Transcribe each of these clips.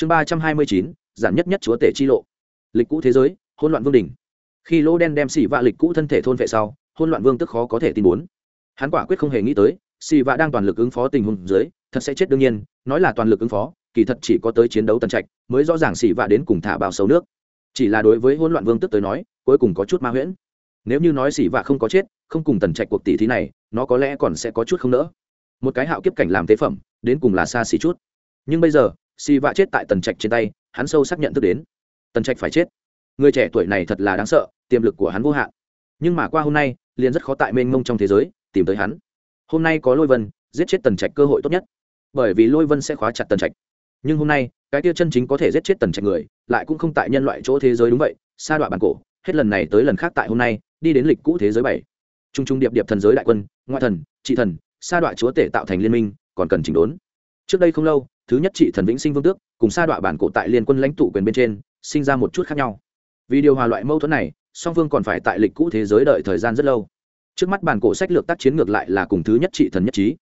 chương ba trăm hai mươi chín, giản nhất nhất chúa tể chi lộ. Lịch cũ thế giới hôn loạn vương đình khi lỗ đen đem xì vạ lịch cũ thân thể thôn vệ sau hôn loạn vương tức khó có thể tin bốn hắn quả quyết không hề nghĩ tới, xì vạ đang toàn lực ứng phó tình huống dưới, thật sẽ chết đương nhiên, nói là toàn lực ứng phó, kỳ thật chỉ có tới chiến đấu tần trạch, mới rõ ràng xì vạ đến cùng thả bao sâu nước. Chỉ là đối với hôn loạn vương tức tới nói, cuối cùng có chút ma huyễn. Nếu như nói xì vạ không có chết, không cùng tần trạch cuộc tỷ thí này, nó có lẽ còn sẽ có chút không nỡ. Một cái hạo kiếp cảnh làm tế phẩm, đến cùng là xa xỉ chút. Nhưng bây giờ xì vạ chết tại tần trạch trên tay, hắn sâu xác nhận thức đến. Tần trạch phải chết. Người trẻ tuổi này thật là đáng sợ, tiềm lực của hắn vô hạn. Nhưng mà qua hôm nay, liền rất khó tại mênh mông trong thế giới tìm tới hắn. Hôm nay có lôi vân, giết chết tần trạch cơ hội tốt nhất. Bởi vì lôi vân sẽ khóa chặt tần trạch. Nhưng hôm nay, cái tia chân chính có thể giết chết tần trạch người, lại cũng không tại nhân loại chỗ thế giới đúng vậy, sa đoạn bản cổ. Hết lần này tới lần khác tại hôm nay, đi đến lịch cũ thế giới bảy. T r u n g t r u n g điệp điệp thần giới đại quân, ngoại thần, trị thần, sa đoạn chúa tể tạo thành liên minh, còn cần chỉnh đốn. Trước đây không lâu thứ nhất trị thần vĩnh sinh vương tước, cùng sa đọa bản cổ tại liên quân lãnh tụ quyền bên trên, sinh ra một chút khác nhau. Vì điều hòa loại mâu thuẫn này, song phương còn phải tại lịch cũ thế giới đợi thời gian rất lâu. Trước mắt bản cổ sách lược tác chiến ngược lại là cùng thứ nhất trị thần nhất trí.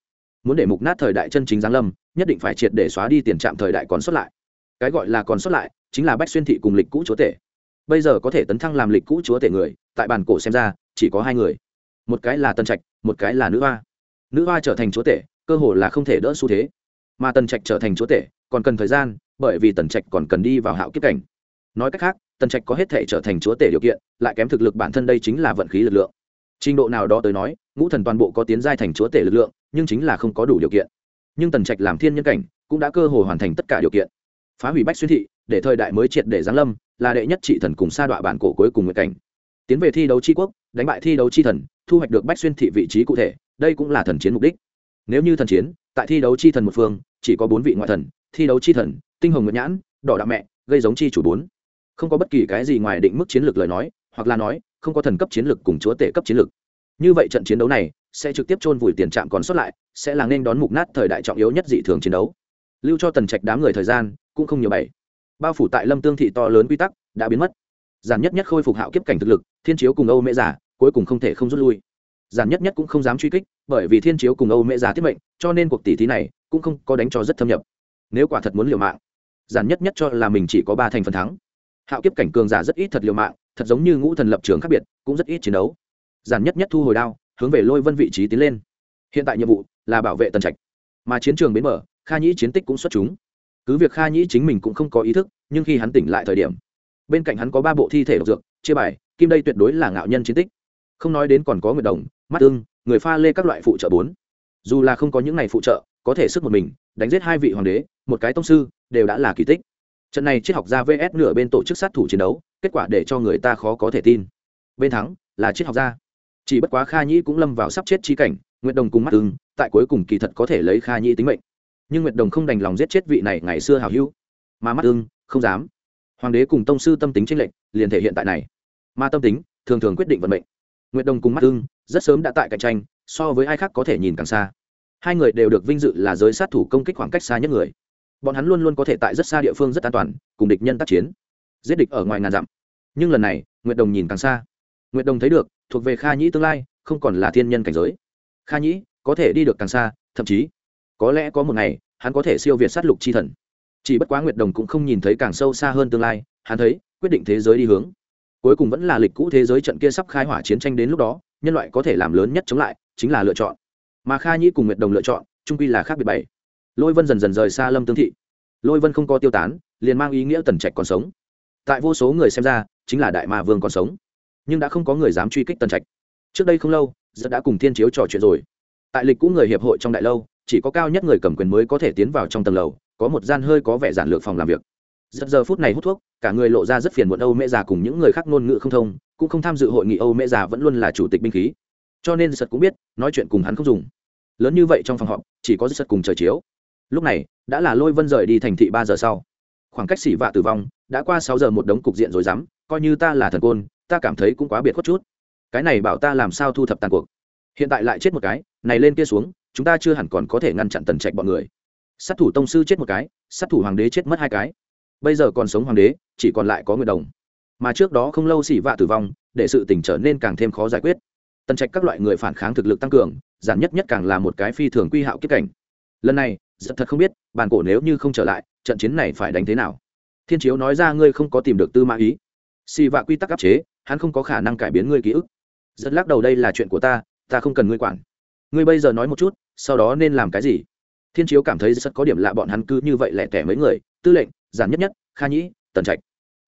Muốn để mục nát thời đại chân chính giáng lâm, nhất định phải triệt để xóa đi tiền trạm thời đại còn sót lại. Cái gọi là còn sót lại, chính là bách xuyên thị cùng lịch cũ chúa tể. Bây giờ có thể tấn thăng làm lịch cũ chúa tể người, tại bản cổ xem ra, chỉ có hai người. Một cái là tân trạch, một cái là nữ hoa. Nữ hoa trở thành chúa tể, cơ hồ là không thể đỡ xu thế mà tần trạch trở thành chúa tể, còn cần thời gian, bởi vì tần trạch còn cần đi vào hạo kiếp cảnh. Nói cách khác, tần trạch có hết thể trở thành chúa tể điều kiện, lại kém thực lực bản thân đây chính là vận khí lực lượng. Trình độ nào đó tới nói, ngũ thần toàn bộ có tiến giai thành chúa tể lực lượng, nhưng chính là không có đủ điều kiện. Nhưng tần trạch làm thiên nhân cảnh, cũng đã cơ hồ hoàn thành tất cả điều kiện. Phá hủy bách xuyên thị, để thời đại mới triệt để giáng lâm, là đệ nhất trị thần cùng sa đọa bản cổ cuối cùng nguyện cảnh. Tiến về thi đấu tri quốc, đánh bại thi đấu tri thần, thu hoạch được bách xuyên thị vị trí cụ thể, đây cũng là thần chiến mục đích nếu như thần chiến, tại thi đấu chi thần một phương, chỉ có bốn vị ngoại thần, thi đấu chi thần, tinh hồng nguyệt nhãn, đỏ đạo mẹ, gây giống chi chủ bốn. Không có bất kỳ cái gì ngoài định mức chiến lược lời nói, hoặc là nói, không có thần cấp chiến lược cùng chúa tể cấp chiến lược. Như vậy trận chiến đấu này sẽ trực tiếp chôn vùi tiền trạm còn sót lại, sẽ là nên đón mục nát thời đại trọng yếu nhất dị thường chiến đấu. Lưu cho tần trạch đám người thời gian cũng không nhiều bảy. Bao phủ tại lâm tương thị to lớn quy tắc đã biến mất. Giản nhất nhất khôi phục hạo kiếp cảnh thực lực, thiên chiếu cùng âu mễ giả, cuối cùng không thể không rút lui giản nhất nhất cũng không dám truy kích, bởi vì thiên chiếu cùng âu mễ già thiết mệnh, cho nên cuộc tỷ thí này cũng không có đánh cho rất thâm nhập. Nếu quả thật muốn liều mạng, giản nhất nhất cho là mình chỉ có ba thành phần thắng. Hạo kiếp cảnh cường giả rất ít thật liều mạng, thật giống như ngũ thần lập trường khác biệt, cũng rất ít chiến đấu. Giản nhất nhất thu hồi đao, hướng về lôi vân vị trí tiến lên. Hiện tại nhiệm vụ là bảo vệ tần trạch. Mà chiến trường bến mở kha nhĩ chiến tích cũng xuất chúng. Cứ việc kha nhĩ chính mình cũng không có ý thức, nhưng khi hắn tỉnh lại thời điểm, bên cạnh hắn có ba bộ thi thể độc dược, chia bài, kim đây tuyệt đối là ngạo nhân chiến tích không nói đến còn có nguyệt đồng, mắt tương người pha lê các loại phụ trợ bốn. Dù là không có những ngày phụ trợ, có thể sức một mình, đánh giết hai vị hoàng đế, một cái tông sư, đều đã là kỳ tích. Trận này triết học gia vs nửa bên tổ chức sát thủ chiến đấu, kết quả để cho người ta khó có thể tin. Bên thắng, là triết học gia. Chỉ bất quá kha nhĩ cũng lâm vào sắp chết chi cảnh, nguyệt đồng cùng mắt tương tại cuối cùng kỳ thật có thể lấy kha nhĩ tính mệnh. Nhưng nguyệt đồng không đành lòng giết chết vị này ngày xưa hào hữu. Mà mắt tương không dám. Hoàng đế cùng tông sư tâm tính tranh lệch, liền thể hiện tại này. Mà tâm tính, thường thường quyết định vận mệnh nguyệt đồng cùng mắt ưng rất sớm đã tại cạnh tranh, so với ai khác có thể nhìn càng xa. Hai người đều được vinh dự là giới sát thủ công kích khoảng cách xa nhất người. Bọn hắn luôn luôn có thể tại rất xa địa phương rất an toàn, cùng địch nhân tác chiến. Giết địch ở ngoài ngàn dặm. Nhưng lần này, nguyệt đồng nhìn càng xa. Nguyệt đồng thấy được, thuộc về kha nhĩ tương lai, không còn là thiên nhân cảnh giới. Kha nhĩ có thể đi được càng xa, thậm chí, có lẽ có một ngày, hắn có thể siêu việt sát lục chi thần. Chỉ bất quá nguyệt đồng cũng không nhìn thấy càng sâu xa hơn tương lai, hắn thấy, quyết định thế giới đi hướng cuối cùng vẫn là lịch cũ thế giới trận kia sắp khai hỏa chiến tranh đến lúc đó, nhân loại có thể làm lớn nhất chống lại, chính là lựa chọn. Mà kha nhĩ cùng nguyệt đồng lựa chọn, trung quy là khác biệt bảy. Lôi vân dần dần rời xa lâm tương thị. Lôi vân không có tiêu tán, liền mang ý nghĩa tần trạch còn sống. Tại vô số người xem ra, chính là đại ma vương còn sống. Nhưng đã không có người dám truy kích tần trạch. Trước đây không lâu, giật đã cùng thiên chiếu trò chuyện rồi. Tại lịch cũ người hiệp hội trong đại lâu, chỉ có cao nhất người cầm quyền mới có thể tiến vào trong tầng lầu, có một gian hơi có vẻ giản lược phòng làm việc giật giờ phút này hút thuốc, cả người lộ ra rất phiền muộn âu mẹ già cùng những người khác ngôn ngữ không thông, cũng không tham dự hội nghị âu mẹ già vẫn luôn là chủ tịch binh khí. Cho nên giật cũng biết, nói chuyện cùng hắn không dùng. Lớn như vậy trong phòng họp, chỉ có giật cùng trời chiếu. Lúc này, đã là lôi vân rời đi thành thị ba giờ sau. Khoảng cách xỉ vạ tử vong, đã qua sáu giờ một đống cục diện rồi dám coi như ta là thần côn, ta cảm thấy cũng quá biệt khuất chút. Cái này bảo ta làm sao thu thập tàn cuộc? Hiện tại lại chết một cái, này lên kia xuống, chúng ta chưa hẳn còn có thể ngăn chặn tần trạch bọn người. Sát thủ tông sư chết một cái, sát thủ hoàng đế chết mất hai cái bây giờ còn sống hoàng đế, chỉ còn lại có người đồng. Mà trước đó không lâu xỉ vạ tử vong, để sự tình trở nên càng thêm khó giải quyết. Tần trạch các loại người phản kháng thực lực tăng cường, giản nhất nhất càng là một cái phi thường quy hạo kiếp cảnh. Lần này rất thật không biết bàn cổ nếu như không trở lại, trận chiến này phải đánh thế nào? Thiên chiếu nói ra ngươi không có tìm được tư mã ý. Xì vạ quy tắc áp chế, hắn không có khả năng cải biến ngươi ký ức. Rất lắc đầu đây là chuyện của ta ta không cần ngươi quản. Ngươi bây giờ nói một chút, sau đó nên làm cái gì? Thiên chiếu cảm thấy rất có điểm lạ bọn hắn cứ như vậy lẻ tẻ mấy người, tư lệnh giản nhất nhất, kha nhĩ, tần trạch.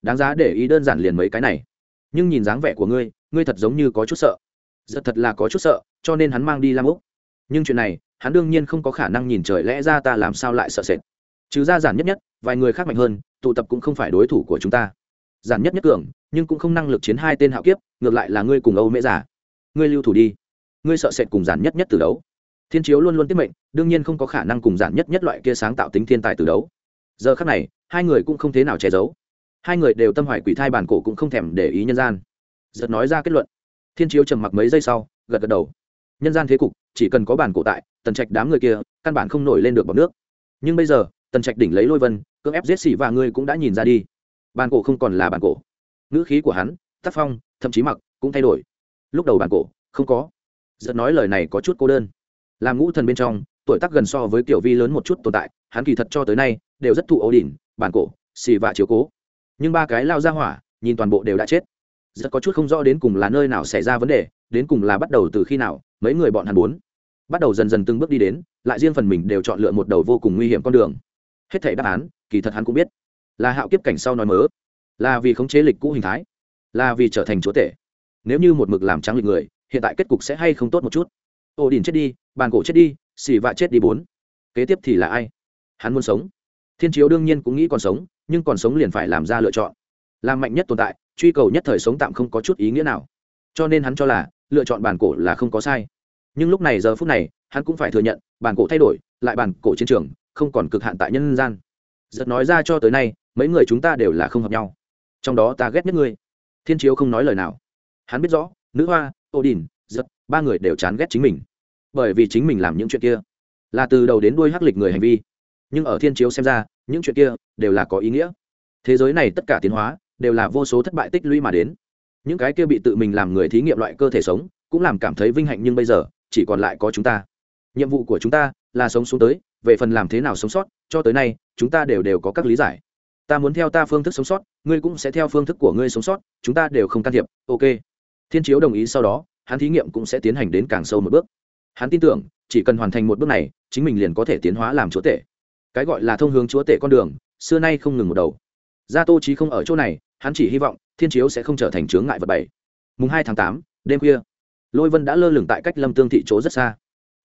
Đáng giá để ý đơn giản liền mấy cái này. Nhưng nhìn dáng vẻ của ngươi ngươi thật giống như có chút sợ. Giật thật là có chút sợ, cho nên hắn mang đi lam úc. Nhưng chuyện này, hắn đương nhiên không có khả năng nhìn trời lẽ ra ta làm sao lại sợ sệt. Chứ ra giản nhất nhất, vài người khác mạnh hơn, tụ tập cũng không phải đối thủ của chúng ta. Giản nhất nhất cường, nhưng cũng không năng lực chiến hai tên hạo kiếp, ngược lại là ngươi cùng âu mễ giả ngươi lưu thủ đi. Ngươi sợ sệt cùng giản nhất nhất từ đấu. Thiên chiếu luôn luôn tiết mệnh, đương nhiên không có khả năng cùng giản nhất nhất loại kia sáng tạo tính thiên tài từ đấu. Giờ khác này hai người cũng không thế nào che giấu. Hai người đều tâm hoài quỷ thai bản cổ cũng không thèm để ý nhân gian. Giật nói ra kết luận. Thiên chiếu trầm mặc mấy giây sau, gật gật đầu. Nhân gian thế cục, chỉ cần có bản cổ tại, tần trạch đám người kia, căn bản không nổi lên được bọc nước. Nhưng bây giờ, tần trạch đỉnh lấy lôi vân, cưỡng ép giết xỉ và ngươi cũng đã nhìn ra đi. Bản cổ không còn là bản cổ. Ngữ khí của hắn, tác phong, thậm chí mặc, cũng thay đổi. Lúc đầu bản cổ, không có. Giật nói lời này có chút cô đơn. Làm ngũ thần bên trong, tuổi tác gần so với kiểu vi lớn một chút tồn tại, hắn kỳ thật cho tới nay, đều rất thụ ấu đỉnh bản cổ, xì vạ chiếu cố. Nhưng ba cái lao ra hỏa, nhìn toàn bộ đều đã chết. Rất có chút không rõ đến cùng là nơi nào xảy ra vấn đề, đến cùng là bắt đầu từ khi nào, mấy người bọn hắn muốn. Bắt đầu dần dần từng bước đi đến, lại riêng phần mình đều chọn lựa một đầu vô cùng nguy hiểm con đường. Hết thể đáp án, kỳ thật hắn cũng biết. Là hạo kiếp cảnh sau nói mớ. Là vì khống chế lịch cũ hình thái. Là vì trở thành chúa tể. Nếu như một mực làm trắng lịch người, hiện tại kết cục sẽ hay không tốt một chút. Ô đình chết đi bàn cổ chết đi, xì vạ chết đi bốn. Kế tiếp thì là ai? Hắn muốn sống thiên chiếu đương nhiên cũng nghĩ còn sống, nhưng còn sống liền phải làm ra lựa chọn. Làm mạnh nhất tồn tại, truy cầu nhất thời sống tạm không có chút ý nghĩa nào. Cho nên hắn cho là, lựa chọn bản cổ là không có sai. Nhưng lúc này giờ phút này, hắn cũng phải thừa nhận, bản cổ thay đổi, lại bản cổ chiến trường, không còn cực hạn tại nhân gian. Giật nói ra cho tới nay, mấy người chúng ta đều là không hợp nhau. Trong đó ta ghét nhất ngươi. Thiên chiếu không nói lời nào. Hắn biết rõ, nữ hoa ô đình giật, ba người đều chán ghét chính mình. Bởi vì chính mình làm những chuyện kia. Là từ đầu đến đuôi hắc lịch người hành vi nhưng ở thiên chiếu xem ra, những chuyện kia đều là có ý nghĩa. Thế giới này tất cả tiến hóa đều là vô số thất bại tích lũy mà đến. Những cái kia bị tự mình làm người thí nghiệm loại cơ thể sống cũng làm cảm thấy vinh hạnh nhưng bây giờ chỉ còn lại có chúng ta. Nhiệm vụ của chúng ta là sống xuống tới, về phần làm thế nào sống sót, cho tới nay, chúng ta đều đều có các lý giải. Ta muốn theo ta phương thức sống sót, ngươi cũng sẽ theo phương thức của ngươi sống sót, chúng ta đều không can thiệp. Ok. Thiên chiếu đồng ý sau đó, hắn thí nghiệm cũng sẽ tiến hành đến càng sâu một bước. Hắn tin tưởng, chỉ cần hoàn thành một bước này, chính mình liền có thể tiến hóa làm chúa tể cái gọi là thông hướng chúa tể con đường, xưa nay không ngừng một đầu. Gia tô trí không ở chỗ này, hắn chỉ hy vọng thiên chiếu sẽ không trở thành chướng ngại vật bảy. Mùng hai tháng tám, đêm khuya, lôi vân đã lơ lửng tại cách lâm tương thị chỗ rất xa.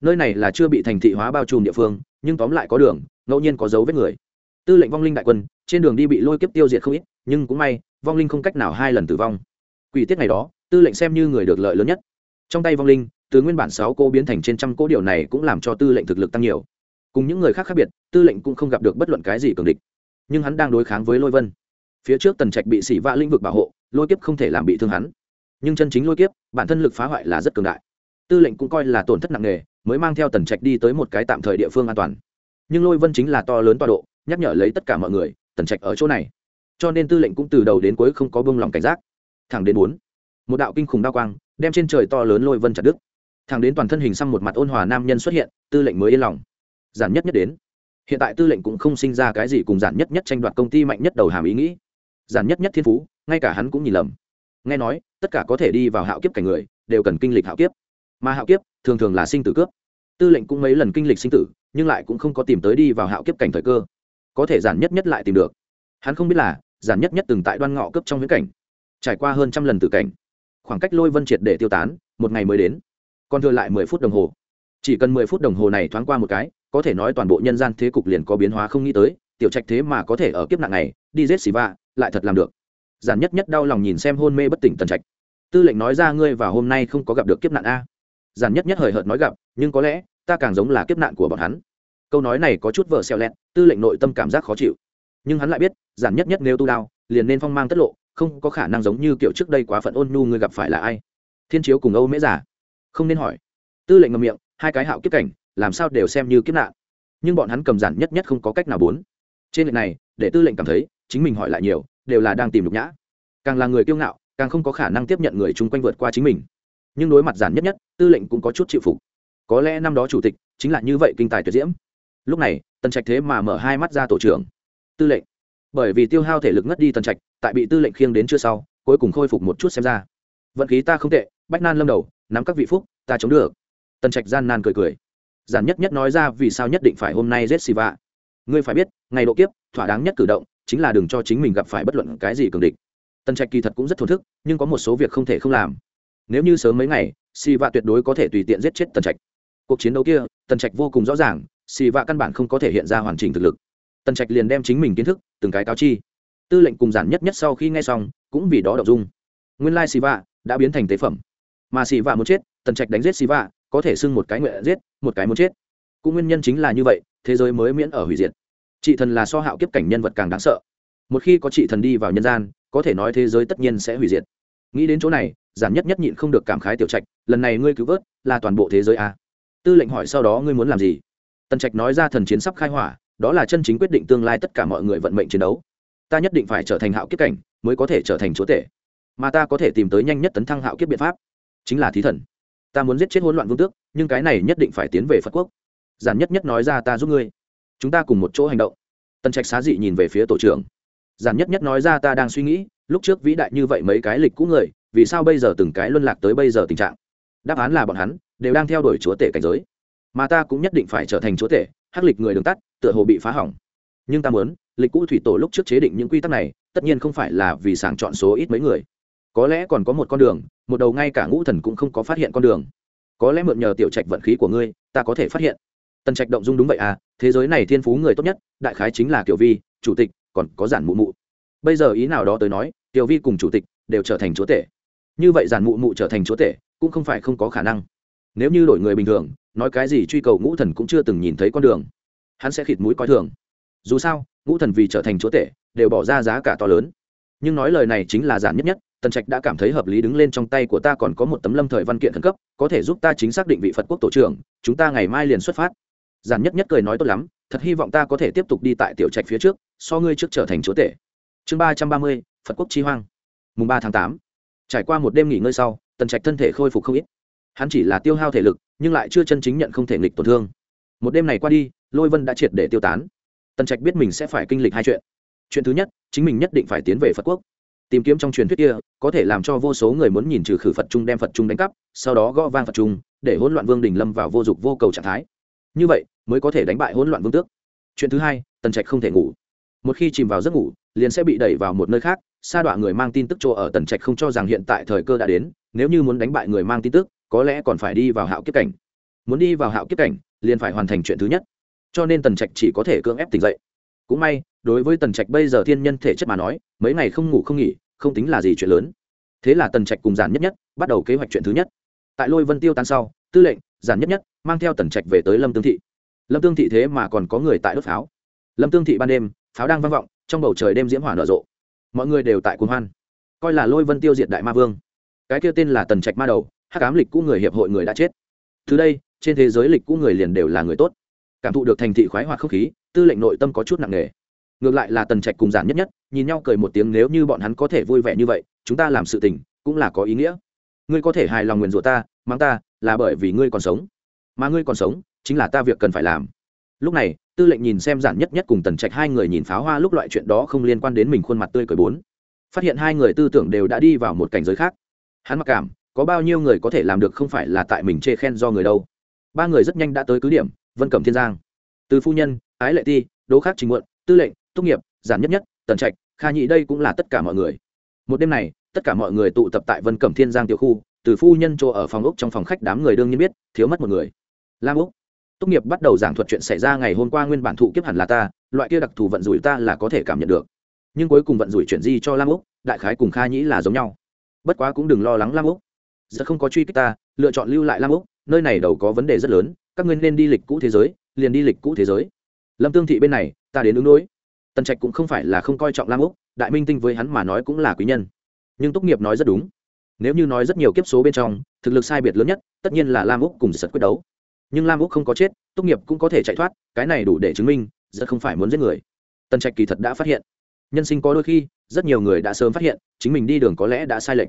Nơi này là chưa bị thành thị hóa bao trùm địa phương, nhưng tóm lại có đường, ngẫu nhiên có dấu vết người. Tư lệnh vong linh đại quân, trên đường đi bị lôi kiếp tiêu diệt không ít, nhưng cũng may, vong linh không cách nào hai lần tử vong. Quỷ tiết ngày đó, tư lệnh xem như người được lợi lớn nhất. Trong tay vong linh, từ nguyên bản sáu cô biến thành trên trăm cô điều này cũng làm cho tư lệnh thực lực tăng nhiều cùng những người khác khác biệt, tư lệnh cũng không gặp được bất luận cái gì cường địch. Nhưng hắn đang đối kháng với lôi vân. Phía trước tần trạch bị xỉ vạ lĩnh vực bảo hộ, lôi kiếp không thể làm bị thương hắn. Nhưng chân chính lôi kiếp, bản thân lực phá hoại là rất cường đại. Tư lệnh cũng coi là tổn thất nặng nề, mới mang theo tần trạch đi tới một cái tạm thời địa phương an toàn. Nhưng lôi vân chính là to lớn toa độ, nhắc nhở lấy tất cả mọi người, tần trạch ở chỗ này. Cho nên tư lệnh cũng từ đầu đến cuối không có bông lòng cảnh giác. Thẳng đến bốn, một đạo kinh khủng đao quang, đem trên trời to lớn lôi vân chặt đứt. Thẳng đến toàn thân hình xăm một mặt ôn hòa nam nhân xuất hiện, tư lệnh mới yên lòng giản nhất nhất đến. Hiện tại tư lệnh cũng không sinh ra cái gì cùng giản nhất nhất tranh đoạt công ty mạnh nhất đầu hàm ý nghĩ. Giản nhất nhất thiên phú, ngay cả hắn cũng nhìn lầm. Nghe nói, tất cả có thể đi vào hạo kiếp cảnh người, đều cần kinh lịch hạo kiếp. Mà hạo kiếp, thường thường là sinh tử cướp. Tư lệnh cũng mấy lần kinh lịch sinh tử, nhưng lại cũng không có tìm tới đi vào hạo kiếp cảnh thời cơ. Có thể giản nhất nhất lại tìm được. Hắn không biết là, giản nhất nhất từng tại đoan ngọ cướp trong viễn cảnh. Trải qua hơn trăm lần tử cảnh. Khoảng cách lôi vân triệt để tiêu tán, một ngày mới đến. Còn thừa lại mười phút đồng hồ chỉ cần mười phút đồng hồ này thoáng qua một cái có thể nói toàn bộ nhân gian thế cục liền có biến hóa không nghĩ tới tiểu trạch thế mà có thể ở kiếp nạn này đi giết xì vạ, lại thật làm được. Giản nhất nhất đau lòng nhìn xem hôn mê bất tỉnh tần trạch. Tư lệnh nói ra ngươi và hôm nay không có gặp được kiếp nạn a. Giản nhất nhất hời hợt nói gặp nhưng có lẽ ta càng giống là kiếp nạn của bọn hắn. Câu nói này có chút vợ xeo lẹt tư lệnh nội tâm cảm giác khó chịu. Nhưng hắn lại biết giản nhất nhất nếu tu đao liền nên phong mang tất lộ không có khả năng giống như kiểu trước đây quá phận ôn nhu ngươi gặp phải là ai. Thiên chiếu cùng âu mễ giả không nên hỏi. Tư lệnh ngầm miệng hai cái hạo kiếp cảnh, làm sao đều xem như kiếp nạn. Nhưng bọn hắn cầm giản nhất nhất không có cách nào bốn. Trên lệnh này, để tư lệnh cảm thấy, chính mình hỏi lại nhiều, đều là đang tìm nhục nhã. Càng là người kiêu ngạo, càng không có khả năng tiếp nhận người chung quanh vượt qua chính mình. Nhưng đối mặt giản nhất nhất, tư lệnh cũng có chút chịu phục. Có lẽ năm đó chủ tịch chính là như vậy kinh tài tuyệt diễm. Lúc này, tần trạch thế mà mở hai mắt ra tổ trưởng. Tư lệnh. Bởi vì tiêu hao thể lực ngất đi tần trạch, tại bị tư lệnh khiêng đến chưa sau, cuối cùng khôi phục một chút xem ra. Vận khí ta không tệ, bách nan lâm đầu, nắm các vị phúc, ta chống được tần trạch gian nan cười cười. Giản nhất nhất nói ra vì sao nhất định phải hôm nay giết vạ ngươi phải biết, ngày độ kiếp, thỏa đáng nhất cử động, chính là đừng cho chính mình gặp phải bất luận cái gì cường địch. Tần trạch kỳ thật cũng rất thổn thức, nhưng có một số việc không thể không làm. Nếu như sớm mấy ngày, siva tuyệt đối có thể tùy tiện giết chết tần trạch. Cuộc chiến đấu kia, tần trạch vô cùng rõ ràng, siva căn bản không có thể hiện ra hoàn chỉnh thực lực. Tần trạch liền đem chính mình kiến thức, từng cái cáo chi. Tư lệnh cùng giản nhất nhất sau khi nghe xong, cũng vì đó đọc dung. Nguyên lai vạ đã biến thành tế phẩm. Mà siva muốn chết, tần trạch đánh giết siva có thể xưng một cái nguyện giết, một cái muốn chết. Cũng nguyên nhân chính là như vậy, thế giới mới miễn ở hủy diệt. Chị thần là so hạo kiếp cảnh nhân vật càng đáng sợ. Một khi có chị thần đi vào nhân gian, có thể nói thế giới tất nhiên sẽ hủy diệt. Nghĩ đến chỗ này, giản nhất nhất nhịn không được cảm khái tiểu trạch, lần này ngươi cứu vớt, là toàn bộ thế giới à. tư lệnh hỏi sau đó ngươi muốn làm gì? Tần trạch nói ra thần chiến sắp khai hỏa, đó là chân chính quyết định tương lai tất cả mọi người vận mệnh chiến đấu. Ta nhất định phải trở thành hạo kiếp cảnh, mới có thể trở thành chúa tể. Mà ta có thể tìm tới nhanh nhất tấn thăng hạo kiếp biện pháp, chính là thí thần ta muốn giết chết hỗn loạn vương tước, nhưng cái này nhất định phải tiến về phật quốc. Giản nhất nhất nói ra ta giúp ngươi. Chúng ta cùng một chỗ hành động. Tần trạch xá dị nhìn về phía tổ trưởng. Giản nhất nhất nói ra ta đang suy nghĩ, lúc trước vĩ đại như vậy mấy cái lịch cũ người, vì sao bây giờ từng cái luân lạc tới bây giờ tình trạng? Đáp án là bọn hắn, đều đang theo đuổi chúa tể cảnh giới. Mà ta cũng nhất định phải trở thành chúa tể, hắc lịch người đường tắt, tựa hồ bị phá hỏng. Nhưng ta muốn, lịch cũ thủy tổ lúc trước chế định những quy tắc này, tất nhiên không phải là vì sàng chọn số ít mấy người có lẽ còn có một con đường, một đầu ngay cả ngũ thần cũng không có phát hiện con đường. Có lẽ mượn nhờ tiểu trạch vận khí của ngươi, ta có thể phát hiện. Tần trạch động dung đúng vậy à thế giới này thiên phú người tốt nhất, đại khái chính là kiểu vi, chủ tịch, còn có giản mụ mụ. Bây giờ ý nào đó tới nói, tiểu vi cùng chủ tịch đều trở thành chúa tể. Như vậy giản mụ mụ trở thành chúa tể cũng không phải không có khả năng. Nếu như đổi người bình thường, nói cái gì truy cầu ngũ thần cũng chưa từng nhìn thấy con đường, hắn sẽ khịt mũi coi thường. Dù sao, ngũ thần vì trở thành chúa tể, đều bỏ ra giá cả to lớn. Nhưng nói lời này chính là giản nhất nhất tần trạch đã cảm thấy hợp lý đứng lên trong tay của ta còn có một tấm lâm thời văn kiện khẩn cấp, có thể giúp ta chính xác định vị phật quốc tổ trưởng, chúng ta ngày mai liền xuất phát. Giản nhất nhất cười nói tốt lắm, thật hy vọng ta có thể tiếp tục đi tại tiểu trạch phía trước, so ngươi trước trở thành chúa tể. Chương ba trăm ba mươi, phật quốc chi hoang. Mùng ba tháng tám. Trải qua một đêm nghỉ ngơi sau, tần trạch thân thể khôi phục không ít. Hắn chỉ là tiêu hao thể lực, nhưng lại chưa chân chính nhận không thể nghịch tổn thương. Một đêm này qua đi, lôi vân đã triệt để tiêu tán. Tần trạch biết mình sẽ phải kinh lịch hai chuyện. Chuyện thứ nhất, chính mình nhất định phải tiến về phật quốc tìm kiếm trong truyền thuyết kia, có thể làm cho vô số người muốn nhìn trừ khử phật trung đem phật trung đánh cắp, sau đó gõ vang phật trung, để hỗn loạn vương đình lâm vào vô dục vô cầu trạng thái. Như vậy, mới có thể đánh bại hỗn loạn vương tước. Chuyện thứ hai, tần trạch không thể ngủ. Một khi chìm vào giấc ngủ, liền sẽ bị đẩy vào một nơi khác, sa đọa người mang tin tức chỗ ở tần trạch không cho rằng hiện tại thời cơ đã đến, nếu như muốn đánh bại người mang tin tức, có lẽ còn phải đi vào hạo kiếp cảnh. Muốn đi vào hạo kiếp cảnh, liền phải hoàn thành chuyện thứ nhất. Cho nên tần trạch chỉ có thể cưỡng ép tỉnh dậy. Cũng may đối với tần trạch bây giờ thiên nhân thể chất mà nói, mấy ngày không ngủ không nghỉ, không tính là gì chuyện lớn. Thế là tần trạch cùng giản nhất nhất bắt đầu kế hoạch chuyện thứ nhất. Tại lôi vân tiêu tan sau, tư lệnh, giản nhất nhất mang theo tần trạch về tới lâm tương thị. Lâm tương thị thế mà còn có người tại đốt pháo. Lâm tương thị ban đêm, pháo đang vang vọng, trong bầu trời đêm diễm hỏa nở rộ. Mọi người đều tại cuồng hoan. Coi là lôi vân tiêu diệt đại ma vương. Cái kia tên là tần trạch ma đầu hát cám lịch cũ người hiệp hội người đã chết. Từ đây, trên thế giới lịch cũ người liền đều là người tốt. Cảm thụ được thành thị khoái hoạt không khí, tư lệnh nội tâm có chút nặng nề ngược lại là tần trạch cùng giản nhất nhất, nhìn nhau cười một tiếng nếu như bọn hắn có thể vui vẻ như vậy, chúng ta làm sự tình, cũng là có ý nghĩa. Ngươi có thể hài lòng nguyền rủa ta mang ta, là bởi vì ngươi còn sống. Mà ngươi còn sống, chính là ta việc cần phải làm. Lúc này, tư lệnh nhìn xem giản nhất nhất cùng tần trạch hai người nhìn pháo hoa lúc loại chuyện đó không liên quan đến mình khuôn mặt tươi cười bốn. Phát hiện hai người tư tưởng đều đã đi vào một cảnh giới khác. Hắn mặc cảm, có bao nhiêu người có thể làm được không phải là tại mình chê khen do người đâu. Ba người rất nhanh đã tới cứ điểm, vân cẩm thiên giang. Từ phu nhân, ái lệ ti, đỗ khác trình muộn, tư lệnh tốt nghiệp, giản nhất nhất, tần trạch, kha nhị, đây cũng là tất cả mọi người. Một đêm này, tất cả mọi người tụ tập tại vân cẩm thiên giang tiểu khu, từ phu nhân chỗ ở phòng ốc trong phòng khách đám người đương nhiên biết, thiếu mất một người. Lam úc, tốt nghiệp bắt đầu giảng thuật chuyện xảy ra ngày hôm qua nguyên bản thụ kiếp hẳn là ta, loại kia đặc thù vận rủi ta là có thể cảm nhận được. Nhưng cuối cùng vận rủi chuyển di cho lam úc, đại khái cùng kha nhĩ là giống nhau. Bất quá cũng đừng lo lắng lam úc. Giờ không có truy kích ta, lựa chọn lưu lại lam úc, nơi này đầu có vấn đề rất lớn, các ngươi nên đi lịch cũ thế giới, liền đi lịch cũ thế giới. Lâm tương thị bên này, ta đến ứng đối tần trạch cũng không phải là không coi trọng lam úc đại minh tinh với hắn mà nói cũng là quý nhân nhưng tốt nghiệp nói rất đúng nếu như nói rất nhiều kiếp số bên trong thực lực sai biệt lớn nhất tất nhiên là lam úc cùng giật quyết đấu nhưng lam úc không có chết tốt nghiệp cũng có thể chạy thoát cái này đủ để chứng minh giật không phải muốn giết người tần trạch kỳ thật đã phát hiện nhân sinh có đôi khi rất nhiều người đã sớm phát hiện chính mình đi đường có lẽ đã sai lệch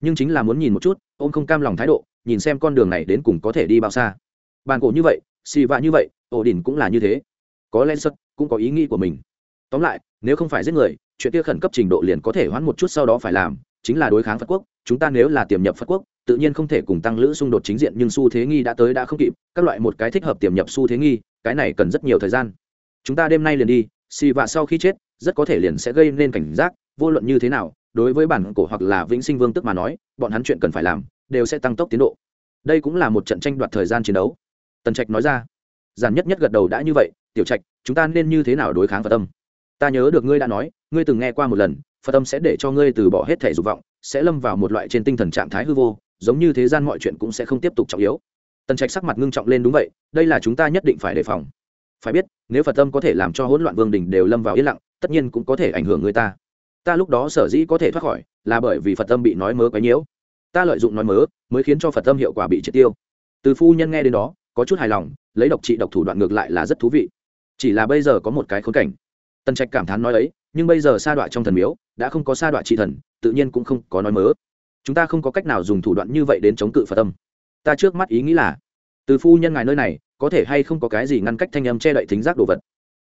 nhưng chính là muốn nhìn một chút ôm không cam lòng thái độ nhìn xem con đường này đến cùng có thể đi bao xa bàn cổ như vậy xì vạ như vậy ổ đỉnh cũng là như thế có lẽ sật cũng có ý nghĩ của mình tóm lại, nếu không phải giết người, chuyện kia khẩn cấp trình độ liền có thể hoãn một chút sau đó phải làm, chính là đối kháng phật quốc, chúng ta nếu là tiềm nhập phật quốc, tự nhiên không thể cùng tăng lữ xung đột chính diện, nhưng xu thế nghi đã tới đã không kịp, các loại một cái thích hợp tiềm nhập xu thế nghi, cái này cần rất nhiều thời gian. Chúng ta đêm nay liền đi, xì và sau khi chết, rất có thể liền sẽ gây nên cảnh giác, vô luận như thế nào, đối với bản cổ hoặc là vĩnh sinh vương tức mà nói, bọn hắn chuyện cần phải làm, đều sẽ tăng tốc tiến độ. Đây cũng là một trận tranh đoạt thời gian chiến đấu. Tần trạch nói ra. Giản nhất nhất gật đầu đã như vậy, tiểu trạch, chúng ta nên như thế nào đối kháng và tâm ta nhớ được ngươi đã nói, ngươi từng nghe qua một lần, phật tâm sẽ để cho ngươi từ bỏ hết thể dục vọng, sẽ lâm vào một loại trên tinh thần trạng thái hư vô, giống như thế gian mọi chuyện cũng sẽ không tiếp tục trọng yếu. Tần trạch sắc mặt ngưng trọng lên đúng vậy, đây là chúng ta nhất định phải đề phòng. Phải biết, nếu phật tâm có thể làm cho hỗn loạn vương đình đều lâm vào yên lặng, tất nhiên cũng có thể ảnh hưởng người ta. Ta lúc đó sở dĩ có thể thoát khỏi, là bởi vì phật tâm bị nói mớ quấy nhiễu. Ta lợi dụng nói mớ, mới khiến cho phật tâm hiệu quả bị triệt tiêu. Từ phu nhân nghe đến đó, có chút hài lòng, lấy độc trị độc thủ đoạn ngược lại là rất thú vị. Chỉ là bây giờ có một cái khốn cảnh tần trạch cảm thán nói ấy, nhưng bây giờ sa đọa trong thần miếu, đã không có sa đọa trị thần, tự nhiên cũng không có nói mớ. Chúng ta không có cách nào dùng thủ đoạn như vậy đến chống cự phật tâm ta trước mắt ý nghĩ là, từ phu nhân ngài nơi này, có thể hay không có cái gì ngăn cách thanh âm che đậy thính giác đồ vật?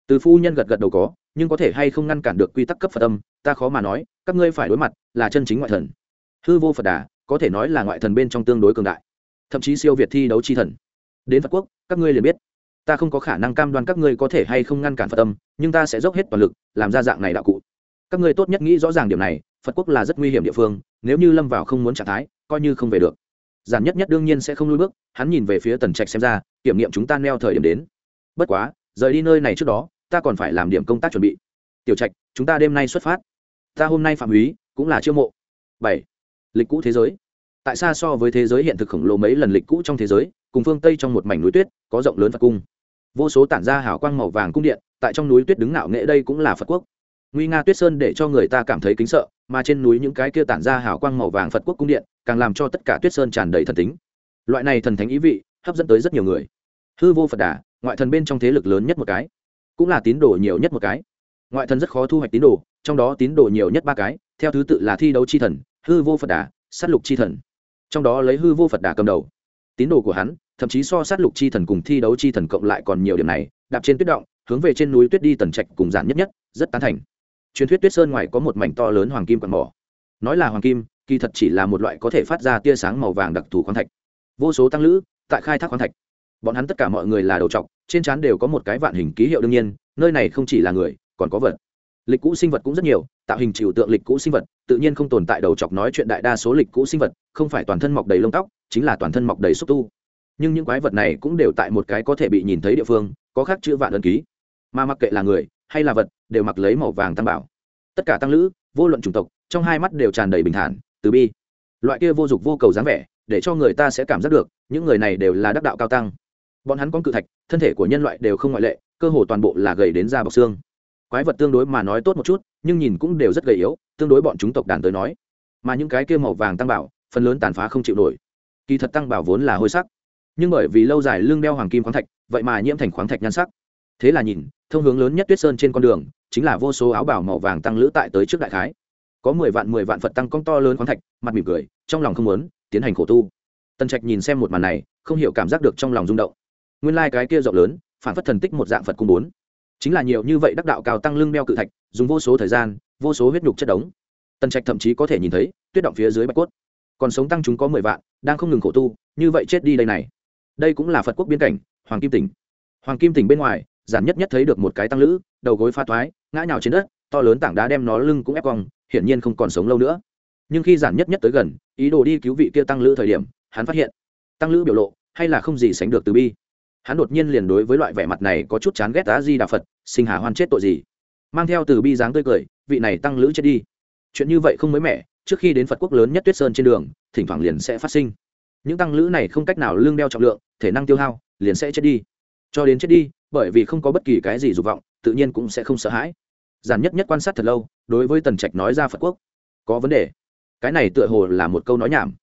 Từ phu nhân gật gật đầu có, nhưng có thể hay không ngăn cản được quy tắc cấp phật âm, ta khó mà nói, các ngươi phải đối mặt là chân chính ngoại thần. Hư vô phật đà, có thể nói là ngoại thần bên trong tương đối cường đại, thậm chí siêu việt thi đấu chi thần. Đến phật quốc, các ngươi liền biết ta không có khả năng cam đoan các ngươi có thể hay không ngăn cản phật âm nhưng ta sẽ dốc hết toàn lực làm ra dạng này đạo cụ. Các ngươi tốt nhất nghĩ rõ ràng điểm này, phật quốc là rất nguy hiểm địa phương, nếu như lâm vào không muốn trạng thái, coi như không về được. Giản nhất nhất đương nhiên sẽ không lui bước, hắn nhìn về phía tần trạch xem ra, kiểm nghiệm chúng ta neo thời điểm đến. Bất quá, rời đi nơi này trước đó, ta còn phải làm điểm công tác chuẩn bị. Tiểu trạch, chúng ta đêm nay xuất phát. Ta hôm nay phạm húy cũng là chiêu mộ. Bảy. Lịch cũ thế giới. Tại sao so với thế giới hiện thực khổng lồ mấy lần lịch cũ trong thế giới cùng phương tây trong một mảnh núi tuyết có rộng lớn phật cung vô số tản ra hào quang màu vàng cung điện tại trong núi tuyết đứng ngạo nghệ đây cũng là phật quốc nguy nga tuyết sơn để cho người ta cảm thấy kính sợ mà trên núi những cái kia tản ra hào quang màu vàng phật quốc cung điện càng làm cho tất cả tuyết sơn tràn đầy thần tính loại này thần thánh ý vị hấp dẫn tới rất nhiều người hư vô phật đà ngoại thần bên trong thế lực lớn nhất một cái cũng là tín đồ nhiều nhất một cái ngoại thần rất khó thu hoạch tín đồ trong đó tín đồ nhiều nhất ba cái theo thứ tự là thi đấu chi thần hư vô phật đà s á t lục chi thần trong đó lấy hư vô phật đà cầm đầu tín đồ của hắn, thậm chí so sát lục chi thần cùng thi đấu chi thần cộng lại còn nhiều điểm này, đạp trên tuyết động, hướng về trên núi tuyết đi tần trạch cùng giản nhất nhất, rất tán thành. Truyền thuyết tuyết sơn ngoài có một mảnh to lớn hoàng kim quạt mỏ. Nói là hoàng kim, kỳ thật chỉ là một loại có thể phát ra tia sáng màu vàng đặc thù khoáng thạch. Vô số tăng lữ, tại khai thác khoáng thạch. Bọn hắn tất cả mọi người là đầu trọc, trên trán đều có một cái vạn hình ký hiệu đương nhiên, nơi này không chỉ là người, còn có vật. Lịch cũ sinh vật cũng rất nhiều tạo hình chịu tượng lịch cũ sinh vật, tự nhiên không tồn tại đầu chọc nói chuyện đại đa số lịch cũ sinh vật, không phải toàn thân mọc đầy lông tóc, chính là toàn thân mọc đầy xúc tu. Nhưng những quái vật này cũng đều tại một cái có thể bị nhìn thấy địa phương, có khác chữ vạn ân ký. Mà mặc kệ là người, hay là vật, đều mặc lấy màu vàng tăng bảo. Tất cả tăng lữ, vô luận chủng tộc, trong hai mắt đều tràn đầy bình thản, từ bi. Loại kia vô dụng vô cầu dáng vẻ, để cho người ta sẽ cảm giác được, những người này đều là đắc đạo cao tăng. Bọn hắn có cự thạch, thân thể của nhân loại đều không ngoại lệ, cơ hồ toàn bộ là gầy đến da bọc xương quái vật tương đối mà nói tốt một chút, nhưng nhìn cũng đều rất gầy yếu, tương đối bọn chúng tộc đàn tới nói. Mà những cái kia màu vàng tăng bảo, phần lớn tàn phá không chịu nổi. Kỳ thật tăng bảo vốn là hôi sắc. Nhưng bởi vì lâu dài lưng đeo hoàng kim khoáng thạch, vậy mà nhiễm thành khoáng thạch nhan sắc. Thế là nhìn, thông hướng lớn nhất tuyết sơn trên con đường, chính là vô số áo bảo màu vàng tăng lữ tại tới trước đại khái. Có mười vạn mười vạn phật tăng cong to lớn khoáng thạch, mặt mỉm cười, trong lòng không muốn, tiến hành khổ tu. Tần trạch nhìn xem một màn này, không hiểu cảm giác được trong lòng rung động. Nguyên lai、like、cái kia rộng lớn, phản phất thần tích một dạng phật cung bốn chính là nhiều như vậy đắc đạo cao tăng lưng đeo cự thạch, dùng vô số thời gian, vô số huyết nhục chất đống. Tần trạch thậm chí có thể nhìn thấy, tuyết động phía dưới bạch cốt. Còn sống tăng chúng có mười vạn, đang không ngừng khổ tu, như vậy chết đi đây này. Đây cũng là phật quốc biên cảnh, hoàng kim tỉnh. Hoàng kim tỉnh bên ngoài, giản nhất nhất thấy được một cái tăng lữ, đầu gối pha thoái ngã nhào trên đất, to lớn tảng đá đem nó lưng cũng ép cong, hiển nhiên không còn sống lâu nữa. Nhưng khi giản nhất nhất tới gần, ý đồ đi cứu vị kia tăng lữ thời điểm, hắn phát hiện, tăng lữ biểu lộ, hay là không gì sánh được từ bi hắn đột nhiên liền đối với loại vẻ mặt này có chút chán ghét á di đà phật, sinh hà hoan chết tội gì. Mang theo từ bi dáng tươi cười, vị này tăng lữ chết đi. Chuyện như vậy không mới mẻ, trước khi đến phật quốc lớn nhất tuyết sơn trên đường, thỉnh thoảng liền sẽ phát sinh. Những tăng lữ này không cách nào lương đeo trọng lượng, thể năng tiêu hao, liền sẽ chết đi. Cho đến chết đi, bởi vì không có bất kỳ cái gì dục vọng, tự nhiên cũng sẽ không sợ hãi. Giản nhất nhất quan sát thật lâu, đối với tần trạch nói ra phật quốc. Có vấn đề. Cái này tựa hồ là một câu nói nhảm.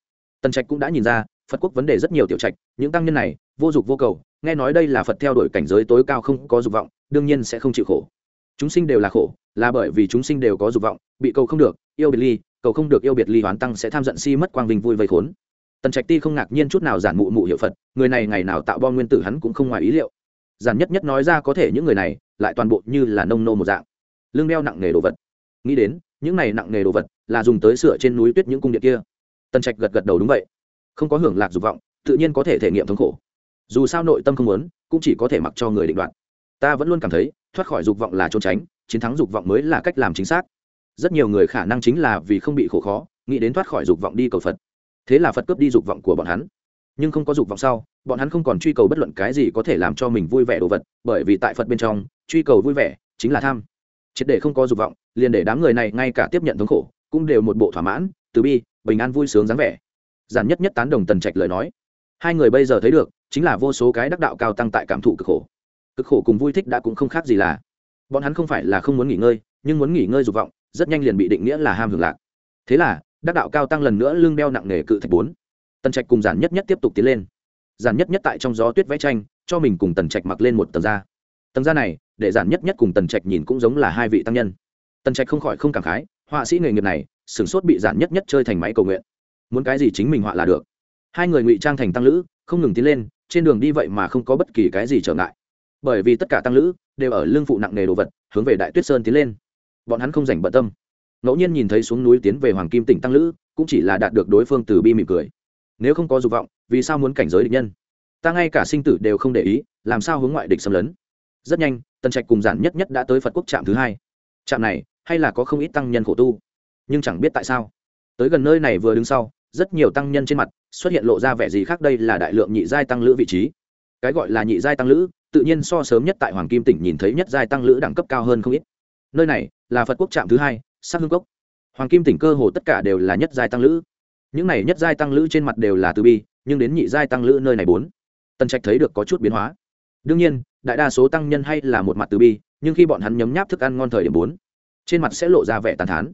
Tần trạch cũng đã nhìn ra, phật quốc vấn đề rất nhiều tiểu trạch, những tăng nhân này, vô dục vô cầu nghe nói đây là phật theo đuổi cảnh giới tối cao không có dục vọng, đương nhiên sẽ không chịu khổ. Chúng sinh đều là khổ, là bởi vì chúng sinh đều có dục vọng, bị cầu không được, yêu biệt ly, cầu không được yêu biệt ly hoán tăng sẽ tham giận si mất quang vinh vui vây khốn. Tần trạch ti không ngạc nhiên chút nào giản mụ mụ hiệu phật, người này ngày nào tạo bom nguyên tử hắn cũng không ngoài ý liệu. Giản nhất nhất nói ra có thể những người này lại toàn bộ như là nông nô một dạng. Lương đeo nặng nghề đồ vật. Nghĩ đến, những này nặng nghề đồ vật là dùng tới sửa trên núi tuyết những cung điện kia. Tần trạch gật gật đầu đúng vậy. Không có hưởng lạc dục vọng, tự nhiên có thể thể nghiệm thống khổ dù sao nội tâm không muốn, cũng chỉ có thể mặc cho người định đoạt. Ta vẫn luôn cảm thấy, thoát khỏi dục vọng là trốn tránh, chiến thắng dục vọng mới là cách làm chính xác. Rất nhiều người khả năng chính là vì không bị khổ khó, nghĩ đến thoát khỏi dục vọng đi cầu phật. Thế là phật cướp đi dục vọng của bọn hắn. Nhưng không có dục vọng sau, bọn hắn không còn truy cầu bất luận cái gì có thể làm cho mình vui vẻ đồ vật, bởi vì tại phật bên trong, truy cầu vui vẻ chính là tham. Triệt để không có dục vọng, liền để đám người này ngay cả tiếp nhận thống khổ, cũng đều một bộ thỏa mãn, từ bi, bình an vui sướng dáng vẻ. Giản nhất nhất tán đồng tần trạch lời nói. Hai người bây giờ thấy được chính là vô số cái đắc đạo cao tăng tại cảm thụ cực khổ. Cực khổ cùng vui thích đã cũng không khác gì là. Bọn hắn không phải là không muốn nghỉ ngơi, nhưng muốn nghỉ ngơi dục vọng, rất nhanh liền bị định nghĩa là ham hưởng lạc. Thế là, đắc đạo cao tăng lần nữa lưng đeo nặng nề cự thạch bốn. Tần trạch cùng giản nhất nhất tiếp tục tiến lên. Giản nhất nhất tại trong gió tuyết vẽ tranh, cho mình cùng tần trạch mặc lên một tầng da. Tầng da này, để giản nhất nhất cùng tần trạch nhìn cũng giống là hai vị tăng nhân. Tần trạch không khỏi không cảm khái, họa sĩ nghề nghiệp này, sửng sốt bị giản nhất nhất chơi thành máy cầu nguyện. Muốn cái gì chính mình họa là được. Hai người ngụy trang thành tăng lữ, không ngừng tiến lên trên đường đi vậy mà không có bất kỳ cái gì trở ngại. Bởi vì tất cả tăng lữ đều ở lưng phụ nặng nề đồ vật, hướng về đại tuyết sơn tiến lên. Bọn hắn không dành bận tâm. Ngẫu nhiên nhìn thấy xuống núi tiến về hoàng kim tỉnh tăng lữ, cũng chỉ là đạt được đối phương từ bi mỉm cười. Nếu không có dục vọng, vì sao muốn cảnh giới địch nhân? Ta ngay cả sinh tử đều không để ý, làm sao hướng ngoại địch xâm lấn? Rất nhanh, tần trạch cùng giản nhất nhất đã tới phật quốc trạm thứ hai. Trạm này, hay là có không ít tăng nhân khổ tu? Nhưng chẳng biết tại sao. Tới gần nơi này vừa đứng sau rất nhiều tăng nhân trên mặt, xuất hiện lộ ra vẻ gì khác đây là đại lượng nhị giai tăng lữ vị trí. Cái gọi là nhị giai tăng lữ, tự nhiên so sớm nhất tại hoàng kim tỉnh nhìn thấy nhất giai tăng lữ đẳng cấp cao hơn không ít. Nơi này là phật quốc trạm thứ hai, sắc hương cốc. Hoàng kim tỉnh cơ hồ tất cả đều là nhất giai tăng lữ. Những này nhất giai tăng lữ trên mặt đều là từ bi, nhưng đến nhị giai tăng lữ nơi này bốn, tần trạch thấy được có chút biến hóa. Đương nhiên, đại đa số tăng nhân hay là một mặt từ bi, nhưng khi bọn hắn nhấm nháp thức ăn ngon thời điểm bốn, trên mặt sẽ lộ ra vẻ tàn thán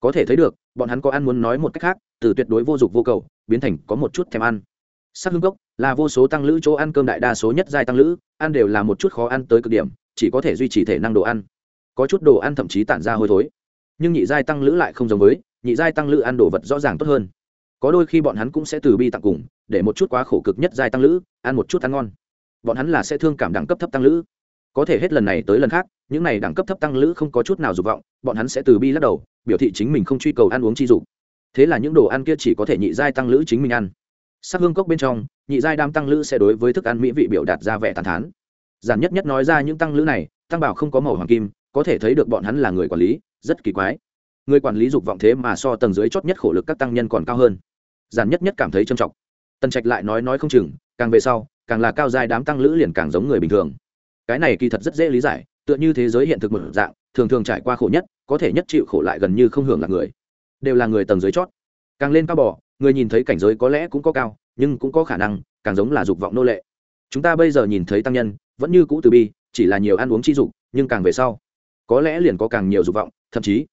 có thể thấy được, bọn hắn có ăn muốn nói một cách khác, từ tuyệt đối vô dụng vô cầu, biến thành có một chút thèm ăn. Sắc hương cốc là vô số tăng lữ chỗ ăn cơm đại đa số nhất giai tăng lữ, ăn đều là một chút khó ăn tới cực điểm, chỉ có thể duy trì thể năng đồ ăn. Có chút đồ ăn thậm chí tản ra hôi thối. Nhưng nhị giai tăng lữ lại không giống với, nhị giai tăng lữ ăn đồ vật rõ ràng tốt hơn. Có đôi khi bọn hắn cũng sẽ từ bi tặng cùng, để một chút quá khổ cực nhất giai tăng lữ, ăn một chút ăn ngon. Bọn hắn là sẽ thương cảm đẳng cấp thấp tăng lữ. Có thể hết lần này tới lần khác, những này đẳng cấp thấp tăng lữ không có chút nào dục vọng, bọn hắn sẽ từ bi lắc đầu biểu thị chính mình không truy cầu ăn uống chi dục. Thế là những đồ ăn kia chỉ có thể nhị giai tăng lữ chính mình ăn. Sắc hương cốc bên trong, nhị giai đam tăng lữ sẽ đối với thức ăn mỹ vị biểu đạt ra vẻ tàn thán. Giản nhất nhất nói ra những tăng lữ này, tăng bảo không có màu hoàng kim, có thể thấy được bọn hắn là người quản lý, rất kỳ quái. Người quản lý dục vọng thế mà so tầng dưới chót nhất khổ lực các tăng nhân còn cao hơn. Giản nhất nhất cảm thấy trầm trọng. Tần trạch lại nói nói không chừng, càng về sau, càng là cao giai đám tăng lữ liền càng giống người bình thường. Cái này kỳ thật rất dễ lý giải, tựa như thế giới hiện thực một dạng, thường thường trải qua khổ nhất có thể nhất chịu khổ lại gần như không hưởng là người. Đều là người tầng dưới chót. Càng lên cao bỏ người nhìn thấy cảnh giới có lẽ cũng có cao, nhưng cũng có khả năng, càng giống là dục vọng nô lệ. Chúng ta bây giờ nhìn thấy tăng nhân, vẫn như cũ từ bi, chỉ là nhiều ăn uống chi dục, nhưng càng về sau, có lẽ liền có càng nhiều dục vọng, thậm chí,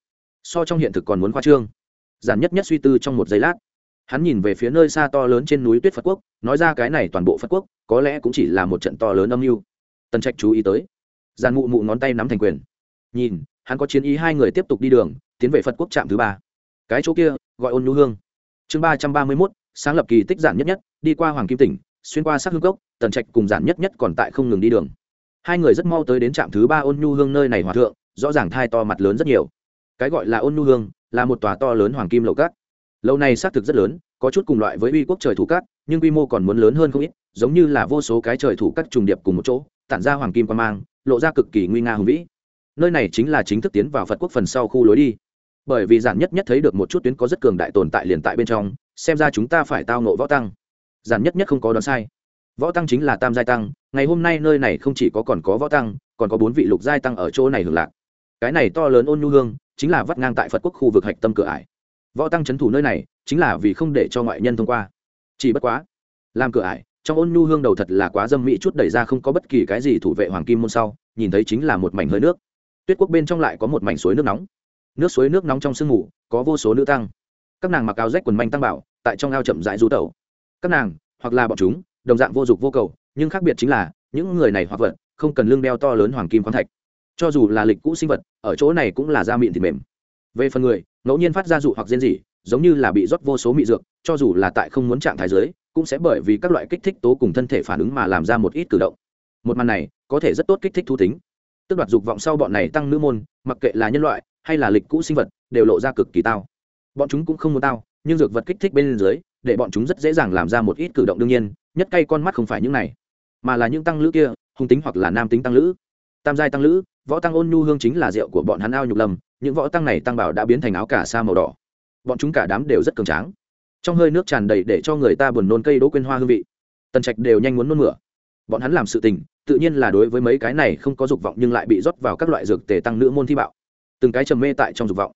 so trong hiện thực còn muốn khoa trương. Giản nhất nhất suy tư trong một giây lát. Hắn nhìn về phía nơi xa to lớn trên núi tuyết phật quốc, nói ra cái này toàn bộ phật quốc, có lẽ cũng chỉ là một trận to lớn âm mưu. Tần trạch chú ý tới. Giàn mụ mụ ngón tay nắm thành quyền. Nhìn hắn có chiến ý hai người tiếp tục đi đường, tiến về phật quốc trạm thứ ba. Cái chỗ kia, gọi ôn nhu hương. Chương ba trăm ba mươi mốt, sáng lập kỳ tích giản nhất nhất, đi qua hoàng kim tỉnh, xuyên qua sắc hương cốc, tần trạch cùng giản nhất nhất còn tại không ngừng đi đường. Hai người rất mau tới đến trạm thứ ba ôn nhu hương nơi này hòa thượng, rõ ràng thai to mặt lớn rất nhiều. Cái gọi là ôn nhu hương, là một tòa to lớn hoàng kim lầu cát. Lâu này xác thực rất lớn, có chút cùng loại với uy quốc trời thủ cát, nhưng quy mô còn muốn lớn hơn không ít, giống như là vô số cái trời thủ cát trùng điệp cùng một chỗ, tản ra hoàng kim quan mang, lộ ra cực kỳ nguy nga hùng vĩ nơi này chính là chính thức tiến vào phật quốc phần sau khu lối đi. Bởi vì giản nhất nhất thấy được một chút tuyến có rất cường đại tồn tại liền tại bên trong, xem ra chúng ta phải tao nộ võ tăng. Giản nhất nhất không có đoán sai. Võ tăng chính là tam giai tăng, ngày hôm nay nơi này không chỉ có còn có võ tăng, còn có bốn vị lục giai tăng ở chỗ này hưởng lạc. Cái này to lớn ôn nhu hương, chính là vắt ngang tại phật quốc khu vực hạch tâm cửa ải. Võ tăng c h ấ n thủ nơi này, chính là vì không để cho ngoại nhân thông qua. Chỉ bất quá, làm cửa ải, trong ôn nhu hương đầu thật là quá dâm mỹ chút đẩy ra không có bất kỳ cái gì thủ vệ hoàng kim môn sau, nhìn thấy chính là một mảnh hơi nước tuyết quốc bên trong lại có một mảnh suối nước nóng. Nước suối nước nóng trong sương mù, có vô số nữ tăng. Các nàng mặc áo rách quần manh tăng bảo, tại trong ao chậm rãi rú tẩu. Các nàng, hoặc là bọn chúng, đồng dạng vô dụng vô cầu, nhưng khác biệt chính là, những người này hoặc vật, không cần lương đeo to lớn hoàng kim khoáng thạch. Cho dù là lịch cũ sinh vật, ở chỗ này cũng là da mịn thịt mềm. Về phần người, ngẫu nhiên phát ra dụ hoặc rên rỉ, giống như là bị rót vô số mị dược, cho dù là tại không muốn trạng thái giới, cũng sẽ bởi vì các loại kích thích tố cùng thân thể phản ứng mà làm ra một ít cử động. Một màn này, có thể rất tốt kích thích thú tính tức đoạt dục vọng sau bọn này tăng nữ môn, mặc kệ là nhân loại hay là lịch cũ sinh vật, đều lộ ra cực kỳ tao. Bọn chúng cũng không muốn tao, nhưng dược vật kích thích bên dưới, để bọn chúng rất dễ dàng làm ra một ít cử động đương nhiên, nhất cay con mắt không phải những này, mà là những tăng lữ kia hung tính hoặc là nam tính tăng lữ. Tam giai tăng lữ, võ tăng ôn nhu hương chính là rượu của bọn hắn ao nhục lầm, những võ tăng này tăng bảo đã biến thành áo cả sa màu đỏ. Bọn chúng cả đám đều rất cường tráng. Trong hơi nước tràn đầy để cho người ta buồn nôn cây đỗ quên hoa hương vị. Tần trạch đều nhanh muốn nôn mửa bọn hắn làm sự tình tự nhiên là đối với mấy cái này không có dục vọng nhưng lại bị rót vào các loại dược tề tăng nữ môn thi bạo. Từng cái trầm mê tại trong dục vọng.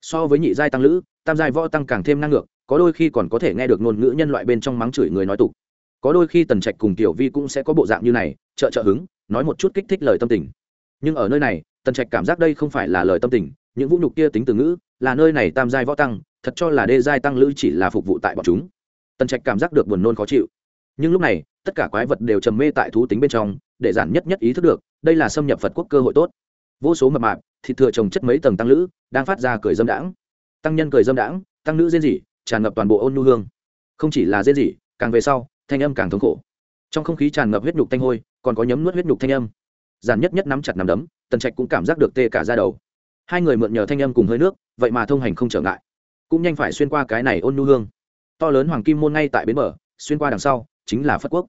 So với nhị giai tăng nữ, tam giai võ tăng càng thêm năng ngược có đôi khi còn có thể nghe được ngôn ngữ nhân loại bên trong mắng chửi người nói tục. Có đôi khi tần trạch cùng tiểu vi cũng sẽ có bộ dạng như này trợ trợ hứng nói một chút kích thích lời tâm tình. Nhưng ở nơi này tần trạch cảm giác đây không phải là lời tâm tình những vũ nhục kia tính từ ngữ là nơi này tam giai võ tăng thật cho là đê giai tăng lữ chỉ là phục vụ tại bọn chúng. Tần trạch cảm giác được buồn nôn khó chịu. Nhưng lúc này tất cả quái vật đều trầm mê tại thú tính bên trong, để giản nhất nhất ý thức được, đây là xâm nhập phật quốc cơ hội tốt. Vô số mập mạp, thịt thừa trồng chất mấy tầng tăng lữ, đang phát ra cười dâm đãng. Tăng nhân cười dâm đãng, tăng nữ rên rỉ, tràn ngập toàn bộ ôn nhu hương. Không chỉ là rên rỉ, càng về sau, thanh âm càng thống khổ. Trong không khí tràn ngập huyết nhục thanh hôi, còn có nhấm nuốt huyết nhục thanh âm. Giản nhất nhất nắm chặt nắm đấm, tần trạch cũng cảm giác được tê cả ra đầu. Hai người mượn nhờ thanh âm cùng hơi nước, vậy mà thông hành không trở ngại. Cũng nhanh phải xuyên qua cái này ôn nhu hương. To lớn hoàng kim môn ngay tại bến bờ, xuyên qua đằng sau chính là phật quốc.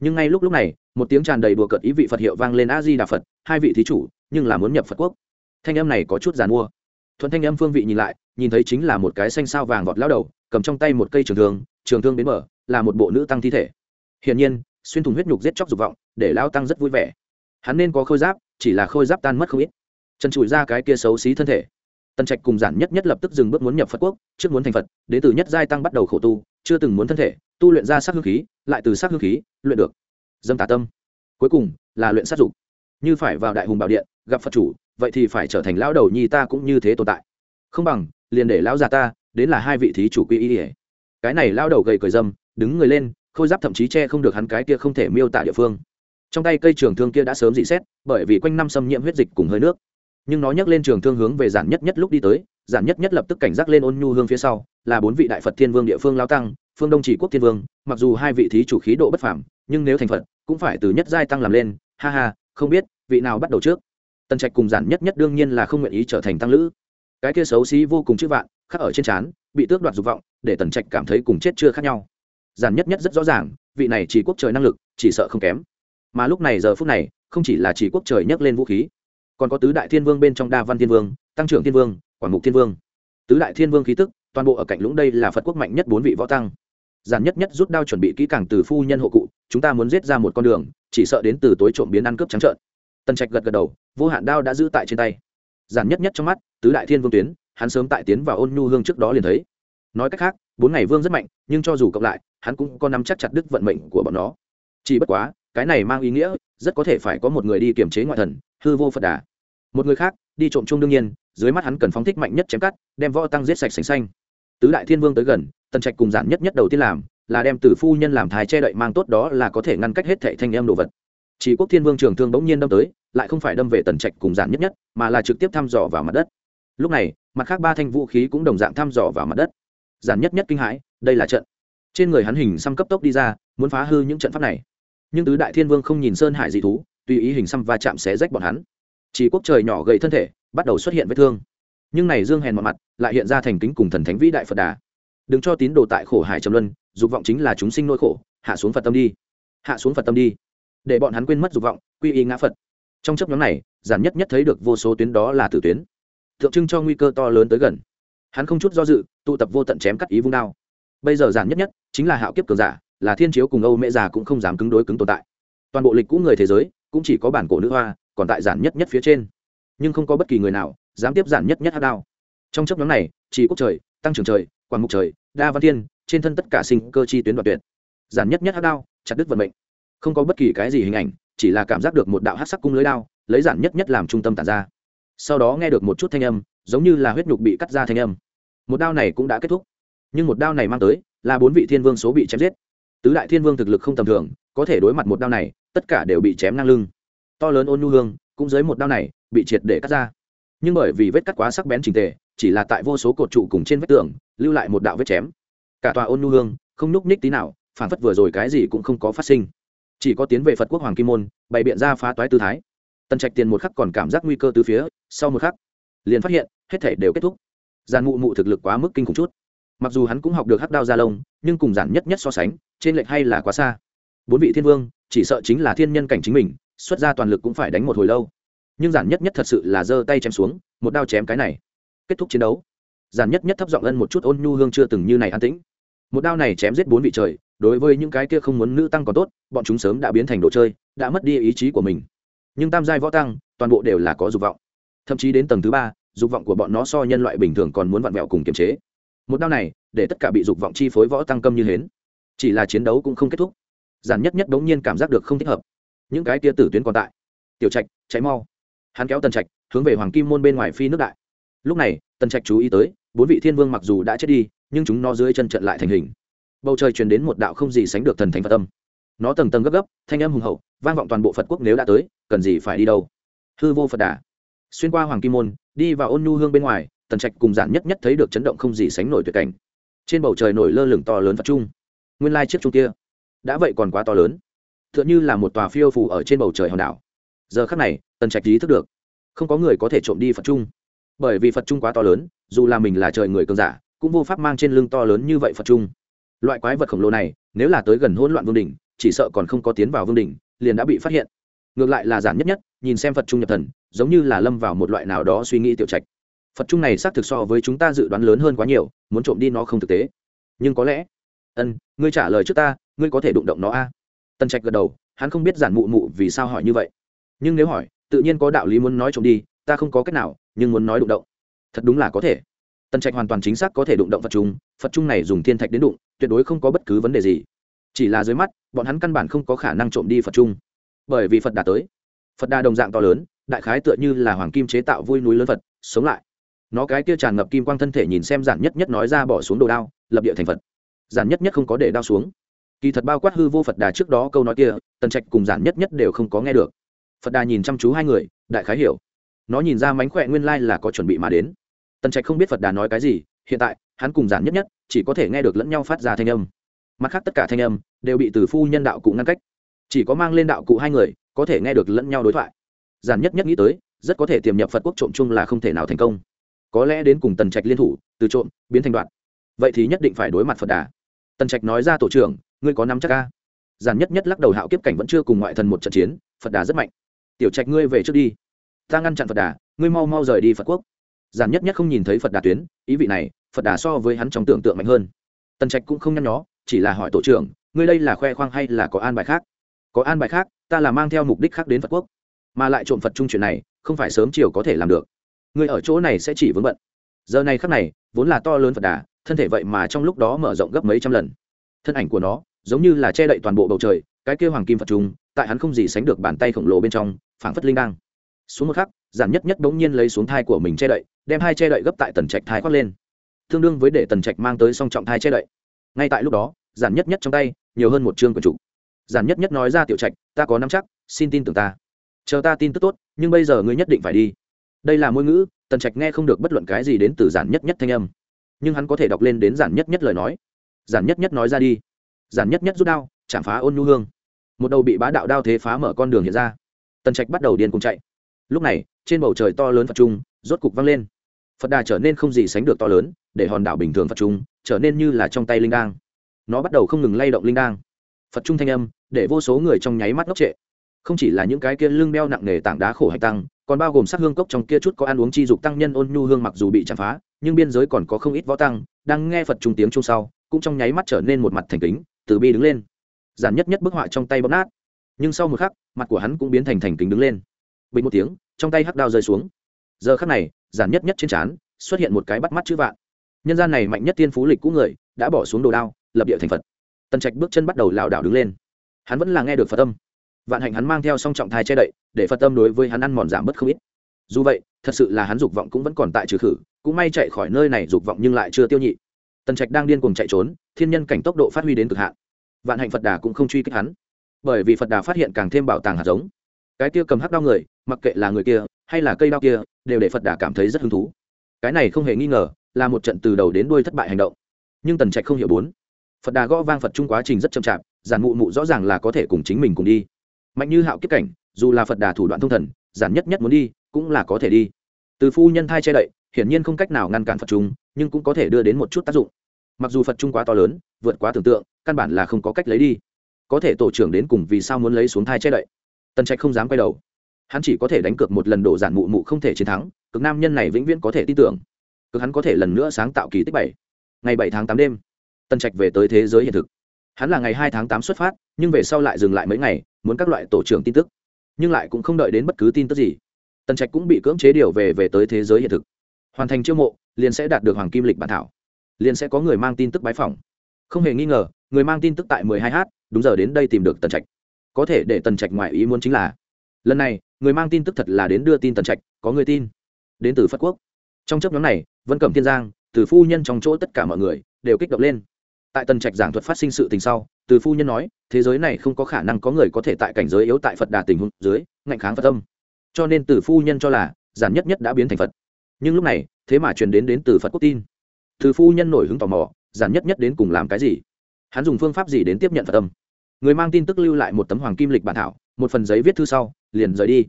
Nhưng ngay lúc lúc này một tiếng tràn đầy đùa cợt ý vị phật hiệu vang lên a di đà phật hai vị thí chủ nhưng là muốn nhập phật quốc. Thanh âm này có chút giàn mua. Thuận thanh âm phương vị nhìn lại nhìn thấy chính là một cái xanh sao vàng vọt lao đầu cầm trong tay một cây trường thương trường thương bến mở, là một bộ nữ tăng thi thể. Hiển nhiên xuyên thùng huyết nhục giết chóc dục vọng để lao tăng rất vui vẻ. Hắn nên có khôi giáp chỉ là khôi giáp tan mất không ít. Chân trụi ra cái kia xấu xí thân thể. Tần trạch cùng giản nhất nhất lập tức dừng bước muốn nhập phật quốc trước muốn thành phật đến từ nhất giai tăng bắt đầu khổ tu chưa từng muốn thân thể tu luyện ra sắc hương khí lại từ sắc hương khí, luyện được. Dâm tà tâm. Cuối cùng, là luyện sát dục. Như phải vào đại hùng bảo điện, gặp phật chủ, vậy thì phải trở thành lão đầu nhi ta cũng như thế tồn tại. Không bằng, liền để lão già ta đến là hai vị thí chủ quy y cái này lão đầu gầy cười dâm, đứng người lên, khôi giáp thậm chí che không được hắn cái kia không thể miêu tả địa phương. Trong tay cây trường thương kia đã sớm dị xét, bởi vì quanh năm xâm nhiễm huyết dịch cùng hơi nước. Nhưng nó nhắc lên trường thương hướng về giản nhất nhất lúc đi tới, giản nhất nhất lập tức cảnh giác lên ôn nhu hương phía sau, là bốn vị đại phật thiên vương địa phương lao tăng phương đông chỉ quốc thiên vương, mặc dù hai vị thí chủ khí độ bất phảm nhưng nếu thành phật, cũng phải từ nhất giai tăng làm lên. Ha ha, không biết, vị nào bắt đầu trước? Tần trạch cùng giản nhất nhất đương nhiên là không nguyện ý trở thành tăng lữ. Cái kia xấu xí vô cùng chữ vạn, khắc ở trên trán, bị tước đoạt dục vọng, để tần trạch cảm thấy cùng chết chưa khác nhau. Giản nhất nhất rất rõ ràng, vị này chỉ quốc trời năng lực, chỉ sợ không kém. Mà lúc này giờ phút này, không chỉ là chỉ quốc trời nhấc lên vũ khí, còn có tứ đại thiên vương bên trong đa văn thiên vương, tăng trưởng thiên vương, quảng mục thiên vương. Tứ đại thiên vương khí tức, toàn bộ ở cạnh lũng đây là phật quốc mạnh nhất bốn vị võ tăng giản nhất nhất rút đao chuẩn bị kỹ càng từ phu nhân hộ cụ, chúng ta muốn giết ra một con đường, chỉ sợ đến từ tối trộm biến ăn cướp trắng trợn. Tần trạch gật gật đầu, vô hạn đao đã giữ tại trên tay. Giản nhất nhất trong mắt, tứ đại thiên vương tuyến, hắn sớm tại tiến vào ôn nhu hương trước đó liền thấy. Nói cách khác, bốn ngày vương rất mạnh, nhưng cho dù cộng lại, hắn cũng có nắm chắc chặt đức vận mệnh của bọn nó. Chỉ bất quá, cái này mang ý nghĩa, rất có thể phải có một người đi kiềm chế ngoại thần, hư vô phật đà. Một người khác, đi trộm chung đương nhiên, dưới mắt hắn cần phóng thích mạnh nhất chém cắt, đem võ tăng giết sạch sành xanh tứ đại thiên vương tới gần, tần trạch cùng giản nhất nhất đầu tiên làm, là đem tử phu nhân làm thái che đậy mang tốt đó là có thể ngăn cách hết thệ thanh em đồ vật. Chỉ quốc thiên vương trường thương bỗng nhiên đâm tới, lại không phải đâm về tần trạch cùng giản nhất nhất, mà là trực tiếp thăm dò vào mặt đất. Lúc này, mặt khác ba thanh vũ khí cũng đồng dạng thăm dò vào mặt đất. Giản nhất nhất kinh hãi, đây là trận. Trên người hắn hình xăm cấp tốc đi ra, muốn phá hư những trận pháp này. Nhưng tứ đại thiên vương không nhìn sơn hải dị thú, tùy ý hình xăm va chạm xé rách bọn hắn. Chỉ quốc trời nhỏ gầy thân thể, bắt đầu xuất hiện vết thương nhưng này dương hèn mọi mặt lại hiện ra thành kính cùng thần thánh vĩ đại phật đà. Đừng cho tín đồ tại khổ hải trầm luân, dục vọng chính là chúng sinh nỗi khổ, hạ xuống phật tâm đi. Hạ xuống phật tâm đi. Để bọn hắn quên mất dục vọng, quy y ngã phật. Trong chấp nhóm này, giản nhất nhất thấy được vô số tuyến đó là tử tuyến. Tượng trưng cho nguy cơ to lớn tới gần. Hắn không chút do dự, tụ tập vô tận chém cắt ý vung đao. Bây giờ giản nhất nhất chính là hạo kiếp cường giả, là thiên chiếu cùng âu mẹ già cũng không dám cứng đối cứng tồn tại. Toàn bộ lịch cũ người thế giới cũng chỉ có bản cổ nữ hoa, còn tại giản nhất nhất phía trên. Nhưng không có bất kỳ người nào dám tiếp giản nhất nhất hát đao. Trong chấp nhóm này chỉ quốc trời, tăng trưởng trời, quảng mục trời, đa văn thiên, trên thân tất cả sinh cơ chi tuyến đoạn tuyệt. Giản nhất nhất hát đao, chặt đứt vận mệnh. Không có bất kỳ cái gì hình ảnh, chỉ là cảm giác được một đạo hát sắc cung lưới đao, lấy giản nhất nhất làm trung tâm tàn ra. Sau đó nghe được một chút thanh âm, giống như là huyết nhục bị cắt ra thanh âm. Một đao này cũng đã kết thúc. Nhưng một đao này mang tới, là bốn vị thiên vương số bị chém giết. Tứ đại thiên vương thực lực không tầm thường, có thể đối mặt một đao này, tất cả đều bị chém ngang lưng. To lớn ôn nhu hương, cũng dưới một đao này, bị triệt để cắt ra nhưng bởi vì vết cắt quá sắc bén trình tề, chỉ là tại vô số cột trụ cùng trên vách tường, lưu lại một đạo vết chém. Cả tòa ôn nhu hương, không núc ních tí nào, phản phất vừa rồi cái gì cũng không có phát sinh. Chỉ có tiến về phật quốc hoàng kim môn, bày biện ra phá toái tư thái. Tần trạch tiền một khắc còn cảm giác nguy cơ từ phía, sau một khắc, liền phát hiện, hết thể đều kết thúc. Giàn mụ mụ thực lực quá mức kinh khủng chút. Mặc dù hắn cũng học được hắc đao gia lông, nhưng cùng giản nhất nhất so sánh, trên lệch hay là quá xa. Bốn vị thiên vương, chỉ sợ chính là thiên nhân cảnh chính mình, xuất ra toàn lực cũng phải đánh một hồi lâu nhưng giản nhất nhất thật sự là giơ tay chém xuống, một đao chém cái này. Kết thúc chiến đấu. Giản nhất nhất thấp giọng ân một chút ôn nhu hương chưa từng như này an tĩnh. Một đao này chém giết bốn vị trời, đối với những cái kia không muốn nữ tăng còn tốt, bọn chúng sớm đã biến thành đồ chơi, đã mất đi ý chí của mình. Nhưng tam giai võ tăng, toàn bộ đều là có dục vọng. Thậm chí đến tầng thứ ba, dục vọng của bọn nó so nhân loại bình thường còn muốn vặn vẹo cùng kiềm chế. Một đao này, để tất cả bị dục vọng chi phối võ tăng câm như hến. Chỉ là chiến đấu cũng không kết thúc. Giản nhất nhất đống nhiên cảm giác được không thích hợp. Những cái tia tử tuyến còn tại. Tiểu trạch cháy mau hắn kéo tần trạch hướng về hoàng kim môn bên ngoài phi nước đại lúc này tần trạch chú ý tới bốn vị thiên vương mặc dù đã chết đi nhưng chúng nó dưới chân trận lại thành hình bầu trời truyền đến một đạo không gì sánh được thần thánh phật âm nó tầng tầng gấp gấp thanh âm hùng hậu vang vọng toàn bộ phật quốc nếu đã tới cần gì phải đi đâu hư vô phật đà xuyên qua hoàng kim môn đi vào ôn nhu hương bên ngoài tần trạch cùng giản nhất nhất thấy được chấn động không gì sánh nổi tuyệt cảnh trên bầu trời nổi lơ lửng to lớn phật trung nguyên lai chiếc trung kia đã vậy còn quá to lớn t h ư ợ n h ư là một tòa phiêu phủ ở trên bầu trời hòn đảo giờ khắc này tần trạch ý thức được. Không có người có thể trộm đi phật trung. Bởi vì phật trung quá to lớn dù là mình là trời người cường giả cũng vô pháp mang trên lưng to lớn như vậy phật trung. Loại quái vật khổng lồ này nếu là tới gần hỗn loạn vương đỉnh, chỉ sợ còn không có tiến vào vương đỉnh, liền đã bị phát hiện. Ngược lại là giản nhất nhất nhìn xem phật trung nhập thần giống như là lâm vào một loại nào đó suy nghĩ tiểu trạch. Phật trung này xác thực so với chúng ta dự đoán lớn hơn quá nhiều muốn trộm đi nó không thực tế. Nhưng có lẽ ân ngươi trả lời trước ta ngươi có thể đụng động nó a. À? tần trạch gật đầu hắn không biết giản mụ mụ vì sao hỏi như vậy. Nhưng nếu hỏi tự nhiên có đạo lý muốn nói trộm đi, ta không có cách nào, nhưng muốn nói đụng động. Thật đúng là có thể. Tần trạch hoàn toàn chính xác có thể đụng động phật trung phật trung này dùng thiên thạch đến đụng, tuyệt đối không có bất cứ vấn đề gì. Chỉ là dưới mắt, bọn hắn căn bản không có khả năng trộm đi phật trung. Bởi vì phật đã tới. Phật đà đồng dạng to lớn, đại khái tựa như là hoàng kim chế tạo vui núi lớn phật, sống lại. Nó cái kia tràn ngập kim quang thân thể nhìn xem giản nhất nhất nói ra bỏ xuống đồ đao, lập địa thành phật. Giản nhất nhất không có để đao xuống. Kỳ thật bao quát hư vô phật đà trước đó câu nói kia, tần trạch cùng giản nhất nhất đều không có nghe được phật đà nhìn chăm chú hai người, đại khái hiểu. Nó nhìn ra mánh khỏe nguyên lai là có chuẩn bị mà đến. Tần trạch không biết phật đà nói cái gì, hiện tại, hắn cùng giản nhất nhất, chỉ có thể nghe được lẫn nhau phát ra thanh âm. Mặt khác tất cả thanh âm, đều bị từ phu nhân đạo cụ ngăn cách. Chỉ có mang lên đạo cụ hai người, có thể nghe được lẫn nhau đối thoại. Giản nhất nhất nghĩ tới, rất có thể tiềm nhập phật quốc trộm chung là không thể nào thành công. Có lẽ đến cùng tần trạch liên thủ, từ trộm, biến thành đoạn. Vậy thì nhất định phải đối mặt phật đà. Tần trạch nói ra tổ trưởng, ngươi có năm chắc ca giản nhất nhất lắc đầu hạo kiếp cảnh vẫn chưa cùng ngoại thần một trận chiến, phật đà rất mạnh tiểu trạch ngươi về trước đi. Ta ngăn chặn phật đà, ngươi mau mau rời đi phật quốc. Giản nhất nhất không nhìn thấy phật đà tuyến, ý vị này, phật đà so với hắn trong tưởng tượng mạnh hơn. Tần trạch cũng không nhăn nhó, chỉ là hỏi tổ trưởng, ngươi đây là khoe khoang hay là có an bài khác? Có an bài khác, ta là mang theo mục đích khác đến phật quốc. Mà lại trộm phật trung chuyện này, không phải sớm chiều có thể làm được. Ngươi ở chỗ này sẽ chỉ vướng bận. Giờ này khắc này, vốn là to lớn phật đà, thân thể vậy mà trong lúc đó mở rộng gấp mấy trăm lần. Thân ảnh của nó, giống như là che đậy toàn bộ bầu trời, cái kêu hoàng kim phật Trung tại hắn không gì sánh được bàn tay khổng lồ bên trong, phảng phất linh đang xuống một khắc, giản nhất nhất bỗng nhiên lấy xuống thai của mình che đậy, đem hai che đậy gấp tại tần trạch thai khoác lên. Tương đương với để tần trạch mang tới song trọng thai che đậy. Ngay tại lúc đó, giản nhất nhất trong tay, nhiều hơn một chương của chủ giản nhất nhất nói ra, tiểu trạch, ta có nắm chắc, xin tin tưởng ta. Chờ ta tin tức tốt, nhưng bây giờ ngươi nhất định phải đi. Đây là ngôn ngữ, tần trạch nghe không được bất luận cái gì đến từ giản nhất nhất thanh âm. Nhưng hắn có thể đọc lên đến giản nhất nhất lời nói. Giản nhất nhất nói ra đi. Giản nhất nhất rút đao, chạm phá ôn nhu hương một đầu bị bá đạo đao thế phá mở con đường hiện ra. Tần trạch bắt đầu điên cùng chạy. Lúc này, trên bầu trời to lớn phật trung rốt cục văng lên. Phật đà trở nên không gì sánh được to lớn, để hòn đảo bình thường phật trung trở nên như là trong tay linh đang nó bắt đầu không ngừng lay động linh đang phật trung thanh âm để vô số người trong nháy mắt ngốc trệ. Không chỉ là những cái kia lưng đeo nặng nề tảng đá khổ hạch tăng, còn bao gồm sắc hương cốc trong kia chút có ăn uống chi dục tăng nhân ôn nhu hương mặc dù bị chạm phá, nhưng biên giới còn có không ít võ tăng đang nghe phật trung tiếng chung sau, cũng trong nháy mắt trở nên một mặt thành kính, từ bi đứng lên giản nhất nhất bức họa trong tay bóp nát. Nhưng sau một khắc, mặt của hắn cũng biến thành thành kính đứng lên. Bình một tiếng, trong tay hắc đao rơi xuống. Giờ khắc này, giản nhất nhất trên trán xuất hiện một cái bắt mắt chữ vạn. Nhân gian này mạnh nhất tiên phú lịch cũ người đã bỏ xuống đồ đao, lập địa thành phật. Tần trạch bước chân bắt đầu lảo đảo đứng lên. Hắn vẫn là nghe được phật âm. Vạn hạnh hắn mang theo song trọng thai che đậy, để phật tâm đối với hắn ăn mòn giảm bớt không ít. Dù vậy, thật sự là hắn dục vọng cũng vẫn còn tại trừ khử, cũng may chạy khỏi nơi này dục vọng nhưng lại chưa tiêu nhị. Tần trạch đang điên cuồng chạy trốn, thiên nhân cảnh tốc độ phát huy đến cực hạn vạn hạnh phật đà cũng không truy kích hắn. Bởi vì phật đà phát hiện càng thêm bảo tàng hạt giống. Cái kia cầm hắc đao người, mặc kệ là người kia hay là cây đao kia, đều để phật đà cảm thấy rất hứng thú. Cái này không hề nghi ngờ là một trận từ đầu đến đuôi thất bại hành động. Nhưng tần trạch không hiểu bốn. Phật đà gõ vang phật chung quá trình rất chậm chạp, giản mụ mụ rõ ràng là có thể cùng chính mình cùng đi. Mạnh như hạo kiếp cảnh, dù là phật đà thủ đoạn thông thần, giản nhất nhất muốn đi, cũng là có thể đi. Từ phu nhân thai che đậy, hiển nhiên không cách nào ngăn cản phật chúng nhưng cũng có thể đưa đến một chút tác dụng. Mặc dù phật trung quá to lớn vượt quá tưởng tượng, căn bản là không có cách lấy đi. Có thể tổ trưởng đến cùng vì sao muốn lấy xuống thai che đậy? Tần trạch không dám quay đầu. Hắn chỉ có thể đánh cược một lần đổ giản mụ mụ không thể chiến thắng, cực nam nhân này vĩnh viễn có thể tin tưởng. Cực hắn có thể lần nữa sáng tạo kỳ tích bảy. Ngày bảy tháng tám đêm, tần trạch về tới thế giới hiện thực. Hắn là ngày hai tháng tám xuất phát, nhưng về sau lại dừng lại mấy ngày, muốn các loại tổ trưởng tin tức. Nhưng lại cũng không đợi đến bất cứ tin tức gì. Tần trạch cũng bị cưỡng chế điều về về tới thế giới hiện thực. Hoàn thành chiêu mộ, liền sẽ đạt được hoàng kim lịch bản thảo. Liền sẽ có người mang tin tức bái phỏng không hề nghi ngờ, người mang tin tức tại mười hai h đúng giờ đến đây tìm được tần trạch. Có thể để tần trạch ngoại ý muốn chính là, lần này, người mang tin tức thật là đến đưa tin tần trạch, có người tin. Đến từ Phật quốc. Trong chấp nhóm này, vân cẩm thiên giang, từ phu nhân trong chỗ tất cả mọi người, đều kích động lên. Tại tần trạch giảng thuật phát sinh sự tình sau, từ phu nhân nói, thế giới này không có khả năng có người có thể tại cảnh giới yếu tại phật đà tình huống dưới, ngạnh kháng phật tâm. Cho nên từ phu nhân cho là, giản nhất nhất đã biến thành phật. Nhưng lúc này, thế mà truyền đến đến từ phật quốc tin. Từ phu nhân nổi hứng tò mò giản nhất nhất đến cùng làm cái gì? Hắn dùng phương pháp gì đến tiếp nhận phật tâm người mang tin tức lưu lại một tấm hoàng kim lịch bản thảo, một phần giấy viết thư sau, liền rời đi.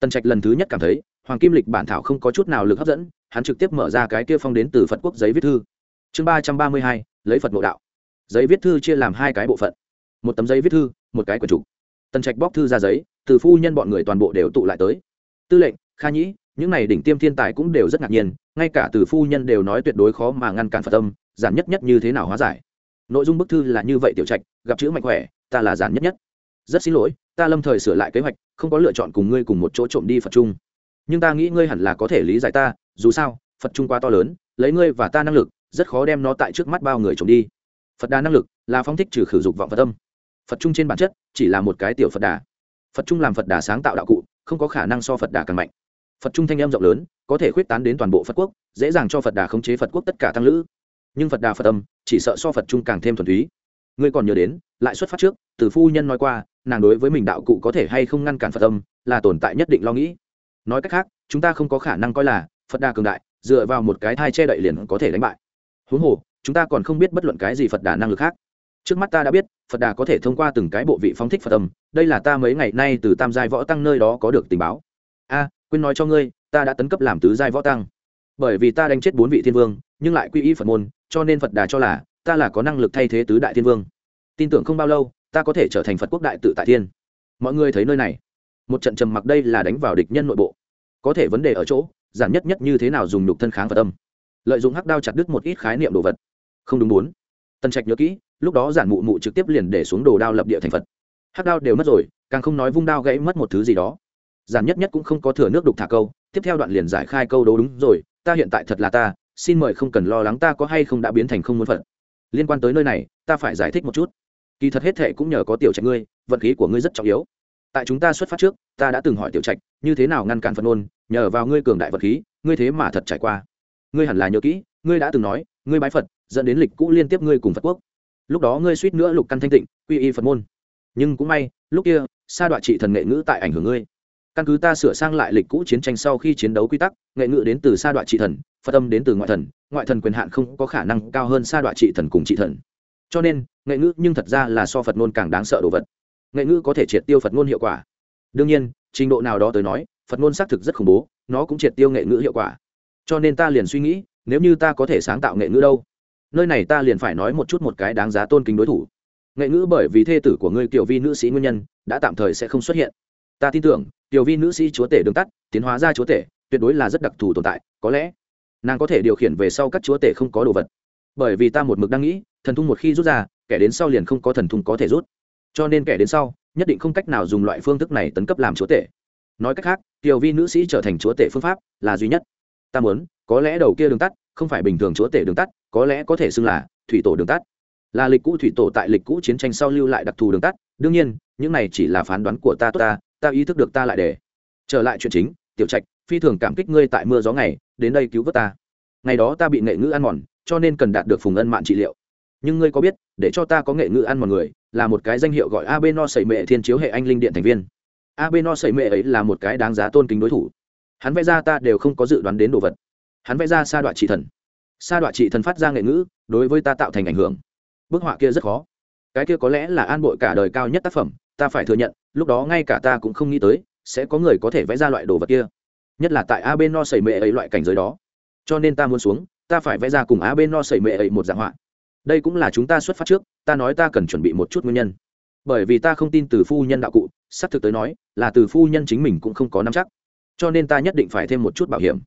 Tần trạch lần thứ nhất cảm thấy, hoàng kim lịch bản thảo không có chút nào lực hấp dẫn, hắn trực tiếp mở ra cái kia phong đến từ phật quốc giấy viết thư. Chương ba trăm ba mươi hai, lấy phật ngộ đạo. Giấy viết thư chia làm hai cái bộ phận. Một tấm giấy viết thư, một cái quyển trục tần trạch bóc thư ra giấy, từ phu nhân bọn người toàn bộ đều tụ lại tới. Tư lệnh, kha nhĩ, những này đỉnh tiêm thiên tài cũng đều rất ngạc nhiên, ngay cả từ phu nhân đều nói tuyệt đối khó mà ngăn cản phật tâm giản nhất nhất như thế nào hóa giải? Nội dung bức thư là như vậy, tiểu trạch, gặp chữ mạnh khỏe, ta là giản nhất nhất. Rất xin lỗi, ta lâm thời sửa lại kế hoạch, không có lựa chọn cùng ngươi cùng một chỗ trộm đi phật trung. Nhưng ta nghĩ ngươi hẳn là có thể lý giải ta, dù sao, phật trung quá to lớn, lấy ngươi và ta năng lực, rất khó đem nó tại trước mắt bao người trộm đi. Phật đà năng lực là phong thích trừ khử dục vọng phật tâm. Phật trung trên bản chất chỉ là một cái tiểu phật đà. Phật trung làm phật đà sáng tạo đạo cụ, không có khả năng so phật đà càng mạnh. Phật trung thanh em rộng lớn, có thể khuyết tán đến toàn bộ phật quốc, dễ dàng cho phật đà khống chế phật quốc tất cả tăng lữ nhưng phật đà phật âm chỉ sợ so phật trung càng thêm thuần túy ngươi còn nhớ đến lại xuất phát trước từ phu nhân nói qua nàng đối với mình đạo cụ có thể hay không ngăn cản phật âm là tồn tại nhất định lo nghĩ nói cách khác chúng ta không có khả năng coi là phật đà cường đại dựa vào một cái thai che đậy liền có thể đánh bại huống hồ chúng ta còn không biết bất luận cái gì phật đà năng lực khác trước mắt ta đã biết phật đà có thể thông qua từng cái bộ vị phóng thích phật âm đây là ta mấy ngày nay từ tam giai võ tăng nơi đó có được tình báo a à, quên nói cho ngươi ta đã tấn cấp làm tứ giai võ tăng bởi vì ta đánh chết bốn vị thiên vương nhưng lại quy y phật môn cho nên phật đà cho là, ta là có năng lực thay thế tứ đại thiên vương. Tin tưởng không bao lâu, ta có thể trở thành phật quốc đại tự tại thiên. Mọi người thấy nơi này? Một trận trầm mặc đây là đánh vào địch nhân nội bộ. Có thể vấn đề ở chỗ, giản nhất nhất như thế nào dùng nhục thân kháng phật âm. Lợi dụng hắc đao chặt đứt một ít khái niệm đồ vật. Không đúng bốn. Tân trạch nhớ kỹ, lúc đó giản mụ mụ trực tiếp liền để xuống đồ đao lập địa thành phật. Hắc đao đều mất rồi, càng không nói vung đao gãy mất một thứ gì đó. Giản nhất nhất cũng không có thừa nước đục thả câu, tiếp theo đoạn liền giải khai câu đố đúng rồi, ta hiện tại thật là ta xin mời không cần lo lắng ta có hay không đã biến thành không muốn phật liên quan tới nơi này, ta phải giải thích một chút. Kỳ thật hết thệ cũng nhờ có tiểu trạch ngươi, vận khí của ngươi rất trọng yếu. Tại chúng ta xuất phát trước, ta đã từng hỏi tiểu trạch, như thế nào ngăn cản phật ôn nhờ vào ngươi cường đại vật khí, ngươi thế mà thật trải qua. Ngươi hẳn là nhớ kỹ, ngươi đã từng nói, ngươi bái phật, dẫn đến lịch cũ liên tiếp ngươi cùng phật quốc. Lúc đó ngươi suýt nữa lục căn thanh tịnh, quy y phật môn nhưng cũng may, lúc kia, sa đoạn trị thần nghệ ngữ tại ảnh hưởng ngươi căn cứ ta sửa sang lại lịch cũ chiến tranh sau khi chiến đấu quy tắc, nghệ ngữ đến từ sa đoạn trị thần, phật âm đến từ ngoại thần. Ngoại thần quyền hạn không có khả năng cao hơn sa đoạn trị thần cùng trị thần. Cho nên, nghệ ngữ nhưng thật ra là so phật ngôn càng đáng sợ đồ vật. Nghệ ngữ có thể triệt tiêu phật ngôn hiệu quả. Đương nhiên, trình độ nào đó tới nói, phật ngôn xác thực rất khủng bố, nó cũng triệt tiêu nghệ ngữ hiệu quả. Cho nên ta liền suy nghĩ, nếu như ta có thể sáng tạo nghệ ngữ đâu? Nơi này ta liền phải nói một chút một cái đáng giá tôn kính đối thủ. Nghệ ngữ bởi vì thê tử của ngươi tiểu vi nữ sĩ nguyên nhân, đã tạm thời sẽ không xuất hiện. Ta tin tưởng tiểu vi nữ sĩ chúa tể đường tắt, tiến hóa ra chúa tể, tuyệt đối là rất đặc thù tồn tại, có lẽ nàng có thể điều khiển về sau các chúa tể không có đồ vật. Bởi vì ta một mực đang nghĩ, thần thung một khi rút ra, kẻ đến sau liền không có thần thung có thể rút. Cho nên kẻ đến sau, nhất định không cách nào dùng loại phương thức này tấn cấp làm chúa tể. Nói cách khác, tiểu vi nữ sĩ trở thành chúa tể phương pháp là duy nhất. Ta muốn, có lẽ đầu kia đường tắt, không phải bình thường chúa tể đường tắt, có lẽ có thể xưng là thủy tổ đường tắt. Là lịch cũ thủy tổ tại lịch cũ chiến tranh sau lưu lại đặc thù đường tắt. Đương nhiên, những này chỉ là phán đoán của ta tốt ta ta ý thức được ta lại để. Trở lại chuyện chính, tiểu trạch, phi thường cảm kích ngươi tại mưa gió ngày, đến đây cứu vớt ta. Ngày đó ta bị nghệ ngữ ăn mòn, cho nên cần đạt được phùng ân mạng trị liệu. Nhưng ngươi có biết, để cho ta có nghệ ngữ ăn mòn người, là một cái danh hiệu gọi ab no sẩy mệ thiên chiếu hệ anh linh điện thành viên. Ab no sẩy mệ ấy là một cái đáng giá tôn kính đối thủ. Hắn vẽ ra ta đều không có dự đoán đến đồ vật. Hắn vẽ ra sa đoạn trị thần. Sa đoạn trị thần phát ra nghệ ngữ, đối với ta tạo thành ảnh hưởng. Bức họa kia rất khó. Cái kia có lẽ là an bội cả đời cao nhất tác phẩm ta phải thừa nhận, lúc đó ngay cả ta cũng không nghĩ tới, sẽ có người có thể vẽ ra loại đồ vật kia. Nhất là tại a bên no sẩy mệ ấy loại cảnh giới đó. Cho nên ta muốn xuống, ta phải vẽ ra cùng a bên no sẩy mệ ấy một dạng họa. Đây cũng là chúng ta xuất phát trước, ta nói ta cần chuẩn bị một chút nguyên nhân. Bởi vì ta không tin từ phu nhân đạo cụ sắp thực tới nói, là từ phu nhân chính mình cũng không có nắm chắc. Cho nên ta nhất định phải thêm một chút bảo hiểm.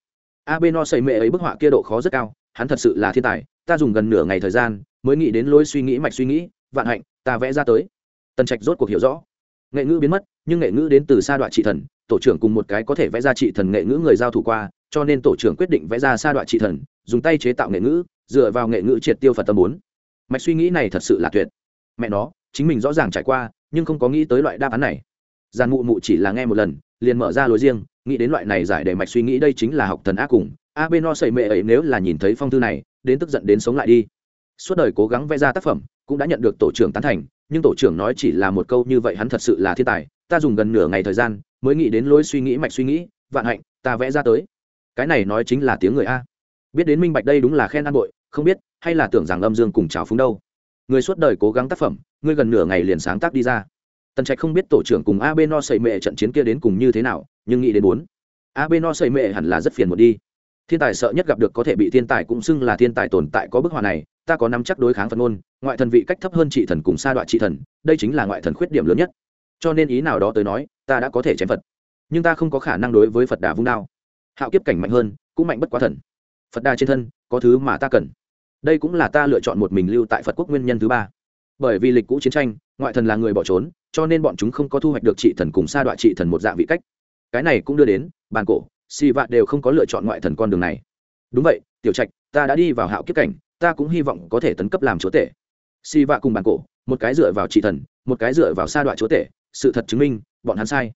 A bên no sẩy mệ ấy bức họa kia độ khó rất cao, hắn thật sự là thiên tài, ta dùng gần nửa ngày thời gian, mới nghĩ đến lối suy nghĩ mạch suy nghĩ, vạn hạnh, ta vẽ ra tới tần trạch rốt cuộc hiểu rõ. Nghệ ngữ biến mất, nhưng nghệ ngữ đến từ sa đoạn trị thần, tổ trưởng cùng một cái có thể vẽ ra trị thần nghệ ngữ người giao thủ qua, cho nên tổ trưởng quyết định vẽ ra sa đoạn trị thần, dùng tay chế tạo nghệ ngữ, dựa vào nghệ ngữ triệt tiêu phật tâm bốn. Mạch suy nghĩ này thật sự là tuyệt. Mẹ nó, chính mình rõ ràng trải qua, nhưng không có nghĩ tới loại đáp án này. Giàn mụ mụ chỉ là nghe một lần, liền mở ra lối riêng, nghĩ đến loại này giải để mạch suy nghĩ đây chính là học thần ác cùng, a b no sậy mệ ấy nếu là nhìn thấy phong thư này, đến tức giận đến sống lại đi. Suốt đời cố gắng vẽ ra tác phẩm, cũng đã nhận được tổ trưởng tán thành nhưng tổ trưởng nói chỉ là một câu như vậy hắn thật sự là thiên tài, ta dùng gần nửa ngày thời gian mới nghĩ đến lối suy nghĩ mạch suy nghĩ, vạn hạnh, ta vẽ ra tới. Cái này nói chính là tiếng người a. Biết đến minh bạch đây đúng là khen an bội, không biết, hay là tưởng rằng âm dương cùng trào phúng đâu. Người suốt đời cố gắng tác phẩm, ngươi gần nửa ngày liền sáng tác đi ra. Tần trạch không biết tổ trưởng cùng ab no xây mệ trận chiến kia đến cùng như thế nào, nhưng nghĩ đến bốn. Ab no xây mệ hẳn là rất phiền một đi. Thiên tài sợ nhất gặp được có thể bị thiên tài cũng xưng là thiên tài tồn tại có bức họa này, ta có nắm chắc đối kháng phật ngôn ngoại thần vị cách thấp hơn trị thần cùng sa đoạn trị thần, đây chính là ngoại thần khuyết điểm lớn nhất. Cho nên ý nào đó tới nói, ta đã có thể chém phật. Nhưng ta không có khả năng đối với phật đà vung đao. Hạo kiếp cảnh mạnh hơn, cũng mạnh bất quá thần. Phật đà trên thân, có thứ mà ta cần. Đây cũng là ta lựa chọn một mình lưu tại phật quốc nguyên nhân thứ ba. Bởi vì lịch cũ chiến tranh, ngoại thần là người bỏ trốn, cho nên bọn chúng không có thu hoạch được trị thần cùng sa đoạn trị thần một dạng vị cách. Cái này cũng đưa đến, bàn cổ si vạn đều không có lựa chọn ngoại thần con đường này. Đúng vậy, tiểu trạch, ta đã đi vào hạo kiếp cảnh, ta cũng hy vọng có thể tấn cấp làm chúa tể si vạ cùng bàn cổ, một cái dựa vào trị thần, một cái dựa vào sa đoạn chúa tể, sự thật chứng minh, bọn hắn sai.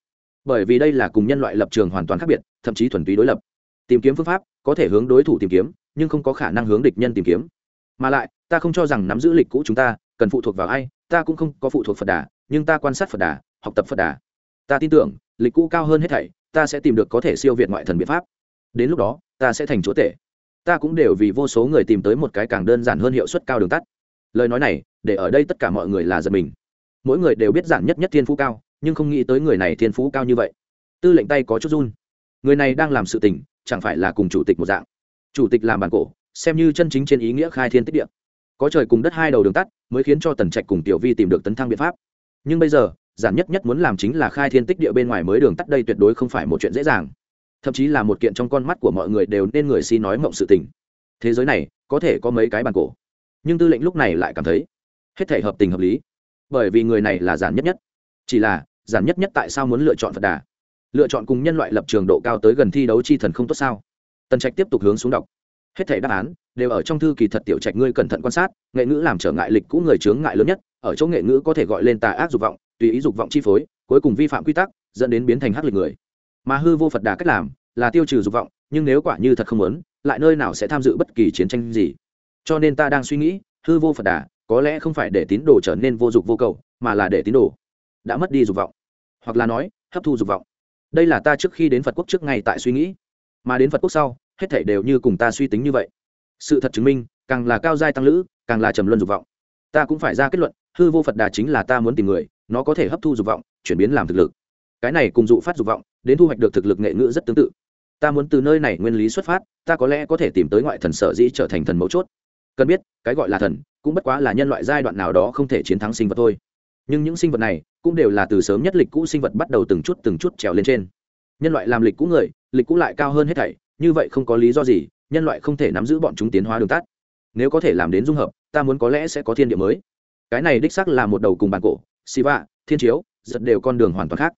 Bởi vì đây là cùng nhân loại lập trường hoàn toàn khác biệt, thậm chí thuần túy đối lập. Tìm kiếm phương pháp, có thể hướng đối thủ tìm kiếm, nhưng không có khả năng hướng địch nhân tìm kiếm. Mà lại, ta không cho rằng nắm giữ lịch cũ chúng ta, cần phụ thuộc vào ai, ta cũng không có phụ thuộc phật đà, nhưng ta quan sát phật đà, học tập phật đà. Ta tin tưởng, lịch cũ cao hơn hết thảy, ta sẽ tìm được có thể siêu việt ngoại thần biện pháp. Đến lúc đó, ta sẽ thành chúa tể. Ta cũng đều vì vô số người tìm tới một cái càng đơn giản hơn hiệu suất cao đường tắt lời nói này để ở đây tất cả mọi người là giật mình. Mỗi người đều biết giản nhất nhất thiên phú cao, nhưng không nghĩ tới người này thiên phú cao như vậy. Tư lệnh tay có chút run. Người này đang làm sự tình, chẳng phải là cùng chủ tịch một dạng. Chủ tịch làm bản cổ, xem như chân chính trên ý nghĩa khai thiên tích địa. Có trời cùng đất hai đầu đường tắt, mới khiến cho tần trạch cùng tiểu vi tìm được tấn thăng biện pháp. Nhưng bây giờ giản nhất nhất muốn làm chính là khai thiên tích địa bên ngoài mới đường tắt đây tuyệt đối không phải một chuyện dễ dàng. Thậm chí là một kiện trong con mắt của mọi người đều nên người xin nói mộng sự tình. Thế giới này, có thể có mấy cái bàn cổ? Nhưng tư lệnh lúc này lại cảm thấy hết thể hợp tình hợp lý, bởi vì người này là giản nhất nhất. Chỉ là, giản nhất nhất tại sao muốn lựa chọn phật đà? Lựa chọn cùng nhân loại lập trường độ cao tới gần thi đấu chi thần không tốt sao? Tần trạch tiếp tục hướng xuống đọc. Hết thể đáp án đều ở trong thư kỳ thật tiểu trạch ngươi cẩn thận quan sát, nghệ ngữ làm trở ngại lịch cũ người chướng ngại lớn nhất, ở chỗ nghệ ngữ có thể gọi lên tà ác dục vọng, tùy ý dục vọng chi phối, cuối cùng vi phạm quy tắc, dẫn đến biến thành hắc lịch người. Mà hư vô phật đà cách làm là tiêu trừ dục vọng, nhưng nếu quả như thật không muốn, lại nơi nào sẽ tham dự bất kỳ chiến tranh gì? Cho nên ta đang suy nghĩ, hư vô phật đà, có lẽ không phải để tín đồ trở nên vô dụng vô cầu, mà là để tín đồ đã mất đi dục vọng. Hoặc là nói, hấp thu dục vọng. Đây là ta trước khi đến phật quốc trước ngay tại suy nghĩ. Mà đến phật quốc sau, hết thảy đều như cùng ta suy tính như vậy. Sự thật chứng minh, càng là cao giai tăng lữ, càng là trầm luân dục vọng. Ta cũng phải ra kết luận, hư vô phật đà chính là ta muốn tìm người, nó có thể hấp thu dục vọng, chuyển biến làm thực lực. Cái này cùng dụ phát dục vọng, đến thu hoạch được thực lực nghệ ngữ rất tương tự. Ta muốn từ nơi này nguyên lý xuất phát, ta có lẽ có thể tìm tới ngoại thần sở dĩ trở thành thần mấu chốt cần biết, cái gọi là thần, cũng bất quá là nhân loại giai đoạn nào đó không thể chiến thắng sinh vật thôi. Nhưng những sinh vật này cũng đều là từ sớm nhất lịch cũ sinh vật bắt đầu từng chút từng chút trèo lên trên. Nhân loại làm lịch cũ người, lịch cũ lại cao hơn hết thảy, như vậy không có lý do gì, nhân loại không thể nắm giữ bọn chúng tiến hóa đường tắt. Nếu có thể làm đến dung hợp, ta muốn có lẽ sẽ có thiên địa mới. Cái này đích xác là một đầu cùng bàn cổ, siva, thiên chiếu giật đều con đường hoàn toàn khác.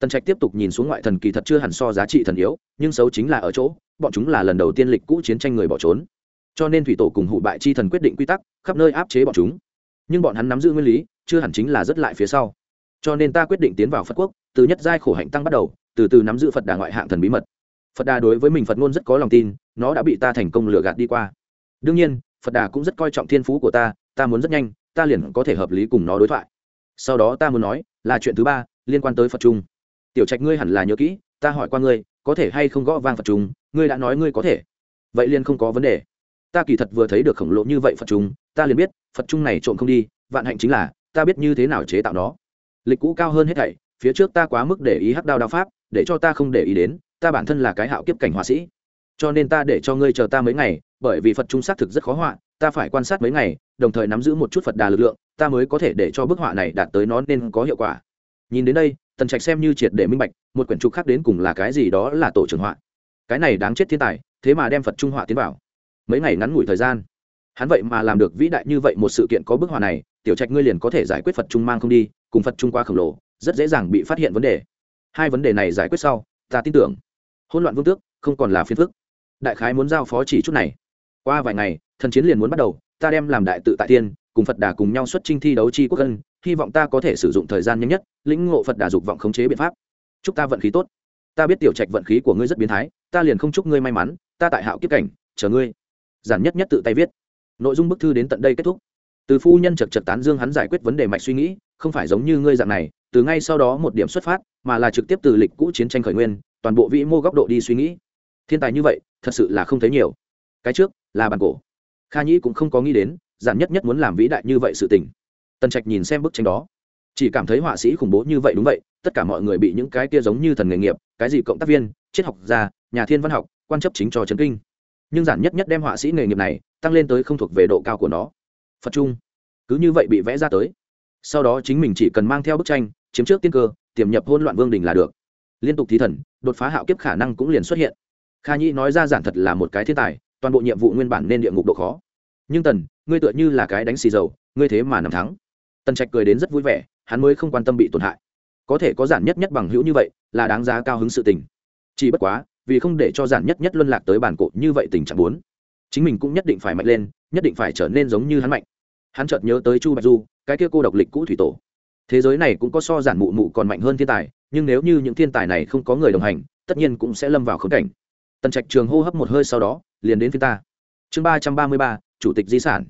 Tần trạch tiếp tục nhìn xuống ngoại thần kỳ thật chưa hẳn so giá trị thần yếu, nhưng xấu chính là ở chỗ, bọn chúng là lần đầu tiên lịch cũ chiến tranh người bỏ trốn cho nên thủy tổ cùng hụ bại chi thần quyết định quy tắc, khắp nơi áp chế bọn chúng. Nhưng bọn hắn nắm giữ nguyên lý, chưa hẳn chính là rất lại phía sau. Cho nên ta quyết định tiến vào phật quốc, từ nhất giai khổ hạnh tăng bắt đầu, từ từ nắm giữ phật đà ngoại hạng thần bí mật. Phật đà đối với mình phật ngôn rất có lòng tin, nó đã bị ta thành công lừa gạt đi qua. Đương nhiên, phật đà cũng rất coi trọng thiên phú của ta ta muốn rất nhanh, ta liền có thể hợp lý cùng nó đối thoại. Sau đó ta muốn nói, là chuyện thứ ba, liên quan tới phật trung. Tiểu trạch ngươi hẳn là nhớ kỹ, ta hỏi qua ngươi, có thể hay không gõ vang phật trung, ngươi đã nói ngươi có thể. Vậy liền không có vấn đề ta kỳ thật vừa thấy được khổng lồ như vậy phật trung, ta liền biết, phật trung này trộm không đi, vạn hạnh chính là, ta biết như thế nào chế tạo nó. Lịch cũ cao hơn hết thảy, phía trước ta quá mức để ý hắc đao đao pháp, để cho ta không để ý đến, ta bản thân là cái hạo kiếp cảnh họa sĩ. Cho nên ta để cho ngươi chờ ta mấy ngày, bởi vì phật trung xác thực rất khó họa, ta phải quan sát mấy ngày, đồng thời nắm giữ một chút phật đà lực lượng, ta mới có thể để cho bức họa này đạt tới nó nên có hiệu quả. Nhìn đến đây, tần trạch xem như triệt để minh bạch, một quyển trục khác đến cùng là cái gì đó là tổ trưởng họa. Cái này đáng chết thiên tài, thế mà đem phật trung họa tiến vào mấy ngày ngắn ngủi thời gian. Hắn vậy mà làm được vĩ đại như vậy một sự kiện có bức họa này, tiểu trạch ngươi liền có thể giải quyết phật trung mang không đi, cùng phật trung qua khổng lồ, rất dễ dàng bị phát hiện vấn đề. Hai vấn đề này giải quyết sau, ta tin tưởng, hỗn loạn vương tước không còn là phiền phức. Đại khái muốn giao phó chỉ chút này. Qua vài ngày, thần chiến liền muốn bắt đầu, ta đem làm đại tự tại tiên, cùng phật đà cùng nhau xuất trinh thi đấu chi quốc dân hy vọng ta có thể sử dụng thời gian nhanh nhất, lĩnh ngộ phật đà dục vọng khống chế biện pháp. Chúc ta vận khí tốt. Ta biết tiểu trạch vận khí của ngươi rất biến thái, ta liền không chúc ngươi may mắn, ta tại hạo kiếp cảnh, chờ ngươi giản nhất nhất tự tay viết. Nội dung bức thư đến tận đây kết thúc. Từ phu nhân chật chật tán dương hắn giải quyết vấn đề mạch suy nghĩ, không phải giống như ngươi dạng này, từ ngay sau đó một điểm xuất phát, mà là trực tiếp từ lịch cũ chiến tranh khởi nguyên, toàn bộ vĩ mô góc độ đi suy nghĩ. Thiên tài như vậy, thật sự là không thấy nhiều. Cái trước, là bàn cổ. Kha nhĩ cũng không có nghĩ đến, giản nhất nhất muốn làm vĩ đại như vậy sự tình. Tần trạch nhìn xem bức tranh đó, chỉ cảm thấy họa sĩ khủng bố như vậy đúng vậy, tất cả mọi người bị những cái kia giống như thần nghề nghiệp, cái gì cộng tác viên, triết học gia, nhà thiên văn học, quan chấp chính cho trấn kinh nhưng giản nhất nhất đem họa sĩ nghề nghiệp này tăng lên tới không thuộc về độ cao của nó. Phật trung, cứ như vậy bị vẽ ra tới. Sau đó chính mình chỉ cần mang theo bức tranh, chiếm trước tiên cơ, tiềm nhập hôn loạn vương đình là được. Liên tục thí thần, đột phá hạo kiếp khả năng cũng liền xuất hiện. Kha nhĩ nói ra giản thật là một cái thiên tài, toàn bộ nhiệm vụ nguyên bản nên địa ngục độ khó. Nhưng tần, ngươi tựa như là cái đánh xì dầu, ngươi thế mà nằm thắng. Tần trạch cười đến rất vui vẻ, hắn mới không quan tâm bị tổn hại. Có thể có giản nhất nhất bằng hữu như vậy, là đáng giá cao hứng sự tình. Chỉ bất quá vì không để cho giản nhất nhất luân lạc tới bản cộ như vậy tình trạng muốn chính mình cũng nhất định phải mạnh lên, nhất định phải trở nên giống như hắn mạnh. Hắn chợt nhớ tới chu bạch du, cái kia cô độc lịch cũ thủy tổ. Thế giới này cũng có so giản mụ mụ còn mạnh hơn thiên tài, nhưng nếu như những thiên tài này không có người đồng hành, tất nhiên cũng sẽ lâm vào khống cảnh. Tần trạch trường hô hấp một hơi sau đó, liền đến phía ta. Chương ba trăm ba mươi ba, chủ tịch di sản.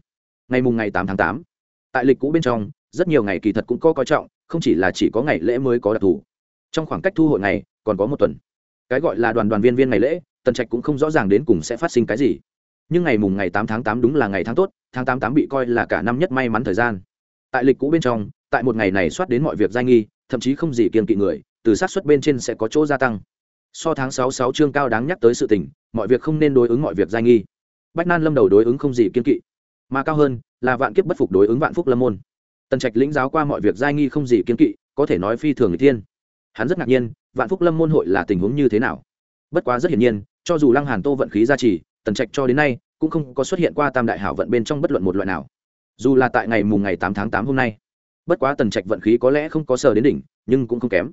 Ngày mùng ngày tám tháng tám. Tại lịch cũ bên trong, rất nhiều ngày kỳ thật cũng có coi trọng, không chỉ là chỉ có ngày lễ mới có đặc thù. Trong khoảng cách thu hội này còn có một tuần cái gọi là đoàn đoàn viên viên ngày lễ, tần trạch cũng không rõ ràng đến cùng sẽ phát sinh cái gì. Nhưng ngày mùng ngày tám tháng tám đúng là ngày tháng tốt, tháng tám tám bị coi là cả năm nhất may mắn thời gian. Tại lịch cũ bên trong, tại một ngày này soát đến mọi việc giai nghi, thậm chí không gì kiên kỵ người, từ sát xuất bên trên sẽ có chỗ gia tăng. So tháng sáu sáu chương cao đáng nhắc tới sự tình, mọi việc không nên đối ứng mọi việc giai nghi. Bách nan lâm đầu đối ứng không gì kiên kỵ, mà cao hơn là vạn kiếp bất phục đối ứng vạn phúc lâm môn. Tần trạch lĩnh giáo qua mọi việc giai nghi không gì kiên kỵ, có thể nói phi thường người thiên. Hắn rất ngạc nhiên vạn phúc lâm môn hội là tình huống như thế nào? Bất quá rất hiển nhiên, cho dù lăng hàn tô vận khí gia trì, tần trạch cho đến nay cũng không có xuất hiện qua tam đại hảo vận bên trong bất luận một loại nào. Dù là tại ngày mùng ngày tám tháng tám hôm nay, bất quá tần trạch vận khí có lẽ không có sờ đến đỉnh, nhưng cũng không kém.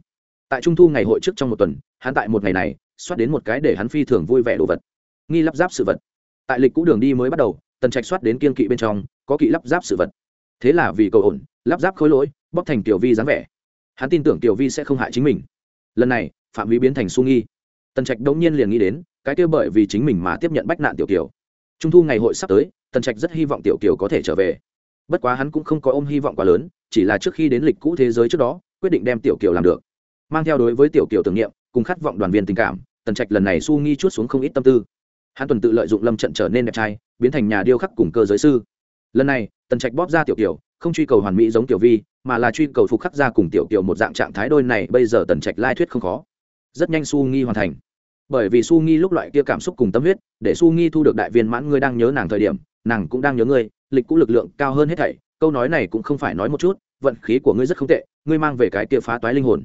Tại trung thu ngày hội trước trong một tuần, hắn tại một ngày này xoát đến một cái để hắn phi thường vui vẻ đồ vật. Nghi lắp ráp sự vật. Tại lịch cũ đường đi mới bắt đầu, tần trạch xoát đến kiên kỵ bên trong, có kỵ lắp ráp sự vật. Thế là vì cầu ổn, lắp ráp khối lỗi, bóc thành tiểu vi dáng vẻ. Hắn tin tưởng tiểu vi sẽ không hại chính mình lần này, phạm vi biến thành su nghi. Tần trạch đống nhiên liền nghĩ đến, cái kia bởi vì chính mình mà tiếp nhận bách nạn tiểu kiều. Trung thu ngày hội sắp tới, tần trạch rất hy vọng tiểu kiều có thể trở về. Bất quá hắn cũng không có ôm hy vọng quá lớn, chỉ là trước khi đến lịch cũ thế giới trước đó, quyết định đem tiểu kiều làm được. Mang theo đối với tiểu kiều tưởng niệm, cùng khát vọng đoàn viên tình cảm, tần trạch lần này su nghi chút xuống không ít tâm tư. Hắn tuần tự lợi dụng lâm trận trở nên đẹp trai, biến thành nhà điêu khắc cùng cơ giới sư. Lần này, tần trạch bóp ra tiểu kiều, không truy cầu hoàn mỹ giống tiểu vi mà là truy cầu phục khắc ra cùng tiểu tiểu một dạng trạng thái đôi này, bây giờ tần trạch lai thuyết không khó. Rất nhanh su nghi hoàn thành. Bởi vì su nghi lúc loại kia cảm xúc cùng tâm huyết, để su nghi thu được đại viên mãn, ngươi đang nhớ nàng thời điểm, nàng cũng đang nhớ ngươi, lịch cũ lực lượng cao hơn hết thảy. Câu nói này cũng không phải nói một chút, vận khí của ngươi rất không tệ, ngươi mang về cái kia phá toái linh hồn.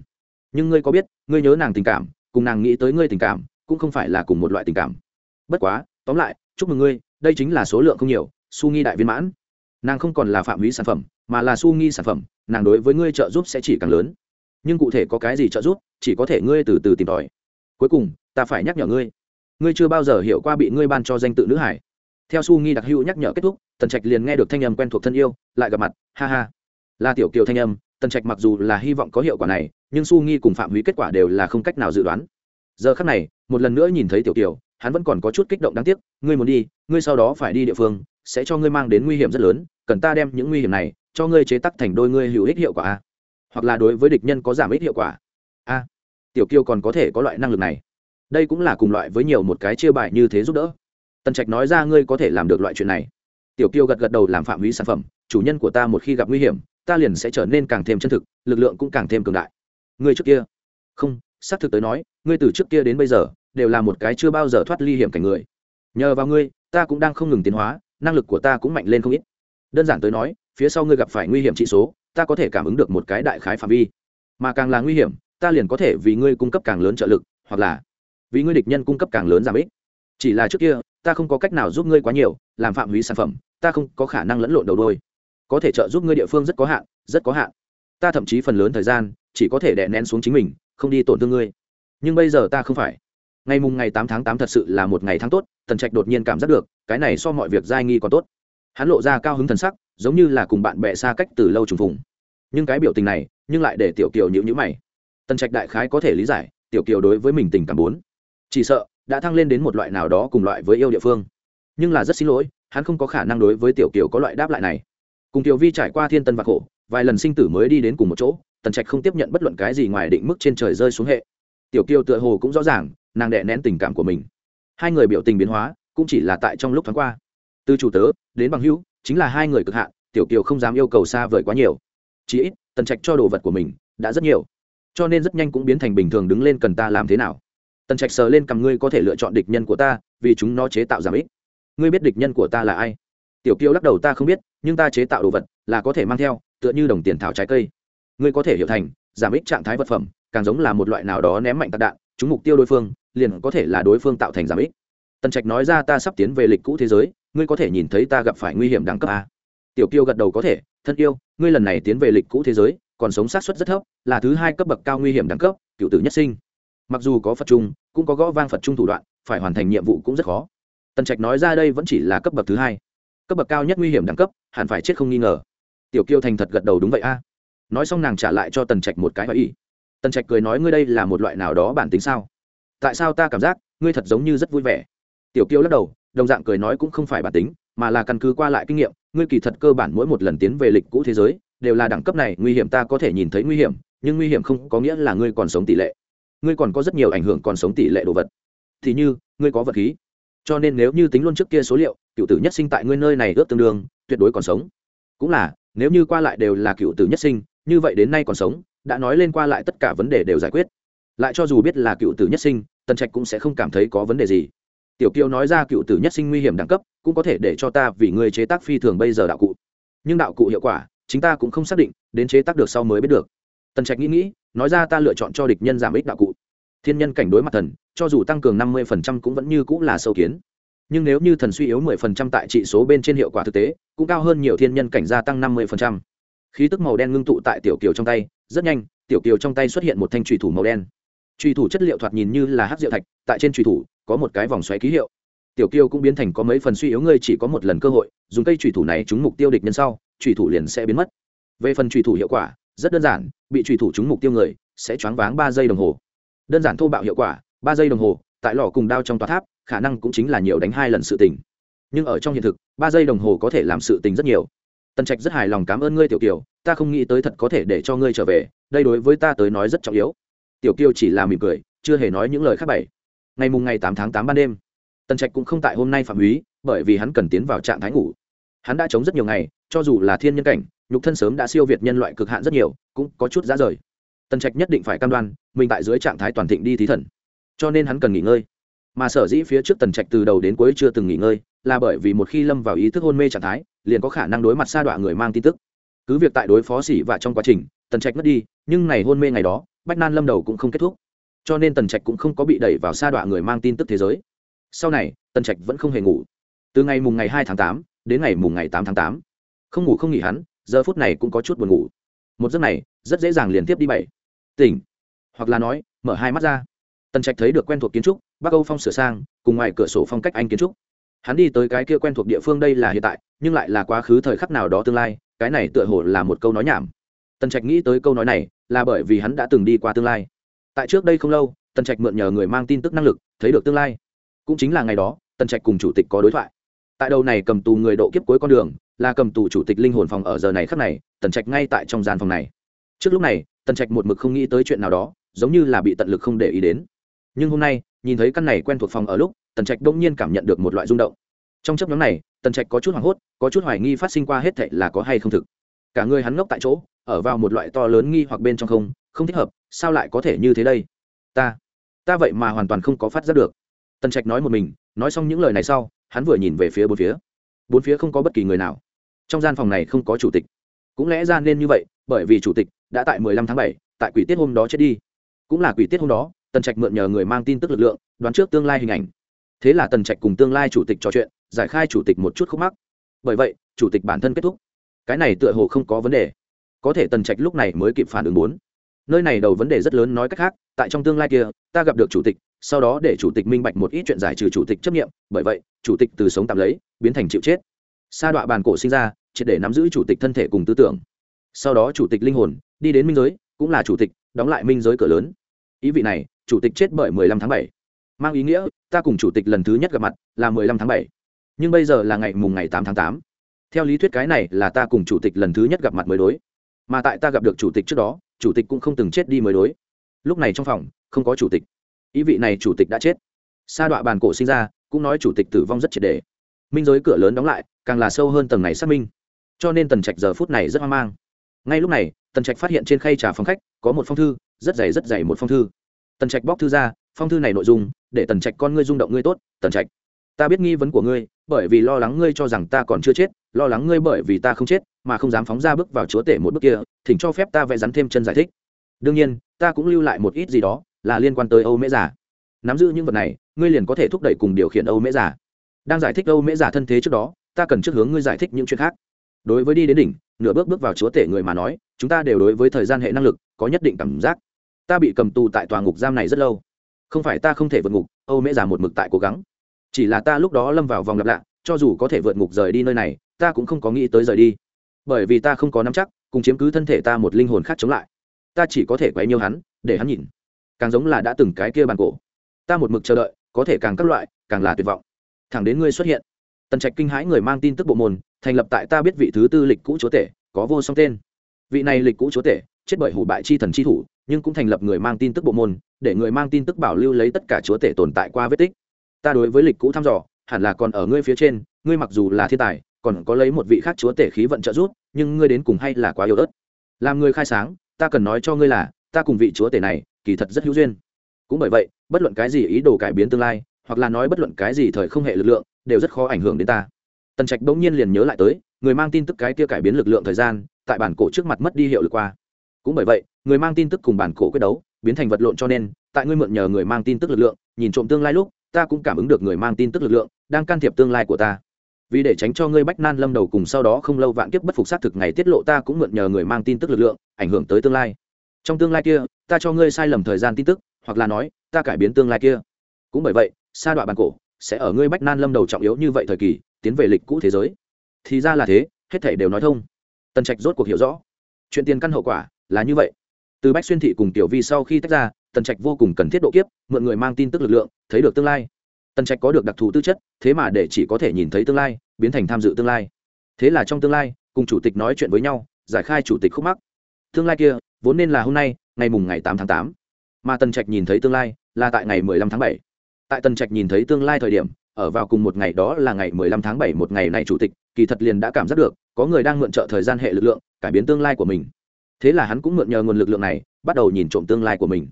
Nhưng ngươi có biết, ngươi nhớ nàng tình cảm, cùng nàng nghĩ tới ngươi tình cảm, cũng không phải là cùng một loại tình cảm. Bất quá, tóm lại, chúc mừng ngươi, đây chính là số lượng không nhiều, su nghi đại viên mãn nàng không còn là phạm húy sản phẩm, mà là su nghi sản phẩm, nàng đối với ngươi trợ giúp sẽ chỉ càng lớn. Nhưng cụ thể có cái gì trợ giúp, chỉ có thể ngươi từ từ tìm tòi. Cuối cùng, ta phải nhắc nhở ngươi. Ngươi chưa bao giờ hiểu qua bị ngươi ban cho danh tự nữ hải. Theo su nghi đặc hữu nhắc nhở kết thúc, tần trạch liền nghe được thanh âm quen thuộc thân yêu, lại gặp mặt, ha ha. Là tiểu kiều thanh âm, tần trạch mặc dù là hy vọng có hiệu quả này, nhưng su nghi cùng phạm hủy kết quả đều là không cách nào dự đoán. Giờ khắc này, một lần nữa nhìn thấy tiểu kiều, hắn vẫn còn có chút kích động đáng tiếc, ngươi muốn đi, ngươi sau đó phải đi địa phương, sẽ cho ngươi mang đến nguy hiểm rất lớn cần ta đem những nguy hiểm này cho ngươi chế tắc thành đôi ngươi hữu ích hiệu quả a. Hoặc là đối với địch nhân có giảm ích hiệu quả. A. Tiểu kiêu còn có thể có loại năng lực này. Đây cũng là cùng loại với nhiều một cái chia bài như thế giúp đỡ. Tần trạch nói ra ngươi có thể làm được loại chuyện này. Tiểu kiêu gật gật đầu làm phạm vi sản phẩm, chủ nhân của ta một khi gặp nguy hiểm, ta liền sẽ trở nên càng thêm chân thực, lực lượng cũng càng thêm cường đại. Ngươi trước kia. Không, xác thực tới nói, ngươi từ trước kia đến bây giờ, đều là một cái chưa bao giờ thoát ly hiểm cảnh người. Nhờ vào ngươi, ta cũng đang không ngừng tiến hóa, năng lực của ta cũng mạnh lên không ít đơn giản tới nói, phía sau ngươi gặp phải nguy hiểm trị số, ta có thể cảm ứng được một cái đại khái phạm vi. Mà càng là nguy hiểm, ta liền có thể vì ngươi cung cấp càng lớn trợ lực, hoặc là vì ngươi địch nhân cung cấp càng lớn giảm ích. Chỉ là trước kia, ta không có cách nào giúp ngươi quá nhiều, làm phạm hủy sản phẩm, ta không có khả năng lẫn lộn đầu đôi. Có thể trợ giúp ngươi địa phương rất có hạn, rất có hạn. Ta thậm chí phần lớn thời gian, chỉ có thể đè nén xuống chính mình, không đi tổn thương ngươi. Nhưng bây giờ ta không phải. Ngày mùng ngày tám tháng tám thật sự là một ngày tháng tốt, tần trạch đột nhiên cảm giác được, cái này so mọi việc giai nghi còn tốt hắn lộ ra cao hứng thần sắc, giống như là cùng bạn bè xa cách từ lâu trùng phùng. Nhưng cái biểu tình này, nhưng lại để tiểu kiều nhịu nhữ mày. Tần trạch đại khái có thể lý giải, tiểu kiều đối với mình tình cảm bốn. Chỉ sợ, đã thăng lên đến một loại nào đó cùng loại với yêu địa phương. Nhưng là rất xin lỗi, hắn không có khả năng đối với tiểu kiều có loại đáp lại này. Cùng tiểu vi trải qua thiên tân và khổ, vài lần sinh tử mới đi đến cùng một chỗ, tần trạch không tiếp nhận bất luận cái gì ngoài định mức trên trời rơi xuống hệ. Tiểu kiều tựa hồ cũng rõ ràng, nàng đệ nén tình cảm của mình. Hai người biểu tình biến hóa, cũng chỉ là tại trong lúc thoáng qua từ chủ tớ đến bằng hữu, chính là hai người cực hạn, tiểu kiều không dám yêu cầu xa vời quá nhiều. Chí ít, tần trạch cho đồ vật của mình đã rất nhiều. Cho nên rất nhanh cũng biến thành bình thường đứng lên cần ta làm thế nào. Tần trạch sờ lên cầm ngươi có thể lựa chọn địch nhân của ta, vì chúng nó chế tạo giảm ích. Ngươi biết địch nhân của ta là ai? Tiểu kiều lắc đầu ta không biết, nhưng ta chế tạo đồ vật là có thể mang theo, tựa như đồng tiền thảo trái cây. Ngươi có thể hiểu thành, giảm ích trạng thái vật phẩm càng giống là một loại nào đó ném mạnh tạc đạn, chúng mục tiêu đối phương liền có thể là đối phương tạo thành giảm ích. Tần trạch nói ra ta sắp tiến về lịch cũ thế giới ngươi có thể nhìn thấy ta gặp phải nguy hiểm đẳng cấp a. Tiểu kiêu gật đầu có thể, thân yêu, ngươi lần này tiến về lịch cũ thế giới, còn sống sát xuất rất thấp, là thứ hai cấp bậc cao nguy hiểm đẳng cấp, cựu tử nhất sinh. Mặc dù có phật trung, cũng có gõ vang phật trung thủ đoạn, phải hoàn thành nhiệm vụ cũng rất khó. Tần trạch nói ra đây vẫn chỉ là cấp bậc thứ hai. Cấp bậc cao nhất nguy hiểm đẳng cấp, hẳn phải chết không nghi ngờ. Tiểu kiêu thành thật gật đầu, đúng vậy a. Nói xong nàng trả lại cho tần trạch một cái hỏi ý. Tần trạch cười nói, ngươi đây là một loại nào đó bản tính sao? Tại sao ta cảm giác ngươi thật giống như rất vui vẻ? Tiểu kiêu lắc đầu đồng dạng cười nói cũng không phải bản tính, mà là căn cứ qua lại kinh nghiệm, ngươi kỳ thật cơ bản mỗi một lần tiến về lịch cũ thế giới, đều là đẳng cấp này, nguy hiểm ta có thể nhìn thấy nguy hiểm, nhưng nguy hiểm không có nghĩa là ngươi còn sống tỷ lệ. Ngươi còn có rất nhiều ảnh hưởng còn sống tỷ lệ đồ vật. Thì như, ngươi có vật khí. Cho nên nếu như tính luôn trước kia số liệu, cựu tử nhất sinh tại ngươi nơi này ước tương đương, tuyệt đối còn sống. Cũng là, nếu như qua lại đều là cựu tử nhất sinh, như vậy đến nay còn sống, đã nói lên qua lại tất cả vấn đề đều giải quyết. Lại cho dù biết là cựu tử nhất sinh, tần trạch cũng sẽ không cảm thấy có vấn đề gì tiểu kiều nói ra cựu tử nhất sinh nguy hiểm đẳng cấp, cũng có thể để cho ta vì người chế tác phi thường bây giờ đạo cụ. Nhưng đạo cụ hiệu quả, chính ta cũng không xác định, đến chế tác được sau mới biết được. Tần trạch nghĩ nghĩ, nói ra ta lựa chọn cho địch nhân giảm ích đạo cụ. Thiên nhân cảnh đối mặt thần, cho dù tăng cường năm mươi phần trăm cũng vẫn như cũng là sâu kiến. Nhưng nếu như thần suy yếu mười phần trăm tại trị số bên trên hiệu quả thực tế, cũng cao hơn nhiều thiên nhân cảnh gia tăng năm mươi phần trăm. Khí tức màu đen ngưng tụ tại tiểu kiều trong tay, rất nhanh, tiểu kiều trong tay xuất hiện một thanh trùy thủ màu đen. Trùy thủ chất liệu thoạt nhìn như là hát rượu thạch, tại trên trùy thủ có một cái vòng xoáy ký hiệu. Tiểu kiêu cũng biến thành có mấy phần suy yếu, ngươi chỉ có một lần cơ hội, dùng cây trùy thủ này trúng mục tiêu địch nhân sau trùy thủ liền sẽ biến mất. Về phần trùy thủ hiệu quả, rất đơn giản, bị trùy thủ trúng mục tiêu người sẽ choáng váng ba giây đồng hồ. Đơn giản thô bạo hiệu quả, ba giây đồng hồ, tại lò cùng đao trong tòa tháp, khả năng cũng chính là nhiều đánh hai lần sự tình. Nhưng ở trong hiện thực, ba giây đồng hồ có thể làm sự tình rất nhiều. Tần trạch rất hài lòng cảm ơn ngươi, tiểu kiều, ta không nghĩ tới thật có thể để cho ngươi trở về, đây đối với ta tới nói rất trọng yếu. Tiểu kiều chỉ là mỉm cười, chưa hề nói những lời khác bảy ngày mùng ngày tám tháng tám ban đêm. Tần trạch cũng không tại hôm nay phạm húy, bởi vì hắn cần tiến vào trạng thái ngủ. Hắn đã chống rất nhiều ngày, cho dù là thiên nhân cảnh, nhục thân sớm đã siêu việt nhân loại cực hạn rất nhiều, cũng có chút giá rời. Tần trạch nhất định phải cam đoan, mình tại dưới trạng thái toàn thịnh đi thí thần. Cho nên hắn cần nghỉ ngơi. Mà sở dĩ phía trước tần trạch từ đầu đến cuối chưa từng nghỉ ngơi, là bởi vì một khi lâm vào ý thức hôn mê trạng thái, liền có khả năng đối mặt xa đọa người mang tin tức. Cứ việc tại đối phó xỉ và trong quá trình, tần trạch mất đi, nhưng này hôn mê ngày đó, bách nan lâm đầu cũng không kết thúc cho nên tần trạch cũng không có bị đẩy vào sa đọa người mang tin tức thế giới. Sau này, tần trạch vẫn không hề ngủ. Từ ngày mùng ngày hai tháng tám đến ngày mùng ngày tám tháng tám, không ngủ không nghỉ hắn, giờ phút này cũng có chút buồn ngủ. Một giấc này, rất dễ dàng liên tiếp đi bảy. Tỉnh. Hoặc là nói, mở hai mắt ra. Tần trạch thấy được quen thuộc kiến trúc, bắc âu phong sửa sang, cùng ngoài cửa sổ phong cách anh kiến trúc. Hắn đi tới cái kia quen thuộc địa phương đây là hiện tại, nhưng lại là quá khứ thời khắc nào đó tương lai, cái này tựa hồ là một câu nói nhảm. Tần trạch nghĩ tới câu nói này là bởi vì hắn đã từng đi qua tương lai tại trước đây không lâu, tần trạch mượn nhờ người mang tin tức năng lực, thấy được tương lai. Cũng chính là ngày đó, tần trạch cùng chủ tịch có đối thoại. Tại đầu này cầm tù người độ kiếp cuối con đường, là cầm tù chủ tịch linh hồn phòng ở giờ này khắc này, tần trạch ngay tại trong gian phòng này. Trước lúc này, tần trạch một mực không nghĩ tới chuyện nào đó, giống như là bị tận lực không để ý đến. Nhưng hôm nay, nhìn thấy căn này quen thuộc phòng ở lúc, tần trạch đông nhiên cảm nhận được một loại rung động. Trong chấp nhóm này, tần trạch có chút hoảng hốt, có chút hoài nghi phát sinh qua hết thệ là có hay không thực. Cả người hắn ngốc tại chỗ, ở vào một loại to lớn nghi hoặc bên trong không không thích hợp sao lại có thể như thế đây? Ta ta vậy mà hoàn toàn không có phát giác được. Tần trạch nói một mình, nói xong những lời này sau, hắn vừa nhìn về phía bốn phía. Bốn phía không có bất kỳ người nào. Trong gian phòng này không có chủ tịch. Cũng lẽ ra nên như vậy, bởi vì chủ tịch đã tại mười lăm tháng bảy, tại quỷ tiết hôm đó chết đi. Cũng là quỷ tiết hôm đó, tần trạch mượn nhờ người mang tin tức lực lượng, đoán trước tương lai hình ảnh. Thế là tần trạch cùng tương lai chủ tịch trò chuyện, giải khai chủ tịch một chút khúc mắc. Bởi vậy, chủ tịch bản thân kết thúc. Cái này tựa hồ không có vấn đề. Có thể tần trạch lúc này mới kịp phản ứng bốn nơi này đầu vấn đề rất lớn nói cách khác, tại trong tương lai kia, ta gặp được chủ tịch, sau đó để chủ tịch minh bạch một ít chuyện giải trừ chủ tịch chấp nghiệm bởi vậy, chủ tịch từ sống tạm lấy, biến thành chịu chết sa đọa bàn cổ sinh ra, triệt để nắm giữ chủ tịch thân thể cùng tư tưởng sau đó chủ tịch linh hồn, đi đến minh giới, cũng là chủ tịch, đóng lại minh giới cửa lớn ý vị này, chủ tịch chết bởi 15 tháng 7. mang ý nghĩa, ta cùng chủ tịch lần thứ nhất gặp mặt là 15 tháng 7. nhưng bây giờ là ngày mùng ngày 8 tháng 8. theo lý thuyết cái này là ta cùng chủ tịch lần thứ nhất gặp mặt mới đối mà tại ta gặp được chủ tịch trước đó chủ tịch cũng không từng chết đi mới đối. Lúc này trong phòng, không có chủ tịch. Ý vị này chủ tịch đã chết. Sa đọa bàn cổ sinh ra, cũng nói chủ tịch tử vong rất triệt đề minh giới cửa lớn đóng lại, càng là sâu hơn tầng này xác minh. Cho nên tần trạch giờ phút này rất hoang mang. Ngay lúc này, tần trạch phát hiện trên khay trà phòng khách, có một phong thư, rất dày rất dày một phong thư. Tần trạch bóc thư ra, phong thư này nội dung, để tần trạch con ngươi rung động ngươi tốt, tần trạch. Ta biết nghi vấn của ngươi, bởi vì lo lắng ngươi cho rằng ta còn chưa chết, lo lắng ngươi bởi vì ta không chết mà không dám phóng ra bước vào chúa tể một bước kia, thỉnh cho phép ta vẽ rắn thêm chân giải thích. Đương nhiên, ta cũng lưu lại một ít gì đó là liên quan tới âu mễ giả. Nắm giữ những vật này, ngươi liền có thể thúc đẩy cùng điều khiển âu mễ giả. Đang giải thích âu mễ giả thân thế trước đó, ta cần trước hướng ngươi giải thích những chuyện khác. Đối với đi đến đỉnh, nửa bước bước vào chúa tể người mà nói, chúng ta đều đối với thời gian hệ năng lực có nhất định cảm giác. Ta bị cầm tù tại tòa ngục giam này rất lâu. Không phải ta không thể vượt ngục, âu mễ giả một mực tại cố gắng. Chỉ là ta lúc đó lâm vào vòng lặp lạ, cho dù có thể vượt ngục rời đi nơi này, ta cũng không có nghĩ tới rời đi bởi vì ta không có nắm chắc, cùng chiếm cứ thân thể ta một linh hồn khác chống lại. Ta chỉ có thể quấy nhiều hắn, để hắn nhìn. Càng giống là đã từng cái kia bàn cổ. Ta một mực chờ đợi, có thể càng các loại, càng là tuyệt vọng. Thẳng đến ngươi xuất hiện. Tần trạch kinh hãi người mang tin tức bộ môn, thành lập tại ta biết vị thứ tư lịch cũ chúa tể, có vô song tên. Vị này lịch cũ chúa tể, chết bởi hủ bại chi thần chi thủ, nhưng cũng thành lập người mang tin tức bộ môn, để người mang tin tức bảo lưu lấy tất cả chúa tể tồn tại qua vết tích. Ta đối với lịch cũ thăm dò, hẳn là còn ở ngươi phía trên, ngươi mặc dù là thiên tài còn có lấy một vị khác chúa tể khí vận trợ giúp, nhưng ngươi đến cùng hay là quá yếu ớt. Làm người khai sáng, ta cần nói cho ngươi là, ta cùng vị chúa tể này, kỳ thật rất hữu duyên. Cũng bởi vậy, bất luận cái gì ý đồ cải biến tương lai, hoặc là nói bất luận cái gì thời không hệ lực lượng, đều rất khó ảnh hưởng đến ta. Tần trạch bỗng nhiên liền nhớ lại tới, người mang tin tức cái kia cải biến lực lượng thời gian, tại bản cổ trước mặt mất đi hiệu lực qua. Cũng bởi vậy, người mang tin tức cùng bản cổ quyết đấu, biến thành vật lộn cho nên, tại ngươi mượn nhờ người mang tin tức lực lượng, nhìn trộm tương lai lúc, ta cũng cảm ứng được người mang tin tức lực lượng, đang can thiệp tương lai của ta vì để tránh cho ngươi bách nan lâm đầu cùng sau đó không lâu vạn kiếp bất phục xác thực ngày tiết lộ ta cũng mượn nhờ người mang tin tức lực lượng, ảnh hưởng tới tương lai. Trong tương lai kia, ta cho ngươi sai lầm thời gian tin tức, hoặc là nói, ta cải biến tương lai kia. Cũng bởi vậy, sa đoạn bản cổ sẽ ở ngươi bách nan lâm đầu trọng yếu như vậy thời kỳ, tiến về lịch cũ thế giới. Thì ra là thế, hết thể đều nói thông. Tần trạch rốt cuộc hiểu rõ. Chuyện tiền căn hậu quả là như vậy. Từ bách xuyên thị cùng tiểu vi sau khi tách ra, tần trạch vô cùng cần thiết độ kiếp, mượn người mang tin tức lực lượng, thấy được tương lai tần trạch có được đặc thù tư chất, thế mà để chỉ có thể nhìn thấy tương lai, biến thành tham dự tương lai. Thế là trong tương lai, cùng chủ tịch nói chuyện với nhau, giải khai chủ tịch khúc mắc. Tương lai kia, vốn nên là hôm nay, ngày mùng ngày tám tháng tám. Mà tần trạch nhìn thấy tương lai, là tại ngày mười lăm tháng bảy. Tại tần trạch nhìn thấy tương lai thời điểm, ở vào cùng một ngày đó là ngày mười lăm tháng bảy một ngày này chủ tịch, kỳ thật liền đã cảm giác được, có người đang mượn trợ thời gian hệ lực lượng, cải biến tương lai của mình. Thế là hắn cũng mượn nhờ nguồn lực lượng này, bắt đầu nhìn trộm tương lai của mình.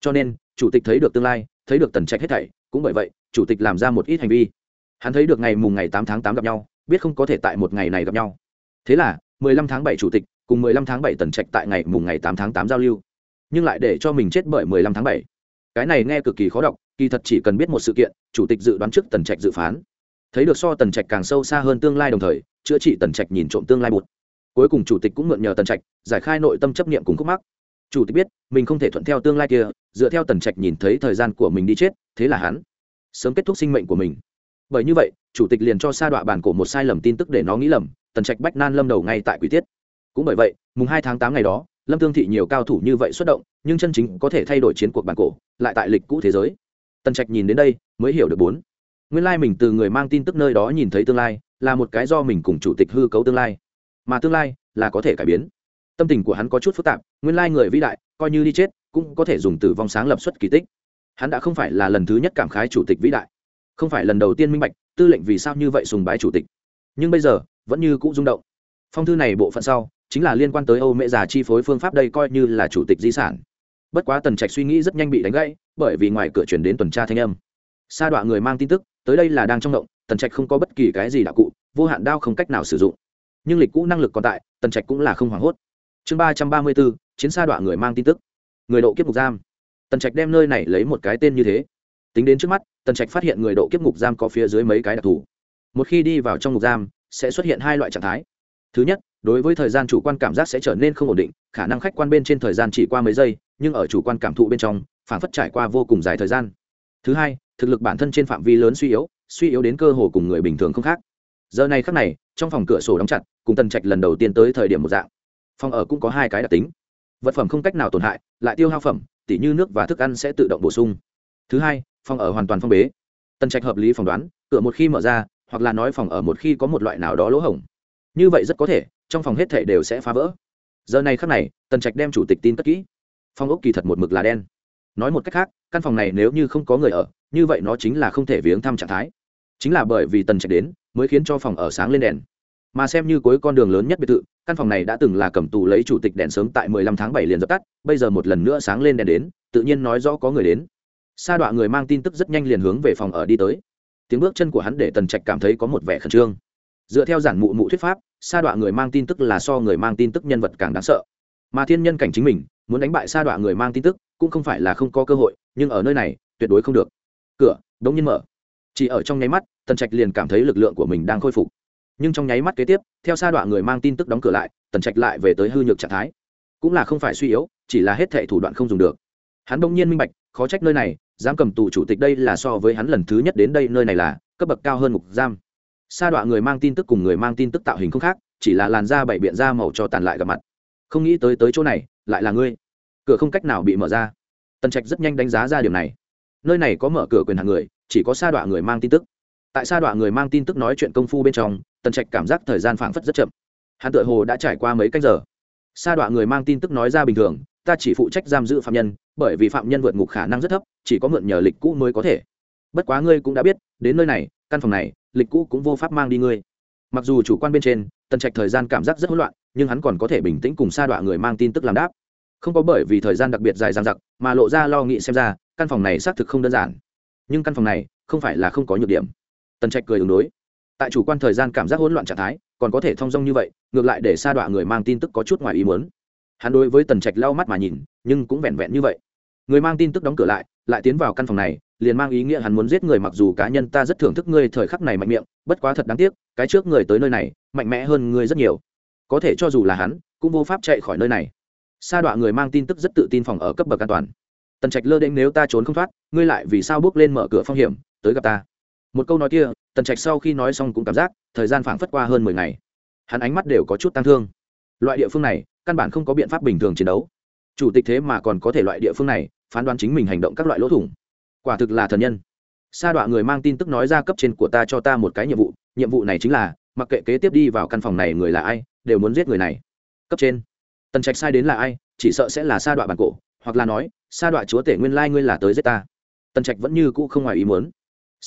Cho nên, chủ tịch thấy được tương lai, thấy được tần trạch hết thảy, cũng bởi vậy chủ tịch làm ra một ít hành vi. Hắn thấy được ngày mùng ngày tám tháng tám gặp nhau, biết không có thể tại một ngày này gặp nhau. Thế là, mười lăm tháng bảy chủ tịch cùng mười lăm tháng bảy tần trạch tại ngày mùng ngày tám tháng tám giao lưu. Nhưng lại để cho mình chết bởi mười lăm tháng bảy. Cái này nghe cực kỳ khó đọc, kỳ thật chỉ cần biết một sự kiện, chủ tịch dự đoán trước tần trạch dự phán. Thấy được so tần trạch càng sâu xa hơn tương lai đồng thời, chữa trị tần trạch nhìn trộm tương lai bụt. Cuối cùng chủ tịch cũng mượn nhờ tần trạch, giải khai nội tâm chấp niệm cùng khúc mắc. Chủ tịch biết, mình không thể thuận theo tương lai kia, dựa theo tần trạch nhìn thấy thời gian của mình đi chết, thế là hắn sớm kết thúc sinh mệnh của mình. Bởi như vậy, chủ tịch liền cho sa đọa bản cổ một sai lầm tin tức để nó nghĩ lầm, tần trạch bách nan lâm đầu ngay tại quý tiết. Cũng bởi vậy, mùng hai tháng tám ngày đó, lâm tương thị nhiều cao thủ như vậy xuất động, nhưng chân chính có thể thay đổi chiến cuộc bản cổ, lại tại lịch cũ thế giới. Tần trạch nhìn đến đây, mới hiểu được bốn. Nguyên lai mình từ người mang tin tức nơi đó nhìn thấy tương lai, là một cái do mình cùng chủ tịch hư cấu tương lai. Mà tương lai, là có thể cải biến. Tâm tình của hắn có chút phức tạp, nguyên lai người vĩ đại, coi như đi chết, cũng có thể dùng tử vong sáng lập xuất kỳ tích hắn đã không phải là lần thứ nhất cảm khái chủ tịch vĩ đại. Không phải lần đầu tiên minh bạch, tư lệnh vì sao như vậy sùng bái chủ tịch. Nhưng bây giờ, vẫn như cũ rung động. Phong thư này bộ phận sau, chính là liên quan tới âu mẹ già chi phối phương pháp đây coi như là chủ tịch di sản. Bất quá tần trạch suy nghĩ rất nhanh bị đánh gãy, bởi vì ngoài cửa chuyển đến tuần tra thanh âm. Sa đọa người mang tin tức, tới đây là đang trong động, tần trạch không có bất kỳ cái gì đạo cụ, vô hạn đao không cách nào sử dụng. Nhưng lịch cũ năng lực còn tại, tần trạch cũng là không hoảng hốt. Chương ba trăm ba mươi bốn, chiến sa đọa người mang tin tức. Người độ kiếp mục giam tần trạch đem nơi này lấy một cái tên như thế tính đến trước mắt tần trạch phát hiện người độ kiếp ngục giam có phía dưới mấy cái đặc thù một khi đi vào trong ngục giam sẽ xuất hiện hai loại trạng thái thứ nhất đối với thời gian chủ quan cảm giác sẽ trở nên không ổn định khả năng khách quan bên trên thời gian chỉ qua mấy giây nhưng ở chủ quan cảm thụ bên trong phản phất trải qua vô cùng dài thời gian thứ hai thực lực bản thân trên phạm vi lớn suy yếu suy yếu đến cơ hồ cùng người bình thường không khác giờ này khắc này trong phòng cửa sổ đóng chặt cùng tần trạch lần đầu tiên tới thời điểm một dạng phòng ở cũng có hai cái đặc tính vật phẩm không cách nào tổn hại lại tiêu hao phẩm tỉ như nước và thức ăn sẽ tự động bổ sung. Thứ hai, phòng ở hoàn toàn phong bế. Tần trạch hợp lý phỏng đoán, cửa một khi mở ra, hoặc là nói phòng ở một khi có một loại nào đó lỗ hổng. Như vậy rất có thể, trong phòng hết thể đều sẽ phá vỡ. Giờ này khắc này tần trạch đem chủ tịch tin cất kỹ. Phòng ốc kỳ thật một mực là đen. Nói một cách khác, căn phòng này nếu như không có người ở, như vậy nó chính là không thể viếng thăm trạng thái. Chính là bởi vì tần trạch đến, mới khiến cho phòng ở sáng lên đèn mà xem như cuối con đường lớn nhất biệt thự, căn phòng này đã từng là cầm tù lấy chủ tịch đèn sớm tại 15 tháng 7 liền dập tắt, bây giờ một lần nữa sáng lên đèn đến, tự nhiên nói rõ có người đến. Sa đọa người mang tin tức rất nhanh liền hướng về phòng ở đi tới. Tiếng bước chân của hắn để tần trạch cảm thấy có một vẻ khẩn trương. Dựa theo giản mụ mụ thuyết pháp, sa đọa người mang tin tức là so người mang tin tức nhân vật càng đáng sợ. Mà thiên nhân cảnh chính mình, muốn đánh bại sa đọa người mang tin tức, cũng không phải là không có cơ hội, nhưng ở nơi này, tuyệt đối không được. Cửa, đống nhiên mở. Chỉ ở trong nháy mắt, tần trạch liền cảm thấy lực lượng của mình đang khôi phục nhưng trong nháy mắt kế tiếp, theo sa đọa người mang tin tức đóng cửa lại, tần trạch lại về tới hư nhược trạng thái. Cũng là không phải suy yếu, chỉ là hết thệ thủ đoạn không dùng được. Hắn đông nhiên minh bạch, khó trách nơi này, giam cầm tù chủ tịch đây là so với hắn lần thứ nhất đến đây, nơi này là cấp bậc cao hơn ngục giam. Sa đọa người mang tin tức cùng người mang tin tức tạo hình không khác, chỉ là làn da bảy biện da màu cho tàn lại gặp mặt. Không nghĩ tới tới chỗ này, lại là ngươi. Cửa không cách nào bị mở ra. Tần trạch rất nhanh đánh giá ra điểm này. Nơi này có mở cửa quyền hàng người, chỉ có sa đọa người mang tin tức tại sa đọa người mang tin tức nói chuyện công phu bên trong, tần trạch cảm giác thời gian phảng phất rất chậm. Hắn tự hồ đã trải qua mấy canh giờ. Sa đọa người mang tin tức nói ra bình thường, ta chỉ phụ trách giam giữ phạm nhân, bởi vì phạm nhân vượt ngục khả năng rất thấp, chỉ có mượn nhờ lịch cũ mới có thể. Bất quá ngươi cũng đã biết, đến nơi này, căn phòng này, lịch cũ cũng vô pháp mang đi ngươi. Mặc dù chủ quan bên trên, tần trạch thời gian cảm giác rất hỗn loạn, nhưng hắn còn có thể bình tĩnh cùng sa đọa người mang tin tức làm đáp. Không có bởi vì thời gian đặc biệt dài dằng dặc mà lộ ra lo nghĩ xem ra, căn phòng này xác thực không đơn giản. Nhưng căn phòng này, không phải là không có nhược điểm tần trạch cười ứng đối. Tại chủ quan thời gian cảm giác hỗn loạn trạng thái, còn có thể thong dong như vậy, ngược lại để sa đọa người mang tin tức có chút ngoài ý muốn. Hắn đối với tần trạch lau mắt mà nhìn, nhưng cũng vẹn vẹn như vậy. Người mang tin tức đóng cửa lại lại tiến vào căn phòng này, liền mang ý nghĩa hắn muốn giết người mặc dù cá nhân ta rất thưởng thức ngươi thời khắc này mạnh miệng, bất quá thật đáng tiếc, cái trước người tới nơi này, mạnh mẽ hơn ngươi rất nhiều. Có thể cho dù là hắn, cũng vô pháp chạy khỏi nơi này. Sa đọa người mang tin tức rất tự tin phòng ở cấp bậc an toàn. Tần trạch lơ đễnh nếu ta trốn không thoát, ngươi lại vì sao bước lên mở cửa phong hiểm, tới gặp ta? Một câu nói kia, tần trạch sau khi nói xong cũng cảm giác, thời gian phảng phất qua hơn mười ngày. Hắn ánh mắt đều có chút tăng thương. Loại địa phương này, căn bản không có biện pháp bình thường chiến đấu. Chủ tịch thế mà còn có thể loại địa phương này, phán đoán chính mình hành động các loại lỗ thủng. Quả thực là thần nhân. Sa đọa người mang tin tức nói ra cấp trên của ta cho ta một cái nhiệm vụ nhiệm vụ này chính là, mặc kệ kế tiếp đi vào căn phòng này người là ai, đều muốn giết người này. Cấp trên. Tần trạch sai đến là ai, chỉ sợ sẽ là sa đọa bản cổ, hoặc là nói, sa đọa chúa tể nguyên lai ngươi là tới giết ta. Tần trạch vẫn như cũ không ngoài ý muốn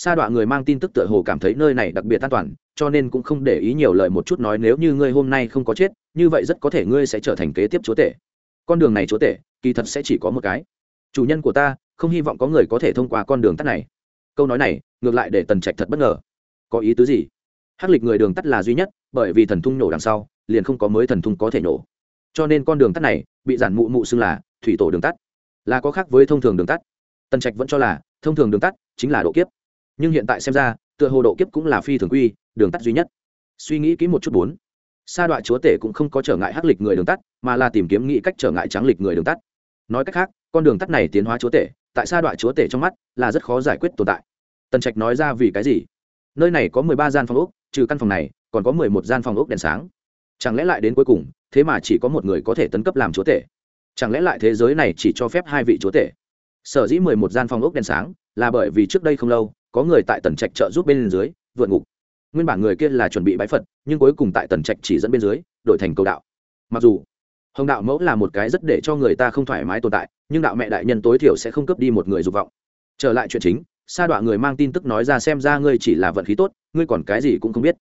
sa đọa người mang tin tức tựa hồ cảm thấy nơi này đặc biệt an toàn, cho nên cũng không để ý nhiều lời một chút nói nếu như ngươi hôm nay không có chết, như vậy rất có thể ngươi sẽ trở thành kế tiếp chúa tể. Con đường này chúa tể, kỳ thật sẽ chỉ có một cái. Chủ nhân của ta, không hy vọng có người có thể thông qua con đường tắt này. Câu nói này, ngược lại để tần trạch thật bất ngờ. Có ý tứ gì? Hắc lịch người đường tắt là duy nhất, bởi vì thần thung nổ đằng sau, liền không có mới thần thung có thể nổ. Cho nên con đường tắt này, bị giản mụ mụ xưng là thủy tổ đường tắt. Là có khác với thông thường đường tắt. Tần trạch vẫn cho là, thông thường đường tắt chính là độ kiếp nhưng hiện tại xem ra, tựa hồ độ kiếp cũng là phi thường quy, đường tắt duy nhất. Suy nghĩ kỹ một chút bốn. Sa đoạn chúa tể cũng không có trở ngại hắc lịch người đường tắt, mà là tìm kiếm nghĩ cách trở ngại trắng lịch người đường tắt. Nói cách khác, con đường tắt này tiến hóa chúa tể, tại sa đoạn chúa tể trong mắt là rất khó giải quyết tồn tại. Tần trạch nói ra vì cái gì? Nơi này có mười ba gian phòng ốc, trừ căn phòng này, còn có mười một gian phòng ốc đèn sáng. Chẳng lẽ lại đến cuối cùng, thế mà chỉ có một người có thể tấn cấp làm chúa tể? Chẳng lẽ lại thế giới này chỉ cho phép hai vị chúa tể? Sở dĩ mười một gian phòng ốc đèn sáng là bởi vì trước đây không lâu có người tại tần trạch trợ giúp bên dưới, vượt ngục. Nguyên bản người kia là chuẩn bị bái phật, nhưng cuối cùng tại tần trạch chỉ dẫn bên dưới, đổi thành cầu đạo. Mặc dù, hồng đạo mẫu là một cái rất để cho người ta không thoải mái tồn tại, nhưng đạo mẹ đại nhân tối thiểu sẽ không cướp đi một người dục vọng. Trở lại chuyện chính, sa đọa người mang tin tức nói ra xem ra ngươi chỉ là vận khí tốt, ngươi còn cái gì cũng không biết.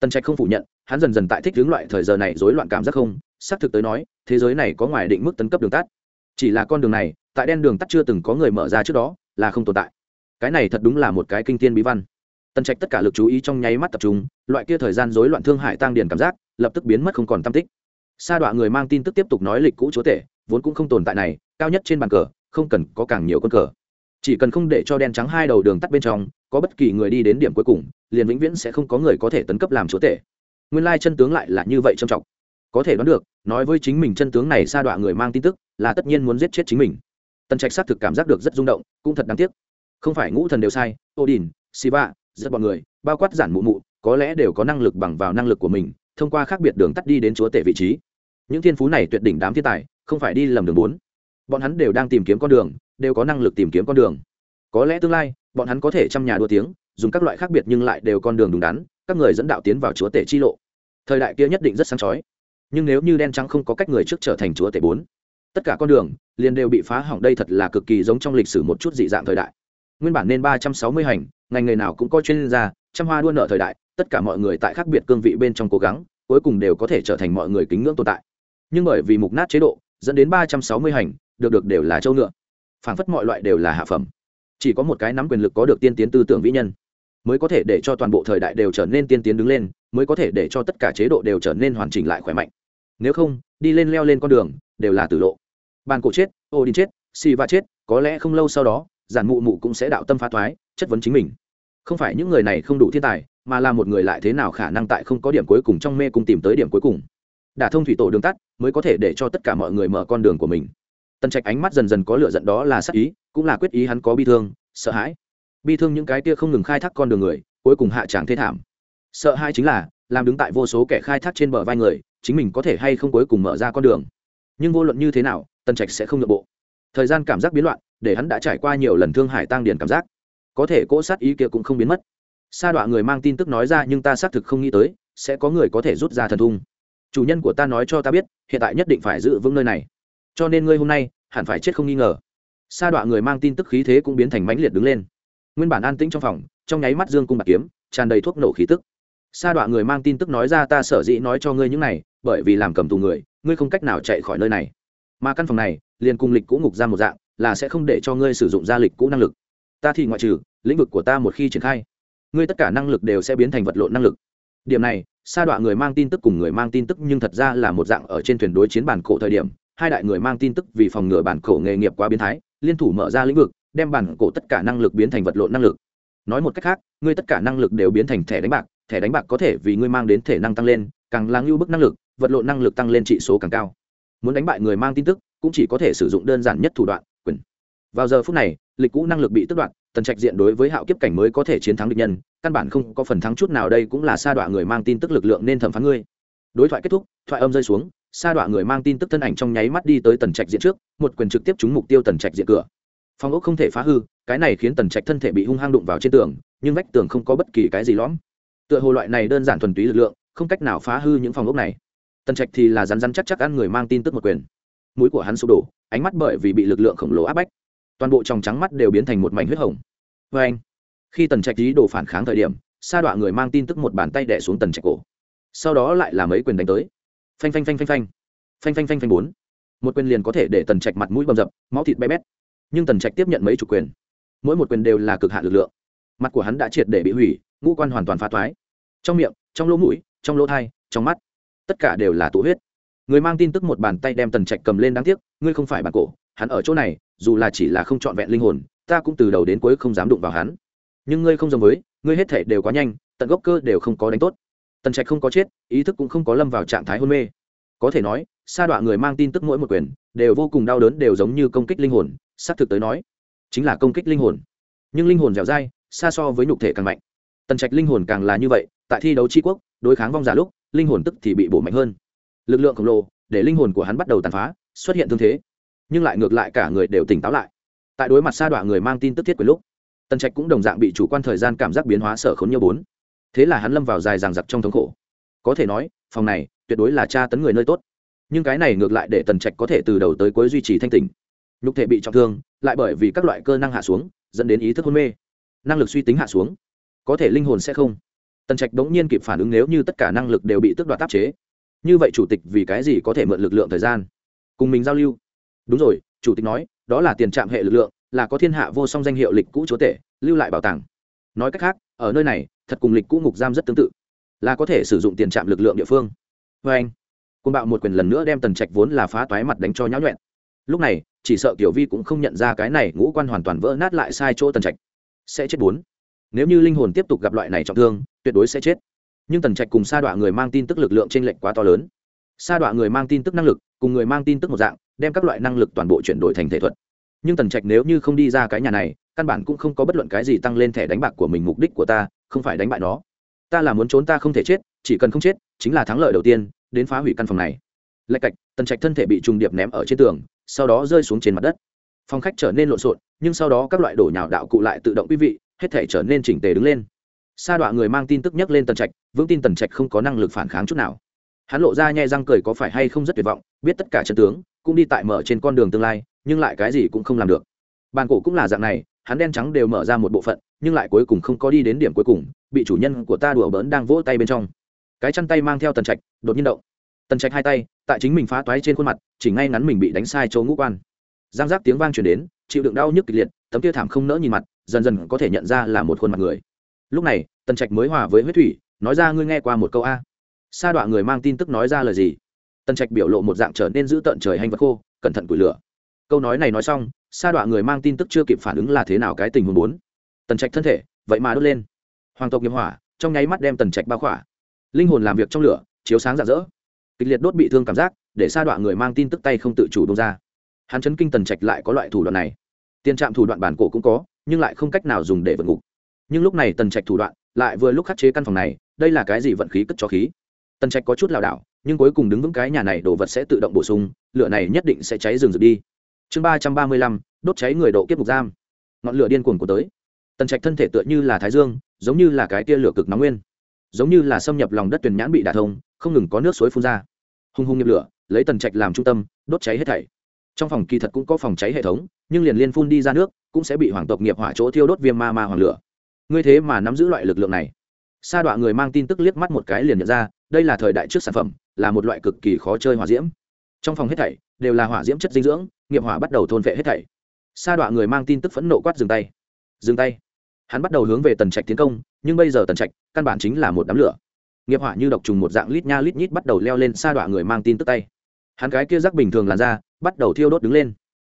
Tần trạch không phủ nhận, hắn dần dần tại thích hướng loại thời giờ này rối loạn cảm giác không, xác thực tới nói, thế giới này có ngoài định mức tấn cấp đường tắt. Chỉ là con đường này, tại đen đường tắt chưa từng có người mở ra trước đó, là không tồn tại cái này thật đúng là một cái kinh tiên bí văn. Tần trạch tất cả lực chú ý trong nháy mắt tập trung, loại kia thời gian rối loạn thương hại tăng điền cảm giác, lập tức biến mất không còn tam tích. Sa đọa người mang tin tức tiếp tục nói lịch cũ chúa tể, vốn cũng không tồn tại này, cao nhất trên bàn cờ, không cần có càng nhiều con cờ. Chỉ cần không để cho đen trắng hai đầu đường tắt bên trong, có bất kỳ người đi đến điểm cuối cùng, liền vĩnh viễn sẽ không có người có thể tấn cấp làm chúa tể. Nguyên lai chân tướng lại là như vậy trầm trọng. Có thể đoán được, nói với chính mình chân tướng này, sa đọa người mang tin tức, là tất nhiên muốn giết chết chính mình. Tần trạch xác thực cảm giác được rất rung động, cũng thật đáng tiếc không phải ngũ thần đều sai, odin siva rất bọn người, bao quát giản mụ mụ, có lẽ đều có năng lực bằng vào năng lực của mình, thông qua khác biệt đường tắt đi đến chúa tể vị trí. Những thiên phú này tuyệt đỉnh đám thiên tài, không phải đi lầm đường bốn. Bọn hắn đều đang tìm kiếm con đường, đều có năng lực tìm kiếm con đường. Có lẽ tương lai, bọn hắn có thể chăm nhà đua tiếng, dùng các loại khác biệt nhưng lại đều con đường đúng đắn, các người dẫn đạo tiến vào chúa tể chi lộ. Thời đại kia nhất định rất sáng chói. Nhưng nếu như đen trắng không có cách người trước trở thành chúa tể bốn, tất cả con đường liền đều bị phá hỏng, đây thật là cực kỳ giống trong lịch sử một chút dị dạng thời đại nguyên bản nên ba trăm sáu mươi hành, ngành nghề nào cũng có chuyên gia, trăm hoa đua nợ thời đại, tất cả mọi người tại khác biệt cương vị bên trong cố gắng, cuối cùng đều có thể trở thành mọi người kính ngưỡng tồn tại. Nhưng bởi vì mục nát chế độ, dẫn đến ba trăm sáu mươi hành, được được đều là châu ngựa. Phảng phất mọi loại đều là hạ phẩm. Chỉ có một cái nắm quyền lực có được tiên tiến tư tưởng vĩ nhân, mới có thể để cho toàn bộ thời đại đều trở nên tiên tiến đứng lên, mới có thể để cho tất cả chế độ đều trở nên hoàn chỉnh lại khỏe mạnh. Nếu không, đi lên leo lên con đường, đều là tử lộ. Bàn cổ chết ô đi chết xì va chết, có lẽ không lâu sau đó giản mụ mụ cũng sẽ đạo tâm phá thoái, chất vấn chính mình. Không phải những người này không đủ thiên tài, mà là một người lại thế nào khả năng tại không có điểm cuối cùng trong mê cung tìm tới điểm cuối cùng. Đả thông thủy tổ đường tắt mới có thể để cho tất cả mọi người mở con đường của mình. Tần trạch ánh mắt dần dần có lựa giận đó là sắc ý, cũng là quyết ý hắn có bi thương, sợ hãi. Bi thương những cái kia không ngừng khai thác con đường người, cuối cùng hạ tràng thế thảm. Sợ hãi chính là, làm đứng tại vô số kẻ khai thác trên bờ vai người, chính mình có thể hay không cuối cùng mở ra con đường. Nhưng vô luận như thế nào, tần trạch sẽ không nhượng bộ. Thời gian cảm giác biến loạn để hắn đã trải qua nhiều lần thương hải tăng điền cảm giác. Có thể cỗ sát ý kia cũng không biến mất. Sa đọa người mang tin tức nói ra nhưng ta xác thực không nghĩ tới, sẽ có người có thể rút ra thần thung. Chủ nhân của ta nói cho ta biết, hiện tại nhất định phải giữ vững nơi này. Cho nên ngươi hôm nay, hẳn phải chết không nghi ngờ. Sa đọa người mang tin tức khí thế cũng biến thành mãnh liệt đứng lên. Nguyên bản an tĩnh trong phòng, trong nháy mắt dương cung bạc kiếm, tràn đầy thuốc nổ khí tức. Sa đọa người mang tin tức nói ra ta sở dĩ nói cho ngươi những này, bởi vì làm cầm tù người, ngươi không cách nào chạy khỏi nơi này. Mà căn phòng này, liền cùng lịch cũ ngục ra một dạng là sẽ không để cho ngươi sử dụng gia lịch cũ năng lực. Ta thì ngoại trừ, lĩnh vực của ta một khi triển khai, ngươi tất cả năng lực đều sẽ biến thành vật lộn năng lực. Điểm này, sa đọa người mang tin tức cùng người mang tin tức nhưng thật ra là một dạng ở trên thuyền đối chiến bản cổ thời điểm. Hai đại người mang tin tức vì phòng ngừa bản cổ nghề nghiệp quá biến thái, liên thủ mở ra lĩnh vực, đem bản cổ tất cả năng lực biến thành vật lộn năng lực. Nói một cách khác, ngươi tất cả năng lực đều biến thành thẻ đánh bạc, thẻ đánh bạc có thể vì ngươi mang đến thể năng tăng lên, càng lắng ngưu bức năng lực, vật lộn năng lực tăng lên trị số càng cao. Muốn đánh bại người mang tin tức, cũng chỉ có thể sử dụng đơn giản nhất thủ đoạn vào giờ phút này, lịch cũ năng lực bị tức đoạn tần trạch diện đối với hạo kiếp cảnh mới có thể chiến thắng địch nhân, căn bản không có phần thắng chút nào đây cũng là sa đọa người mang tin tức lực lượng nên thẩm phán ngươi. Đối thoại kết thúc, thoại âm rơi xuống, sa đọa người mang tin tức thân ảnh trong nháy mắt đi tới tần trạch diện trước, một quyền trực tiếp trúng mục tiêu tần trạch diện cửa. Phòng ốc không thể phá hư, cái này khiến tần trạch thân thể bị hung hăng đụng vào trên tường, nhưng vách tường không có bất kỳ cái gì lõm. Tựa hồ loại này đơn giản thuần túy lực lượng, không cách nào phá hư những phòng ốc này. Tần trạch thì là rắn rắn chắc chắc ăn người mang tin tức một quyền. Mũi của hắn sụp đổ, ánh mắt bởi vì bị lực lượng khổng lồ áp bách toàn bộ tròng trắng mắt đều biến thành một mảnh huyết hồng. Vê anh, khi tần trạch ý đồ phản kháng thời điểm, sa đọa người mang tin tức một bàn tay đẻ xuống tần trạch cổ. Sau đó lại là mấy quyền đánh tới. Phanh phanh phanh phanh phanh. Phanh phanh phanh phanh bốn. Một quyền liền có thể để tần trạch mặt mũi bầm dập, máu thịt bé bét. Nhưng tần trạch tiếp nhận mấy chục quyền, mỗi một quyền đều là cực hạn lực lượng. Mặt của hắn đã triệt để bị hủy, ngũ quan hoàn toàn phá thoái. Trong miệng, trong lỗ mũi, trong lỗ thai, trong mắt, tất cả đều là tụ huyết người mang tin tức một bàn tay đem tần trạch cầm lên đáng tiếc, ngươi không phải bàn cổ, hắn ở chỗ này, dù là chỉ là không trọn vẹn linh hồn, ta cũng từ đầu đến cuối không dám đụng vào hắn. Nhưng ngươi không giống với, ngươi hết thể đều quá nhanh, tận gốc cơ đều không có đánh tốt. Tần trạch không có chết, ý thức cũng không có lâm vào trạng thái hôn mê. Có thể nói, sa đọa người mang tin tức mỗi một quyền, đều vô cùng đau đớn, đều giống như công kích linh hồn, xác thực tới nói, chính là công kích linh hồn. Nhưng linh hồn dẻo dai, xa so với nhục thể càng mạnh. Tần trạch linh hồn càng là như vậy, tại thi đấu tri quốc, đối kháng vong giả lúc, linh hồn tức thì bị bổ mạnh hơn lực lượng khổng lồ để linh hồn của hắn bắt đầu tàn phá, xuất hiện thương thế. Nhưng lại ngược lại cả người đều tỉnh táo lại. Tại đối mặt sa đọa người mang tin tức thiết quyền lúc, tần trạch cũng đồng dạng bị chủ quan thời gian cảm giác biến hóa sở khốn nhiều bốn. Thế là hắn lâm vào dài ràng giặc trong thống khổ. Có thể nói, phòng này tuyệt đối là tra tấn người nơi tốt. Nhưng cái này ngược lại để tần trạch có thể từ đầu tới cuối duy trì thanh tình nhục thể bị trọng thương, lại bởi vì các loại cơ năng hạ xuống, dẫn đến ý thức hôn mê. Năng lực suy tính hạ xuống, có thể linh hồn sẽ không. Tần trạch đống nhiên kịp phản ứng nếu như tất cả năng lực đều bị tước đoạt tác chế như vậy chủ tịch vì cái gì có thể mượn lực lượng thời gian? Cùng mình giao lưu. Đúng rồi, chủ tịch nói, đó là tiền trạm hệ lực lượng, là có thiên hạ vô song danh hiệu lịch cũ chúa tể, lưu lại bảo tàng. Nói cách khác, ở nơi này, thật cùng lịch cũ ngục giam rất tương tự. Là có thể sử dụng tiền trạm lực lượng địa phương. Vê anh, côn bạo một quyền lần nữa đem tần trạch vốn là phá toái mặt đánh cho nhão nhuẹn. Lúc này, chỉ sợ tiểu vi cũng không nhận ra cái này ngũ quan hoàn toàn vỡ nát lại sai chỗ tần trạch. Sẽ chết bốn. Nếu như linh hồn tiếp tục gặp loại này trọng thương, tuyệt đối sẽ chết nhưng tần trạch cùng sa đọa người mang tin tức lực lượng trên lệnh quá to lớn. sa đọa người mang tin tức năng lực cùng người mang tin tức một dạng, đem các loại năng lực toàn bộ chuyển đổi thành thể thuật. nhưng tần trạch nếu như không đi ra cái nhà này, căn bản cũng không có bất luận cái gì tăng lên thẻ đánh bạc của mình mục đích của ta, không phải đánh bại nó. ta là muốn trốn ta không thể chết, chỉ cần không chết, chính là thắng lợi đầu tiên, đến phá hủy căn phòng này. lạch cạch, tần trạch thân thể bị trùng điệp ném ở trên tường, sau đó rơi xuống trên mặt đất. phòng khách trở nên lộn xộn, nhưng sau đó các loại đổ nhào đạo cụ lại tự động quý vị, hết thể trở nên chỉnh tề đứng lên sa đọa người mang tin tức nhắc lên tần trạch, vững tin tần trạch không có năng lực phản kháng chút nào. Hắn lộ ra nhai răng cười có phải hay không rất tuyệt vọng, biết tất cả trận tướng, cũng đi tại mở trên con đường tương lai, nhưng lại cái gì cũng không làm được. Bàn cổ cũng là dạng này, hắn đen trắng đều mở ra một bộ phận, nhưng lại cuối cùng không có đi đến điểm cuối cùng, bị chủ nhân của ta đùa bỡn đang vỗ tay bên trong. Cái chăn tay mang theo tần trạch, đột nhiên động. Tần trạch hai tay, tại chính mình phá toái trên khuôn mặt, chỉ ngay ngắn mình bị đánh sai chỗ ngũ quan. Giang giác tiếng vang truyền đến, chịu đựng đau nhức kịch liệt, tấm tiêu thảm không nỡ nhìn mặt, dần dần có thể nhận ra là một khuôn mặt người lúc này, tần trạch mới hòa với huyết thủy, nói ra ngươi nghe qua một câu a. Sa đọa người mang tin tức nói ra lời gì? Tần trạch biểu lộ một dạng trở nên giữ tợn trời hành vật khô, cẩn thận củi lửa. Câu nói này nói xong, sa đọa người mang tin tức chưa kịp phản ứng là thế nào cái tình huống bốn. Tần trạch thân thể, vậy mà đốt lên. Hoàng tộc nghiệp hỏa, trong nháy mắt đem tần trạch bao khỏa. Linh hồn làm việc trong lửa, chiếu sáng rạng rỡ. Kịch liệt đốt bị thương cảm giác, để sa đọa người mang tin tức tay không tự chủ đông ra. Hắn chấn kinh tần trạch lại có loại thủ đoạn này. Tiền trạm thủ đoạn bản cổ cũng có, nhưng lại không cách nào dùng để vượt ngục nhưng lúc này tần trạch thủ đoạn lại vừa lúc khắc chế căn phòng này, đây là cái gì vận khí cất cho khí? Tần trạch có chút lảo đảo, nhưng cuối cùng đứng vững cái nhà này đồ vật sẽ tự động bổ sung, lửa này nhất định sẽ cháy rừng rực đi. Chương ba trăm ba mươi lăm, đốt cháy người độ kiếp mục giam. Ngọn lửa điên cuồng của tới. Tần trạch thân thể tựa như là thái dương, giống như là cái tia lửa cực nóng nguyên. Giống như là xâm nhập lòng đất tuyền nhãn bị đả thông, không ngừng có nước suối phun ra. Hung hung nghiệp lửa, lấy tần trạch làm trung tâm, đốt cháy hết thảy. Trong phòng kỳ thật cũng có phòng cháy hệ thống, nhưng liền liên phun đi ra nước, cũng sẽ bị hoàng tộc nghiệp hỏa chỗ thiêu đốt viêm ma ma hoàng lửa ngươi thế mà nắm giữ loại lực lượng này. Sa đọa người mang tin tức liếc mắt một cái liền nhận ra, đây là thời đại trước sản phẩm, là một loại cực kỳ khó chơi hỏa diễm. Trong phòng hết thảy đều là hỏa diễm chất dinh dưỡng, nghiệp hỏa bắt đầu thôn vệ hết thảy. Sa đọa người mang tin tức phẫn nộ quát dừng tay. Dừng tay. Hắn bắt đầu hướng về tần trạch tiến công, nhưng bây giờ tần trạch căn bản chính là một đám lửa. Nghiệp hỏa như độc trùng một dạng lít nha lít nhít bắt đầu leo lên sa đọa người mang tin tức tay. Hắn cái kia rác bình thường làn ra bắt đầu thiêu đốt đứng lên.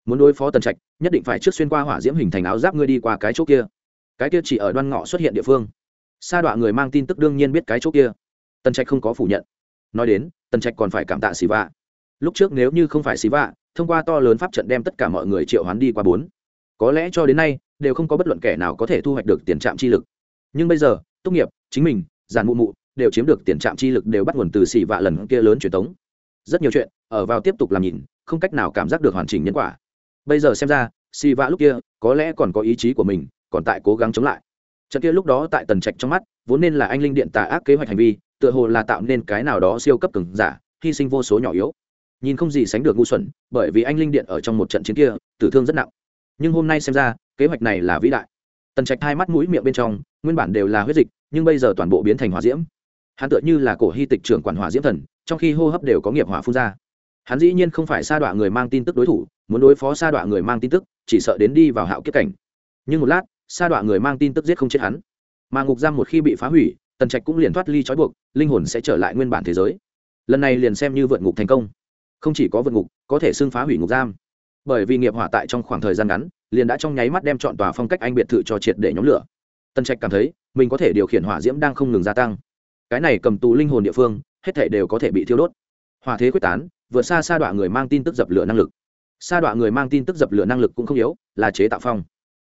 Muốn đối phó tần trạch, nhất định phải trước xuyên qua hỏa diễm hình thành áo giáp ngươi đi qua cái chỗ kia cái kia chỉ ở đoan ngọ xuất hiện địa phương. Sa đọa người mang tin tức đương nhiên biết cái chỗ kia. Tần trạch không có phủ nhận. Nói đến, tần trạch còn phải cảm tạ xì vạ. Lúc trước nếu như không phải xì vạ, thông qua to lớn pháp trận đem tất cả mọi người triệu hoán đi qua bốn. Có lẽ cho đến nay, đều không có bất luận kẻ nào có thể thu hoạch được tiền trạm chi lực. Nhưng bây giờ, tốt nghiệp, chính mình, giàn mụ mụ, đều chiếm được tiền trạm chi lực đều bắt nguồn từ xì vạ lần kia lớn truyền thống rất nhiều chuyện, ở vào tiếp tục làm nhìn, không cách nào cảm giác được hoàn chỉnh nhân quả. Bây giờ xem ra xì vạ lúc kia, có lẽ còn có ý chí của mình còn tại cố gắng chống lại. Trận kia lúc đó tại tần trạch trong mắt, vốn nên là anh linh điện tà ác kế hoạch hành vi, tựa hồ là tạo nên cái nào đó siêu cấp cường giả, hy sinh vô số nhỏ yếu. Nhìn không gì sánh được ngu xuẩn, bởi vì anh linh điện ở trong một trận chiến kia, tử thương rất nặng. Nhưng hôm nay xem ra, kế hoạch này là vĩ đại. Tần trạch hai mắt mũi miệng bên trong, nguyên bản đều là huyết dịch, nhưng bây giờ toàn bộ biến thành hỏa diễm. Hắn tựa như là cổ hy tịch trưởng quản hỏa diễm thần, trong khi hô hấp đều có nghiệp hỏa phun ra. Hắn dĩ nhiên không phải sa đọa người mang tin tức đối thủ, muốn đối phó sa đọa người mang tin tức, chỉ sợ đến đi vào hạo kiếp cảnh. Nhưng một lát sa đọa người mang tin tức giết không chết hắn. Mà ngục giam một khi bị phá hủy, tần trạch cũng liền thoát ly trói buộc, linh hồn sẽ trở lại nguyên bản thế giới. Lần này liền xem như vượt ngục thành công. Không chỉ có vượt ngục, có thể xưng phá hủy ngục giam. Bởi vì nghiệp hỏa tại trong khoảng thời gian ngắn, liền đã trong nháy mắt đem chọn tòa phong cách anh biệt thự cho triệt để nhóm lửa. Tần trạch cảm thấy, mình có thể điều khiển hỏa diễm đang không ngừng gia tăng. Cái này cầm tù linh hồn địa phương, hết thể đều có thể bị thiêu đốt. Hòa thế quyết tán vượt xa sa đọa người mang tin tức dập lửa năng lực. Sa đọa người mang tin tức dập lửa năng lực cũng không yếu, là chế tạo phong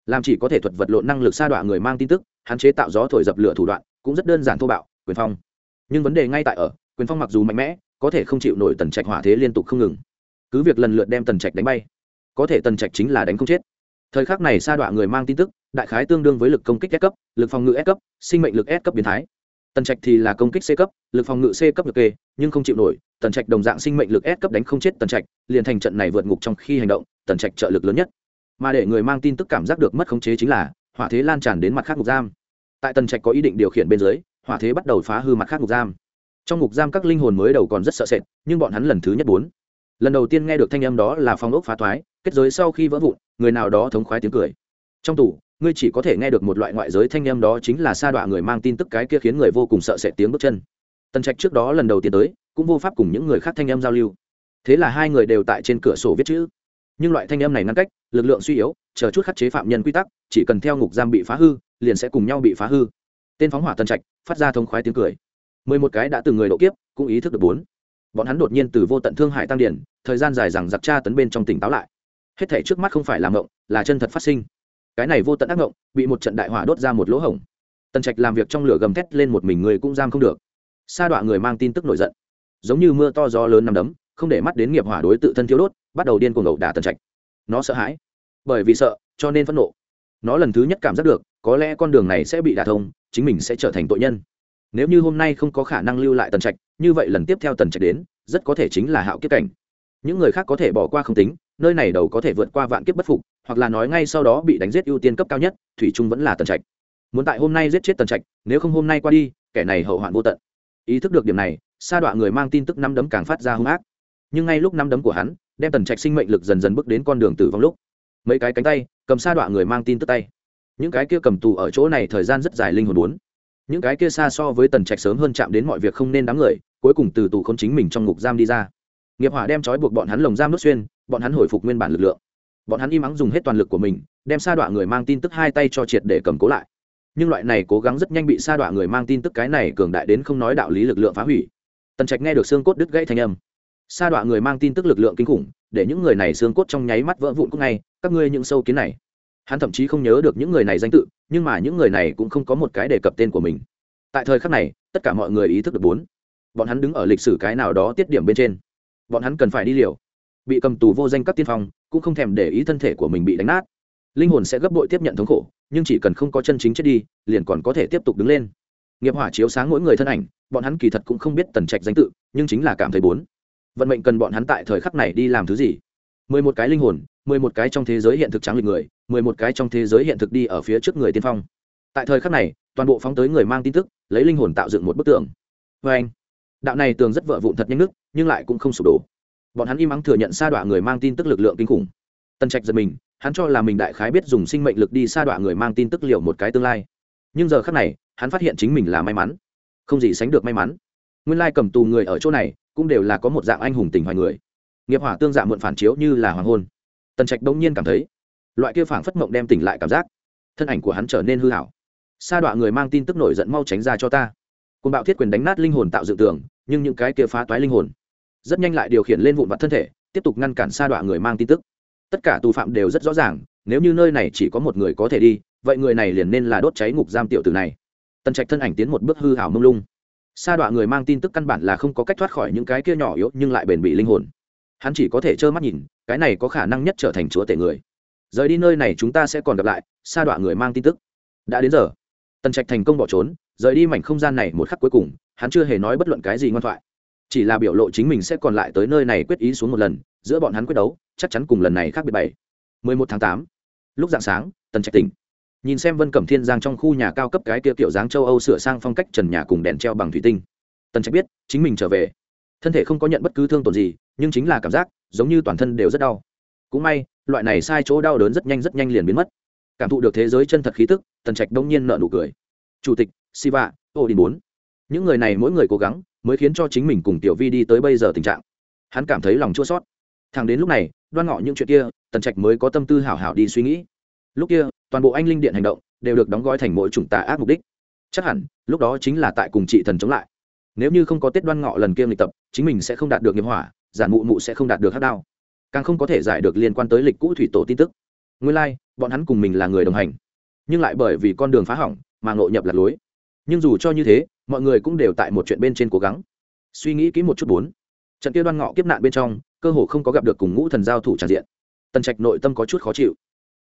làm chỉ có thể thuật vật lộn năng lực sa đọa người mang tin tức hạn chế tạo gió thổi dập lửa thủ đoạn, cũng rất đơn giản thô bạo, quyền phong. Nhưng vấn đề ngay tại ở, quyền phong mặc dù mạnh mẽ, có thể không chịu nổi tần trạch hỏa thế liên tục không ngừng. Cứ việc lần lượt đem tần trạch đánh bay, có thể tần trạch chính là đánh không chết. Thời khắc này sa đọa người mang tin tức, đại khái tương đương với lực công kích S cấp, lực phòng ngự S cấp, sinh mệnh lực S cấp biến thái. Tần trạch thì là công kích c cấp, lực phòng ngự c cấp được kê, nhưng không chịu nổi, tần trạch đồng dạng sinh mệnh lực s cấp đánh không chết tần trạch, liền thành trận này vượt ngục trong khi hành động, tần trạch trợ lực lớn nhất mà để người mang tin tức cảm giác được mất khống chế chính là, hỏa thế lan tràn đến mặt khác ngục giam. Tại tần trạch có ý định điều khiển bên dưới, hỏa thế bắt đầu phá hư mặt khác ngục giam. Trong ngục giam các linh hồn mới đầu còn rất sợ sệt, nhưng bọn hắn lần thứ nhất bốn. Lần đầu tiên nghe được thanh âm đó là phong ốc phá thoái, kết giới sau khi vỡ vụn, người nào đó thống khoái tiếng cười. Trong tủ ngươi chỉ có thể nghe được một loại ngoại giới thanh âm đó chính là sa đọa người mang tin tức cái kia khiến người vô cùng sợ sệt tiếng bước chân. Tần trạch trước đó lần đầu tiên tới, cũng vô pháp cùng những người khác thanh âm giao lưu. Thế là hai người đều tại trên cửa sổ viết chữ. Nhưng loại thanh âm này ngăn cách lực lượng suy yếu, chờ chút khắc chế phạm nhân quy tắc, chỉ cần theo ngục giam bị phá hư, liền sẽ cùng nhau bị phá hư. Tên phóng hỏa tân trạch phát ra thông khoái tiếng cười. Mười một cái đã từng người độ kiếp, cũng ý thức được bốn. Bọn hắn đột nhiên từ vô tận thương hại tăng điển, thời gian dài rằng giặc tra tấn bên trong tỉnh táo lại. Hết thể trước mắt không phải là ngộng là chân thật phát sinh. Cái này vô tận ác ngộng bị một trận đại hỏa đốt ra một lỗ hổng. Tần trạch làm việc trong lửa gầm thét lên một mình người cũng giam không được. Sa đọa người mang tin tức nổi giận. Giống như mưa to gió lớn nằm đấm, không để mắt đến nghiệp hỏa đối tự thân thiếu đốt, bắt đầu điên cuồng ẩu đả tần trạch nó sợ hãi. Bởi vì sợ, cho nên phẫn nộ. Nó lần thứ nhất cảm giác được, có lẽ con đường này sẽ bị đả thông, chính mình sẽ trở thành tội nhân. Nếu như hôm nay không có khả năng lưu lại tần trạch, như vậy lần tiếp theo tần trạch đến, rất có thể chính là hạo kiếp cảnh. Những người khác có thể bỏ qua không tính, nơi này đầu có thể vượt qua vạn kiếp bất phục, hoặc là nói ngay sau đó bị đánh giết ưu tiên cấp cao nhất, thủy trung vẫn là tần trạch. Muốn tại hôm nay giết chết tần trạch, nếu không hôm nay qua đi, kẻ này hậu hoạn vô tận. Ý thức được điểm này, sa đọa người mang tin tức năm đấm càng phát ra hung ác. Nhưng ngay lúc năm đấm của hắn đem tần trạch sinh mệnh lực dần dần bước đến con đường tử vong lúc. Mấy cái cánh tay, cầm sa đọa người mang tin tức tay. Những cái kia cầm tù ở chỗ này thời gian rất dài linh hồn bốn những cái kia xa so với tần trạch sớm hơn chạm đến mọi việc không nên đám người, cuối cùng từ tù không chính mình trong ngục giam đi ra. Nghiệp hỏa đem trói buộc bọn hắn lồng giam nước xuyên, bọn hắn hồi phục nguyên bản lực lượng. Bọn hắn im ắng dùng hết toàn lực của mình, đem sa đọa người mang tin tức hai tay cho triệt để cầm cố lại. Nhưng loại này cố gắng rất nhanh bị sa đọa người mang tin tức cái này cường đại đến không nói đạo lý lực lượng phá hủy. Tần trạch nghe được xương cốt đứt gãy thanh âm sa đọa người mang tin tức lực lượng kinh khủng, để những người này xương cốt trong nháy mắt vỡ vụn cốt ngay, các ngươi những sâu kiến này. Hắn thậm chí không nhớ được những người này danh tự, nhưng mà những người này cũng không có một cái đề cập tên của mình. Tại thời khắc này, tất cả mọi người ý thức được bốn. Bọn hắn đứng ở lịch sử cái nào đó tiết điểm bên trên. Bọn hắn cần phải đi liều. Bị cầm tù vô danh các tiên phong, cũng không thèm để ý thân thể của mình bị đánh nát. Linh hồn sẽ gấp bội tiếp nhận thống khổ, nhưng chỉ cần không có chân chính chết đi, liền còn có thể tiếp tục đứng lên. Nghiệp hỏa chiếu sáng mỗi người thân ảnh, bọn hắn kỳ thật cũng không biết tần trạch danh tự, nhưng chính là cảm thấy bốn vận mệnh cần bọn hắn tại thời khắc này đi làm thứ gì? Mười một cái linh hồn, mười một cái trong thế giới hiện thực trắng lịch người, mười một cái trong thế giới hiện thực đi ở phía trước người tiên phong. Tại thời khắc này, toàn bộ phóng tới người mang tin tức, lấy linh hồn tạo dựng một bức tường. Vê anh, đạo này tường rất vợ vụn thật nhanh nước, nhưng lại cũng không sụp đổ. Bọn hắn im ắng thừa nhận sa đọa người mang tin tức lực lượng kinh khủng. Tân trạch giật mình, hắn cho là mình đại khái biết dùng sinh mệnh lực đi sa đọa người mang tin tức liệu một cái tương lai. Nhưng giờ khác này, hắn phát hiện chính mình là may mắn. Không gì sánh được may mắn. Nguyên lai cầm tù người ở chỗ này cũng đều là có một dạng anh hùng tình hoài người. Nghiệp hỏa tương dạ mượn phản chiếu như là hoàng hôn. Tần trạch đông nhiên cảm thấy, loại kia phảng phất mộng đem tỉnh lại cảm giác, thân ảnh của hắn trở nên hư hảo. Sa đọa người mang tin tức nổi giận mau tránh ra cho ta. Côn bạo thiết quyền đánh nát linh hồn tạo dự tường, nhưng những cái kia phá toái linh hồn rất nhanh lại điều khiển lên vụn vặt thân thể, tiếp tục ngăn cản sa đọa người mang tin tức. Tất cả tù phạm đều rất rõ ràng, nếu như nơi này chỉ có một người có thể đi, vậy người này liền nên là đốt cháy ngục giam tiểu tử này. Tần trạch thân ảnh tiến một bước hư hảo mông lung sa đọa người mang tin tức căn bản là không có cách thoát khỏi những cái kia nhỏ yếu nhưng lại bền bỉ linh hồn. Hắn chỉ có thể trơ mắt nhìn, cái này có khả năng nhất trở thành chúa tể người. Rời đi nơi này chúng ta sẽ còn gặp lại, sa đọa người mang tin tức. Đã đến giờ. Tần trạch thành công bỏ trốn, rời đi mảnh không gian này một khắc cuối cùng, hắn chưa hề nói bất luận cái gì ngoan thoại. Chỉ là biểu lộ chính mình sẽ còn lại tới nơi này quyết ý xuống một lần, giữa bọn hắn quyết đấu, chắc chắn cùng lần này khác biệt bảy. 11 tháng 8. lúc dạng sáng, tần trạch tỉnh nhìn xem vân cẩm thiên giang trong khu nhà cao cấp cái kia kiểu dáng châu âu sửa sang phong cách trần nhà cùng đèn treo bằng thủy tinh. Tần trạch biết, chính mình trở về. Thân thể không có nhận bất cứ thương tổn gì, nhưng chính là cảm giác, giống như toàn thân đều rất đau. Cũng may, loại này sai chỗ đau đớn rất nhanh rất nhanh liền biến mất. Cảm thụ được thế giới chân thật khí tức, tần trạch đông nhiên nợ nụ cười. Chủ tịch, siva ô đình bốn. Những người này mỗi người cố gắng mới khiến cho chính mình cùng tiểu vi đi tới bây giờ tình trạng. Hắn cảm thấy lòng chua sót thằng đến lúc này, đoan ngọ những chuyện kia, tần trạch mới có tâm tư hảo hảo đi suy nghĩ lúc kia toàn bộ anh linh điện hành động đều được đóng gói thành mỗi chủng tà ác mục đích. Chắc hẳn lúc đó chính là tại cùng chị thần chống lại. Nếu như không có tết đoan ngọ lần kia lịch tập chính mình sẽ không đạt được nghiệp hỏa giản mụ mụ sẽ không đạt được hát đao. Càng không có thể giải được liên quan tới lịch cũ thủy tổ tin tức. Nguyên lai、like, bọn hắn cùng mình là người đồng hành. Nhưng lại bởi vì con đường phá hỏng mà ngộ nhập lạc lối. Nhưng dù cho như thế mọi người cũng đều tại một chuyện bên trên cố gắng. Suy nghĩ kỹ một chút bốn. Trận kia đoan ngọ kiếp nạn bên trong cơ hồ không có gặp được cùng ngũ thần giao thủ tràn diện. Tần trạch nội tâm có chút khó chịu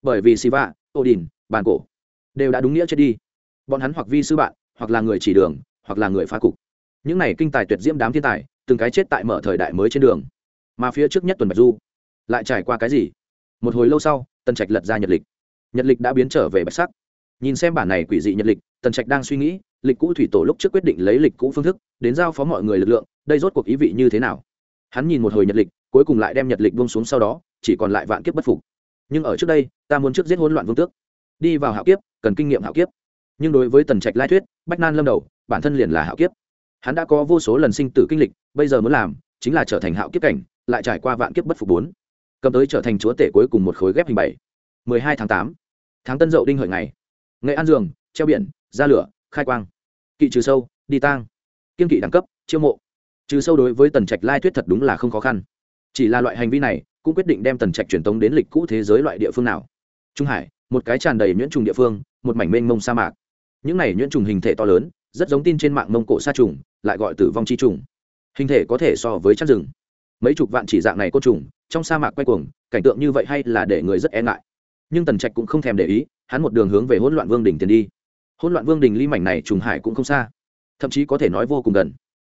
bởi vì siva, odin, bàn cổ đều đã đúng nghĩa chết đi. Bọn hắn hoặc vi sư bạn, hoặc là người chỉ đường, hoặc là người phá cục. Những này kinh tài tuyệt diễm đám thiên tài, từng cái chết tại mở thời đại mới trên đường. Mà phía trước nhất tuần bạch du lại trải qua cái gì? Một hồi lâu sau, tần trạch lật ra nhật lịch. Nhật lịch đã biến trở về bạch sắc. Nhìn xem bản này quỷ dị nhật lịch, tần trạch đang suy nghĩ, lịch cũ thủy tổ lúc trước quyết định lấy lịch cũ phương thức, đến giao phó mọi người lực lượng, đây rốt cuộc ý vị như thế nào? Hắn nhìn một hồi nhật lịch, cuối cùng lại đem nhật lịch buông xuống sau đó, chỉ còn lại vạn kiếp bất phục nhưng ở trước đây, ta muốn trước giết hỗn loạn vương tước. Đi vào hạo kiếp, cần kinh nghiệm hạo kiếp. Nhưng đối với tần trạch lai thuyết, bách nan lâm đầu, bản thân liền là hạo kiếp. Hắn đã có vô số lần sinh tử kinh lịch, bây giờ muốn làm chính là trở thành hạo kiếp cảnh, lại trải qua vạn kiếp bất phục bốn. Cầm tới trở thành chúa tể cuối cùng một khối ghép hình bảy. Mười hai tháng tám. Tháng tân dậu đinh hợi ngày. Nghệ an giường, treo biển ra lửa, khai quang. Kỵ trừ sâu, đi tang. Kiên kỵ đẳng cấp, chiêu mộ. Trừ sâu đối với tần trạch lai thuyết thật đúng là không khó khăn. Chỉ là loại hành vi này cũng quyết định đem tần trạch truyền tống đến lịch cũ thế giới loại địa phương nào. Trung hải, một cái tràn đầy nhuyễn trùng địa phương, một mảnh mênh mông sa mạc. Những này nhuyễn trùng hình thể to lớn, rất giống tin trên mạng mông cổ sa trùng, lại gọi tử vong chi trùng. Hình thể có thể so với chắc rừng. Mấy chục vạn chỉ dạng này côn trùng, trong sa mạc quay cuồng, cảnh tượng như vậy hay là để người rất e ngại. Nhưng tần trạch cũng không thèm để ý, hắn một đường hướng về hỗn loạn vương đình tiến đi. Hỗn loạn vương đình ly mảnh này trùng hải cũng không xa, thậm chí có thể nói vô cùng gần.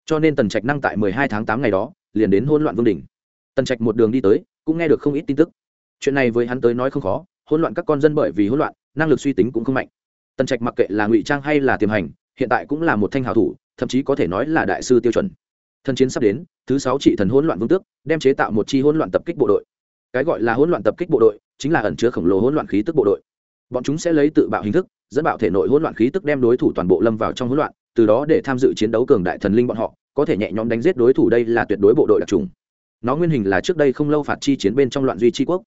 Cho nên tần trạch năng tại mười hai tháng tám ngày đó, liền đến hỗn loạn vương đình. Tần trạch một đường đi tới cũng nghe được không ít tin tức. Chuyện này với hắn tới nói không khó, hỗn loạn các con dân bởi vì hỗn loạn, năng lực suy tính cũng không mạnh. Tần trạch mặc kệ là ngụy trang hay là tiềm hành, hiện tại cũng là một thanh hào thủ, thậm chí có thể nói là đại sư tiêu chuẩn. Thần chiến sắp đến, thứ sáu trị thần hỗn loạn vương tước, đem chế tạo một chi hỗn loạn tập kích bộ đội. Cái gọi là hỗn loạn tập kích bộ đội, chính là ẩn chứa khổng lồ hỗn loạn khí tức bộ đội. Bọn chúng sẽ lấy tự bạo hình thức, dẫn bạo thể nội hỗn loạn khí tức đem đối thủ toàn bộ lâm vào trong hỗn loạn, từ đó để tham dự chiến đấu cường đại thần linh bọn họ, có thể nhẹ nhõm đánh giết đối thủ đây là tuyệt đối bộ đội đặc trùng nó nguyên hình là trước đây không lâu phạt chi chiến bên trong loạn duy chi quốc.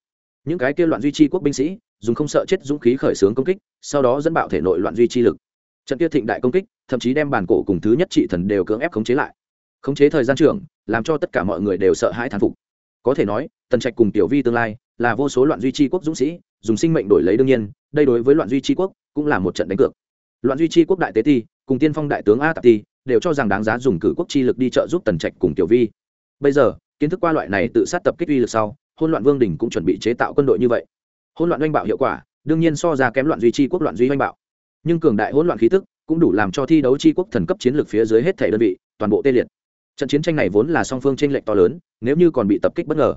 Những cái kia loạn duy chi quốc binh sĩ, dùng không sợ chết dũng khí khởi xướng công kích, sau đó dẫn bạo thể nội loạn duy chi lực. Trận kia thịnh đại công kích, thậm chí đem bản cổ cùng thứ nhất trị thần đều cưỡng ép khống chế lại. Khống chế thời gian trưởng, làm cho tất cả mọi người đều sợ hãi thán phục. Có thể nói, tần trạch cùng tiểu vi tương lai, là vô số loạn duy chi quốc dũng sĩ, dùng sinh mệnh đổi lấy đương nhiên, đây đối với loạn duy chi quốc cũng là một trận đánh cược. Loạn duy chi quốc đại tế ti, cùng tiên phong đại tướng a tạp ti, đều cho rằng đáng giá dùng cử quốc chi lực đi trợ giúp tần trạch cùng tiểu vi. Bây giờ kiến thức qua loại này tự sát tập kích uy lực sau hôn loạn vương đình cũng chuẩn bị chế tạo quân đội như vậy. Hôn loạn oanh bạo hiệu quả, đương nhiên so ra kém loạn duy chi quốc loạn duy oanh bạo. Nhưng cường đại hỗn loạn khí tức cũng đủ làm cho thi đấu tri quốc thần cấp chiến lược phía dưới hết thể đơn vị, toàn bộ tê liệt. Trận chiến tranh này vốn là song phương tranh lệch to lớn, nếu như còn bị tập kích bất ngờ,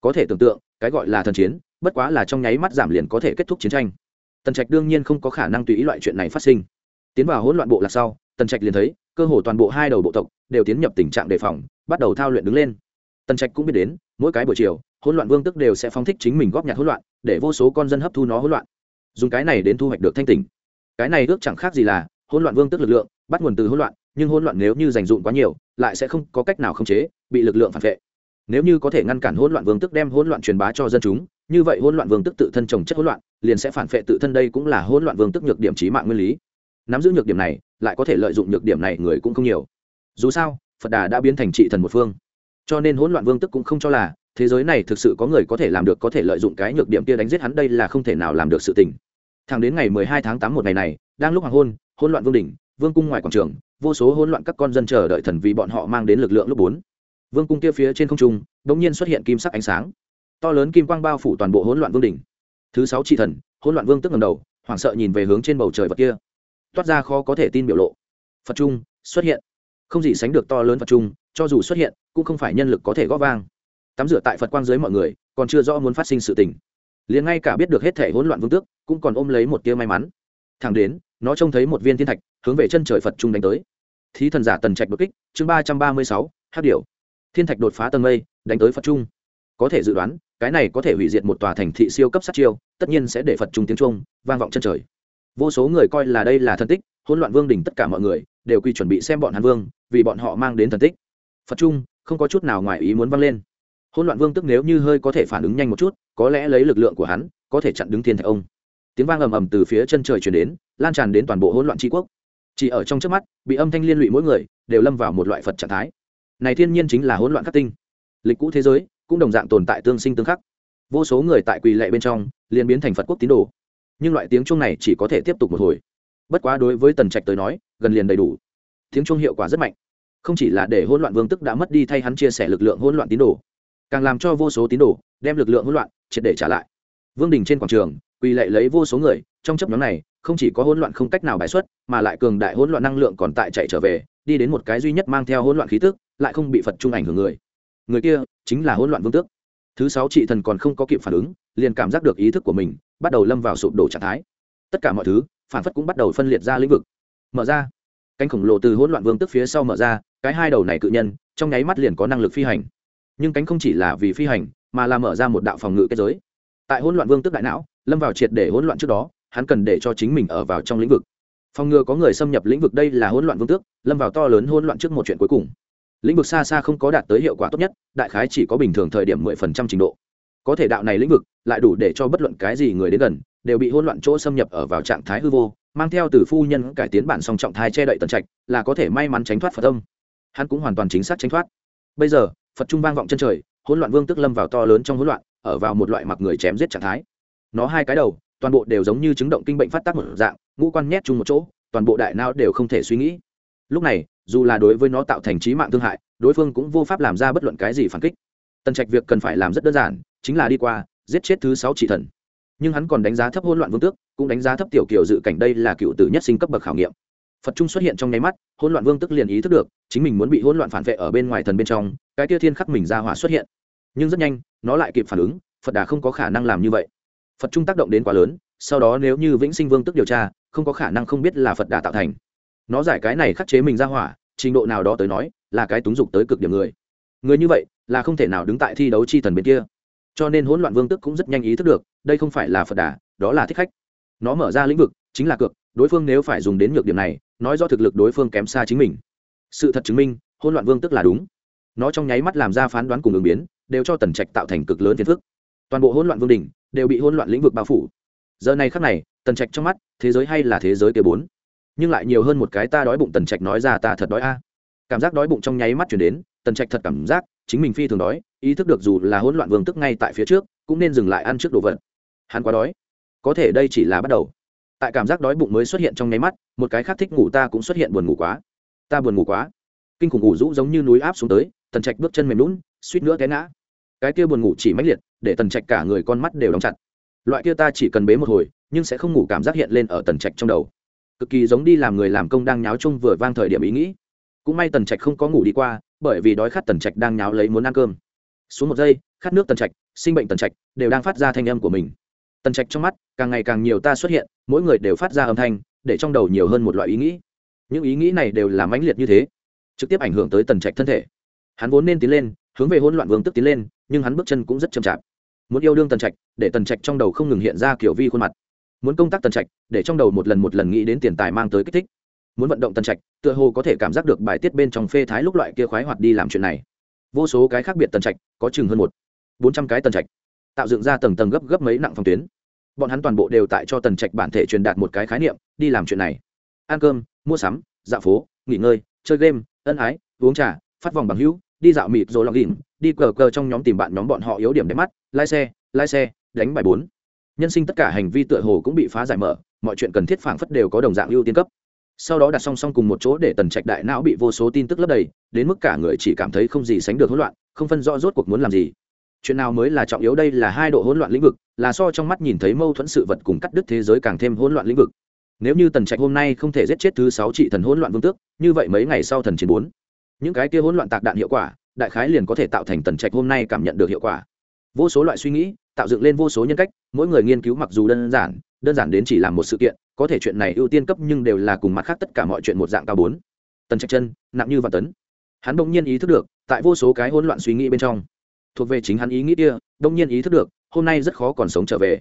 có thể tưởng tượng, cái gọi là thần chiến, bất quá là trong nháy mắt giảm liền có thể kết thúc chiến tranh. Tần trạch đương nhiên không có khả năng tùy ý loại chuyện này phát sinh. Tiến vào hỗn loạn bộ lạc sau, tần trạch liền thấy, cơ hồ toàn bộ hai đầu bộ tộc đều tiến nhập tình trạng đề phòng, bắt đầu thao luyện đứng lên tần trạch cũng biết đến, mỗi cái buổi chiều, hỗn loạn vương tức đều sẽ phóng thích chính mình góp nhặt hỗn loạn, để vô số con dân hấp thu nó hỗn loạn. Dùng cái này đến thu hoạch được thanh tỉnh. Cái này ước chẳng khác gì là, hỗn loạn vương tức lực lượng, bắt nguồn từ hỗn loạn, nhưng hỗn loạn nếu như dành dụm quá nhiều, lại sẽ không có cách nào khống chế, bị lực lượng phản vệ. Nếu như có thể ngăn cản hỗn loạn vương tức đem hỗn loạn truyền bá cho dân chúng, như vậy hỗn loạn vương tức tự thân trồng chất hỗn loạn, liền sẽ phản vệ tự thân đây cũng là hỗn loạn vương tức nhược điểm trí mạng nguyên lý. Nắm giữ nhược điểm này, lại có thể lợi dụng nhược điểm này người cũng không nhiều. Dù sao, phật đà đã biến thành trị thần một phương cho nên hỗn loạn vương tức cũng không cho là, thế giới này thực sự có người có thể làm được có thể lợi dụng cái nhược điểm kia đánh giết hắn đây là không thể nào làm được sự tình. Thẳng đến ngày mười hai tháng tám một ngày này, đang lúc hoàng hôn, hỗn loạn vương đỉnh, vương cung ngoài quảng trường, vô số hỗn loạn các con dân chờ đợi thần vì bọn họ mang đến lực lượng lúc bốn. Vương cung kia phía trên không trung, đột nhiên xuất hiện kim sắc ánh sáng. To lớn kim quang bao phủ toàn bộ hỗn loạn vương đỉnh. Thứ sáu trị thần, hỗn loạn vương tức ngầm đầu, hoảng sợ nhìn về hướng trên bầu trời vật kia. Toát ra khó có thể tin biểu lộ. Phật trung xuất hiện. Không gì sánh được to lớn phật trung cho dù xuất hiện, cũng không phải nhân lực có thể góp vang. Tắm rửa tại phật quang dưới mọi người, còn chưa rõ muốn phát sinh sự tình. Liền ngay cả biết được hết thể hỗn loạn vương tước, cũng còn ôm lấy một tia may mắn. Thẳng đến, nó trông thấy một viên thiên thạch, hướng về chân trời phật trung đánh tới. Thí thần giả tần trạch đột kích, chương ba trăm ba mươi sáu, hát điệu thiên thạch đột phá tầng mây, đánh tới phật trung. Có thể dự đoán, cái này có thể hủy diệt một tòa thành thị siêu cấp sát chiêu, tất nhiên sẽ để phật trung tiếng trung vang vọng chân trời. Vô số người coi là đây là thần tích, hỗn loạn vương đỉnh tất cả mọi người, đều quy chuẩn bị xem bọn hàn vương, vì bọn họ mang đến thần tích phật trung, không có chút nào ngoài ý muốn vang lên. Hỗn loạn vương tức nếu như hơi có thể phản ứng nhanh một chút, có lẽ lấy lực lượng của hắn, có thể chặn đứng thiên thạch ông. Tiếng vang ầm ầm từ phía chân trời chuyển đến, lan tràn đến toàn bộ hỗn loạn tri quốc. Chỉ ở trong trước mắt, bị âm thanh liên lụy mỗi người, đều lâm vào một loại phật trạng thái. Này thiên nhiên chính là hỗn loạn khắc tinh. Lịch cũ thế giới, cũng đồng dạng tồn tại tương sinh tương khắc. Vô số người tại quỳ lệ bên trong, liền biến thành phật quốc tín đồ. Nhưng loại tiếng chuông này chỉ có thể tiếp tục một hồi. Bất quá đối với tần trạch tới nói, gần liền đầy đủ. Tiếng chuông hiệu quả rất mạnh không chỉ là để hỗn loạn vương tức đã mất đi thay hắn chia sẻ lực lượng hỗn loạn tín đồ, càng làm cho vô số tín đồ đem lực lượng hỗn loạn triệt để trả lại. Vương đình trên quảng trường, quỳ lệ lấy vô số người, trong chấp nhóm này, không chỉ có hỗn loạn không cách nào bài xuất, mà lại cường đại hỗn loạn năng lượng còn tại chạy trở về, đi đến một cái duy nhất mang theo hỗn loạn khí tức, lại không bị phật trung ảnh hưởng người. Người kia chính là hỗn loạn vương tước. Thứ sáu chị thần còn không có kịp phản ứng, liền cảm giác được ý thức của mình bắt đầu lâm vào sụp đổ trạng thái. Tất cả mọi thứ, phản phất cũng bắt đầu phân liệt ra lĩnh vực. Mở ra. Cánh khổng lồ từ hỗn loạn vương tức phía sau mở ra cái hai đầu này cự nhân, trong nháy mắt liền có năng lực phi hành. Nhưng cánh không chỉ là vì phi hành, mà là mở ra một đạo phòng ngự kết giới. Tại hỗn loạn vương tức đại não, lâm vào triệt để hỗn loạn trước đó, hắn cần để cho chính mình ở vào trong lĩnh vực. Phòng ngừa có người xâm nhập lĩnh vực đây là hỗn loạn vương tước, lâm vào to lớn hỗn loạn trước một chuyện cuối cùng. Lĩnh vực xa xa không có đạt tới hiệu quả tốt nhất, đại khái chỉ có bình thường thời điểm mười phần trăm trình độ. Có thể đạo này lĩnh vực, lại đủ để cho bất luận cái gì người đến gần, đều bị hỗn loạn chỗ xâm nhập ở vào trạng thái hư vô, mang theo từ phu nhân cải tiến bản song trọng thai che đậy tần trạch, là có thể may mắn tránh thoát phật tâm hắn cũng hoàn toàn chính xác tránh thoát. Bây giờ, phật trung vang vọng chân trời, hỗn loạn vương tức lâm vào to lớn trong hỗn loạn, ở vào một loại mặc người chém giết trạng thái. Nó hai cái đầu, toàn bộ đều giống như chứng động kinh bệnh phát tác một dạng, ngũ quan nhét chung một chỗ, toàn bộ đại não đều không thể suy nghĩ. Lúc này, dù là đối với nó tạo thành trí mạng thương hại, đối phương cũng vô pháp làm ra bất luận cái gì phản kích. Tần trạch việc cần phải làm rất đơn giản, chính là đi qua, giết chết thứ sáu chỉ thần. Nhưng hắn còn đánh giá thấp hỗn loạn vương tước, cũng đánh giá thấp tiểu kiều dự cảnh đây là cựu tử nhất sinh cấp bậc khảo nghiệm phật trung xuất hiện trong nháy mắt, hỗn loạn vương tức liền ý thức được, chính mình muốn bị hỗn loạn phản vệ ở bên ngoài thần bên trong, cái tia thiên khắc mình ra hỏa xuất hiện. Nhưng rất nhanh, nó lại kịp phản ứng, phật đà không có khả năng làm như vậy. Phật trung tác động đến quá lớn, sau đó nếu như vĩnh sinh vương tức điều tra, không có khả năng không biết là phật đà tạo thành. Nó giải cái này khắc chế mình ra hỏa, trình độ nào đó tới nói, là cái túng dục tới cực điểm người. Người như vậy, là không thể nào đứng tại thi đấu chi thần bên kia. Cho nên hỗn loạn vương tức cũng rất nhanh ý thức được, đây không phải là phật đà, đó là thích khách. Nó mở ra lĩnh vực, chính là cược, đối phương nếu phải dùng đến nhược điểm này nói do thực lực đối phương kém xa chính mình. Sự thật chứng minh, hỗn loạn vương tức là đúng. Nó trong nháy mắt làm ra phán đoán cùng ứng biến, đều cho tần trạch tạo thành cực lớn phiền phức. Toàn bộ hỗn loạn vương đình đều bị hỗn loạn lĩnh vực bao phủ. Giờ này khắc này, tần trạch trong mắt, thế giới hay là thế giới kế bốn. Nhưng lại nhiều hơn một cái ta đói bụng tần trạch nói ra ta thật đói a. Cảm giác đói bụng trong nháy mắt chuyển đến, tần trạch thật cảm giác chính mình phi thường đói, ý thức được dù là hỗn loạn vương tức ngay tại phía trước, cũng nên dừng lại ăn trước đồ vật. Hắn quá đói. Có thể đây chỉ là bắt đầu tại cảm giác đói bụng mới xuất hiện trong nháy mắt, một cái khác thích ngủ ta cũng xuất hiện buồn ngủ quá. Ta buồn ngủ quá. Kinh khủng ngủ rũ giống như núi áp xuống tới, tần trạch bước chân mềm lún suýt nữa té ngã. Cái kia buồn ngủ chỉ mãnh liệt, để tần trạch cả người con mắt đều đóng chặt. Loại kia ta chỉ cần bế một hồi, nhưng sẽ không ngủ cảm giác hiện lên ở tần trạch trong đầu. Cực kỳ giống đi làm người làm công đang nháo chung vừa vang thời điểm ý nghĩ. Cũng may tần trạch không có ngủ đi qua, bởi vì đói khát tần trạch đang nháo lấy muốn ăn cơm. Xuống một giây, khát nước tần trạch, sinh bệnh tần trạch, đều đang phát ra thanh âm của mình. Tần trạch trong mắt, càng ngày càng nhiều ta xuất hiện mỗi người đều phát ra âm thanh, để trong đầu nhiều hơn một loại ý nghĩ. Những ý nghĩ này đều là mãnh liệt như thế, trực tiếp ảnh hưởng tới tần trạch thân thể. Hắn vốn nên tiến lên, hướng về hỗn loạn vương tức tiến lên, nhưng hắn bước chân cũng rất chậm chạp. Muốn yêu đương tần trạch, để tần trạch trong đầu không ngừng hiện ra kiểu vi khuôn mặt. Muốn công tác tần trạch, để trong đầu một lần một lần nghĩ đến tiền tài mang tới kích thích. Muốn vận động tần trạch, tựa hồ có thể cảm giác được bài tiết bên trong phê thái lúc loại kia khoái hoạt đi làm chuyện này. Vô số cái khác biệt tần trạch, có chừng hơn một, bốn trăm cái tần trạch, tạo dựng ra tầng tầng gấp gấp mấy nặng phòng tuyến bọn hắn toàn bộ đều tại cho tần trạch bản thể truyền đạt một cái khái niệm, đi làm chuyện này. Ăn cơm, mua sắm, dạo phố, nghỉ ngơi, chơi game, ân ái, uống trà, phát vòng bằng hữu, đi dạo mịt rồi lọc đỉnh đi cờ cờ trong nhóm tìm bạn nhóm bọn họ yếu điểm đẹp mắt, lái xe lái xe, đánh bài bốn. Nhân sinh tất cả hành vi tựa hồ cũng bị phá giải mở, mọi chuyện cần thiết phảng phất đều có đồng dạng ưu tiên cấp. Sau đó đặt song song cùng một chỗ để tần trạch đại não bị vô số tin tức lấp đầy, đến mức cả người chỉ cảm thấy không gì sánh được hỗn loạn, không phân rõ rốt cuộc muốn làm gì chuyện nào mới là trọng yếu đây là hai độ hỗn loạn lĩnh vực, là so trong mắt nhìn thấy mâu thuẫn sự vật cùng cắt đứt thế giới càng thêm hỗn loạn lĩnh vực. Nếu như tần trạch hôm nay không thể giết chết thứ sáu trị thần hỗn loạn vương tước, như vậy mấy ngày sau thần chiến bốn, những cái kia hỗn loạn tạc đạn hiệu quả, đại khái liền có thể tạo thành tần trạch hôm nay cảm nhận được hiệu quả. Vô số loại suy nghĩ, tạo dựng lên vô số nhân cách, mỗi người nghiên cứu mặc dù đơn giản đơn giản đến chỉ làm một sự kiện, có thể chuyện này ưu tiên cấp nhưng đều là cùng mặt khác tất cả mọi chuyện một dạng cao bốn. Tần trạch chân, nặng như vạn tấn. Hắn bỗng nhiên ý thức được, tại vô số cái hỗn loạn suy nghĩ bên trong thuộc về chính hắn ý nghĩ kia, đông nhiên ý thức được, hôm nay rất khó còn sống trở về.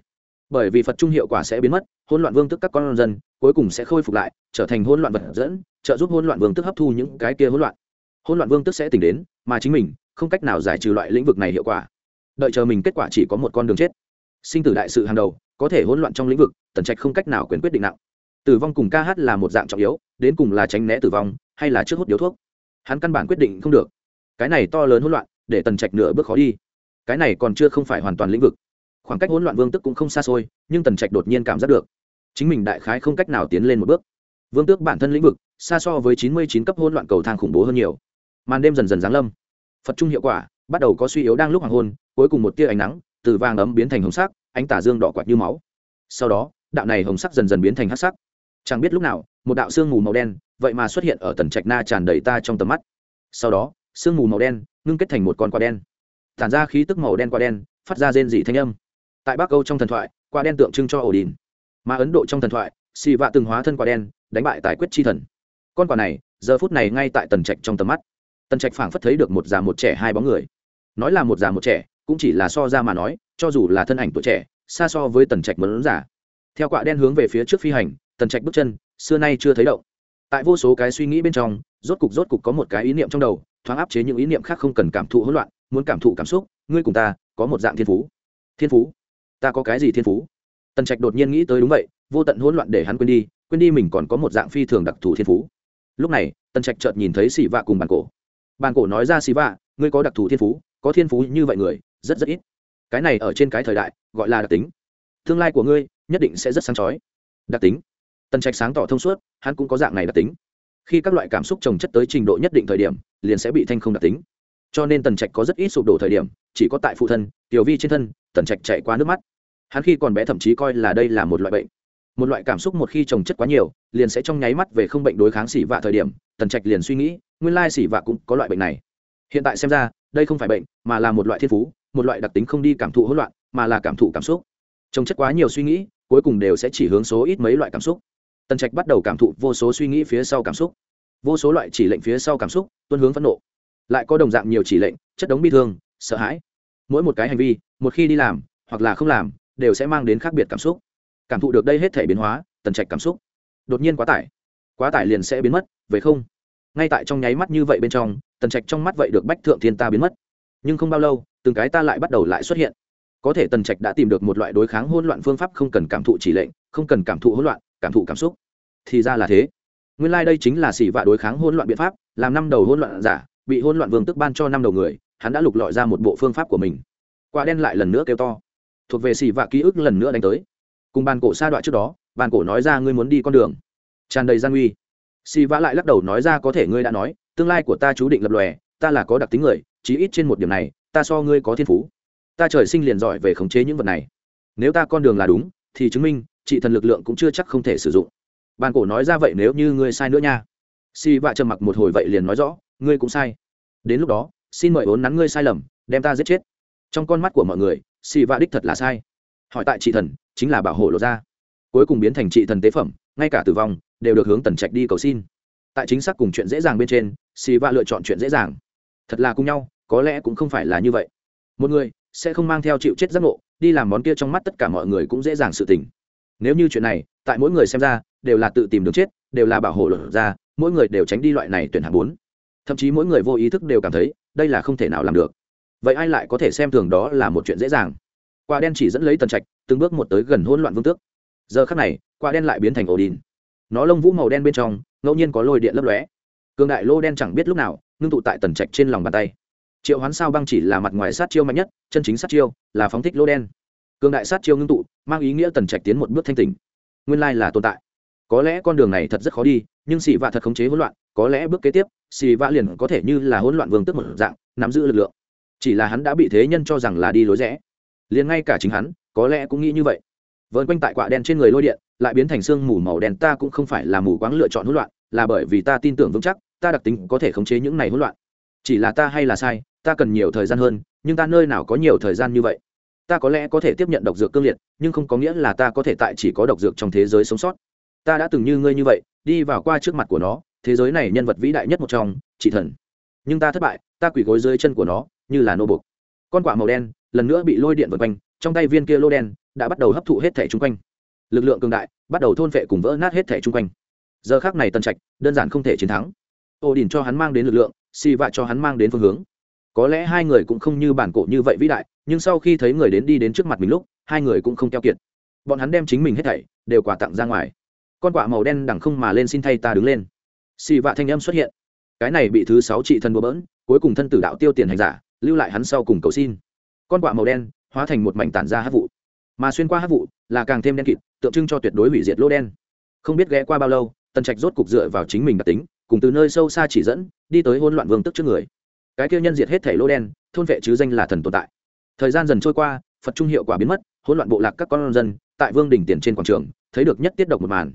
Bởi vì phật trung hiệu quả sẽ biến mất, hỗn loạn vương tức các con dân cuối cùng sẽ khôi phục lại, trở thành hỗn loạn vật dẫn, trợ giúp hỗn loạn vương tức hấp thu những cái kia hỗn loạn. Hỗn loạn vương tức sẽ tỉnh đến, mà chính mình không cách nào giải trừ loại lĩnh vực này hiệu quả. Đợi chờ mình kết quả chỉ có một con đường chết. Sinh tử đại sự hàng đầu, có thể hỗn loạn trong lĩnh vực, tần trạch không cách nào quyền quyết định nặng. Tử vong cùng ca hát là một dạng trọng yếu, đến cùng là tránh né tử vong, hay là trước hút điếu thuốc? Hắn căn bản quyết định không được. Cái này to lớn hỗn loạn để tần trạch nửa bước khó đi. Cái này còn chưa không phải hoàn toàn lĩnh vực. Khoảng cách hỗn loạn vương tức cũng không xa xôi, nhưng tần trạch đột nhiên cảm giác được. Chính mình đại khái không cách nào tiến lên một bước. Vương tước bản thân lĩnh vực, xa so với chín mươi chín cấp hỗn loạn cầu thang khủng bố hơn nhiều. Màn đêm dần dần giáng lâm. Phật trung hiệu quả, bắt đầu có suy yếu đang lúc hoàng hôn, cuối cùng một tia ánh nắng, từ vàng ấm biến thành hồng sắc, ánh tả dương đỏ quạt như máu. Sau đó, đạo này hồng sắc dần dần biến thành hắc sắc. Chẳng biết lúc nào, một đạo sương mù màu đen, vậy mà xuất hiện ở tần trạch na tràn đầy ta trong tầm mắt. Sau đó sương mù màu đen, ngưng kết thành một con quả đen. Tản ra khí tức màu đen quả đen, phát ra rên dị thanh âm. Tại bắc âu trong thần thoại, quả đen tượng trưng cho ổ đình mà ấn độ trong thần thoại xì vạ từng hóa thân quả đen, đánh bại tài quyết chi thần. Con quả này, giờ phút này ngay tại tần trạch trong tầm mắt. Tần trạch phảng phất thấy được một già một trẻ hai bóng người. Nói là một già một trẻ, cũng chỉ là so ra mà nói, cho dù là thân ảnh tuổi trẻ, xa so với tần trạch mẫn giả theo quạ đen hướng về phía trước phi hành, tần trạch bước chân, xưa nay chưa thấy động. Tại vô số cái suy nghĩ bên trong, rốt cục rốt cục có một cái ý niệm trong đầu thoáng áp chế những ý niệm khác không cần cảm thụ hỗn loạn, muốn cảm thụ cảm xúc, ngươi cùng ta, có một dạng thiên phú. Thiên phú? Ta có cái gì thiên phú? Tần trạch đột nhiên nghĩ tới đúng vậy, vô tận hỗn loạn để hắn quên đi quên đi mình còn có một dạng phi thường đặc thù thiên phú. Lúc này, tần trạch chợt nhìn thấy xì vạ cùng bàn cổ. Bàn cổ nói ra xì vạ, ngươi có đặc thù thiên phú, có thiên phú như vậy người, rất rất ít. Cái này ở trên cái thời đại, gọi là đặc tính. Tương lai của ngươi nhất định sẽ rất sáng chói. Đặc tính? Tần trạch sáng tỏ thông suốt, hắn cũng có dạng này đặc tính khi các loại cảm xúc trồng chất tới trình độ nhất định thời điểm, liền sẽ bị thanh không đặc tính. Cho nên tần trạch có rất ít sụp đổ thời điểm, chỉ có tại phụ thân, tiểu vi trên thân, tần trạch chạy qua nước mắt. Hắn khi còn bé thậm chí coi là đây là một loại bệnh. Một loại cảm xúc một khi trồng chất quá nhiều, liền sẽ trong nháy mắt về không bệnh đối kháng xỉ vạ thời điểm, tần trạch liền suy nghĩ, nguyên lai xỉ vạ cũng có loại bệnh này. Hiện tại xem ra, đây không phải bệnh, mà là một loại thiên phú, một loại đặc tính không đi cảm thụ hỗn loạn, mà là cảm thụ cảm xúc. Trồng chất quá nhiều suy nghĩ, cuối cùng đều sẽ chỉ hướng số ít mấy loại cảm xúc tần trạch bắt đầu cảm thụ vô số suy nghĩ phía sau cảm xúc. Vô số loại chỉ lệnh phía sau cảm xúc tuân hướng phẫn nộ. Lại có đồng dạng nhiều chỉ lệnh, chất đống bi thương, sợ hãi. Mỗi một cái hành vi, một khi đi làm, hoặc là không làm, đều sẽ mang đến khác biệt cảm xúc. Cảm thụ được đây hết thể biến hóa, tần trạch cảm xúc đột nhiên quá tải. Quá tải liền sẽ biến mất, về không. Ngay tại trong nháy mắt như vậy bên trong, tần trạch trong mắt vậy được bách thượng thiên ta biến mất. Nhưng không bao lâu, từng cái ta lại bắt đầu lại xuất hiện. Có thể tần trạch đã tìm được một loại đối kháng hỗn loạn phương pháp không cần cảm thụ chỉ lệnh, không cần cảm thụ hỗn loạn, cảm thụ cảm xúc thì ra là thế. Nguyên lai、like、đây chính là xỉ vạ đối kháng hỗn loạn biện pháp, làm năm đầu hỗn loạn giả, bị hỗn loạn vương tức ban cho năm đầu người, hắn đã lục lọi ra một bộ phương pháp của mình. Quả đen lại lần nữa kêu to. Thuộc về xỉ vạ ký ức lần nữa đánh tới. Cùng bàn cổ sa đoạn trước đó, bàn cổ nói ra ngươi muốn đi con đường. Tràn đầy gian uy. xỉ vạ lại lắc đầu nói ra có thể ngươi đã nói, tương lai của ta chú định lập lòe, ta là có đặc tính người, chí ít trên một điểm này, ta so ngươi có thiên phú. Ta trời sinh liền giỏi về khống chế những vật này. Nếu ta con đường là đúng, thì chứng minh chị thần lực lượng cũng chưa chắc không thể sử dụng bàn cổ nói ra vậy nếu như ngươi sai nữa nha. Si vạ trầm mặc một hồi vậy liền nói rõ, ngươi cũng sai. Đến lúc đó, xin mời vốn nắn ngươi sai lầm, đem ta giết chết. Trong con mắt của mọi người, si vạ đích thật là sai. Hỏi tại chị thần, chính là bảo hộ lộ ra. Cuối cùng biến thành chị thần tế phẩm, ngay cả tử vong, đều được hướng tần trạch đi cầu xin. Tại chính xác cùng chuyện dễ dàng bên trên, si vạ lựa chọn chuyện dễ dàng. Thật là cùng nhau, có lẽ cũng không phải là như vậy. Một người sẽ không mang theo chịu chết giác ngộ, đi làm món kia trong mắt tất cả mọi người cũng dễ dàng sự tình nếu như chuyện này, tại mỗi người xem ra, đều là tự tìm đường chết, đều là bảo hộ luật ra, mỗi người đều tránh đi loại này tuyển hạng bốn. Thậm chí mỗi người vô ý thức đều cảm thấy, đây là không thể nào làm được. Vậy ai lại có thể xem thường đó là một chuyện dễ dàng? Quả đen chỉ dẫn lấy tần trạch, từng bước một tới gần hỗn loạn vương tước. Giờ khắc này, quả đen lại biến thành ổ đìn nó lông vũ màu đen bên trong, ngẫu nhiên có lôi điện lấp lóe. Cường đại lô đen chẳng biết lúc nào, ngưng tụ tại tần trạch trên lòng bàn tay. Triệu hoán sao băng chỉ là mặt ngoài sát chiêu mạnh nhất, chân chính sát chiêu là phóng thích lô đen. Cường đại sát chiêu ngưng tụ mang ý nghĩa tần trạch tiến một bước thanh tỉnh. Nguyên lai là tồn tại. Có lẽ con đường này thật rất khó đi, nhưng xì vạ thật khống chế hỗn loạn, có lẽ bước kế tiếp, xì vạ liền có thể như là hỗn loạn vương tức một dạng, nắm giữ lực lượng. Chỉ là hắn đã bị thế nhân cho rằng là đi lối rẽ. Liền ngay cả chính hắn, có lẽ cũng nghĩ như vậy. Vợn quanh tại quạ đen trên người lôi điện, lại biến thành sương mù màu đen, ta cũng không phải là mù quáng lựa chọn hỗn loạn, là bởi vì ta tin tưởng vững chắc, ta đặc tính có thể khống chế những này hỗn loạn. Chỉ là ta hay là sai, ta cần nhiều thời gian hơn, nhưng ta nơi nào có nhiều thời gian như vậy? Ta có lẽ có thể tiếp nhận độc dược cương liệt, nhưng không có nghĩa là ta có thể tại chỉ có độc dược trong thế giới sống sót. Ta đã từng như ngươi như vậy, đi vào qua trước mặt của nó, thế giới này nhân vật vĩ đại nhất một trong chị thần. Nhưng ta thất bại, ta quỳ gối dưới chân của nó, như là nô bục con quả màu đen, lần nữa bị lôi điện vượt quanh, trong tay viên kia lô đen đã bắt đầu hấp thụ hết thẻ chung quanh. Lực lượng cường đại bắt đầu thôn vệ cùng vỡ nát hết thẻ chung quanh. Giờ khác này tân trạch đơn giản không thể chiến thắng. Ô đình cho hắn mang đến lực lượng si vạ cho hắn mang đến phương hướng có lẽ hai người cũng không như bản cổ như vậy vĩ đại, nhưng sau khi thấy người đến đi đến trước mặt mình lúc, hai người cũng không keo kiệt. Bọn hắn đem chính mình hết thảy đều quà tặng ra ngoài. Con quạ màu đen đằng không mà lên xin thay ta đứng lên. Xì vạ thanh âm xuất hiện. Cái này bị thứ sáu trị thân bừa bỡn, cuối cùng thân tử đạo tiêu tiền hành giả, lưu lại hắn sau cùng cầu xin. Con quạ màu đen hóa thành một mảnh tản ra hát vụ. Mà xuyên qua hát vụ là càng thêm đen kịt, tượng trưng cho tuyệt đối hủy diệt lô đen. Không biết ghé qua bao lâu, tần trạch rốt cục dựa vào chính mình đặc tính, cùng từ nơi sâu xa chỉ dẫn, đi tới hôn loạn vương tức trước người cái kia nhân diệt hết thể lô đen, thôn vệ chứ danh là thần tồn tại. Thời gian dần trôi qua, phật trung hiệu quả biến mất, hỗn loạn bộ lạc các con dân, tại vương đình tiền trên quảng trường, thấy được nhất tiết độc một màn.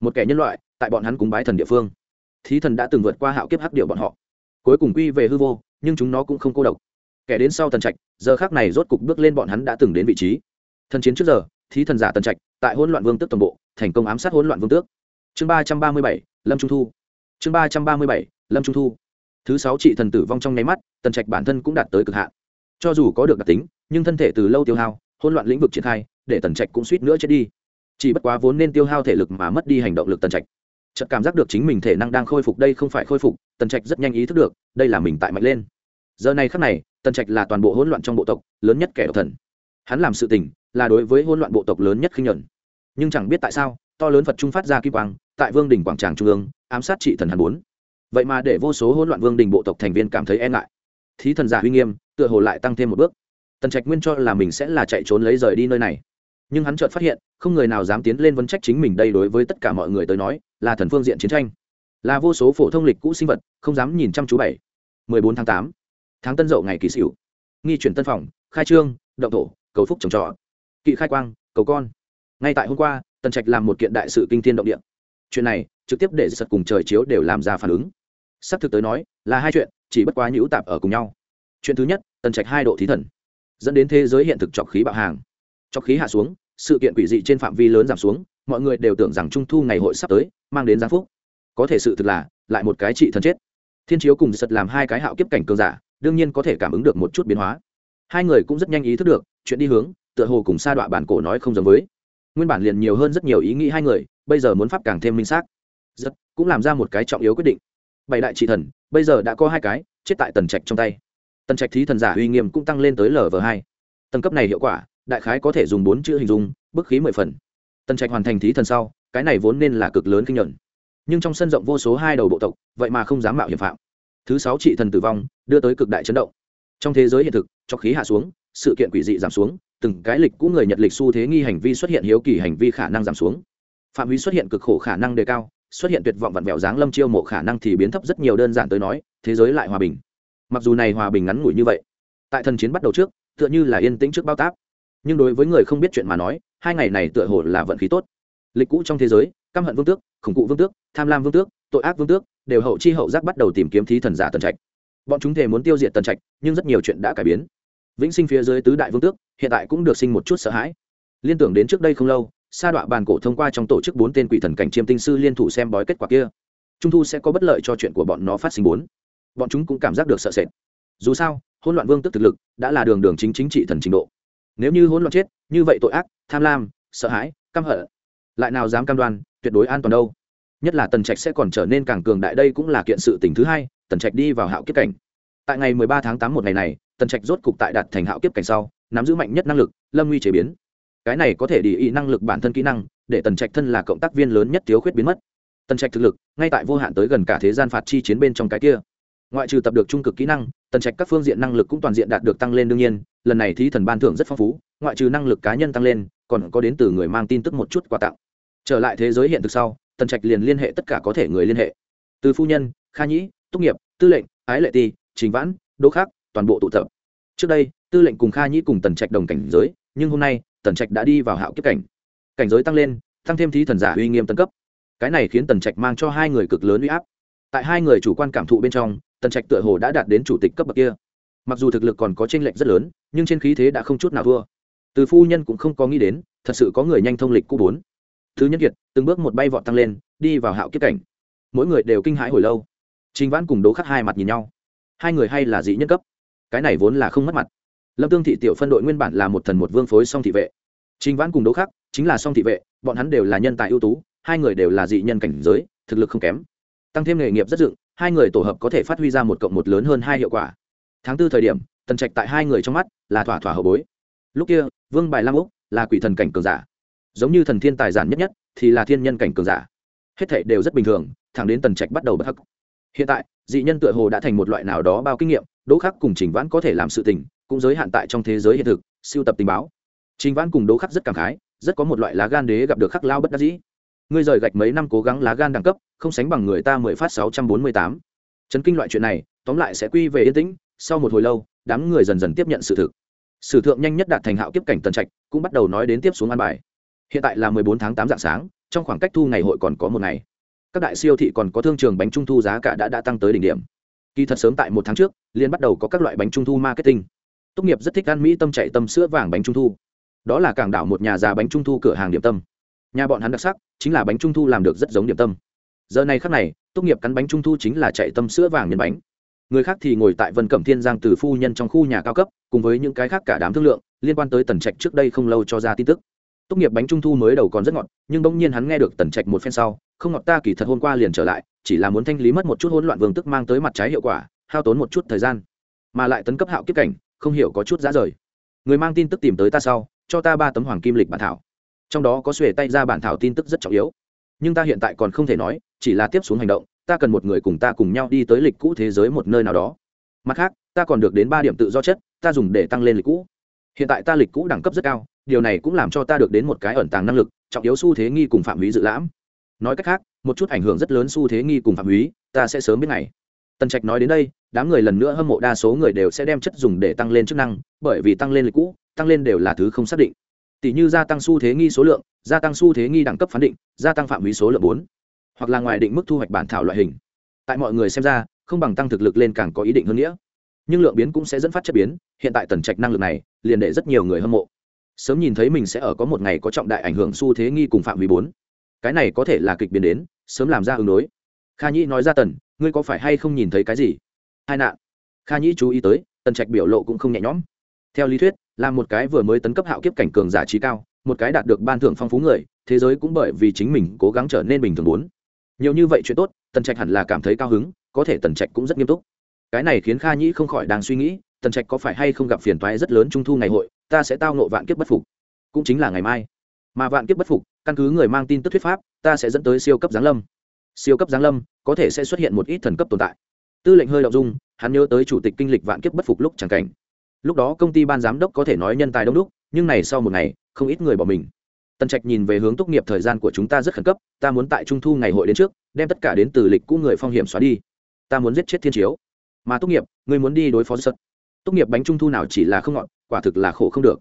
Một kẻ nhân loại, tại bọn hắn cúng bái thần địa phương. Thí thần đã từng vượt qua hạo kiếp hắc điệu bọn họ. Cuối cùng quy về hư vô, nhưng chúng nó cũng không cô độc. Kẻ đến sau thần trạch, giờ khác này rốt cục bước lên bọn hắn đã từng đến vị trí. Thần chiến trước giờ, thí thần giả tần trạch, tại hỗn loạn vương tước toàn bộ, thành công ám sát hỗn loạn vương tước. Chương ba trăm ba mươi bảy, lâm trung thu. Chương ba trăm ba mươi bảy, lâm trung thu thứ sáu trị thần tử vong trong nháy mắt, tần trạch bản thân cũng đạt tới cực hạn. Cho dù có được đặc tính, nhưng thân thể từ lâu tiêu hao, hỗn loạn lĩnh vực triển khai, để tần trạch cũng suýt nữa chết đi. Chỉ bất quá vốn nên tiêu hao thể lực mà mất đi hành động lực tần trạch. Chợt cảm giác được chính mình thể năng đang khôi phục, đây không phải khôi phục, tần trạch rất nhanh ý thức được, đây là mình tại mạnh lên. Giờ này khắc này, tần trạch là toàn bộ hỗn loạn trong bộ tộc, lớn nhất kẻ độc thần. Hắn làm sự tình, là đối với hỗn loạn bộ tộc lớn nhất khinh nhuận. Nhưng chẳng biết tại sao, to lớn phật trung phát ra kim quang, tại vương đỉnh quảng tràng trung ương, ám sát trị thần hàn bốn vậy mà để vô số hỗn loạn vương đình bộ tộc thành viên cảm thấy e ngại. Thí thần giả uy nghiêm, tựa hồ lại tăng thêm một bước. Tần trạch nguyên cho là mình sẽ là chạy trốn lấy rời đi nơi này. Nhưng hắn chợt phát hiện, không người nào dám tiến lên vấn trách chính mình đây đối với tất cả mọi người tới nói, là thần phương diện chiến tranh. Là vô số phổ thông lịch cũ sinh vật, không dám nhìn chăm chú bảy. Mười bốn tháng tám, tháng tân dậu ngày kỳ sửu. Nghi chuyển tân phòng, khai trương, động thổ, cầu phúc trồng trọt kỵ khai quang, cầu con. Ngay tại hôm qua, tần trạch làm một kiện đại sự kinh thiên động địa. Chuyện này, trực tiếp để giật cùng trời chiếu đều làm ra phản ứng sắp thực tới nói, là hai chuyện, chỉ bất quá nhũ tạp ở cùng nhau. Chuyện thứ nhất, tần trạch hai độ thí thần, dẫn đến thế giới hiện thực trọc khí bạo hàng. Trọc khí hạ xuống, sự kiện quỷ dị trên phạm vi lớn giảm xuống, mọi người đều tưởng rằng trung thu ngày hội sắp tới, mang đến giáng phúc. Có thể sự thực là, lại một cái trị thần chết. Thiên chiếu cùng giật làm hai cái hạo kiếp cảnh cường giả, đương nhiên có thể cảm ứng được một chút biến hóa. Hai người cũng rất nhanh ý thức được, chuyện đi hướng, tựa hồ cùng sa đọa bản cổ nói không giống với. Nguyên bản liền nhiều hơn rất nhiều ý nghĩ hai người, bây giờ muốn pháp càng thêm minh xác. Rất cũng làm ra một cái trọng yếu quyết định bảy đại trị thần, bây giờ đã có hai cái, chết tại tần trạch trong tay. Tần trạch thí thần giả uy nghiêm cũng tăng lên tới lv hai. Tầng cấp này hiệu quả, đại khái có thể dùng bốn chữ hình dung, bức khí mười phần. Tần trạch hoàn thành thí thần sau, cái này vốn nên là cực lớn kinh nhuận. Nhưng trong sân rộng vô số hai đầu bộ tộc, vậy mà không dám mạo hiểm phạm. Thứ sáu trị thần tử vong, đưa tới cực đại chấn động. Trong thế giới hiện thực, cho khí hạ xuống, sự kiện quỷ dị giảm xuống, từng cái lịch cũ người nhật lịch xu thế nghi hành vi xuất hiện hiếu kỳ hành vi khả năng giảm xuống. Phạm vi xuất hiện cực khổ khả năng đề cao xuất hiện tuyệt vọng vặn vẹo dáng lâm chiêu mộ khả năng thì biến thấp rất nhiều đơn giản tới nói, thế giới lại hòa bình. Mặc dù này hòa bình ngắn ngủi như vậy, tại thần chiến bắt đầu trước, tựa như là yên tĩnh trước bao tác nhưng đối với người không biết chuyện mà nói, hai ngày này tựa hồ là vận khí tốt. Lịch cũ trong thế giới, căm hận vương tước, khủng cụ vương tước, tham lam vương tước, tội ác vương tước, đều hậu chi hậu giác bắt đầu tìm kiếm thí thần giả tần trạch. Bọn chúng thề muốn tiêu diệt tần trạch, nhưng rất nhiều chuyện đã cải biến. Vĩnh sinh phía dưới tứ đại vương tước, hiện tại cũng được sinh một chút sợ hãi. Liên tưởng đến trước đây không lâu sa đọa bàn cổ thông qua trong tổ chức bốn tên quỷ thần cảnh chiêm tinh sư liên thủ xem bói kết quả kia. Trung thu sẽ có bất lợi cho chuyện của bọn nó phát sinh bốn. Bọn chúng cũng cảm giác được sợ sệt. Dù sao, hỗn loạn vương tức thực lực đã là đường đường chính chính trị thần trình độ. Nếu như hỗn loạn chết, như vậy tội ác, tham lam, sợ hãi, căm hận, lại nào dám cam đoan, tuyệt đối an toàn đâu. Nhất là tần trạch sẽ còn trở nên càng cường đại, đây cũng là kiện sự tình thứ hai, tần trạch đi vào hạo kiếp cảnh. Tại ngày 13 tháng 8 một ngày này, tần trạch rốt cục tại đạt thành hạo kiếp cảnh sau, nắm giữ mạnh nhất năng lực, lâm nguy chế biến cái này có thể đi ý năng lực bản thân kỹ năng, để tần trạch thân là cộng tác viên lớn nhất thiếu khuyết biến mất. Tần trạch thực lực, ngay tại vô hạn tới gần cả thế gian phạt chi chiến bên trong cái kia. Ngoại trừ tập được trung cực kỹ năng, tần trạch các phương diện năng lực cũng toàn diện đạt được tăng lên đương nhiên, lần này thí thần ban thưởng rất phong phú, ngoại trừ năng lực cá nhân tăng lên, còn có đến từ người mang tin tức một chút quà tặng. Trở lại thế giới hiện thực sau, tần trạch liền liên hệ tất cả có thể người liên hệ. Từ phu nhân, kha nhĩ tốt nghiệp, tư lệnh, ái lệ ti, trình vãn, đỗ khác toàn bộ tụ tập. Trước đây, tư lệnh cùng kha nhĩ cùng tần trạch đồng cảnh giới, nhưng hôm nay tần trạch đã đi vào hạo kiếp cảnh. Cảnh giới tăng lên, tăng thêm thí thần giả uy nghiêm tân cấp. Cái này khiến tần trạch mang cho hai người cực lớn uy áp. Tại hai người chủ quan cảm thụ bên trong, tần trạch tựa hồ đã đạt đến chủ tịch cấp bậc kia. Mặc dù thực lực còn có t r ê n lệch rất lớn, nhưng trên khí thế đã không chút nào thua. Từ phu nhân cũng không có nghĩ đến, thật sự có người nhanh thông lịch cũ bốn. Thứ Nhất kiệt, từng bước một bay vọt tăng lên, đi vào hạo kiếp cảnh. Mỗi người đều kinh hãi hồi lâu. Trình vãn cùng đố khắc hai mặt nhìn nhau. Hai người hay là dị nhân cấp? Cái này vốn là không mất mặt. Lâm tương thị tiểu phân đội nguyên bản là một thần một vương phối song thị vệ trình vãn cùng Đỗ khắc chính là song thị vệ, bọn hắn đều là nhân tài ưu tú, hai người đều là dị nhân cảnh giới, thực lực không kém. Tăng thêm nghề nghiệp rất dựng, hai người tổ hợp có thể phát huy ra một cộng một lớn hơn hai hiệu quả. Tháng tư thời điểm, tần trạch tại hai người trong mắt là thỏa thỏa hậu bối. Lúc kia, vương bài lam úc là quỷ thần cảnh cường giả. Giống như thần thiên tài giản nhất nhất thì là thiên nhân cảnh cường giả. Hết thảy đều rất bình thường, thẳng đến tần trạch bắt đầu bất hắc. Hiện tại, dị nhân tựa hồ đã thành một loại nào đó bao kinh nghiệm, đỗ khắc cùng trình vãn có thể làm sự tình, cũng giới hạn tại trong thế giới hiện thực, siêu tập tình báo trình vãn cùng đỗ khắc rất cảm khái, rất có một loại lá gan đế gặp được khắc lao bất đắc dĩ. Ngươi rời gạch mấy năm cố gắng lá gan đẳng cấp, không sánh bằng người ta mười phát sáu trăm bốn mươi tám. Chấn kinh loại chuyện này, tóm lại sẽ quy về yên tĩnh, sau một hồi lâu, đám người dần dần tiếp nhận sự thực. Sử thượng nhanh nhất đạt thành hạo kiếp cảnh tần trạch, cũng bắt đầu nói đến tiếp xuống an bài. Hiện tại là mười bốn tháng tám dạng sáng, trong khoảng cách thu ngày hội còn có một ngày. Các đại siêu thị còn có thương trường bánh trung thu giá cả đã đã tăng tới đỉnh điểm. Kỳ thật sớm tại một tháng trước liên bắt đầu có các loại bánh trung thu marketing. Tốt nghiệp rất thích ăn mỹ tâm chạy tâm sữa vàng bánh trung thu đó là cảng đảo một nhà già bánh trung thu cửa hàng điểm tâm. Nhà bọn hắn đặc sắc, chính là bánh trung thu làm được rất giống điểm tâm. Giờ này khắc này, tốt nghiệp cắn bánh trung thu chính là chạy tâm sữa vàng nhân bánh. Người khác thì ngồi tại vân cẩm thiên giang từ phu nhân trong khu nhà cao cấp, cùng với những cái khác cả đám thương lượng, liên quan tới tần trạch trước đây không lâu cho ra tin tức. Tốt nghiệp bánh trung thu mới đầu còn rất ngọt, nhưng bỗng nhiên hắn nghe được tần trạch một phen sau, không ngọt ta kỳ thật hôm qua liền trở lại, chỉ là muốn thanh lý mất một chút hỗn loạn vương tức mang tới mặt trái hiệu quả, hao tốn một chút thời gian. Mà lại tấn cấp hạo kiếp cảnh, không hiểu có chút giá rời. Người mang tin tức tìm tới ta sau cho ta ba tấm hoàng kim lịch bản thảo. Trong đó có xuề tay ra bản thảo tin tức rất trọng yếu. Nhưng ta hiện tại còn không thể nói, chỉ là tiếp xuống hành động, ta cần một người cùng ta cùng nhau đi tới lịch cũ thế giới một nơi nào đó. Mặt khác, ta còn được đến ba điểm tự do chất, ta dùng để tăng lên lịch cũ. Hiện tại ta lịch cũ đẳng cấp rất cao, điều này cũng làm cho ta được đến một cái ẩn tàng năng lực, trọng yếu xu thế nghi cùng phạm húy dự lãm. Nói cách khác, một chút ảnh hưởng rất lớn xu thế nghi cùng phạm húy ta sẽ sớm biết ngày. Tần trạch nói đến đây, đám người lần nữa hâm mộ đa số người đều sẽ đem chất dùng để tăng lên chức năng, bởi vì tăng lên lịch cũ tăng lên đều là thứ không xác định. Tỷ như gia tăng xu thế nghi số lượng, gia tăng xu thế nghi đẳng cấp phán định, gia tăng phạm vi số lượng bốn, hoặc là ngoài định mức thu hoạch bản thảo loại hình. Tại mọi người xem ra, không bằng tăng thực lực lên càng có ý định hơn nghĩa. Nhưng lượng biến cũng sẽ dẫn phát chất biến, hiện tại tần trạch năng lực này, liền để rất nhiều người hâm mộ. Sớm nhìn thấy mình sẽ ở có một ngày có trọng đại ảnh hưởng xu thế nghi cùng phạm vi bốn. Cái này có thể là kịch biến đến, sớm làm ra ứng đối. Kha nhĩ nói ra tần, ngươi có phải hay không nhìn thấy cái gì? Hai nạn. Kha nhĩ chú ý tới, tần trạch biểu lộ cũng không nhẹ nhõm theo lý thuyết, là một cái vừa mới tấn cấp hạo kiếp cảnh cường giả trí cao, một cái đạt được ban thưởng phong phú người, thế giới cũng bởi vì chính mình cố gắng trở nên bình thường bốn. Nhiều như vậy chuyện tốt, tần trạch hẳn là cảm thấy cao hứng, có thể tần trạch cũng rất nghiêm túc. Cái này khiến kha nhĩ không khỏi đang suy nghĩ, tần trạch có phải hay không gặp phiền toái rất lớn trung thu ngày hội, ta sẽ tao nộ vạn kiếp bất phục. Cũng chính là ngày mai. Mà vạn kiếp bất phục, căn cứ người mang tin tức thuyết pháp, ta sẽ dẫn tới siêu cấp giáng lâm. Siêu cấp giáng lâm, có thể sẽ xuất hiện một ít thần cấp tồn tại. Tư lệnh hơi đ dung, hắn nhớ tới chủ tịch kinh lịch vạn kiếp bất phục lúc chẳng cảnh lúc đó công ty ban giám đốc có thể nói nhân tài đông đúc, nhưng này sau một ngày, không ít người bỏ mình. Tần trạch nhìn về hướng tốt nghiệp thời gian của chúng ta rất khẩn cấp, ta muốn tại trung thu ngày hội đến trước, đem tất cả đến từ lịch cũ người phong hiểm xóa đi. Ta muốn giết chết thiên chiếu. Mà tốt nghiệp người muốn đi đối phó sật tốt nghiệp bánh trung thu nào chỉ là không ngọt quả thực là khổ không được.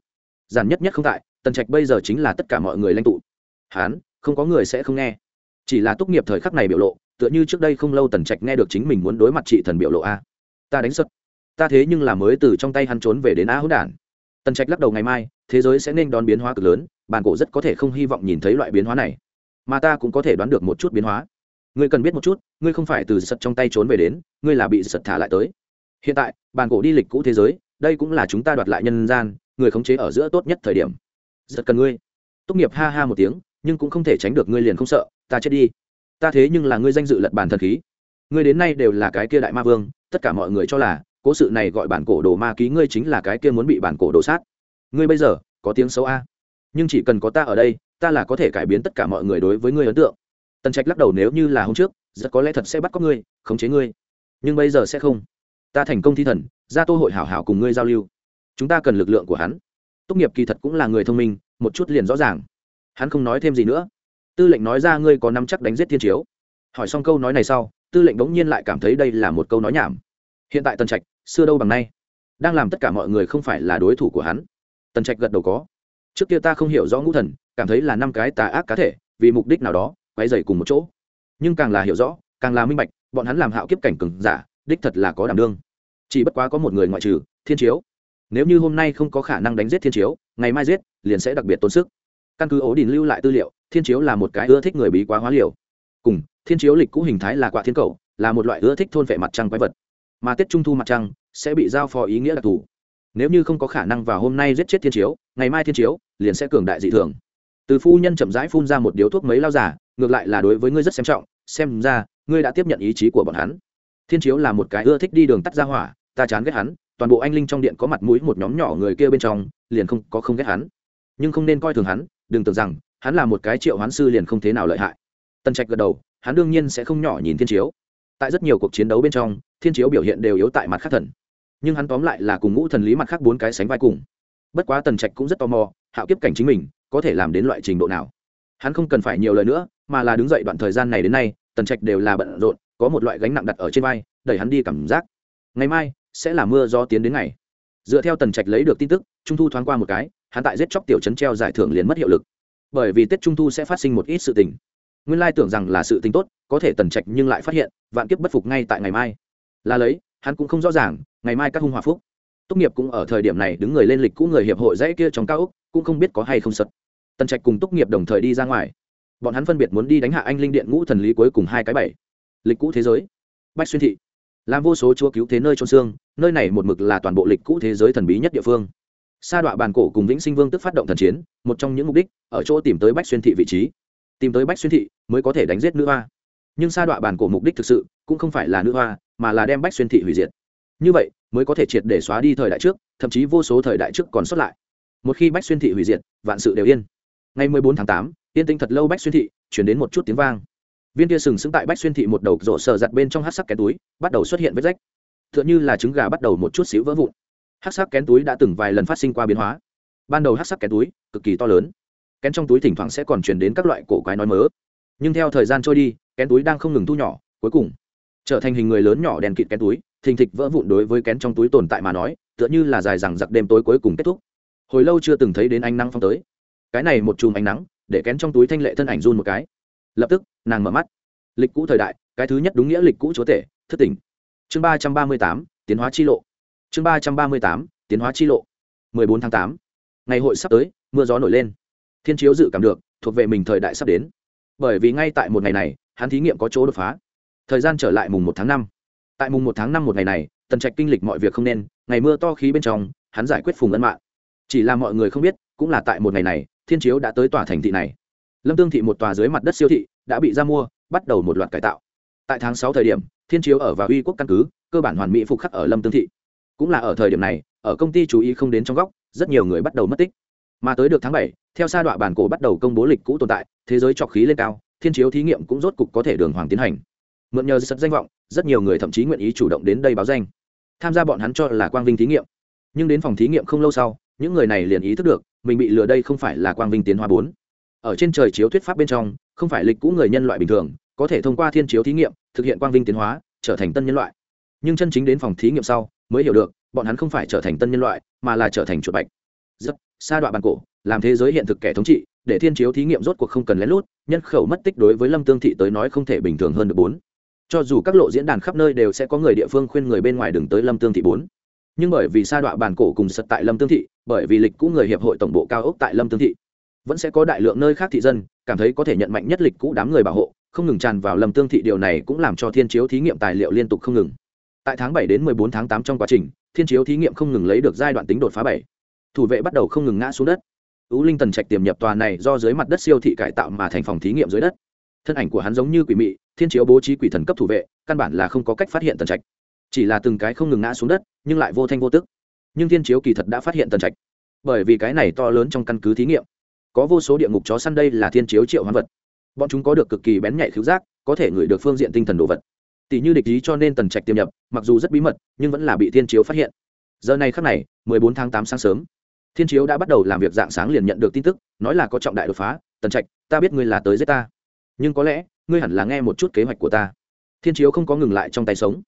Giản nhất nhất không tại, tần trạch bây giờ chính là tất cả mọi người lãnh tụ. Hán, không có người sẽ không nghe. Chỉ là tốt nghiệp thời khắc này biểu lộ, tựa như trước đây không lâu tần trạch nghe được chính mình muốn đối mặt chị thần biểu lộ a. Ta đánh sật ta thế nhưng là mới từ trong tay hắn trốn về đến á hỗn đản. Tần trạch lắc đầu ngày mai, thế giới sẽ nên đón biến hóa cực lớn bàn cổ rất có thể không hy vọng nhìn thấy loại biến hóa này. Mà ta cũng có thể đoán được một chút biến hóa. Ngươi cần biết một chút, ngươi không phải từ sật trong tay trốn về đến, ngươi là bị sật thả lại tới. Hiện tại bàn cổ đi lịch cũ thế giới, đây cũng là chúng ta đoạt lại nhân gian, người khống chế ở giữa tốt nhất thời điểm. Rất cần ngươi. Tốt nghiệp ha ha một tiếng, nhưng cũng không thể tránh được ngươi liền không sợ, ta chết đi. Ta thế nhưng là ngươi danh dự lật bàn thần khí. Ngươi đến nay đều là cái kia đại ma vương, tất cả mọi người cho là cố sự này gọi bản cổ đồ ma ký ngươi chính là cái kia muốn bị bản cổ đồ sát. Ngươi bây giờ, có tiếng xấu a. Nhưng chỉ cần có ta ở đây, ta là có thể cải biến tất cả mọi người đối với ngươi ấn tượng. Tần trạch lắc đầu nếu như là hôm trước, rất có lẽ thật sẽ bắt có ngươi, khống chế ngươi. Nhưng bây giờ sẽ không. Ta thành công thi thần, ra tô hội hảo hảo cùng ngươi giao lưu. Chúng ta cần lực lượng của hắn. Tốt nghiệp kỳ thật cũng là người thông minh, một chút liền rõ ràng. Hắn không nói thêm gì nữa. Tư lệnh nói ra ngươi có nắm chắc đánh giết thiên chiếu. Hỏi xong câu nói này sau, tư lệnh bỗng nhiên lại cảm thấy đây là một câu nói nhảm hiện tại tần trạch, xưa đâu bằng nay, đang làm tất cả mọi người không phải là đối thủ của hắn. Tần trạch gật đầu có. Trước kia ta không hiểu rõ ngũ thần, cảm thấy là năm cái tà ác cá thể, vì mục đích nào đó quay dày cùng một chỗ. Nhưng càng là hiểu rõ, càng là minh bạch, bọn hắn làm hạo kiếp cảnh cừng giả, đích thật là có đảm đương. Chỉ bất quá có một người ngoại trừ, thiên chiếu. Nếu như hôm nay không có khả năng đánh giết thiên chiếu, ngày mai giết, liền sẽ đặc biệt tốn sức. Căn cứ ố đình lưu lại tư liệu, thiên chiếu là một cái ưa thích người bí quá hóa liều. Cùng, thiên chiếu lịch cũ hình thái là quạ thiên cầu, là một loại ưa thích thôn vệ mặt trăng quái vật mà tết trung thu mặt trăng sẽ bị giao phó ý nghĩa đặc thù. Nếu như không có khả năng vào hôm nay giết chết thiên chiếu, ngày mai thiên chiếu liền sẽ cường đại dị thường. Từ phu nhân chậm rãi phun ra một điếu thuốc mấy lao giả, ngược lại là đối với ngươi rất xem trọng, xem ra ngươi đã tiếp nhận ý chí của bọn hắn. Thiên chiếu là một cái ưa thích đi đường tắt ra hỏa, ta chán ghét hắn, toàn bộ anh linh trong điện có mặt mũi một nhóm nhỏ người kia bên trong, liền không có không ghét hắn. Nhưng không nên coi thường hắn, đừng tưởng rằng hắn là một cái triệu hoán sư liền không thế nào lợi hại. Tần trạch gật đầu, hắn đương nhiên sẽ không nhỏ nhìn thiên chiếu. Tại rất nhiều cuộc chiến đấu bên trong thiên chiếu biểu hiện đều yếu tại mặt khác thần. Nhưng hắn tóm lại là cùng ngũ thần lý mặt khác bốn cái sánh vai cùng. Bất quá tần trạch cũng rất tò mò, hạo kiếp cảnh chính mình, có thể làm đến loại trình độ nào. Hắn không cần phải nhiều lời nữa, mà là đứng dậy đoạn thời gian này đến nay, tần trạch đều là bận rộn, có một loại gánh nặng đặt ở trên vai, đẩy hắn đi cảm giác. Ngày mai, sẽ là mưa do tiến đến ngày. Dựa theo tần trạch lấy được tin tức, trung thu thoáng qua một cái, hắn tại giết chóc tiểu chấn treo giải thưởng liền mất hiệu lực. Bởi vì tết trung thu sẽ phát sinh một ít sự tình. Nguyên lai tưởng rằng là sự tình tốt, có thể tần trạch nhưng lại phát hiện, vạn kiếp bất phục ngay tại ngày mai là lấy, hắn cũng không rõ ràng, ngày mai các hung hòa phúc. Tốt nghiệp cũng ở thời điểm này đứng người lên lịch cũ người hiệp hội dãy kia trong cao úc cũng không biết có hay không sật tần trạch cùng tốt nghiệp đồng thời đi ra ngoài. Bọn hắn phân biệt muốn đi đánh hạ anh linh điện ngũ thần lý cuối cùng hai cái bảy. Lịch cũ thế giới. Bách xuyên thị. Làm vô số chúa cứu thế nơi trôn xương, nơi này một mực là toàn bộ lịch cũ thế giới thần bí nhất địa phương. Sa đọa bàn cổ cùng vĩnh sinh vương tức phát động thần chiến, một trong những mục đích, ở chỗ tìm tới bách xuyên thị vị trí. Tìm tới bách xuyên thị mới có thể đánh giết nữ hoa. Nhưng sa đọa bàn cổ mục đích thực sự cũng không phải là nữ hoa mà là đem bách xuyên thị hủy diệt. Như vậy mới có thể triệt để xóa đi thời đại trước thậm chí vô số thời đại trước còn sót lại. Một khi bách xuyên thị hủy diệt vạn sự đều yên. Ngày 14 tháng tám, yên tĩnh thật lâu bách xuyên thị chuyển đến một chút tiếng vang. Viên tia sừng sững tại bách xuyên thị một đầu rổ sờ giặt bên trong hát sắc kén túi bắt đầu xuất hiện vết rách. T h ư ợ n h ư là trứng gà bắt đầu một chút xíu vỡ vụn. Hát sắc kén túi đã từng vài lần phát sinh qua biến hóa. Ban đầu hát sắc kén túi cực kỳ to lớn. Kén trong túi thỉnh thoảng sẽ còn chuyển đến các loại cổ quái nói mớ. Nhưng theo thời gian trôi đi kén túi đang không ngừng thu nhỏ cuối cùng trở thành hình người lớn nhỏ đèn kịt kén túi, thình thịch vỡ vụn đối với kén trong túi tồn tại mà nói, tựa như là dài rằng giặc đêm tối cuối cùng kết thúc. Hồi lâu chưa từng thấy đến ánh nắng phong tới. Cái này một chùm ánh nắng, để kén trong túi thanh lệ thân ảnh run một cái. Lập tức, nàng mở mắt. Lịch cũ thời đại, cái thứ nhất đúng nghĩa lịch cũ chúa tể, thất tỉnh chương ba trăm ba mươi tám, tiến hóa chi lộ. Chương ba trăm ba mươi tám, tiến hóa chi lộ. Mười bốn tháng tám. Ngày hội sắp tới, mưa gió nổi lên. Thiên chiếu dự cảm được, thuộc về mình thời đại sắp đến. Bởi vì ngay tại một ngày này, hắn thí nghiệm có chỗ đột phá thời gian trở lại mùng một tháng năm. Tại mùng một tháng năm một ngày này, tần trạch kinh lịch mọi việc không nên, ngày mưa to khí bên trong, hắn giải quyết phùng ân mạng. Chỉ là mọi người không biết, cũng là tại một ngày này, thiên chiếu đã tới tòa thành thị này. Lâm tương thị một tòa dưới mặt đất siêu thị, đã bị ra mua, bắt đầu một loạt cải tạo. Tại tháng sáu thời điểm, thiên chiếu ở và uy quốc căn cứ, cơ bản hoàn mỹ phục khắc ở lâm tương thị. Cũng là ở thời điểm này, ở công ty chú ý không đến trong góc, rất nhiều người bắt đầu mất tích. Mà tới được tháng bảy, theo sa đọa bản cổ bắt đầu công bố lịch cũ tồn tại, thế giới trọc khí lên cao, thiên chiếu thí nghiệm cũng rốt cục có thể đường hoàng tiến hành mượn nhờ sật danh vọng, rất nhiều người thậm chí nguyện ý chủ động đến đây báo danh. Tham gia bọn hắn cho là quang vinh thí nghiệm. Nhưng đến phòng thí nghiệm không lâu sau, những người này liền ý thức được, mình bị lừa đây không phải là quang vinh tiến hóa bốn. Ở trên trời chiếu thuyết pháp bên trong, không phải lịch cũ người nhân loại bình thường, có thể thông qua thiên chiếu thí nghiệm, thực hiện quang vinh tiến hóa, trở thành tân nhân loại. Nhưng chân chính đến phòng thí nghiệm sau, mới hiểu được, bọn hắn không phải trở thành tân nhân loại, mà là trở thành chuột bạch. Rất xa đoạn bàn cổ, làm thế giới hiện thực kẻ thống trị, để thiên chiếu thí nghiệm rốt cuộc không cần lén lút, nhân khẩu mất tích đối với lâm tương thị tới nói không thể bình thường hơn được bốn cho dù các lộ diễn đàn khắp nơi đều sẽ có người địa phương khuyên người bên ngoài đừng tới lâm tương thị bốn. Nhưng bởi vì sa đọa bàn cổ cùng sật tại lâm tương thị, bởi vì lịch cũ người hiệp hội tổng bộ cao ốc tại lâm tương thị, vẫn sẽ có đại lượng nơi khác thị dân, cảm thấy có thể nhận mạnh nhất lịch cũ đám người bảo hộ, không ngừng tràn vào Lâm tương thị. Điều này cũng làm cho thiên chiếu thí nghiệm tài liệu liên tục không ngừng. Tại tháng bảy đến mười bốn tháng tám trong quá trình, thiên chiếu thí nghiệm không ngừng lấy được giai đoạn tính đột phá bảy. Thủ vệ bắt đầu không ngừng ngã xuống đất. Ú linh tần trạch tiềm nhập tòa này do dưới mặt đất siêu thị cải tạo mà thành phòng thí nghiệm dưới đất. Thân ảnh của hắn giống như quỷ mị thiên chiếu bố trí quỷ thần cấp thủ vệ, căn bản là không có cách phát hiện tần trạch. Chỉ là từng cái không ngừng ngã xuống đất, nhưng lại vô thanh vô tức. Nhưng thiên chiếu kỳ thật đã phát hiện tần trạch. Bởi vì cái này to lớn trong căn cứ thí nghiệm, có vô số địa ngục chó săn đây là thiên chiếu triệu hoán vật. Bọn chúng có được cực kỳ bén nhạy khứu giác, có thể ngửi được phương diện tinh thần đồ vật. Tỷ như địch ý cho nên tần trạch tiêm nhập, mặc dù rất bí mật, nhưng vẫn là bị thiên chiếu phát hiện. Giờ này khắc này 14 tháng 8 sáng sớm, thiên chiếu đã bắt đầu làm việc dạng sáng liền nhận được tin tức, nói là có trọng đại đột phá. Tần trạch, ta biết ngươi là tới giết ta nhưng có lẽ, ngươi hẳn là nghe một chút kế hoạch của ta. Thiên chiếu không có ngừng lại trong tay sống.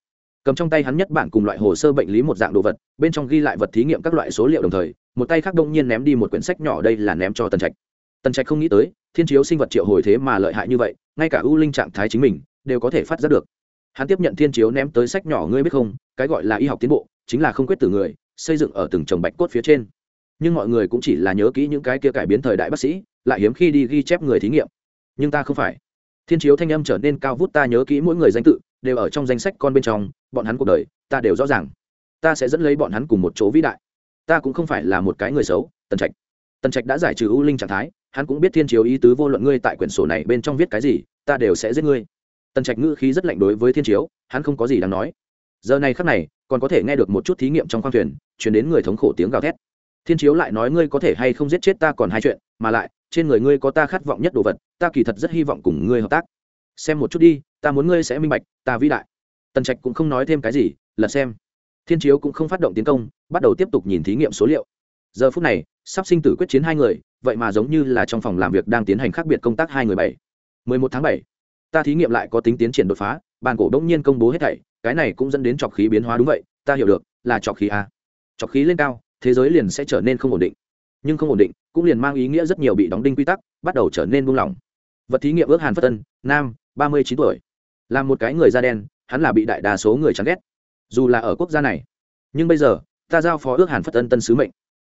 Cầm trong tay hắn nhất bản cùng loại hồ sơ bệnh lý một dạng đồ vật, bên trong ghi lại vật thí nghiệm các loại số liệu đồng thời, một tay khác đông nhiên ném đi một quyển sách nhỏ đây là ném cho tần trạch. Tần trạch không nghĩ tới, thiên chiếu sinh vật triệu hồi thế mà lợi hại như vậy, ngay cả ưu linh trạng thái chính mình, đều có thể phát giác được. Hắn tiếp nhận thiên chiếu ném tới sách nhỏ ngươi biết không, cái gọi là y học tiến bộ, chính là không quyết tử người, xây dựng ở từng trồng bạch cốt phía trên. Nhưng mọi người cũng chỉ là nhớ kỹ những cái kia cải biến thời đại bác sĩ, lại hiếm khi đi ghi chép người thí nghiệm nhưng ta không phải. Thiên chiếu thanh âm trở nên cao vút, ta nhớ kỹ mỗi người danh tự, đều ở trong danh sách con bên trong, bọn hắn cuộc đời, ta đều rõ ràng. Ta sẽ dẫn lấy bọn hắn cùng một chỗ vĩ đại. Ta cũng không phải là một cái người xấu, tần trạch. Tần trạch đã giải trừ ưu linh trạng thái, hắn cũng biết thiên chiếu ý tứ vô luận ngươi tại quyển sổ này bên trong viết cái gì, ta đều sẽ giết ngươi. Tần trạch ngữ khí rất lạnh đối với thiên chiếu, hắn không có gì đáng nói. Giờ này khắc này, còn có thể nghe được một chút thí nghiệm trong khoang thuyền chuyển đến người thống khổ tiếng gào thét. Thiên chiếu lại nói ngươi có thể hay không giết chết ta còn hai chuyện, mà lại trên người ngươi có ta khát vọng nhất đồ vật, ta kỳ thật rất hy vọng cùng ngươi hợp tác. Xem một chút đi, ta muốn ngươi sẽ minh bạch, ta vĩ đại. Tần trạch cũng không nói thêm cái gì, lật xem. Thiên chiếu cũng không phát động tiến công, bắt đầu tiếp tục nhìn thí nghiệm số liệu. Giờ phút này, sắp sinh tử quyết chiến hai người, vậy mà giống như là trong phòng làm việc đang tiến hành khác biệt công tác hai người bảy. Mười một tháng bảy, ta thí nghiệm lại có tính tiến triển đột phá, bàn cổ đông nhiên công bố hết thảy, cái này cũng dẫn đến trọc khí biến hóa đúng vậy, ta hiểu được, là trọc khí a. Trọc khí lên cao, thế giới liền sẽ trở nên không ổn định nhưng không ổn định, cũng liền mang ý nghĩa rất nhiều bị đóng đinh quy tắc, bắt đầu trở nên buông lỏng. Vật thí nghiệm ước hàn phất tân, nam, ba mươi chín tuổi. Là một cái người da đen, hắn là bị đại đa số người chán ghét. Dù là ở quốc gia này, nhưng bây giờ, ta giao phó ước hàn phất tân tân sứ mệnh.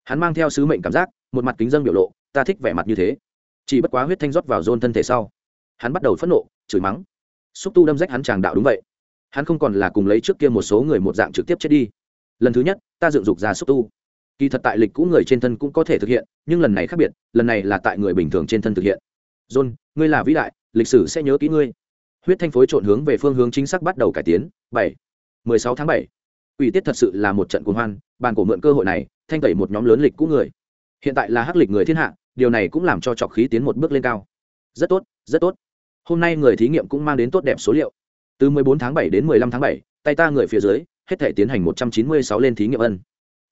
Hắn mang theo sứ mệnh cảm giác, một mặt kính dân biểu lộ, ta thích vẻ mặt như thế. Chỉ bất quá huyết thanh rót vào rôn thân thể sau, hắn bắt đầu phẫn nộ, chửi mắng. Xúc tu đâm rách hắn tràng đạo đúng vậy. Hắn không còn là cùng lấy trước kia một số người một dạng trực tiếp chết đi. Lần thứ nhất, ta dựng dục ra xúc tu kỳ thật tại lịch cũ người trên thân cũng có thể thực hiện nhưng lần này khác biệt lần này là tại người bình thường trên thân thực hiện. John ngươi là vĩ đại lịch sử sẽ nhớ kỹ ngươi. Huyết thanh phối trộn hướng về phương hướng chính xác bắt đầu cải tiến. Bảy mười sáu tháng bảy. Ủy tiết thật sự là một trận cuồng hoan bàn cổ mượn cơ hội này thanh tẩy một nhóm lớn lịch cũ người. Hiện tại là hắc lịch người thiên hạ điều này cũng làm cho trọc khí tiến một bước lên cao. Rất tốt rất tốt. Hôm nay người thí nghiệm cũng mang đến tốt đẹp số liệu. Từ 14 tháng 7 đến 15 tháng 7, tay ta người phía dưới hết thể tiến hành 196 lên thí nghiệm ân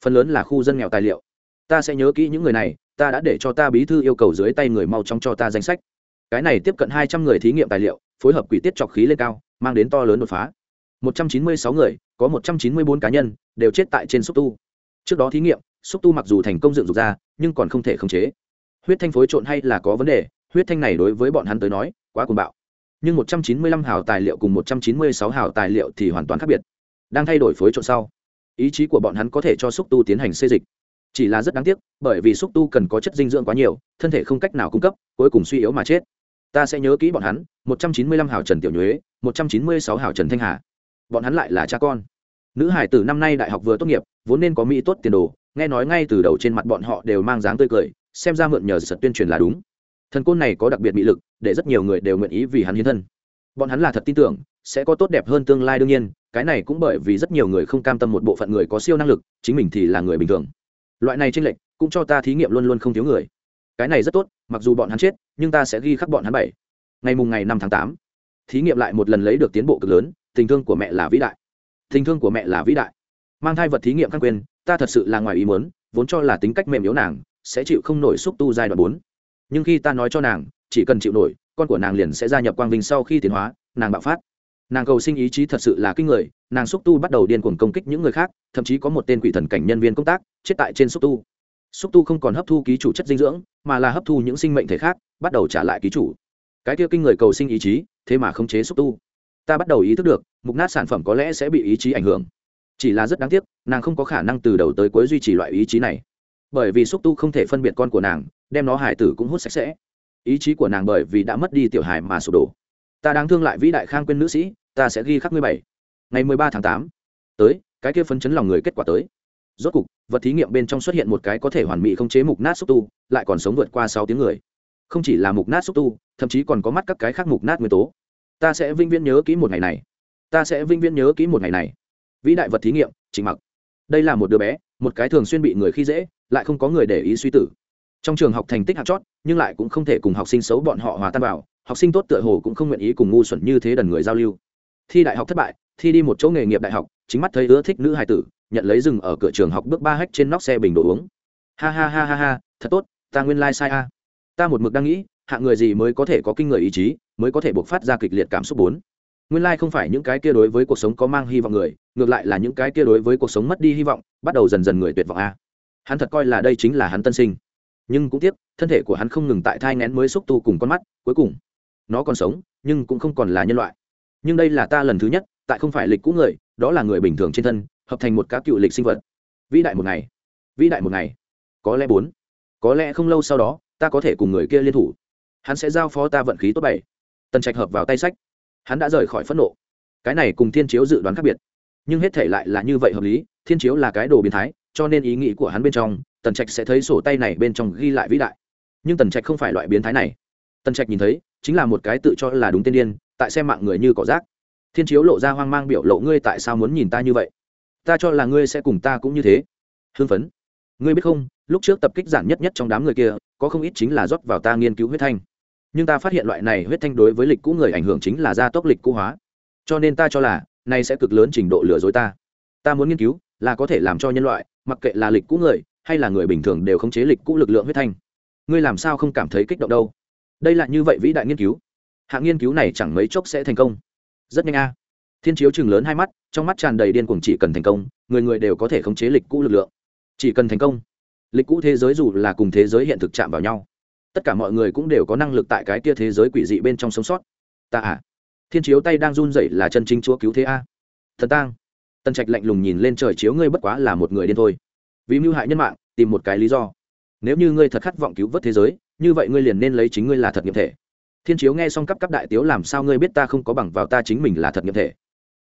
phần lớn là khu dân nghèo tài liệu. Ta sẽ nhớ kỹ những người này, ta đã để cho ta bí thư yêu cầu dưới tay người mau chóng cho ta danh sách. Cái này tiếp cận 200 người thí nghiệm tài liệu, phối hợp quỷ tiết trọc khí lên cao, mang đến to lớn đột phá. 196 người, có 194 cá nhân, đều chết tại trên xúc tu. Trước đó thí nghiệm, xúc tu mặc dù thành công dựng dục ra, nhưng còn không thể khống chế. Huyết thanh phối trộn hay là có vấn đề, huyết thanh này đối với bọn hắn tới nói, quá cuồng bạo. Nhưng 195 hào tài liệu cùng 196 hào tài liệu thì hoàn toàn khác biệt. Đang thay đổi phối trộn sau ý chí của bọn hắn có thể cho xúc tu tiến hành xê dịch. Chỉ là rất đáng tiếc, bởi vì xúc tu cần có chất dinh dưỡng quá nhiều, thân thể không cách nào cung cấp, cuối cùng suy yếu mà chết. Ta sẽ nhớ kỹ bọn hắn 195 hào trần tiểu nhuế 196 hào trần thanh hà. Bọn hắn lại là cha con. Nữ hải tử năm nay đại học vừa tốt nghiệp, vốn nên có mỹ tốt tiền đồ, nghe nói ngay từ đầu trên mặt bọn họ đều mang dáng tươi cười, xem ra mượn nhờ sật tuyên truyền là đúng. Thần côn này có đặc biệt mỹ lực, để rất nhiều người đều nguyện ý vì hắn hiến thân. Bọn hắn là thật tin tưởng, sẽ có tốt đẹp hơn tương lai đương nhiên cái này cũng bởi vì rất nhiều người không cam tâm một bộ phận người có siêu năng lực, chính mình thì là người bình thường. Loại này tranh lệch cũng cho ta thí nghiệm luôn luôn không thiếu người. Cái này rất tốt, mặc dù bọn hắn chết, nhưng ta sẽ ghi khắc bọn hắn bảy. Ngày mùng ngày năm tháng tám, thí nghiệm lại một lần lấy được tiến bộ cực lớn, tình thương của mẹ là vĩ đại. Tình thương của mẹ là vĩ đại. Mang thai vật thí nghiệm khắc quyền ta thật sự là ngoài ý muốn, vốn cho là tính cách mềm yếu nàng sẽ chịu không nổi xúc tu giai đoạn bốn. Nhưng khi ta nói cho nàng, chỉ cần chịu nổi, con của nàng liền sẽ gia nhập quang vinh sau khi tiến hóa, nàng bạo phát nàng cầu sinh ý chí thật sự là kinh người, nàng xúc tu bắt đầu điên cuồng công kích những người khác, thậm chí có một tên quỷ thần cảnh nhân viên công tác, chết tại trên xúc tu. Xúc tu không còn hấp thu ký chủ chất dinh dưỡng, mà là hấp thu những sinh mệnh thể khác, bắt đầu trả lại ký chủ. Cái kia kinh người cầu sinh ý chí, thế mà không chế xúc tu. Ta bắt đầu ý thức được, mục nát sản phẩm có lẽ sẽ bị ý chí ảnh hưởng. Chỉ là rất đáng tiếc, nàng không có khả năng từ đầu tới cuối duy trì loại ý chí này. Bởi vì xúc tu không thể phân biệt con của nàng, đem nó hải tử cũng hút sạch sẽ. Ý chí của nàng bởi vì đã mất đi tiểu hài mà sụp đổ. Ta đáng thương lại vĩ đại khang quên nữ sĩ ta sẽ ghi khắc ngươi bảy. Ngày mười ba tháng tám, tới, cái kia phấn chấn lòng người kết quả tới. Rốt cục, vật thí nghiệm bên trong xuất hiện một cái có thể hoàn mỹ không chế mục nát xúc tu, lại còn sống vượt qua sáu tiếng người. Không chỉ là mục nát xúc tu, thậm chí còn có mắt các cái khác mục nát nguyên tố. Ta sẽ vinh viễn nhớ kỹ một ngày này. Ta sẽ vinh viễn nhớ kỹ một ngày này. Vĩ đại vật thí nghiệm, trình mặc. Đây là một đứa bé, một cái thường xuyên bị người khi dễ, lại không có người để ý suy tử. Trong trường học thành tích hạt chót, nhưng lại cũng không thể cùng học sinh xấu bọn họ hòa tan vào. Học sinh tốt tựa hồ cũng không nguyện ý cùng ngu xuẩn như thế đần người giao lưu thi đại học thất bại, thi đi một chỗ nghề nghiệp đại học, chính mắt thấy ưa thích nữ hài tử, nhận lấy rừng ở cửa trường học bước ba hách trên nóc xe bình đồ uống. Ha ha ha ha ha, thật tốt, ta nguyên lai、like、sai a. Ta một mực đang nghĩ hạng người gì mới có thể có kinh người ý chí, mới có thể buộc phát ra kịch liệt cảm xúc bốn. Nguyên lai、like、không phải những cái kia đối với cuộc sống có mang hy vọng người, ngược lại là những cái kia đối với cuộc sống mất đi hy vọng, bắt đầu dần dần người tuyệt vọng a. Hắn thật coi là đây chính là hắn tân sinh. Nhưng cũng tiếc, thân thể của hắn không ngừng tại thai ngén mới xúc tu cùng con mắt, cuối cùng, nó còn sống, nhưng cũng không còn là nhân loại nhưng đây là ta lần thứ nhất, tại không phải lịch cũ người, đó là người bình thường trên thân, hợp thành một cá cựu lịch sinh vật. Vĩ đại một ngày. Vĩ đại một ngày. Có lẽ bốn. Có lẽ không lâu sau đó, ta có thể cùng người kia liên thủ. Hắn sẽ giao phó ta vận khí tốt bảy. Tần trạch hợp vào tay sách. Hắn đã rời khỏi phẫn nộ. Cái này cùng thiên chiếu dự đoán khác biệt. Nhưng hết thể lại là như vậy hợp lý, thiên chiếu là cái đồ biến thái, cho nên ý nghĩ của hắn bên trong, tần trạch sẽ thấy sổ tay này bên trong ghi lại vĩ đại. Nhưng tần trạch không phải loại biến thái này. Tần trạch nhìn thấy, chính là một cái tự cho là đúng tên điên tại xem mạng người như cỏ rác. Thiên chiếu lộ ra hoang mang biểu lộ, ngươi tại sao muốn nhìn ta như vậy? Ta cho là ngươi sẽ cùng ta cũng như thế. Hưng phấn. Ngươi biết không, lúc trước tập kích giản nhất nhất trong đám người kia, có không ít chính là rót vào ta nghiên cứu huyết thanh. Nhưng ta phát hiện loại này huyết thanh đối với lịch cũ người ảnh hưởng chính là gia tốc lịch cũ hóa. Cho nên ta cho là nay sẽ cực lớn trình độ lừa dối ta. Ta muốn nghiên cứu, là có thể làm cho nhân loại, mặc kệ là lịch cũ người, hay là người bình thường đều khống chế lịch cũ lực lượng huyết thanh. Ngươi làm sao không cảm thấy kích động đâu? Đây là như vậy vĩ đại nghiên cứu hạng nghiên cứu này chẳng mấy chốc sẽ thành công. Rất nhanh a. Thiên chiếu chừng lớn hai mắt, trong mắt tràn đầy điên cuồng chỉ cần thành công, người người đều có thể khống chế lịch cũ lực lượng. Chỉ cần thành công, lịch cũ thế giới dù là cùng thế giới hiện thực chạm vào nhau, tất cả mọi người cũng đều có năng lực tại cái kia thế giới quỷ dị bên trong sống sót. Ta à. Thiên chiếu tay đang run rẩy là chân chính chúa cứu thế a. Thần tang. Tần trạch lạnh lùng nhìn lên trời chiếu ngươi bất quá là một người điên thôi. Vì mưu hại nhân mạng, tìm một cái lý do. Nếu như ngươi thật khát vọng cứu vớt thế giới, như vậy ngươi liền nên lấy chính ngươi là thật nghiệm thể thiên chiếu nghe xong cấp cấp đại tiếu làm sao ngươi biết ta không có bằng vào ta chính mình là thật nghiệm thể?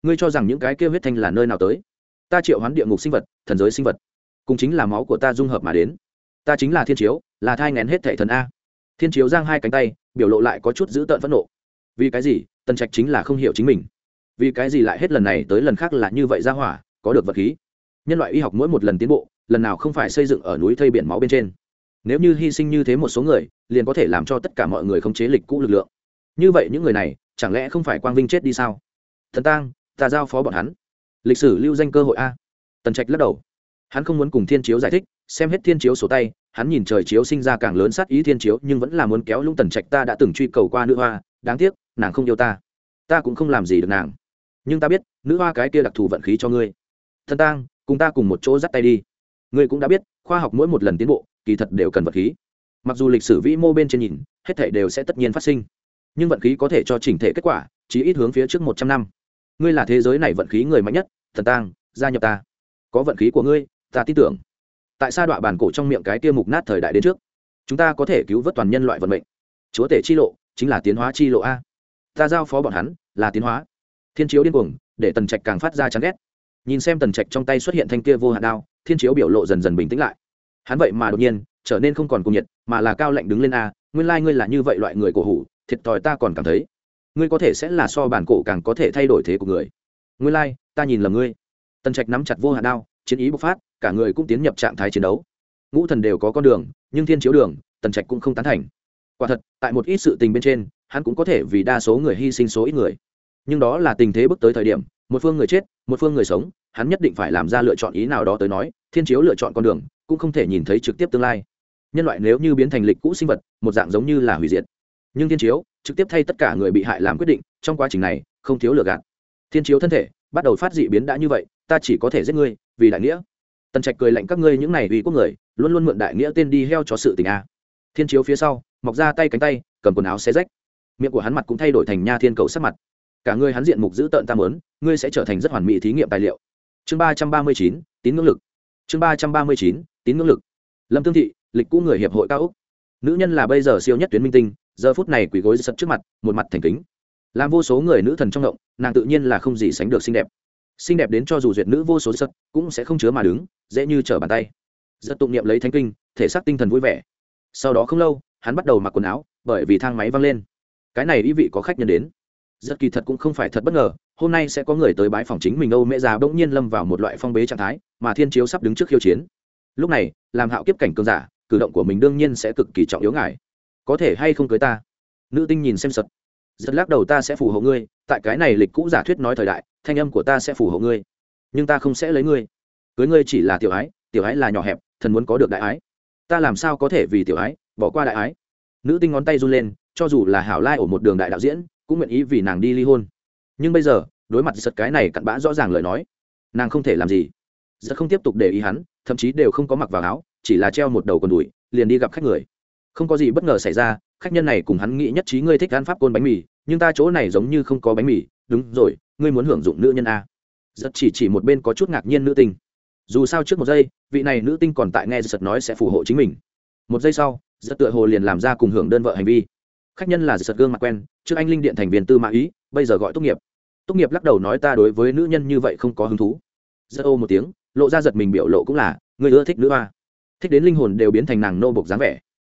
Ngươi cho rằng những cái kêu huyết thanh là nơi nào tới? Ta triệu hoán địa ngục sinh vật, thần giới sinh vật. Cũng chính là máu của ta dung hợp mà đến. Ta chính là thiên chiếu, là thai ngén hết thệ thần a. Thiên chiếu giang hai cánh tay, biểu lộ lại có chút dữ tợn phẫn nộ. Vì cái gì? Tần trạch chính là không hiểu chính mình. Vì cái gì lại hết lần này tới lần khác là như vậy ra hỏa, có được vật khí? Nhân loại y học mỗi một lần tiến bộ, lần nào không phải xây dựng ở núi thây biển máu bên trên? Nếu như hy sinh như thế một số người liền có thể làm cho tất cả mọi người không chế lịch cũ lực lượng. Như vậy những người này, chẳng lẽ không phải quang vinh chết đi sao? Thần tang, ta giao phó bọn hắn. Lịch sử lưu danh cơ hội a. Tần trạch lắc đầu. Hắn không muốn cùng thiên chiếu giải thích, xem hết thiên chiếu sổ tay, hắn nhìn trời chiếu sinh ra càng lớn sát ý thiên chiếu, nhưng vẫn là muốn kéo lũng tần trạch, ta đã từng truy cầu qua nữ hoa, đáng tiếc, nàng không yêu ta. Ta cũng không làm gì được nàng. Nhưng ta biết, nữ hoa cái kia đặc thù vận khí cho ngươi. Thân tang, cùng ta cùng một chỗ dắt tay đi. Ngươi cũng đã biết, khoa học mỗi một lần tiến bộ, kỳ thật đều cần vật khí mặc dù lịch sử vĩ mô bên trên nhìn, hết thể đều sẽ tất nhiên phát sinh. Nhưng vận khí có thể cho chỉnh thể kết quả chỉ ít hướng phía trước một trăm năm. Ngươi là thế giới này vận khí người mạnh nhất, thần tang, gia nhập ta. Có vận khí của ngươi, ta tin tưởng. Tại sao đoạn bản cổ trong miệng cái tiêu mục nát thời đại đến trước, chúng ta có thể cứu vớt toàn nhân loại vận mệnh. Chúa tể chi lộ, chính là tiến hóa chi lộ a. Ta giao phó bọn hắn, là tiến hóa. Thiên chiếu điên cuồng, để tần trạch càng phát ra chán ghét. Nhìn xem tần trạch trong tay xuất hiện thanh kia vô hạn đao, thiên chiếu biểu lộ dần dần bình tĩnh lại. Hắn vậy mà đột nhiên, trở nên không còn cung nhiệt mà là cao lạnh đứng lên a nguyên lai、like、ngươi là như vậy loại người cổ hủ thiệt thòi ta còn cảm thấy. Ngươi có thể sẽ là so bản cổ càng có thể thay đổi thế của người. Nguyên lai、like, ta nhìn lầm ngươi. Tần trạch nắm chặt vô hạn đao chiến ý bộc phát cả người cũng tiến nhập trạng thái chiến đấu. Ngũ thần đều có con đường nhưng thiên chiếu đường tần trạch cũng không tán thành. Quả thật tại một ít sự tình bên trên hắn cũng có thể vì đa số người hy sinh số ít người. Nhưng đó là tình thế bước tới thời điểm một phương người chết một phương người sống hắn nhất định phải làm ra lựa chọn ý nào đó tới nói thiên chiếu lựa chọn con đường cũng không thể nhìn thấy trực tiếp tương lai nhân loại nếu như biến thành lịch cũ sinh vật, một dạng giống như là hủy diệt. Nhưng thiên chiếu trực tiếp thay tất cả người bị hại làm quyết định, trong quá trình này, không thiếu lừa gạt. Thiên chiếu thân thể, bắt đầu phát dị biến đã như vậy, ta chỉ có thể giết ngươi, vì đại nghĩa. Tần trạch cười lạnh các ngươi những này vì quốc người, luôn luôn mượn đại nghĩa tên đi heo cho sự tình a. Thiên chiếu phía sau, mọc ra tay cánh tay, cầm quần áo xé rách. Miệng của hắn mặt cũng thay đổi thành nha thiên cầu sắc mặt. Cả ngươi hắn diện mục giữ tợn tam ớn ngươi sẽ trở thành rất hoàn mỹ thí nghiệm tài liệu. Chương ba trăm ba mươi chín, tín ngưỡng lực. Chương ba trăm ba mươi chín, tín ngưỡng lực. Lâm tương thị lịch cũ người hiệp hội cao úc. Nữ nhân là bây giờ siêu nhất tuyến minh tinh, giờ phút này quỳ gối sật trước mặt, một mặt thành kính. Làm vô số người nữ thần trong động, nàng tự nhiên là không gì sánh được xinh đẹp. Xinh đẹp đến cho dù duyệt nữ vô số sật cũng sẽ không chứa mà đứng, dễ như trở bàn tay. Giật tụng niệm lấy thánh kinh, thể xác tinh thần vui vẻ. Sau đó không lâu, hắn bắt đầu mặc quần áo, bởi vì thang máy văng lên. Cái này ý vị có khách nhân đến. Rất kỳ thật cũng không phải thật bất ngờ, hôm nay sẽ có người tới bãi phòng chính mình âu mẹ già bỗng nhiên lâm vào một loại phong bế trạng thái, mà thiên chiếu sắp đứng trước khiêu chiến. Lúc này, làm hạo kiếp cảnh cường giả cử động của mình đương nhiên sẽ cực kỳ trọng yếu ngài. Có thể hay không cưới ta? Nữ tinh nhìn xem sật. Giật lắc đầu, ta sẽ phù hộ ngươi. Tại cái này lịch cũ giả thuyết nói thời đại, thanh âm của ta sẽ phù hộ ngươi. Nhưng ta không sẽ lấy ngươi. Cưới ngươi chỉ là tiểu ái tiểu ái là nhỏ hẹp, thần muốn có được đại ái. Ta làm sao có thể vì tiểu ái, bỏ qua đại ái? Nữ tinh ngón tay run lên, cho dù là hảo lai ở một đường đại đạo diễn, cũng nguyện ý vì nàng đi ly hôn. Nhưng bây giờ, đối mặt giật cái này cặn bã rõ ràng lời nói, nàng không thể làm gì. Giật không tiếp tục để ý hắn, thậm chí đều không có mặc vào áo chỉ là treo một đầu còn đùi, liền đi gặp khách người. Không có gì bất ngờ xảy ra, khách nhân này cùng hắn nghĩ nhất trí ngươi thích ăn pháp côn bánh mì, nhưng ta chỗ này giống như không có bánh mì. Đúng rồi, ngươi muốn hưởng dụng nữ nhân a. Giật chỉ chỉ một bên có chút ngạc nhiên nữ tinh. Dù sao trước một giây, vị này nữ tinh còn tại nghe giật nói sẽ phù hộ chính mình. Một giây sau, giật tựa hồ liền làm ra cùng hưởng đơn vợ hành vi. Khách nhân là giật gương mặt quen, trước anh linh điện thành viên tư mã ý, bây giờ gọi tốt nghiệp. Tốt nghiệp lắc đầu nói ta đối với nữ nhân như vậy không có hứng thú. Giật ô một tiếng, lộ ra giật mình biểu lộ cũng là người ưa thích nữ hoa thích đến linh hồn đều biến thành nàng nô bộc dáng vẻ.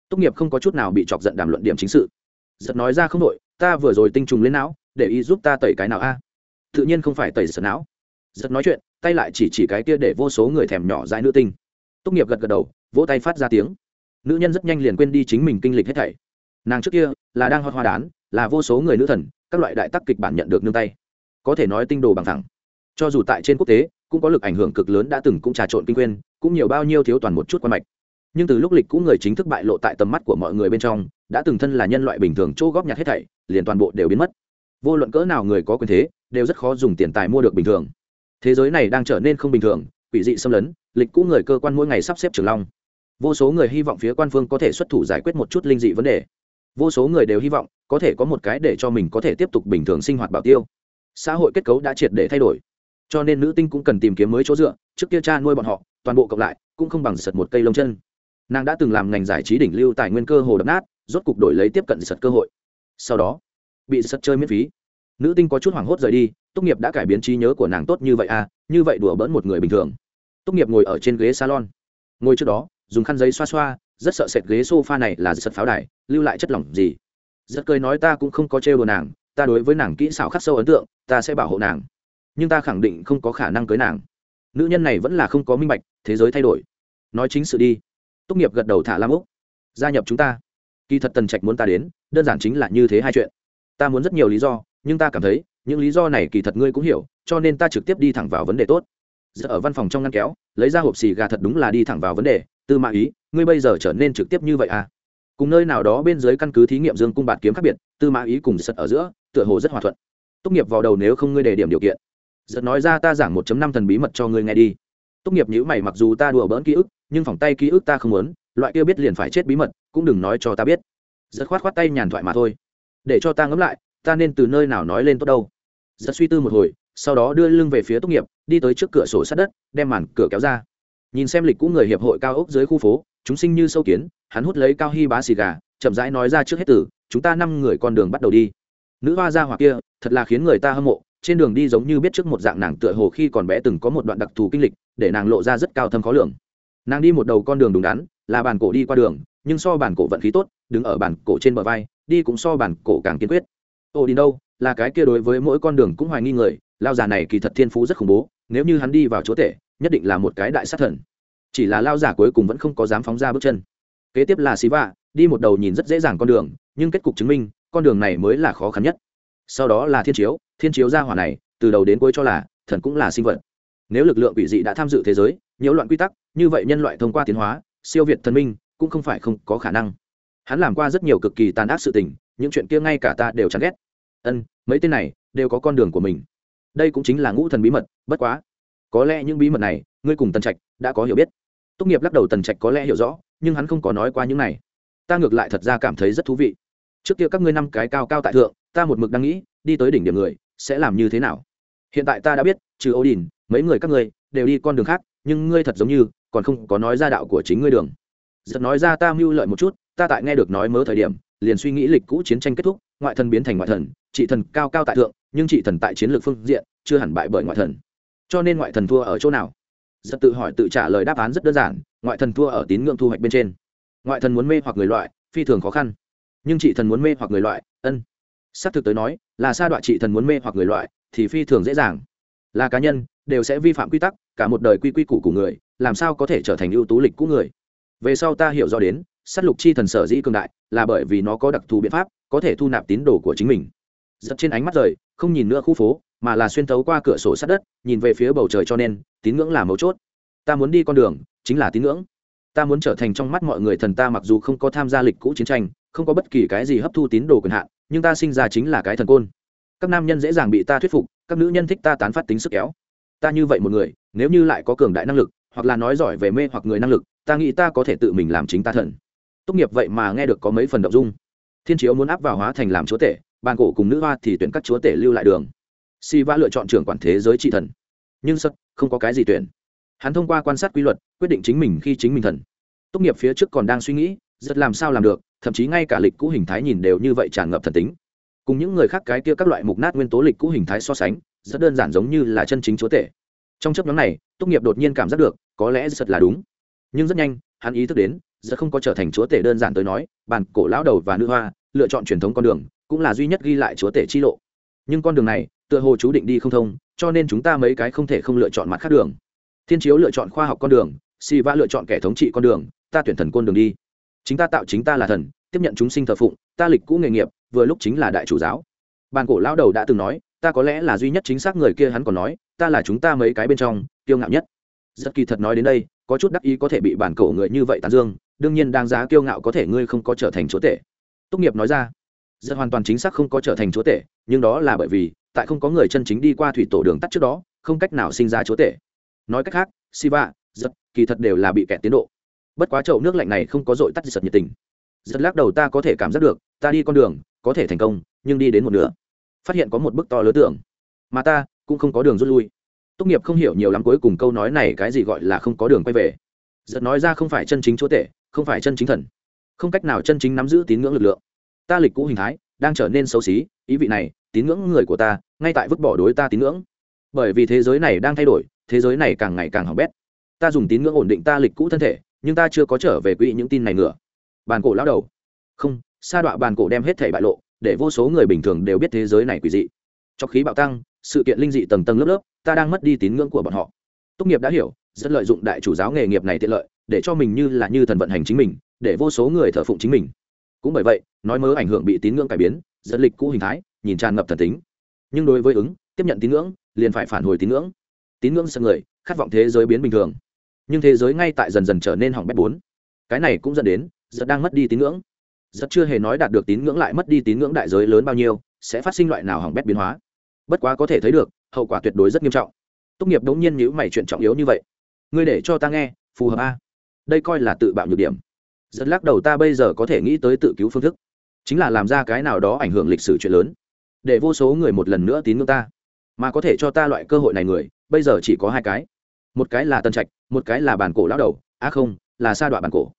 Tốt nghiệp không có chút nào bị chọc giận đàm luận điểm chính sự. Giật nói ra không đội ta vừa rồi tinh trùng lên não, để ý giúp ta tẩy cái nào a? À? Tự nhiên không phải tẩy giật não. Giật nói chuyện, tay lại chỉ chỉ cái kia để vô số người thèm nhỏ dãi nữ tinh. Tốt nghiệp gật gật đầu, vỗ tay phát ra tiếng. Nữ nhân rất nhanh liền quên đi chính mình kinh lịch hết thảy. Nàng trước kia là đang hoa hoa đán, là vô số người nữ thần, các loại đại tắc kịch bản nhận được nương tay. Có thể nói tinh đồ bằng thẳng. Cho dù tại trên quốc tế cũng có lực ảnh hưởng cực lớn đã từng cũng trà trộn kinh quyên, cũng nhiều bao nhiêu thiếu toàn một chút quan mạch. Nhưng từ lúc lịch cũ người chính thức bại lộ tại tầm mắt của mọi người bên trong, đã từng thân là nhân loại bình thường chỗ góp nhặt hết thảy, liền toàn bộ đều biến mất. Vô luận cỡ nào người có quyền thế, đều rất khó dùng tiền tài mua được bình thường. Thế giới này đang trở nên không bình thường, quỷ dị xâm lấn, lịch cũ người cơ quan mỗi ngày sắp xếp trường long. Vô số người hy vọng phía quan phương có thể xuất thủ giải quyết một chút linh dị vấn đề. Vô số người đều hy vọng, có thể có một cái để cho mình có thể tiếp tục bình thường sinh hoạt bảo tiêu. Xã hội kết cấu đã triệt để thay đổi cho nên nữ tinh cũng cần tìm kiếm mới chỗ dựa, trước kia cha nuôi bọn họ, toàn bộ cộng lại, cũng không bằng sật một cây lông chân. Nàng đã từng làm ngành giải trí đỉnh lưu tài nguyên cơ hồ đập nát, rốt cục đổi lấy tiếp cận sật cơ hội. Sau đó, bị sật chơi miễn phí. Nữ tinh có chút hoảng hốt rời đi tốt nghiệp đã cải biến trí nhớ của nàng tốt như vậy à như vậy đùa bỡn một người bình thường. Tốt nghiệp ngồi ở trên ghế salon. Ngồi trước đó, dùng khăn giấy xoa xoa, rất sợ sệt ghế sofa này là sật pháo đài, lưu lại chất lỏng gì. Rất cười nói ta cũng không có trêu đồ nàng, ta đối với nàng kỹ xảo khắc sâu ấn tượng, ta sẽ bảo hộ nàng nhưng ta khẳng định không có khả năng cưới nàng. Nữ nhân này vẫn là không có minh bạch, thế giới thay đổi. Nói chính sự đi. Tốt nghiệp gật đầu thả lam úc. Gia nhập chúng ta. Kỳ thật tần trạch muốn ta đến, đơn giản chính là như thế hai chuyện. Ta muốn rất nhiều lý do, nhưng ta cảm thấy, những lý do này kỳ thật ngươi cũng hiểu, cho nên ta trực tiếp đi thẳng vào vấn đề tốt. Giờ ở văn phòng trong ngăn kéo, lấy ra hộp xì gà thật đúng là đi thẳng vào vấn đề, tư mã ý, ngươi bây giờ trở nên trực tiếp như vậy à? Cùng nơi nào đó bên dưới căn cứ thí nghiệm dương cung bạt kiếm khác biệt, tư mã ý cùng sật ở giữa, tựa hồ rất hòa thuận. Tốt nghiệp vào đầu nếu không ngươi đề điểm điều kiện giật nói ra ta giảng 1 năm thần bí mật cho ngươi nghe đi. Tốt nghiệp nhữ mày mặc dù ta đùa bỡn ký ức, nhưng phòng tay ký ức ta không muốn, loại kia biết liền phải chết bí mật, cũng đừng nói cho ta biết. Giật khoát khoát tay nhàn thoại mà thôi. Để cho ta ngẫm lại, ta nên từ nơi nào nói lên tốt đâu? Giật suy tư một hồi, sau đó đưa lưng về phía tốt nghiệp, đi tới trước cửa sổ sát đất, đem màn cửa kéo ra. Nhìn xem lịch cũ người hiệp hội cao ốc dưới khu phố, chúng sinh như sâu kiến, hắn hút lấy cao hy bá xì gà, chậm rãi nói ra trước hết tử chúng ta năm người con đường bắt đầu đi. Nữ hoa gia hoặc kia, thật là khiến người ta hâm mộ trên đường đi giống như biết trước một dạng nàng tựa hồ khi còn bé từng có một đoạn đặc thù kinh lịch, để nàng lộ ra rất cao thâm khó lường. Nàng đi một đầu con đường đúng đắn, là bàn cổ đi qua đường, nhưng so bàn cổ vận khí tốt, đứng ở bàn cổ trên bờ vai, đi cũng so bàn cổ càng kiên quyết. Ô, đi đâu? Là cái kia đối với mỗi con đường cũng hoài nghi người, lao già này kỳ thật thiên phú rất khủng bố, nếu như hắn đi vào chỗ tệ nhất định là một cái đại sát thần. Chỉ là lao giả cuối cùng vẫn không có dám phóng ra bước chân. Kế tiếp là xí vạ, đi một đầu nhìn rất dễ dàng con đường, nhưng kết cục chứng minh, con đường này mới là khó khăn nhất sau đó là thiên chiếu thiên chiếu ra hỏa này, từ đầu đến cuối cho là thần cũng là sinh vật. Nếu lực lượng quỷ dị đã tham dự thế giới, nhiễu loạn quy tắc, như vậy nhân loại thông qua tiến hóa, siêu việt thần minh, cũng không phải không có khả năng. Hắn làm qua rất nhiều cực kỳ tàn ác sự tình, những chuyện kia ngay cả ta đều chán ghét. Ân, mấy tên này đều có con đường của mình. Đây cũng chính là ngũ thần bí mật, bất quá. Có lẽ những bí mật này, ngươi cùng tần trạch đã có hiểu biết. Tốt nghiệp lắc đầu tần trạch có lẽ hiểu rõ, nhưng hắn không có nói qua những này. Ta ngược lại thật ra cảm thấy rất thú vị trước kia các ngươi năm cái cao cao tại thượng, ta một mực đang nghĩ, đi tới đỉnh điểm người, sẽ làm như thế nào? Hiện tại ta đã biết, trừ ô đình mấy người các ngươi, đều đi con đường khác, nhưng ngươi thật giống như, còn không có nói ra đạo của chính ngươi đường. Giật nói ra ta mưu lợi một chút, ta tại nghe được nói mớ thời điểm, liền suy nghĩ lịch cũ chiến tranh kết thúc, ngoại thần biến thành ngoại thần, trị thần cao cao tại thượng, nhưng trị thần tại chiến lược phương diện, chưa hẳn bại bởi ngoại thần. Cho nên ngoại thần thua ở chỗ nào? Giật tự hỏi tự trả lời đáp án rất đơn giản, ngoại thần thua ở tín ngưỡng thu hoạch bên trên. Ngoại thần muốn mê hoặc người loại, phi thường khó khăn nhưng chị thần muốn mê hoặc người loại, ân. S c thực tới nói, là sa đoạn chị thần muốn mê hoặc người loại, thì phi thường dễ dàng. Là cá nhân, đều sẽ vi phạm quy tắc, cả một đời quy quy củ của người, làm sao có thể trở thành ưu tú lịch cũ người. Về sau ta hiểu rõ đến s á t lục chi thần sở dĩ cường đại, là bởi vì nó có đặc thù biện pháp, có thể thu nạp tín đồ của chính mình. Giật trên ánh mắt rời, không nhìn nữa khu phố, mà là xuyên tấu qua cửa sổ sát đất, nhìn về phía bầu trời cho nên, tín ngưỡng là mấu chốt. Ta muốn đi con đường, chính là tín ngưỡng. Ta muốn trở thành trong mắt mọi người thần ta mặc dù không có tham gia lịch cũ chiến tranh không có bất kỳ cái gì hấp thu tín đồ quyền hạn, nhưng ta sinh ra chính là cái thần côn. Các nam nhân dễ dàng bị ta thuyết phục, các nữ nhân thích ta tán phát tính sức kéo. Ta như vậy một người, nếu như lại có cường đại năng lực, hoặc là nói giỏi về mê hoặc người năng lực, ta nghĩ ta có thể tự mình làm chính ta thần. Tốt nghiệp vậy mà nghe được có mấy phần động dung. Thiên chiếu muốn áp vào hóa thành làm chúa tể, bàn cổ cùng nữ hoa thì tuyển các chúa tể lưu lại đường. Si va lựa chọn trưởng quản thế giới trị thần. Nhưng sất không có cái gì tuyển. Hắn thông qua quan sát quy luật, quyết định chính mình khi chính mình thần. Tốt nghiệp phía trước còn đang suy nghĩ rất làm sao làm được thậm chí ngay cả lịch cũ hình thái nhìn đều như vậy tràn ngập thần tính. Cùng những người khác cái kia các loại mục nát nguyên tố lịch cũ hình thái so sánh, rất đơn giản giống như là chân chính chúa tể. Trong chấp nhóm này tốt nghiệp đột nhiên cảm giác được, có lẽ rất là đúng. Nhưng rất nhanh, hắn ý thức đến, rất không có trở thành chúa tể đơn giản tới nói, bản cổ lão đầu và nữ hoa, lựa chọn truyền thống con đường, cũng là duy nhất ghi lại chúa tể chi lộ. Nhưng con đường này, tựa hồ chú định đi không thông, cho nên chúng ta mấy cái không thể không lựa chọn mặt khác đường. Thiên chiếu lựa chọn khoa học con đường si va lựa chọn kẻ thống trị con đường, ta tuyển thần côn đường đi chính ta tạo chính ta là thần, tiếp nhận chúng sinh thờ phụng, ta lịch cũ nghề nghiệp, vừa lúc chính là đại chủ giáo. Bàn cổ lão đầu đã từng nói, ta có lẽ là duy nhất chính xác người kia hắn còn nói, ta là chúng ta mấy cái bên trong, kiêu ngạo nhất. Rất kỳ thật nói đến đây, có chút đắc ý có thể bị bản cổ người như vậy tán dương, đương nhiên đáng giá kiêu ngạo có thể ngươi không có trở thành chúa tể. Tốt nghiệp nói ra, rất hoàn toàn chính xác không có trở thành chúa tể, nhưng đó là bởi vì, tại không có người chân chính đi qua thủy tổ đường tắt trước đó, không cách nào sinh ra chúa tể. Nói cách khác, siva, rất kỳ thật đều là bị kẹt tiến độ bất quá chậu nước lạnh này không có dội tắt giật nhiệt tình. Giật lắc đầu ta có thể cảm giác được, ta đi con đường, có thể thành công, nhưng đi đến một nửa. Phát hiện có một bức to lớn tưởng mà ta cũng không có đường rút lui. Tốt nghiệp không hiểu nhiều lắm cuối cùng câu nói này cái gì gọi là không có đường quay về. Giật nói ra không phải chân chính chúa tể, không phải chân chính thần. Không cách nào chân chính nắm giữ tín ngưỡng lực lượng. Ta lịch cũ hình thái, đang trở nên xấu xí, ý vị này, tín ngưỡng người của ta, ngay tại vứt bỏ đối ta tín ngưỡng. Bởi vì thế giới này đang thay đổi, thế giới này càng ngày càng hỏng bét. Ta dùng tín ngưỡng ổn định ta lịch cũ thân thể nhưng ta chưa có trở về quỹ những tin này nữa bàn cổ lão đầu. Không, sa đọa bàn cổ đem hết thể bại lộ, để vô số người bình thường đều biết thế giới này quỷ dị. Trong khí bạo tăng, sự kiện linh dị tầng tầng lớp lớp, ta đang mất đi tín ngưỡng của bọn họ. Tốt nghiệp đã hiểu, rất lợi dụng đại chủ giáo nghề nghiệp này tiện lợi, để cho mình như là như thần vận hành chính mình, để vô số người thờ phụng chính mình. Cũng bởi vậy, nói mớ ảnh hưởng bị tín ngưỡng cải biến dẫn lịch cũ hình thái, nhìn tràn ngập thần tính. Nhưng đối với ứng, tiếp nhận tín ngưỡng, liền phải phản hồi tín ngưỡng. Tín ngưỡng sợ người, khát vọng thế giới biến bình thường nhưng thế giới ngay tại dần dần trở nên hỏng bét bốn. Cái này cũng dẫn đến, giật đang mất đi tín ngưỡng. Rất chưa hề nói đạt được tín ngưỡng lại mất đi tín ngưỡng đại giới lớn bao nhiêu, sẽ phát sinh loại nào hỏng bét biến hóa. Bất quá có thể thấy được, hậu quả tuyệt đối rất nghiêm trọng. Tốt nghiệp đống nhiên nhữ mày chuyện trọng yếu như vậy. Ngươi để cho ta nghe, phù hợp a? Đây coi là tự bạo nhược điểm. Rất lắc đầu ta bây giờ có thể nghĩ tới tự cứu phương thức. Chính là làm ra cái nào đó ảnh hưởng lịch sử chuyện lớn. Để vô số người một lần nữa tín ngưỡng ta. Mà có thể cho ta loại cơ hội này người, bây giờ chỉ có hai cái. Một cái là tân trạch một cái là bàn cổ lão đầu, á không, là sa đoạn bàn cổ.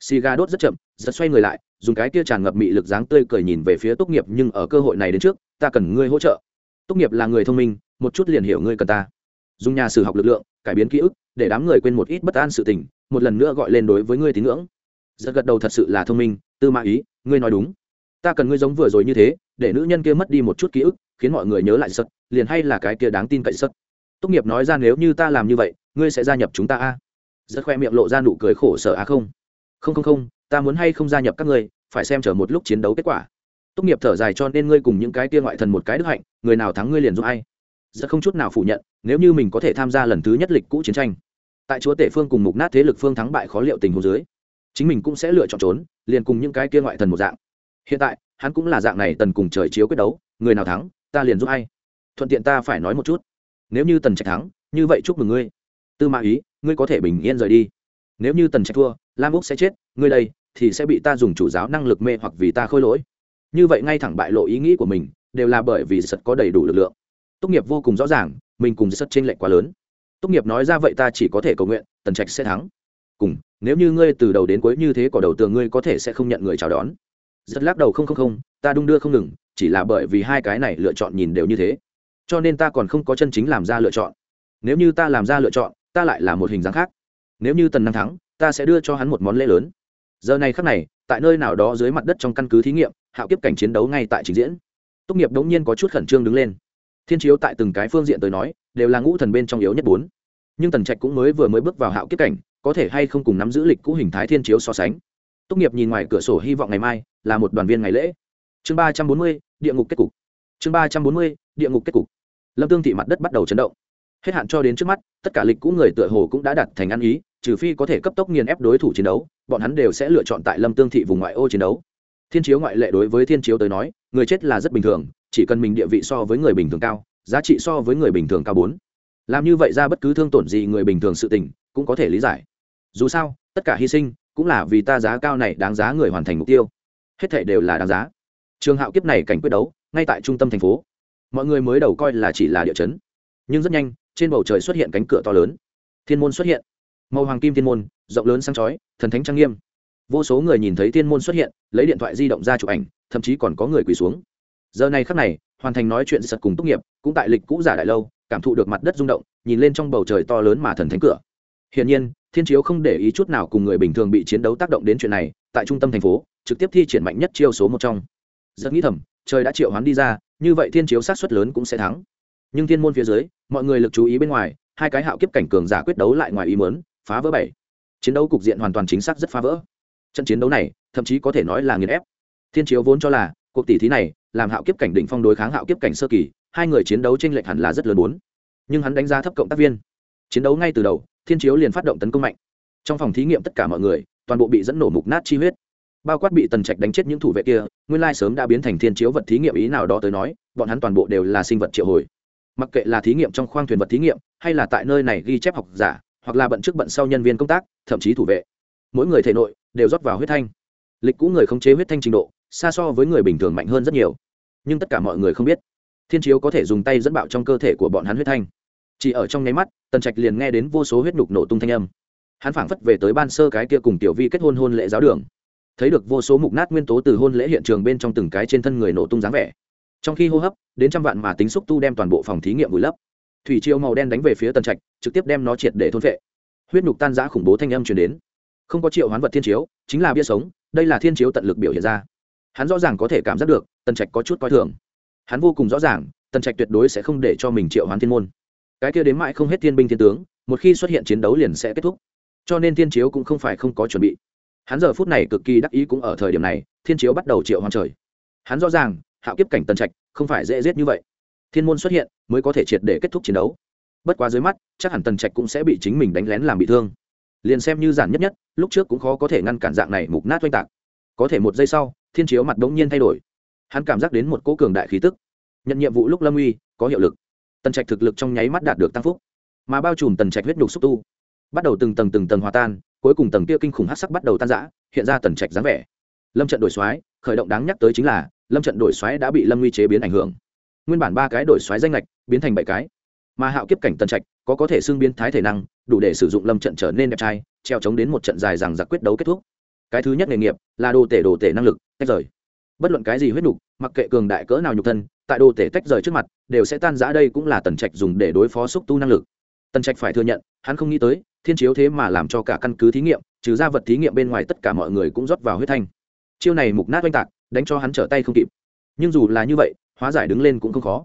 Xì gà đốt rất chậm, giật xoay người lại, dùng cái kia tràn ngập mị lực dáng tươi cười nhìn về phía tốt nghiệp, nhưng ở cơ hội này đến trước, ta cần ngươi hỗ trợ. Tốt nghiệp là người thông minh, một chút liền hiểu ngươi cần ta. Dùng nhà sử học lực lượng, cải biến ký ức, để đám người quên một ít bất an sự tình, một lần nữa gọi lên đối với ngươi tín ngưỡng. Giật gật đầu thật sự là thông minh, tư mã ý, ngươi nói đúng. Ta cần ngươi giống vừa rồi như thế, để nữ nhân kia mất đi một chút ký ức, khiến mọi người nhớ lại sật liền hay là cái kia đáng tin cậy sật tốt nghiệp nói ra nếu như ta làm như vậy ngươi sẽ gia nhập chúng ta a? À? rất khoe miệng lộ ra nụ cười khổ sở a không? Không không không, ta muốn hay không gia nhập các ngươi, phải xem chờ một lúc chiến đấu kết quả. Tốt nghiệp thở dài cho nên ngươi cùng những cái kia ngoại thần một cái đức hạnh, người nào thắng ngươi liền giúp ai. Rất không chút nào phủ nhận, nếu như mình có thể tham gia lần thứ nhất lịch cũ chiến tranh. Tại chúa tể phương cùng mục nát thế lực phương thắng bại khó liệu tình hồ dưới, chính mình cũng sẽ lựa chọn trốn, liền cùng những cái kia ngoại thần một dạng. Hiện tại, hắn cũng là dạng này tần cùng trời chiếu quyết đấu, người nào thắng, ta liền giúp ai. Thuận tiện ta phải nói một chút. Nếu như tần trạch thắng, như vậy chúc mừng ngươi tư mã ý, ngươi có thể bình yên rời đi. Nếu như tần trạch thua, lam úc sẽ chết, ngươi đây thì sẽ bị ta dùng chủ giáo năng lực mê hoặc vì ta khôi lỗi. Như vậy ngay thẳng bại lộ ý nghĩ của mình, đều là bởi vì sật có đầy đủ lực lượng. Tốt nghiệp vô cùng rõ ràng, mình cùng sật t r ê n lệch quá lớn. Tốt nghiệp nói ra vậy ta chỉ có thể cầu nguyện, tần trạch sẽ thắng. Cùng, nếu như ngươi từ đầu đến cuối như thế cỏ đầu tường ngươi có thể sẽ không nhận người chào đón. Rất lắc đầu không không không, ta đung đưa không ngừng, chỉ là bởi vì hai cái này lựa chọn nhìn đều như thế. Cho nên ta còn không có chân chính làm ra lựa chọn. Nếu như ta làm ra lựa chọn ta lại là một hình dáng khác. Nếu như tần năng thắng, ta sẽ đưa cho hắn một món lễ lớn. Giờ này khắc này, tại nơi nào đó dưới mặt đất trong căn cứ thí nghiệm, hạo kiếp cảnh chiến đấu ngay tại trình diễn. Tốt nghiệp đống nhiên có chút khẩn trương đứng lên. Thiên chiếu tại từng cái phương diện tới nói, đều là ngũ thần bên trong yếu nhất bốn. Nhưng tần trạch cũng mới vừa mới bước vào hạo kiếp cảnh, có thể hay không cùng nắm giữ lịch cũ hình thái thiên chiếu so sánh. Tốt nghiệp nhìn ngoài cửa sổ hy vọng ngày mai, là một đoàn viên ngày lễ. Chương ba trăm bốn mươi, địa ngục kết cục. Chương ba trăm bốn mươi, địa ngục kết cục. Lâm tương thị mặt đất bắt đầu chấn động hết hạn cho đến trước mắt, tất cả lịch cũ người tựa hồ cũng đã đặt thành ăn ý, trừ phi có thể cấp tốc nghiền ép đối thủ chiến đấu, bọn hắn đều sẽ lựa chọn tại lâm tương thị vùng ngoại ô chiến đấu. Thiên chiếu ngoại lệ đối với thiên chiếu tới nói, người chết là rất bình thường, chỉ cần mình địa vị so với người bình thường cao, giá trị so với người bình thường cao bốn. Làm như vậy ra bất cứ thương tổn gì người bình thường sự tình, cũng có thể lý giải. Dù sao, tất cả hy sinh cũng là vì ta giá cao này đáng giá người hoàn thành mục tiêu. Hết thệ đều là đáng giá. Trường hạo kiếp này cảnh quyết đấu, ngay tại trung tâm thành phố. Mọi người mới đầu coi là chỉ là địa chấn. Nhưng rất nhanh trên bầu trời xuất hiện cánh cửa to lớn. Thiên môn xuất hiện. Màu hoàng kim thiên môn, rộng lớn sáng chói, thần thánh trang nghiêm. Vô số người nhìn thấy thiên môn xuất hiện, lấy điện thoại di động ra chụp ảnh, thậm chí còn có người quỳ xuống. Giờ này khắc này, hoàn thành nói chuyện sật cùng tốt nghiệp, cũng tại lịch cũ giả đại lâu, cảm thụ được mặt đất rung động, nhìn lên trong bầu trời to lớn mà thần thánh cửa. Hiển nhiên, thiên chiếu không để ý chút nào cùng người bình thường bị chiến đấu tác động đến chuyện này, tại trung tâm thành phố, trực tiếp thi triển mạnh nhất chiêu số một trong. Rất nghĩ thầm, trời đã triệu hoán đi ra, như vậy thiên chiếu sát xuất lớn cũng sẽ thắng nhưng thiên môn phía dưới, mọi người lực chú ý bên ngoài, hai cái hạo kiếp cảnh cường giả quyết đấu lại ngoài ý mớn phá vỡ bảy. Chiến đấu cục diện hoàn toàn chính xác rất phá vỡ. Trận chiến đấu này, thậm chí có thể nói là nghiền ép. Thiên chiếu vốn cho là, cuộc tỷ thí này, làm hạo kiếp cảnh đỉnh phong đối kháng hạo kiếp cảnh sơ kỳ, hai người chiến đấu tranh lệch hẳn là rất lớn bốn. Nhưng hắn đánh giá thấp cộng tác viên. Chiến đấu ngay từ đầu, thiên chiếu liền phát động tấn công mạnh. Trong phòng thí nghiệm tất cả mọi người, toàn bộ bị dẫn nổ mục nát chi huyết. Bao quát bị tần trạch đánh chết những thủ vệ kia, nguyên lai sớm đã biến thành thiên chiếu vật thí nghiệm ý nào đó tới nói, bọn hắn toàn bộ đều là sinh vật triệu hồi mặc kệ là thí nghiệm trong khoang thuyền vật thí nghiệm, hay là tại nơi này ghi chép học giả, hoặc là bận trước bận sau nhân viên công tác, thậm chí thủ vệ. Mỗi người thể nội đều rót vào huyết thanh. Lịch cũ người khống chế huyết thanh trình độ, xa so với người bình thường mạnh hơn rất nhiều. Nhưng tất cả mọi người không biết, thiên chiếu có thể dùng tay dẫn bạo trong cơ thể của bọn hắn huyết thanh. Chỉ ở trong nháy mắt, tần trạch liền nghe đến vô số huyết nhục nổ tung thanh âm. Hắn phảng phất về tới ban sơ cái kia cùng tiểu vi kết hôn hôn lễ giáo đường. Thấy được vô số mục nát nguyên tố từ hôn lễ hiện trường bên trong từng cái trên thân người nổ tung dáng vẻ trong khi hô hấp, đến trăm vạn mà tính xúc tu đem toàn bộ phòng thí nghiệm vùi lấp. Thủy chiều màu đen đánh về phía tần trạch, trực tiếp đem nó triệt để thôn vệ huyết nhục tan giã khủng bố thanh âm truyền đến. Không có triệu hoán vật thiên chiếu, chính là bia sống, đây là thiên chiếu tận lực biểu hiện ra. Hắn rõ ràng có thể cảm giác được, tần trạch có chút coi thường. Hắn vô cùng rõ ràng, tần trạch tuyệt đối sẽ không để cho mình triệu hoán thiên môn. Cái kia đến mãi không hết thiên binh thiên tướng, một khi xuất hiện chiến đấu liền sẽ kết thúc. Cho nên thiên chiếu cũng không phải không có chuẩn bị. Hắn giờ phút này cực kỳ đắc ý cũng ở thời điểm này, thiên chiếu bắt đầu triệu hoán trời. Hắn rõ ràng hạo kiếp cảnh tần trạch, không phải dễ giết như vậy. Thiên môn xuất hiện, mới có thể triệt để kết thúc chiến đấu. Bất quá dưới mắt, chắc hẳn tần trạch cũng sẽ bị chính mình đánh lén làm bị thương. Liền xem như giản nhất nhất, lúc trước cũng khó có thể ngăn cản dạng này mục nát oanh tạc. Có thể một giây sau, thiên chiếu mặt đ ố n g nhiên thay đổi. Hắn cảm giác đến một cỗ cường đại khí tức. Nhận nhiệm vụ lúc lâm uy, có hiệu lực. Tần trạch thực lực trong nháy mắt đạt được tăng phúc. Mà bao trùm tần trạch huyết nhục xúc tu, bắt đầu từng tầng từng tầng hòa tan, cuối cùng tầng kia kinh khủng hát sắc bắt đầu tan giã hiện ra tần trạch dáng vẻ. Lâm trận đổi xoáy khởi động đáng nhắc tới chính là lâm trận đổi xoáy đã bị lâm uy chế biến ảnh hưởng nguyên bản ba cái đổi xoáy danh lệch biến thành bảy cái mà hạo kiếp cảnh tần trạch có có thể xưng biến thái thể năng đủ để sử dụng lâm trận trở nên đẹp trai treo chống đến một trận dài rằng giặc quyết đấu kết thúc cái thứ nhất nghề nghiệp là đồ tể đồ tể năng lực tách rời bất luận cái gì huyết nhục mặc kệ cường đại cỡ nào nhục thân tại đồ tể tách rời trước mặt đều sẽ tan giã đây cũng là tần trạch dùng để đối phó xúc tu năng lực tần trạch phải thừa nhận hắn không nghĩ tới thiên chiếu thế mà làm cho cả căn cứ thí nghiệm trừ ra vật thí nghiệm bên ngoài tất cả mọi người cũng rót vào huyết thanh chiêu này mục nát oanh tạc đánh cho hắn trở tay không kịp. Nhưng dù là như vậy, hóa giải đứng lên cũng không khó.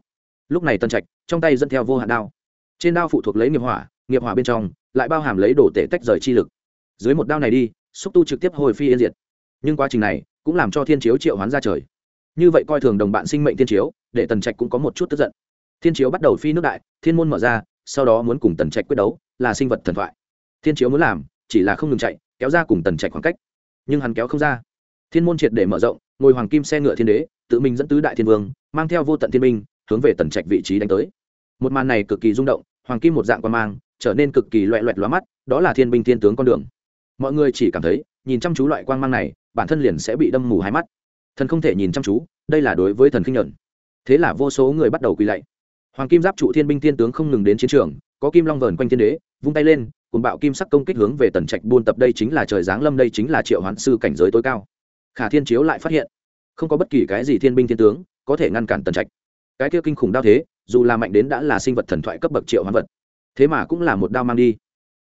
Lúc này tần trạch trong tay dẫn theo vô hạn đao. Trên đao phụ thuộc lấy nghiệp hỏa nghiệp hỏa bên trong lại bao hàm lấy đồ tể tách rời chi lực. Dưới một đao này đi, xúc tu trực tiếp hồi phi yên diệt. Nhưng quá trình này cũng làm cho thiên chiếu triệu hoán ra trời. Như vậy coi thường đồng bạn sinh mệnh thiên chiếu, để tần trạch cũng có một chút tức giận. Thiên chiếu bắt đầu phi nước đại, thiên môn mở ra, sau đó muốn cùng tần trạch quyết đấu, là sinh vật thần thoại. Thiên chiếu muốn làm, chỉ là không ngừng chạy, kéo ra cùng tần trạch khoảng cách. Nhưng hắn kéo không ra. Thiên môn triệt để mở rộng ngồi hoàng kim xe ngựa thiên đế, tự mình dẫn tứ đại thiên vương, mang theo vô tận thiên minh hướng về tần trạch vị trí đánh tới. Một màn này cực kỳ rung động, hoàng kim một dạng quan mang, trở nên cực kỳ loẹ loẹt lóa mắt, đó là thiên binh thiên tướng con đường. Mọi người chỉ cảm thấy, nhìn chăm chú loại quang mang này, bản thân liền sẽ bị đâm mù hai mắt. Thần không thể nhìn chăm chú, đây là đối với thần kinh nhuận thế là vô số người bắt đầu quỳ lạy. Hoàng kim giáp trụ thiên binh thiên tướng không ngừng đến chiến trường, có kim long vờn quanh thiên đế, vung tay lên cùng bạo kim sắc công kích hướng về tần trạch buôn tập đây chính là trời giáng lâm, đây chính là triệu hoán sư cảnh giới tối cao khả thiên chiếu lại phát hiện, không có bất kỳ cái gì thiên binh thiên tướng có thể ngăn cản tần trạch. Cái kia kinh khủng đao thế, dù là mạnh đến đã là sinh vật thần thoại cấp bậc triệu hoán vật, thế mà cũng là một đao mang đi.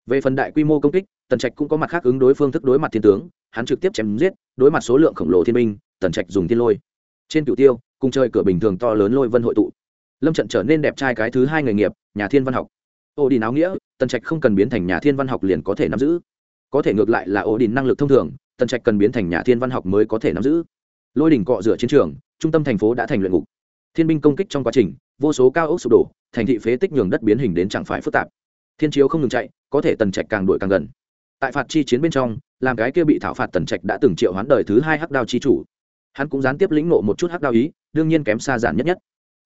Về phần đại quy mô công kích, tần trạch cũng có mặt khác ứng đối phương thức đối mặt thiên tướng, hắn trực tiếp chém giết, đối mặt số lượng khổng lồ thiên binh, tần trạch dùng thiên lôi. Trên cựu tiêu, cùng chơi cửa bình thường to lớn lôi vân hội tụ. Lâm trận trở nên đẹp trai cái thứ hai nghề nghiệp, nhà thiên văn học. Ô đình áo nghĩa, tần trạch không cần biến thành nhà thiên văn học liền có thể nắm giữ. Có thể ngược lại là ô đình năng lực thông thường tần trạch cần biến thành nhà thiên văn học mới có thể nắm giữ. Lôi đỉnh cọ rửa chiến trường, trung tâm thành phố đã thành luyện ngục. Thiên binh công kích trong quá trình, vô số cao ốc sụp đổ, thành thị phế tích nhường đất biến hình đến chẳng phải phức tạp. Thiên chiếu không ngừng chạy, có thể tần trạch càng đuổi càng gần. Tại phạt chi chiến bên trong, làm cái kia bị thảo phạt tần trạch đã từng triệu hoán đời thứ hai hắc đao chi chủ. Hắn cũng gián tiếp lĩnh nộ một chút hắc đao ý, đương nhiên kém xa giản nhất nhất.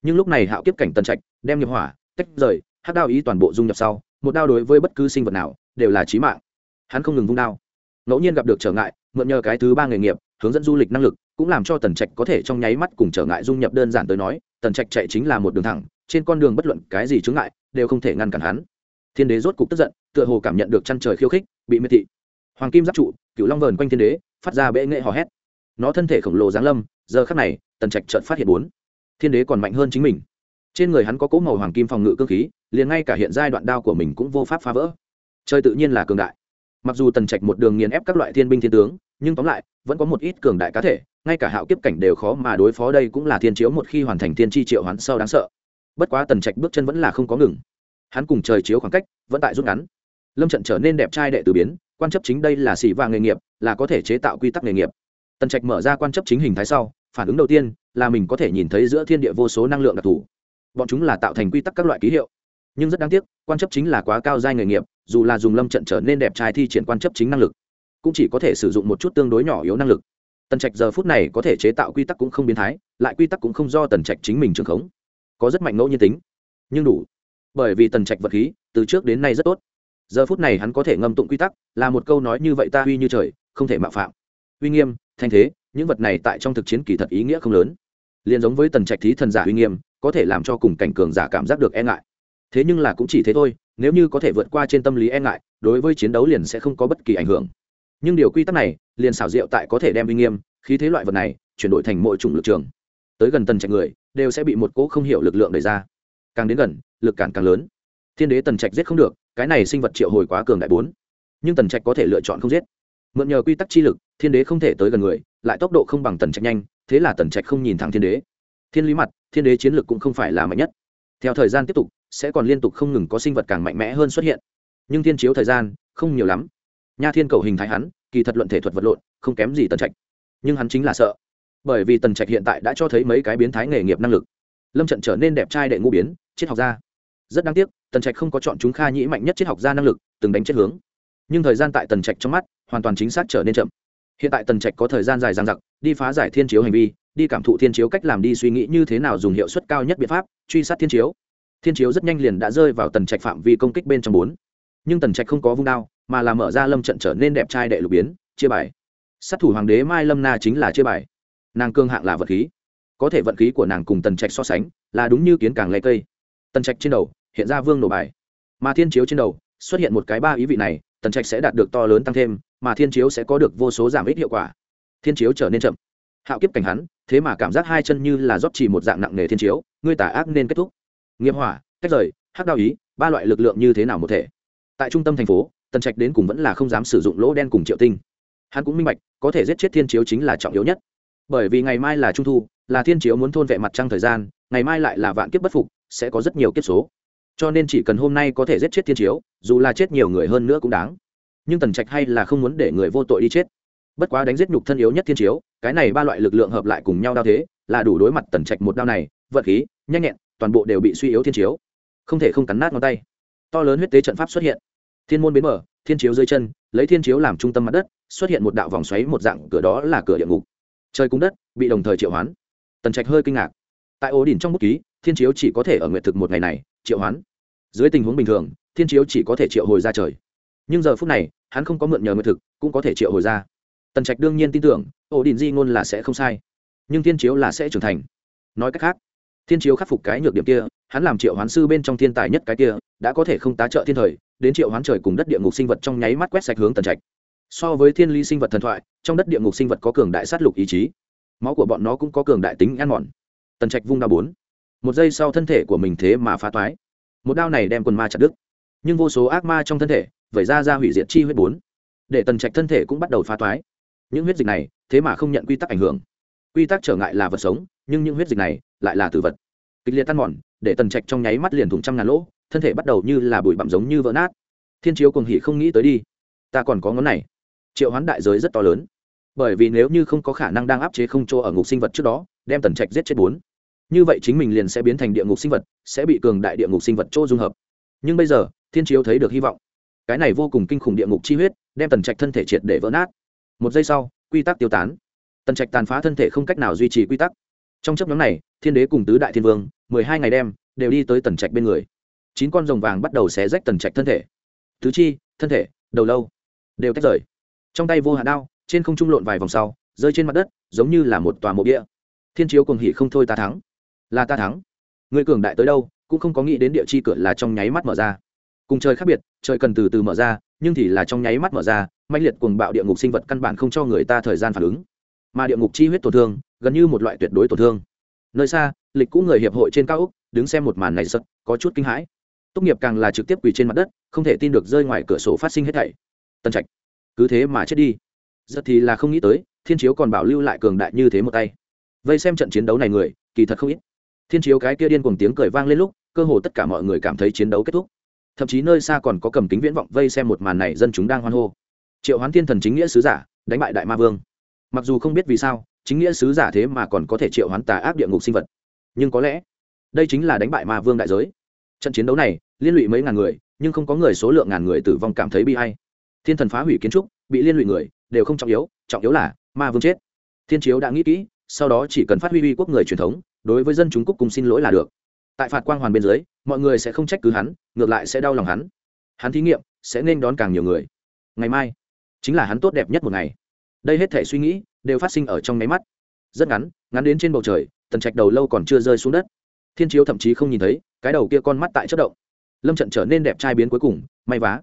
Nhưng lúc này hạo kiếp cảnh tần trạch, đem nghiệp hỏa, tách rời, hắc đao ý toàn bộ dung nhập sau, một đao đối với bất cứ sinh vật nào, đều là trí mạng. Hắn không ngừng vung đao. Ngẫu nhiên gặp được trở ngại mượn nhờ cái thứ ba nghề nghiệp, hướng dẫn du lịch năng lực, cũng làm cho tần trạch có thể trong nháy mắt cùng trở ngại dung nhập đơn giản tới nói, tần trạch chạy chính là một đường thẳng, trên con đường bất luận cái gì chướng ngại, đều không thể ngăn cản hắn. Thiên đế rốt cục tức giận, tựa hồ cảm nhận được chăn trời khiêu khích, bị miệt thị. Hoàng kim giáp trụ cựu long vờn quanh thiên đế, phát ra bệ nghệ hò hét. Nó thân thể khổng lồ giáng lâm, giờ khắc này, tần trạch trợt phát hiện bốn. Thiên đế còn mạnh hơn chính mình. Trên người hắn có cỗ màu hoàng kim phòng ngự cơ khí, liền ngay cả hiện giai đoạn đao của mình cũng vô pháp phá vỡ. Chơi tự nhiên là cường đại. Mặc dù tần trạch một đường nghiền ép các loại thiên binh thiên tướng nhưng tóm lại, vẫn có một ít cường đại cá thể, ngay cả hạo kiếp cảnh đều khó mà đối phó đây cũng là thiên chiếu một khi hoàn thành thiên tri triệu hoán sau đáng sợ. Bất quá tần trạch bước chân vẫn là không có ngừng. Hắn cùng trời chiếu khoảng cách vẫn tại rút ngắn. Lâm trận trở nên đẹp trai đệ tử biến, quan chấp chính đây là xỉ và nghề nghiệp, là có thể chế tạo quy tắc nghề nghiệp. Tần trạch mở ra quan chấp chính hình thái sau, phản ứng đầu tiên là mình có thể nhìn thấy giữa thiên địa vô số năng lượng đặc thù. Bọn chúng là tạo thành quy tắc các loại ký hiệu. Nhưng rất đáng tiếc, quan chấp chính là quá cao giai nghề nghiệp, dù là dùng lâm trận trở nên đẹp trai thi triển quan chấp chính năng lực cũng chỉ có thể sử dụng một chút tương đối nhỏ yếu năng lực. Tần trạch giờ phút này có thể chế tạo quy tắc cũng không biến thái, lại quy tắc cũng không do tần trạch chính mình trường khống. Có rất mạnh ngẫu nhiên tính. Nhưng đủ. Bởi vì tần trạch vật khí, từ trước đến nay rất tốt. Giờ phút này hắn có thể ngâm tụng quy tắc, là một câu nói như vậy ta uy như trời, không thể mạo phạm. Uy nghiêm, thanh thế, những vật này tại trong thực chiến kỳ thật ý nghĩa không lớn. Liền giống với tần trạch thí thần giả uy nghiêm, có thể làm cho cùng cảnh cường giả cảm giác được e ngại. Thế nhưng là cũng chỉ thế thôi, nếu như có thể vượt qua trên tâm lý e ngại, đối với chiến đấu liền sẽ không có bất kỳ ảnh hưởng nhưng điều quy tắc này, liền xảo diệu tại có thể đem uy nghiêm, khí thế loại vật này, chuyển đổi thành mỗi chủng lực trường. Tới gần tần trạch người, đều sẽ bị một cỗ không hiểu lực lượng đẩy ra. Càng đến gần, lực cản càng lớn. Thiên đế tần trạch giết không được, cái này sinh vật triệu hồi quá cường đại bốn. Nhưng tần trạch có thể lựa chọn không giết. Mượn nhờ quy tắc chi lực, thiên đế không thể tới gần người, lại tốc độ không bằng tần trạch nhanh, thế là tần trạch không nhìn thẳng thiên đế. Thiên lý mặt, thiên đế chiến lược cũng không phải là mạnh nhất. Theo thời gian tiếp tục, sẽ còn liên tục không ngừng có sinh vật càng mạnh mẽ hơn xuất hiện. Nhưng thiên chiếu thời gian, không nhiều lắm nha thiên cầu hình thái hắn, kỳ thật luận thể thuật vật lộn, không kém gì tần trạch. Nhưng hắn chính là sợ. Bởi vì tần trạch hiện tại đã cho thấy mấy cái biến thái nghề nghiệp năng lực. Lâm trận trở nên đẹp trai đệ ngũ biến, triết học gia. Rất đáng tiếc, tần trạch không có chọn chúng kha nhĩ mạnh nhất triết học gia năng lực, từng đánh chết hướng. Nhưng thời gian tại tần trạch trong mắt, hoàn toàn chính xác trở nên chậm. Hiện tại tần trạch có thời gian dài dang dặc, đi phá giải thiên chiếu hành vi, đi cảm thụ thiên chiếu cách làm đi suy nghĩ như thế nào dùng hiệu suất cao nhất biện pháp, truy sát thiên chiếu. Thiên chiếu rất nhanh liền đã rơi vào tần trạch phạm vi công kích bên trong bốn. Nhưng tần trạch không có vung đao mà là mở ra lâm trận trở nên đẹp trai đệ lục biến, chia bài. Sát thủ hoàng đế mai lâm na chính là chia bài. Nàng cương hạng là vật khí. Có thể vận khí của nàng cùng tần trạch so sánh, là đúng như kiến càng lấy cây. Tần trạch trên đầu, hiện ra vương nổ bài. Mà thiên chiếu trên đầu, xuất hiện một cái ba ý vị này, tần trạch sẽ đạt được to lớn tăng thêm, mà thiên chiếu sẽ có được vô số giảm ít hiệu quả. Thiên chiếu trở nên chậm. Hạo kiếp cảnh hắn, thế mà cảm giác hai chân như là rót chỉ một dạng nặng nề thiên chiếu, ngươi tả ác nên kết thúc. Nghiệp hỏa cách rời, hắc đao ý, ba loại lực lượng như thế nào một thể. Tại trung tâm thành phố tần trạch đến cùng vẫn là không dám sử dụng lỗ đen cùng triệu tinh. Hắn cũng minh bạch, có thể giết chết thiên chiếu chính là trọng yếu nhất. Bởi vì ngày mai là trung thu, là thiên chiếu muốn thôn vệ mặt trăng thời gian, ngày mai lại là vạn kiếp bất phục, sẽ có rất nhiều kiếp số. Cho nên chỉ cần hôm nay có thể giết chết thiên chiếu, dù là chết nhiều người hơn nữa cũng đáng. Nhưng tần trạch hay là không muốn để người vô tội đi chết. Bất quá đánh giết nhục thân yếu nhất thiên chiếu, cái này ba loại lực lượng hợp lại cùng nhau đao thế, là đủ đối mặt tần trạch một đao này, vận khí, nhanh nhẹn, toàn bộ đều bị suy yếu thiên chiếu. Không thể không cắn nát ngón tay. To lớn huyết tế trận pháp xuất hiện thiên môn bến mở thiên chiếu dưới chân, lấy thiên chiếu làm trung tâm mặt đất, xuất hiện một đạo vòng xoáy một dạng, cửa đó là cửa địa ngục. Trời cung đất, bị đồng thời triệu hoán. Tần trạch hơi kinh ngạc. Tại ổ đỉnh trong bút ký, thiên chiếu chỉ có thể ở nguyện thực một ngày này, triệu hoán. Dưới tình huống bình thường, thiên chiếu chỉ có thể triệu hồi ra trời. Nhưng giờ phút này, hắn không có mượn nhờ nguyện thực, cũng có thể triệu hồi ra. Tần trạch đương nhiên tin tưởng, ổ đỉnh di ngôn là sẽ không sai. Nhưng thiên chiếu là sẽ trưởng thành. Nói cách khác thiên chiếu khắc phục cái nhược điểm kia, hắn làm triệu hoán sư bên trong thiên tài nhất cái kia, đã có thể không tá trợ thiên thời, đến triệu hoán trời cùng đất địa ngục sinh vật trong nháy mắt quét sạch hướng tần trạch. So với thiên ly sinh vật thần thoại, trong đất địa ngục sinh vật có cường đại sát lục ý chí. Máu của bọn nó cũng có cường đại tính ăn mòn. Tần trạch vung đao bốn. Một giây sau thân thể của mình thế mà phá toái. Một đao này đem quần ma chặt đứt. Nhưng vô số ác ma trong thân thể, vẩy ra ra hủy diệt chi huyết bốn. Để tần trạch thân thể cũng bắt đầu phá toái. Những huyết dịch này, thế mà không nhận quy tắc ảnh hưởng. Quy tắc trở ngại là vật sống nhưng những huyết dịch này lại là tử vật. Kịch liệt tan mòn, để tần trạch trong nháy mắt liền thủng trăm ngàn lỗ, thân thể bắt đầu như là bụi bặm giống như vỡ nát. Thiên chiếu cùng hỉ không nghĩ tới đi. Ta còn có ngón này. Triệu hoán đại giới rất to lớn. Bởi vì nếu như không có khả năng đang áp chế không chỗ ở ngục sinh vật trước đó, đem tần trạch giết chết bốn. Như vậy chính mình liền sẽ biến thành địa ngục sinh vật, sẽ bị cường đại địa ngục sinh vật chỗ dung hợp. Nhưng bây giờ, thiên chiếu thấy được hy vọng. Cái này vô cùng kinh khủng địa ngục chi huyết, đem tần trạch thân thể triệt để vỡ nát. Một giây sau, quy tắc tiêu tán. Tần trạch tàn phá thân thể không cách nào duy trì quy tắc trong chấp nhóm này, thiên đế cùng tứ đại thiên vương, mười hai ngày đêm, đều đi tới tần trạch bên người. Chín con rồng vàng bắt đầu xé rách tần trạch thân thể. Tứ chi, thân thể, đầu lâu, đều tách rời. Trong tay vô hạn đao, trên không trung lộn vài vòng sau, rơi trên mặt đất, giống như là một tòa mộ địa. Thiên chiếu cùng hỉ không thôi ta thắng. Là ta thắng. Người cường đại tới đâu, cũng không có nghĩ đến địa chi cửa là trong nháy mắt mở ra. Cùng trời khác biệt, trời cần từ từ mở ra, nhưng thì là trong nháy mắt mở ra mạnh liệt cùng bạo địa ngục sinh vật căn bản không cho người ta thời gian phản ứng. Mà địa ngục chi huyết tổn thương gần như một loại tuyệt đối tổn thương. Nơi xa, lịch cũ người hiệp hội trên cao úc đứng xem một màn này sật có chút kinh hãi. Tốt nghiệp càng là trực tiếp quỳ trên mặt đất, không thể tin được rơi ngoài cửa sổ phát sinh hết thảy. Tân trạch, cứ thế mà chết đi. Giật thì là không nghĩ tới, thiên chiếu còn bảo lưu lại cường đại như thế một tay. Vây xem trận chiến đấu này người, kỳ thật không ít. Thiên chiếu cái kia điên cùng tiếng cười vang lên lúc, cơ hồ tất cả mọi người cảm thấy chiến đấu kết thúc. Thậm chí nơi xa còn có cầm kính viễn vọng vây xem một màn này dân chúng đang hoan hô. Triệu hoán thiên thần chính nghĩa sứ giả, đánh bại đại ma vương. Mặc dù không biết vì sao chính nghĩa sứ giả thế mà còn có thể triệu hoán tà ác địa ngục sinh vật. Nhưng có lẽ, đây chính là đánh bại ma vương đại giới. Trận chiến đấu này, liên lụy mấy ngàn người, nhưng không có người số lượng ngàn người tử vong cảm thấy bi hay thiên thần phá hủy kiến trúc, bị liên lụy người, đều không trọng yếu trọng yếu là ma vương chết. Thiên chiếu đã nghĩ kỹ, sau đó chỉ cần phát huy uy quốc người truyền thống, đối với dân chúng cúc cùng xin lỗi là được. Tại phạt quang hoàn bên dưới, mọi người sẽ không trách cứ hắn, ngược lại sẽ đau lòng hắn. Hắn thí nghiệm, sẽ nên đón càng nhiều người. Ngày mai, chính là hắn tốt đẹp nhất một ngày đây hết thể suy nghĩ đều phát sinh ở trong máy mắt. Rất ngắn ngắn đến trên bầu trời, tần trạch đầu lâu còn chưa rơi xuống đất. Thiên chiếu thậm chí không nhìn thấy, cái đầu kia con mắt tại chất động. Lâm trận trở nên đẹp trai biến cuối cùng, may vá.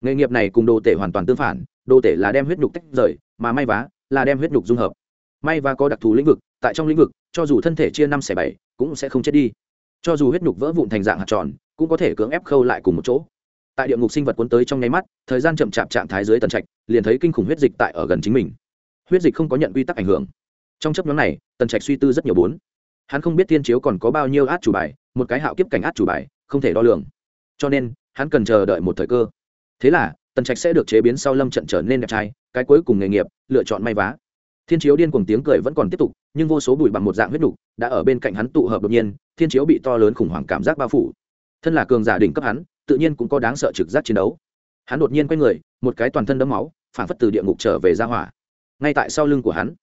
Nghề nghiệp này cùng đồ tể hoàn toàn tương phản, đồ tể là đem huyết nhục tách rời, mà may vá là đem huyết nhục dung hợp. May vá có đặc thù lĩnh vực, tại trong lĩnh vực, cho dù thân thể chia năm xẻ bảy, cũng sẽ không chết đi. Cho dù huyết nhục vỡ vụn thành dạng hạt tròn, cũng có thể cưỡng ép khâu lại cùng một chỗ. Tại địa ngục sinh vật cuốn tới trong nháy mắt, thời gian chậm chạp trạng thái dưới tần trạch, liền thấy kinh khủng huyết dịch tại ở gần chính mình huyết dịch không có nhận quy tắc ảnh hưởng. Trong chấp nhóm này, tần trạch suy tư rất nhiều bốn. Hắn không biết tiên chiếu còn có bao nhiêu át chủ bài, một cái hạo kiếp cảnh át chủ bài, không thể đo lường. Cho nên, hắn cần chờ đợi một thời cơ. Thế là, tần trạch sẽ được chế biến sau lâm trận trở nên đẹp trai, cái cuối cùng nghề nghiệp, lựa chọn may vá. Thiên chiếu điên cuồng tiếng cười vẫn còn tiếp tục, nhưng vô số bụi bằng một dạng huyết đục đã ở bên cạnh hắn tụ hợp đột nhiên, thiên chiếu bị to lớn khủng hoảng cảm giác bao phủ. Thân là cường giả đỉnh cấp hắn, tự nhiên cũng có đáng sợ trực giác chiến đấu. Hắn đột nhiên quay người, một cái toàn thân đấm máu, phản phất từ địa ngục trở về ra hỏa ngay tại sau lưng của hắn.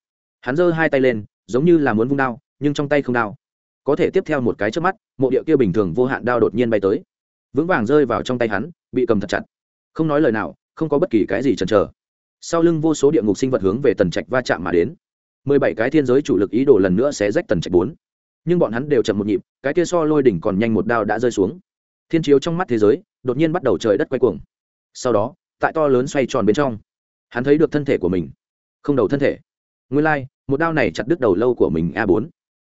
Hắn giơ hai tay lên, giống như là muốn vung đao, nhưng trong tay không đao. Có thể tiếp theo một cái trước mắt, mộ địa kia bình thường vô hạn đao đột nhiên bay tới. Vững vàng rơi vào trong tay hắn, bị cầm thật chặt. Không nói lời nào, không có bất kỳ cái gì chần chờ. Sau lưng vô số địa ngục sinh vật hướng về tần trạch va chạm mà đến. Mười bảy cái thiên giới chủ lực ý đồ lần nữa sẽ rách tần trạch bốn. Nhưng bọn hắn đều chậm một nhịp, cái kia so lôi đỉnh còn nhanh một đao đã rơi xuống. Thiên chiếu trong mắt thế giới, đột nhiên bắt đầu trời đất quay cuồng. Sau đó, tại to lớn xoay tròn bên trong, hắn thấy được thân thể của mình không đầu thân thể. Nguyên lai、like, một đao này chặt đứt đầu lâu của mình a bốn.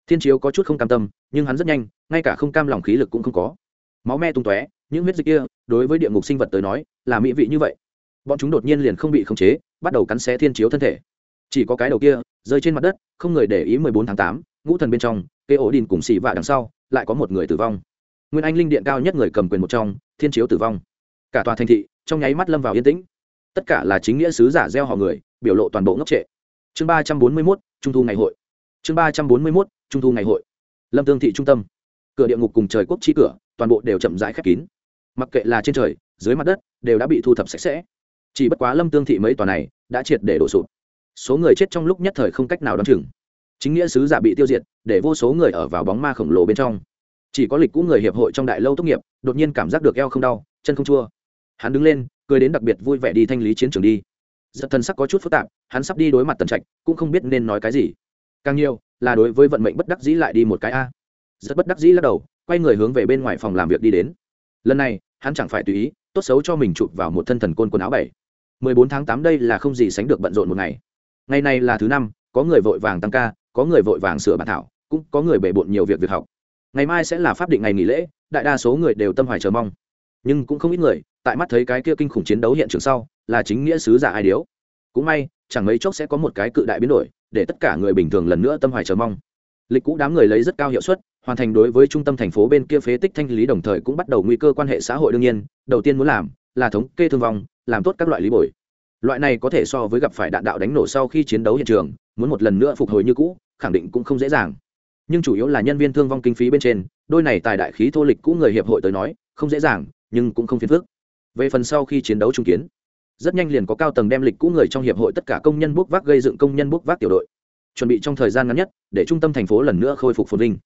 Thiên chiếu có chút không cam tâm nhưng hắn rất nhanh ngay cả không cam lòng khí lực cũng không có. Máu me tung tóe những huyết dịch kia đối với địa ngục sinh vật tới nói là mỹ vị như vậy. Bọn chúng đột nhiên liền không bị khống chế bắt đầu cắn xé thiên chiếu thân thể. Chỉ có cái đầu kia rơi trên mặt đất không người để ý mười bốn tháng tám ngũ thần bên trong kê ổ đình cùng xì vạ đằng sau lại có một người tử vong. Nguyên anh linh điện cao nhất người cầm quyền một trong thiên chiếu tử vong. Cả tòa thành thị trong nháy mắt lâm vào yên tĩnh. Tất cả là chính nghĩa sứ giả gieo họ người biểu lộ toàn bộ ngốc trệ. Chương ba trăm bốn mươi mốt, trung thu ngày hội. Chương ba trăm bốn mươi mốt, trung thu ngày hội. Lâm tương thị trung tâm. Cửa địa ngục cùng trời quốc chi cửa, toàn bộ đều chậm rãi khép kín. Mặc kệ là trên trời, dưới mặt đất, đều đã bị thu thập sạch sẽ. Chỉ bất quá lâm tương thị mấy tòa này đã triệt để đổ sụp. Số người chết trong lúc nhất thời không cách nào đ o á n chừng. Chính nghĩa sứ giả bị tiêu diệt, để vô số người ở vào bóng ma khổng lồ bên trong. Chỉ có lịch cũ người hiệp hội trong đại lâu tốt nghiệp, đột nhiên cảm giác được eo không đau, chân không chua. Hắn đứng lên, cười đến đặc biệt vui vẻ đi thanh lý chiến trường đi giật thần sắc có chút phức tạp, hắn sắp đi đối mặt tần trạch, cũng không biết nên nói cái gì. Càng nhiều, là đối với vận mệnh bất đắc dĩ lại đi một cái a. Rất bất đắc dĩ lắc đầu, quay người hướng về bên ngoài phòng làm việc đi đến. Lần này, hắn chẳng phải tùy ý, tốt xấu cho mình chụp vào một thân thần côn quần áo bảy. 14 tháng tám đây là không gì sánh được bận rộn một ngày. Ngày này là thứ năm, có người vội vàng tăng ca, có người vội vàng sửa bản thảo, cũng có người bể bộn nhiều việc việc học. Ngày mai sẽ là pháp định ngày nghỉ lễ, đại đa số người đều tâm hoài chờ mong. Nhưng cũng không ít người tại mắt thấy cái kia kinh khủng chiến đấu hiện trường sau, là chính nghĩa sứ giả ai điếu. Cũng may, chẳng mấy chốc sẽ có một cái cự đại biến đổi, để tất cả người bình thường lần nữa tâm hoài chờ mong. Lịch cũ đám người lấy rất cao hiệu suất, hoàn thành đối với trung tâm thành phố bên kia phế tích thanh lý đồng thời cũng bắt đầu nguy cơ quan hệ xã hội đương nhiên, đầu tiên muốn làm là thống kê thương vong, làm tốt các loại lý bồi. Loại này có thể so với gặp phải đạn đạo đánh nổ sau khi chiến đấu hiện trường, muốn một lần nữa phục hồi như cũ, khẳng định cũng không dễ dàng. Nhưng chủ yếu là nhân viên thương vong kinh phí bên trên, đôi này tài đại khí thô lịch cũ người hiệp hội tới nói, không dễ dàng, nhưng cũng không phiền phức về phần sau khi chiến đấu trung kiến rất nhanh liền có cao tầng đem lịch cũ người trong hiệp hội tất cả công nhân bốc vác gây dựng công nhân bốc vác tiểu đội chuẩn bị trong thời gian ngắn nhất để trung tâm thành phố lần nữa khôi phục phồn vinh.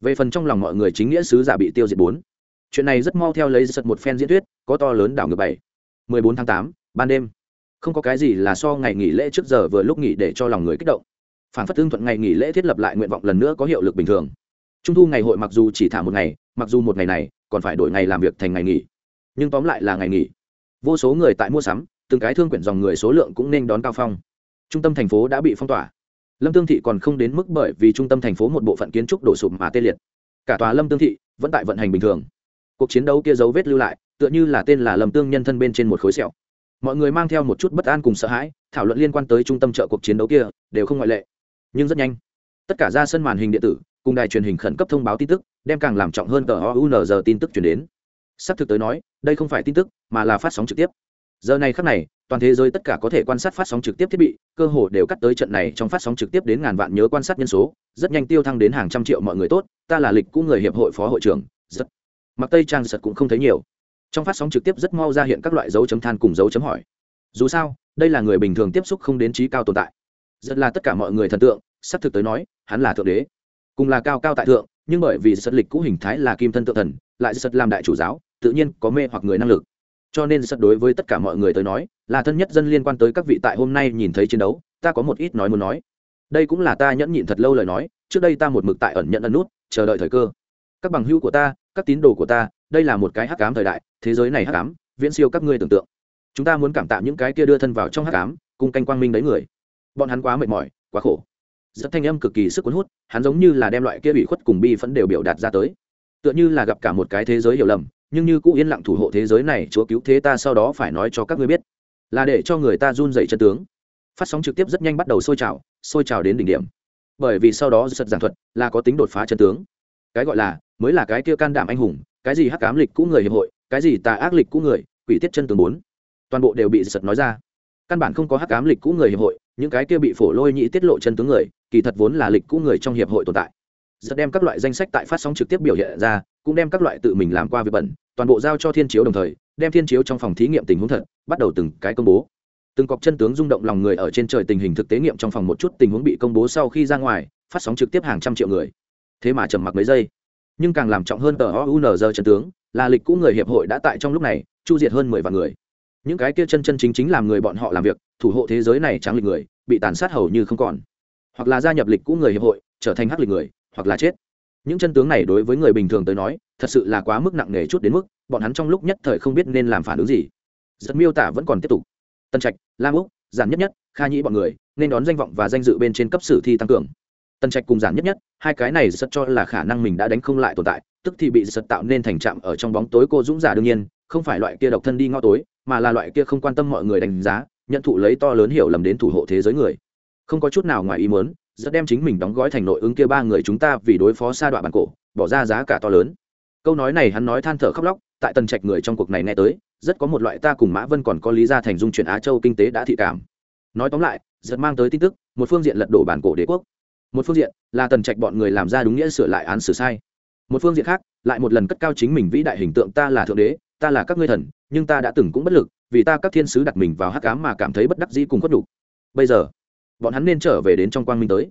Về phần trong lòng mọi người chính nghĩa sứ giả bị tiêu diệt bốn chuyện này rất mau theo lấy giật một phen diễn thuyết có to lớn đảo ngược bảy. 14 tháng 8, ban đêm không có cái gì là so ngày nghỉ lễ trước giờ vừa lúc nghỉ để cho lòng người kích động. Phản phất tương thuận ngày nghỉ lễ thiết lập lại nguyện vọng lần nữa có hiệu lực bình thường. Trung thu ngày hội mặc dù chỉ thả một ngày mặc dù một ngày này còn phải đổi ngày làm việc thành ngày nghỉ nhưng tóm lại là ngày nghỉ. Vô số người tại mua sắm, từng cái thương quyển dòng người số lượng cũng nên đón cao phong. Trung tâm thành phố đã bị phong tỏa. Lâm tương thị còn không đến mức bởi vì trung tâm thành phố một bộ phận kiến trúc đổ sụp mà tê liệt. Cả tòa lâm tương thị vẫn tại vận hành bình thường. Cuộc chiến đấu kia dấu vết lưu lại, tựa như là tên là lâm tương nhân thân bên trên một khối sẹo. Mọi người mang theo một chút bất an cùng sợ hãi, thảo luận liên quan tới trung tâm chợ cuộc chiến đấu kia, đều không ngoại lệ. Nhưng rất nhanh, tất cả ra sân màn hình điện tử, cùng đài truyền hình khẩn cấp thông báo tin tức, đem càng làm trọng hơn tờ ounz tin tức chuyển đến sắp thực tới nói, đây không phải tin tức, mà là phát sóng trực tiếp. Giờ này khắc này, toàn thế giới tất cả có thể quan sát phát sóng trực tiếp thiết bị, cơ hồ đều cắt tới trận này trong phát sóng trực tiếp đến ngàn vạn nhớ quan sát nhân số, rất nhanh tiêu thăng đến hàng trăm triệu mọi người tốt, ta là lịch cũ người hiệp hội phó hội trưởng, rất. Mặc tây trang sật cũng không thấy nhiều. Trong phát sóng trực tiếp rất mau ra hiện các loại dấu chấm than cùng dấu chấm hỏi. Dù sao, đây là người bình thường tiếp xúc không đến trí cao tồn tại. Rất là tất cả mọi người thần tượng, sắp thực tới nói, hắn là thượng đế. Cùng là cao cao tại thượng, nhưng bởi vì sật lịch cũ hình thái là kim thân tự thần, lại sật làm đại chủ giáo tự nhiên có mê hoặc người năng lực. Cho nên sật đối với tất cả mọi người tới nói, là thân nhất dân liên quan tới các vị tại hôm nay nhìn thấy chiến đấu, ta có một ít nói muốn nói. Đây cũng là ta nhẫn nhịn thật lâu lời nói, trước đây ta một mực tại ẩn nhận ẩn nút, chờ đợi thời cơ. Các bằng hữu của ta, các tín đồ của ta, đây là một cái hắc cám thời đại, thế giới này hắc ám, viễn siêu các ngươi tưởng tượng. Chúng ta muốn cảm tạ những cái kia đưa thân vào trong hắc ám, cùng canh quang minh đấy người. Bọn hắn quá mệt mỏi, quá khổ. Rất thanh âm cực kỳ sức cuốn hút, hắn giống như là đem loại kia bị khuất cùng bi phẫn đều biểu đạt ra tới. Tựa như là gặp cả một cái thế giới hiểu lầm nhưng như cũ yên lặng thủ hộ thế giới này, chúa cứu thế ta sau đó phải nói cho các ngươi biết, là để cho người ta run dậy chân tướng. Phát sóng trực tiếp rất nhanh bắt đầu sôi trào sôi trào đến đỉnh điểm. Bởi vì sau đó giật giảng thuật là có tính đột phá chân tướng. Cái gọi là, mới là cái kia can đảm anh hùng, cái gì hắc cám lịch cũ người hiệp hội, cái gì tà ác lịch cũ người, quỷ tiết chân tướng bốn. Toàn bộ đều bị giật nói ra. Căn bản không có hắc cám lịch cũ người hiệp hội, những cái kia bị phổ lôi nhị tiết lộ chân tướng người, kỳ thật vốn là lịch cũ người trong hiệp hội tồn tại giật đem các loại danh sách tại phát sóng trực tiếp biểu hiện ra, cũng đem các loại tự mình làm qua việc bẩn, toàn bộ giao cho thiên chiếu đồng thời, đem thiên chiếu trong phòng thí nghiệm tình huống thật, bắt đầu từng cái công bố. Từng cọc chân tướng rung động lòng người ở trên trời tình hình thực tế nghiệm trong phòng một chút tình huống bị công bố sau khi ra ngoài, phát sóng trực tiếp hàng trăm triệu người. Thế mà trầm mặc mấy giây. Nhưng càng làm trọng hơn tờ ounz chân tướng, là lịch cũ người hiệp hội đã tại trong lúc này, chu diệt hơn mười vạn người. Những cái kia chân chân chính chính làm người bọn họ làm việc, thủ hộ thế giới này trắng lịch người, bị tàn sát hầu như không còn. Hoặc là gia nhập lịch cũ người hiệp hội, trở thành hắc lịch người hoặc là chết. Những chân tướng này đối với người bình thường tới nói, thật sự là quá mức nặng nề chút đến mức, bọn hắn trong lúc nhất thời không biết nên làm phản ứng gì. Giật miêu tả vẫn còn tiếp tục. Tân trạch, lam úc, giản nhất nhất, kha nhĩ bọn người, nên đón danh vọng và danh dự bên trên cấp sử thi tăng cường. Tân trạch cùng giản nhất nhất, hai cái này rất cho là khả năng mình đã đánh không lại tồn tại, tức thì bị giật tạo nên thành trạm ở trong bóng tối cô dũng giả đương nhiên, không phải loại kia độc thân đi ngõ tối, mà là loại kia không quan tâm mọi người đánh giá, nhận thụ lấy to lớn hiểu lầm đến thủ hộ thế giới người. Không có chút nào ngoài ý muốn rất đem chính mình đóng gói thành nội ứng kia ba người chúng ta vì đối phó sa đoạn bản cổ, bỏ ra giá cả to lớn. Câu nói này hắn nói than thở khóc lóc, tại tần trạch người trong cuộc này nghe tới, rất có một loại ta cùng mã vân còn có lý ra thành dung chuyện á châu kinh tế đã thị cảm. Nói tóm lại giật mang tới tin tức, một phương diện lật đổ bản cổ đế quốc, một phương diện là tần trạch bọn người làm ra đúng nghĩa sửa lại án xử sai. Một phương diện khác, lại một lần cất cao chính mình vĩ đại hình tượng ta là thượng đế, ta là các ngươi thần, nhưng ta đã từng cũng bất lực, vì ta các thiên sứ đặt mình vào hắc cám mà cảm thấy bất đắc dĩ cùng khuất đủ. bây giờ bọn hắn nên trở về đến trong quang minh tới.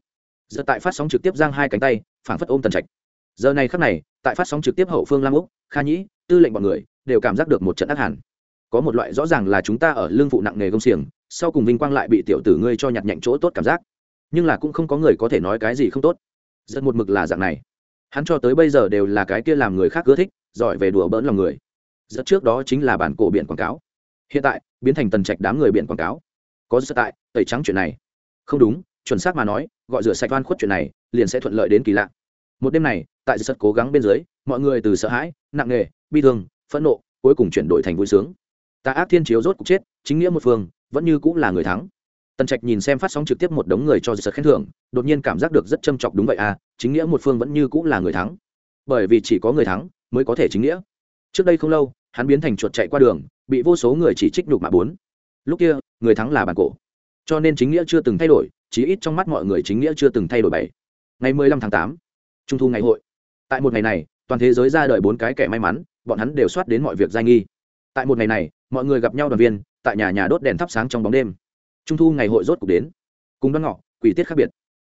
Giờ tại phát sóng trực tiếp giang hai cánh tay, phảng phất ôm tần trạch. Giờ này khắc này, tại phát sóng trực tiếp hậu phương lam úc, kha nhĩ, tư lệnh bọn người đều cảm giác được một trận ác hẳn. Có một loại rõ ràng là chúng ta ở lương phụ nặng nghề công xiềng, sau cùng vinh quang lại bị tiểu tử ngươi cho nhặt nhạnh chỗ tốt cảm giác. Nhưng là cũng không có người có thể nói cái gì không tốt. Rất một mực là dạng này. Hắn cho tới bây giờ đều là cái kia làm người khác ưa thích, giỏi về đùa bỡn lòng người. Rất trước đó chính là bản cổ biển quảng cáo. Hiện tại, biến thành tần trạch đám người biển quảng cáo. Có rất tại, tẩy trắng chuyện này không đúng, chuẩn xác mà nói, gọi rửa sạch oan khuất chuyện này, liền sẽ thuận lợi đến kỳ lạ. Một đêm này, tại sật cố gắng bên dưới, mọi người từ sợ hãi, nặng nề, bi thương, phẫn nộ, cuối cùng chuyển đổi thành vui sướng. Ta ác thiên chiếu rốt cuộc chết, chính nghĩa một phương, vẫn như cũng là người thắng. Tần trạch nhìn xem phát sóng trực tiếp một đống người cho sật khen thưởng, đột nhiên cảm giác được rất châm chọc đúng vậy à chính nghĩa một phương vẫn như cũng là người thắng. Bởi vì chỉ có người thắng, mới có thể chính nghĩa. Trước đây không lâu, hắn biến thành chuột chạy qua đường, bị vô số người chỉ trích nhục mạ bốn. Lúc kia, người thắng là bản cổ cho nên chính nghĩa chưa từng thay đổi, chí ít trong mắt mọi người chính nghĩa chưa từng thay đổi bảy. Ngày mười lăm tháng tám, trung thu ngày hội. Tại một ngày này, toàn thế giới ra đời bốn cái kẻ may mắn, bọn hắn đều soát đến mọi việc giai nghi. Tại một ngày này, mọi người gặp nhau đoàn viên, tại nhà nhà đốt đèn thắp sáng trong bóng đêm. Trung thu ngày hội rốt cục đến. Cùng đoan ngọ, quỷ tiết khác biệt.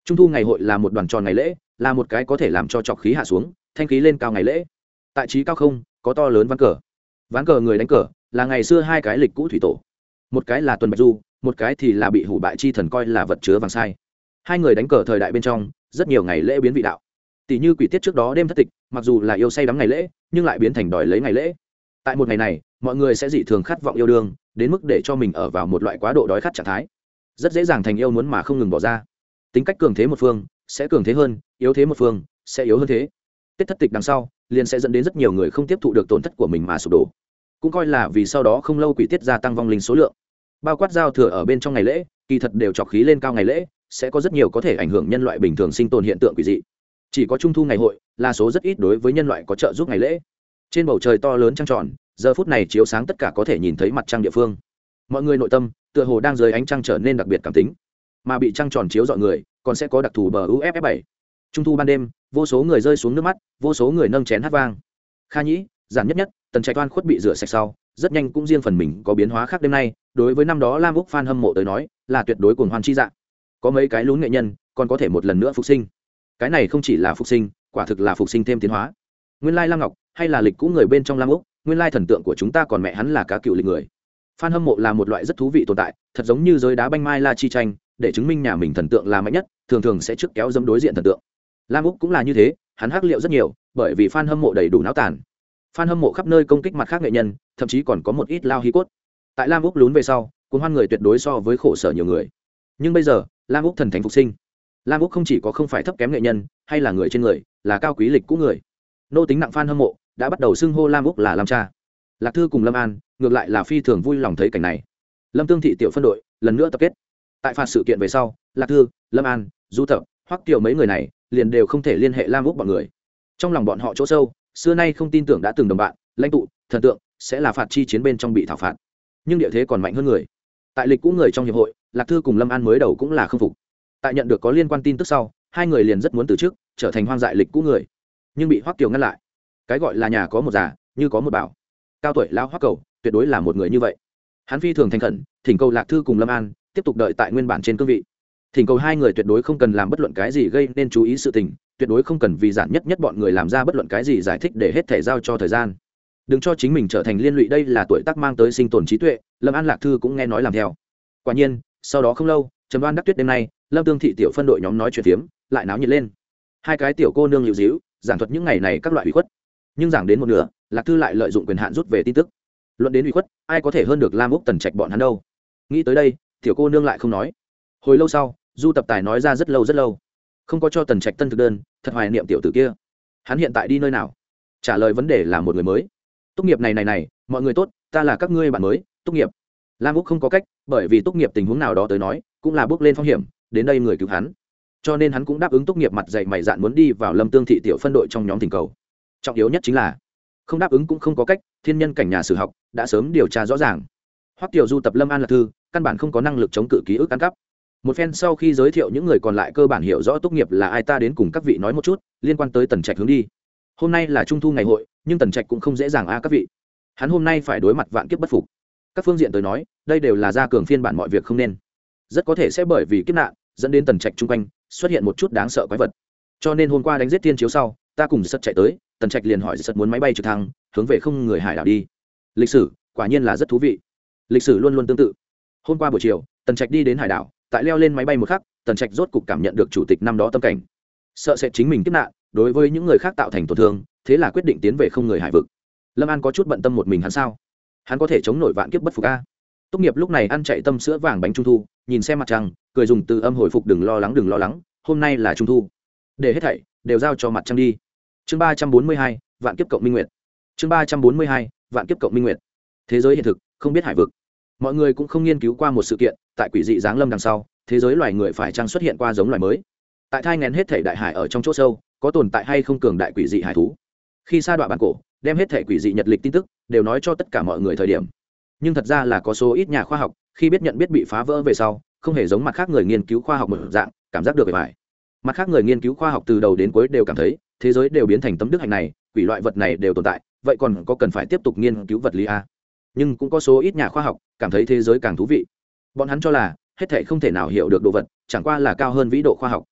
Trung thu ngày hội là một đoàn tròn ngày lễ, là một cái có thể làm cho trọc khí hạ xuống, thanh khí lên cao ngày lễ. Tại trí cao không, có to lớn ván cờ. Ván cờ người đánh cờ, là ngày xưa hai cái lịch cũ thủy tổ. Một cái là tuần bạch du một cái thì là bị hủ bại chi thần coi là vật chứa vàng sai. Hai người đánh cờ thời đại bên trong, rất nhiều ngày lễ biến vị đạo. Tỷ như quỷ tiết trước đó đêm thất tịch, mặc dù là yêu say đắm ngày lễ, nhưng lại biến thành đòi lấy ngày lễ. Tại một ngày này, mọi người sẽ dị thường khát vọng yêu đương, đến mức để cho mình ở vào một loại quá độ đói khát trạng thái. Rất dễ dàng thành yêu muốn mà không ngừng bỏ ra. Tính cách cường thế một phương, sẽ cường thế hơn, yếu thế một phương, sẽ yếu hơn thế. Tết thất tịch đằng sau, liền sẽ dẫn đến rất nhiều người không tiếp thụ được tổn thất của mình mà sụp đổ. Cũng coi là vì sau đó không lâu quỷ tiết gia tăng vong linh số lượng bao quát giao thừa ở bên trong ngày lễ, kỳ thật đều trọc khí lên cao ngày lễ, sẽ có rất nhiều có thể ảnh hưởng nhân loại bình thường sinh tồn hiện tượng quỷ dị. Chỉ có trung thu ngày hội là số rất ít đối với nhân loại có trợ giúp ngày lễ. Trên bầu trời to lớn trăng tròn, giờ phút này chiếu sáng tất cả có thể nhìn thấy mặt trăng địa phương. Mọi người nội tâm, tựa hồ đang dưới ánh trăng trở nên đặc biệt cảm tính. Mà bị trăng tròn chiếu dọn người, còn sẽ có đặc thù bờ uff 7 trung thu ban đêm, vô số người rơi xuống nước mắt, vô số người nâng chén hát vang. Kha nhĩ, giản nhất nhất, tần trạch toan khuất bị rửa sạch sau rất nhanh cũng riêng phần mình có biến hóa khác đêm nay, đối với năm đó lam úc phan hâm mộ tới nói, là tuyệt đối cuồng hoan chi dạng. Có mấy cái lún nghệ nhân, còn có thể một lần nữa phục sinh. Cái này không chỉ là phục sinh, quả thực là phục sinh thêm tiến hóa. Nguyên lai lam ngọc, hay là lịch cũ người bên trong lam úc, nguyên lai thần tượng của chúng ta còn mẹ hắn là cá cựu lịch người. Phan hâm mộ là một loại rất thú vị tồn tại, thật giống như giới đá banh mai la chi tranh, để chứng minh nhà mình thần tượng là mạnh nhất, thường thường sẽ trước kéo dâm đối diện thần tượng. Lam úc cũng là như thế, hắn hắc liệu rất nhiều, bởi vì Phan hâm mộ đầy đủ náo tàn fan hâm mộ khắp nơi công kích mặt khác nghệ nhân, thậm chí còn có một ít lao hí cốt. Tại lam úc lún về sau, cuốn hoan người tuyệt đối so với khổ sở nhiều người. Nhưng bây giờ, lam úc thần thánh phục sinh. Lam úc không chỉ có không phải thấp kém nghệ nhân, hay là người trên người, là cao quý lịch cũ người. Nô tính nặng f hâm mộ, đã bắt đầu xưng hô lam úc là lam cha. Lạc thư cùng lâm an, ngược lại là phi thường vui lòng thấy cảnh này. Lâm tương thị tiểu phân đội, lần nữa tập kết. Tại phạt sự kiện về sau, lạc thư, lâm an, du thập hoắc tiểu mấy người này, liền đều không thể liên hệ lam úc bọn người. Trong lòng bọn họ chỗ sâu xưa nay không tin tưởng đã từng đồng bạn, lãnh tụ, thần tượng, sẽ là phạt chi chiến bên trong bị thảo phạt. Nhưng địa thế còn mạnh hơn người. Tại lịch cũ người trong hiệp hội, lạc thư cùng lâm an mới đầu cũng là k phục. Tại nhận được có liên quan tin tức sau, hai người liền rất muốn từ chức, trở thành hoang dại lịch cũ người. Nhưng bị hoắc kiều ngăn lại. Cái gọi là nhà có một già, như có một bảo. Cao tuổi lao hoắc cầu, tuyệt đối là một người như vậy. Hắn phi thường thành khẩn, thỉnh cầu lạc thư cùng lâm an tiếp tục đợi tại nguyên bản trên cương vị. Thỉnh cầu hai người tuyệt đối không cần làm bất luận cái gì gây nên chú ý sự tình tuyệt đối không cần vì giản nhất nhất bọn người làm ra bất luận cái gì giải thích để hết thể giao cho thời gian. Đừng cho chính mình trở thành liên lụy, đây là tuổi tác mang tới sinh tồn trí tuệ, lâm an lạc thư cũng nghe nói làm theo. Quả nhiên, sau đó không lâu trầm đoan đắc tuyết đêm nay, lâm tương thị tiểu phân đội nhóm nói chuyện phiếm, lại náo nhiệt lên. Hai cái tiểu cô nương liệu dĩu, giảng thuật những ngày này các loại ủy khuất. Nhưng giảng đến một nửa, lạc thư lại lợi dụng quyền hạn rút về tin tức. Luận đến ủy khuất, ai có thể hơn được lam úc tần trạch bọn hắn đâu? Nghĩ tới đây, tiểu cô nương lại không nói. Hồi lâu sau, du tập tài nói ra rất lâu rất lâu không có cho tần trạch tân thực đơn, thật hoài niệm tiểu tử kia. Hắn hiện tại đi nơi nào? Trả lời vấn đề là một người mới. Tốt nghiệp này này này, mọi người tốt, ta là các ngươi bạn mới tốt nghiệp. Lam úc không có cách, bởi vì tốt nghiệp tình huống nào đó tới nói, cũng là bước lên phong hiểm, đến đây người cứu hắn. Cho nên hắn cũng đáp ứng tốt nghiệp mặt dạy mày dạn muốn đi vào lâm tương thị tiểu phân đội trong nhóm tình cầu. Trọng yếu nhất chính là, không đáp ứng cũng không có cách, thiên nhân cảnh nhà sử học, đã sớm điều tra rõ ràng. Hoắc tiểu du tập lâm an là thư, căn bản không có năng lực chống cự ký ức ăn cắp một phen sau khi giới thiệu những người còn lại cơ bản hiểu rõ tốt nghiệp là ai ta đến cùng các vị nói một chút, liên quan tới tần trạch hướng đi. Hôm nay là trung thu ngày hội, nhưng tần trạch cũng không dễ dàng a các vị. Hắn hôm nay phải đối mặt vạn kiếp bất phục. Các phương diện tới nói, đây đều là gia cường phiên bản mọi việc không nên. Rất có thể sẽ bởi vì kiếp nạn, dẫn đến tần trạch chung quanh, xuất hiện một chút đáng sợ quái vật. Cho nên hôm qua đánh giết thiên chiếu sau, ta cùng sật chạy tới, tần trạch liền hỏi sật muốn máy bay trực thăng, hướng về không người hải đảo đi. Lịch sử, quả nhiên là rất thú vị. Lịch sử luôn luôn tương tự. Hôm qua buổi chiều, tần trạch đi đến hải đảo tại leo lên máy bay một khắc, tần trạch rốt cục cảm nhận được chủ tịch năm đó tâm cảnh. Sợ sẽ chính mình kiếp nạn, đối với những người khác tạo thành tổn thương, thế là quyết định tiến về không người hải vực. Lâm an có chút bận tâm một mình hắn sao? Hắn có thể chống nổi vạn kiếp bất phục a. Tốt nghiệp lúc này ăn chạy tâm sữa vàng bánh trung thu, nhìn xem mặt trăng, cười dùng từ âm hồi phục đừng lo lắng đừng lo lắng, hôm nay là trung thu. Để hết thảy, đều giao cho mặt trăng đi. Chương ba trăm bốn mươi hai, vạn kiếp cộng minh nguyệt. Chương ba trăm bốn mươi hai, vạn kiếp cộng minh nguyệt. Thế giới hiện thực, không biết hải vực mọi người cũng không nghiên cứu qua một sự kiện, tại quỷ dị giáng lâm đằng sau, thế giới loài người phải chăng xuất hiện qua giống loài mới? Tại thai ngén hết thể đại hải ở trong chỗ sâu, có tồn tại hay không cường đại quỷ dị hải thú? Khi sa đoạn bản cổ, đem hết thể quỷ dị nhật lịch tin tức, đều nói cho tất cả mọi người thời điểm. Nhưng thật ra là có số ít nhà khoa học, khi biết nhận biết bị phá vỡ về sau, không hề giống mặt khác người nghiên cứu khoa học một dạng, cảm giác được về bài mặt khác người nghiên cứu khoa học từ đầu đến cuối đều cảm thấy, thế giới đều biến thành tấm đức hạnh này, quỷ loại vật này đều tồn tại, vậy còn có cần phải tiếp tục nghiên cứu vật lý a? Nhưng cũng có số ít nhà khoa học cảm thấy thế giới càng thú vị. Bọn hắn cho là hết thể không thể nào hiểu được đồ vật, chẳng qua là cao hơn vĩ độ khoa học.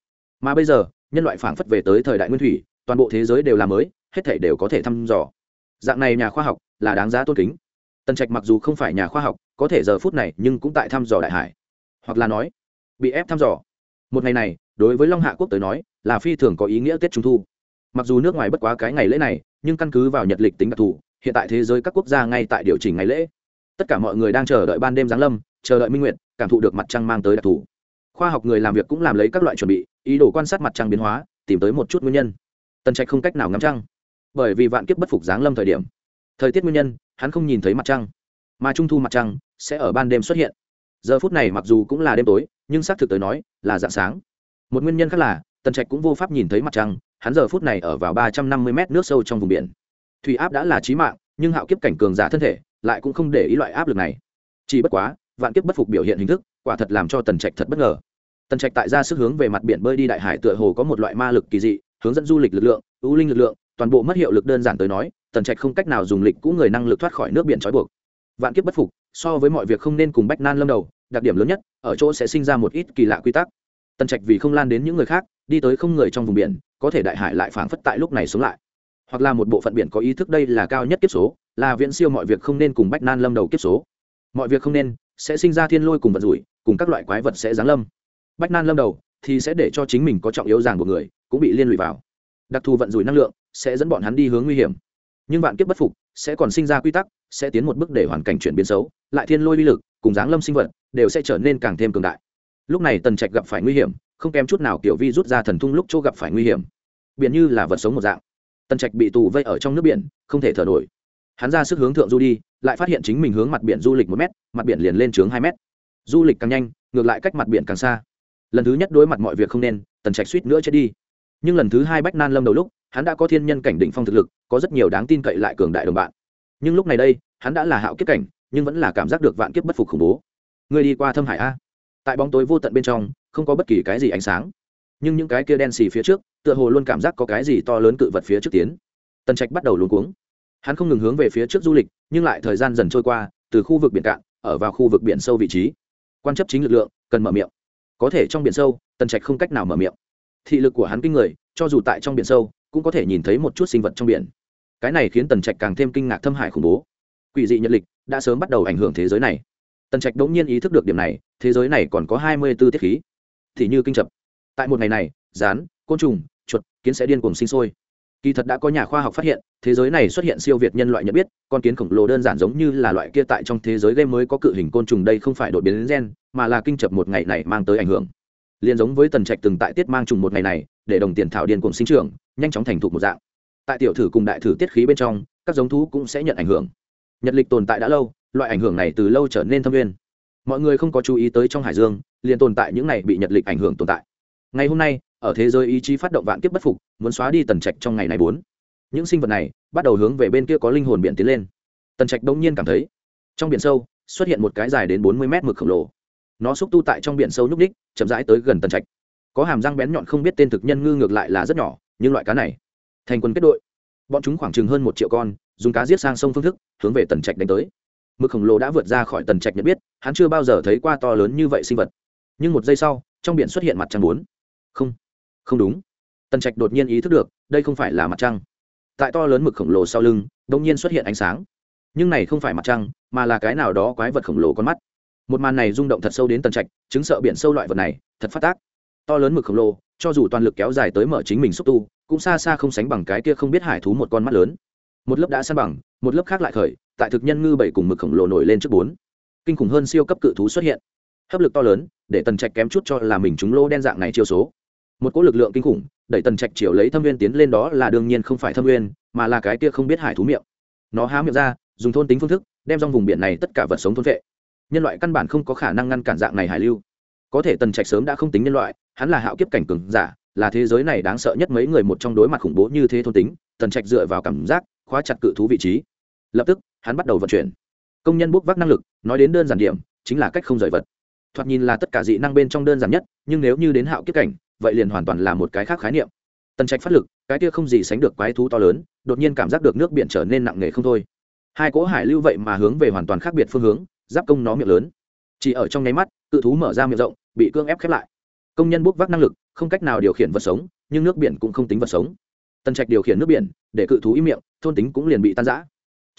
Mà bây giờ, nhân loại phảng phất về tới thời đại nguyên thủy, toàn bộ thế giới đều là mới, hết thể đều có thể thăm dò. Dạng này nhà khoa học là đáng giá tôn kính. Tần trạch mặc dù không phải nhà khoa học, có thể giờ phút này nhưng cũng tại thăm dò đại hải. Hoặc là nói, bị ép thăm dò. Một ngày này, đối với long hạ quốc tới nói, là phi thường có ý nghĩa tết trung thu. Mặc dù nước ngoài bất quá cái ngày lễ này, nhưng căn cứ vào nhật lịch tính đặc thù hiện tại thế giới các quốc gia ngay tại điều chỉnh ngày lễ. Tất cả mọi người đang chờ đợi ban đêm giáng lâm, chờ đợi minh nguyện cảm thụ được mặt trăng mang tới đặc thù. Khoa học người làm việc cũng làm lấy các loại chuẩn bị, ý đồ quan sát mặt trăng biến hóa, tìm tới một chút nguyên nhân. Tần trạch không cách nào ngắm trăng, bởi vì vạn kiếp bất phục giáng lâm thời điểm. Thời tiết nguyên nhân, hắn không nhìn thấy mặt trăng, mà trung thu mặt trăng sẽ ở ban đêm xuất hiện. Giờ phút này mặc dù cũng là đêm tối, nhưng xác thực tới nói, là dạng sáng. Một nguyên nhân khác là, tần trạch cũng vô pháp nhìn thấy mặt trăng, hắn giờ phút này ở vào ba trăm năm mươi mét nước sâu trong vùng biển thủy áp đã là trí mạng, nhưng hạo kiếp cảnh cường giả thân thể lại cũng không để ý loại áp lực này. Chỉ bất quá, vạn kiếp bất phục biểu hiện hình thức quả thật làm cho tần trạch thật bất ngờ. Tần trạch tại ra sức hướng về mặt biển bơi đi đại hải tựa hồ có một loại ma lực kỳ dị, hướng dẫn du lịch lực lượng, ưu linh lực lượng, toàn bộ mất hiệu lực đơn giản tới nói, tần trạch không cách nào dùng lịch cũ người năng lực thoát khỏi nước biển trói buộc. Vạn kiếp bất phục, so với mọi việc không nên cùng bách nan lâm đầu, đặc điểm lớn nhất, ở chỗ sẽ sinh ra một ít kỳ lạ quy tắc. Tần trạch vì không lan đến những người khác, đi tới không người trong vùng biển, có thể đại hải lại phảng phất tại lúc này sống lại hoặc là một bộ phận biển có ý thức đây là cao nhất kiếp số, là viễn siêu mọi việc không nên cùng bách nan lâm đầu kiếp số. Mọi việc không nên sẽ sinh ra thiên lôi cùng vật rủi, cùng các loại quái vật sẽ giáng lâm. Bách nan lâm đầu thì sẽ để cho chính mình có trọng yếu ràng của người, cũng bị liên lụy vào. Đặc thù vận rủi năng lượng sẽ dẫn bọn hắn đi hướng nguy hiểm. Nhưng vạn kiếp bất phục sẽ còn sinh ra quy tắc, sẽ tiến một bước để hoàn cảnh chuyển biến xấu, lại thiên lôi uy lực cùng giáng lâm sinh vật đều sẽ trở nên càng thêm cường đại. Lúc này tần trạch gặp phải nguy hiểm, không kém chút nào kiểu vi rút ra thần thung lúc chỗ gặp phải nguy hiểm. Biển như là vật sống một dạng tần trạch bị tù vây ở trong nước biển, không thể thở nổi. Hắn ra sức hướng thượng du đi, lại phát hiện chính mình hướng mặt biển du lịch một mét, mặt biển liền lên trướng hai mét. Du lịch càng nhanh, ngược lại cách mặt biển càng xa. Lần thứ nhất đối mặt mọi việc không nên, tần trạch suýt nữa chết đi. Nhưng lần thứ hai bách nan lâm đầu lúc, hắn đã có thiên nhân cảnh đỉnh phong thực lực, có rất nhiều đáng tin cậy lại cường đại đồng bạn. Nhưng lúc này đây, hắn đã là hạo kiếp cảnh, nhưng vẫn là cảm giác được vạn kiếp bất phục khủng bố. Người đi qua thâm hải a. Tại bóng tối vô tận bên trong, không có bất kỳ cái gì ánh sáng. Nhưng những cái kia đen xì phía trước tựa hồ luôn cảm giác có cái gì to lớn cự vật phía trước tiến. Tần trạch bắt đầu luống cuống. Hắn không ngừng hướng về phía trước du lịch, nhưng lại thời gian dần trôi qua, từ khu vực biển cạn, ở vào khu vực biển sâu vị trí. Quan chấp chính lực lượng, cần mở miệng. Có thể trong biển sâu, tần trạch không cách nào mở miệng. Thị lực của hắn kinh người, cho dù tại trong biển sâu, cũng có thể nhìn thấy một chút sinh vật trong biển. Cái này khiến tần trạch càng thêm kinh ngạc thâm hải khủng bố. Quỷ dị nhật lịch đã sớm bắt đầu ảnh hưởng thế giới này. Tần trạch đống nhiên ý thức được điểm này, thế giới này còn có hai mươi b ố tiết khí. Thì như kinh chập. Tại một ngày này rán, côn trùng, chuột, kiến sẽ điên cuồng sinh sôi. Kỳ thật đã có nhà khoa học phát hiện, thế giới này xuất hiện siêu việt nhân loại nhận biết, con kiến khổng lồ đơn giản giống như là loại kia tại trong thế giới game mới có cự hình côn trùng đây không phải đột biến gen, mà là kinh chập một ngày này mang tới ảnh hưởng. Liền giống với tần trạch từng tại tiết mang trùng một ngày này, để đồng tiền thảo điên cùng sinh trưởng, nhanh chóng thành thục một dạng. Tại tiểu thử cùng đại thử tiết khí bên trong, các giống thú cũng sẽ nhận ảnh hưởng. Nhật lịch tồn tại đã lâu, loại ảnh hưởng này từ lâu trở nên thâm nguyên mọi người không có chú ý tới trong hải dương, liền tồn tại những này bị nhật lịch ảnh hưởng tồn tại. Ngày hôm nay ở thế giới ý chí phát động vạn kiếp bất phục, muốn xóa đi tần trạch trong ngày này bốn. Những sinh vật này bắt đầu hướng về bên kia có linh hồn biển tiến lên. Tần trạch đông nhiên cảm thấy, trong biển sâu xuất hiện một cái dài đến bốn mươi mét mực khổng lồ. Nó xúc tu tại trong biển sâu nhúc ních chậm rãi tới gần tần trạch. Có hàm răng bén nhọn không biết tên thực nhân ngư ngược lại là rất nhỏ, nhưng loại cá này, thành quân kết đội. Bọn chúng khoảng chừng hơn một triệu con, dùng cá giết sang sông phương thức, hướng về tần trạch đánh tới. Mực khổng lồ đã vượt ra khỏi tần trạch nhận biết, hắn chưa bao giờ thấy qua to lớn như vậy sinh vật. Nhưng một giây sau, trong biển xuất hiện mặt trăng bốn. Không không đúng. Tần trạch đột nhiên ý thức được, đây không phải là mặt trăng. Tại to lớn mực khổng lồ sau lưng đ ỗ n g nhiên xuất hiện ánh sáng. Nhưng này không phải mặt trăng, mà là cái nào đó quái vật khổng lồ con mắt. Một màn này rung động thật sâu đến tần trạch, chứng sợ biển sâu loại vật này, thật phát tác. To lớn mực khổng lồ, cho dù toàn lực kéo dài tới mở chính mình xúc tu, cũng xa xa không sánh bằng cái kia không biết hải thú một con mắt lớn. Một lớp đã san bằng, một lớp khác lại khởi, tại thực nhân ngư bảy cùng mực khổng lồ nổi lên trước bốn. Kinh khủng hơn siêu cấp cự thú xuất hiện. Hấp lực to lớn, để tần trạch kém chút cho là mình chúng lô đen dạng này chiêu số một cỗ lực lượng kinh khủng, đẩy tần trạch chiều lấy thâm viên tiến lên đó là đương nhiên không phải thâm viên mà là cái kia không biết hải thú miệng. Nó há miệng ra, dùng thôn tính phương thức, đem trong vùng biển này tất cả vật sống thôn vệ. Nhân loại căn bản không có khả năng ngăn cản dạng này hải lưu. Có thể tần trạch sớm đã không tính nhân loại, hắn là hạo kiếp cảnh cường giả, là thế giới này đáng sợ nhất mấy người một trong đối mặt khủng bố như thế thôn tính, tần trạch dựa vào cảm giác, khóa chặt cự thú vị trí. Lập tức, hắn bắt đầu vận chuyển. Công nhân bốc vác năng lực, nói đến đơn giản điểm, chính là cách không rời vật. Thoạt nhìn là tất cả dị năng bên trong đơn giản nhất, nhưng nếu như đến hạo kiếp cảnh vậy liền hoàn toàn là một cái khác khái niệm. Tần trạch phát lực, cái kia không gì sánh được quái thú to lớn, đột nhiên cảm giác được nước biển trở nên nặng nề không thôi. Hai cỗ hải lưu vậy mà hướng về hoàn toàn khác biệt phương hướng, giáp công nó miệng lớn. Chỉ ở trong nháy mắt, cự thú mở ra miệng rộng, bị cương ép khép lại. Công nhân bốc vác năng lực, không cách nào điều khiển vật sống, nhưng nước biển cũng không tính vật sống. Tần trạch điều khiển nước biển, để cự thú im miệng, thôn tính cũng liền bị tan giã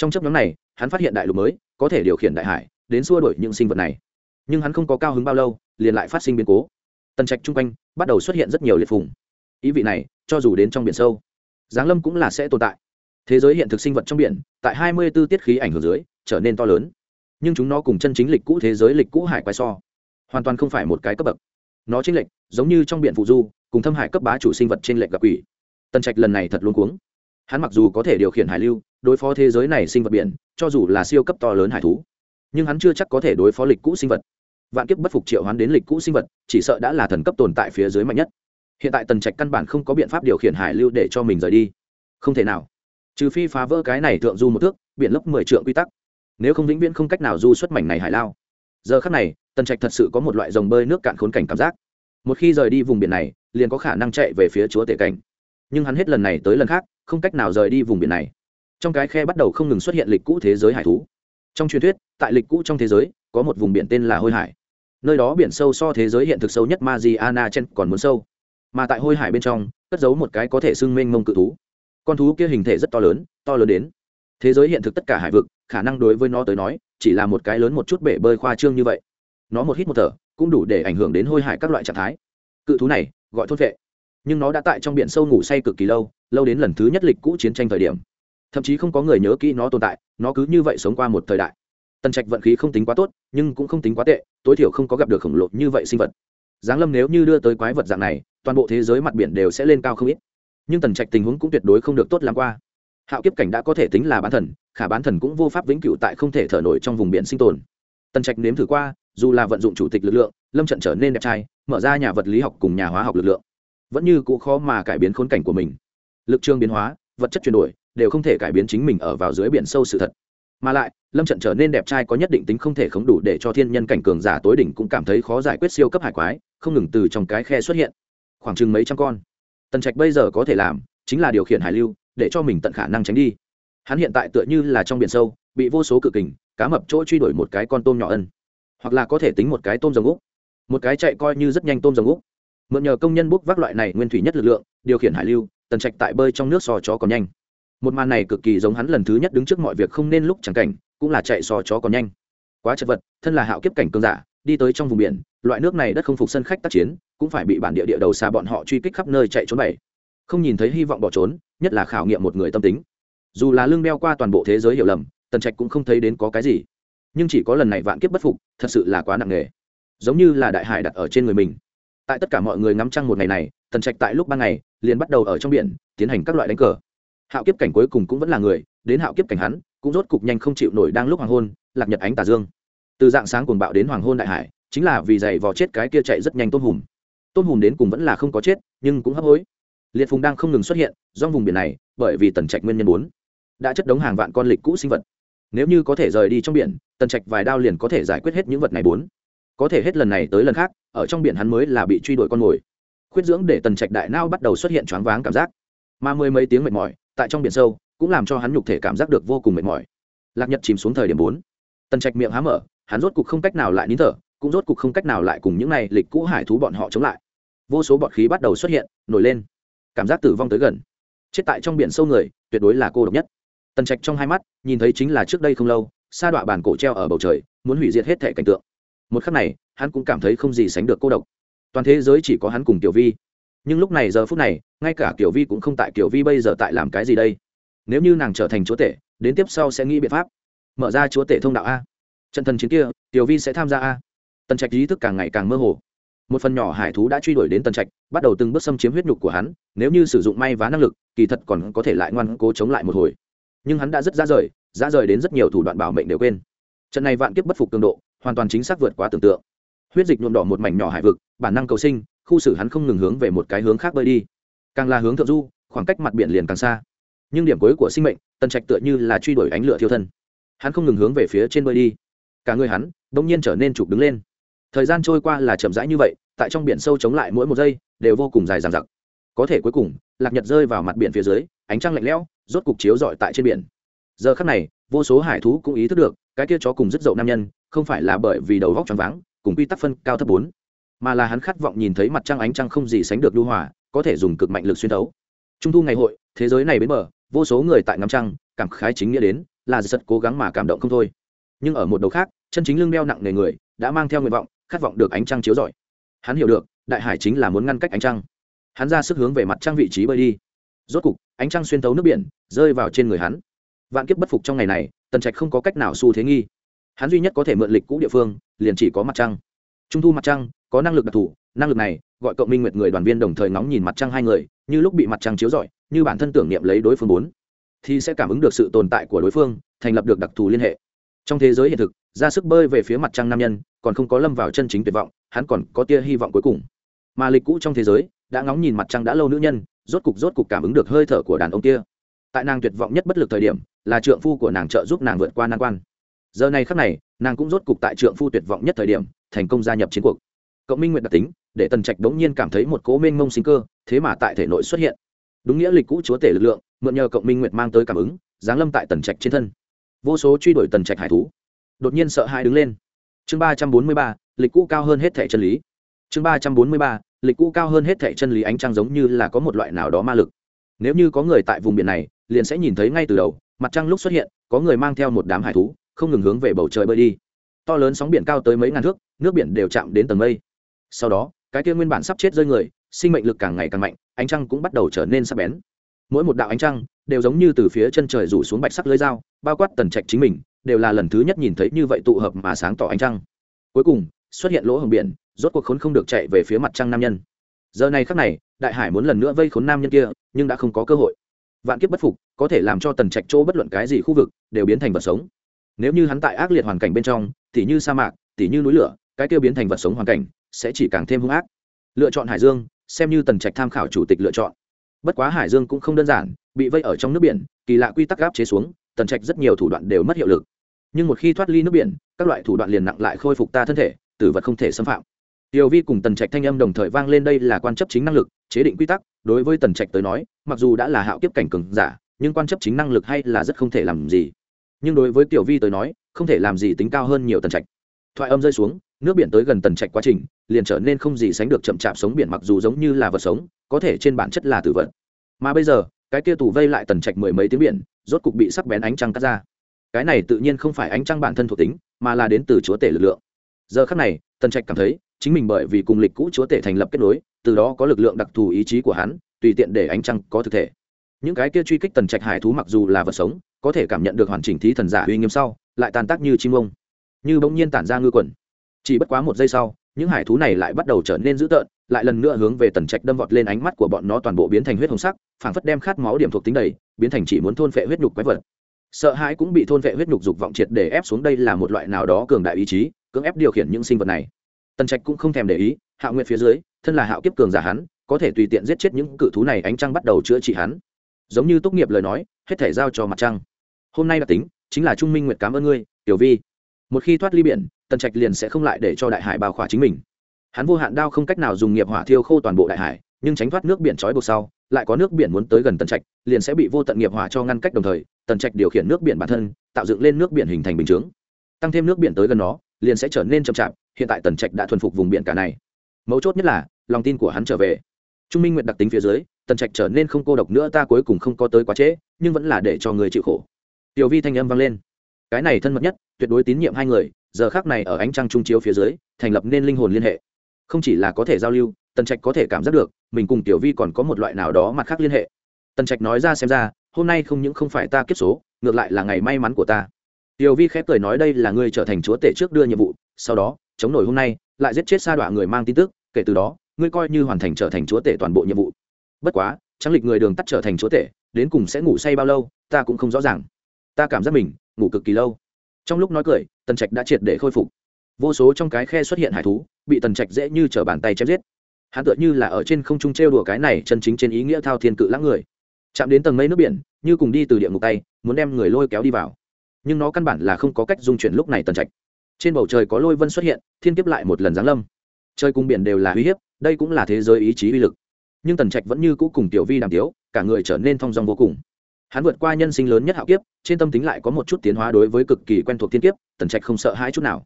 trong chấp nhóm này, hắn phát hiện đại lục mới, có thể điều khiển đại hải, đến xua đổi những sinh vật này. Nhưng hắn không có cao hứng bao lâu, liền lại phát sinh biến cố. Tần trạch chung quanh bắt đầu xuất hiện rất nhiều liệt phùng. Ý vị này, cho dù đến trong biển sâu, giáng lâm cũng là sẽ tồn tại. Thế giới hiện thực sinh vật trong biển, tại hai mươi b ố tiết khí ảnh hưởng dưới, trở nên to lớn. Nhưng chúng nó cùng chân chính lịch cũ thế giới lịch cũ hải quái so, hoàn toàn không phải một cái cấp bậc. Nó chênh lệch, giống như trong biển phụ du, cùng thâm hải cấp bá chủ sinh vật trên lệch gặp quỷ. Tần trạch lần này thật luôn cuống. Hắn mặc dù có thể điều khiển hải lưu, đối phó thế giới này sinh vật biển, cho dù là siêu cấp to lớn hải thú, nhưng hắn chưa chắc có thể đối phó lịch cũ sinh vật vạn kiếp bất phục triệu hoán đến lịch cũ sinh vật, chỉ sợ đã là thần cấp tồn tại phía dưới mạnh nhất. Hiện tại tần trạch căn bản không có biện pháp điều khiển hải lưu để cho mình rời đi. Không thể nào. Trừ phi phá vỡ cái này thượng du một thước, biển lấp mười trượng quy tắc. Nếu không vĩnh viễn không cách nào du xuất mảnh này hải lao. Giờ khắc này, tần trạch thật sự có một loại dòng bơi nước cạn khốn cảnh cảm giác. Một khi rời đi vùng biển này, liền có khả năng chạy về phía chúa tể cảnh. Nhưng hắn hết lần này tới lần khác, không cách nào rời đi vùng biển này. Trong cái khe bắt đầu không ngừng xuất hiện lịch cũ thế giới hải thú. Trong truyền thuyết, tại lịch cũ trong thế giới, có một vùng biển tên là hôi hải nơi đó biển sâu so thế giới hiện thực sâu nhất Mariana Chen còn muốn sâu. Mà tại hôi hải bên trong, cất giấu một cái có thể xưng mênh mông cự thú. Con thú kia hình thể rất to lớn, to lớn đến thế giới hiện thực tất cả hải vực, khả năng đối với nó tới nói, chỉ là một cái lớn một chút bể bơi khoa trương như vậy. Nó một hít một thở, cũng đủ để ảnh hưởng đến hôi hải các loại trạng thái. Cự thú này, gọi thôn vệ. Nhưng nó đã tại trong biển sâu ngủ say cực kỳ lâu, lâu đến lần thứ nhất lịch cũ chiến tranh thời điểm. Thậm chí không có người nhớ kỹ nó tồn tại, nó cứ như vậy sống qua một thời đại tần trạch vận khí không tính quá tốt, nhưng cũng không tính quá tệ, tối thiểu không có gặp được khổng lồ như vậy sinh vật. Giáng lâm nếu như đưa tới quái vật dạng này, toàn bộ thế giới mặt biển đều sẽ lên cao không ít. Nhưng tần trạch tình huống cũng tuyệt đối không được tốt làm qua. Hạo kiếp cảnh đã có thể tính là bán thần, khả bán thần cũng vô pháp vĩnh cửu tại không thể thở nổi trong vùng biển sinh tồn. Tần trạch nếm thử qua, dù là vận dụng chủ tịch lực lượng, lâm trận trở nên đẹp trai, mở ra nhà vật lý học cùng nhà hóa học lực lượng. Vẫn như cũ khó mà cải biến khốn cảnh của mình. Lực trường biến hóa, vật chất chuyển đổi, đều không thể cải biến chính mình ở vào dưới biển sâu sự thật mà lại, lâm trận trở nên đẹp trai có nhất định tính không thể khống đủ để cho thiên nhân cảnh cường giả tối đỉnh cũng cảm thấy khó giải quyết siêu cấp hải quái, không ngừng từ trong cái khe xuất hiện. Khoảng chừng mấy trăm con. Tần trạch bây giờ có thể làm chính là điều khiển hải lưu, để cho mình tận khả năng tránh đi. Hắn hiện tại tựa như là trong biển sâu, bị vô số cự kình, cá mập chỗ truy đuổi một cái con tôm nhỏ ân. Hoặc là có thể tính một cái tôm rồng úc một cái chạy coi như rất nhanh tôm rồng úc mượn nhờ công nhân bốc vác loại này nguyên thủy nhất lực lượng, điều khiển hải lưu, tần trạch tại bơi trong nước so chó còn nhanh một màn này cực kỳ giống hắn lần thứ nhất đứng trước mọi việc không nên lúc chẳng cảnh, cũng là chạy so chó còn nhanh. Quá chật vật, thân là hạo kiếp cảnh cương giả, đi tới trong vùng biển, loại nước này đất không phục sân khách tác chiến, cũng phải bị bản địa địa đầu xa bọn họ truy kích khắp nơi chạy trốn bảy. Không nhìn thấy hy vọng bỏ trốn, nhất là khảo nghiệm một người tâm tính. Dù là lương đeo qua toàn bộ thế giới hiểu lầm, tần trạch cũng không thấy đến có cái gì. Nhưng chỉ có lần này vạn kiếp bất phục, thật sự là quá nặng nề. Giống như là đại hải đặt ở trên người mình. Tại tất cả mọi người ngắm trăng một ngày này, tần trạch tại lúc ban ngày, liền bắt đầu ở trong biển, tiến hành các loại đánh cờ hạo kiếp cảnh cuối cùng cũng vẫn là người, đến hạo kiếp cảnh hắn, cũng rốt cục nhanh không chịu nổi đang lúc hoàng hôn, lạc nhật ánh tà dương. Từ dạng sáng cuồng bạo đến hoàng hôn đại hải, chính là vì giày vò chết cái kia chạy rất nhanh tôm hùm tôm hùm đến cùng vẫn là không có chết, nhưng cũng hấp hối. Liệt phùng đang không ngừng xuất hiện do vùng biển này, bởi vì tần trạch nguyên nhân bốn. Đã chất đống hàng vạn con lịch cũ sinh vật. Nếu như có thể rời đi trong biển, tần trạch vài đao liền có thể giải quyết hết những vật này bốn. Có thể hết lần này tới lần khác, ở trong biển hắn mới là bị truy đuổi con mồi. Khuyết dưỡng để tần trạch đại nao bắt đầu xuất hiện choáng váng cảm giác. Mà mười mấy tiếng mệt mỏi tại trong biển sâu, cũng làm cho hắn nhục thể cảm giác được vô cùng mệt mỏi. Lạc nhật chìm xuống thời điểm bốn. Tần trạch miệng há mở, hắn rốt cục không cách nào lại nín thở, cũng rốt cục không cách nào lại cùng những này lịch cũ hải thú bọn họ chống lại. Vô số bọt khí bắt đầu xuất hiện, nổi lên. Cảm giác tử vong tới gần. Chết tại trong biển sâu người, tuyệt đối là cô độc nhất. Tần trạch trong hai mắt, nhìn thấy chính là trước đây không lâu, sa đọa bàn cổ treo ở bầu trời, muốn hủy diệt hết thể cảnh tượng. Một khắc này, hắn cũng cảm thấy không gì sánh được cô độc. Toàn thế giới chỉ có hắn cùng tiểu vi nhưng lúc này giờ phút này, ngay cả tiểu vi cũng không tại tiểu vi bây giờ tại làm cái gì đây. Nếu như nàng trở thành chúa tể, đến tiếp sau sẽ nghĩ biện pháp. Mở ra chúa tể thông đạo a. Trận thần chiến kia tiểu vi sẽ tham gia a. Tần trạch ý thức càng ngày càng mơ hồ. Một phần nhỏ hải thú đã truy đuổi đến tần trạch, bắt đầu từng bước xâm chiếm huyết nhục của hắn, nếu như sử dụng may vá năng lực, kỳ thật còn có thể lại ngoan cố chống lại một hồi. Nhưng hắn đã rất ra rời ra rời đến rất nhiều thủ đoạn bảo mệnh đều quên. Trận này vạn kiếp bất phục cường độ, hoàn toàn chính xác vượt quá tưởng tượng. Huyết dịch nhuộm đỏ một mảnh nhỏ hải vực, bản năng cầu sinh khu xử hắn không ngừng hướng về một cái hướng khác bơi đi. Càng là hướng thượng du, khoảng cách mặt biển liền càng xa. Nhưng điểm cuối của sinh mệnh, tần trạch tựa như là truy đuổi ánh lửa thiêu thân. Hắn không ngừng hướng về phía trên bơi đi. Cả người hắn đ ỗ n g nhiên trở nên trục đứng lên. Thời gian trôi qua là chậm rãi như vậy, tại trong biển sâu chống lại mỗi một giây, đều vô cùng dài dằng dặc. Có thể cuối cùng, lạc nhật rơi vào mặt biển phía dưới, ánh trăng lạnh lẽo, rốt cục chiếu rọi tại trên biển. Giờ khắc này, vô số hải thú cũng ý thức được, cái kia chó cùng rất dậu nam nhân, không phải là bởi vì đầu vóc tròn váng, cùng quy tắc phân cao thấp bốn mà là hắn khát vọng nhìn thấy mặt trăng ánh trăng không gì sánh được lưu hòa, có thể dùng cực mạnh lực xuyên thấu. Trung thu ngày hội, thế giới này bến bờ, vô số người tại ngắm trăng, cảm khái chính nghĩa đến, là giật cố gắng mà cảm động không thôi. Nhưng ở một đầu khác, chân chính lưng đeo nặng nề người, đã mang theo nguyện vọng, khát vọng được ánh trăng chiếu rọi. Hắn hiểu được, đại hải chính là muốn ngăn cách ánh trăng. Hắn ra sức hướng về mặt trăng vị trí bơi đi. Rốt cục, ánh trăng xuyên thấu nước biển, rơi vào trên người hắn. Vạn kiếp bất phục trong ngày này, tần trạch không có cách nào xu thế nghi. Hắn duy nhất có thể mượn lịch cũ địa phương, liền chỉ có mặt trăng trung thu mặt trăng, có năng lực đặc thù, năng lực này, gọi cậu minh nguyệt người đoàn viên đồng thời ngóng nhìn mặt trăng hai người, như lúc bị mặt trăng chiếu rọi, như bản thân tưởng niệm lấy đối phương bốn thì sẽ cảm ứng được sự tồn tại của đối phương, thành lập được đặc thù liên hệ. Trong thế giới hiện thực, ra sức bơi về phía mặt trăng nam nhân, còn không có lâm vào chân chính tuyệt vọng, hắn còn có tia hy vọng cuối cùng. Mà lịch cũ trong thế giới, đã ngóng nhìn mặt trăng đã lâu nữ nhân, rốt cục rốt cục cảm ứng được hơi thở của đàn ông kia. Tại nàng tuyệt vọng nhất bất lực thời điểm, là trượng phu của nàng trợ giúp nàng vượt qua nan quan. Giờ này khắc này nàng cũng rốt cục tại trượng phu tuyệt vọng nhất thời điểm, thành công gia nhập chiến cuộc. Cộng minh nguyện đặc tính, để tần trạch đống nhiên cảm thấy một cố mênh mông sinh cơ, thế mà tại thể nội xuất hiện. Đúng nghĩa lịch cũ chúa tể lực lượng, mượn nhờ cộng minh nguyện mang tới cảm ứng, giáng lâm tại tần trạch trên thân. Vô số truy đuổi tần trạch hải thú. Đột nhiên sợ hãi đứng lên. Chương ba trăm bốn mươi ba, lịch cũ cao hơn hết thẻ chân lý. Chương ba trăm bốn mươi ba, lịch cũ cao hơn hết thẻ chân lý ánh trăng giống như là có một loại nào đó ma lực. Nếu như có người tại vùng biển này, liền sẽ nhìn thấy ngay từ đầu, mặt trăng lúc xuất hiện, có người mang theo một đám hải thú không ngừng hướng về bầu trời bơi đi. To lớn sóng biển cao tới mấy ngàn thước, nước biển đều chạm đến tầng mây. Sau đó, cái kia nguyên bản sắp chết rơi người, sinh mệnh lực càng ngày càng mạnh, ánh trăng cũng bắt đầu trở nên sắc bén. Mỗi một đạo ánh trăng đều giống như từ phía chân trời rủ xuống bạch sắc lưới dao, bao quát tần trạch chính mình, đều là lần thứ nhất nhìn thấy như vậy tụ hợp mà sáng tỏ ánh trăng. Cuối cùng, xuất hiện lỗ hồng biển, rốt cuộc khốn không được chạy về phía mặt trăng nam nhân. Giờ này khắc này, đại hải muốn lần nữa vây khốn nam nhân kia, nhưng đã không có cơ hội. Vạn kiếp bất phục, có thể làm cho tần trạch chỗ bất luận cái gì khu vực, đều biến thành vật sống nếu như hắn tại ác liệt hoàn cảnh bên trong tỉ như sa mạc tỉ như núi lửa cái tiêu biến thành vật sống hoàn cảnh sẽ chỉ càng thêm hung ác. Lựa chọn hải dương xem như tần trạch tham khảo chủ tịch lựa chọn. Bất quá hải dương cũng không đơn giản bị vây ở trong nước biển kỳ lạ quy tắc gáp chế xuống tần trạch rất nhiều thủ đoạn đều mất hiệu lực. Nhưng một khi thoát ly nước biển các loại thủ đoạn liền nặng lại khôi phục ta thân thể tử vật không thể xâm phạm. Tiểu Vi cùng Tần Trạch thanh âm đồng thời vang lên đây là quan chấp chính năng lực, chế định quy tắc, đối với Tần Trạch tới nói, mặc dù đã là hạo kiếp cảnh cường giả, nhưng quan chấp chính năng lực hay là rất không thể làm gì. Nhưng đối với Tiểu Vi tới nói, không thể làm gì tính cao hơn nhiều Tần Trạch. Thoại âm rơi xuống, nước biển tới gần Tần Trạch quá trình, liền trở nên không gì sánh được chậm chạp sống biển mặc dù giống như là vật sống, có thể trên bản chất là tử vật. Mà bây giờ, cái kia tủ vây lại Tần Trạch mười mấy tiếng biển, rốt cục bị sắc bén ánh trăng cắt ra. Cái này tự nhiên không phải ánh trăng bản thân thuộc tính, mà là đến từ chúa tể lực lượng. Giờ khắc này, Tần Trạch cảm thấy, chính mình bởi vì cùng lịch cũ chúa tể thành lập kết nối từ đó có lực lượng đặc thù ý chí của hắn tùy tiện để ánh trăng có thực thể những cái kia truy kích tần trạch hải thú mặc dù là vật sống, có thể cảm nhận được hoàn chỉnh thí thần giả uy nghiêm sau, lại tàn tác như chim ông. Như bỗng nhiên tản ra ngư quần. Chỉ bất quá một giây sau, những hải thú này lại bắt đầu trở nên dữ tợn, lại lần nữa hướng về tần trạch đâm vọt lên ánh mắt của bọn nó toàn bộ biến thành huyết hồng sắc, phảng phất đem khát máu điểm thuộc tính đầy, biến thành chỉ muốn thôn phệ huyết nhục quái vật. Sợ hãi cũng bị thôn vệ huyết nhục dục vọng triệt để ép xuống đây là một loại nào đó cường đại ý chí, cưỡng ép điều khiển những sinh vật này. Tần trạch cũng không thèm để ý, hạo nguyện phía dưới, thân là hạo kiếp cường giả hắn, có thể tùy tiện giết chết những cự thú này ánh trăng bắt đầu chữa trị hắn giống như tốt nghiệp lời nói, hết thể giao cho mặt trăng. Hôm nay đặc tính, chính là trung minh nguyệt cảm ơn ngươi, tiểu vi. Một khi thoát ly biển, tần trạch liền sẽ không lại để cho đại hải bao khỏa chính mình. Hắn vô hạn đao không cách nào dùng nghiệp hỏa thiêu khô toàn bộ đại hải, nhưng tránh thoát nước biển trói buộc sau, lại có nước biển muốn tới gần tần trạch, liền sẽ bị vô tận nghiệp hỏa cho ngăn cách đồng thời, tần trạch điều khiển nước biển bản thân, tạo dựng lên nước biển hình thành bình chướng. Tăng thêm nước biển tới gần nó, liền sẽ trở nên chậm chạp, hiện tại tần trạch đã thuần phục vùng biển cả này. Mấu chốt nhất là, lòng tin của hắn trở về trung minh nguyện đặc tính phía dưới, tần trạch trở nên không cô độc nữa, ta cuối cùng không có tới quá trễ, nhưng vẫn là để cho người chịu khổ. Tiểu vi thanh âm vang lên. Cái này thân mật nhất, tuyệt đối tín nhiệm hai người, giờ khác này ở ánh trăng trung chiếu phía dưới, thành lập nên linh hồn liên hệ. Không chỉ là có thể giao lưu, tần trạch có thể cảm giác được, mình cùng tiểu vi còn có một loại nào đó mặt khác liên hệ. Tần trạch nói ra xem ra, hôm nay không những không phải ta kiếp số, ngược lại là ngày may mắn của ta. Tiểu vi khép cười nói đây là ngươi trở thành chúa tể trước đưa nhiệm vụ, sau đó, chống nổi hôm nay, lại giết chết sa đọa người mang tin tức, kể từ đó ngươi coi như hoàn thành trở thành chúa tể toàn bộ nhiệm vụ. Bất quá trắng lịch người đường tắt trở thành chúa tể, đến cùng sẽ ngủ say bao lâu, ta cũng không rõ ràng. Ta cảm giác mình ngủ cực kỳ lâu. Trong lúc nói cười, tần trạch đã triệt để khôi phục. Vô số trong cái khe xuất hiện hải thú, bị tần trạch dễ như t r ở bàn tay chém giết. Hắn tựa như là ở trên không trung trêu đùa cái này chân chính trên ý nghĩa thao thiên cự lãng người. Chạm đến tầng mây nước biển, như cùng đi từ địa ngục tay, muốn đem người lôi kéo đi vào. Nhưng nó căn bản là không có cách dung chuyển lúc này tần trạch. Trên bầu trời có lôi vân xuất hiện, thiên kiếp lại một lần giáng lâm. Trời cùng biển đều là uy hiếp đây cũng là thế giới ý chí uy lực. Nhưng tần trạch vẫn như cũ cùng tiểu vi đàm tiếu, cả người trở nên thong dong vô cùng. Hắn vượt qua nhân sinh lớn nhất hạo kiếp, trên tâm tính lại có một chút tiến hóa đối với cực kỳ quen thuộc thiên kiếp, tần trạch không sợ hãi chút nào.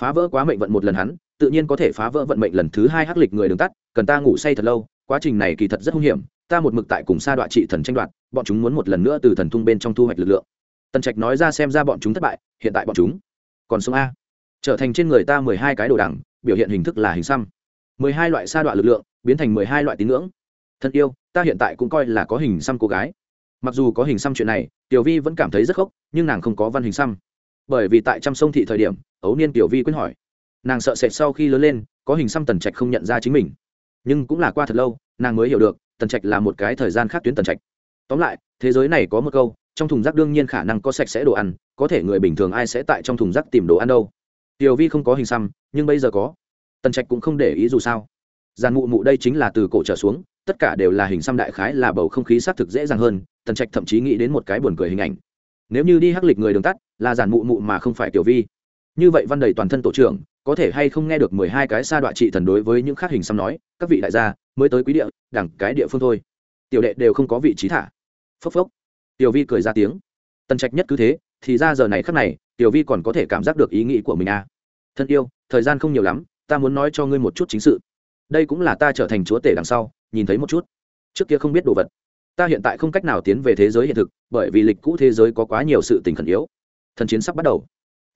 Phá vỡ quá mệnh vận một lần hắn, tự nhiên có thể phá vỡ vận mệnh lần thứ hai hắc lịch người đường tắt, cần ta ngủ say thật lâu, quá trình này kỳ thật rất hung hiểm, ta một mực tại cùng sa đoạn trị thần tranh đoạt, bọn chúng muốn một lần nữa từ thần thung bên trong thu hoạch lực lượng. Tần trạch nói ra xem ra bọn chúng thất bại, hiện tại bọn chúng còn sống a. Trở thành trên người ta mười hai cái đồ đằng, biểu hiện hình thức là hình xăm mười hai loại sa đoạn lực lượng, biến thành mười hai loại tín ngưỡng. Thân yêu, ta hiện tại cũng coi là có hình xăm cô gái. Mặc dù có hình xăm chuyện này, tiểu vi vẫn cảm thấy rất khóc nhưng nàng không có văn hình xăm. Bởi vì tại trăm sông thị thời điểm, ấu niên tiểu vi quyết hỏi. Nàng sợ sệt sau khi lớn lên, có hình xăm tần trạch không nhận ra chính mình. Nhưng cũng là qua thật lâu, nàng mới hiểu được, tần trạch là một cái thời gian khác tuyến tần trạch. Tóm lại, thế giới này có một câu, trong thùng rác đương nhiên khả năng có sạch sẽ đồ ăn, có thể người bình thường ai sẽ tại trong thùng rác tìm đồ ăn đâu. Tiểu vi không có hình xăm, nhưng bây giờ có tần trạch cũng không để ý dù sao. Giàn mụ mụ đây chính là từ cổ trở xuống, tất cả đều là hình xăm đại khái là bầu không khí xác thực dễ dàng hơn, tần trạch thậm chí nghĩ đến một cái buồn cười hình ảnh. Nếu như đi hắc lịch người đường tắt, là giàn mụ mụ mà không phải tiểu vi. Như vậy văn đầy toàn thân tổ trưởng, có thể hay không nghe được mười hai cái sa đoạn trị thần đối với những khác hình xăm nói, các vị đại gia, mới tới quý địa, đẳng cái địa phương thôi. Tiểu đệ đều không có vị trí thả. Phốc phốc. Tiểu vi cười ra tiếng. Tần trạch nhất cứ thế, thì ra giờ này khắc này, tiểu vi còn có thể cảm giác được ý nghĩ của mình à. thân yêu, thời gian không nhiều lắm ta muốn nói cho ngươi một chút chính sự. Đây cũng là ta trở thành chúa tể đằng sau, nhìn thấy một chút. Trước kia không biết đồ vật. Ta hiện tại không cách nào tiến về thế giới hiện thực, bởi vì lịch cũ thế giới có quá nhiều sự tình khẩn yếu. Thần chiến sắp bắt đầu.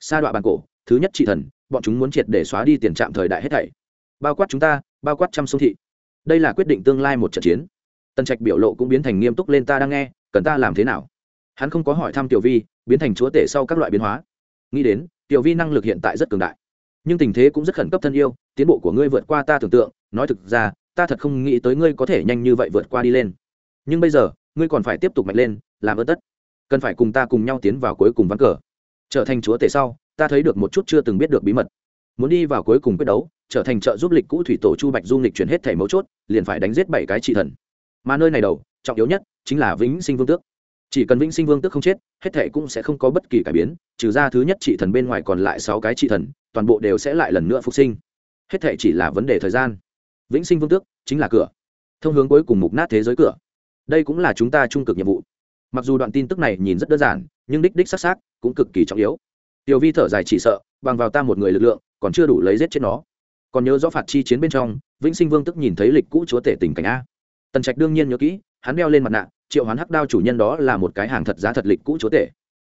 Sa đoạn bàn cổ, thứ nhất trị thần, bọn chúng muốn triệt để xóa đi tiền trạm thời đại hết thảy. Bao quát chúng ta, bao quát trăm sông thị. Đây là quyết định tương lai một trận chiến. Tần trạch biểu lộ cũng biến thành nghiêm túc lên ta đang nghe, cần ta làm thế nào? Hắn không có hỏi thăm tiểu vi, biến thành chúa tể sau các loại biến hóa. Nghĩ đến, tiểu vi năng lực hiện tại rất cường đại nhưng tình thế cũng rất khẩn cấp thân yêu, tiến bộ của ngươi vượt qua ta tưởng tượng, nói thực ra, ta thật không nghĩ tới ngươi có thể nhanh như vậy vượt qua đi lên. Nhưng bây giờ, ngươi còn phải tiếp tục mạnh lên, làm ơn tất. Cần phải cùng ta cùng nhau tiến vào cuối cùng ván cờ. Trở thành chúa tể sau, ta thấy được một chút chưa từng biết được bí mật. Muốn đi vào cuối cùng quyết đấu, trở thành trợ giúp lịch cũ thủy tổ chu bạch du lịch chuyển hết thẻ mấu chốt, liền phải đánh giết bảy cái trị thần. Mà nơi này đầu, trọng yếu nhất chính là vĩnh sinh vương tước. Chỉ cần vĩnh sinh vương tước không chết, hết thẻ cũng sẽ không có bất kỳ cải biến, trừ ra thứ nhất trị thần bên ngoài còn lại sáu cái trị thần toàn bộ đều sẽ lại lần nữa phục sinh. Hết thẻ chỉ là vấn đề thời gian. Vĩnh sinh vương tước chính là cửa. Thông hướng cuối cùng mục nát thế giới cửa. Đây cũng là chúng ta trung cực nhiệm vụ. Mặc dù đoạn tin tức này nhìn rất đơn giản, nhưng đích đích s á c s á c cũng cực kỳ trọng yếu. Tiểu vi thở dài chỉ sợ, bằng vào ta một người lực lượng, còn chưa đủ lấy giết chết nó. Còn nhớ rõ phạt chi chiến bên trong, vĩnh sinh vương tức nhìn thấy lịch cũ chúa tể tình cảnh a. Tần trạch đương nhiên nhớ kỹ, hắn đeo lên mặt nạ, triệu hoán hắc đao chủ nhân đó là một cái hàng thật giá thật lịch cũ chúa tể.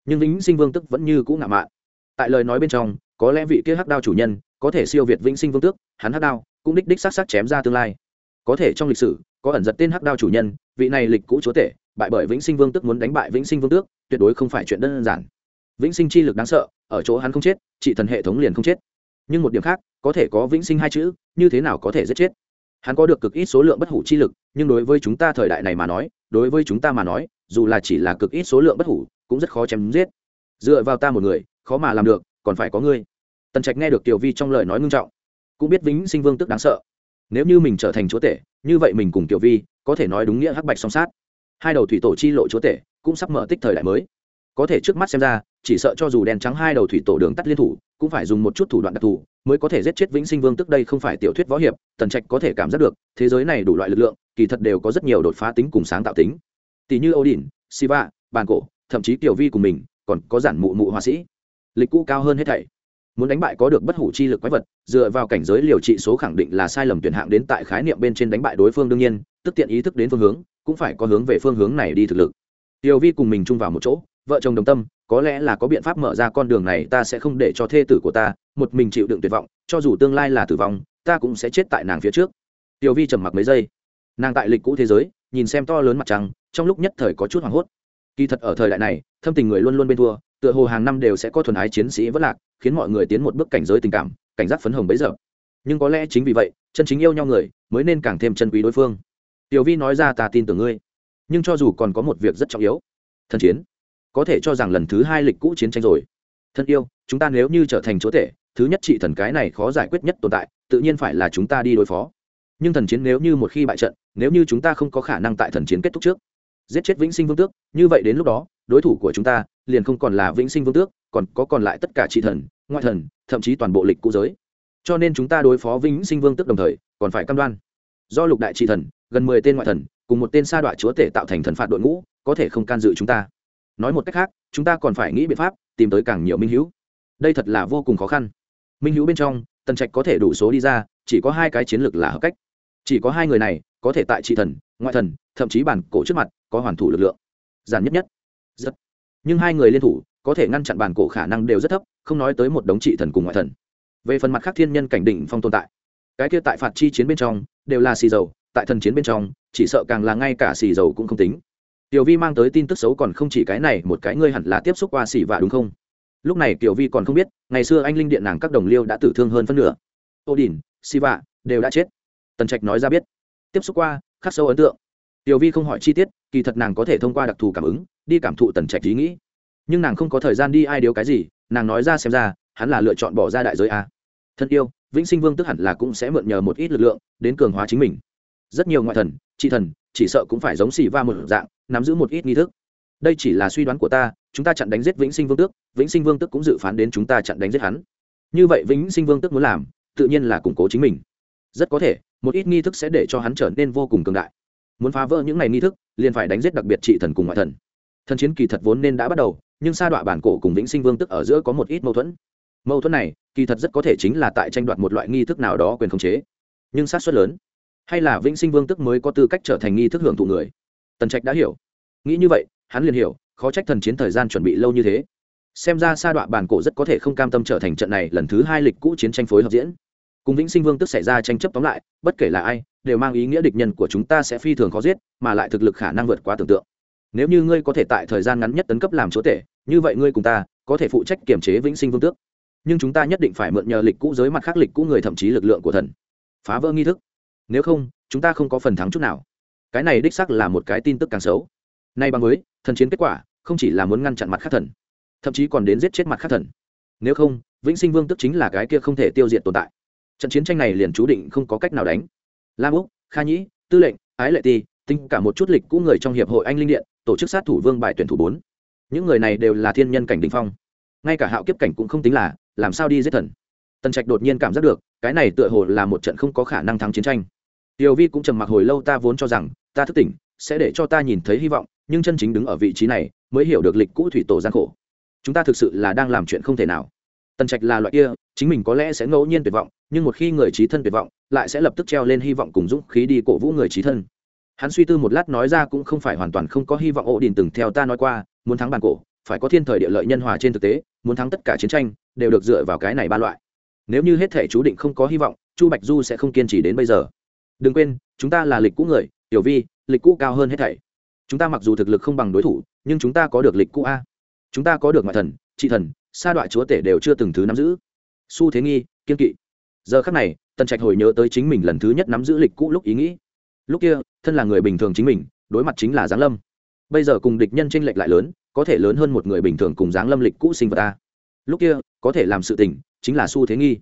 Nhưng vĩnh sinh vương tức vẫn như cũ ngạo mạn. Tại lời nói bên trong có lẽ vị kia hắc đao chủ nhân có thể siêu việt vĩnh sinh vương tước, hắn hắc đao cũng đích đích s á t s á t chém ra tương lai. Có thể trong lịch sử, có ẩn giật tên hắc đao chủ nhân, vị này lịch cũ chúa tể, bại bởi vĩnh sinh vương tước muốn đánh bại vĩnh sinh vương tước, tuyệt đối không phải chuyện đơn giản. Vĩnh sinh chi lực đáng sợ, ở chỗ hắn không chết, chỉ thần hệ thống liền không chết. Nhưng một điểm khác, có thể có vĩnh sinh hai chữ, như thế nào có thể giết chết? Hắn có được cực ít số lượng bất hủ chi lực, nhưng đối với chúng ta thời đại này mà nói, đối với chúng ta mà nói, dù là chỉ là cực ít số lượng bất hủ, cũng rất khó chém giết. Dựa vào ta một người, khó mà làm được, còn phải có ngươi tần trạch nghe được tiểu vi trong lời nói ngưng trọng, cũng biết vĩnh sinh vương tức đáng sợ. Nếu như mình trở thành chúa tể, như vậy mình cùng tiểu vi có thể nói đúng nghĩa hắc bạch song sát. Hai đầu thủy tổ chi lộ chúa tể cũng sắp mở tích thời đại mới. Có thể trước mắt xem ra, chỉ sợ cho dù đèn trắng hai đầu thủy tổ đường tắt liên thủ, cũng phải dùng một chút thủ đoạn đặc thù mới có thể giết chết vĩnh sinh vương tức đây không phải tiểu thuyết võ hiệp, tần trạch có thể cảm giác được, thế giới này đủ loại lực lượng, kỳ thật đều có rất nhiều đột phá tính cùng sáng tạo tính. Tỷ như odin siva bàn cổ, thậm chí tiểu vi cùng mình còn có giản mụ mụ họa sĩ. Lịch cũ cao hơn hết thảy muốn đánh bại có được bất hủ chi lực quái vật, dựa vào cảnh giới liều trị số khẳng định là sai lầm tuyển hạng đến tại khái niệm bên trên đánh bại đối phương đương nhiên, tức tiện ý thức đến phương hướng, cũng phải có hướng về phương hướng này đi thực lực. Tiểu vi cùng mình chung vào một chỗ, vợ chồng đồng tâm, có lẽ là có biện pháp mở ra con đường này, ta sẽ không để cho thê tử của ta một mình chịu đựng tuyệt vọng, cho dù tương lai là tử vong, ta cũng sẽ chết tại nàng phía trước. Tiểu vi trầm mặc mấy giây. Nàng tại lịch cũ thế giới, nhìn xem to lớn mặt trăng, trong lúc nhất thời có chút hoảng hốt. Kỳ thật ở thời đại này, thâm tình người luôn luôn bên thua tựa hồ hàng năm đều sẽ có thuần ái chiến sĩ vất lạc, khiến mọi người tiến một bước cảnh giới tình cảm, cảnh giác phấn hồng bấy giờ. Nhưng có lẽ chính vì vậy, chân chính yêu nhau người mới nên càng thêm chân quý đối phương. Tiểu vi nói ra, ta tin tưởng ngươi. Nhưng cho dù còn có một việc rất trọng yếu. Thần chiến. Có thể cho rằng lần thứ hai lịch cũ chiến tranh rồi. Thân yêu, chúng ta nếu như trở thành chúa tể, thứ nhất trị thần cái này khó giải quyết nhất tồn tại, tự nhiên phải là chúng ta đi đối phó. Nhưng thần chiến nếu như một khi bại trận, nếu như chúng ta không có khả năng tại thần chiến kết thúc trước, giết chết vĩnh sinh vương tước, như vậy đến lúc đó, đối thủ của chúng ta liền không còn là vĩnh sinh vương tước, còn có còn lại tất cả trị thần, ngoại thần, thậm chí toàn bộ lịch cũ giới. Cho nên chúng ta đối phó vĩnh sinh vương tước đồng thời, còn phải cam đoan. Do lục đại trị thần, gần mười tên ngoại thần, cùng một tên sa đoạn chúa tể tạo thành thần phạt đội ngũ, có thể không can dự chúng ta. Nói một cách khác, chúng ta còn phải nghĩ biện pháp, tìm tới càng nhiều minh hữu. Đây thật là vô cùng khó khăn. Minh hữu bên trong, tần trạch có thể đủ số đi ra, chỉ có hai cái chiến lược là hợp cách. Chỉ có hai người này, có thể tại trị thần, ngoại thần, thậm chí bản cổ trước mặt, có hoàn thủ lực lượng. Giản nhất nhất. Rất nhưng hai người liên thủ có thể ngăn chặn bản cổ khả năng đều rất thấp, không nói tới một đống trị thần cùng ngoại thần. Về phần mặt khác thiên nhân cảnh đỉnh phong tồn tại, cái kia tại phạt chi chiến bên trong đều là xì dầu, tại thần chiến bên trong, chỉ sợ càng là ngay cả xì dầu cũng không tính. Tiểu vi mang tới tin tức xấu còn không chỉ cái này, một cái ngươi hẳn là tiếp xúc qua xì vạ đúng không? Lúc này tiểu vi còn không biết, ngày xưa anh linh điện nàng các đồng liêu đã tử thương hơn phân nửa. Ô đình xì vạ, đều đã chết. Tần trạch nói ra biết. Tiếp xúc qua, khắc sâu ấn tượng. Tiểu vi không hỏi chi tiết, kỳ thật nàng có thể thông qua đặc thù cảm ứng đi cảm thụ tần trạch ý nghĩ. Nhưng nàng không có thời gian đi ai điếu cái gì, nàng nói ra xem ra, hắn là lựa chọn bỏ ra đại giới a. Thân yêu, vĩnh sinh vương tức hẳn là cũng sẽ mượn nhờ một ít lực lượng, đến cường hóa chính mình. Rất nhiều ngoại thần, trị thần, chỉ sợ cũng phải giống xì va một dạng, nắm giữ một ít nghi thức. Đây chỉ là suy đoán của ta, chúng ta chặn đánh giết vĩnh sinh vương tước, vĩnh sinh vương tước cũng dự phán đến chúng ta chặn đánh giết hắn. Như vậy vĩnh sinh vương tước muốn làm, tự nhiên là củng cố chính mình. Rất có thể, một ít nghi thức sẽ để cho hắn trở nên vô cùng cường đại. Muốn phá vỡ những ngày nghi thức, liền phải đánh giết đặc biệt trị thần cùng ngoại thần thần chiến kỳ thật vốn nên đã bắt đầu, nhưng sa đọa bản cổ cùng vĩnh sinh vương tức ở giữa có một ít mâu thuẫn. Mâu thuẫn này, kỳ thật rất có thể chính là tại tranh đoạt một loại nghi thức nào đó quyền khống chế. Nhưng sát xuất lớn, hay là vĩnh sinh vương tức mới có tư cách trở thành nghi thức hưởng thụ người? Tần trạch đã hiểu. Nghĩ như vậy, hắn liền hiểu, khó trách thần chiến thời gian chuẩn bị lâu như thế. Xem ra sa đọa bản cổ rất có thể không cam tâm trở thành trận này lần thứ hai lịch cũ chiến tranh phối hợp diễn. Cùng vĩnh sinh vương tức xảy ra tranh chấp tóm lại, bất kể là ai, đều mang ý nghĩa địch nhân của chúng ta sẽ phi thường khó giết, mà lại thực lực khả năng vượt quá tưởng tượng nếu như ngươi có thể tại thời gian ngắn nhất tấn cấp làm chúa tể, như vậy ngươi cùng ta có thể phụ trách kiểm chế vĩnh sinh vương tước. Nhưng chúng ta nhất định phải mượn nhờ lịch cũ giới mặt khác lịch cũ người thậm chí lực lượng của thần. Phá vỡ nghi thức. Nếu không, chúng ta không có phần thắng chút nào. Cái này đích sắc là một cái tin tức càng xấu. Nay bằng mới thần chiến kết quả không chỉ là muốn ngăn chặn mặt khác thần, thậm chí còn đến giết chết mặt khác thần. Nếu không, vĩnh sinh vương tức chính là cái kia không thể tiêu diệt tồn tại. Trận chiến tranh này liền chú định không có cách nào đánh. Lam úc, kha nhĩ, tư lệnh, ái lệ ti tính cả một chút lịch cũ người trong hiệp hội anh linh điện tổ chức sát thủ vương bài tuyển thủ bốn. Những người này đều là thiên nhân cảnh đình phong. Ngay cả hạo kiếp cảnh cũng không tính là, làm sao đi giết thần? Tần trạch đột nhiên cảm giác được, cái này tựa hồ là một trận không có khả năng thắng chiến tranh. Tiểu vi cũng trầm mặc hồi lâu ta vốn cho rằng, ta thức tỉnh, sẽ để cho ta nhìn thấy hy vọng, nhưng chân chính đứng ở vị trí này, mới hiểu được lịch cũ thủy tổ gian khổ. Chúng ta thực sự là đang làm chuyện không thể nào. Tần trạch là loại kia, chính mình có lẽ sẽ ngẫu nhiên tuyệt vọng, nhưng một khi người trí thân tuyệt vọng, lại sẽ lập tức treo lên hy vọng cùng dũng khí đi cổ vũ người trí thân hắn suy tư một lát nói ra cũng không phải hoàn toàn không có hy vọng ổ đình từng theo ta nói qua, muốn thắng bàn cổ, phải có thiên thời địa lợi nhân hòa trên thực tế, muốn thắng tất cả chiến tranh, đều được dựa vào cái này ba loại. Nếu như hết thể chú định không có hy vọng, chu bạch du sẽ không kiên trì đến bây giờ. Đừng quên, chúng ta là lịch cũ người, tiểu vi, lịch cũ cao hơn hết thảy. Chúng ta mặc dù thực lực không bằng đối thủ, nhưng chúng ta có được lịch cũ a. Chúng ta có được ngoại thần, trị thần, sa đoạn chúa tể đều chưa từng thứ nắm giữ. Su thế nghi, kiên kỵ. Giờ khắc này, tần trạch hồi nhớ tới chính mình lần thứ nhất nắm giữ lịch cũ lúc ý nghĩ lúc kia, thân là người bình thường chính mình, đối mặt chính là giáng lâm. Bây giờ cùng địch nhân tranh lệch lại lớn, có thể lớn hơn một người bình thường cùng giáng lâm lịch cũ sinh vật ta. Lúc kia, có thể làm sự tình, chính là su thế nghi.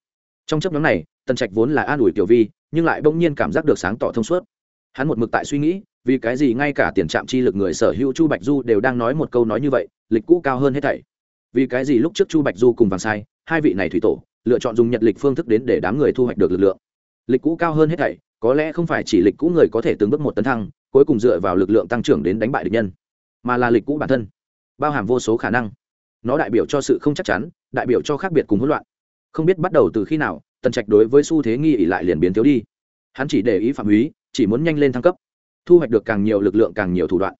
Trong chấp nhóm này, tần trạch vốn là an ủi tiểu vi, nhưng lại bỗng nhiên cảm giác được sáng tỏ thông suốt. Hắn một mực tại suy nghĩ, vì cái gì ngay cả tiền trạm chi lực người sở hữu chu bạch du đều đang nói một câu nói như vậy, lịch cũ cao hơn hết thảy. Vì cái gì lúc trước chu bạch du cùng vàng sai, hai vị này thủy tổ, lựa chọn dùng nhật lịch phương thức đến để đám người thu hoạch được lực lượng. Lịch cũ cao hơn hết thảy có lẽ không phải chỉ lịch cũ người có thể từng bước một tấn thăng, cuối cùng dựa vào lực lượng tăng trưởng đến đánh bại địch nhân, mà là lịch cũ bản thân, bao hàm vô số khả năng. Nó đại biểu cho sự không chắc chắn, đại biểu cho khác biệt cùng hỗn loạn. Không biết bắt đầu từ khi nào, tần trạch đối với xu thế nghi ỉ lại liền biến thiếu đi. Hắn chỉ để ý phạm húy chỉ muốn nhanh lên thăng cấp, thu hoạch được càng nhiều lực lượng càng nhiều thủ đoạn.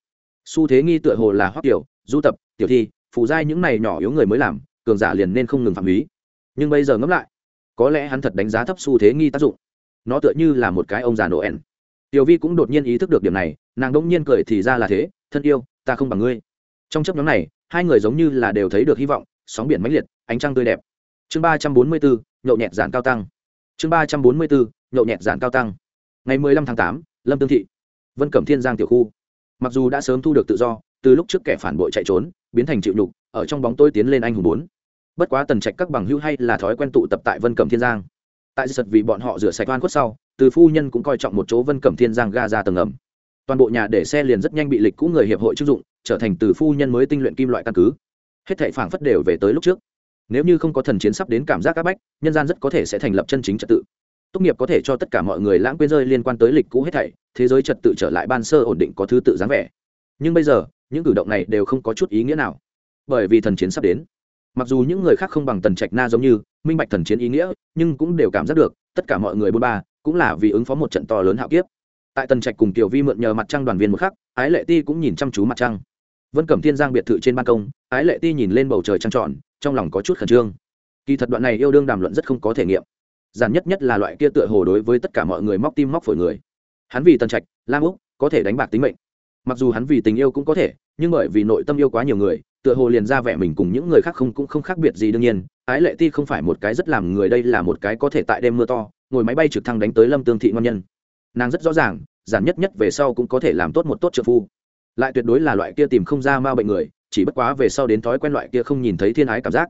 Xu thế nghi tựa hồ là hoắc tiểu du tập, tiểu thi phụ giai những này nhỏ yếu người mới làm, cường giả liền nên không ngừng phạm húy nhưng bây giờ ngẫm lại, có lẽ hắn thật đánh giá thấp xu thế nghi tác dụng nó tựa như là một cái ông già noel. Tiểu vi cũng đột nhiên ý thức được điểm này, nàng đông nhiên cười thì ra là thế, thân yêu, ta không bằng ngươi. Trong chấp nhóm này, hai người giống như là đều thấy được hy vọng, sóng biển mãnh liệt, ánh trăng tươi đẹp. Chương ba trăm bốn mươi bốn, nhậu nhẹt giản cao tăng. Chương ba trăm bốn mươi bốn, nhậu nhẹt giản cao tăng. Ngày mười lăm tháng tám, lâm tương thị, vân cẩm thiên giang tiểu khu. Mặc dù đã sớm thu được tự do, từ lúc trước kẻ phản bội chạy trốn, biến thành chịu nhục, ở trong bóng tôi tiến lên anh hùng bốn. Bất quá tần trạch các bằng hữu hay là thói quen tụ tập tại vân cẩm thiên giang tại sật vì bọn họ rửa sạch oan khuất sau, từ phu nhân cũng coi trọng một chỗ vân cẩm thiên giang ga ra tầng ngầm. Toàn bộ nhà để xe liền rất nhanh bị lịch cũ người hiệp hội chức dụng, trở thành từ phu nhân mới tinh luyện kim loại căn cứ. Hết thảy phảng phất đều về tới lúc trước. Nếu như không có thần chiến sắp đến cảm giác áp bách, nhân gian rất có thể sẽ thành lập chân chính trật tự. Tốt nghiệp có thể cho tất cả mọi người lãng quên rơi liên quan tới lịch cũ hết thảy, thế giới trật tự trở lại ban sơ ổn định có thứ tự dáng vẻ. Nhưng bây giờ, những cử động này đều không có chút ý nghĩa nào. Bởi vì thần chiến sắp đến mặc dù những người khác không bằng tần trạch na giống như, minh bạch thần chiến ý nghĩa, nhưng cũng đều cảm giác được, tất cả mọi người bôn ba, cũng là vì ứng phó một trận to lớn hạo kiếp. Tại tần trạch cùng tiểu vi mượn nhờ mặt trăng đoàn viên một khắc, ái lệ ti cũng nhìn chăm chú mặt trăng. Vân cẩm thiên giang biệt thự trên ban công, ái lệ ti nhìn lên bầu trời trăng trọn trong lòng có chút khẩn trương. Kỳ thật đoạn này yêu đương đàm luận rất không có thể nghiệm. Giản nhất nhất là loại kia tựa hồ đối với tất cả mọi người móc tim móc phổi người. Hắn vì tần trạch, lam úc, có thể đánh bạc tính mệnh. Mặc dù hắn vì tình yêu cũng có thể, nhưng bởi vì nội tâm yêu quá nhiều người tựa hồ liền ra vẻ mình cùng những người khác không cũng không khác biệt gì đương nhiên, ái lệ ti không phải một cái rất làm người đây là một cái có thể tại đêm mưa to, ngồi máy bay trực thăng đánh tới lâm tương thị ngon nhân. Nàng rất rõ ràng, giản nhất nhất về sau cũng có thể làm tốt một tốt trợ phu. Lại tuyệt đối là loại kia tìm không ra ma bệnh người, chỉ bất quá về sau đến thói quen loại kia không nhìn thấy thiên ái cảm giác.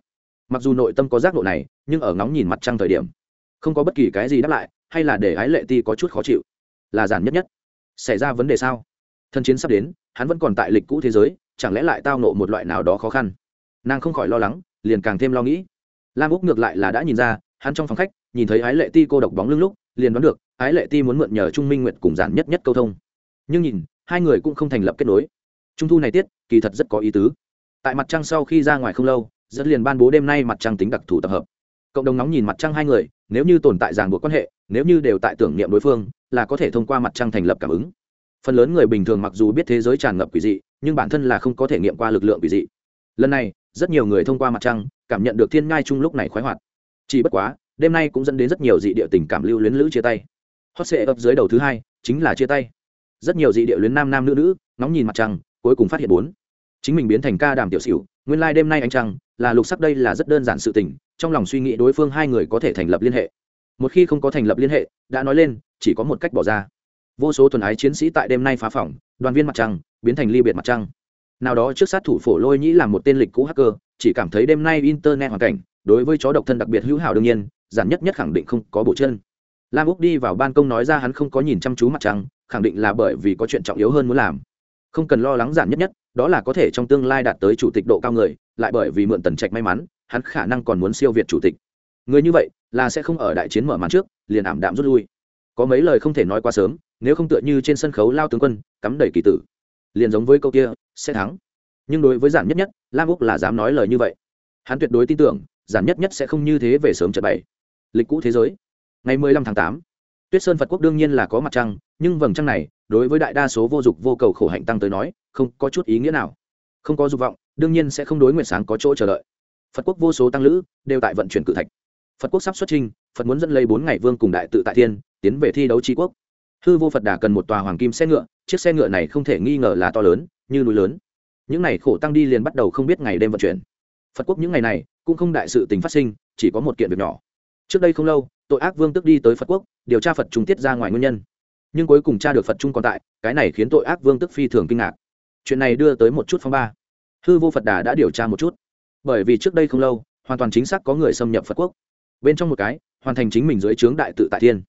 Mặc dù nội tâm có giác độ này, nhưng ở ngóng nhìn mặt trăng thời điểm, không có bất kỳ cái gì đáp lại, hay là để ái lệ ti có chút khó chịu. Là giản nhất nhất. Xảy ra vấn đề sao? Thân chiến sắp đến, hắn vẫn còn tại lịch cũ thế giới chẳng lẽ lại tao nộ một loại nào đó khó khăn? Nàng không khỏi lo lắng, liền càng thêm lo nghĩ. Lam úc ngược lại là đã nhìn ra, hắn trong phòng khách, nhìn thấy ái lệ ti cô độc bóng lưng lúc, liền đoán được, ái lệ ti muốn mượn nhờ trung minh nguyệt cùng giản nhất nhất câu thông. Nhưng nhìn, hai người cũng không thành lập kết nối. Trung thu này tiết, kỳ thật rất có ý tứ. Tại mặt trăng sau khi ra ngoài không lâu, rất liền ban bố đêm nay mặt trăng tính đặc thù tập hợp. Cộng đồng nóng nhìn mặt trăng hai người, nếu như tồn tại ràng buộc quan hệ, nếu như đều tại tưởng niệm đối phương, là có thể thông qua mặt trăng thành lập cảm ứng phần lớn người bình thường mặc dù biết thế giới tràn ngập quỷ dị, nhưng bản thân là không có thể nghiệm qua lực lượng quỷ dị. Lần này, rất nhiều người thông qua mặt trăng, cảm nhận được thiên ngai chung lúc này khoái hoạt. Chỉ bất quá, đêm nay cũng dẫn đến rất nhiều dị địa tình cảm lưu luyến lữ chia tay. Hot sệ ấp dưới đầu thứ hai, chính là chia tay. Rất nhiều dị địa luyến nam nam nữ nữ nóng nhìn mặt trăng, cuối cùng phát hiện bốn. Chính mình biến thành ca đàm tiểu xỉu, nguyên lai、like、đêm nay anh trăng, là lục sắc đây là rất đơn giản sự tình, trong lòng suy nghĩ đối phương hai người có thể thành lập liên hệ. Một khi không có thành lập liên hệ, đã nói lên, chỉ có một cách bỏ ra vô số thuần ái chiến sĩ tại đêm nay phá phỏng đoàn viên mặt trăng, biến thành ly biệt mặt trăng. Nào đó trước sát thủ phổ lôi nhĩ làm một tên lịch cũ hacker, chỉ cảm thấy đêm nay internet hoàn cảnh, đối với chó độc thân đặc biệt hữu hảo đương nhiên, giản nhất nhất khẳng định không có bộ chân. Lam úc đi vào ban công nói ra hắn không có nhìn chăm chú mặt trăng, khẳng định là bởi vì có chuyện trọng yếu hơn muốn làm. Không cần lo lắng giản nhất nhất, đó là có thể trong tương lai đạt tới chủ tịch độ cao người, lại bởi vì mượn tần trạch may mắn, hắn khả năng còn muốn siêu việt chủ tịch. Người như vậy, là sẽ không ở đại chiến mở màn trước, liền ảm đạm rút lui có mấy lời không thể nói quá sớm, nếu không tựa như trên sân khấu lao tướng quân, cắm đầy kỳ tử. Liền giống với câu kia, sẽ thắng. Nhưng đối với giản nhất nhất, lam úc là dám nói lời như vậy. Hắn tuyệt đối tin tưởng, giản nhất nhất sẽ không như thế về sớm trận bảy. Lịch cũ thế giới. Ngày mười lăm tháng tám. Tuyết sơn phật quốc đương nhiên là có mặt trăng, nhưng vầng trăng này, đối với đại đa số vô dục vô cầu khổ hạnh tăng tới nói, không có chút ý nghĩa nào. Không có dục vọng, đương nhiên sẽ không đối nguyện sáng có chỗ chờ đợi. Phật quốc vô số tăng lữ, đều tại vận chuyển cự thạch phật quốc sắp xuất trình phật muốn dẫn lấy bốn ngày vương cùng đại tự tại thiên, tiến về thi đấu tri quốc. Hư vô phật đà cần một tòa hoàng kim xe ngựa, chiếc xe ngựa này không thể nghi ngờ là to lớn, như núi lớn. Những ngày khổ tăng đi liền bắt đầu không biết ngày đêm vận chuyển. Phật quốc những ngày này, cũng không đại sự tình phát sinh, chỉ có một kiện việc nhỏ. Trước đây không lâu, tội ác vương tức đi tới phật quốc, điều tra phật trung tiết ra ngoài nguyên nhân. Nhưng cuối cùng tra được phật trung còn tại, cái này khiến tội ác vương tức phi thường kinh ngạc. Chuyện này đưa tới một chút phong ba. Hư vô phật đà đã điều tra một chút. Bởi vì trước đây không lâu, hoàn toàn chính xác có người xâm nhập phật quốc bên trong một cái, hoàn thành chính mình dưới trướng đại tự tại thiên.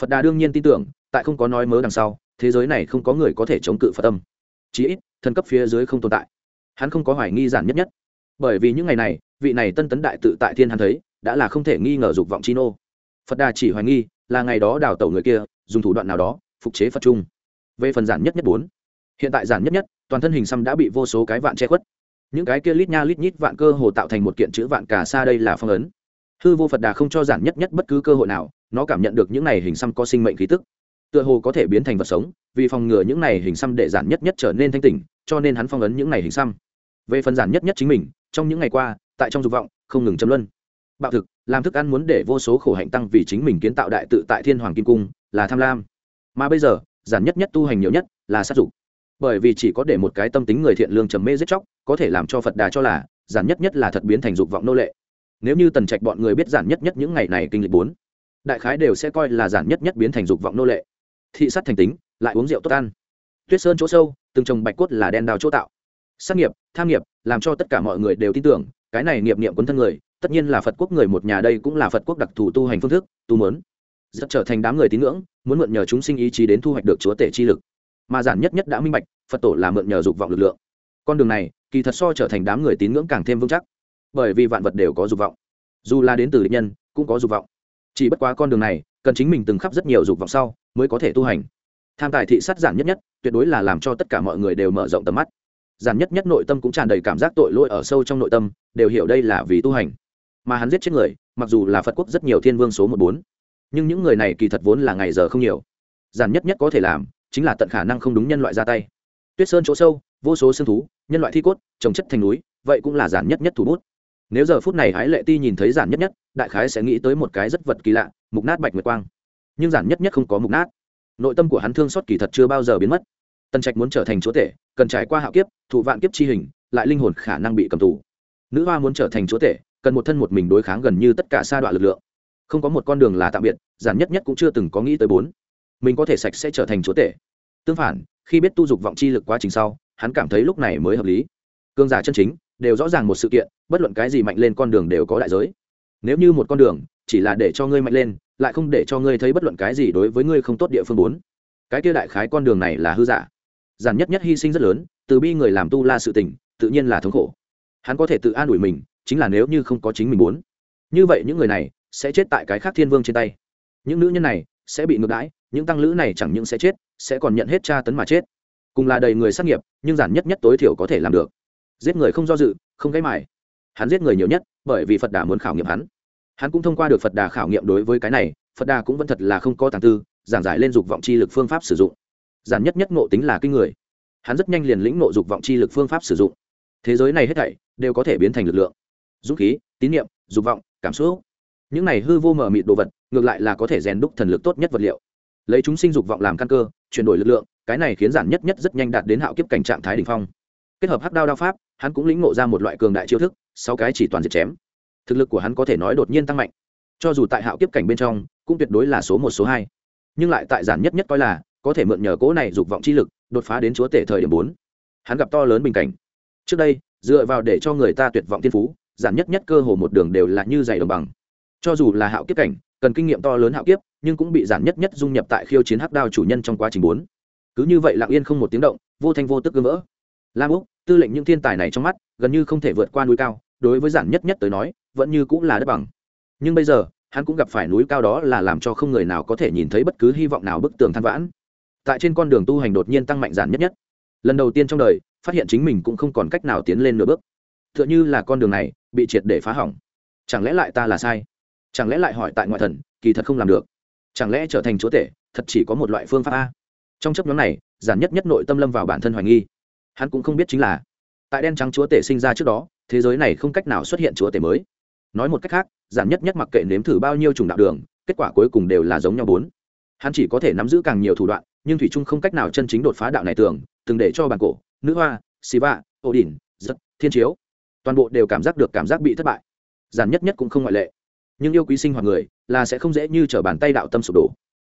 Phật đà đương nhiên tin tưởng, tại không có nói mớ đằng sau, thế giới này không có người có thể chống cự phật tâm chí ít thân cấp phía dưới không tồn tại. Hắn không có hoài nghi giản nhất nhất. Bởi vì những ngày này, vị này tân tấn đại tự tại thiên hắn thấy, đã là không thể nghi ngờ dục vọng chi nô. Phật đà chỉ hoài nghi, là ngày đó đào tẩu người kia, dùng thủ đoạn nào đó, phục chế phật trung. Về phần giản nhất nhất bốn, hiện tại giản nhất nhất, toàn thân hình xăm đã bị vô số cái vạn che khuất. Những cái kia lít nha lít nhít vạn cơ hồ tạo thành một kiện chữ vạn cả xa đây là phong ấn hư vô phật đà không cho giản nhất nhất bất cứ cơ hội nào, nó cảm nhận được những này hình xăm có sinh mệnh khí tức. Tựa hồ có thể biến thành vật sống, vì phòng ngừa những này hình xăm để giản nhất nhất trở nên thanh tỉnh, cho nên hắn phong ấn những này hình xăm. Về phần giản nhất nhất chính mình, trong những ngày qua, tại trong dục vọng, không ngừng châm luân. Bạo thực, làm thức ăn muốn để vô số khổ hạnh tăng vì chính mình kiến tạo đại tự tại thiên hoàng kim cung, là tham lam. Mà bây giờ, giản nhất nhất tu hành nhiều nhất là sát dục. Bởi vì chỉ có để một cái tâm tính người thiện lương trầm mê giết chóc, có thể làm cho phật đà cho là giản nhất nhất là thật biến thành dục vọng nô lệ nếu như tần trạch bọn người biết giản nhất nhất những ngày này kinh lịch bốn, đại khái đều sẽ coi là giản nhất nhất biến thành dục vọng nô lệ. Thị sát thành tính, lại uống rượu tốt ăn. Tuyết sơn chỗ sâu, từng trồng bạch cốt là đen đào chỗ tạo. Sát nghiệp, tham nghiệp, làm cho tất cả mọi người đều tin tưởng, cái này nghiệp niệm quấn thân người, tất nhiên là phật quốc người một nhà đây cũng là phật quốc đặc thù tu hành phương thức, tu mớn. Rất trở thành đám người tín ngưỡng, muốn mượn nhờ chúng sinh ý chí đến thu hoạch được chúa tể chi lực. Mà giản nhất nhất đã minh bạch, phật tổ là mượn nhờ dục vọng lực lượng. Con đường này, kỳ thật so trở thành đám người tín ngưỡng càng thêm vững chắc bởi vì vạn vật đều có dục vọng. Dù là đến từ địch nhân, cũng có dục vọng. Chỉ bất quá con đường này, cần chính mình từng khắp rất nhiều dục vọng sau, mới có thể tu hành. Tham tài thị sát giản nhất nhất, tuyệt đối là làm cho tất cả mọi người đều mở rộng tầm mắt. Giản nhất nhất nội tâm cũng tràn đầy cảm giác tội lỗi ở sâu trong nội tâm, đều hiểu đây là vì tu hành. Mà hắn giết chết người, mặc dù là phật quốc rất nhiều thiên vương số một bốn, nhưng những người này kỳ thật vốn là ngày giờ không nhiều. Giản nhất nhất có thể làm, chính là tận khả năng không đúng nhân loại ra tay. Tuyết sơn chỗ sâu, vô số xương thú, nhân loại thi cốt, trồng chất thành núi, vậy cũng là giản nhất nhất thủ bút nếu giờ phút này ái lệ ti nhìn thấy giản nhất nhất, đại khái sẽ nghĩ tới một cái rất vật kỳ lạ, mục nát bạch nguyệt quang. Nhưng giản nhất nhất không có mục nát. Nội tâm của hắn thương xót kỳ thật chưa bao giờ biến mất. Tần trạch muốn trở thành chúa tể, cần trải qua hạo kiếp, thụ vạn kiếp chi hình, lại linh hồn khả năng bị cầm tù. Nữ hoa muốn trở thành chúa tể, cần một thân một mình đối kháng gần như tất cả sa đoạn lực lượng. Không có một con đường là tạm biệt, giản nhất nhất cũng chưa từng có nghĩ tới bốn. Mình có thể sạch sẽ trở thành chúa tể. Tương phản, khi biết tu dục vọng chi lực quá trình sau, hắn cảm thấy lúc này mới hợp lý. Cương giả chân chính đều rõ ràng một sự kiện, bất luận cái gì mạnh lên con đường đều có đại giới. Nếu như một con đường chỉ là để cho ngươi mạnh lên, lại không để cho ngươi thấy bất luận cái gì đối với ngươi không tốt địa phương bốn. Cái kia đại khái con đường này là hư giả. Giản nhất nhất hy sinh rất lớn, từ bi người làm tu la sự tình, tự nhiên là thống khổ. Hắn có thể tự an ủi mình, chính là nếu như không có chính mình muốn. Như vậy những người này sẽ chết tại cái khác thiên vương trên tay. Những nữ nhân này sẽ bị ngược đãi, những tăng lữ này chẳng những sẽ chết, sẽ còn nhận hết tra tấn mà chết. Cùng là đầy người sát nghiệp, nhưng giản nhất nhất tối thiểu có thể làm được giết người không do dự không gáy mải hắn giết người nhiều nhất bởi vì phật đà muốn khảo nghiệm hắn. Hắn cũng thông qua được phật đà khảo nghiệm đối với cái này phật đà cũng vẫn thật là không có tàng tư giảng giải lên dục vọng chi lực phương pháp sử dụng. Giản nhất nhất ngộ tính là kinh người. Hắn rất nhanh liền lĩnh ngộ dục vọng chi lực phương pháp sử dụng. Thế giới này hết thảy đều có thể biến thành lực lượng. Dũng khí tín niệm, dục vọng cảm xúc. Những này hư vô mờ mịt đồ vật ngược lại là có thể rèn đúc thần lực tốt nhất vật liệu. Lấy chúng sinh dục vọng làm căn cơ chuyển đổi lực lượng cái này khiến giản nhất nhất rất nhanh đạt đến hạo kiếp cảnh trạng thái đ ỉ n h phong. Kết hợp hắc đao đao pháp hắn cũng lĩnh ngộ ra một loại cường đại chiêu thức sáu cái chỉ toàn diệt chém. Thực lực của hắn có thể nói đột nhiên tăng mạnh. Cho dù tại hạo kiếp cảnh bên trong, cũng tuyệt đối là số một, số hai. Nhưng lại tại giản nhất nhất coi là, có thể mượn nhờ cỗ này dục vọng chi lực, đột phá đến chúa tể thời điểm bốn. Hắn gặp to lớn bình cảnh. Trước đây, dựa vào để cho người ta tuyệt vọng thiên phú, giản nhất nhất cơ hồ một đường đều là như dày đồng bằng. Cho dù là hạo kiếp cảnh, cần kinh nghiệm to lớn hạo kiếp, nhưng cũng bị giản nhất nhất dung nhập tại khiêu chiến hắc đao chủ nhân trong quá trình bốn. Cứ như vậy lặng yên không một tiếng động, vô thanh vô tức gương vỡ. Lam úc tư lệnh những thiên tài này trong mắt gần như không thể vượt qua núi cao, đối với giản nhất nhất tới nói, vẫn như cũng là đất bằng. Nhưng bây giờ, hắn cũng gặp phải núi cao đó là làm cho không người nào có thể nhìn thấy bất cứ hy vọng nào bức tường than vãn. Tại trên con đường tu hành đột nhiên tăng mạnh giản nhất nhất. Lần đầu tiên trong đời, phát hiện chính mình cũng không còn cách nào tiến lên nửa bước. T h ư ợ n h ư là con đường này bị triệt để phá hỏng. Chẳng lẽ lại ta là sai? Chẳng lẽ lại hỏi tại ngoại thần, kỳ thật không làm được? Chẳng lẽ trở thành chúa tể, thật chỉ có một loại phương pháp a? Trong chấp nhóm này, giản nhất nhất nội tâm lâm vào bản thân hoài nghi hắn cũng không biết chính là tại đen trắng chúa tể sinh ra trước đó, thế giới này không cách nào xuất hiện chúa tể mới. Nói một cách khác, giản nhất nhất mặc kệ nếm thử bao nhiêu chủng đạo đường, kết quả cuối cùng đều là giống nhau bốn. Hắn chỉ có thể nắm giữ càng nhiều thủ đoạn, nhưng thủy trung không cách nào chân chính đột phá đạo này tưởng, từng để cho bàn cổ, nữ hoa siva ô đình giật, thiên chiếu, toàn bộ đều cảm giác được cảm giác bị thất bại. Giản nhất nhất cũng không ngoại lệ. Nhưng yêu quý sinh hoạt người, là sẽ không dễ như t r ở bàn tay đạo tâm sụp đổ.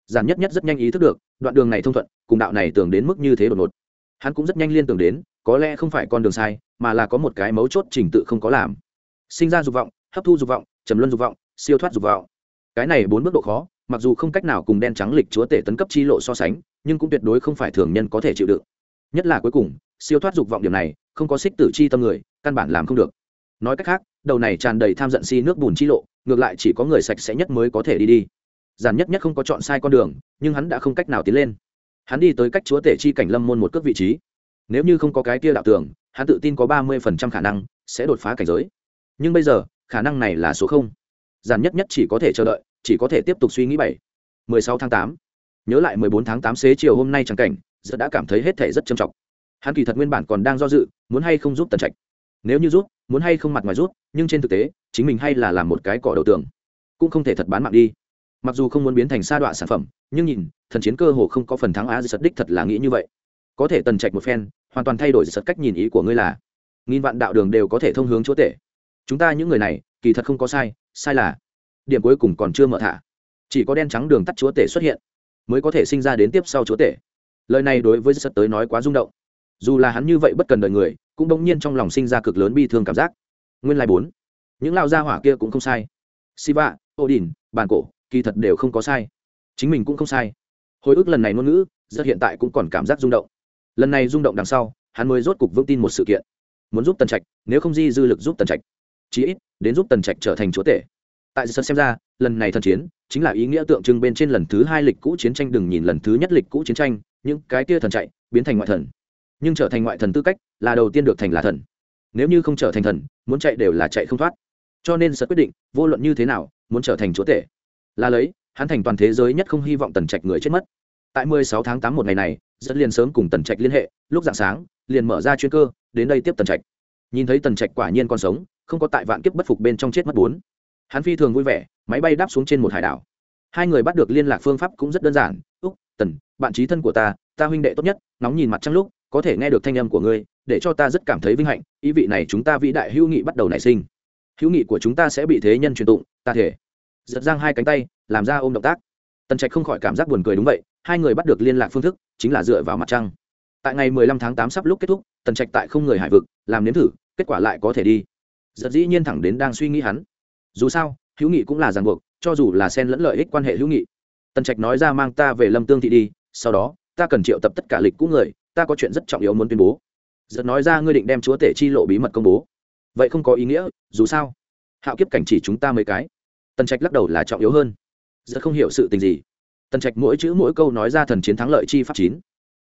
Giản nhất nhất rất nhanh ý thức được, đoạn đường này thông thuận, cùng đạo này tưởng đến mức như thế đột ngột hắn cũng rất nhanh liên tưởng đến, có lẽ không phải con đường sai, mà là có một cái mấu chốt trình tự không có làm. Sinh ra dục vọng, hấp thu dục vọng, trầm luân dục vọng, siêu thoát dục vọng. Cái này bốn bước độ khó, mặc dù không cách nào cùng đen trắng lịch chúa tể tấn cấp chi lộ so sánh, nhưng cũng tuyệt đối không phải thường nhân có thể chịu đựng. Nhất là cuối cùng, siêu thoát dục vọng điểm này, không có xích tử chi tâm người, căn bản làm không được. Nói cách khác, đầu này tràn đầy tham giận si nước bùn chi lộ, ngược lại chỉ có người sạch sẽ nhất mới có thể đi đi. Giản nhất nhất không có chọn sai con đường, nhưng hắn đã không cách nào tiến lên hắn đi tới cách chúa tể chi cảnh lâm môn một cước vị trí. Nếu như không có cái kia đạo tưởng hắn tự tin có ba mươi phần trăm khả năng sẽ đột phá cảnh giới. Nhưng bây giờ, khả năng này là số không. Giản nhất nhất chỉ có thể chờ đợi, chỉ có thể tiếp tục suy nghĩ bảy. mười sáu tháng tám. Nhớ lại mười bốn tháng tám xế chiều hôm nay chẳng cảnh giờ đã cảm thấy hết thể rất trầm trọng. Hắn kỳ thật nguyên bản còn đang do dự, muốn hay không giúp tần trạch. Nếu như giúp, muốn hay không mặt ngoài giúp, nhưng trên thực tế, chính mình hay là làm một cái cỏ đầu tường. Cũng không thể thật bán mạng đi mặc dù không muốn biến thành sa đọa sản phẩm, nhưng nhìn, thần chiến cơ hồ không có phần thắng á sật đích thật là nghĩ như vậy. Có thể tần trạch một phen, hoàn toàn thay đổi sật cách nhìn ý của ngươi là, nghìn vạn đạo đường đều có thể thông hướng chúa tể. Chúng ta những người này, kỳ thật không có sai sai là, điểm cuối cùng còn chưa mở thả. Chỉ có đen trắng đường tắt chúa tể xuất hiện, mới có thể sinh ra đến tiếp sau chúa tể. Lời này đối với sật tới nói quá rung động. Dù là hắn như vậy bất cần đời người, cũng bỗng nhiên trong lòng sinh ra cực lớn bi thương cảm giác. Nguyên lai bốn, những lao gia hỏa kia cũng không sai. Siva, odin bàn cổ kỳ thật đều không có sai. Chính mình cũng không sai. Hồi ức lần này ngôn ngữ, rất hiện tại cũng còn cảm giác rung động. Lần này rung động đằng sau, hắn mới rốt cục vững tin một sự kiện. Muốn giúp tần trạch, nếu không di dư lực giúp tần trạch. Chí ít, đến giúp tần trạch trở thành chúa tể. Tại sân xem ra, lần này thần chiến, chính là ý nghĩa tượng trưng bên trên lần thứ hai lịch cũ chiến tranh đừng nhìn lần thứ nhất lịch cũ chiến tranh, những cái kia thần chạy, biến thành ngoại thần. Nhưng trở thành ngoại thần tư cách, là đầu tiên được thành là thần. Nếu như không trở thành thần, muốn chạy đều là chạy không thoát. Cho nên sợ quyết định, vô luận như thế nào, muốn trở thành chúa tể là lấy, hắn thành toàn thế giới nhất không hy vọng tần trạch người chết mất. Tại 16 tháng 8 một ngày này, rất liền sớm cùng tần trạch liên hệ, lúc dạng sáng, liền mở ra chuyên cơ, đến đây tiếp tần trạch. Nhìn thấy tần trạch quả nhiên còn sống, không có tại vạn kiếp bất phục bên trong chết mất bốn. Hắn phi thường vui vẻ, máy bay đáp xuống trên một hải đảo. Hai người bắt được liên lạc phương pháp cũng rất đơn giản. Úc, tần, bạn trí thân của ta ta huynh đệ tốt nhất, nóng nhìn mặt trăng lúc, có thể nghe được thanh âm của ngươi, để cho ta rất cảm thấy vinh hạnh, ý vị này chúng ta vĩ đại hữu nghị bắt đầu nảy sinh. Hữu nghị của chúng ta sẽ bị thế nhân truyền tụng, ta thể giật giang hai cánh tay, làm ra ôm động tác. Tần trạch không khỏi cảm giác buồn cười đúng vậy, hai người bắt được liên lạc phương thức, chính là dựa vào mặt trăng. Tại ngày 15 tháng 8 sắp lúc kết thúc, tần trạch tại không người hải vực, làm nếm thử, kết quả lại có thể đi. Giật dĩ nhiên thẳng đến đang suy nghĩ hắn. Dù sao, hữu nghị cũng là ràng buộc, cho dù là xen lẫn lợi ích quan hệ hữu nghị. Tần trạch nói ra mang ta về lâm tương thị đi, sau đó, ta cần triệu tập tất cả lịch cũ người, ta có chuyện rất trọng yếu muốn tuyên bố. Giật nói ra ngươi định đem chúa tể chi lộ bí mật công bố. Vậy không có ý nghĩa, dù sao. Hạo kiếp cảnh chỉ chúng ta mấy cái tần trạch lắc đầu là trọng yếu hơn. Rất không hiểu sự tình gì. Tần trạch mỗi chữ mỗi câu nói ra thần chiến thắng lợi chi pháp chín.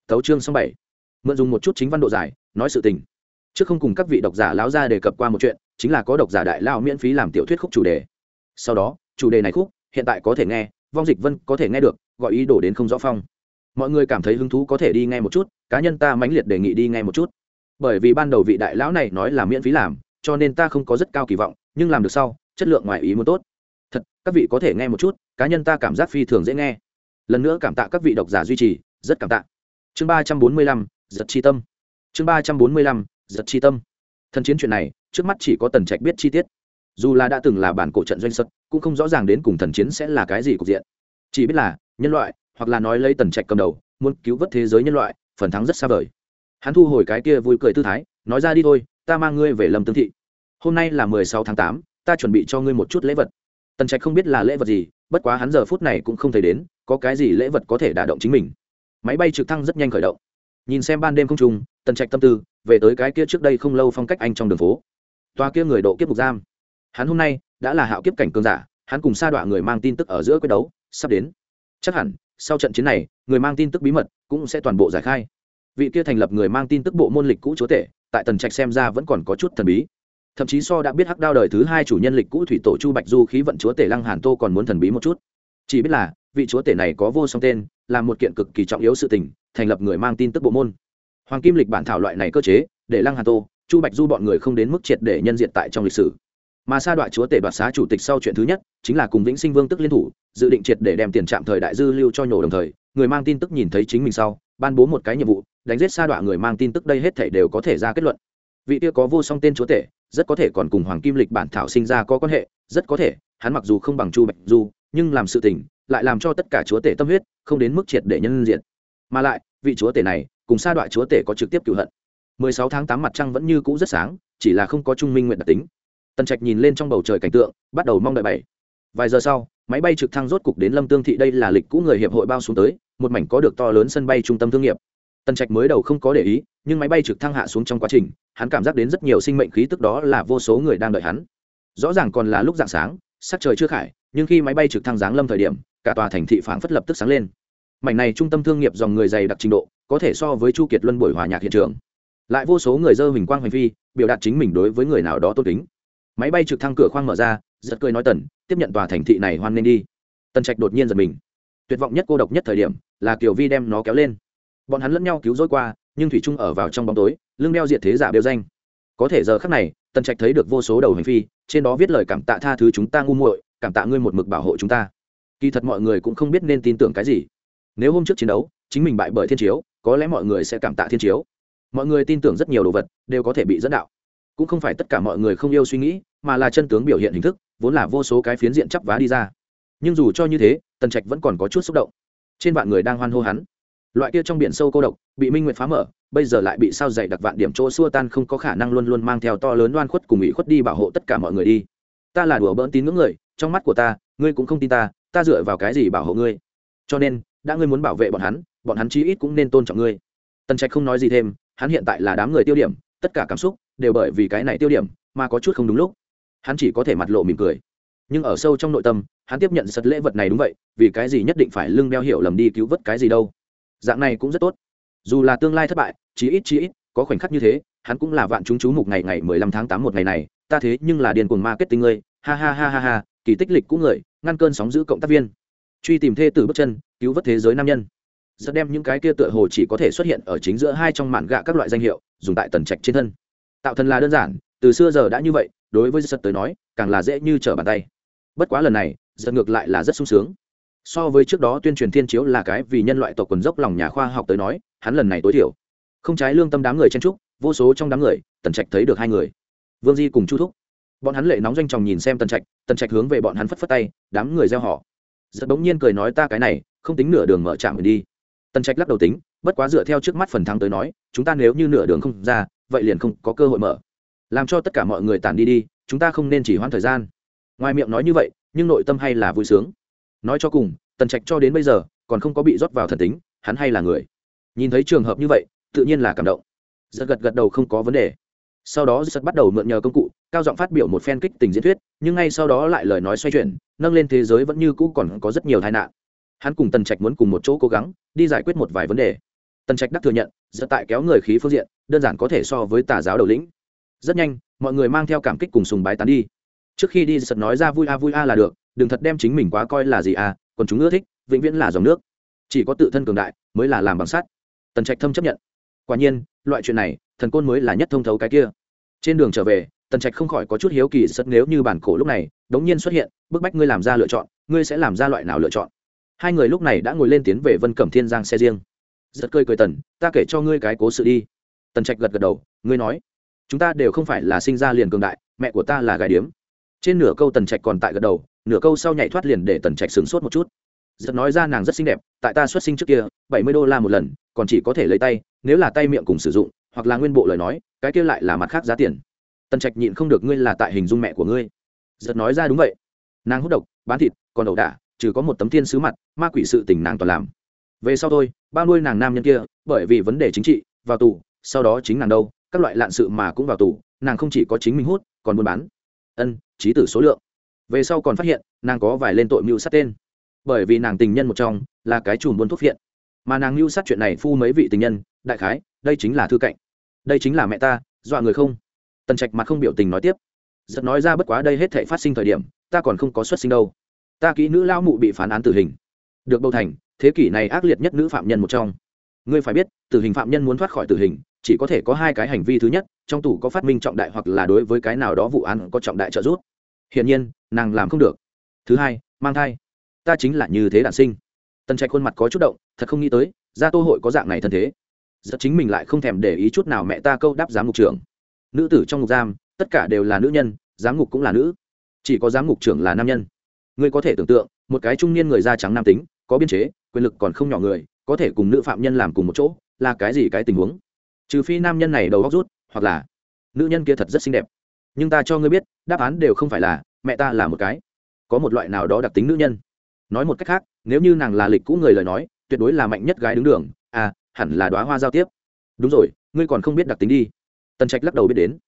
Thấu chương xong bảy. Mượn dùng một chút chính văn độ giải nói sự tình. Trước không cùng các vị độc giả lão ra đề cập qua một chuyện, chính là có độc giả đại lao miễn phí làm tiểu thuyết khúc chủ đề. Sau đó, chủ đề này khúc, hiện tại có thể nghe, vong dịch vân có thể nghe được, gọi ý đồ đến không rõ phong. Mọi người cảm thấy hứng thú có thể đi nghe một chút, cá nhân ta mãnh liệt đề nghị đi nghe một chút. Bởi vì ban đầu vị đại lão này nói là miễn phí làm, cho nên ta không có rất cao kỳ vọng, nhưng làm được sau, chất lượng ngoài ý muốn tốt các vị có thể nghe một chút, cá nhân ta cảm giác phi thường dễ nghe. Lần nữa cảm tạ các vị độc giả duy trì, rất cảm tạ. Chương ba trăm bốn mươi lăm, giật chi tâm. Chương ba trăm bốn mươi lăm, giật chi tâm. Thần chiến chuyện này, trước mắt chỉ có tần trạch biết chi tiết. Dù là đã từng là bản cổ trận doanh sật, cũng không rõ ràng đến cùng thần chiến sẽ là cái gì cục diện. Chỉ biết là, nhân loại, hoặc là nói lấy tần trạch cầm đầu, muốn cứu vớt thế giới nhân loại, phần thắng rất xa vời. Hắn thu hồi cái kia vui cười tư thái, nói ra đi thôi, ta mang ngươi về lâm tương thị. Hôm nay là mười sáu tháng tám, ta chuẩn bị cho ngươi một chút lễ vật tần trạch không biết là lễ vật gì, bất quá hắn giờ phút này cũng không thấy đến, có cái gì lễ vật có thể đả động chính mình. Máy bay trực thăng rất nhanh khởi động. Nhìn xem ban đêm không trùng tần trạch tâm tư, về tới cái kia trước đây không lâu phong cách anh trong đường phố. Toa kia người độ kiếp mục giam. Hắn hôm nay, đã là hạo kiếp cảnh cường giả, hắn cùng sa đọa người mang tin tức ở giữa quyết đấu, sắp đến. Chắc hẳn, sau trận chiến này, người mang tin tức bí mật cũng sẽ toàn bộ giải khai. Vị kia thành lập người mang tin tức bộ môn lịch cũ chúa tể, tại tần trạch xem ra vẫn còn có chút thần bí thậm chí so đã biết hắc đao đời thứ hai chủ nhân lịch cũ thủy tổ chu bạch du khí vận chúa tể lăng hàn tô còn muốn thần bí một chút. Chỉ biết là, vị chúa tể này có vô song tên, là một kiện cực kỳ trọng yếu sự tình, thành lập người mang tin tức bộ môn. Hoàng kim lịch bản thảo loại này cơ chế, để lăng hàn tô, chu bạch du bọn người không đến mức triệt để nhân diện tại trong lịch sử. Mà sa đoạn chúa tể đoạt xá chủ tịch sau chuyện thứ nhất, chính là cùng vĩnh sinh vương tức liên thủ, dự định triệt để đem tiền trạm thời đại dư lưu cho nhổ đồng thời, người mang tin tức nhìn thấy chính mình sau, ban bố một cái nhiệm vụ, đánh giết sa đoạn người mang tin tức đây hết thể đều có thể ra kết luận. Vị kia có vô song tên chúa tể rất có thể còn cùng hoàng kim lịch bản thảo sinh ra có quan hệ, rất có thể, hắn mặc dù không bằng chu bạch du, nhưng làm sự tình, lại làm cho tất cả chúa tể tâm huyết, không đến mức triệt để nhân diện mà lại, vị chúa tể này, cùng sa đoạn chúa tể có trực tiếp cựu hận. 16 tháng 8 mặt trăng vẫn như cũ rất sáng, chỉ là không có trung minh nguyện đặc tính. Tần trạch nhìn lên trong bầu trời cảnh tượng, bắt đầu mong đợi bảy. Vài giờ sau, máy bay trực thăng rốt cục đến lâm tương thị, đây là lịch cũ người hiệp hội bao xuống tới, một mảnh có được to lớn sân bay trung tâm thương nghiệp. Tần trạch mới đầu không có để ý nhưng máy bay trực thăng hạ xuống trong quá trình hắn cảm giác đến rất nhiều sinh mệnh khí tức đó là vô số người đang đợi hắn. Rõ ràng còn là lúc dạng sáng sắc trời chưa khải nhưng khi máy bay trực thăng giáng lâm thời điểm cả tòa thành thị phảng phất lập tức sáng lên. Mảnh này trung tâm thương nghiệp dòng người dày đặc trình độ có thể so với chu kiệt luân buổi hòa nhạc hiện trường. Lại vô số người dơ hình quang hành vi, biểu đạt chính mình đối với người nào đó tôn kính. Máy bay trực thăng cửa khoang mở ra giật cười nói tần tiếp nhận tòa thành thị này hoan nên đi. Tần trạch đột nhiên giật mình. Tuyệt vọng nhất cô độc nhất thời điểm là kiều vi đem nó kéo lên. Bọn hắn lẫn nhau cứu rỗi qua nhưng thủy trung ở vào trong bóng tối, lưng đeo diệt thế giả đeo danh. Có thể giờ khắc này, tần trạch thấy được vô số đầu hành phi, trên đó viết lời cảm tạ tha thứ chúng ta ngu muội, cảm tạ ngươi một mực bảo hộ chúng ta. Kỳ thật mọi người cũng không biết nên tin tưởng cái gì. Nếu hôm trước chiến đấu, chính mình bại bởi thiên chiếu, có lẽ mọi người sẽ cảm tạ thiên chiếu. Mọi người tin tưởng rất nhiều đồ vật, đều có thể bị dẫn đạo. Cũng không phải tất cả mọi người không yêu suy nghĩ, mà là chân tướng biểu hiện hình thức, vốn là vô số cái phiến diện chắp vá đi ra. Nhưng dù cho như thế, tần trạch vẫn còn có chút xúc động. Trên vạn người đang hoan hô hắn loại kia trong biển sâu cô độc, bị minh nguyệt phá mở, bây giờ lại bị sao dày đặc vạn điểm chỗ xua tan không có khả năng luôn luôn mang theo to lớn oan khuất cùng ủy khuất đi bảo hộ tất cả mọi người đi. Ta là đùa bỡn tín ngưỡng người, trong mắt của ta, ngươi cũng không tin ta ta dựa vào cái gì bảo hộ ngươi? Cho nên, đã ngươi muốn bảo vệ bọn hắn bọn hắn chí ít cũng nên tôn trọng ngươi. Tần trạch không nói gì thêm, hắn hiện tại là đám người tiêu điểm, tất cả cảm xúc đều bởi vì cái này tiêu điểm mà có chút không đúng lúc. Hắn chỉ có thể mặt lộ mỉm cười. Nhưng ở sâu trong nội tâm, hắn tiếp nhận sật lễ vật này đúng vậy, vì cái gì nhất định phải lưng đeo hiểu lầm đi cứu vớt cái gì đâu? Dạng này cũng rất tốt. Dù là tương lai thất bại, chí ít chí ít, có khoảnh khắc như thế, hắn cũng là vạn chúng chú mục ngày ngày mười lăm tháng tám một ngày này, ta thế nhưng là điền cuồng tinh ngươi, ha ha ha ha ha, kỳ tích lịch cũ người, ngăn cơn sóng giữ cộng tác viên. Truy tìm thê tử bước chân, cứu vớt thế giới nam nhân. Rất đem những cái kia tựa hồ chỉ có thể xuất hiện ở chính giữa hai trong mạn gạ các loại danh hiệu, dùng tại tần trạch trên thân. Tạo thần là đơn giản, từ xưa giờ đã như vậy, đối với giật tới nói, càng là dễ như trở bàn tay. Bất quá lần này, giật ngược lại là rất sung sướng so với trước đó tuyên truyền thiên chiếu là cái vì nhân loại tộc quần dốc lòng nhà khoa học tới nói, hắn lần này tối thiểu. Không trái lương tâm đám người chen trúc vô số trong đám người, tần trạch thấy được hai người. Vương di cùng chu thúc. Bọn hắn lệ nóng doanh tròng nhìn xem tần trạch tần trạch hướng về bọn hắn phất phất tay, đám người gieo họ giật bỗng nhiên cười nói ta cái này, không tính nửa đường mở trạm đi. Tần trạch lắc đầu tính, bất quá dựa theo trước mắt phần thắng tới nói, chúng ta nếu như nửa đường không ra, vậy liền không có cơ hội mở. Làm cho tất cả mọi người tản đi đi, chúng ta không nên chỉ hoãn thời gian. Ngoài miệng nói như vậy, nhưng nội tâm hay là vui sướng nói cho cùng, tần trạch cho đến bây giờ còn không có bị rót vào thần tính, hắn hay là người. Nhìn thấy trường hợp như vậy, tự nhiên là cảm động. Giật gật gật đầu không có vấn đề. Sau đó giật bắt đầu mượn nhờ công cụ, cao giọng phát biểu một phen kích tình diễn thuyết, nhưng ngay sau đó lại lời nói xoay chuyển, nâng lên thế giới vẫn như cũ còn có rất nhiều tai nạn. Hắn cùng tần trạch muốn cùng một chỗ cố gắng, đi giải quyết một vài vấn đề. Tần trạch đắc thừa nhận, giật tại kéo người khí phương diện, đơn giản có thể so với tà giáo đầu lĩnh. Rất nhanh, mọi người mang theo cảm kích cùng sùng bái tán đi. Trước khi đi, giật nói ra vui a vui a là được đừng thật đem chính mình quá coi là gì à còn chúng ưa thích, vĩnh viễn là dòng nước. Chỉ có tự thân cường đại mới là làm bằng sắt. Tần trạch thâm chấp nhận. Quả nhiên, loại chuyện này, thần côn mới là nhất thông thấu cái kia. Trên đường trở về, tần trạch không khỏi có chút hiếu kỳ sất nếu như bản cổ lúc này, đống nhiên xuất hiện, bức bách ngươi làm ra lựa chọn, ngươi sẽ làm ra loại nào lựa chọn? Hai người lúc này đã ngồi lên tiến về vân cẩm thiên giang xe riêng. Giật cười cười tần, ta kể cho ngươi cái cố sự đi. Tần trạch gật gật đầu, ngươi nói, chúng ta đều không phải là sinh ra liền cường đại, mẹ của ta là gái điếm trên nửa câu tần trạch còn tại gật đầu, nửa câu sau nhảy thoát liền để tần trạch sửng sốt một chút. Giật nói ra nàng rất xinh đẹp, tại ta xuất sinh trước kia, bảy mươi đô la một lần, còn chỉ có thể lấy tay, nếu là tay miệng cùng sử dụng, hoặc là nguyên bộ lời nói, cái kia lại là mặt khác giá tiền. Tần trạch nhịn không được ngươi là tại hình dung mẹ của ngươi. Giật nói ra đúng vậy. Nàng hút độc, bán thịt, còn ẩu đả, trừ có một tấm thiên sứ mặt, ma quỷ sự tình nàng toàn làm. Về sau thôi, bao nuôi nàng nam nhân kia, bởi vì vấn đề chính trị, vào tù, sau đó chính nàng đâu, các loại lạn sự mà cũng vào tù, nàng không chỉ có chính mình hút, còn buôn bán. Ân trí tử số lượng. Về sau còn phát hiện, nàng có vài lên tội mưu sát tên. Bởi vì nàng tình nhân một trong, là cái chùm buôn thuốc phiện. Mà nàng mưu sát chuyện này phu mấy vị tình nhân, đại khái, đây chính là thư cạnh đây chính là mẹ ta, dọa người không? Tần trạch mặt không biểu tình nói tiếp. Giật nói ra bất quá đây hết thể phát sinh thời điểm, ta còn không có xuất sinh đâu. Ta kỹ nữ lao mụ bị phán án tử hình. Được bầu thành, thế kỷ này ác liệt nhất nữ phạm nhân một trong. Ngươi phải biết, tử hình phạm nhân muốn thoát khỏi tử hình, chỉ có thể có hai cái hành vi thứ nhất, trong tù có phát minh trọng đại hoặc là đối với cái nào đó vụ án có trọng đại trợ giúp hiển nhiên, nàng làm không được. Thứ hai, mang thai. Ta chính là như thế đản sinh. Tần trạch khuôn mặt có chút động, thật không nghĩ tới, ra tô hội có dạng này thân thế. Rất chính mình lại không thèm để ý chút nào mẹ ta câu đáp giám ngục trưởng. Nữ tử trong ngục giam, tất cả đều là nữ nhân, giám ngục cũng là nữ. Chỉ có giám ngục trưởng là nam nhân. Ngươi có thể tưởng tượng, một cái trung niên người da trắng nam tính, có biên chế, quyền lực còn không nhỏ người, có thể cùng nữ phạm nhân làm cùng một chỗ, là cái gì cái tình huống? Trừ phi nam nhân này đầu góc rút, hoặc là nữ nhân kia thật rất xinh đẹp nhưng ta cho ngươi biết, đáp án đều không phải là, mẹ ta là một cái. Có một loại nào đó đặc tính nữ nhân. Nói một cách khác, nếu như nàng là lịch cũ người lời nói, tuyệt đối là mạnh nhất gái đứng đường. À hẳn là đoá hoa giao tiếp. Đúng rồi, ngươi còn không biết đặc tính đi. Tần trạch lắc đầu biết đến.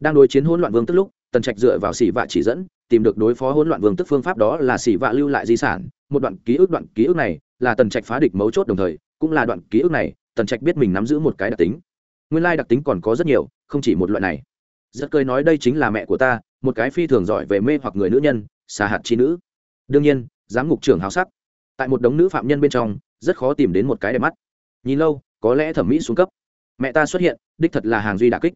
Đang đối chiến hỗn loạn vương tức lúc, tần trạch dựa vào xỉ vạ chỉ dẫn, tìm được đối phó hỗn loạn vương tức phương pháp đó là xỉ vạ lưu lại di sản. Một đoạn ký ức, đoạn ký ức này là tần trạch phá địch mấu chốt đồng thời, cũng là đoạn ký ức này, tần trạch biết mình nắm giữ một cái đặc tính. Nguyên lai đặc tính còn có rất nhiều, không chỉ một loại này rất cười nói đây chính là mẹ của ta, một cái phi thường giỏi về mê hoặc người nữ nhân, xà hạt chi nữ. Đương nhiên, giám ngục trưởng hào sắc. Tại một đống nữ phạm nhân bên trong, rất khó tìm đến một cái đẹp mắt. Nhìn lâu, có lẽ thẩm mỹ xuống cấp. Mẹ ta xuất hiện, đích thật là hàng duy đà kích.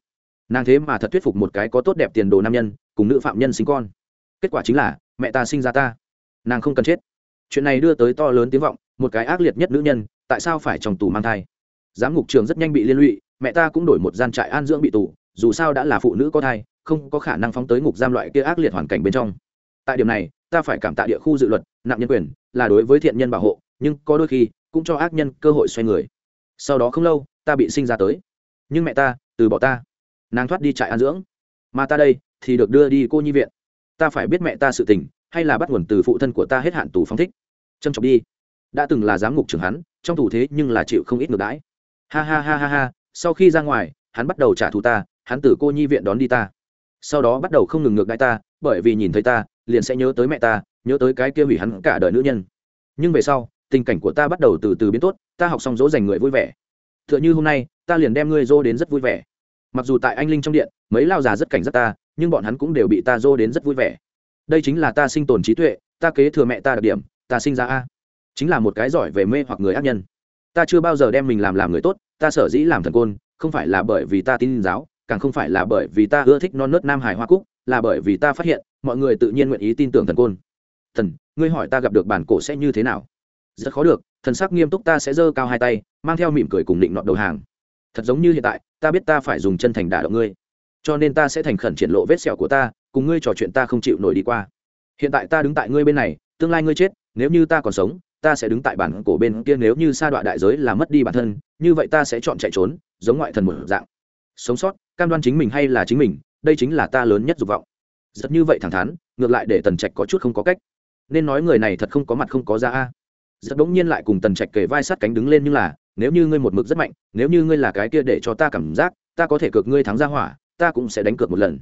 Nàng thế mà thật thuyết phục một cái có tốt đẹp tiền đồ nam nhân, cùng nữ phạm nhân sinh con. Kết quả chính là, mẹ ta sinh ra ta. Nàng không cần chết. Chuyện này đưa tới to lớn tiếng vọng, một cái ác liệt nhất nữ nhân, tại sao phải trong tù mang thai? Giám ngục trường rất nhanh bị liên lụy, mẹ ta cũng đổi một gian trại an dưỡng bị tù dù sao đã là phụ nữ có thai, không có khả năng phóng tới ngục giam loại kia ác liệt hoàn cảnh bên trong. Tại điểm này, ta phải cảm tạ địa khu dự luật, nặng nhân quyền, là đối với thiện nhân bảo hộ, nhưng có đôi khi, cũng cho ác nhân cơ hội xoay người. Sau đó không lâu, ta bị sinh ra tới. Nhưng mẹ ta, từ bỏ ta. Nàng thoát đi trại an dưỡng. Mà ta đây, thì được đưa đi cô nhi viện. Ta phải biết mẹ ta sự tình, hay là bắt nguồn từ phụ thân của ta hết hạn tù phóng thích. Trân trọng đi. Đã từng là giám ngục trưởng hắn, trong tù thế nhưng là chịu không ít ngược đãi. Ha ha ha ha ha, sau khi ra ngoài, hắn bắt đầu trả thù ta hắn từ cô nhi viện đón đi ta. Sau đó bắt đầu không ngừng ngược đại ta, bởi vì nhìn thấy ta, liền sẽ nhớ tới mẹ ta, nhớ tới cái kia hủy hắn cả đời nữ nhân. Nhưng về sau, tình cảnh của ta bắt đầu từ từ biến tốt, ta học xong dỗ dành người vui vẻ. T h ư ợ n h ư hôm nay, ta liền đem ngươi dô đến rất vui vẻ. Mặc dù tại anh linh trong điện, mấy lao già rất cảnh giác ta, nhưng bọn hắn cũng đều bị ta dô đến rất vui vẻ. Đây chính là ta sinh tồn trí tuệ, ta kế thừa mẹ ta đặc điểm, ta sinh ra a. Chính là một cái giỏi về mê hoặc người ác nhân. Ta chưa bao giờ đem mình làm làm người tốt, ta sở dĩ làm thần côn, không phải là bởi vì ta tin giáo càng không phải là bởi vì ta ưa thích non nớt nam hải hoa cúc, là bởi vì ta phát hiện, mọi người tự nhiên nguyện ý tin tưởng thần côn. Thần, ngươi hỏi ta gặp được bản cổ sẽ như thế nào? Rất khó được, thần sắc nghiêm túc ta sẽ giơ cao hai tay, mang theo mỉm cười cùng định nọt đầu hàng. Thật giống như hiện tại, ta biết ta phải dùng chân thành đả động ngươi. Cho nên ta sẽ thành khẩn triển lộ vết sẹo của ta, cùng ngươi trò chuyện ta không chịu nổi đi qua. Hiện tại ta đứng tại ngươi bên này, tương lai ngươi chết, nếu như ta còn sống, ta sẽ đứng tại bản cổ bên kia, nếu như sa đọa đại giới là mất đi bản thân, như vậy ta sẽ chọn chạy trốn, giống ngoại thần một dạng sống sót, cam đoan chính mình hay là chính mình, đây chính là ta lớn nhất dục vọng. Rất như vậy thẳng thắn, ngược lại để tần trạch có chút không có cách. Nên nói người này thật không có mặt không có ra a. Rất bỗng nhiên lại cùng tần trạch kề vai sát cánh đứng lên như là, nếu như ngươi một mực rất mạnh, nếu như ngươi là cái kia để cho ta cảm giác, ta có thể cược ngươi thắng ra hỏa, ta cũng sẽ đánh cược một lần.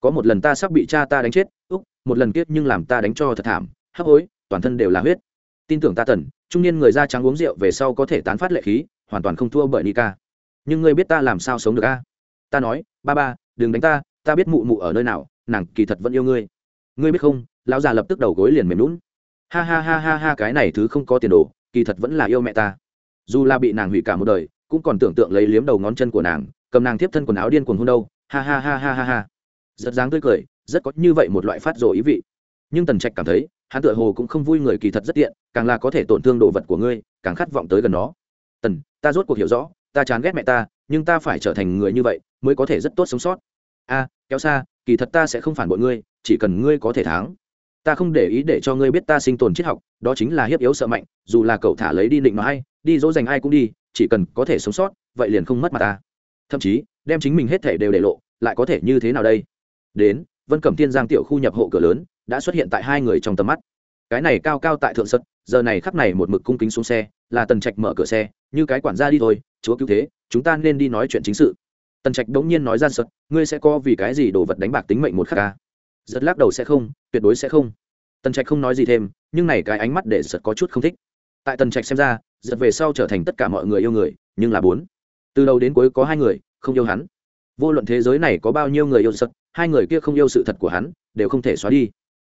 Có một lần ta sắp bị cha ta đánh chết, úc, một lần kiếp nhưng làm ta đánh cho thật thảm, hấp hối, toàn thân đều là huyết. Tin tưởng ta tần, trung niên người da trắng uống rượu về sau có thể tán phát lệ khí, hoàn toàn không thua bởi Nika. nhưng ngươi biết ta làm sao sống được a? Ta nói, ba ba, đừng đánh ta ta biết mụ mụ ở nơi nào, nàng kỳ thật vẫn yêu ngươi. Ngươi biết không, lão già lập tức đầu gối liền mềm lún ha ha ha ha ha, cái này thứ không có tiền đồ, kỳ thật vẫn là yêu mẹ ta. Dù là bị nàng hủy cả một đời, cũng còn tưởng tượng lấy liếm đầu ngón chân của nàng, cầm nàng tiếp thân quần áo điên cuồng hôn đâu. Ha ha ha ha ha ha. Rất dáng tươi cười, rất có như vậy một loại phát rồ ý vị. Nhưng tần trạch cảm thấy, hắn tựa hồ cũng không vui người kỳ thật rất tiện, càng là có thể tổn thương đồ vật của ngươi, càng khát vọng tới gần nó. Tần, ta rốt cuộc hiểu rõ ta chán ghét mẹ ta, nhưng ta phải trở thành người như vậy mới có thể rất tốt sống sót. A, kéo xa, kỳ thật ta sẽ không phản bội ngươi, chỉ cần ngươi có thể thắng. Ta không để ý để cho ngươi biết ta sinh tồn triết học, đó chính là hiếp yếu sợ mạnh, dù là cậu thả lấy đi định nó ai, đi dỗ dành ai cũng đi, chỉ cần có thể sống sót, vậy liền không mất mặt ta. Thậm chí, đem chính mình hết thể đều để lộ, lại có thể như thế nào đây? Đến, vân cẩm tiên giang tiểu khu nhập hộ cửa lớn, đã xuất hiện tại hai người trong tầm mắt. Cái này cao cao tại thượng sật giờ này khắp này một mực cung kính xuống xe, là tần trạch mở cửa xe, như cái quản gia đi thôi chúa cứu thế, chúng ta nên đi nói chuyện chính sự. Tần trạch đống nhiên nói ra sật ngươi sẽ có vì cái gì đồ vật đánh bạc tính mệnh một khắc à? ca giật lắc đầu sẽ không, tuyệt đối sẽ không. Tần trạch không nói gì thêm, nhưng này cái ánh mắt để giật có chút không thích. Tại tần trạch xem ra giật về sau trở thành tất cả mọi người yêu người, nhưng là bốn. Từ đầu đến cuối có hai người, không yêu hắn. Vô luận thế giới này có bao nhiêu người yêu sật hai người kia không yêu sự thật của hắn, đều không thể xóa đi.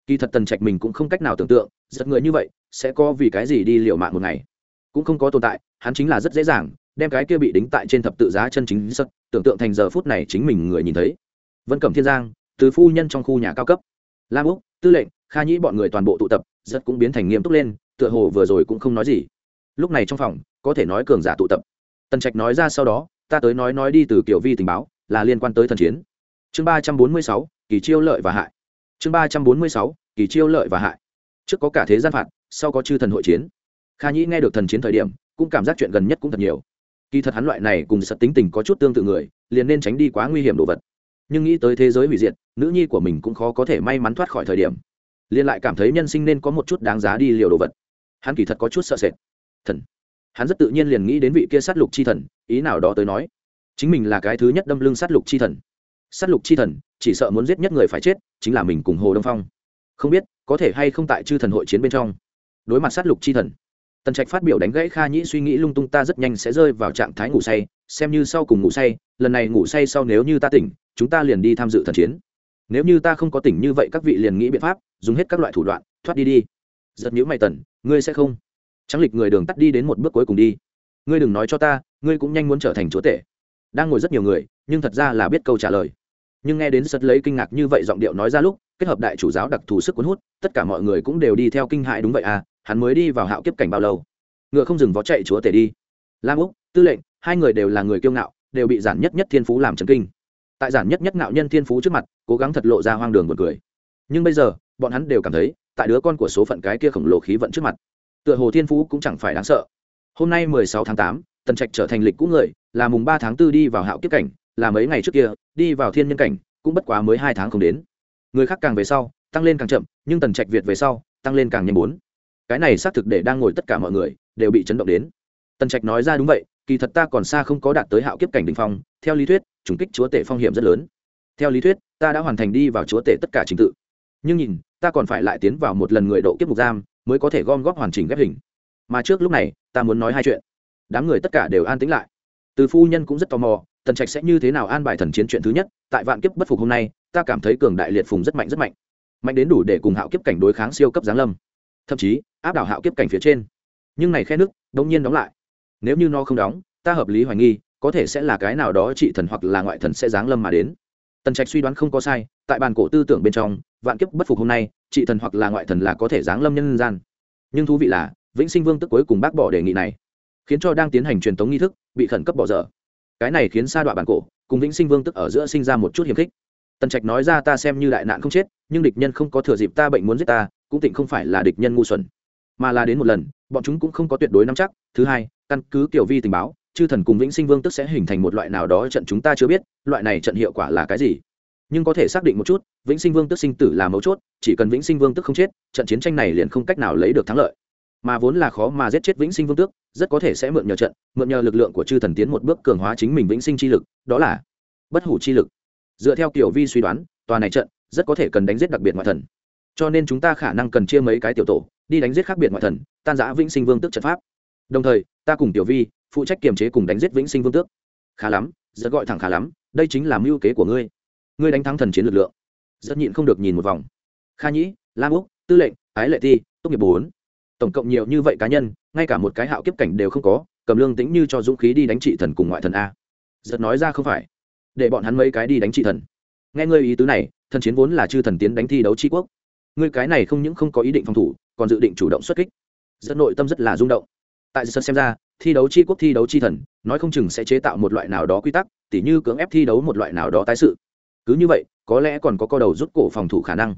Kỳ thật tần trạch mình cũng không cách nào tưởng tượng giật người như vậy, sẽ có vì cái gì đi liệu mạng một ngày. Cũng không có tồn tại, hắn chính là rất dễ dàng đem cái kia bị đính tại trên thập tự giá chân chính sật, tưởng tượng thành giờ phút này chính mình người nhìn thấy. Vân cẩm thiên giang, từ phu nhân trong khu nhà cao cấp. Lam úc, tư lệnh, kha nhĩ bọn người toàn bộ tụ tập, rất cũng biến thành nghiêm túc lên, tựa hồ vừa rồi cũng không nói gì. Lúc này trong phòng, có thể nói cường giả tụ tập. Tần trạch nói ra sau đó, ta tới nói nói đi từ kiểu vi tình báo, là liên quan tới thần chiến. Chương ba trăm bốn mươi sáu, kỳ chiêu lợi và hại. Chương ba trăm bốn mươi sáu, kỳ chiêu lợi và hại. Trước có cả thế gian phạt, sau có chư thần hội chiến. Kha nhĩ nghe được thần chiến thời điểm, cũng cảm giác chuyện gần nhất cũng thật nhiều kỳ thật hắn loại này cùng sật tính tình có chút tương tự người, liền nên tránh đi quá nguy hiểm đồ vật. Nhưng nghĩ tới thế giới hủy diệt, nữ nhi của mình cũng khó có thể may mắn thoát khỏi thời điểm. Liền lại cảm thấy nhân sinh nên có một chút đáng giá đi liều đồ vật. Hắn kỳ thật có chút sợ sệt. Thần. Hắn rất tự nhiên liền nghĩ đến vị kia sát lục chi thần, ý nào đó tới nói. Chính mình là cái thứ nhất đâm lưng sát lục chi thần. Sát lục chi thần, chỉ sợ muốn giết nhất người phải chết, chính là mình cùng hồ đông phong. Không biết, có thể hay không tại chư thần hội chiến bên trong. Đối mặt sát lục chi thần tần trạch phát biểu đánh gãy kha nhĩ suy nghĩ lung tung, ta rất nhanh sẽ rơi vào trạng thái ngủ say, xem như sau cùng ngủ say, lần này ngủ say sau nếu như ta tỉnh, chúng ta liền đi tham dự thần chiến. Nếu như ta không có tỉnh như vậy các vị liền nghĩ biện pháp, dùng hết các loại thủ đoạn, thoát đi đi. Giật nhữ mày tần, ngươi sẽ không? Trắng lịch người đường tắt đi đến một bước cuối cùng đi. Ngươi đừng nói cho ta, ngươi cũng nhanh muốn trở thành chúa tể. Đang ngồi rất nhiều người, nhưng thật ra là biết câu trả lời. Nhưng nghe đến sật lấy kinh ngạc như vậy giọng điệu nói ra lúc, kết hợp đại chủ giáo đặc thù sức cuốn hút, tất cả mọi người cũng đều đi theo kinh hại đúng vậy à hắn mới đi vào hạo kiếp cảnh bao lâu? Ngựa không dừng vó chạy chúa tể đi. Lam úc, tư lệnh, hai người đều là người kiêu ngạo, đều bị giản nhất nhất thiên phú làm trấn kinh. Tại giản nhất nhất ngạo nhân thiên phú trước mặt, cố gắng thật lộ ra hoang đường buồn cười. Nhưng bây giờ, bọn hắn đều cảm thấy, tại đứa con của số phận cái kia khổng lồ khí vận trước mặt, tựa hồ thiên phú cũng chẳng phải đáng sợ. Hôm nay mười sáu tháng tám, tần trạch trở thành lịch cũ người, là mùng ba tháng tư đi vào hạo kiếp cảnh, là mấy ngày trước kia, đi vào thiên nhân cảnh, cũng bất quá mới hai tháng không đến. Người khác càng về sau, tăng lên càng chậm, nhưng tần trạch việt về sau, tăng lên càng nhanh bốn cái này xác thực để đang ngồi tất cả mọi người đều bị chấn động đến. Tần trạch nói ra đúng vậy, kỳ thật ta còn xa không có đạt tới hạo kiếp cảnh đ ỉ n h phong, theo lý thuyết chủng kích chúa tể phong hiểm rất lớn. Theo lý thuyết, ta đã hoàn thành đi vào chúa tể tất cả trình tự. Nhưng nhìn, ta còn phải lại tiến vào một lần người độ kiếp mục giam mới có thể gom góp hoàn chỉnh ghép hình. Mà trước lúc này, ta muốn nói hai chuyện. Đám người tất cả đều an tĩnh lại. Từ phu nhân cũng rất tò mò, tần trạch sẽ như thế nào an bài thần chiến chuyện thứ nhất, tại vạn kiếp bất phục hôm nay, ta cảm thấy cường đại liệt phùng rất mạnh rất mạnh. Mạnh đến đủ để cùng hạo kiếp cảnh đối kháng siêu cấp giáng lâm. Thậm chí áp đảo hạo kiếp cảnh phía trên. Nhưng này khe nước đông nhiên đóng lại. Nếu như nó không đóng, ta hợp lý hoài nghi, có thể sẽ là cái nào đó trị thần hoặc là ngoại thần sẽ giáng lâm mà đến. Tần trạch suy đoán không có sai, tại bàn cổ tư tưởng bên trong, vạn kiếp bất phục hôm nay, trị thần hoặc là ngoại thần là có thể giáng lâm nhân gian. Nhưng thú vị là, vĩnh sinh vương tức cuối cùng bác bỏ đề nghị này, khiến cho đang tiến hành truyền thống nghi thức, bị khẩn cấp bỏ dở. Cái này khiến sa đoạn bản cổ, cùng vĩnh sinh vương tức ở giữa sinh ra một chút hiềm khích. Tần trạch nói ra ta xem như đại nạn không chết, nhưng địch nhân không có thừa dịp ta bệnh muốn giết ta, cũng tịnh không phải là địch nhân ngu xuẩn mà là đến một lần, bọn chúng cũng không có tuyệt đối nắm chắc. Thứ hai, căn cứ kiểu vi tình báo, chư thần cùng vĩnh sinh vương tức sẽ hình thành một loại nào đó trận chúng ta chưa biết, loại này trận hiệu quả là cái gì. Nhưng có thể xác định một chút, vĩnh sinh vương tức sinh tử là mấu chốt, chỉ cần vĩnh sinh vương tức không chết, trận chiến tranh này liền không cách nào lấy được thắng lợi. Mà vốn là khó mà giết chết vĩnh sinh vương tước rất có thể sẽ mượn nhờ trận, mượn nhờ lực lượng của chư thần tiến một bước cường hóa chính mình vĩnh sinh chi lực, đó là bất hủ chi lực. Dựa theo kiểu vi suy đoán, tòa này trận rất có thể cần đánh giết đặc biệt ngoại thần. Cho nên chúng ta khả năng cần chia mấy cái tiểu tổ đi đánh giết khác biệt ngoại thần, tan giã vĩnh sinh vương tước trận pháp. Đồng thời, ta cùng tiểu vi, phụ trách kiềm chế cùng đánh giết vĩnh sinh vương tước. Khá lắm, rất gọi thẳng khá lắm, đây chính là mưu kế của ngươi. Ngươi đánh thắng thần chiến lực lượng. Rất nhịn không được nhìn một vòng. Kha nhĩ, lam úc, tư lệnh, ái lệ thi tốt nghiệp bốn. Tổng cộng nhiều như vậy cá nhân, ngay cả một cái hạo kiếp cảnh đều không có, cầm lương tính như cho dũng khí đi đánh trị thần cùng ngoại thần a. Giật nói ra không phải. Để bọn hắn mấy cái đi đánh trị thần. Nghe ngươi ý tứ này, thần chiến vốn là chư thần tiến đánh thi đấu tri quốc. Ngươi cái này không những không có ý định phòng thủ còn dự định chủ động xuất kích. Rất nội tâm rất là rung động. Tại sân xem ra, thi đấu chi quốc thi đấu chi thần, nói không chừng sẽ chế tạo một loại nào đó quy tắc, tỉ như cưỡng ép thi đấu một loại nào đó tái sự. Cứ như vậy, có lẽ còn có co đầu rút cổ phòng thủ khả năng.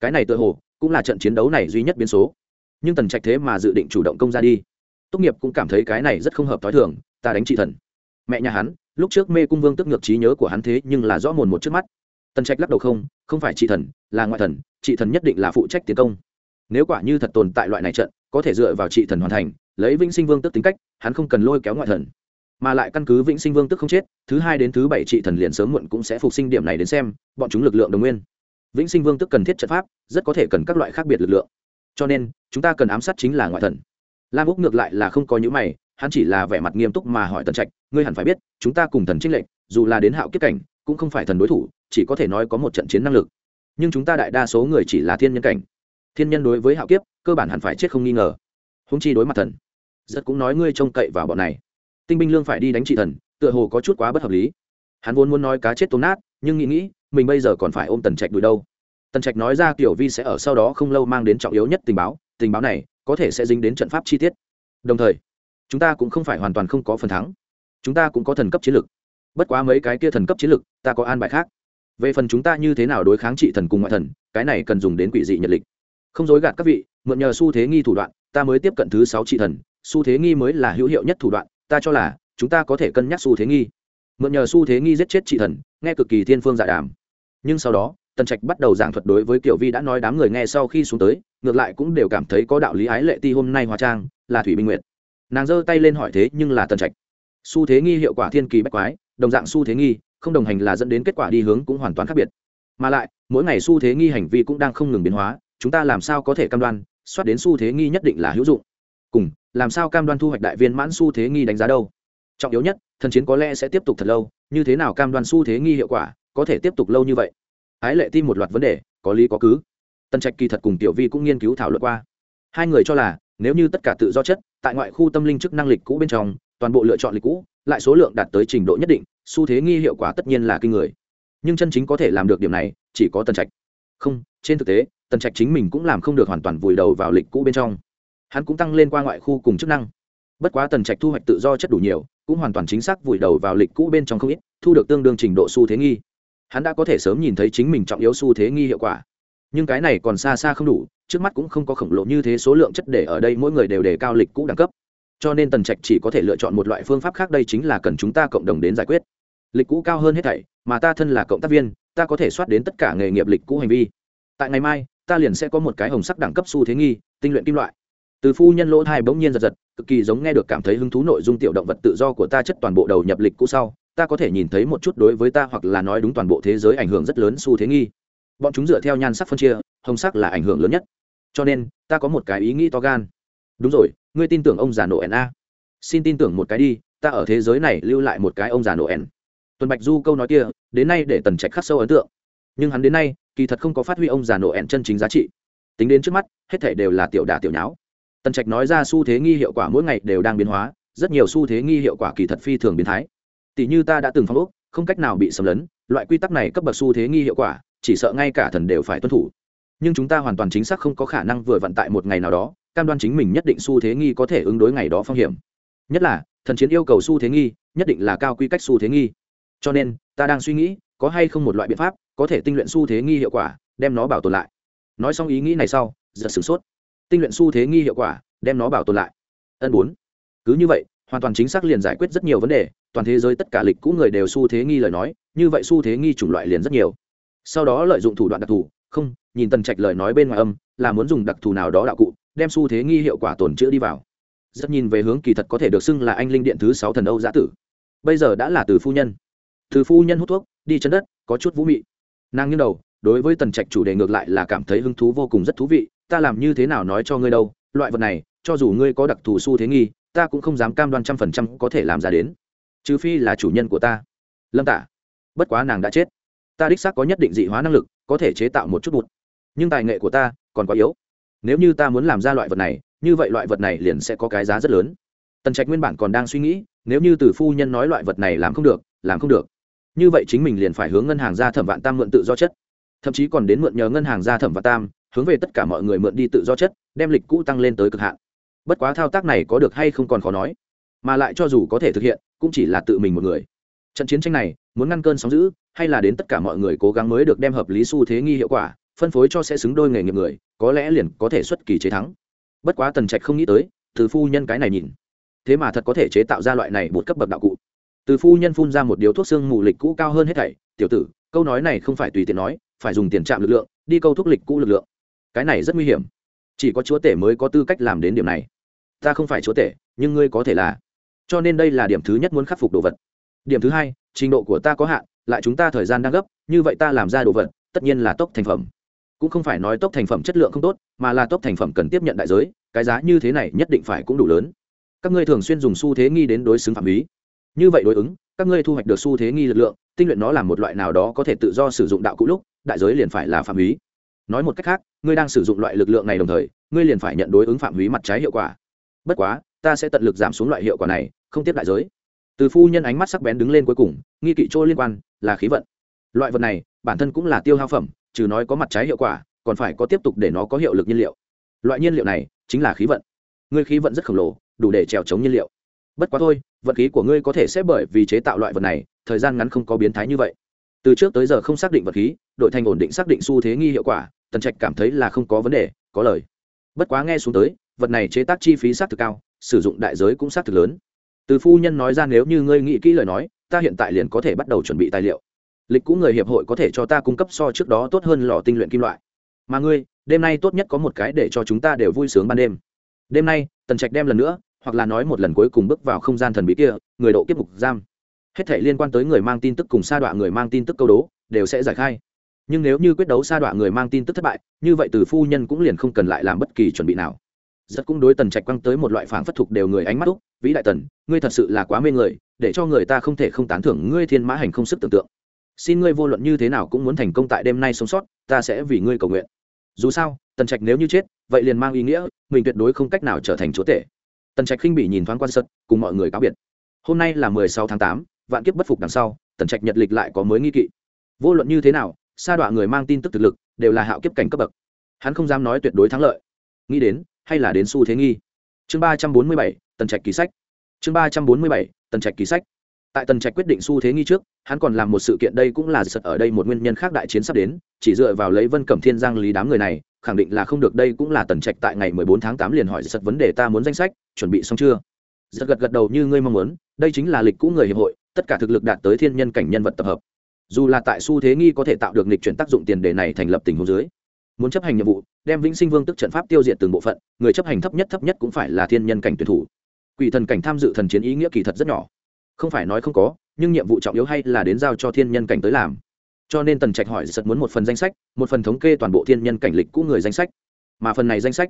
Cái này tự hồ cũng là trận chiến đấu này duy nhất biến số. Nhưng tần trạch thế mà dự định chủ động công ra đi. Tốt nghiệp cũng cảm thấy cái này rất không hợp t h o i thường, ta đánh trị thần. Mẹ nhà hắn, lúc trước mê cung vương tức ngược trí nhớ của hắn thế nhưng là rõ mồn một trước mắt. Tần trạch lắc đầu không không phải trị thần, là ngoại thần trị thần nhất định là phụ trách tiến công nếu quả như thật tồn tại loại này trận, có thể dựa vào trị thần hoàn thành, lấy vĩnh sinh vương tức tính cách, hắn không cần lôi kéo ngoại thần. Mà lại căn cứ vĩnh sinh vương tức không chết, thứ hai đến thứ bảy trị thần liền sớm muộn cũng sẽ phục sinh điểm này đến xem, bọn chúng lực lượng đồng nguyên. Vĩnh sinh vương tức cần thiết trận pháp, rất có thể cần các loại khác biệt lực lượng. Cho nên, chúng ta cần ám sát chính là ngoại thần. Lam úc ngược lại là không có những mày, hắn chỉ là vẻ mặt nghiêm túc mà hỏi tần trạch, ngươi hẳn phải biết, chúng ta cùng thần trinh lệnh dù là đến hạo kiếp cảnh, cũng không phải thần đối thủ, chỉ có thể nói có một trận chiến năng lực. Nhưng chúng ta đại đa số người chỉ là thiên nhân cảnh thiên nhân đối với hạo kiếp, cơ bản hẳn phải chết không nghi ngờ. Húng chi đối mặt thần, rất cũng nói ngươi trông cậy vào bọn này. Tinh binh lương phải đi đánh trị thần, tựa hồ có chút quá bất hợp lý. Hắn vốn muốn nói cá chết tốn nát, nhưng nghĩ nghĩ, mình bây giờ còn phải ôm tần trạch đuổi đâu. Tần trạch nói ra kiểu vi sẽ ở sau đó không lâu mang đến trọng yếu nhất tình báo tình báo này có thể sẽ dính đến trận pháp chi tiết. Đồng thời, chúng ta cũng không phải hoàn toàn không có phần thắng. Chúng ta cũng có thần cấp chiến lược bất quá mấy cái kia thần cấp chiến lược ta có an bài khác. Về phần chúng ta như thế nào đối kháng trị thần cùng ngoại thần, cái này cần dùng đến quỷ dị nhật lịch không dối gạt các vị, mượn nhờ xu thế nghi thủ đoạn, ta mới tiếp cận thứ sáu trị thần, xu thế nghi mới là hữu hiệu nhất thủ đoạn, ta cho là, chúng ta có thể cân nhắc xu thế nghi. Mượn nhờ xu thế nghi giết chết trị thần, nghe cực kỳ thiên phương dạ đàm. Nhưng sau đó, tần trạch bắt đầu giảng thuật đối với kiểu vi đã nói đám người nghe sau khi xuống tới, ngược lại cũng đều cảm thấy có đạo lý ái lệ ti hôm nay hóa trang, là thủy minh nguyệt. Nàng giơ tay lên hỏi thế, nhưng là tần trạch, xu thế nghi hiệu quả thiên kỳ bách quái, đồng dạng xu thế nghi, không đồng hành là dẫn đến kết quả đi hướng cũng hoàn toàn khác biệt. Mà lại, mỗi ngày xu thế nghi hành vi cũng đang không ngừng biến hóa chúng ta làm sao có thể cam đoan, soát đến xu thế nghi nhất định là hữu dụng. Cùng, làm sao cam đoan thu hoạch đại viên mãn xu thế nghi đánh giá đâu? Trọng yếu nhất, thần chiến có lẽ sẽ tiếp tục thật lâu, như thế nào cam đoan xu thế nghi hiệu quả, có thể tiếp tục lâu như vậy? Ái lệ tim một loạt vấn đề, có lý có cứ. Tân trạch kỳ thật cùng tiểu vi cũng nghiên cứu thảo luận qua. Hai người cho là, nếu như tất cả tự do chất, tại ngoại khu tâm linh chức năng lịch cũ bên trong, toàn bộ lựa chọn lịch cũ, lại số lượng đạt tới trình độ nhất định, xu thế nghi hiệu quả tất nhiên là kinh người. Nhưng chân chính có thể làm được điểm này, chỉ có tân trạch. Không, trên thực tế Tần trạch chính mình cũng làm không được hoàn toàn vùi đầu vào lịch cũ bên trong. Hắn cũng tăng lên qua ngoại khu cùng chức năng. Bất quá tần trạch thu hoạch tự do chất đủ nhiều, cũng hoàn toàn chính xác vùi đầu vào lịch cũ bên trong không ít, thu được tương đương trình độ xu thế nghi. Hắn đã có thể sớm nhìn thấy chính mình trọng yếu xu thế nghi hiệu quả. Nhưng cái này còn xa xa không đủ, trước mắt cũng không có khổng lồ như thế số lượng chất để ở đây mỗi người đều đề cao lịch cũ đẳng cấp. Cho nên tần trạch chỉ có thể lựa chọn một loại phương pháp khác đây chính là cần chúng ta cộng đồng đến giải quyết. Lịch cũ cao hơn hết thảy, mà ta thân là cộng tác viên, ta có thể soát đến tất cả nghề nghiệp lịch cũ hành vi. Tại ngày mai ta liền sẽ có một cái hồng sắc đẳng cấp xu thế nghi, tinh luyện kim loại. Từ phu nhân lỗ thai bỗng nhiên giật giật, cực kỳ giống nghe được cảm thấy hứng thú nội dung tiểu động vật tự do của ta chất toàn bộ đầu nhập lịch cũ sau, ta có thể nhìn thấy một chút đối với ta hoặc là nói đúng toàn bộ thế giới ảnh hưởng rất lớn xu thế nghi. Bọn chúng dựa theo nhan sắc phân chia, hồng sắc là ảnh hưởng lớn nhất. Cho nên, ta có một cái ý nghĩ to gan. Đúng rồi, ngươi tin tưởng ông già nổ n a xin tin tưởng một cái đi, ta ở thế giới này lưu lại một cái ông già nổ n tuần bạch du câu nói kia, đến nay để tần trạch khắc sâu ấn tượng. Nhưng hắn đến nay kỳ thật không có phát huy ông già nổ ẹn chân chính giá trị. Tính đến trước mắt, hết thể đều là tiểu đà tiểu nháo. Tần trạch nói ra xu thế nghi hiệu quả mỗi ngày đều đang biến hóa, rất nhiều xu thế nghi hiệu quả kỳ thật phi thường biến thái. Tỷ như ta đã từng phong ốc, không cách nào bị xâm lấn, loại quy tắc này cấp bậc xu thế nghi hiệu quả, chỉ sợ ngay cả thần đều phải tuân thủ. Nhưng chúng ta hoàn toàn chính xác không có khả năng vừa vận tại một ngày nào đó, cam đoan chính mình nhất định xu thế nghi có thể ứng đối ngày đó phong hiểm. Nhất là, thần chiến yêu cầu xu thế nghi, nhất định là cao quy cách xu thế nghi. Cho nên, ta đang suy nghĩ, có hay không một loại biện pháp có thể tinh luyện xu thế nghi hiệu quả, đem nó bảo tồn lại. Nói xong ý nghĩ này sau, giật sửng sốt. Tinh luyện xu thế nghi hiệu quả, đem nó bảo tồn lại. Ân bốn. Cứ như vậy, hoàn toàn chính xác liền giải quyết rất nhiều vấn đề, toàn thế giới tất cả lịch cũ người đều xu thế nghi lời nói, như vậy xu thế nghi chủng loại liền rất nhiều. Sau đó lợi dụng thủ đoạn đặc thù, không, nhìn tần trạch lời nói bên ngoài âm, là muốn dùng đặc thù nào đó đạo cụ, đem xu thế nghi hiệu quả tồn chữa đi vào. Rất nhìn về hướng kỳ thật có thể được xưng là anh linh điện thứ sáu thần âu giã tử. Bây giờ đã là từ phu nhân. Từ phu nhân hút thuốc, đi chân đất, có chút vũ mị nàng như đầu, đối với tần trạch chủ đề ngược lại là cảm thấy hứng thú vô cùng rất thú vị, ta làm như thế nào nói cho ngươi đâu, loại vật này, cho dù ngươi có đặc thù xu thế nghi, ta cũng không dám cam đoan trăm phần trăm có thể làm ra đến. Trừ phi là chủ nhân của ta. Lâm tả bất quá nàng đã chết. Ta đích xác có nhất định dị hóa năng lực, có thể chế tạo một chút bụt. Nhưng tài nghệ của ta còn quá yếu. Nếu như ta muốn làm ra loại vật này, như vậy loại vật này liền sẽ có cái giá rất lớn. Tần trạch nguyên bản còn đang suy nghĩ, nếu như từ phu nhân nói loại vật này làm không được, làm không được như vậy chính mình liền phải hướng ngân hàng ra thẩm vạn tam mượn tự do chất. Thậm chí còn đến mượn nhờ ngân hàng ra thẩm vạn tam, hướng về tất cả mọi người mượn đi tự do chất, đem lịch cũ tăng lên tới cực hạn. Bất quá thao tác này có được hay không còn khó nói. Mà lại cho dù có thể thực hiện, cũng chỉ là tự mình một người. Trận chiến tranh này, muốn ngăn cơn sóng giữ hay là đến tất cả mọi người cố gắng mới được đem hợp lý xu thế nghi hiệu quả, phân phối cho sẽ xứng đôi nghề nghiệp người, có lẽ liền có thể xuất kỳ chế thắng. Bất quá tần trạch không nghĩ tới, từ phu nhân cái này nhìn. Thế mà thật có thể chế tạo ra loại này một cấp bậc đạo cụ từ phu nhân phun ra một điếu thuốc xương mù lịch cũ cao hơn hết thảy, tiểu tử, câu nói này không phải tùy tiện nói, phải dùng tiền trạm lực lượng, đi câu thuốc lịch cũ lực lượng. Cái này rất nguy hiểm. Chỉ có chúa tể mới có tư cách làm đến điểm này. Ta không phải chúa tể, nhưng ngươi có thể là. Cho nên đây là điểm thứ nhất muốn khắc phục đồ vật. Điểm thứ hai, trình độ của ta có hạn, lại chúng ta thời gian đang gấp, như vậy ta làm ra đồ vật, tất nhiên là tốc thành phẩm. Cũng không phải nói tốc thành phẩm chất lượng không tốt, mà là tốc thành phẩm cần tiếp nhận đại giới, cái giá như thế này nhất định phải cũng đủ lớn. Các ngươi thường xuyên dùng xu thế nghi đến đối xứng phạm ý như vậy đối ứng, các ngươi thu hoạch được xu thế nghi lực lượng, tinh luyện nó làm một loại nào đó có thể tự do sử dụng đạo cũ lúc, đại giới liền phải là phạm ý nói một cách khác, ngươi đang sử dụng loại lực lượng này đồng thời, ngươi liền phải nhận đối ứng phạm ý mặt trái hiệu quả. Bất quá, ta sẽ tận lực giảm xuống loại hiệu quả này, không tiếp đại giới. Từ phu nhân ánh mắt sắc bén đứng lên cuối cùng, nghi kỵ chỗ liên quan, là khí vận. Loại vật này, bản thân cũng là tiêu hao phẩm, trừ nói có mặt trái hiệu quả, còn phải có tiếp tục để nó có hiệu lực nhiên liệu. Loại nhiên liệu này, chính là khí vận. Ngươi khí vận rất khổng lồ, đủ để trèo chống nhiên liệu. Bất quá thôi Vật khí của ngươi có thể sẽ bởi vì chế tạo loại vật này, thời gian ngắn không có biến thái như vậy. Từ trước tới giờ không xác định vật khí, đội thành ổn định xác định xu thế nghi hiệu quả, tần trạch cảm thấy là không có vấn đề, có lời. Bất quá nghe xuống tới, vật này chế tác chi phí xác thực cao, sử dụng đại giới cũng xác thực lớn. Từ phu nhân nói ra nếu như ngươi nghĩ kỹ lời nói, ta hiện tại liền có thể bắt đầu chuẩn bị tài liệu. Lịch cũ người hiệp hội có thể cho ta cung cấp so trước đó tốt hơn lò tinh luyện kim loại. Mà ngươi, đêm nay tốt nhất có một cái để cho chúng ta đều vui sướng ban đêm. Đêm nay, tần trạch đem lần nữa hoặc là nói một lần cuối cùng bước vào không gian thần bí kia, người độ kiếp mục giam. Hết thể liên quan tới người mang tin tức cùng sa đọa người mang tin tức câu đố, đều sẽ giải khai. Nhưng nếu như quyết đấu sa đọa người mang tin tức thất bại, như vậy từ phu nhân cũng liền không cần lại làm bất kỳ chuẩn bị nào. Rất cũng đối tần trạch quăng tới một loại phảng phất thục đều người ánh mắt úc vĩ đại tần, ngươi thật sự là quá mê người, để cho người ta không thể không tán thưởng ngươi thiên mã hành không sức tưởng tượng. Xin ngươi vô luận như thế nào cũng muốn thành công tại đêm nay sống sót, ta sẽ vì ngươi cầu nguyện. Dù sao, tần trạch nếu như chết, vậy liền mang ý nghĩa, mình tuyệt đối không cách nào trở thành chúa tể tần trạch khinh bị nhìn thoáng quan sật, cùng mọi người cáo biệt. Hôm nay là mười sáu tháng tám, vạn kiếp bất phục đằng sau, tần trạch nhật lịch lại có mới nghi kỵ. Vô luận như thế nào, sa đọa người mang tin tức thực lực, đều là hạo kiếp cảnh cấp bậc. Hắn không dám nói tuyệt đối thắng lợi. Nghĩ đến, hay là đến xu thế nghi. Chương ba trăm bốn mươi bảy, tần trạch ký sách. Chương ba trăm bốn mươi bảy, tần trạch ký sách. Tại tần trạch quyết định xu thế nghi trước, hắn còn làm một sự kiện đây cũng là sật ở đây một nguyên nhân khác đại chiến sắp đến, chỉ dựa vào lấy vân cẩm thiên giang lý đám người này khẳng định là không được, đây cũng là tần trạch tại ngày mười bốn tháng tám liền hỏi giật vấn đề ta muốn danh sách, chuẩn bị xong chưa? Giật gật gật đầu như ngươi mong muốn, đây chính là lịch cũ người hiệp hội, tất cả thực lực đạt tới thiên nhân cảnh nhân vật tập hợp. Dù là tại xu thế nghi có thể tạo được lịch chuyển tác dụng tiền đề này thành lập tình huống dưới, muốn chấp hành nhiệm vụ, đem vĩnh sinh vương tức trận pháp tiêu diệt từng bộ phận, người chấp hành thấp nhất thấp nhất cũng phải là thiên nhân cảnh tuyển thủ. Quỷ thần cảnh tham dự thần chiến ý nghĩa kỳ thật rất nhỏ. Không phải nói không có, nhưng nhiệm vụ trọng yếu hay là đến giao cho thiên nhân cảnh tới làm cho nên tần trạch hỏi giật muốn một phần danh sách, một phần thống kê toàn bộ thiên nhân cảnh lịch cũ người danh sách. Mà phần này danh sách,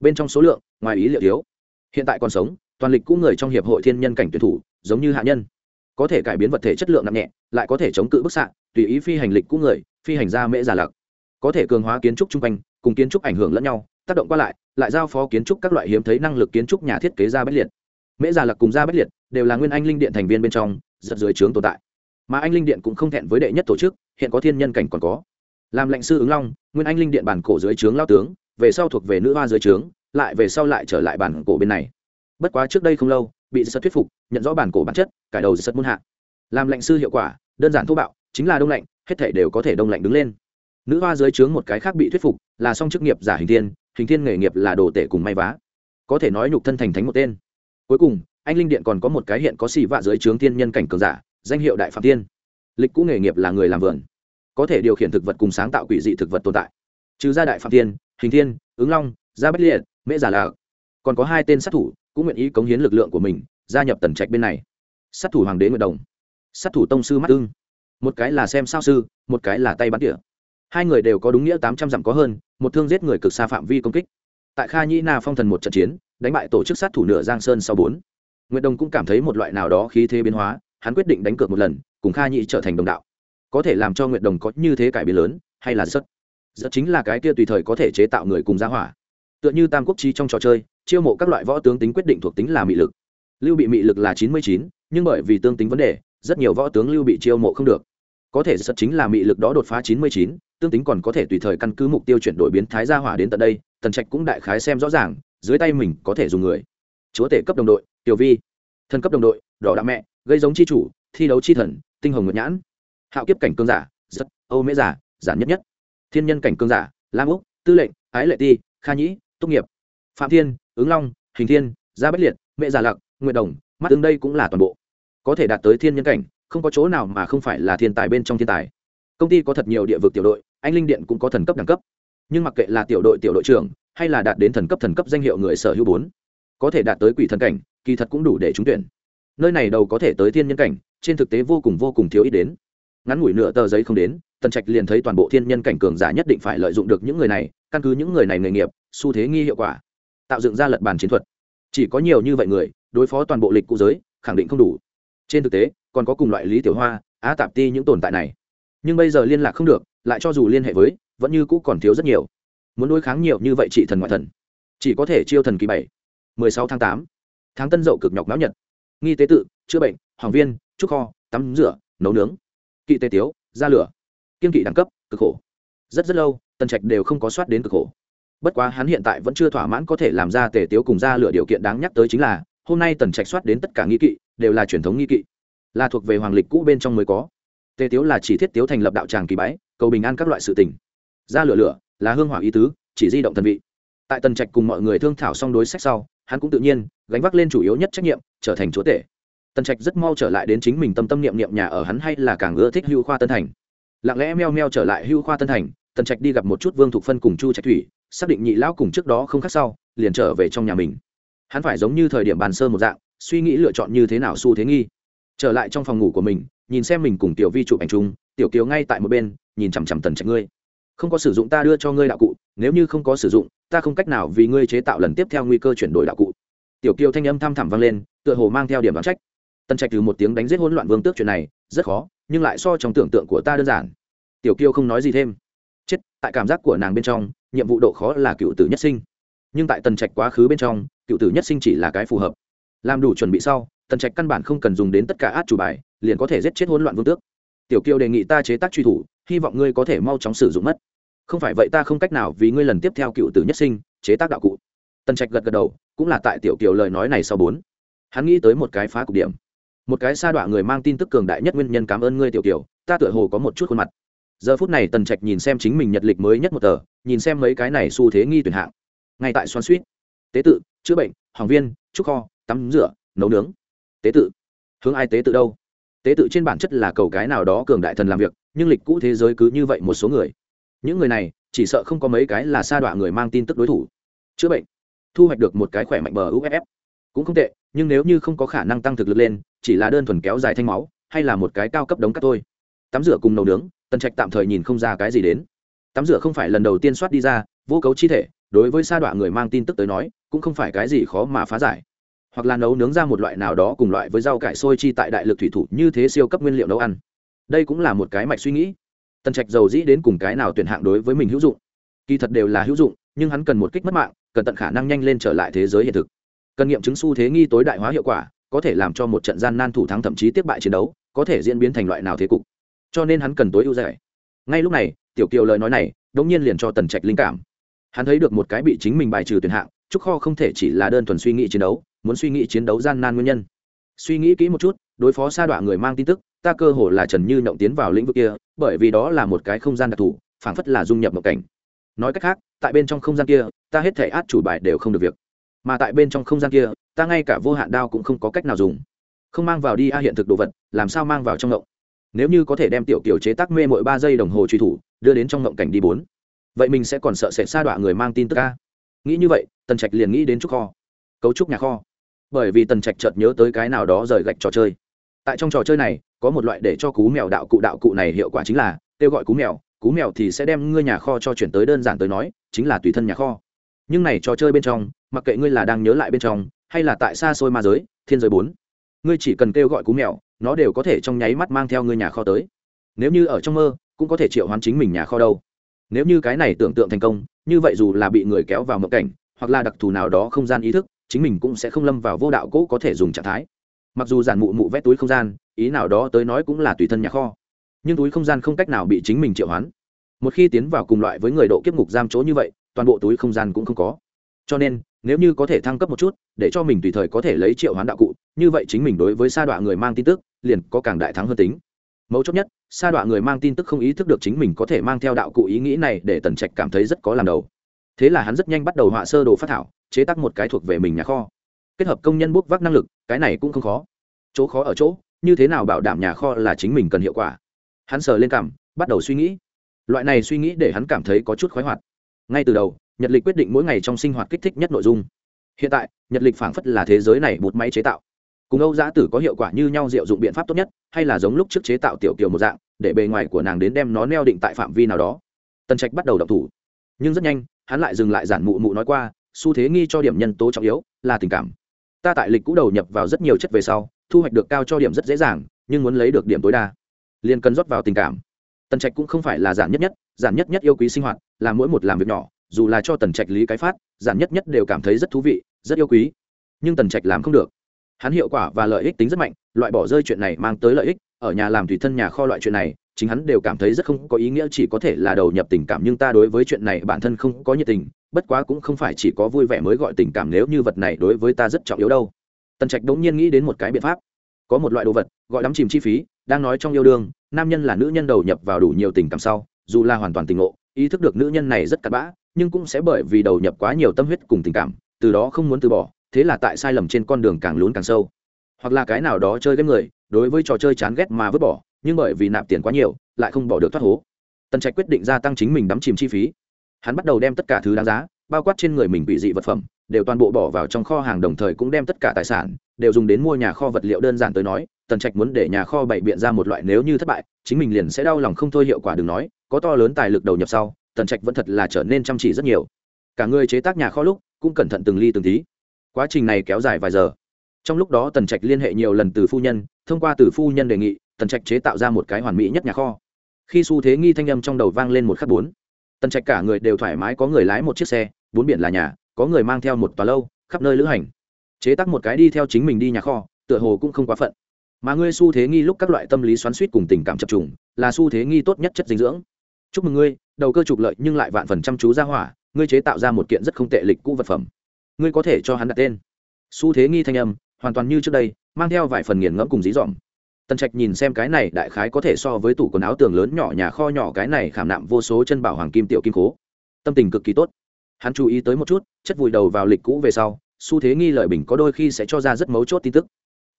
bên trong số lượng, ngoài ý liệu yếu hiện tại còn sống, toàn lịch cũ người trong hiệp hội thiên nhân cảnh tuyển thủ, giống như hạ nhân. Có thể cải biến vật thể chất lượng nặng nhẹ, lại có thể chống cự bức xạ, tùy ý phi hành lịch cũ người, phi hành ra mễ giả lặc. Có thể cường hóa kiến trúc chung quanh, cùng kiến trúc ảnh hưởng lẫn nhau, tác động qua lại lại giao phó kiến trúc các loại hiếm thấy năng lực kiến trúc nhà thiết kế ra bất liệt. Mễ giả lặc cùng ra bất liệt, đều là nguyên anh linh điện thành viên bên trong giật dưới trướng tồn tại. Mà anh linh điện cũng không thẹn với đệ nhất tổ chức hiện có thiên nhân cảnh còn có. Làm lệnh sư ứng long, nguyên anh linh điện bản cổ dưới trướng lao tướng, về sau thuộc về nữ hoa dưới trướng, lại về sau lại trở lại bản cổ bên này. Bất quá trước đây không lâu, bị sật thuyết phục, nhận rõ bản cổ bản chất, cải đầu sật muôn hạ. Làm lệnh sư hiệu quả, đơn giản thô bạo, chính là đông lạnh, hết thể đều có thể đông lạnh đứng lên. Nữ hoa dưới trướng một cái khác bị thuyết phục, là song chức nghiệp giả hình thiên hình thiên nghề nghiệp là đồ tể cùng may vá. Có thể nói nhục thân thành thánh một tên. Cuối cùng, anh linh điện còn có một cái hiện có xì vạ dưới trướng thiên nhân cảnh cường giả, danh hiệu đại phạm tiên. Lịch cũ nghề nghiệp là người làm vườn có thể điều khiển thực vật cùng sáng tạo quỷ dị thực vật tồn tại. Trừ gia đại phạm tiên hình thiên, ứng long, gia bất liệt, mễ giả lạc. Còn có hai tên sát thủ, cũng nguyện ý cống hiến lực lượng của mình, gia nhập tần trạch bên này. Sát thủ hoàng đế nguyệt đồng. Sát thủ tông sư mắt tương. một cái là xem sao sư, một cái là tay bắn tỉa. Hai người đều có đúng nghĩa tám trăm dặm có hơn, một thương giết người cực xa phạm vi công kích. Tại kha nhĩ na phong thần một trận chiến, đánh bại tổ chức sát thủ nửa giang sơn sau bốn. Nguyệt đồng cũng cảm thấy một loại nào đó khí thế biến hóa, hắn quyết định đánh cược một lần, cùng kha nhĩ trở thành đồng đạo có thể làm cho nguyệt đồng có như thế cải biến lớn, hay là rất rất chính là cái kia tùy thời có thể chế tạo người cùng gia hỏa. Tựa như tam quốc chi trong trò chơi, chiêu mộ các loại võ tướng tính quyết định thuộc tính là mị lực. Lưu bị mị lực là chín mươi chín, nhưng bởi vì tương tính vấn đề, rất nhiều võ tướng lưu bị chiêu mộ không được. Có thể rất chính là mị lực đó đột phá chín mươi chín tương tính còn có thể tùy thời căn cứ mục tiêu chuyển đổi biến thái gia hỏa đến tận đây, tần trạch cũng đại khái xem rõ ràng, dưới tay mình có thể dùng người. Chúa tể cấp đồng đội, tiểu vi. Thân cấp đồng đội, đỏ đạ mẹ, gây giống chi chủ, thi đấu chi thần, tinh hồng ngược nhãn hạo kiếp cảnh cương giả rất âu mễ giả giản nhất nhất. Thiên nhân cảnh cương giả, lam úc, tư lệnh, ái lệ ti, kha nhĩ tốt nghiệp. Phạm thiên, ứng long, hình thiên, gia bách liệt mẹ già lặc nguyện đồng, mắt tương đây cũng là toàn bộ. Có thể đạt tới thiên nhân cảnh, không có chỗ nào mà không phải là thiên tài bên trong thiên tài. Công ty có thật nhiều địa vực tiểu đội, anh linh điện cũng có thần cấp đẳng cấp. Nhưng mặc kệ là tiểu đội tiểu đội trưởng, hay là đạt đến thần cấp thần cấp danh hiệu người sở hữu bốn, có thể đạt tới quỷ thần cảnh, kỳ thật cũng đủ để trúng tuyển. Nơi này đầu có thể tới thiên nhân cảnh, trên thực tế vô cùng vô cùng thiếu ít đến ngắn ngủi nửa tờ giấy không đến, tần trạch liền thấy toàn bộ thiên nhân cảnh cường giả nhất định phải lợi dụng được những người này, căn cứ những người này nghề nghiệp, xu thế nghi hiệu quả, tạo dựng ra lật bàn chiến thuật. Chỉ có nhiều như vậy người, đối phó toàn bộ lịch cụ giới, khẳng định không đủ. Trên thực tế, còn có cùng loại lý tiểu hoa, á tạp ti những tồn tại này. Nhưng bây giờ liên lạc không được, lại cho dù liên hệ với, vẫn như cũ còn thiếu rất nhiều. Muốn đối kháng nhiều như vậy chị thần ngoại thần. Chỉ có thể chiêu thần kỳ bảy. Mười sáu tháng tám. Tháng tân dậu cực nhọc náo nhật nghi tế tự, chữa bệnh, hoàng viên, trúc kho, tắm rửa, nấu nướng kỵ tê tiếu, ra lửa. Kiên kỵ đẳng cấp, cực khổ. Rất rất lâu, tần trạch đều không có soát đến cực khổ. Bất quá hắn hiện tại vẫn chưa thỏa mãn có thể làm ra tề tiếu cùng ra lửa điều kiện đáng nhắc tới chính là, hôm nay tần trạch soát đến tất cả nghi kỵ, đều là truyền thống nghi kỵ. Là thuộc về hoàng lịch cũ bên trong mới có. Tề tiếu là chỉ thiết tiếu thành lập đạo tràng kỳ bái, cầu bình an các loại sự tình. Ra lửa lửa, là hương hỏa ý tứ, chỉ di động thần vị. Tại tần trạch cùng mọi người thương thảo xong đối sách sau, hắn cũng tự nhiên, gánh vác lên chủ yếu nhất trách nhiệm, trở thành chúa tể tần trạch rất mau trở lại đến chính mình tâm tâm niệm niệm nhà ở hắn hay là càng ưa thích hưu khoa tân thành. Lặng lẽ meo meo trở lại hưu khoa tân thành, tần trạch đi gặp một chút vương thục phân cùng chu trạch thủy, xác định nhị lão cùng trước đó không khác sau, liền trở về trong nhà mình. Hắn phải giống như thời điểm bàn sơ một dạng, suy nghĩ lựa chọn như thế nào xu thế nghi. Trở lại trong phòng ngủ của mình, nhìn xem mình cùng tiểu vi chụp ảnh chung, tiểu kiều ngay tại một bên, nhìn chằm chằm tần trạch ngươi. Không có sử dụng ta đưa cho ngươi đạo cụ, nếu như không có sử dụng, ta không cách nào vì ngươi chế tạo lần tiếp theo nguy cơ chuyển đổi đạo cụ. Tiểu kiều thanh âm thăm thẳm vang lên, tựa hồ mang theo điểm đoán trách tần trạch từ một tiếng đánh giết hỗn loạn vương tước chuyện này, rất khó, nhưng lại so trong tưởng tượng của ta đơn giản. Tiểu Kiêu không nói gì thêm. Chết, tại cảm giác của nàng bên trong, nhiệm vụ độ khó là cựu tử nhất sinh. Nhưng tại tần trạch quá khứ bên trong, cựu tử nhất sinh chỉ là cái phù hợp. Làm đủ chuẩn bị sau, tần trạch căn bản không cần dùng đến tất cả át chủ bài, liền có thể giết chết hỗn loạn vương tước. Tiểu Kiêu đề nghị ta chế tác truy thủ, hy vọng ngươi có thể mau chóng sử dụng mất. Không phải vậy ta không cách nào vì ngươi lần tiếp theo cựu tử nhất sinh, chế tác đạo cụ. Tần trạch gật gật đầu, cũng là tại tiểu kiều lời nói này sau bốn. Hắn nghĩ tới một cái phá cục điểm một cái sa đọa người mang tin tức cường đại nhất nguyên nhân cảm ơn ngươi tiểu kiều, ta tựa hồ có một chút khuôn mặt. Giờ phút này tần trạch nhìn xem chính mình nhật lịch mới nhất một tờ, nhìn xem mấy cái này xu thế nghi tuyển hạng. Ngay tại xoan suýt. Tế tự, chữa bệnh hoàng viên, trúc kho, tắm rửa, nấu nướng. Tế tự. Hướng ai tế tự đâu? Tế tự trên bản chất là cầu cái nào đó cường đại thần làm việc, nhưng lịch cũ thế giới cứ như vậy một số người. Những người này, chỉ sợ không có mấy cái là sa đọa người mang tin tức đối thủ. Chữa bệnh. Thu hoạch được một cái khỏe mạnh bờ uff cũng không tệ, nhưng nếu như không có khả năng tăng thực lực lên chỉ là đơn thuần kéo dài thanh máu, hay là một cái cao cấp đống cắt thôi. Tắm rửa cùng nấu nướng, tần trạch tạm thời nhìn không ra cái gì đến. Tắm rửa không phải lần đầu tiên soát đi ra, vô cấu chi thể, đối với sa đọa người mang tin tức tới nói, cũng không phải cái gì khó mà phá giải. Hoặc là nấu nướng ra một loại nào đó cùng loại với rau cải sôi chi tại đại lực thủy thủ như thế siêu cấp nguyên liệu nấu ăn. Đây cũng là một cái mạch suy nghĩ. Tần trạch giàu dĩ đến cùng cái nào tuyển hạng đối với mình hữu dụng. Kỳ thật đều là hữu dụng, nhưng hắn cần một kích mất mạng, cần tận khả năng nhanh lên trở lại thế giới hiện thực. Cần nghiệm chứng xu thế nghi tối đại hóa hiệu quả có thể làm cho một trận gian nan thủ thắng thậm chí tiếp bại chiến đấu, có thể diễn biến thành loại nào thế cục. Cho nên hắn cần tối ưu giải. Ngay lúc này, tiểu kiều lời nói này, đống nhiên liền cho tần trạch linh cảm. Hắn thấy được một cái bị chính mình bài trừ tuyển hạng trúc kho không thể chỉ là đơn thuần suy nghĩ chiến đấu, muốn suy nghĩ chiến đấu gian nan nguyên nhân. Suy nghĩ kỹ một chút, đối phó sa đọa người mang tin tức, ta cơ hồ là trần như nhộng tiến vào lĩnh vực kia, bởi vì đó là một cái không gian đặc thù, phảng phất là dung nhập một cảnh. Nói cách khác, tại bên trong không gian kia, ta hết thể át chủ bài đều không được việc. Mà tại bên trong không gian kia ta ngay cả vô hạn đao cũng không có cách nào dùng. Không mang vào đi a hiện thực đồ vật, làm sao mang vào trong ngộng? Nếu như có thể đem tiểu kiểu chế tác mê mỗi ba giây đồng hồ truy thủ, đưa đến trong ngộng cảnh đi bốn. Vậy mình sẽ còn sợ sẽ sa đọa người mang tin tức a. nghĩ như vậy, tần trạch liền nghĩ đến trúc kho. Cấu trúc nhà kho. Bởi vì tần trạch chợt nhớ tới cái nào đó rời gạch trò chơi. Tại trong trò chơi này, có một loại để cho cú mèo đạo cụ đạo cụ này hiệu quả chính là, kêu gọi cú mèo cú mèo thì sẽ đem ngươi nhà kho cho chuyển tới đơn giản tới nói, chính là tùy thân nhà kho. Nhưng này trò chơi bên trong, mặc kệ ngươi là đang nhớ lại bên trong hay là tại xa xôi ma giới, thiên giới bốn. Ngươi chỉ cần kêu gọi cú mèo, nó đều có thể trong nháy mắt mang theo ngươi nhà kho tới. Nếu như ở trong mơ, cũng có thể triệu hoán chính mình nhà kho đâu. Nếu như cái này tưởng tượng thành công, như vậy dù là bị người kéo vào mộng cảnh, hoặc là đặc thù nào đó không gian ý thức, chính mình cũng sẽ không lâm vào vô đạo cũ có thể dùng trạng thái. Mặc dù giản mụ mụ vét túi không gian, ý nào đó tới nói cũng là tùy thân nhà kho. Nhưng túi không gian không cách nào bị chính mình triệu hoán. Một khi tiến vào cùng loại với người độ kiếp ngục giam chỗ như vậy, toàn bộ túi không gian cũng không có cho nên, nếu như có thể thăng cấp một chút, để cho mình tùy thời có thể lấy triệu hoán đạo cụ, như vậy chính mình đối với sa đọa người mang tin tức, liền có càng đại thắng hơn tính. Mấu chốt nhất, sa đọa người mang tin tức không ý thức được chính mình có thể mang theo đạo cụ ý nghĩ này để tần trạch cảm thấy rất có làm đầu. Thế là hắn rất nhanh bắt đầu họa sơ đồ phát thảo, chế tác một cái thuộc về mình nhà kho. Kết hợp công nhân bốc vác năng lực, cái này cũng không khó. Chỗ khó ở chỗ, như thế nào bảo đảm nhà kho là chính mình cần hiệu quả? Hắn sờ lên cảm, bắt đầu suy nghĩ. Loại này suy nghĩ để hắn cảm thấy có chút khoái hoạt. Ngay từ đầu nhật lịch quyết định mỗi ngày trong sinh hoạt kích thích nhất nội dung. Hiện tại, nhật lịch phảng phất là thế giới này bút máy chế tạo. Cùng âu giã tử có hiệu quả như nhau diệu dụng biện pháp tốt nhất, hay là giống lúc trước chế tạo tiểu kiều một dạng, để bề ngoài của nàng đến đem nó neo định tại phạm vi nào đó. Tần trạch bắt đầu đọc thủ. Nhưng rất nhanh, hắn lại dừng lại giản mụ mụ nói qua, xu thế nghi cho điểm nhân tố trọng yếu là tình cảm. Ta tại lịch cũ đầu nhập vào rất nhiều chất về sau, thu hoạch được cao cho điểm rất dễ dàng, nhưng muốn lấy được điểm tối đa, liền cần rót vào tình cảm. Tần trạch cũng không phải là giản nhất nhất, giản nhất nhất yêu quý sinh hoạt, là mỗi một làm việc nhỏ dù là cho tần trạch lý cái phát, giản nhất nhất đều cảm thấy rất thú vị, rất yêu quý. Nhưng tần trạch làm không được. Hắn hiệu quả và lợi ích tính rất mạnh, loại bỏ rơi chuyện này mang tới lợi ích, ở nhà làm tùy thân nhà kho loại chuyện này, chính hắn đều cảm thấy rất không có ý nghĩa chỉ có thể là đầu nhập tình cảm, nhưng ta đối với chuyện này bản thân không có nhiệt tình, bất quá cũng không phải chỉ có vui vẻ mới gọi tình cảm, nếu như vật này đối với ta rất trọng yếu đâu. Tần trạch đống nhiên nghĩ đến một cái biện pháp. Có một loại đồ vật, gọi đắm chìm chi phí, đang nói trong yêu đương, nam nhân là nữ nhân đầu nhập vào đủ nhiều tình cảm sau, dù là hoàn toàn tình ngộ, ý thức được nữ nhân này rất cặn bã nhưng cũng sẽ bởi vì đầu nhập quá nhiều tâm huyết cùng tình cảm, từ đó không muốn từ bỏ, thế là tại sai lầm trên con đường càng lún càng sâu. Hoặc là cái nào đó chơi game người, đối với trò chơi chán ghét mà vứt bỏ, nhưng bởi vì nạp tiền quá nhiều, lại không bỏ được thoát hố. Tần trạch quyết định gia tăng chính mình đắm chìm chi phí. Hắn bắt đầu đem tất cả thứ đáng giá, bao quát trên người mình bị dị vật phẩm, đều toàn bộ bỏ vào trong kho hàng đồng thời cũng đem tất cả tài sản, đều dùng đến mua nhà kho vật liệu đơn giản tới nói, tần trạch muốn để nhà kho bày biện ra một loại nếu như thất bại, chính mình liền sẽ đau lòng không thôi, hiệu quả đừng nói, có to lớn tài lực đầu nhập sau tần trạch vẫn thật là trở nên chăm chỉ rất nhiều. Cả người chế tác nhà kho lúc cũng cẩn thận từng ly từng tí. Quá trình này kéo dài vài giờ. Trong lúc đó tần trạch liên hệ nhiều lần từ phu nhân, thông qua từ phu nhân đề nghị, tần trạch chế tạo ra một cái hoàn mỹ nhất nhà kho. Khi xu thế nghi thanh âm trong đầu vang lên một khắc bốn, tần trạch cả người đều thoải mái, có người lái một chiếc xe, bốn biển là nhà, có người mang theo một tòa lâu, khắp nơi lữ hành. Chế tác một cái đi theo chính mình đi nhà kho, tựa hồ cũng không quá phận. Mà ngươi xu thế nghi lúc các loại tâm lý xoắn suýt cùng tình cảm chập trùng, là xu thế nghi tốt nhất chất dinh dưỡng chúc mừng ngươi, đầu cơ trục lợi nhưng lại vạn phần chăm chú ra hỏa, ngươi chế tạo ra một kiện rất không tệ lịch cũ vật phẩm. Ngươi có thể cho hắn đặt tên. Xu thế nghi thanh âm, hoàn toàn như trước đây, mang theo vài phần nghiền ngẫm cùng dí dỏm. Tần trạch nhìn xem cái này đại khái có thể so với tủ quần áo tường lớn nhỏ nhà kho nhỏ cái này khảm nạm vô số chân bảo hoàng kim tiểu kim cố. Tâm tình cực kỳ tốt. Hắn chú ý tới một chút, chất vùi đầu vào lịch cũ về sau, xu thế nghi lợi bình có đôi khi sẽ cho ra rất mấu chốt tin tức.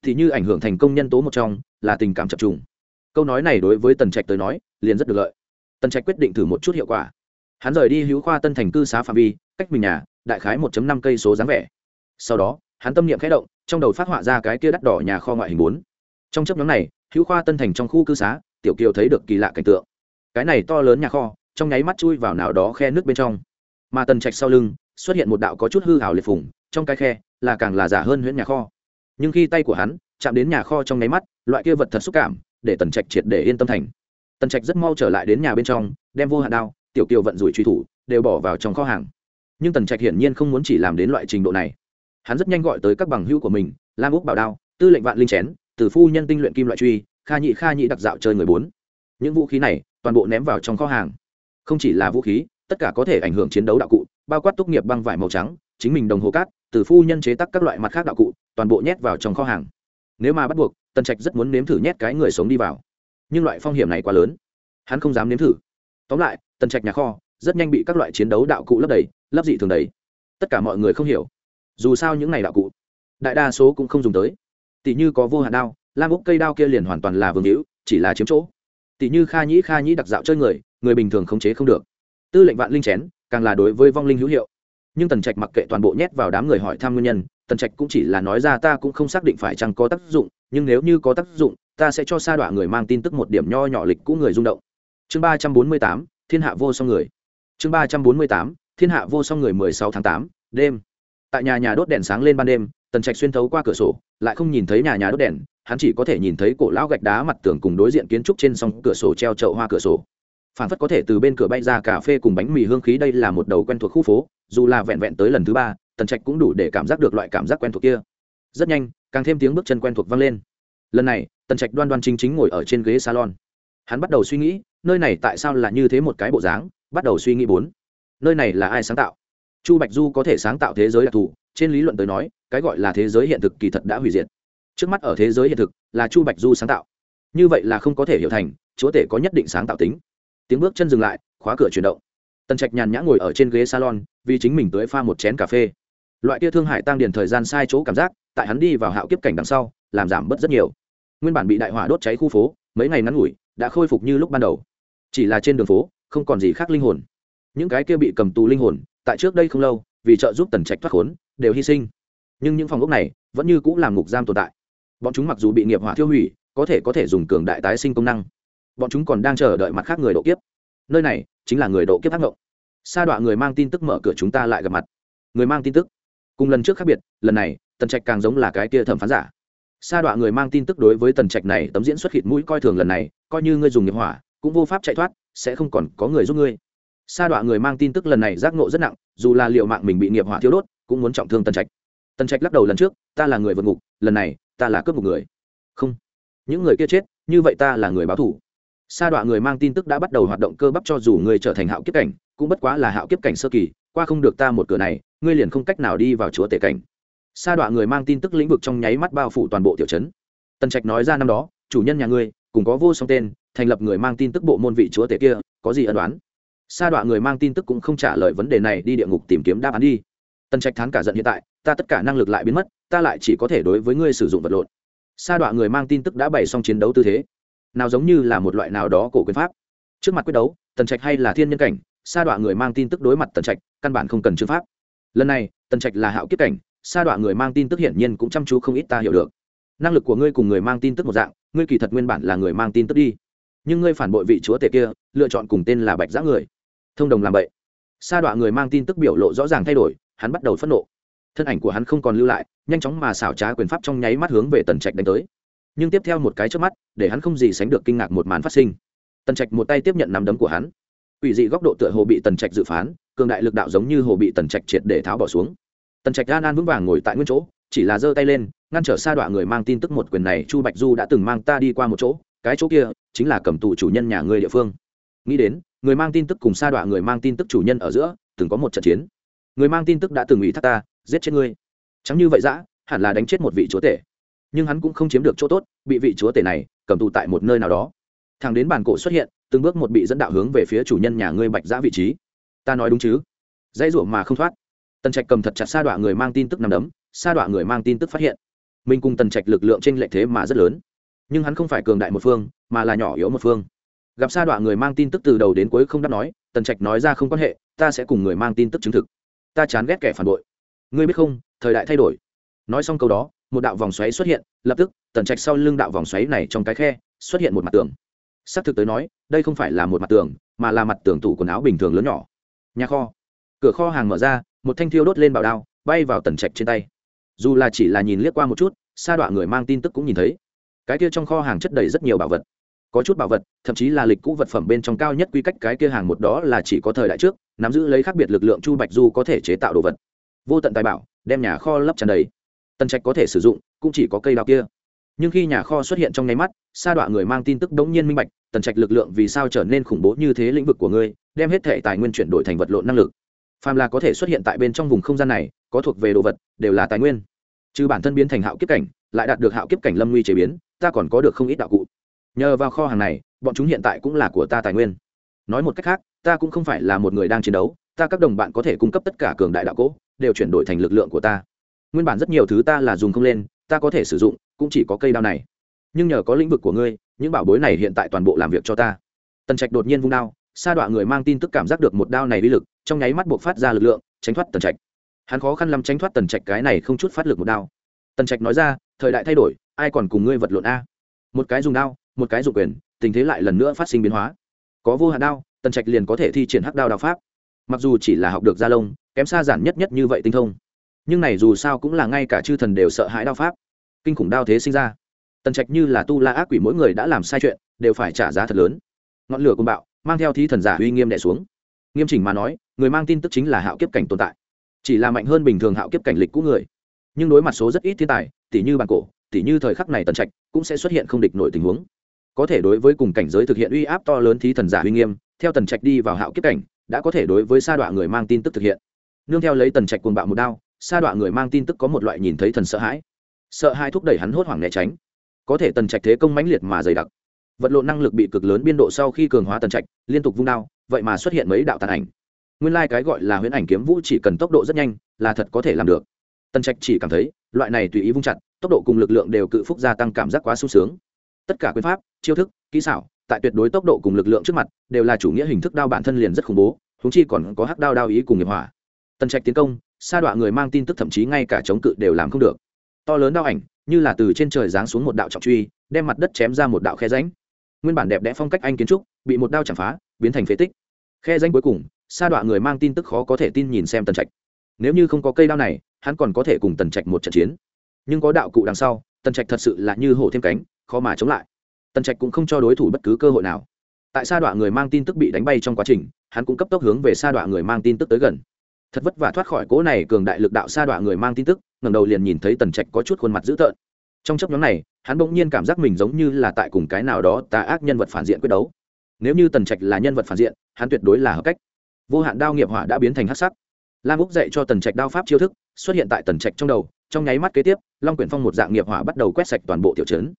Thì như ảnh hưởng thành công nhân tố một trong, là tình cảm chập trùng. Câu nói này đối với tần trạch tới nói, liền rất được lợi tần trạch quyết định thử một chút hiệu quả. Hắn rời đi hữu khoa tân thành cư xá phạm vi, cách mình nhà, đại khái một năm cây số dáng vẻ. Sau đó, hắn tâm niệm khẽ động, trong đầu phát họa ra cái kia đắt đỏ nhà kho ngoại hình bốn. Trong chấp nhóm này, hữu khoa tân thành trong khu cư xá, tiểu kiều thấy được kỳ lạ cảnh tượng. Cái này to lớn nhà kho, trong nháy mắt chui vào nào đó khe nước bên trong. Mà tần trạch sau lưng, xuất hiện một đạo có chút hư hảo liệt phủng trong cái khe là càng là giả hơn huyễn nhà kho. Nhưng khi tay của hắn chạm đến nhà kho trong nháy mắt, loại kia vật thật xúc cảm, để tần trạch triệt để yên tâm thành tần trạch rất mau trở lại đến nhà bên trong, đem vô hạn đao, tiểu kiều vận rủi truy thủ, đều bỏ vào trong kho hàng. Nhưng tần trạch hiển nhiên không muốn chỉ làm đến loại trình độ này. Hắn rất nhanh gọi tới các bằng hữu của mình, lam úc bảo đao, tư lệnh vạn linh chén, từ phu nhân tinh luyện kim loại truy, kha nhị kha nhị đặc dạo chơi người bốn. Những vũ khí này, toàn bộ ném vào trong kho hàng. Không chỉ là vũ khí, tất cả có thể ảnh hưởng chiến đấu đạo cụ, bao quát tốt nghiệp băng vải màu trắng, chính mình đồng hồ cát, từ phu nhân chế tác các loại mặt khác đạo cụ, toàn bộ nhét vào trong kho hàng. Nếu mà bắt buộc, tần trạch rất muốn nếm thử nhét cái người sống đi vào nhưng loại phong hiểm này quá lớn. Hắn không dám nếm thử. Tóm lại, tần trạch nhà kho rất nhanh bị các loại chiến đấu đạo cụ lấp đầy, lấp dị thường đầy. Tất cả mọi người không hiểu, dù sao những này đạo cụ, đại đa số cũng không dùng tới. Tỷ như có vô hạn đao, lam úc cây đao kia liền hoàn toàn là vương hữu, chỉ là chiếm chỗ. Tỷ như kha nhĩ kha nhĩ đặc dạo chơi người người bình thường khống chế không được. Tư lệnh vạn linh chén, càng là đối với vong linh hữu hiệu. Nhưng tần trạch mặc kệ toàn bộ nhét vào đám người hỏi thăm nguyên nhân, tần trạch cũng chỉ là nói ra ta cũng không xác định phải chăng có tác dụng, nhưng nếu như có tác dụng ta sẽ cho sa đọa người mang tin tức một điểm nho nhỏ lịch cũ người rung động. Chương ba trăm bốn mươi tám, thiên hạ vô song người. Chương ba trăm bốn mươi tám, thiên hạ vô song người mười sáu tháng tám, đêm. Tại nhà nhà đốt đèn sáng lên ban đêm, tần trạch xuyên thấu qua cửa sổ, lại không nhìn thấy nhà nhà đốt đèn, hắn chỉ có thể nhìn thấy cổ lão gạch đá mặt tường cùng đối diện kiến trúc trên song cửa sổ treo chậu hoa cửa sổ. Phản phất có thể từ bên cửa bay ra cà phê cùng bánh mì hương khí, đây là một đầu quen thuộc khu phố, dù là vẹn vẹn tới lần thứ ba, tần trạch cũng đủ để cảm giác được loại cảm giác quen thuộc kia. Rất nhanh, càng thêm tiếng bước chân quen thuộc vang lên lần này, tần trạch đoan đoan chính chính ngồi ở trên ghế salon. Hắn bắt đầu suy nghĩ, nơi này tại sao là như thế một cái bộ dáng, bắt đầu suy nghĩ bốn. Nơi này là ai sáng tạo? Chu bạch du có thể sáng tạo thế giới đặc thù, trên lý luận tới nói, cái gọi là thế giới hiện thực kỳ thật đã hủy diệt. Trước mắt ở thế giới hiện thực, là chu bạch du sáng tạo. Như vậy là không có thể hiểu thành, chúa tể có nhất định sáng tạo tính. Tiếng bước chân dừng lại, khóa cửa chuyển động. Tần trạch nhàn nhã ngồi ở trên ghế salon, vì chính mình tới pha một chén cà phê. Loại kia thương hại tăng điền thời gian sai chỗ cảm giác, tại hắn đi vào hạo kiếp cảnh đằng sau, làm giảm bớt rất nhiều nguyên bản bị đại hỏa đốt cháy khu phố, mấy ngày ngắn ngủi, đã khôi phục như lúc ban đầu. Chỉ là trên đường phố, không còn gì khác linh hồn. Những cái kia bị cầm tù linh hồn, tại trước đây không lâu, vì trợ giúp tần trạch thoát khốn, đều hy sinh. Nhưng những phòng ốc này, vẫn như cũng làm ngục giam tồn tại. Bọn chúng mặc dù bị nghiệp hỏa thiêu hủy, có thể có thể dùng cường đại tái sinh công năng. Bọn chúng còn đang chờ đợi mặt khác người độ kiếp. Nơi này, chính là người độ kiếp ác ngộng. Sa đọa người mang tin tức mở cửa chúng ta lại gặp mặt. Người mang tin tức. Cùng lần trước khác biệt, lần này, tần trạch càng giống là cái kia thẩm phán giả sa đọa người mang tin tức đối với tần trạch này tấm diễn xuất hiện mũi coi thường lần này, coi như ngươi dùng nghiệp hỏa, cũng vô pháp chạy thoát, sẽ không còn có người giúp ngươi. Sa đọa người mang tin tức lần này giác ngộ rất nặng, dù là liệu mạng mình bị nghiệp hỏa thiếu đốt, cũng muốn trọng thương tần trạch. Tần trạch lắc đầu lần trước, ta là người vượt ngục, lần này, ta là cướp một người. Không, những người kia chết, như vậy ta là người báo thủ sa đọa người mang tin tức đã bắt đầu hoạt động cơ bắp cho dù ngươi trở thành hạo kiếp cảnh, cũng bất quá là hạo kiếp cảnh sơ kỳ, qua không được ta một cửa này, ngươi liền không cách nào đi vào chúa tể cảnh sa đọa người mang tin tức lĩnh vực trong nháy mắt bao phủ toàn bộ tiểu trấn. Tần trạch nói ra năm đó, chủ nhân nhà ngươi, cùng có vô song tên, thành lập người mang tin tức bộ môn vị chúa tể kia, có gì ẩn đoán sa đọa người mang tin tức cũng không trả lời vấn đề này, đi địa ngục tìm kiếm đáp án đi. Tần trạch thán cả giận hiện tại, ta tất cả năng lực lại biến mất, ta lại chỉ có thể đối với ngươi sử dụng vật lộn. Sa đọa người mang tin tức đã bày xong chiến đấu tư thế. Nào giống như là một loại nào đó cổ quyền pháp. Trước mặt quyết đấu, tần trạch hay là thiên nhân cảnh, sa đọa người mang tin tức đối mặt tần trạch, căn bản không cần chữ pháp. Lần này, tần trạch là hạo kiếp cảnh sa đọa người mang tin tức hiển nhiên cũng chăm chú không ít ta hiểu được. Năng lực của ngươi cùng người mang tin tức một dạng, ngươi kỳ thật nguyên bản là người mang tin tức đi. Nhưng ngươi phản bội vị chúa tể kia, lựa chọn cùng tên là bạch giã người. Thông đồng làm vậy. Sa đọa người mang tin tức biểu lộ rõ ràng thay đổi, hắn bắt đầu phẫn nộ. Thân ảnh của hắn không còn lưu lại, nhanh chóng mà xảo trá quyền pháp trong nháy mắt hướng về tần trạch đánh tới. Nhưng tiếp theo một cái trước mắt, để hắn không gì sánh được kinh ngạc một màn phát sinh. Tần trạch một tay tiếp nhận nắm đấm của hắn. Ủy dị góc độ tựa hồ bị tần trạch dự phán, cường đại lực đạo giống như hồ bị tần trạch triệt để tháo bỏ xuống tần trạch gan an vững vàng ngồi tại nguyên chỗ, chỉ là giơ tay lên, ngăn trở sa đọa người mang tin tức một quyền này, chu bạch du đã từng mang ta đi qua một chỗ, cái chỗ kia chính là cầm tù chủ nhân nhà người địa phương. Nghĩ đến, người mang tin tức cùng sa đọa người mang tin tức chủ nhân ở giữa, từng có một trận chiến. Người mang tin tức đã từng ủy thác ta, giết chết ngươi. Chẳng như vậy dã, hẳn là đánh chết một vị chúa tể. Nhưng hắn cũng không chiếm được chỗ tốt, bị vị chúa tể này cầm tù tại một nơi nào đó. Thằng đến bàn cổ xuất hiện, từng bước một bị dẫn đạo hướng về phía chủ nhân nhà ngươi bạch giã vị trí. Ta nói đúng chứ? Dãy ruộng mà không thoát tần trạch cầm thật chặt sa đọa người mang tin tức nằm đấm, sa đọa người mang tin tức phát hiện. Mình cùng tần trạch lực lượng trên lệ thế mà rất lớn. Nhưng hắn không phải cường đại một phương, mà là nhỏ yếu một phương. Gặp sa đọa người mang tin tức từ đầu đến cuối không đáp nói, tần trạch nói ra không quan hệ, ta sẽ cùng người mang tin tức chứng thực. Ta chán ghét kẻ phản bội. Ngươi biết không, thời đại thay đổi. Nói xong câu đó, một đạo vòng xoáy xuất hiện, lập tức, tần trạch sau lưng đạo vòng xoáy này trong cái khe, xuất hiện một mặt tường. S ắ c thực tới nói, đây không phải là một mặt tường, mà là mặt tường tủ quần áo bình thường lớn nhỏ. Nhà kho. Cửa kho hàng mở ra một thanh thiêu đốt lên bảo đao, bay vào tần trạch trên tay. Dù là chỉ là nhìn liếc qua một chút, sa đọa người mang tin tức cũng nhìn thấy. Cái kia trong kho hàng chất đầy rất nhiều bảo vật. Có chút bảo vật, thậm chí là lịch cũ vật phẩm bên trong cao nhất quy cách, cái kia hàng một đó là chỉ có thời đại trước, nắm giữ lấy khác biệt lực lượng chu bạch du có thể chế tạo đồ vật. Vô tận tài bảo, đem nhà kho lấp tràn đầy. Tần trạch có thể sử dụng, cũng chỉ có cây đào kia. Nhưng khi nhà kho xuất hiện trong nháy mắt, sa đọa người mang tin tức đống nhiên minh bạch, tần trạch lực lượng vì sao trở nên khủng bố như thế lĩnh vực của ngươi, đem hết thể tài nguyên chuyển đổi thành vật lộn năng lực phàm là có thể xuất hiện tại bên trong vùng không gian này, có thuộc về đồ vật, đều là tài nguyên. Trừ bản thân biến thành hạo kiếp cảnh, lại đạt được hạo kiếp cảnh lâm nguy chế biến, ta còn có được không ít đạo cụ. Nhờ vào kho hàng này, bọn chúng hiện tại cũng là của ta tài nguyên. Nói một cách khác, ta cũng không phải là một người đang chiến đấu, ta các đồng bạn có thể cung cấp tất cả cường đại đạo cỗ, đều chuyển đổi thành lực lượng của ta. Nguyên bản rất nhiều thứ ta là dùng không lên, ta có thể sử dụng, cũng chỉ có cây đao này. Nhưng nhờ có lĩnh vực của ngươi, những bảo bối này hiện tại toàn bộ làm việc cho ta. Tần trạch đột nhiên vung đao sa đọa người mang tin tức cảm giác được một đao này uy lực, trong nháy mắt buộc phát ra lực lượng, tránh thoát tần trạch. Hắn khó khăn lắm tránh thoát tần trạch cái này không chút phát lực một đao. Tần trạch nói ra, thời đại thay đổi, ai còn cùng ngươi vật lộn a? Một cái dùng đao, một cái dùng quyền, tình thế lại lần nữa phát sinh biến hóa. Có vô hạn đao, tần trạch liền có thể thi triển hắc đao đao pháp. Mặc dù chỉ là học được gia lông, kém xa giản nhất nhất như vậy tinh thông. Nhưng này dù sao cũng là ngay cả chư thần đều sợ hãi đao pháp. Kinh khủng đao thế sinh ra. Tần trạch như là tu la ác quỷ mỗi người đã làm sai chuyện, đều phải trả giá thật lớn. Ngọn lửa côn bạo mang theo thí thần giả uy nghiêm đẻ xuống. Nghiêm chỉnh mà nói, người mang tin tức chính là hạo kiếp cảnh tồn tại. Chỉ là mạnh hơn bình thường hạo kiếp cảnh lịch cũ người. Nhưng đối mặt số rất ít thiên tài tỷ như bản cổ tỷ như thời khắc này tần trạch, cũng sẽ xuất hiện không địch nổi tình huống. Có thể đối với cùng cảnh giới thực hiện uy áp to lớn thí thần giả uy nghiêm, theo tần trạch đi vào hạo kiếp cảnh, đã có thể đối với sa đọa người mang tin tức thực hiện. Nương theo lấy tần trạch cuồng bạo một đao, sa đọa người mang tin tức có một loại nhìn thấy thần sợ hãi. Sợ hãi thúc đẩy hắn hốt hoảng né tránh. Có thể tần trạch thế công mãnh liệt mà dày đặc vật lộn năng lực bị cực lớn biên độ sau khi cường hóa tần trạch, liên tục vung đao, vậy mà xuất hiện mấy đạo tàn ảnh. Nguyên lai、like、cái gọi là huyễn ảnh kiếm vũ chỉ cần tốc độ rất nhanh là thật có thể làm được. Tần trạch chỉ cảm thấy, loại này tùy ý vung chặt, tốc độ cùng lực lượng đều cự phúc gia tăng cảm giác quá sung sướng. Tất cả quyền pháp, chiêu thức, kỹ xảo, tại tuyệt đối tốc độ cùng lực lượng trước mặt, đều là chủ nghĩa hình thức đao bản thân liền rất khủng bố húng chi còn có hắc đao đao ý cùng nghiệp hỏa. Tần trạch tiến công, sa đọa người mang tin tức thậm chí ngay cả chống cự đều làm không được. To lớn đao ảnh, như là từ trên trời giáng xuống một đạo trọng truy, đem mặt đất chém ra một đạo khe ránh nguyên bản đẹp đẽ phong cách anh kiến trúc, bị một đao chạm phá, biến thành phế tích. Khe danh cuối cùng, sa đọa người mang tin tức khó có thể tin nhìn xem tần trạch. Nếu như không có cây đao này, hắn còn có thể cùng tần trạch một trận chiến. Nhưng có đạo cụ đằng sau, tần trạch thật sự là như hổ thêm cánh, khó mà chống lại. Tần trạch cũng không cho đối thủ bất cứ cơ hội nào. Tại sa đọa người mang tin tức bị đánh bay trong quá trình, hắn cũng cấp tốc hướng về sa đọa người mang tin tức tới gần. Thật vất vả thoát khỏi cỗ này cường đại lực đạo sa đọa người mang tin tức ngầm đầu liền nhìn thấy tần trạch có chút khuôn mặt dữ tợn trong chấp nhóm này, hắn bỗng nhiên cảm giác mình giống như là tại cùng cái nào đó tà ác nhân vật phản diện quyết đấu. Nếu như tần trạch là nhân vật phản diện, hắn tuyệt đối là hợp cách. Vô hạn đao nghiệp hỏa đã biến thành hát sắc. Lam úc dạy cho tần trạch đao pháp chiêu thức, xuất hiện tại tần trạch trong đầu, trong nháy mắt kế tiếp, long quyển phong một dạng nghiệp hỏa bắt đầu quét sạch toàn bộ tiểu trấn.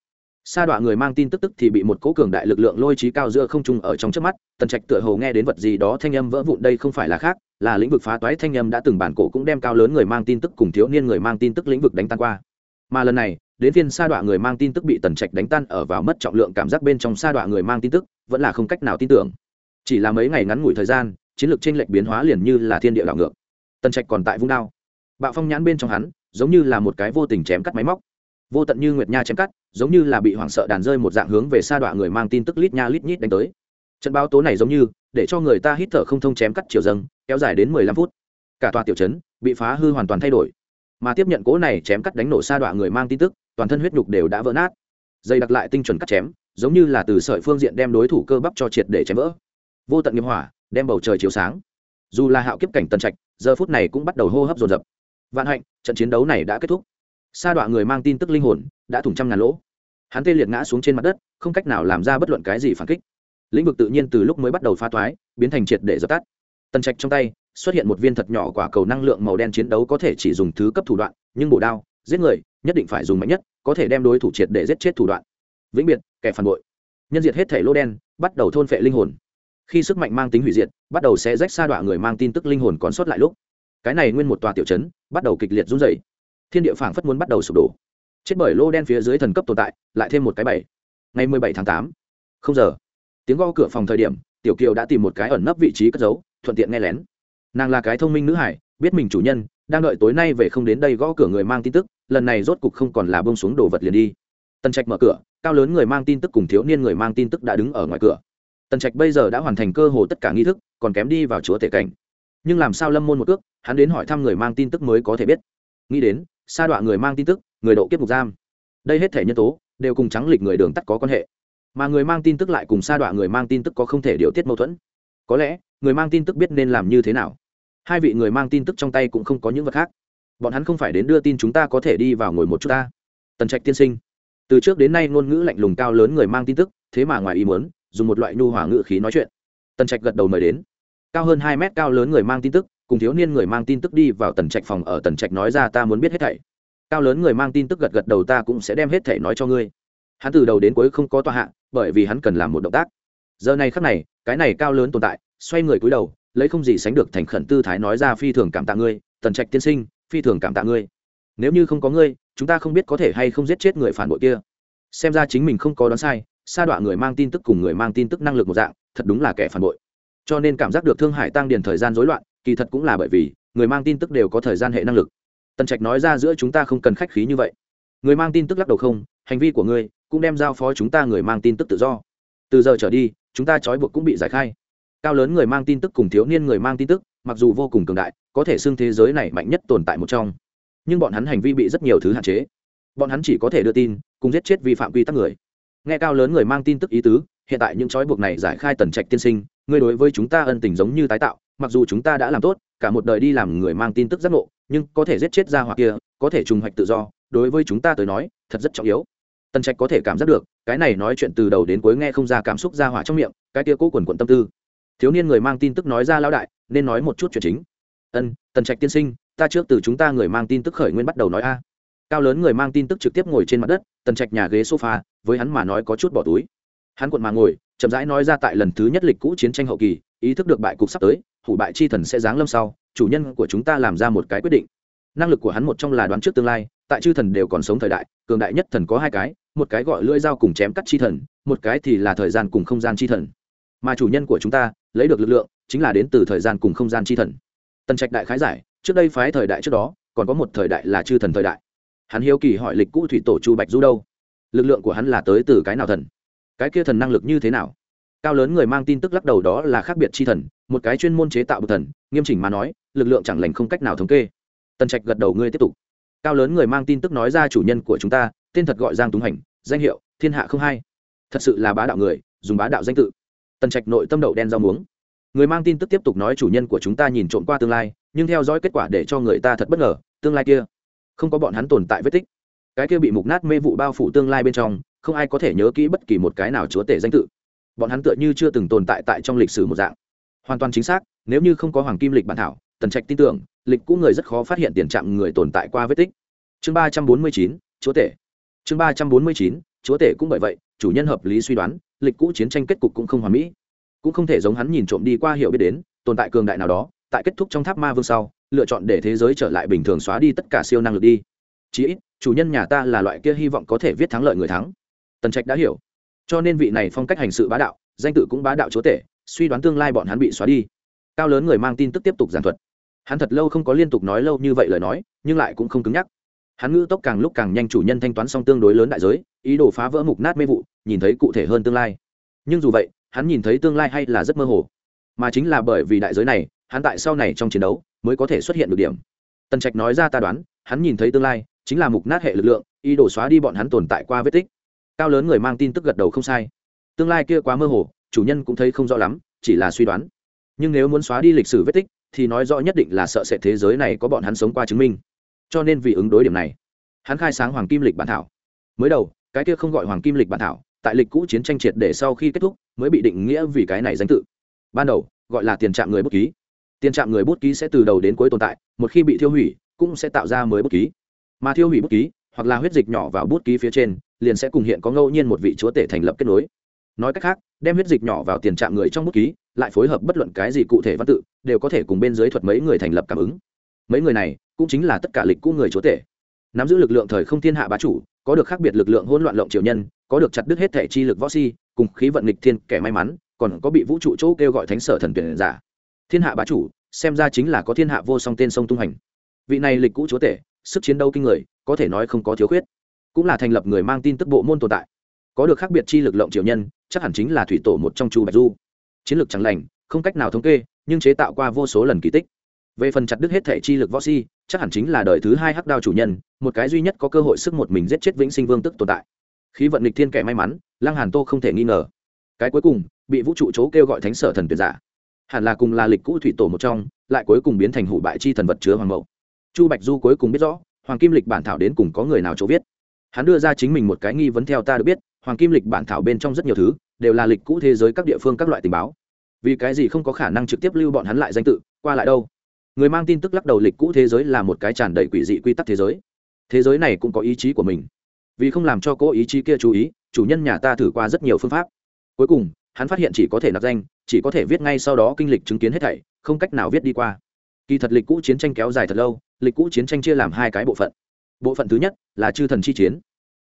Sa đọa người mang tin tức tức thì bị một cố cường đại lực lượng lôi trí cao giữa không trung ở trong trước mắt, tần trạch tựa hồ nghe đến vật gì đó thanh âm vỡ vụn đây không phải là khác, là lĩnh vực phá toái thanh âm đã từng bản cổ cũng đem cao lớn người mang tin tức cùng thiếu niên người mang tin tức lĩnh vực đánh tan qua. Mà lần này đến phiên sa đọa người mang tin tức bị tần trạch đánh tan ở vào mất trọng lượng cảm giác bên trong sa đọa người mang tin tức, vẫn là không cách nào tin tưởng. Chỉ là mấy ngày ngắn ngủi thời gian, chiến lược tranh lệch biến hóa liền như là thiên địa đảo ngược. Tần trạch còn tại vung đao. Bạo phong nhãn bên trong hắn, giống như là một cái vô tình chém cắt máy móc. Vô tận như nguyệt nha chém cắt, giống như là bị hoảng sợ đàn rơi một dạng hướng về sa đọa người mang tin tức lít nha lít nhít đánh tới. Trận báo tố này giống như, để cho người ta hít thở không thông chém cắt chiều dâng, kéo dài đến mười lăm phút. Cả tòa tiểu trấn, bị phá hư hoàn toàn thay đổi. Mà tiếp nhận cố này chém cắt đánh nổ sa đọa người mang tin tức toàn thân huyết nhục đều đã vỡ nát. Dây đặc lại tinh chuẩn cắt chém, giống như là từ sợi phương diện đem đối thủ cơ bắp cho triệt để chém vỡ. Vô tận nghiệp hỏa, đem bầu trời chiếu sáng. Dù là hạo kiếp cảnh tần trạch, giờ phút này cũng bắt đầu hô hấp dồn dập. Vạn hạnh, trận chiến đấu này đã kết thúc. Sa đọa người mang tin tức linh hồn, đã thủng trăm ngàn lỗ. Hắn tê liệt ngã xuống trên mặt đất, không cách nào làm ra bất luận cái gì phản kích. Lĩnh vực tự nhiên từ lúc mới bắt đầu pha thoái biến thành triệt để dập tắt. Tần trạch trong tay, xuất hiện một viên thật nhỏ quả cầu năng lượng màu đen chiến đấu có thể chỉ dùng thứ cấp thủ đoạn, nhưng bổ đao giết người, nhất định phải dùng mạnh nhất, có thể đem đối thủ triệt để giết chết thủ đoạn. Vĩnh biệt, kẻ phản bội. Nhân diệt hết thể lô đen, bắt đầu thôn phệ linh hồn. Khi sức mạnh mang tính hủy diệt, bắt đầu sẽ rách xa đọa người mang tin tức linh hồn còn sót lại lúc. Cái này nguyên một tòa tiểu chấn bắt đầu kịch liệt run dày thiên địa phảng phất muốn bắt đầu sụp đổ. Chết bởi lô đen phía dưới thần cấp tồn tại, lại thêm một cái bảy. Ngày mười bảy tháng tám. Không giờ. Tiếng gõ cửa phòng thời điểm, tiểu kiều đã tìm một cái ẩn nấp vị trí cất giấu, thuận tiện nghe lén. Nàng là cái thông minh nữ hải, biết mình chủ nhân đang đợi tối nay về không đến đây gõ cửa người mang tin tức, lần này rốt cục không còn là bông xuống đồ vật liền đi. Tần trạch mở cửa, cao lớn người mang tin tức cùng thiếu niên người mang tin tức đã đứng ở ngoài cửa. Tần trạch bây giờ đã hoàn thành cơ hồ tất cả nghi thức, còn kém đi vào chúa tể cảnh. Nhưng làm sao lâm môn một cước, hắn đến hỏi thăm người mang tin tức mới có thể biết. Nghĩ đến, sa đọa người mang tin tức, người độ kiếp mục giam. Đây hết thể nhân tố, đều cùng trắng lịch người đường tắt có quan hệ. Mà người mang tin tức lại cùng sa đọa người mang tin tức có không thể điều tiết mâu thuẫn. Có lẽ, người mang tin tức biết nên làm như thế nào hai vị người mang tin tức trong tay cũng không có những vật khác. Bọn hắn không phải đến đưa tin chúng ta có thể đi vào ngồi một chút ta. Tần trạch tiên sinh. Từ trước đến nay ngôn ngữ lạnh lùng cao lớn người mang tin tức, thế mà ngoài ý muốn, dùng một loại nhu hỏa ngữ khí nói chuyện. Tần trạch gật đầu mời đến. Cao hơn hai mét cao lớn người mang tin tức, cùng thiếu niên người mang tin tức đi vào tần trạch phòng ở, tần trạch nói ra ta muốn biết hết thảy. Cao lớn người mang tin tức gật gật đầu ta cũng sẽ đem hết thảy nói cho ngươi. Hắn từ đầu đến cuối không có tòa hạ, bởi vì hắn cần làm một động tác. Giờ này khắc này, cái này cao lớn tồn tại, xoay người cúi đầu lấy không gì sánh được thành khẩn tư thái nói ra phi thường cảm tạ ngươi, tần trạch tiên sinh, phi thường cảm tạ ngươi. Nếu như không có ngươi, chúng ta không biết có thể hay không giết chết người phản bội kia. Xem ra chính mình không có đoán sai, sa đọa người mang tin tức cùng người mang tin tức năng lực một dạng, thật đúng là kẻ phản bội. Cho nên cảm giác được thương hải tăng điền thời gian rối loạn, kỳ thật cũng là bởi vì, người mang tin tức đều có thời gian hệ năng lực. Tần trạch nói ra giữa chúng ta không cần khách khí như vậy. Người mang tin tức lắc đầu không, hành vi của ngươi cũng đem giao phó chúng ta người mang tin tức tự do. Từ giờ trở đi, chúng ta trói buộc cũng bị giải khai cao lớn người mang tin tức cùng thiếu niên người mang tin tức, mặc dù vô cùng cường đại, có thể xưng thế giới này mạnh nhất tồn tại một trong. Nhưng bọn hắn hành vi bị rất nhiều thứ hạn chế. Bọn hắn chỉ có thể đưa tin, cùng giết chết vi phạm quy tắc người. Nghe cao lớn người mang tin tức ý tứ, hiện tại những trói buộc này giải khai tần trạch tiên sinh, ngươi đối với chúng ta ân tình giống như tái tạo, mặc dù chúng ta đã làm tốt, cả một đời đi làm người mang tin tức giác ngộ, nhưng có thể giết chết ra hoặc kia, có thể trùng hoạch tự do, đối với chúng ta tới nói, thật rất trọng yếu. Tần trạch có thể cảm giác được, cái này nói chuyện từ đầu đến cuối nghe không ra cảm xúc ra hỏa trong miệng, cái kia cố quần quận tâm tư thiếu niên người mang tin tức nói ra lão đại, nên nói một chút chuyện chính. Ân, tần trạch tiên sinh, ta trước từ chúng ta người mang tin tức khởi nguyên bắt đầu nói a. Cao lớn người mang tin tức trực tiếp ngồi trên mặt đất, tần trạch nhà ghế sofa, với hắn mà nói có chút bỏ túi. Hắn cuộn mà ngồi, chậm rãi nói ra tại lần thứ nhất lịch cũ chiến tranh hậu kỳ, ý thức được bại cục sắp tới, hủ bại chi thần sẽ giáng lâm sau, chủ nhân của chúng ta làm ra một cái quyết định. Năng lực của hắn một trong là đoán trước tương lai, tại chư thần đều còn sống thời đại, cường đại nhất thần có hai cái, một cái gọi lưỡi dao cùng chém cắt chi thần, một cái thì là thời gian cùng không gian chi thần. Mà chủ nhân của chúng ta lấy được lực lượng chính là đến từ thời gian cùng không gian chi thần. Tần trạch đại khái giải, trước đây phái thời đại trước đó, còn có một thời đại là chư thần thời đại. Hắn hiếu kỳ hỏi lịch cũ thủy tổ chu bạch du đâu? Lực lượng của hắn là tới từ cái nào thần? Cái kia thần năng lực như thế nào? Cao lớn người mang tin tức lắc đầu đó là khác biệt chi thần, một cái chuyên môn chế tạo bậc thần, nghiêm chỉnh mà nói, lực lượng chẳng lành không cách nào thống kê. Tần trạch gật đầu, ngươi tiếp tục. Cao lớn người mang tin tức nói ra chủ nhân của chúng ta, tên thật gọi giang túng hành, danh hiệu thiên hạ không hai. Thật sự là bá đạo người, dùng bá đạo danh tự tần trạch nội tâm đậu đen rau muống. Người mang tin tức tiếp tục nói chủ nhân của chúng ta nhìn trộm qua tương lai, nhưng theo dõi kết quả để cho người ta thật bất ngờ, tương lai kia, không có bọn hắn tồn tại vết tích. Cái kia bị mục nát mê vụ bao phủ tương lai bên trong, không ai có thể nhớ kỹ bất kỳ một cái nào chúa tể danh tự. Bọn hắn tựa như chưa từng tồn tại tại trong lịch sử một dạng. Hoàn toàn chính xác, nếu như không có hoàng kim lịch bản thảo, tần trạch tin tưởng, lịch cũ người rất khó phát hiện tiền trạng người tồn tại qua vết tích. Chương ba trăm bốn mươi chín, chúa tể. Chương ba trăm bốn mươi chín, chúa tể cũng bởi vậy chủ nhân hợp lý suy đoán, lịch cũ chiến tranh kết cục cũng không hoàn mỹ. Cũng không thể giống hắn nhìn trộm đi qua hiểu biết đến, tồn tại cường đại nào đó, tại kết thúc trong tháp ma vương sau, lựa chọn để thế giới trở lại bình thường xóa đi tất cả siêu năng lực đi. Chí ít, chủ nhân nhà ta là loại kia hy vọng có thể viết thắng lợi người thắng. Tần trạch đã hiểu. Cho nên vị này phong cách hành sự bá đạo, danh tự cũng bá đạo chúa tể, suy đoán tương lai bọn hắn bị xóa đi. Cao lớn người mang tin tức tiếp tục giảng thuật. Hắn thật lâu không có liên tục nói lâu như vậy lời nói, nhưng lại cũng không cứng nhắc hắn ngữ tốc càng lúc càng nhanh chủ nhân thanh toán xong tương đối lớn đại giới, ý đồ phá vỡ mục nát mê vụ, nhìn thấy cụ thể hơn tương lai. Nhưng dù vậy, hắn nhìn thấy tương lai hay là rất mơ hồ. Mà chính là bởi vì đại giới này, hắn tại sau này trong chiến đấu, mới có thể xuất hiện được điểm. Tần trạch nói ra ta đoán, hắn nhìn thấy tương lai, chính là mục nát hệ lực lượng, ý đồ xóa đi bọn hắn tồn tại qua vết tích. Cao lớn người mang tin tức gật đầu không sai. Tương lai kia quá mơ hồ, chủ nhân cũng thấy không rõ lắm, chỉ là suy đoán. Nhưng nếu muốn xóa đi lịch sử vết tích, thì nói rõ nhất định là sợ sẽ thế giới này có bọn hắn sống qua chứng minh cho nên vì ứng đối điểm này, hắn khai sáng hoàng kim lịch bản thảo. Mới đầu, cái kia không gọi hoàng kim lịch bản thảo, tại lịch cũ chiến tranh triệt để sau khi kết thúc, mới bị định nghĩa vì cái này danh tự. Ban đầu, gọi là tiền trạm người bút ký. Tiền trạm người bút ký sẽ từ đầu đến cuối tồn tại, một khi bị thiêu hủy, cũng sẽ tạo ra mới bút ký. Mà thiêu hủy bút ký, hoặc là huyết dịch nhỏ vào bút ký phía trên, liền sẽ cùng hiện có ngẫu nhiên một vị chúa tể thành lập kết nối. Nói cách khác, đem huyết dịch nhỏ vào tiền trạm người trong bút ký, lại phối hợp bất luận cái gì cụ thể văn tự, đều có thể cùng bên dưới thuật mấy người thành lập cảm ứng. Mấy người này cũng chính là tất cả lịch cũ người chúa tể. Nắm giữ lực lượng thời không thiên hạ bá chủ, có được khác biệt lực lượng hỗn loạn lộng triều nhân, có được chặt đứt hết thể chi lực võ si, cùng khí vận nghịch thiên kẻ may mắn, còn có bị vũ trụ chỗ kêu gọi thánh sở thần tuyển giả. Thiên hạ bá chủ, xem ra chính là có thiên hạ vô song tên sông tung hành. Vị này lịch cũ chúa tể, sức chiến đấu kinh người, có thể nói không có thiếu khuyết. Cũng là thành lập người mang tin tức bộ môn tồn tại. Có được khác biệt chi lực lộng triều nhân, chắc hẳn chính là thủy tổ một trong chu bạch du. Chiến lược chẳng lành, không cách nào thống kê, nhưng chế tạo qua vô số lần kỳ tích. Về phần chặt đứt hết thể chi lực võ si chắc hẳn chính là đời thứ hai hắc đao chủ nhân, một cái duy nhất có cơ hội sức một mình giết chết vĩnh sinh vương tức tồn tại. Khí vận lịch thiên kẻ may mắn, lăng hàn tô không thể nghi ngờ. Cái cuối cùng, bị vũ trụ chỗ kêu gọi thánh sở thần tuyệt giả hẳn là cùng là lịch cũ thủy tổ một trong, lại cuối cùng biến thành hủ bại chi thần vật chứa hoàng mậu chu bạch du cuối cùng biết rõ, hoàng kim lịch bản thảo đến cùng có người nào chỗ viết. Hắn đưa ra chính mình một cái nghi vấn theo ta được biết, hoàng kim lịch bản thảo bên trong rất nhiều thứ, đều là lịch cũ thế giới các địa phương các loại tình báo. Vì cái gì không có khả năng trực tiếp lưu bọn hắn lại danh tự, qua lại đâu? Người mang tin tức lắc đầu lịch cũ thế giới là một cái tràn đầy quỷ dị quy tắc thế giới. Thế giới này cũng có ý chí của mình. Vì không làm cho cô ý chí kia chú ý, chủ nhân nhà ta thử qua rất nhiều phương pháp. Cuối cùng, hắn phát hiện chỉ có thể nạp danh, chỉ có thể viết ngay sau đó kinh lịch chứng kiến hết thảy, không cách nào viết đi qua. Kỳ thật lịch cũ chiến tranh kéo dài thật lâu, lịch cũ chiến tranh chia làm hai cái bộ phận. Bộ phận thứ nhất là chư thần chi chiến.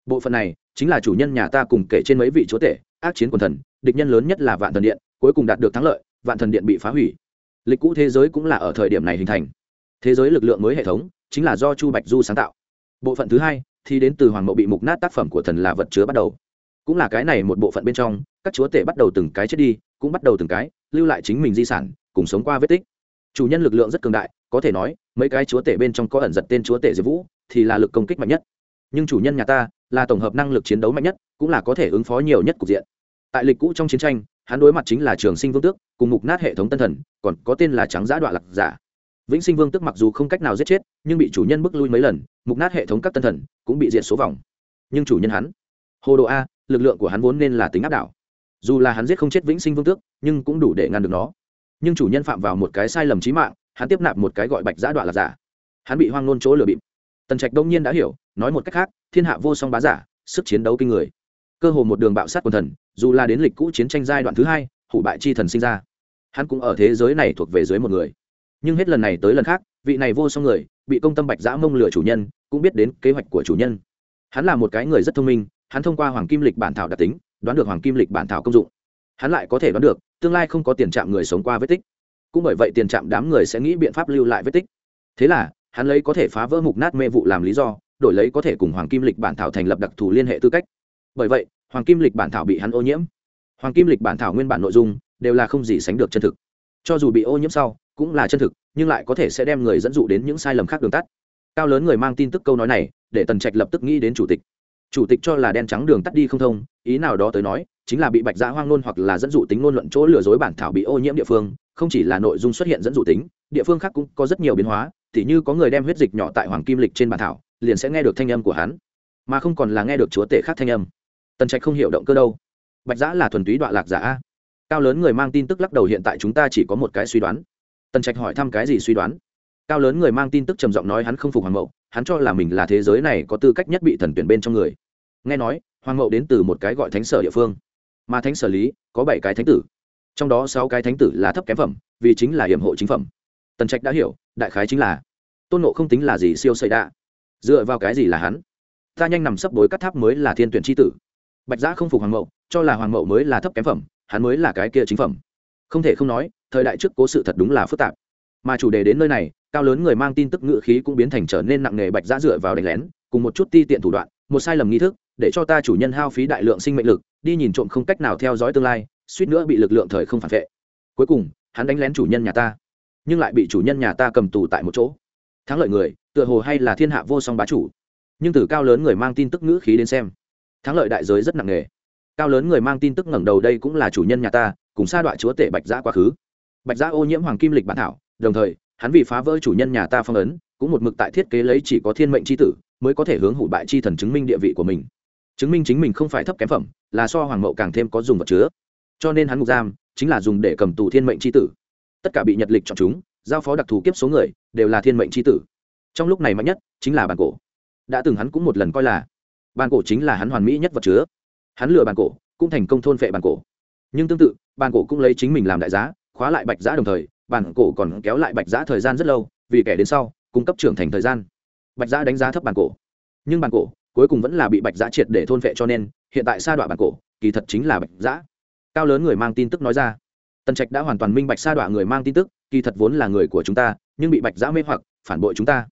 Bộ phận này chính là chủ nhân nhà ta cùng kể trên mấy vị chúa tể, ác chiến quần thần, địch nhân lớn nhất là vạn thần điện, cuối cùng đạt được thắng lợi, vạn thần điện bị phá hủy lịch cũ thế giới cũng là ở thời điểm này hình thành. Thế giới lực lượng mới hệ thống chính là do chu bạch du sáng tạo. Bộ phận thứ hai thì đến từ hoàng mậu bị mục nát tác phẩm của thần là vật chứa bắt đầu. Cũng là cái này một bộ phận bên trong, các chúa tể bắt đầu từng cái chết đi, cũng bắt đầu từng cái lưu lại chính mình di sản, cùng sống qua vết tích. Chủ nhân lực lượng rất cường đại, có thể nói, mấy cái chúa tể bên trong có ẩn giật tên chúa tể diệp vũ thì là lực công kích mạnh nhất. Nhưng chủ nhân nhà ta là tổng hợp năng lực chiến đấu mạnh nhất, cũng là có thể ứng phó nhiều nhất cục diện. Tại lịch cũ trong chiến tranh hắn đối mặt chính là trường sinh vương tước, cùng mục nát hệ thống tân thần, còn có tên là trắng giã đoạn lạc giả. Vĩnh sinh vương tước mặc dù không cách nào giết chết, nhưng bị chủ nhân bức lui mấy lần, mục nát hệ thống các tân thần cũng bị diệt số vòng. Nhưng chủ nhân hắn, hồ đồ a, lực lượng của hắn vốn nên là tính áp đảo. Dù là hắn giết không chết vĩnh sinh vương tước, nhưng cũng đủ để ngăn được nó. Nhưng chủ nhân phạm vào một cái sai lầm trí mạng, hắn tiếp nạp một cái gọi bạch giã đoạn là giả. Hắn bị hoang nôn chỗ lừa bịp. Tần trạch đông nhiên đã hiểu, nói một cách khác, thiên hạ vô song bá giả, sức chiến đấu kinh người. Cơ hồ một đường bạo sát quần thần dù là đến lịch cũ chiến tranh giai đoạn thứ hai, hủ bại chi thần sinh ra. Hắn cũng ở thế giới này thuộc về dưới một người. Nhưng hết lần này tới lần khác, vị này vô song người, bị công tâm bạch giã mông lửa chủ nhân, cũng biết đến kế hoạch của chủ nhân. Hắn là một cái người rất thông minh, hắn thông qua hoàng kim lịch bản thảo đặc tính, đoán được hoàng kim lịch bản thảo công dụng. Hắn lại có thể đoán được, tương lai không có tiền trạm người sống qua vết tích. Cũng bởi vậy tiền trạm đám người sẽ nghĩ biện pháp lưu lại vết tích. Thế là, hắn lấy có thể phá vỡ mục nát mê vụ làm lý do, đổi lấy có thể cùng hoàng kim lịch bản thảo thành lập đặc thù liên hệ tư cách. Bởi vậy hoàng kim lịch bản thảo bị hắn ô nhiễm. Hoàng kim lịch bản thảo nguyên bản nội dung đều là không gì sánh được chân thực. Cho dù bị ô nhiễm sau, cũng là chân thực, nhưng lại có thể sẽ đem người dẫn dụ đến những sai lầm khác đường tắt. Cao lớn người mang tin tức câu nói này, để tần trạch lập tức nghĩ đến chủ tịch. Chủ tịch cho là đen trắng đường tắt đi không thông, ý nào đó tới nói, chính là bị bạch dạ hoang nôn hoặc là dẫn dụ tính ngôn luận chỗ lừa dối bản thảo bị ô nhiễm địa phương, không chỉ là nội dung xuất hiện dẫn dụ tính, địa phương khác cũng có rất nhiều biến hóa thì như có người đem huyết dịch nhỏ tại hoàng kim lịch trên bản thảo, liền sẽ nghe được thanh âm của hắn, mà không còn là nghe được chúa tể khác thanh âm tần trạch không hiểu động cơ đâu. Bạch giã là thuần túy đoạn lạc giả a. cao lớn người mang tin tức lắc đầu hiện tại chúng ta chỉ có một cái suy đoán. Tần trạch hỏi thăm cái gì suy đoán? Cao lớn người mang tin tức trầm giọng nói hắn không phục hoàng mậu, hắn cho là mình là thế giới này có tư cách nhất bị thần tuyển bên trong người. Nghe nói, hoàng mậu đến từ một cái gọi thánh sở địa phương. Mà thánh sở lý, có bảy cái thánh tử. Trong đó sáu cái thánh tử là thấp kém phẩm, vì chính là hiểm hộ chính phẩm. Tần trạch đã hiểu, đại khái chính là, tôn nộ không tính là gì siêu xây đa dựa vào cái gì là hắn? Ta nhanh nằm sấp bối cắt tháp mới là thiên tuyển tri tử bạch giã không phục hoàng mậu, cho là hoàng mậu mới là thấp kém phẩm, hắn mới là cái kia chính phẩm. Không thể không nói, thời đại trước cố sự thật đúng là phức tạp. Mà chủ đề đến nơi này, cao lớn người mang tin tức ngự khí cũng biến thành trở nên nặng nề bạch giã dựa vào đánh lén, cùng một chút ti tiện thủ đoạn, một sai lầm nghi thức, để cho ta chủ nhân hao phí đại lượng sinh mệnh lực, đi nhìn trộm không cách nào theo dõi tương lai, suýt nữa bị lực lượng thời không phản vệ. Cuối cùng, hắn đánh lén chủ nhân nhà ta, nhưng lại bị chủ nhân nhà ta cầm tù tại một chỗ. Thắng lợi người, tựa hồ hay là thiên hạ vô song bá chủ. Nhưng từ cao lớn người mang tin tức ngữ khí đến xem thắng lợi đại giới rất nặng nề. Cao lớn người mang tin tức ngẩng đầu đây cũng là chủ nhân nhà ta, cùng sa đoạn chúa tể bạch giã quá khứ. Bạch giã ô nhiễm hoàng kim lịch bản thảo, đồng thời, hắn vì phá vỡ chủ nhân nhà ta phong ấn, cũng một mực tại thiết kế lấy chỉ có thiên mệnh c h i tử, mới có thể hướng hủ bại chi thần chứng minh địa vị của mình. Chứng minh chính mình không phải thấp kém phẩm, là so hoàng mậu càng thêm có dùng vật chứa. Cho nên hắn ngục giam, chính là dùng để cầm tù thiên mệnh c h i tử. Tất cả bị nhật lịch chọn chúng, giao phó đặc thù kiếp số người, đều là thiên mệnh c h i tử. Trong lúc này mạnh nhất, chính là bản cổ. Đã từng hắn cũng một lần coi là bàn cổ chính là hắn hoàn mỹ nhất vật chứa. Hắn lừa bàn cổ, cũng thành công thôn vệ bàn cổ. Nhưng tương tự, bàn cổ cũng lấy chính mình làm đại giá, khóa lại bạch giã đồng thời, bàn cổ còn kéo lại bạch giã thời gian rất lâu, vì kẻ đến sau, cung cấp trưởng thành thời gian. Bạch giã đánh giá thấp bàn cổ. Nhưng bàn cổ, cuối cùng vẫn là bị bạch giã triệt để thôn vệ cho nên, hiện tại sa đọa bàn cổ, kỳ thật chính là bạch giã cao lớn người mang tin tức nói ra. Tần trạch đã hoàn toàn minh bạch sa đọa người mang tin tức, kỳ thật vốn là người của chúng ta, nhưng bị bạch giã mê hoặc, phản bội chúng ta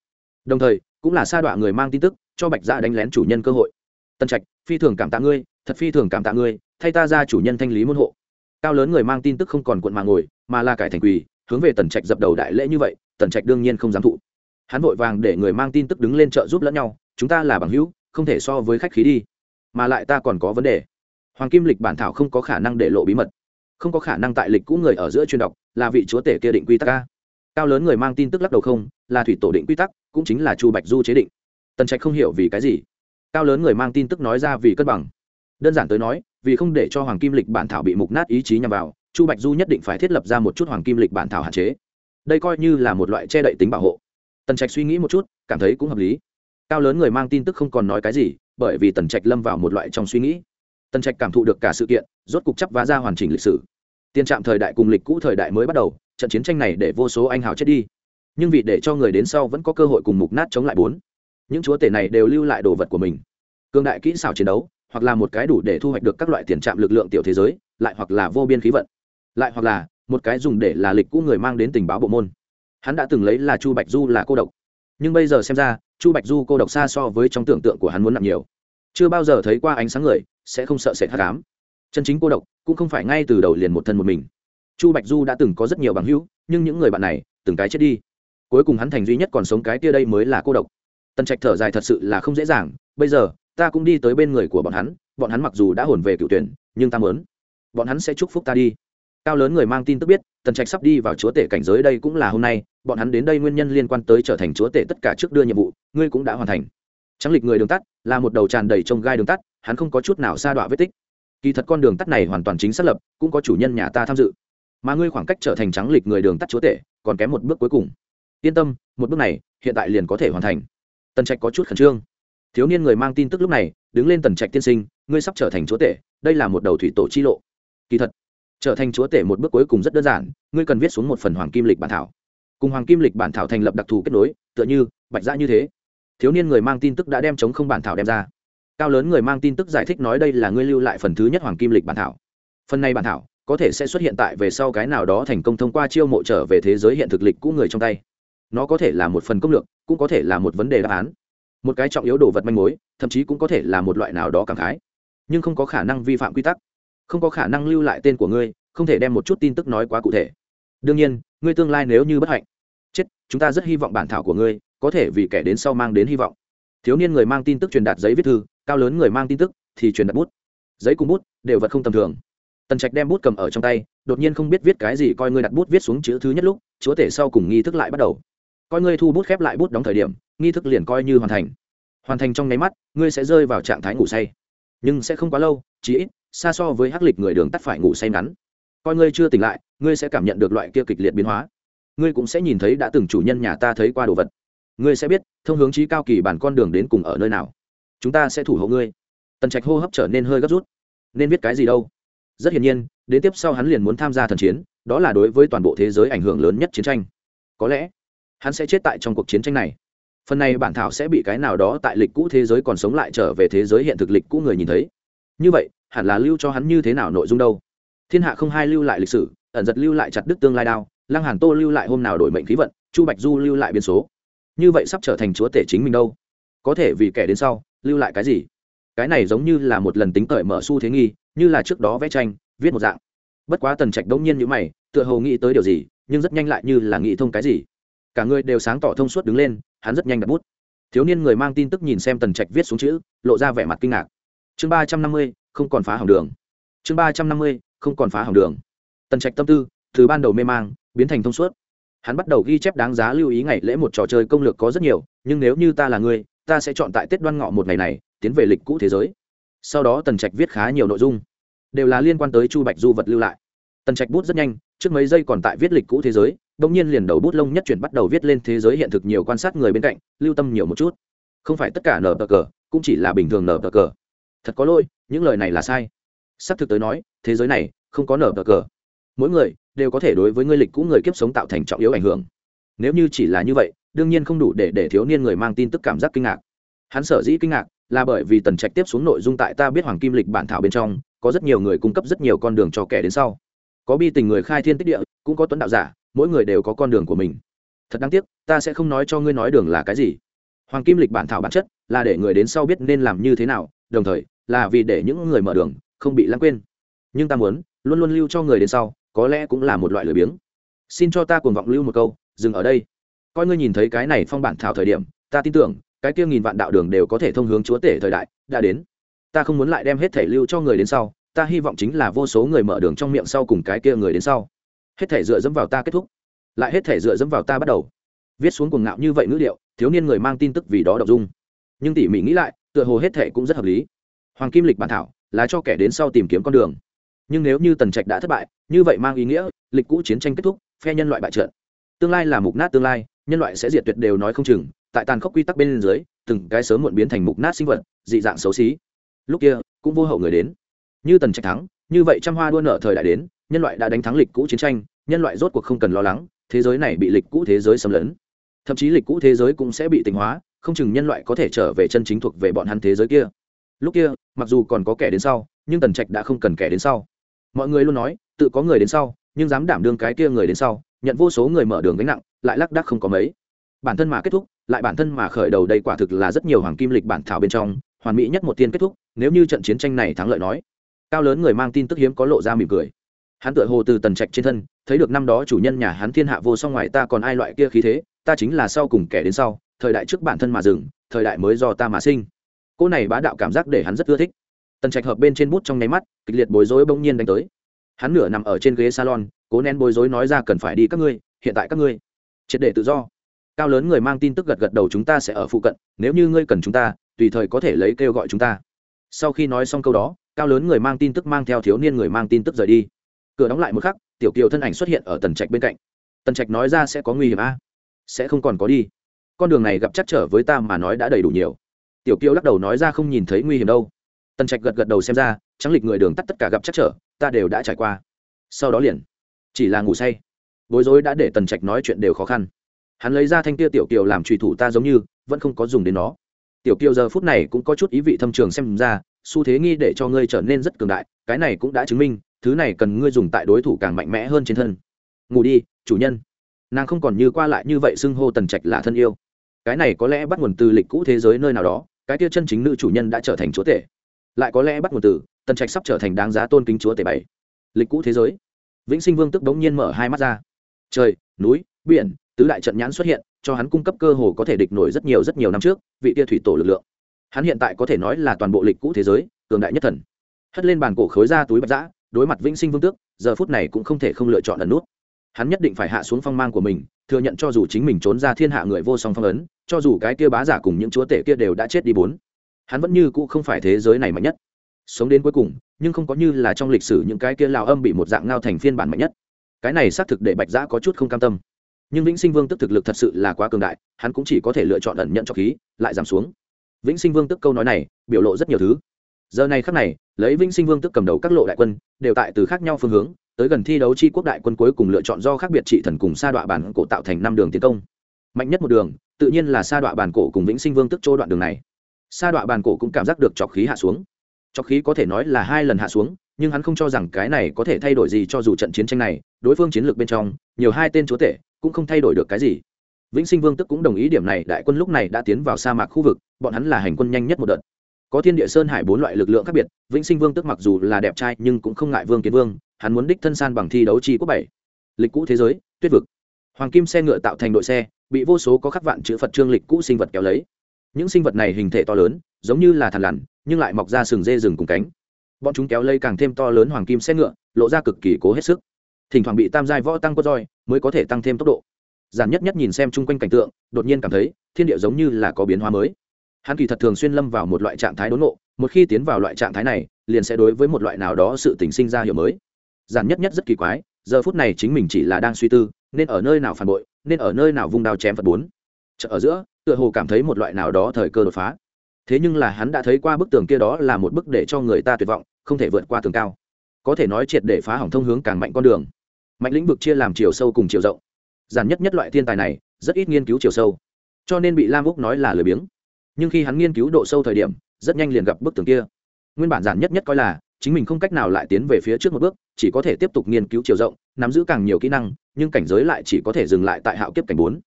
đồng thời cũng là sa đọa người mang tin tức cho bạch dạ đánh lén chủ nhân cơ hội tần trạch phi thường cảm tạ ngươi thật phi thường cảm tạ ngươi thay ta ra chủ nhân thanh lý môn hộ cao lớn người mang tin tức không còn cuộn mà ngồi mà là cải thành quỳ hướng về tần trạch dập đầu đại lễ như vậy tần trạch đương nhiên không dám thụ hắn vội vàng để người mang tin tức đứng lên trợ giúp lẫn nhau chúng ta là bằng hữu không thể so với khách khí đi mà lại ta còn có vấn đề hoàng kim lịch bản thảo không có khả năng để lộ bí mật không có khả năng tại lịch cũ người ở giữa chuyên đọc là vị chúa tể kia định quy tắc ca cao lớn người mang tin tức lắc đầu không, là thủy tổ định quy tắc, cũng chính là chu bạch du chế định. Tần trạch không hiểu vì cái gì. Cao lớn người mang tin tức nói ra vì cân bằng. Đơn giản tới nói, vì không để cho hoàng kim lịch bản thảo bị mục nát ý chí nhằm vào, chu bạch du nhất định phải thiết lập ra một chút hoàng kim lịch bản thảo hạn chế. Đây coi như là một loại che đậy tính bảo hộ. Tần trạch suy nghĩ một chút, cảm thấy cũng hợp lý. Cao lớn người mang tin tức không còn nói cái gì, bởi vì tần trạch lâm vào một loại trong suy nghĩ. Tần trạch cảm thụ được cả sự kiện, rốt cục chấp vá ra hoàn chỉnh lịch sử. Tiên trạm thời đại cùng lịch cũ thời đại mới bắt đầu trận chiến tranh này để vô số anh hào chết đi. Nhưng vì để cho người đến sau vẫn có cơ hội cùng mục nát chống lại bốn. Những chúa tể này đều lưu lại đồ vật của mình. Cương đại kỹ xảo chiến đấu, hoặc là một cái đủ để thu hoạch được các loại tiền trạm lực lượng tiểu thế giới, lại hoặc là vô biên khí vận. Lại hoặc là, một cái dùng để là lịch cũ người mang đến tình báo bộ môn. Hắn đã từng lấy là chu bạch du là cô độc. Nhưng bây giờ xem ra, chu bạch du cô độc xa so với trong tưởng tượng của hắn muốn nặng nhiều. Chưa bao giờ thấy qua ánh sáng người, sẽ không sợ sệt hát cám chân chính cô độc, cũng không phải ngay từ đầu liền một thân một mình chu bạch du đã từng có rất nhiều bằng hữu, nhưng những người bạn này, từng cái chết đi. Cuối cùng hắn thành duy nhất còn sống cái kia đây mới là cô độc. Tần trạch thở dài thật sự là không dễ dàng, bây giờ, ta cũng đi tới bên người của bọn hắn bọn hắn mặc dù đã hồn về cựu tuyển, nhưng ta mớn bọn hắn sẽ chúc phúc ta đi. Cao lớn người mang tin tức biết, tần trạch sắp đi vào chúa tể cảnh giới đây cũng là hôm nay, bọn hắn đến đây nguyên nhân liên quan tới trở thành chúa tể tất cả trước đưa nhiệm vụ, ngươi cũng đã hoàn thành. Trắng lịch người đường tắt, là một đầu tràn đầy trông gai đường tắt, hắn không có chút nào xa đọa vết tích. Kỳ thật con đường tắt này hoàn toàn chính xác lập, cũng có chủ nhân nhà ta tham dự mà ngươi khoảng cách trở thành trắng lịch người đường tắt chúa tể còn kém một bước cuối cùng. Yên tâm, một bước này, hiện tại liền có thể hoàn thành. Tần trạch có chút khẩn trương. Thiếu niên người mang tin tức lúc này, đứng lên tần trạch tiên sinh, ngươi sắp trở thành chúa tể, đây là một đầu thủy tổ chi lộ. Kỳ thật, trở thành chúa tể một bước cuối cùng rất đơn giản, ngươi cần viết xuống một phần hoàng kim lịch bản thảo. Cùng hoàng kim lịch bản thảo thành lập đặc thù kết nối, tựa như, bạch dã như thế. Thiếu niên người mang tin tức đã đem chống không bản thảo đem ra. Cao lớn người mang tin tức giải thích nói đây là ngươi lưu lại phần thứ nhất hoàng kim lịch bản thảo. Phần này bản thảo có thể sẽ xuất hiện tại về sau cái nào đó thành công thông qua chiêu mộ trở về thế giới hiện thực lịch cũ người trong tay. Nó có thể là một phần công lược, cũng có thể là một vấn đề đáp án. Một cái trọng yếu đồ vật manh mối, thậm chí cũng có thể là một loại nào đó cảm khái. Nhưng không có khả năng vi phạm quy tắc. Không có khả năng lưu lại tên của ngươi, không thể đem một chút tin tức nói quá cụ thể. Đương nhiên, ngươi tương lai nếu như bất hạnh, chết, chúng ta rất hy vọng bản thảo của ngươi có thể vì kẻ đến sau mang đến hy vọng. Thiếu niên người mang tin tức truyền đạt giấy viết thư, cao lớn người mang tin tức thì truyền đạt bút. Giấy cùng bút đều vật không tầm thường tần trạch đem bút cầm ở trong tay, đột nhiên không biết viết cái gì coi ngươi đặt bút viết xuống chữ thứ nhất lúc, chúa tể sau cùng nghi thức lại bắt đầu. Coi ngươi thu bút khép lại bút đóng thời điểm, nghi thức liền coi như hoàn thành. Hoàn thành trong nháy mắt, ngươi sẽ rơi vào trạng thái ngủ say. Nhưng sẽ không quá lâu chỉ ít, xa so với hắc lịch người đường tắt phải ngủ say ngắn. Coi ngươi chưa tỉnh lại, ngươi sẽ cảm nhận được loại kia kịch liệt biến hóa. Ngươi cũng sẽ nhìn thấy đã từng chủ nhân nhà ta thấy qua đồ vật. Ngươi sẽ biết, thông hướng trí cao kỳ bản con đường đến cùng ở nơi nào. Chúng ta sẽ thủ hộ ngươi. Tần trạch hô hấp trở nên hơi gấp rút. Nên viết cái gì đâu? Rất hiển nhiên, đến tiếp sau hắn liền muốn tham gia thần chiến, đó là đối với toàn bộ thế giới ảnh hưởng lớn nhất chiến tranh. Có lẽ, hắn sẽ chết tại trong cuộc chiến tranh này. Phần này bản thảo sẽ bị cái nào đó tại lịch cũ thế giới còn sống lại trở về thế giới hiện thực lịch cũ người nhìn thấy. Như vậy, hẳn là lưu cho hắn như thế nào nội dung đâu? Thiên hạ không hai lưu lại lịch sử, ẩn giật lưu lại chặt đức tương lai đao, lăng hàn tô lưu lại hôm nào đổi mệnh khí vận, chu bạch du lưu lại biến số. Như vậy sắp trở thành chúa tể chính mình đâu? Có thể vì kẻ đến sau, lưu lại cái gì? Cái này giống như là một lần tính cởi mở xu thế nghi như là trước đó vẽ tranh, viết một dạng. Bất quá tần trạch đông nhiên như mày, tựa hồ nghĩ tới điều gì, nhưng rất nhanh lại như là nghĩ thông cái gì. Cả người đều sáng tỏ thông suốt đứng lên, hắn rất nhanh đặt bút. Thiếu niên người mang tin tức nhìn xem tần trạch viết xuống chữ, lộ ra vẻ mặt kinh ngạc. Chương ba trăm năm mươi, không còn phá hỏng đường. Chương ba trăm năm mươi, không còn phá hỏng đường. Tần trạch tâm tư, từ ban đầu mê mang, biến thành thông suốt. Hắn bắt đầu ghi chép đáng giá lưu ý ngày lễ một trò chơi công lược có rất nhiều, nhưng nếu như ta là người, ta sẽ chọn tại tết đoan ngọ một ngày này, tiến về lịch cũ thế giới sau đó tần trạch viết khá nhiều nội dung, đều là liên quan tới chu bạch du vật lưu lại. Tần trạch bút rất nhanh, trước mấy giây còn tại viết lịch cũ thế giới đông nhiên liền đầu bút lông nhất chuyển bắt đầu viết lên thế giới hiện thực nhiều quan sát người bên cạnh, lưu tâm nhiều một chút. Không phải tất cả nở cờ, cũng chỉ là bình thường nở cờ. Thật có lỗi, những lời này là sai. Sắp thực tới nói, thế giới này không có nở cờ. Mỗi người đều có thể đối với ngươi lịch cũ người kiếp sống tạo thành trọng yếu ảnh hưởng. Nếu như chỉ là như vậy, đương nhiên không đủ để để thiếu niên người mang tin tức cảm giác kinh ngạc. Hắn sở dĩ kinh ngạc là bởi vì tần trạch tiếp xuống nội dung tại ta biết hoàng kim lịch bản thảo bên trong, có rất nhiều người cung cấp rất nhiều con đường cho kẻ đến sau. Có bi tình người khai thiên tích địa, cũng có tuấn đạo giả, mỗi người đều có con đường của mình. Thật đáng tiếc, ta sẽ không nói cho ngươi nói đường là cái gì. Hoàng kim lịch bản thảo bản chất là để người đến sau biết nên làm như thế nào, đồng thời là vì để những người mở đường không bị lãng quên. Nhưng ta muốn, luôn luôn lưu cho người đến sau, có lẽ cũng là một loại lười biếng. Xin cho ta cuồng vọng lưu một câu, dừng ở đây. Coi ngươi nhìn thấy cái này phong bản thảo thời điểm, ta tin tưởng cái kia nghìn vạn đạo đường đều có thể thông hướng chúa tể thời đại, đã đến. Ta không muốn lại đem hết thể lưu cho người đến sau, ta hy vọng chính là vô số người mở đường trong miệng sau cùng cái kia người đến sau. Hết thể dựa dẫm vào ta kết thúc. Lại hết thể dựa dẫm vào ta bắt đầu. Viết xuống cuồng ngạo như vậy ngữ liệu thiếu niên người mang tin tức vì đó đọc dung. Nhưng tỉ mỉ nghĩ lại, tựa hồ hết thể cũng rất hợp lý. Hoàng kim lịch bản thảo, là cho kẻ đến sau tìm kiếm con đường. Nhưng nếu như tần trạch đã thất bại, như vậy mang ý nghĩa, lịch cũ chiến tranh kết thúc, phe nhân loại bại trận. Tương lai là mục nát tương lai, nhân loại sẽ diệt tuyệt đều nói không chừng tại tàn khốc quy tắc bên dưới, từng cái sớm muộn biến thành mục nát sinh vật, dị dạng xấu xí. Lúc kia, cũng vô hậu người đến. Như tần trạch thắng, như vậy trăm hoa đua nợ thời đại đến, nhân loại đã đánh thắng lịch cũ chiến tranh, nhân loại rốt cuộc không cần lo lắng, thế giới này bị lịch cũ thế giới xâm lấn. Thậm chí lịch cũ thế giới cũng sẽ bị tỉnh hóa, không chừng nhân loại có thể trở về chân chính thuộc về bọn hắn thế giới kia. Lúc kia, mặc dù còn có kẻ đến sau, nhưng tần trạch đã không cần kẻ đến sau. Mọi người luôn nói, tự có người đến sau, nhưng dám đảm đương cái kia người đến sau, nhận vô số người mở đường gánh nặng, lại lác đác không có mấy. Bản thân mà kết thúc lại bản thân mà khởi đầu đây quả thực là rất nhiều hoàng kim lịch bản thảo bên trong, hoàn mỹ nhất một tiên kết thúc, nếu như trận chiến tranh này thắng lợi nói. Cao lớn người mang tin tức hiếm có lộ ra mỉm cười. Hắn tựa hồ từ tần trạch trên thân, thấy được năm đó chủ nhân nhà hắn thiên hạ vô song ngoài ta còn ai loại kia khí thế, ta chính là sau cùng kẻ đến sau, thời đại trước bản thân mà dừng, thời đại mới do ta mà sinh. Cô này bá đạo cảm giác để hắn rất ưa thích. Tần trạch hợp bên trên bút trong nháy mắt, kịch liệt bối rối bỗng nhiên đánh tới. Hắn nửa nằm ở trên ghế salon, cố nén bối rối nói ra cần phải đi các ngươi, hiện tại các ngươi. Triệt để tự do cao lớn người mang tin tức gật gật đầu chúng ta sẽ ở phụ cận, nếu như ngươi cần chúng ta, tùy thời có thể lấy kêu gọi chúng ta. Sau khi nói xong câu đó, cao lớn người mang tin tức mang theo thiếu niên người mang tin tức rời đi. Cửa đóng lại một khắc, tiểu kiều thân ảnh xuất hiện ở tần trạch bên cạnh. Tần trạch nói ra sẽ có nguy hiểm a. À? sẽ không còn có đi. Con đường này gặp chắc trở với ta mà nói đã đầy đủ nhiều. Tiểu kiều lắc đầu nói ra không nhìn thấy nguy hiểm đâu. Tần trạch gật gật đầu xem ra, trắng lịch người đường tắt tất cả gặp chắc trở, ta đều đã trải qua. Sau đó liền, chỉ là ngủ say. Bối rối đã để tần trạch nói chuyện đều khó khăn hắn lấy ra thanh kia tiểu kiều làm trùy thủ ta giống như, vẫn không có dùng đến nó. Tiểu kiều giờ phút này cũng có chút ý vị thâm trường xem ra, xu thế nghi để cho ngươi trở nên rất cường đại, cái này cũng đã chứng minh, thứ này cần ngươi dùng tại đối thủ càng mạnh mẽ hơn trên thân. Ngủ đi, chủ nhân. Nàng không còn như qua lại như vậy xưng hô tần trạch là thân yêu. Cái này có lẽ bắt nguồn từ lịch cũ thế giới nơi nào đó, cái kia chân chính nữ chủ nhân đã trở thành chúa tể. Lại có lẽ bắt nguồn từ, tần trạch sắp trở thành đáng giá tôn kính chúa tể bảy. Lịch cũ thế giới. Vĩnh sinh vương tức đống nhiên mở hai mắt ra. Trời, núi, biển tứ đại trận nhãn xuất hiện, cho hắn cung cấp cơ hồ có thể địch nổi rất nhiều rất nhiều năm trước, vị tia thủy tổ lực lượng. Hắn hiện tại có thể nói là toàn bộ lịch cũ thế giới, cường đại nhất thần. Hất lên bàn cổ khối ra túi bạch giã đối mặt vĩnh sinh vương tước, giờ phút này cũng không thể không lựa chọn ẩn nút. Hắn nhất định phải hạ xuống phong mang của mình, thừa nhận cho dù chính mình trốn ra thiên hạ người vô song phong ấn, cho dù cái kia bá giả cùng những chúa tể kia đều đã chết đi bốn. Hắn vẫn như cũ không phải thế giới này mạnh nhất. Sống đến cuối cùng, nhưng không có như là trong lịch sử những cái kia lào âm bị một dạng ngao thành phiên bản mạnh nhất. Cái này xác thực để bạch giã có chút không cam tâm nhưng vĩnh sinh vương tức thực lực thật sự là quá cường đại, hắn cũng chỉ có thể lựa chọn ẩn nhận cho khí, lại giảm xuống. Vĩnh sinh vương tức câu nói này, biểu lộ rất nhiều thứ. Giờ này khắc này, lấy vĩnh sinh vương tức cầm đầu các lộ đại quân, đều tại từ khác nhau phương hướng, tới gần thi đấu chi quốc đại quân cuối cùng lựa chọn do khác biệt trị thần cùng sa đọa bản cổ tạo thành năm đường tiến công. Mạnh nhất một đường, tự nhiên là sa đọa bản cổ cùng vĩnh sinh vương tức chỗ đoạn đường này. Sa đọa bản cổ cũng cảm giác được trọc khí hạ xuống. Trọc khí có thể nói là hai lần hạ xuống, nhưng hắn không cho rằng cái này có thể thay đổi gì cho dù trận chiến tranh này. Đối phương chiến lược bên trong, nhiều hai tên chúa tể cũng không thay đổi được cái gì. Vĩnh sinh vương tức cũng đồng ý điểm này, đại quân lúc này đã tiến vào sa mạc khu vực, bọn hắn là hành quân nhanh nhất một đợt. Có thiên địa sơn hải bốn loại lực lượng khác biệt, vĩnh sinh vương tức mặc dù là đẹp trai nhưng cũng không ngại vương kiến vương, hắn muốn đích thân san bằng thi đấu chi quốc bảy. Lịch cũ thế giới, tuyết vực. Hoàng kim xe ngựa tạo thành đội xe, bị vô số có khắc vạn chữ phật trương lịch cũ sinh vật kéo lấy. Những sinh vật này hình thể to lớn, giống như là thằn lằn, nhưng lại mọc ra sừng dê rừng cùng cánh. Bọn chúng kéo lấy càng thêm to lớn hoàng kim xe ngựa, lộ ra cực kỳ cố hết sức. Thỉnh thoảng bị tam giai võ tăng quất roi mới có thể tăng thêm tốc độ. Giản nhất nhất nhìn xem chung quanh cảnh tượng, đột nhiên cảm thấy, thiên địa giống như là có biến hóa mới. Hắn kỳ thật thường xuyên lâm vào một loại trạng thái đốn nộ một khi tiến vào loại trạng thái này, liền sẽ đối với một loại nào đó sự tình sinh ra hiểu mới. Giản nhất nhất rất kỳ quái, giờ phút này chính mình chỉ là đang suy tư, nên ở nơi nào phản bội, nên ở nơi nào vung đao chém phật bốn. Chợ ở giữa, tựa hồ cảm thấy một loại nào đó thời cơ đột phá. Thế nhưng là hắn đã thấy qua bức tường kia đó là một bức để cho người ta tuyệt vọng, không thể vượt qua tường cao. Có thể nói triệt để phá hỏng thông hướng càng mạnh con đường mạnh lĩnh vực chia làm chiều sâu cùng chiều rộng. Giản nhất nhất loại thiên tài này, rất ít nghiên cứu chiều sâu. Cho nên bị lam úc nói là lười biếng. Nhưng khi hắn nghiên cứu độ sâu thời điểm, rất nhanh liền gặp bức tường kia. Nguyên bản giản nhất nhất coi là, chính mình không cách nào lại tiến về phía trước một bước, chỉ có thể tiếp tục nghiên cứu chiều rộng, nắm giữ càng nhiều kỹ năng, nhưng cảnh giới lại chỉ có thể dừng lại tại hạo kiếp cảnh bốn.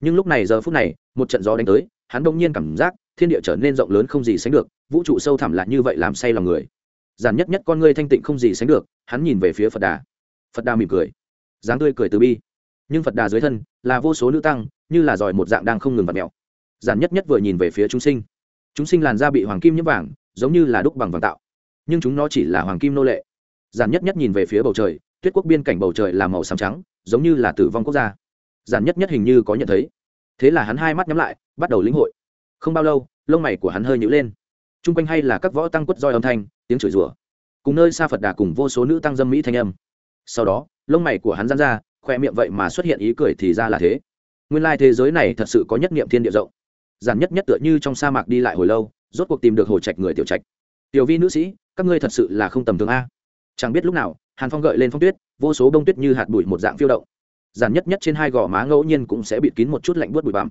Nhưng lúc này giờ phút này, một trận gió đánh tới, hắn đông nhiên cảm giác, thiên địa trở nên rộng lớn không gì sánh được, vũ trụ sâu thẳm lại như vậy làm say lòng người. Giản nhất nhất con ngươi thanh tịnh không gì sánh được, hắn nhìn về phía phật đà phật đà mỉm cười. Dáng tươi cười từ bi. Nhưng phật đà dưới thân là vô số nữ tăng, như là giỏi một dạng đang không ngừng vặt mẹo giản nhất nhất vừa nhìn về phía chúng sinh. Chúng sinh làn da bị hoàng kim nhiễm vàng, giống như là đúc bằng vàng tạo. Nhưng chúng nó chỉ là hoàng kim nô lệ. Giản nhất nhất nhìn về phía bầu trời, tuyết quốc biên cảnh bầu trời là màu xám trắng, giống như là tử vong quốc gia. Giản nhất nhất hình như có nhận thấy. Thế là hắn hai mắt nhắm lại, bắt đầu lĩnh hội. Không bao lâu, lông mày của hắn hơi nhữ lên. T r u n g quanh hay là các võ tăng quất roi âm thanh, tiếng chửi rủa. Cùng nơi xa phật đà cùng vô số nữ tăng dâm mỹ thanh âm sau đó, lông mày của hắn dán ra, khoe miệng vậy mà xuất hiện ý cười thì ra là thế. Nguyên lai、like、thế giới này thật sự có nhất niệm thiên địa rộng. Giản nhất nhất tựa như trong sa mạc đi lại hồi lâu, rốt cuộc tìm được hồ trạch người tiểu trạch. Tiểu vi nữ sĩ, các ngươi thật sự là không tầm thường a. Chẳng biết lúc nào, hàn phong gợi lên phong tuyết, vô số bông tuyết như hạt bụi một dạng phiêu động. Giản nhất nhất trên hai gò má ngẫu nhiên cũng sẽ bịt kín một chút lạnh buốt bụi bặm.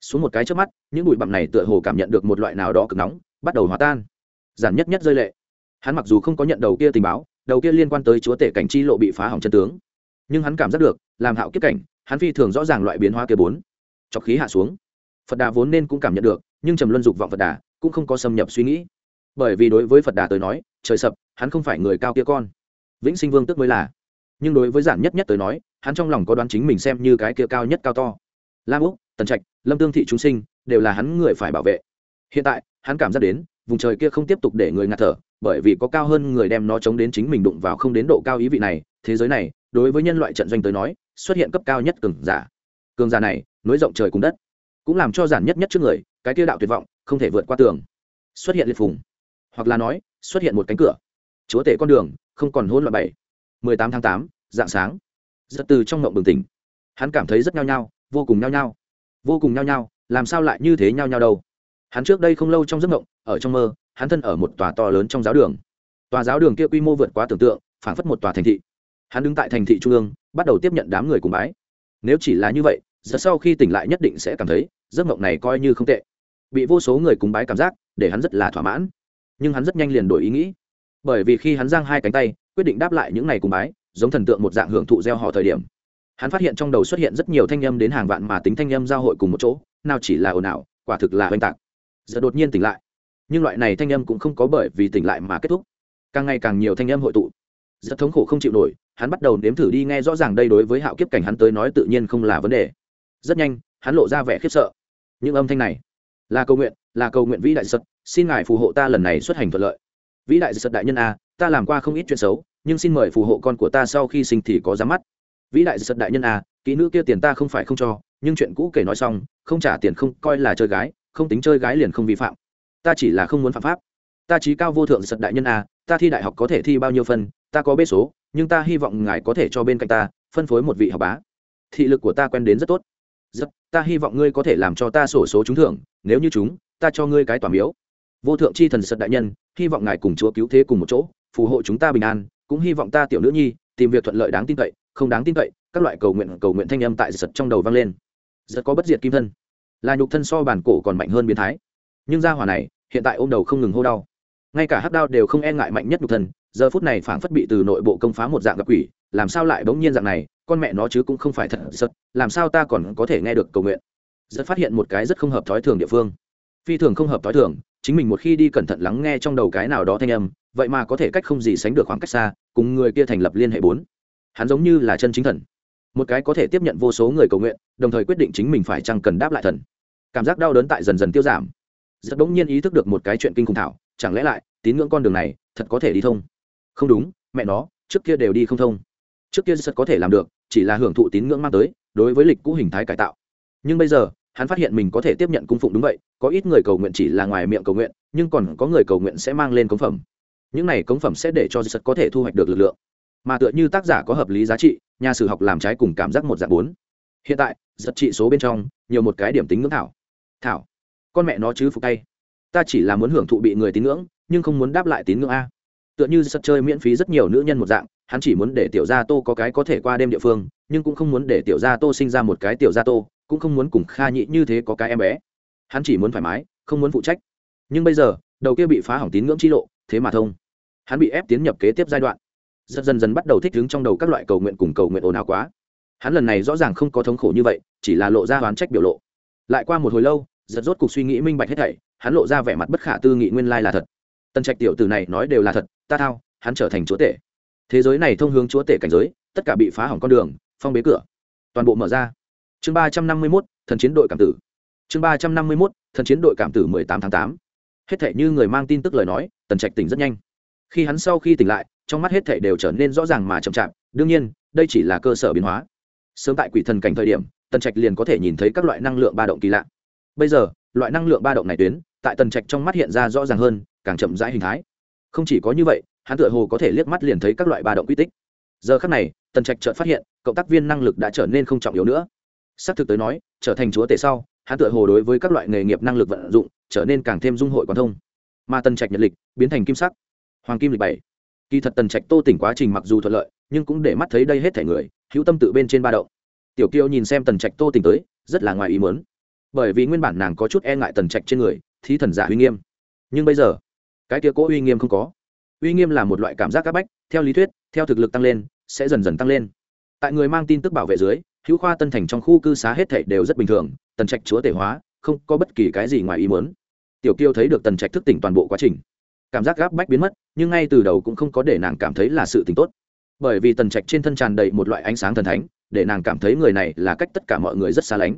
Xuống một cái trước mắt, những bụi bặm này tựa hồ cảm nhận được một loại nào đó cực nóng, bắt đầu hòa tan. Giản nhất nhất rơi lệ. Hắn mặc dù không có nhận đầu kia tình báo đầu kia liên quan tới chúa tể cảnh chi lộ bị phá hỏng chân tướng. Nhưng hắn cảm giác được, làm hạo kiếp cảnh, hắn phi thường rõ ràng loại biến hóa kia bốn. Chọc khí hạ xuống. Phật đà vốn nên cũng cảm nhận được, nhưng trầm luân dục vọng phật đà cũng không có xâm nhập suy nghĩ. Bởi vì đối với phật đà tới nói, trời sập, hắn không phải người cao kia con. Vĩnh sinh vương tức mới là. Nhưng đối với giản nhất nhất tới nói, hắn trong lòng có đoán chính mình xem như cái kia cao nhất cao to. Lam úc, tần trạch, lâm tương thị chúng sinh, đều là hắn người phải bảo vệ. Hiện tại, hắn cảm giác đến vùng trời kia không tiếp tục để người ngạt thở, bởi vì có cao hơn người đem nó chống đến chính mình đụng vào không đến độ cao ý vị này, thế giới này, đối với nhân loại trận doanh tới nói, xuất hiện cấp cao nhất cường giả. Cường giả này, nối rộng trời cùng đất, cũng làm cho giản nhất nhất trước người, cái tiêu đạo tuyệt vọng, không thể vượt qua tường. Xuất hiện liệt phùng, hoặc là nói, xuất hiện một cánh cửa. Chúa tể con đường, không còn hôn loại bảy. Mười tám tháng tám, dạng sáng. Giật từ trong ngộng bừng tỉnh. Hắn cảm thấy rất nhao nhao, vô cùng nhao nhao. Vô cùng nhao nhao, làm sao lại như thế nhao nhao đâu? Hắn trước đây không lâu trong giấc mộng, ở trong mơ, hắn thân ở một tòa to lớn trong giáo đường. Tòa giáo đường kia quy mô vượt quá tưởng tượng, phảng phất một tòa thành thị. Hắn đứng tại thành thị trung ương, bắt đầu tiếp nhận đám người cùng bái. Nếu chỉ là như vậy giờ sau khi tỉnh lại nhất định sẽ cảm thấy, giấc mộng này coi như không tệ. Bị vô số người cùng bái cảm giác, để hắn rất là thỏa mãn. Nhưng hắn rất nhanh liền đổi ý nghĩ. Bởi vì khi hắn giang hai cánh tay, quyết định đáp lại những ngày cùng bái, giống thần tượng một dạng hưởng thụ gieo họ thời điểm. Hắn phát hiện trong đầu xuất hiện rất nhiều thanh â m đến hàng vạn mà tính thanh â m giao hội cùng một chỗ, nào chỉ là ồn ào, quả thực là oanh tạc giờ đột nhiên tỉnh lại. Nhưng loại này thanh âm cũng không có bởi vì tỉnh lại mà kết thúc. Càng ngày càng nhiều thanh âm hội tụ. Rất thống khổ không chịu nổi, hắn bắt đầu nếm thử đi nghe rõ ràng đây đối với hạo kiếp cảnh hắn tới nói tự nhiên không là vấn đề. Rất nhanh, hắn lộ ra vẻ khiếp sợ. Những âm thanh này, là cầu nguyện, là cầu nguyện vĩ đại sật xin ngài phù hộ ta lần này xuất hành thuận lợi. Vĩ đại sật đại nhân a ta làm qua không ít chuyện xấu, nhưng xin mời phù hộ con của ta sau khi sinh thì có giá mắt. Vĩ đại sật đại nhân a kỹ nữ kia tiền ta không phải không cho, nhưng chuyện cũ kể nói xong, không trả tiền không coi là chơi gái không tính chơi gái liền không vi phạm. Ta chỉ là không muốn phạm pháp. Ta trí cao vô thượng sật đại nhân a, ta thi đại học có thể thi bao nhiêu phân, ta có bê số, nhưng ta hy vọng ngài có thể cho bên cạnh ta phân phối một vị học bá. Thị lực của ta quen đến rất tốt. Rất, ta hy vọng ngươi có thể làm cho ta sổ số trúng thưởng, nếu như chúng, ta cho ngươi cái tòa miếu. Vô thượng c h i thần sật đại nhân, hy vọng ngài cùng chúa cứu thế cùng một chỗ, phù hộ chúng ta bình an, cũng hy vọng ta tiểu nữ nhi tìm việc thuận lợi đáng tin cậy, không đáng tin cậy, các loại cầu nguyện cầu nguyện thanh âm tại giật trong đầu vang lên. Rất có bất diệt kim thân là nhục thân so bản cổ còn mạnh hơn biến thái. Nhưng gia hỏa này, hiện tại ôm đầu không ngừng hô đau. Ngay cả hắc đao đều không e ngại mạnh nhất nhục thân, giờ phút này phảng phất bị từ nội bộ công phá một dạng gặp quỷ, làm sao lại bỗng nhiên dạng này, con mẹ nó chứ cũng không phải thật sật, làm sao ta còn có thể nghe được cầu nguyện. Rất phát hiện một cái rất không hợp thói thường địa phương. Phi thường không hợp thói thường, chính mình một khi đi cẩn thận lắng nghe trong đầu cái nào đó thanh âm, vậy mà có thể cách không gì sánh được khoảng cách xa, cùng người kia thành lập liên hệ bốn. Hắn giống như là chân chính thần một cái có thể tiếp nhận vô số người cầu nguyện, đồng thời quyết định chính mình phải chăng cần đáp lại thần. Cảm giác đau đớn tại dần dần tiêu giảm. Rất bỗng nhiên ý thức được một cái chuyện kinh khủng thảo, chẳng lẽ lại, tín ngưỡng con đường này, thật có thể đi thông? Không đúng, mẹ nó, trước kia đều đi không thông. Trước kia rất có thể làm được, chỉ là hưởng thụ tín ngưỡng mang tới, đối với lịch cũ hình thái cải tạo. Nhưng bây giờ, hắn phát hiện mình có thể tiếp nhận cung phụng đúng vậy, có ít người cầu nguyện chỉ là ngoài miệng cầu nguyện, nhưng còn có người cầu nguyện sẽ mang lên cống phẩm. Những này cống phẩm sẽ để cho giật có thể thu hoạch được lực lượng mà tựa như tác giả có hợp lý giá trị, nhà sử học làm trái cùng cảm giác một dạng bốn. Hiện tại, giật trị số bên trong, nhiều một cái điểm tính ngưỡng thảo. Thảo. Con mẹ nó chứ phục tay. Ta chỉ là muốn hưởng thụ bị người tín ngưỡng, nhưng không muốn đáp lại tín ngưỡng a. Tựa như sật chơi miễn phí rất nhiều nữ nhân một dạng, hắn chỉ muốn để tiểu gia tô có cái có thể qua đêm địa phương, nhưng cũng không muốn để tiểu gia tô sinh ra một cái tiểu gia tô, cũng không muốn cùng kha nhị như thế có cái em bé. Hắn chỉ muốn thoải mái, không muốn phụ trách. Nhưng bây giờ, đầu kia bị phá hỏng tín ngưỡng chi lộ, thế mà thông. Hắn bị ép tiến nhập kế tiếp giai đoạn dần dần dần bắt đầu thích ứng trong đầu các loại cầu nguyện cùng cầu nguyện ồn ào quá. Hắn lần này rõ ràng không có thống khổ như vậy, chỉ là lộ ra oán trách biểu lộ. Lại qua một hồi lâu, giật rốt cuộc suy nghĩ minh bạch hết thảy, hắn lộ ra vẻ mặt bất khả tư nghị nguyên lai là thật. Tân trạch tiểu từ này nói đều là thật, ta thao, hắn trở thành chúa tể. Thế giới này thông hướng chúa tể cảnh giới, tất cả bị phá hỏng con đường, phong bế cửa. Toàn bộ mở ra. Chương ba trăm năm mươi mốt, thần chiến đội cảm tử. Chương ba trăm năm mươi mốt, thần chiến đội cảm tử mười tám tháng tám. Hết thể như người mang tin tức lời nói, tần trạch tỉnh rất nhanh. Khi hắn sau khi tỉnh lại trong mắt hết thể đều trở nên rõ ràng mà chậm chạp, đương nhiên, đây chỉ là cơ sở biến hóa. Sớm tại quỷ thần cảnh thời điểm, tần trạch liền có thể nhìn thấy các loại năng lượng ba động kỳ lạ. Bây giờ, loại năng lượng ba động này tuyến, tại tần trạch trong mắt hiện ra rõ ràng hơn, càng chậm rãi hình thái. Không chỉ có như vậy, hắn tựa hồ có thể liếc mắt liền thấy các loại ba động quy tích. Giờ khắc này, tần trạch chợt phát hiện, cộng tác viên năng lực đã trở nên không trọng yếu nữa. Xác thực tới nói, trở thành chúa tể sau, hắn tựa hồ đối với các loại nghề nghiệp năng lực vận dụng, trở nên càng thêm dung hội quan thông. Mà tần trạch nhật lịch, biến thành kim sắc. Hoàng kim lịch bảy kỳ thật tần trạch tô tỉnh quá trình mặc dù thuận lợi, nhưng cũng để mắt thấy đây hết thể người, hữu tâm tự bên trên ba động. Tiểu kiêu nhìn xem tần trạch tô tỉnh tới, rất là ngoài ý muốn. Bởi vì nguyên bản nàng có chút e ngại tần trạch trên người, thí thần giả uy nghiêm. Nhưng bây giờ, cái kia cố uy nghiêm không có. Uy nghiêm là một loại cảm giác c áp bách, theo lý thuyết, theo thực lực tăng lên, sẽ dần dần tăng lên. Tại người mang tin tức bảo vệ dưới, hữu khoa tân thành trong khu cư xá hết thảy đều rất bình thường, tần trạch chúa tể hóa, không có bất kỳ cái gì ngoài ý muốn. Tiểu kiêu thấy được tần trạch thức tỉnh toàn bộ quá trình cảm giác gáp bách biến mất, nhưng ngay từ đầu cũng không có để nàng cảm thấy là sự tình tốt. Bởi vì tần trạch trên thân tràn đầy một loại ánh sáng thần thánh, để nàng cảm thấy người này là cách tất cả mọi người rất xa lánh.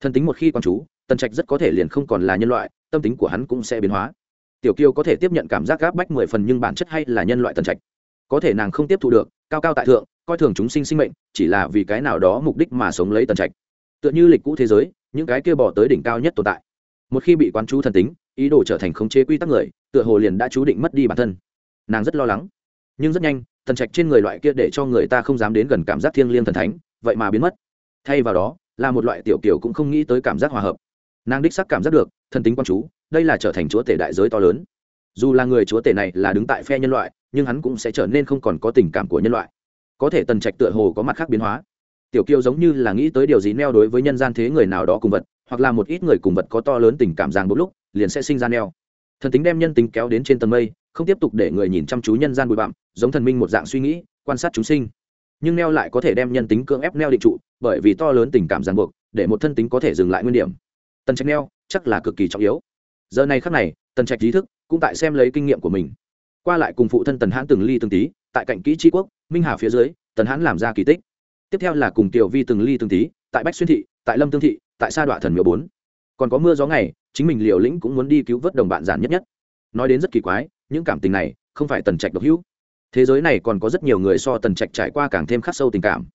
Thân tính một khi con chú, tần trạch rất có thể liền không còn là nhân loại, tâm tính của hắn cũng sẽ biến hóa. Tiểu kiêu có thể tiếp nhận cảm giác gáp bách mười phần nhưng bản chất hay là nhân loại tần trạch. Có thể nàng không tiếp thu được, cao cao tại thượng, coi thường chúng sinh sinh mệnh, chỉ là vì cái nào đó mục đích mà sống lấy tần trạch. Tựa như lịch cũ thế giới, những cái kia bỏ tới đỉnh cao nhất tồn tại. Một khi bị quán chú thần tính ý đồ trở thành khống chế quy tắc người, tựa hồ liền đã chú định mất đi bản thân. Nàng rất lo lắng, nhưng rất nhanh tần trạch trên người loại kia để cho người ta không dám đến gần cảm giác thiêng liêng thần thánh, vậy mà biến mất. Thay vào đó, là một loại tiểu kiểu cũng không nghĩ tới cảm giác hòa hợp. Nàng đích sắc cảm giác được, thần tính quan chú, đây là trở thành chúa tể đại giới to lớn. Dù là người chúa tể này là đứng tại phe nhân loại, nhưng hắn cũng sẽ trở nên không còn có tình cảm của nhân loại. Có thể tần trạch tựa hồ có mặt khác biến hóa. Tiểu Kiêu giống như là nghĩ tới điều gì neo đối với nhân gian thế người nào đó cùng vật, hoặc là một ít người cùng vật có to lớn tình cảm ràng bốc lúc liền sẽ sinh ra neo. Thần tính đem nhân tính kéo đến trên tầng mây, không tiếp tục để người nhìn chăm chú nhân gian bụi bặm, giống thần minh một dạng suy nghĩ, quan sát chúng sinh. Nhưng neo lại có thể đem nhân tính cưỡng ép neo định trụ, bởi vì to lớn tình cảm ràng buộc, để một thân tính có thể dừng lại nguyên điểm. Tần trạch neo, chắc là cực kỳ trọng yếu. Giờ này khắc này, tần trạch trí thức cũng tại xem lấy kinh nghiệm của mình. Qua lại cùng phụ thân tần hãn từng ly từng tí, tại cạnh kỹ tri quốc, minh hà phía dưới, tần hãn làm ra kỳ tích. Tiếp theo là cùng tiểu vi từng ly từng tí, tại bách xuyên thị, tại lâm tương thị, tại sa đọa thần miếu bốn. Còn có mưa gió ngày chính mình liều lĩnh cũng muốn đi cứu vớt đồng bạn giản nhất nhất. Nói đến rất kỳ quái, những cảm tình này không phải tần trạch độc hữu. Thế giới này còn có rất nhiều người so tần trạch trải qua càng thêm khắc sâu tình cảm.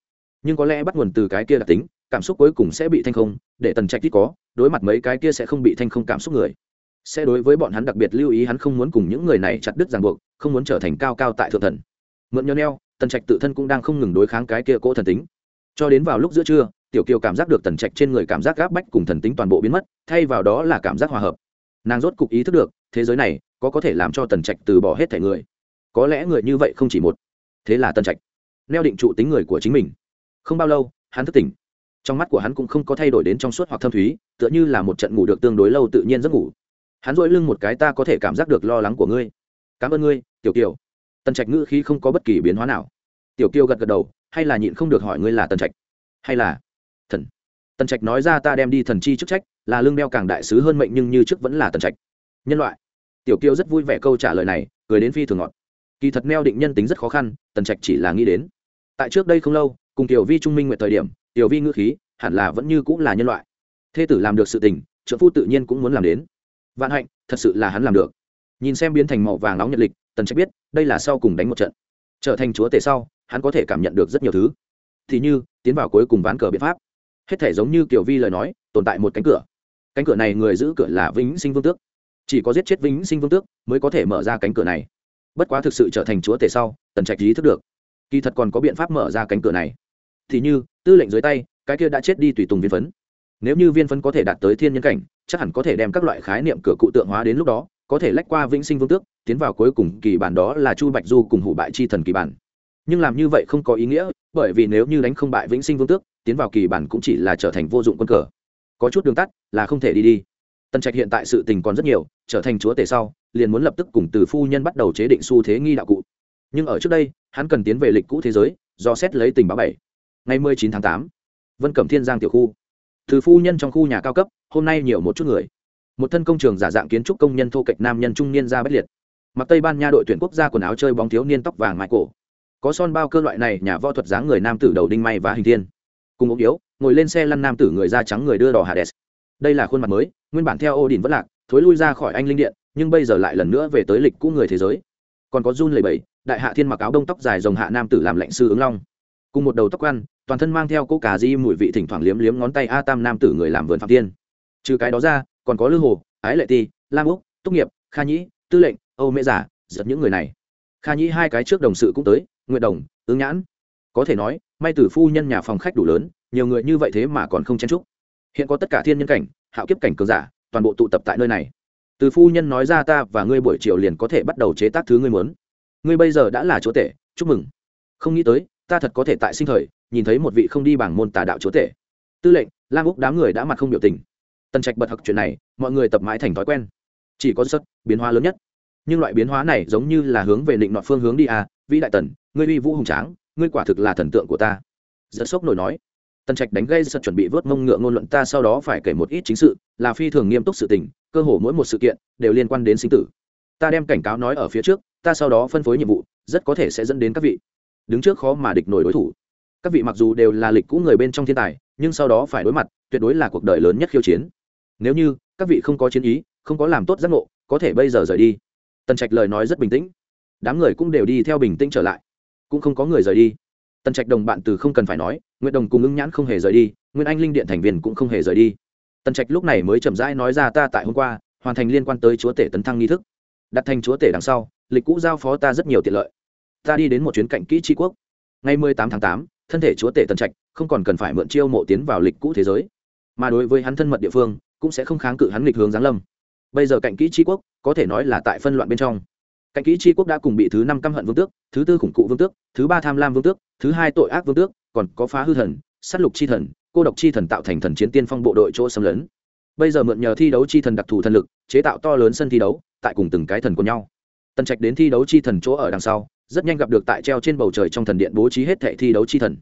Nhưng có lẽ bắt nguồn từ cái kia đặc tính, cảm xúc cuối cùng sẽ bị thanh không, để tần trạch ít có, đối mặt mấy cái kia sẽ không bị thanh không cảm xúc người. Sẽ đối với bọn hắn đặc biệt lưu ý hắn không muốn cùng những người này chặt đứt ràng buộc, không muốn trở thành cao cao tại thượng thần. Mượn nho neo, tần trạch tự thân cũng đang không ngừng đối kháng cái kia cỗ thần tính. Cho đến vào lúc giữa trưa tiểu kiều cảm giác được tần trạch trên người cảm giác gáp bách cùng thần tính toàn bộ biến mất, thay vào đó là cảm giác hòa hợp. Nàng rốt cục ý thức được, thế giới này có có thể làm cho tần trạch từ bỏ hết thẻ người. Có lẽ người như vậy không chỉ một. Thế là tần trạch, neo định trụ tính người của chính mình. Không bao lâu, hắn thức tỉnh. Trong mắt của hắn cũng không có thay đổi đến trong suốt hoặc thâm thúy, tựa như là một trận ngủ được tương đối lâu tự nhiên giấc ngủ. Hắn dội lưng một cái, ta có thể cảm giác được lo lắng của ngươi. Cảm ơn ngươi, tiểu kiều. Tần trạch ngữ khí không có bất kỳ biến hóa nào. Tiểu kiều gật gật đầu, hay là nhịn không được hỏi ngươi là tần trạch? Hay là thần. Tần trạch nói ra ta đem đi thần chi chức trách, là lương đeo càng đại sứ hơn mệnh nhưng như trước vẫn là tần trạch. Nhân loại. Tiểu kiêu rất vui vẻ câu trả lời này, cười đến phi thường ngọt. Kỳ thật neo định nhân tính rất khó khăn, tần trạch chỉ là nghĩ đến. Tại trước đây không lâu, cùng tiểu vi trung minh nguyện thời điểm, tiểu vi ngữ khí hẳn là vẫn như cũng là nhân loại. Thê tử làm được sự tình trợ phu tự nhiên cũng muốn làm đến. Vạn hạnh, thật sự là hắn làm được. Nhìn xem biến thành màu vàng nóng nhật lịch, tần trạch biết, đây là sau cùng đánh một trận. Trở thành chúa tể sau, hắn có thể cảm nhận được rất nhiều thứ. Thì như, tiến vào cuối cùng ván cờ biện pháp hết thể giống như kiểu vi lời nói, tồn tại một cánh cửa. Cánh cửa này người giữ cửa là vĩnh sinh vương tước. Chỉ có giết chết vĩnh sinh vương tước mới có thể mở ra cánh cửa này. Bất quá thực sự trở thành chúa tể sau, tần trạch ý thức được, kỳ thật còn có biện pháp mở ra cánh cửa này. Thì như, tư lệnh dưới tay, cái kia đã chết đi tùy tùng viên phấn. Nếu như viên phấn có thể đạt tới thiên nhân cảnh, chắc hẳn có thể đem các loại khái niệm cửa cụ tượng hóa đến lúc đó, có thể lách qua vĩnh sinh vương tước, tiến vào cuối cùng kỳ bản đó là chu bạch du cùng hủ bại chi thần kỳ bản. Nhưng làm như vậy không có ý nghĩa, bởi vì nếu như đánh không bại vĩnh sinh vương tước tiến vào kỳ bản cũng chỉ là trở thành vô dụng quân cờ. Có chút đường tắt là không thể đi đi. Tần trạch hiện tại sự tình còn rất nhiều, trở thành chúa tể sau, liền muốn lập tức cùng từ phu nhân bắt đầu chế định xu thế nghi đạo cụ. Nhưng ở trước đây, hắn cần tiến về lịch cũ thế giới, do xét lấy tình báo bảy. Ngày mười chín tháng tám, vân cẩm thiên giang tiểu khu. Từ phu nhân trong khu nhà cao cấp, hôm nay nhiều một chút người. Một thân công trường giả dạng kiến trúc công nhân thô kệch nam nhân trung niên ra bất liệt. Mặc tây ban nha đội tuyển quốc gia quần áo chơi bóng thiếu niên tóc vàng mãi cổ. Có son bao cơ loại này nhà võ thuật dáng người nam tử đầu đinh may và hình thiên cùng ống yếu ngồi lên xe lăn nam tử người da trắng người đưa đỏ hades. Đây là khuôn mặt mới nguyên bản theo ô đình vất lạc thối lui ra khỏi anh linh điện nhưng bây giờ lại lần nữa về tới lịch cũ người thế giới. Còn có run lầy Bảy, đại hạ thiên mặc áo đông tóc dài dòng hạ nam tử làm lệnh sư ứng long. Cùng một đầu tóc ăn toàn thân mang theo cỗ cà di mùi vị thỉnh thoảng liếm liếm ngón tay a tam nam tử người làm vườn phạm tiên trừ cái đó ra còn có lư hồ ái lệ ti lam úc tốt nghiệp kha nhĩ tư lệnh âu mễ giả giật những người này. Kha nhĩ hai cái trước đồng sự cũng tới nguyện đồng ứng nhãn có thể nói, may tử phu nhân nhà phòng khách đủ lớn, nhiều người như vậy thế mà còn không chen trúc hiện có tất cả thiên nhân cảnh, hạo kiếp cảnh cường giả, toàn bộ tụ tập tại nơi này. Từ phu nhân nói ra ta và ngươi buổi chiều liền có thể bắt đầu chế tác thứ ngươi muốn. Ngươi bây giờ đã là chúa tể, chúc mừng. Không nghĩ tới, ta thật có thể tại sinh thời, nhìn thấy một vị không đi bảng môn tà đạo chúa tể. Tư lệnh, lam úc đám người đã mặt không biểu tình. Tần trạch bật học chuyện này, mọi người tập mãi thành thói quen. Chỉ có sức biến hóa lớn nhất. Nhưng loại biến hóa này giống như là hướng về định nọ phương hướng đi à vĩ đại tần, ngươi uy vũ hùng tráng ngươi quả thực là thần tượng của ta. Giật sốc nổi nói. Tần trạch đánh gây sật chuẩn bị vớt mông ngựa ngôn luận, ta sau đó phải kể một ít chính sự, là phi thường nghiêm túc sự tình, cơ hồ mỗi một sự kiện đều liên quan đến sinh tử. Ta đem cảnh cáo nói ở phía trước, ta sau đó phân phối nhiệm vụ, rất có thể sẽ dẫn đến các vị. Đứng trước khó mà địch nổi đối thủ. Các vị mặc dù đều là lịch cũ người bên trong thiên tài, nhưng sau đó phải đối mặt, tuyệt đối là cuộc đời lớn nhất khiêu chiến. Nếu như, các vị không có chiến ý, không có làm tốt giác ngộ, có thể bây giờ rời đi. Tần trạch lời nói rất bình tĩnh. Đám người cũng đều đi theo bình tĩnh trở lại cũng không có người rời đi. Tần trạch đồng bạn từ không cần phải nói nguyễn đồng cùng ứng nhãn không hề rời đi, nguyên anh linh điện thành viên cũng không hề rời đi. Tần trạch lúc này mới chậm rãi nói ra ta tại hôm qua, hoàn thành liên quan tới chúa tể tấn thăng nghi thức. Đặt thành chúa tể đằng sau, lịch cũ giao phó ta rất nhiều tiện lợi. Ta đi đến một chuyến cạnh kỹ tri quốc. Ngày mười tám tháng tám, thân thể chúa tể tần trạch không còn cần phải mượn chiêu mộ tiến vào lịch cũ thế giới. Mà đối với hắn thân mật địa phương, cũng sẽ không kháng cự hắn lịch hướng giáng lâm. Bây giờ cạnh kỹ tri quốc, có thể nói là tại phân loạn bên trong cạnh kỹ tri quốc đã cùng bị thứ năm căm hận vương tước, thứ tư khủng cụ vương tước, thứ ba tham lam vương tước, thứ hai tội ác vương tước, còn có phá hư thần s á t lục chi thần, cô độc chi thần tạo thành thần chiến tiên phong bộ đội chỗ xâm lấn. Bây giờ mượn nhờ thi đấu chi thần đặc thù thần lực, chế tạo to lớn sân thi đấu, tại cùng từng cái thần của nhau. Tần trạch đến thi đấu chi thần chỗ ở đằng sau, rất nhanh gặp được tại treo trên bầu trời trong thần điện bố trí hết thệ thi đấu chi thần.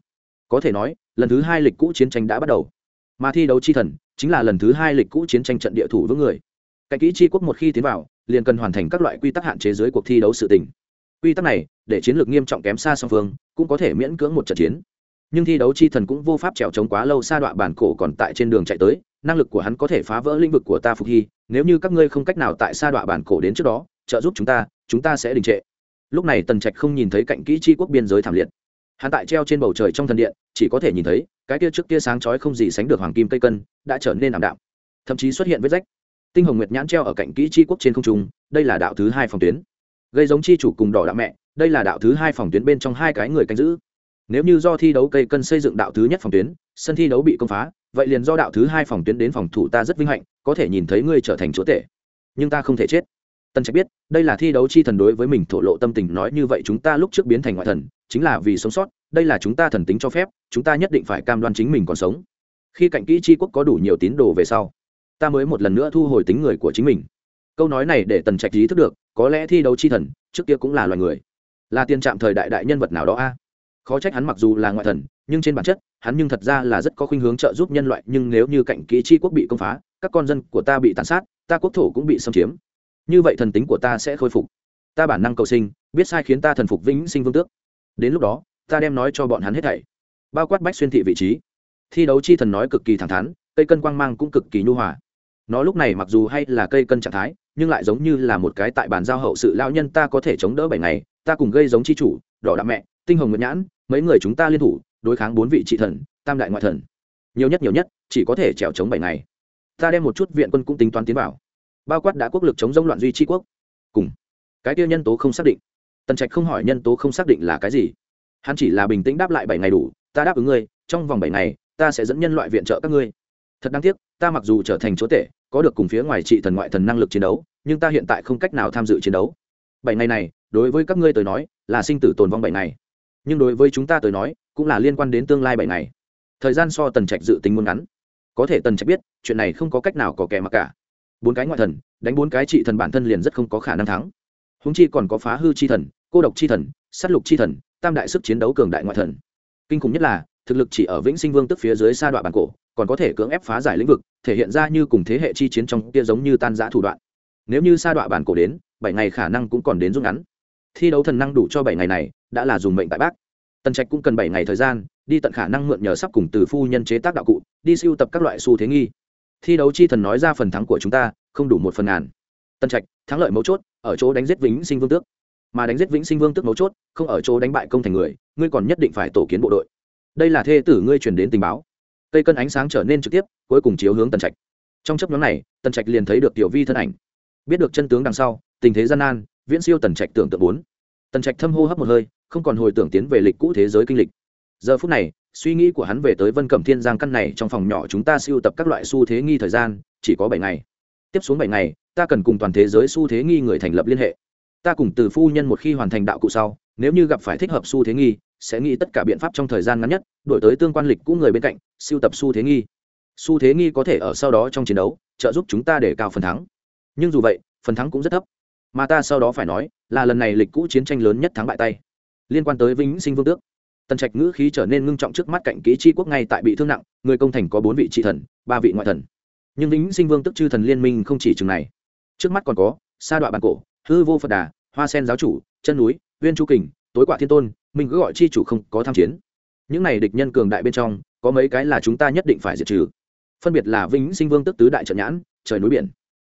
Có thể nói, lần thứ hai lịch cũ chiến tranh đã bắt đầu. Mà thi đấu chi thần chính là lần thứ hai lịch cũ chiến tranh trận địa thủ với người. Cạnh kỹ chi quốc một khi tiến vào liền cần hoàn thành các loại quy tắc hạn chế dưới cuộc thi đấu sự tình. Quy tắc này, để chiến lược nghiêm trọng kém xa song phương, cũng có thể miễn cưỡng một trận chiến. Nhưng thi đấu chi thần cũng vô pháp trèo trống quá lâu xa đoạn bản cổ còn tại trên đường chạy tới, năng lực của hắn có thể phá vỡ lĩnh vực của ta phục hy, nếu như các ngươi không cách nào tại xa đoạn bản cổ đến trước đó, trợ giúp chúng ta chúng ta sẽ đình trệ. Lúc này tần trạch không nhìn thấy cạnh kỹ chi quốc biên giới thảm liệt. Hắn tại treo trên bầu trời trong thần điện, chỉ có thể nhìn thấy, cái kia trước kia sáng chói không gì sánh được hoàng kim cây cân, đã trở nên ảm đạm. Thậm chí xuất hiện vết rách tinh hồng nguyệt nhãn treo ở cạnh kỹ chi quốc trên không trung, đây là đạo thứ hai phòng tuyến. Gây giống chi chủ cùng đỏ đạo mẹ, đây là đạo thứ hai phòng tuyến bên trong hai cái người canh giữ. Nếu như do thi đấu cây cân xây dựng đạo thứ nhất phòng tuyến, sân thi đấu bị công phá, vậy liền do đạo thứ hai phòng tuyến đến phòng thủ ta rất vinh hạnh, có thể nhìn thấy ngươi trở thành chúa tể. Nhưng ta không thể chết. Tân trạch biết, đây là thi đấu chi thần đối với mình thổ lộ tâm tình, nói như vậy chúng ta lúc trước biến thành ngoại thần, chính là vì sống sót, đây là chúng ta thần tính cho phép, chúng ta nhất định phải cam đoan chính mình còn sống. Khi cạnh kỹ chi quốc có đủ nhiều tín đồ về sau ta mới một lần nữa thu hồi tính người của chính mình. Câu nói này để tần trạch ý thức được, có lẽ thi đấu chi thần, trước kia cũng là loài người. Là tiền trạm thời đại đại nhân vật nào đó a? Khó trách hắn mặc dù là ngoại thần, nhưng trên bản chất, hắn nhưng thật ra là rất có khuynh hướng trợ giúp nhân loại, nhưng nếu như cạnh kỹ chi quốc bị công phá, các con dân của ta bị tàn sát, ta quốc thổ cũng bị xâm chiếm. Như vậy thần tính của ta sẽ khôi phục. Ta bản năng cầu sinh, biết sai khiến ta thần phục vĩnh sinh vương tước. Đến lúc đó, ta đem nói cho bọn hắn hết thảy. Bao quát bách xuyên thị vị trí. Thi đấu chi thần nói cực kỳ thẳng thắn, cây cân quang mang cũng cực kỳ nhu hòa nó lúc này mặc dù hay là cây cân trạng thái, nhưng lại giống như là một cái tại bàn giao hậu sự lao nhân ta có thể chống đỡ bảy ngày, ta cùng gây giống chi chủ, đỏ đạm mẹ, tinh hồng nguyệt nhãn, mấy người chúng ta liên thủ, đối kháng bốn vị trị thần, tam đại ngoại thần. Nhiều nhất nhiều nhất, chỉ có thể trèo chống bảy ngày. Ta đem một chút viện quân cũng tính toán tiến vào. Bao quát đã quốc lực chống dông loạn duy tri quốc. Cùng. Cái tiêu nhân tố không xác định. Tần trạch không hỏi nhân tố không xác định là cái gì. Hắn chỉ là bình tĩnh đáp lại bảy ngày đủ, ta đáp ứng ngươi, trong vòng bảy ngày, ta sẽ dẫn nhân loại viện trợ các ngươi thật đáng tiếc, ta mặc dù trở thành chúa tể, có được cùng phía ngoài trị thần ngoại thần năng lực chiến đấu, nhưng ta hiện tại không cách nào tham dự chiến đấu. Bảy ngày này, đối với các ngươi tới nói, là sinh tử tồn vong bảy ngày. Nhưng đối với chúng ta tới nói, cũng là liên quan đến tương lai bảy ngày. Thời gian so tần trạch dự tính muốn ngắn. Có thể tần trạch biết, chuyện này không có cách nào có kẻ mặc cả. Bốn cái ngoại thần, đánh bốn cái trị thần bản thân liền rất không có khả năng thắng. Húng chi còn có phá hư chi thần, cô độc chi thần s á t lục chi thần, tam đại sức chiến đấu cường đại ngoại thần. Kinh khủng nhất là thực lực chỉ ở vĩnh sinh vương tức phía dưới sa đoạn bản cổ, còn có thể cưỡng ép phá giải lĩnh vực, thể hiện ra như cùng thế hệ chi chiến trong kia giống như tan giã thủ đoạn. Nếu như sa đoạn bản cổ đến, bảy ngày khả năng cũng còn đến rút ngắn. Thi đấu thần năng đủ cho bảy ngày này, đã là dùng mệnh tại bác. Tần trạch cũng cần bảy ngày thời gian, đi tận khả năng mượn nhờ sắp cùng từ phu nhân chế tác đạo cụ, đi siêu tập các loại xu thế nghi. Thi đấu chi thần nói ra phần thắng của chúng ta, không đủ một phần ngàn. Tần trạch, thắng lợi mấu chốt, ở chỗ đánh giết vĩnh sinh vương tước. Mà đánh giết vĩnh sinh vương tước mấu chốt, không ở chỗ đánh bại công thành người, ngươi còn nhất định phải tổ kiến bộ đội đây là thê tử ngươi truyền đến tình báo. Cây cân ánh sáng trở nên trực tiếp, cuối cùng chiếu hướng tần trạch. Trong chấp nhóm này, tần trạch liền thấy được tiểu vi thân ảnh. Biết được chân tướng đằng sau, tình thế gian nan, viễn siêu tần trạch tưởng tượng bốn. Tần trạch thâm hô hấp một hơi, không còn hồi tưởng tiến về lịch cũ thế giới kinh lịch. Giờ phút này, suy nghĩ của hắn về tới vân cẩm thiên giang căn này trong phòng nhỏ chúng ta siêu tập các loại xu thế nghi thời gian, chỉ có bảy ngày. Tiếp xuống bảy ngày, ta cần cùng toàn thế giới xu thế nghi người thành lập liên hệ. Ta cùng từ phu nhân một khi hoàn thành đạo cụ sau, nếu như gặp phải thích hợp xu thế nghi sẽ nghĩ tất cả biện pháp trong thời gian ngắn nhất, đổi tới tương quan lịch cũ người bên cạnh, siêu tập xu thế nghi. Xu thế nghi có thể ở sau đó trong chiến đấu, trợ giúp chúng ta để cao phần thắng. Nhưng dù vậy, phần thắng cũng rất thấp. Mà ta sau đó phải nói, là lần này lịch cũ chiến tranh lớn nhất thắng bại tay. Liên quan tới vĩnh sinh vương tước, tần trạch ngữ khí trở nên ngưng trọng trước mắt cạnh kỹ chi quốc ngay tại bị thương nặng, người công thành có bốn vị trị thần, ba vị ngoại thần. Nhưng vĩnh sinh vương tức chư thần liên minh không chỉ chừng này. Trước mắt còn có, sa đoạn bản cổ, hư vô phật đà, hoa sen giáo chủ, chân núi, viên chu kình, tối quả thiên tôn mình cứ gọi chi chủ không có tham chiến. Những này địch nhân cường đại bên trong, có mấy cái là chúng ta nhất định phải diệt trừ. Phân biệt là vĩnh sinh vương tức tứ đại trận nhãn, trời núi biển.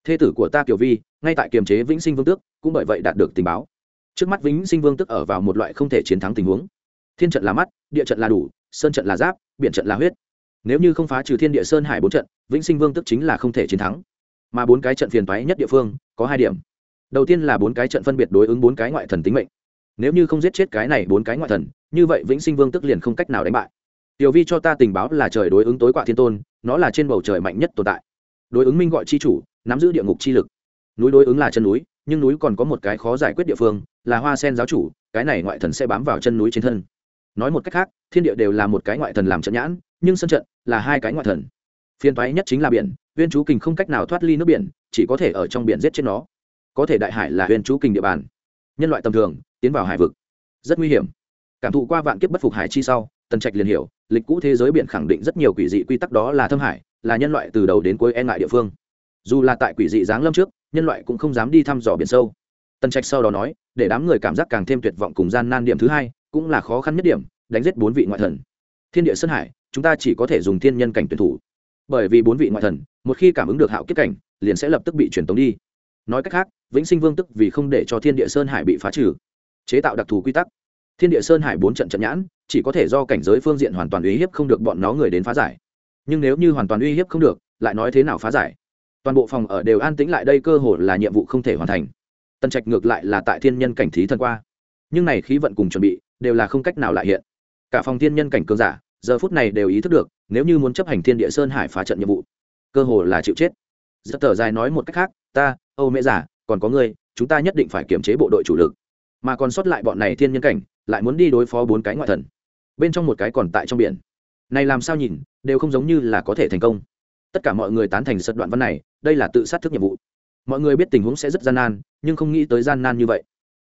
Thê tử của ta kiều vi, ngay tại kiềm chế vĩnh sinh vương tước, cũng bởi vậy đạt được tình báo. Trước mắt vĩnh sinh vương tức ở vào một loại không thể chiến thắng tình huống. Thiên trận là mắt, địa trận là đủ, sơn trận là giáp, biển trận là huyết. Nếu như không phá trừ thiên địa sơn hải bốn trận, vĩnh sinh vương tức chính là không thể chiến thắng. Mà bốn cái trận phiền toái nhất địa phương, có hai điểm. Đầu tiên là bốn cái trận phân biệt đối ứng bốn cái ngoại thần tính mệnh nếu như không giết chết cái này bốn cái ngoại thần, như vậy vĩnh sinh vương tức liền không cách nào đánh bại. Tiểu vi cho ta tình báo là trời đối ứng tối quạ thiên tôn, nó là trên bầu trời mạnh nhất tồn tại. Đối ứng minh gọi chi chủ, nắm giữ địa ngục chi lực. Núi đối ứng là chân núi, nhưng núi còn có một cái khó giải quyết địa phương, là hoa sen giáo chủ, cái này ngoại thần sẽ bám vào chân núi trên thân. Nói một cách khác, thiên địa đều là một cái ngoại thần làm trận nhãn, nhưng sân trận là hai cái ngoại thần. Phiên toái nhất chính là biển viên chú kình không cách nào thoát ly nước biển, chỉ có thể ở trong biển giết chết nó. Có thể đại hải là viên chú kình địa bàn. Nhân loại tầm thường tiến vào hải vực. Rất nguy hiểm. Cảm thụ qua vạn kiếp bất phục hải chi sau, tần trạch liền hiểu, lịch cũ thế giới biển khẳng định rất nhiều quỷ dị quy tắc đó là thâm hải, là nhân loại từ đầu đến cuối e ngại địa phương. Dù là tại quỷ dị giáng lâm trước, nhân loại cũng không dám đi thăm dò biển sâu. Tần trạch sau đó nói, để đám người cảm giác càng thêm tuyệt vọng cùng gian nan điểm thứ hai, cũng là khó khăn nhất điểm, đánh giết bốn vị ngoại thần. Thiên địa sơn hải, chúng ta chỉ có thể dùng thiên nhân cảnh tuyển thủ. Bởi vì bốn vị ngoại thần, một khi cảm ứng được hạo kiếp cảnh, liền sẽ lập tức bị truyền tống đi. Nói cách khác, vĩnh sinh vương tức vì không để cho thiên địa sơn hải bị phá trừ chế tạo đặc thù quy tắc. Thiên địa sơn hải bốn trận trận nhãn, chỉ có thể do cảnh giới phương diện hoàn toàn uy hiếp không được bọn nó người đến phá giải. Nhưng nếu như hoàn toàn uy hiếp không được, lại nói thế nào phá giải? Toàn bộ phòng ở đều an tĩnh lại đây cơ hội là nhiệm vụ không thể hoàn thành. Tân trạch ngược lại là tại thiên nhân cảnh thí thần qua. Nhưng này khí vận cùng chuẩn bị, đều là không cách nào lại hiện. Cả phòng thiên nhân cảnh cường giả, giờ phút này đều ý thức được, nếu như muốn chấp hành thiên địa sơn hải phá trận nhiệm vụ, cơ hồ là chịu chết. Giật thở dài nói một cách khác, ta âu Mễ giả còn có ngươi, chúng ta nhất định phải kiểm chế bộ đội chủ lực mà còn sót lại bọn này thiên nhân cảnh, lại muốn đi đối phó bốn cái ngoại thần. Bên trong một cái còn tại trong biển. Này làm sao nhìn, đều không giống như là có thể thành công. Tất cả mọi người tán thành sật đoạn văn này, đây là tự sát thức nhiệm vụ. Mọi người biết tình huống sẽ rất gian nan, nhưng không nghĩ tới gian nan như vậy.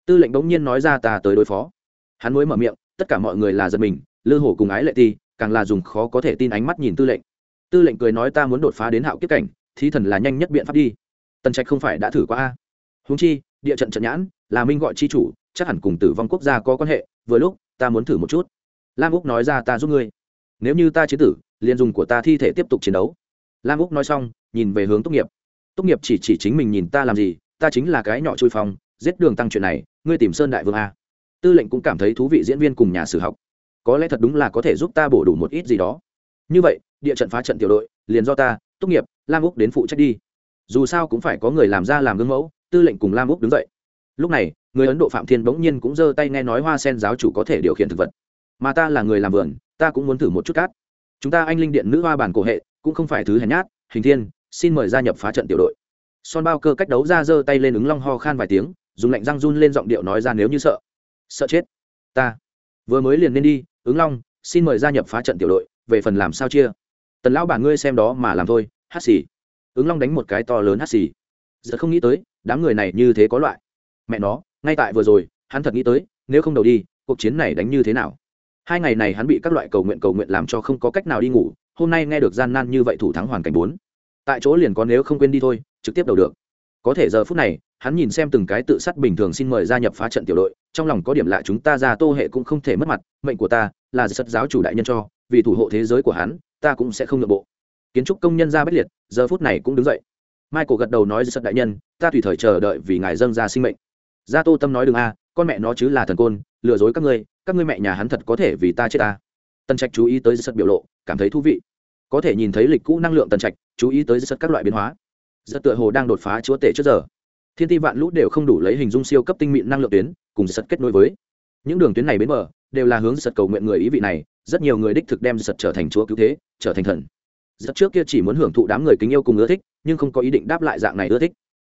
Tư lệnh bỗng nhiên nói ra ta tới đối phó. Hắn mới mở miệng, tất cả mọi người là giật mình, lư hổ cùng ái lệ ti, càng là dùng khó có thể tin ánh mắt nhìn tư lệnh. Tư lệnh cười nói ta muốn đột phá đến hạo kiếp cảnh, thí thần là nhanh nhất biện pháp đi. Tần trạch không phải đã thử qua a? Húng chi, địa trận trận nhãn là minh gọi chi chủ, chắc hẳn cùng tử vong quốc gia có quan hệ, vừa lúc, ta muốn thử một chút. Lam úc nói ra ta giúp ngươi. Nếu như ta chế tử, liền dùng của ta thi thể tiếp tục chiến đấu. Lam úc nói xong, nhìn về hướng tốt nghiệp. Tốt nghiệp chỉ chỉ chính mình nhìn ta làm gì, ta chính là cái nhỏ chui phòng, giết đường tăng chuyện này, ngươi tìm sơn đại vương a. Tư lệnh cũng cảm thấy thú vị diễn viên cùng nhà sử học. Có lẽ thật đúng là có thể giúp ta bổ đủ một ít gì đó. Như vậy, địa trận phá trận tiểu đội, liền do ta tốt nghiệp, lam úc đến phụ trách đi. Dù sao cũng phải có người làm ra làm gương mẫu, tư lệnh cùng lam úc đứng dậy lúc này, người ấn độ phạm thiên bỗng nhiên cũng giơ tay nghe nói hoa sen giáo chủ có thể điều khiển thực vật. Mà ta là người làm vườn, ta cũng muốn thử một chút cát. Chúng ta anh linh điện nữ hoa bản cổ hệ, cũng không phải thứ hèn nhát, hình thiên, xin mời gia nhập phá trận tiểu đội. Son bao cơ cách đấu ra giơ tay lên ứng long ho khan vài tiếng, dùng lạnh răng run lên giọng điệu nói ra nếu như sợ. Sợ chết. Ta vừa mới liền nên đi, ứng long, xin mời gia nhập phá trận tiểu đội, về phần làm sao chia? Tần lão bản ngươi xem đó mà làm thôi, hát xì. Ứng long đánh một cái to lớn hát xì. Giờ không nghĩ tới, đám người này như thế có loại mẹ nó, ngay tại vừa rồi, hắn thật nghĩ tới, nếu không đầu đi, cuộc chiến này đánh như thế nào? Hai ngày này hắn bị các loại cầu nguyện cầu nguyện làm cho không có cách nào đi ngủ, hôm nay nghe được gian nan như vậy thủ thắng hoàn cảnh bốn. Tại chỗ liền có nếu không quên đi thôi, trực tiếp đầu được. Có thể giờ phút này, hắn nhìn xem từng cái tự sát bình thường xin mời gia nhập phá trận tiểu đội, trong lòng có điểm lạ chúng ta ra tô hệ cũng không thể mất mặt, mệnh của ta là sật giáo chủ đại nhân cho, vì thủ hộ thế giới của hắn, ta cũng sẽ không nội bộ. Kiến trúc công nhân ra bất liệt, giờ phút này cũng đứng dậy. Michael gật đầu nói sật đại nhân, ta tùy thời chờ đợi vì ngài dâng ra sinh mệnh gia tô tâm nói đừng a, con mẹ nó chứ là thần côn, lừa dối các ngươi các ngươi mẹ nhà hắn thật có thể vì ta chết ta. Tân trạch chú ý tới sật biểu lộ, cảm thấy thú vị. Có thể nhìn thấy lịch cũ năng lượng tân trạch, chú ý tới sật các loại biến hóa. Giật tựa hồ đang đột phá chúa tể trước giờ. Thiên ti vạn lũ đều không đủ lấy hình dung siêu cấp tinh mịn năng lượng tuyến, cùng sật kết nối với. Những đường tuyến này bến bờ, đều là hướng sật cầu nguyện người ý vị này, rất nhiều người đích thực đem sật trở thành chúa cứu thế, trở thành thần. Giật trước kia chỉ muốn hưởng thụ đám người kính yêu cùng ưa thích, nhưng không có ý định đáp lại dạng này ưa thích.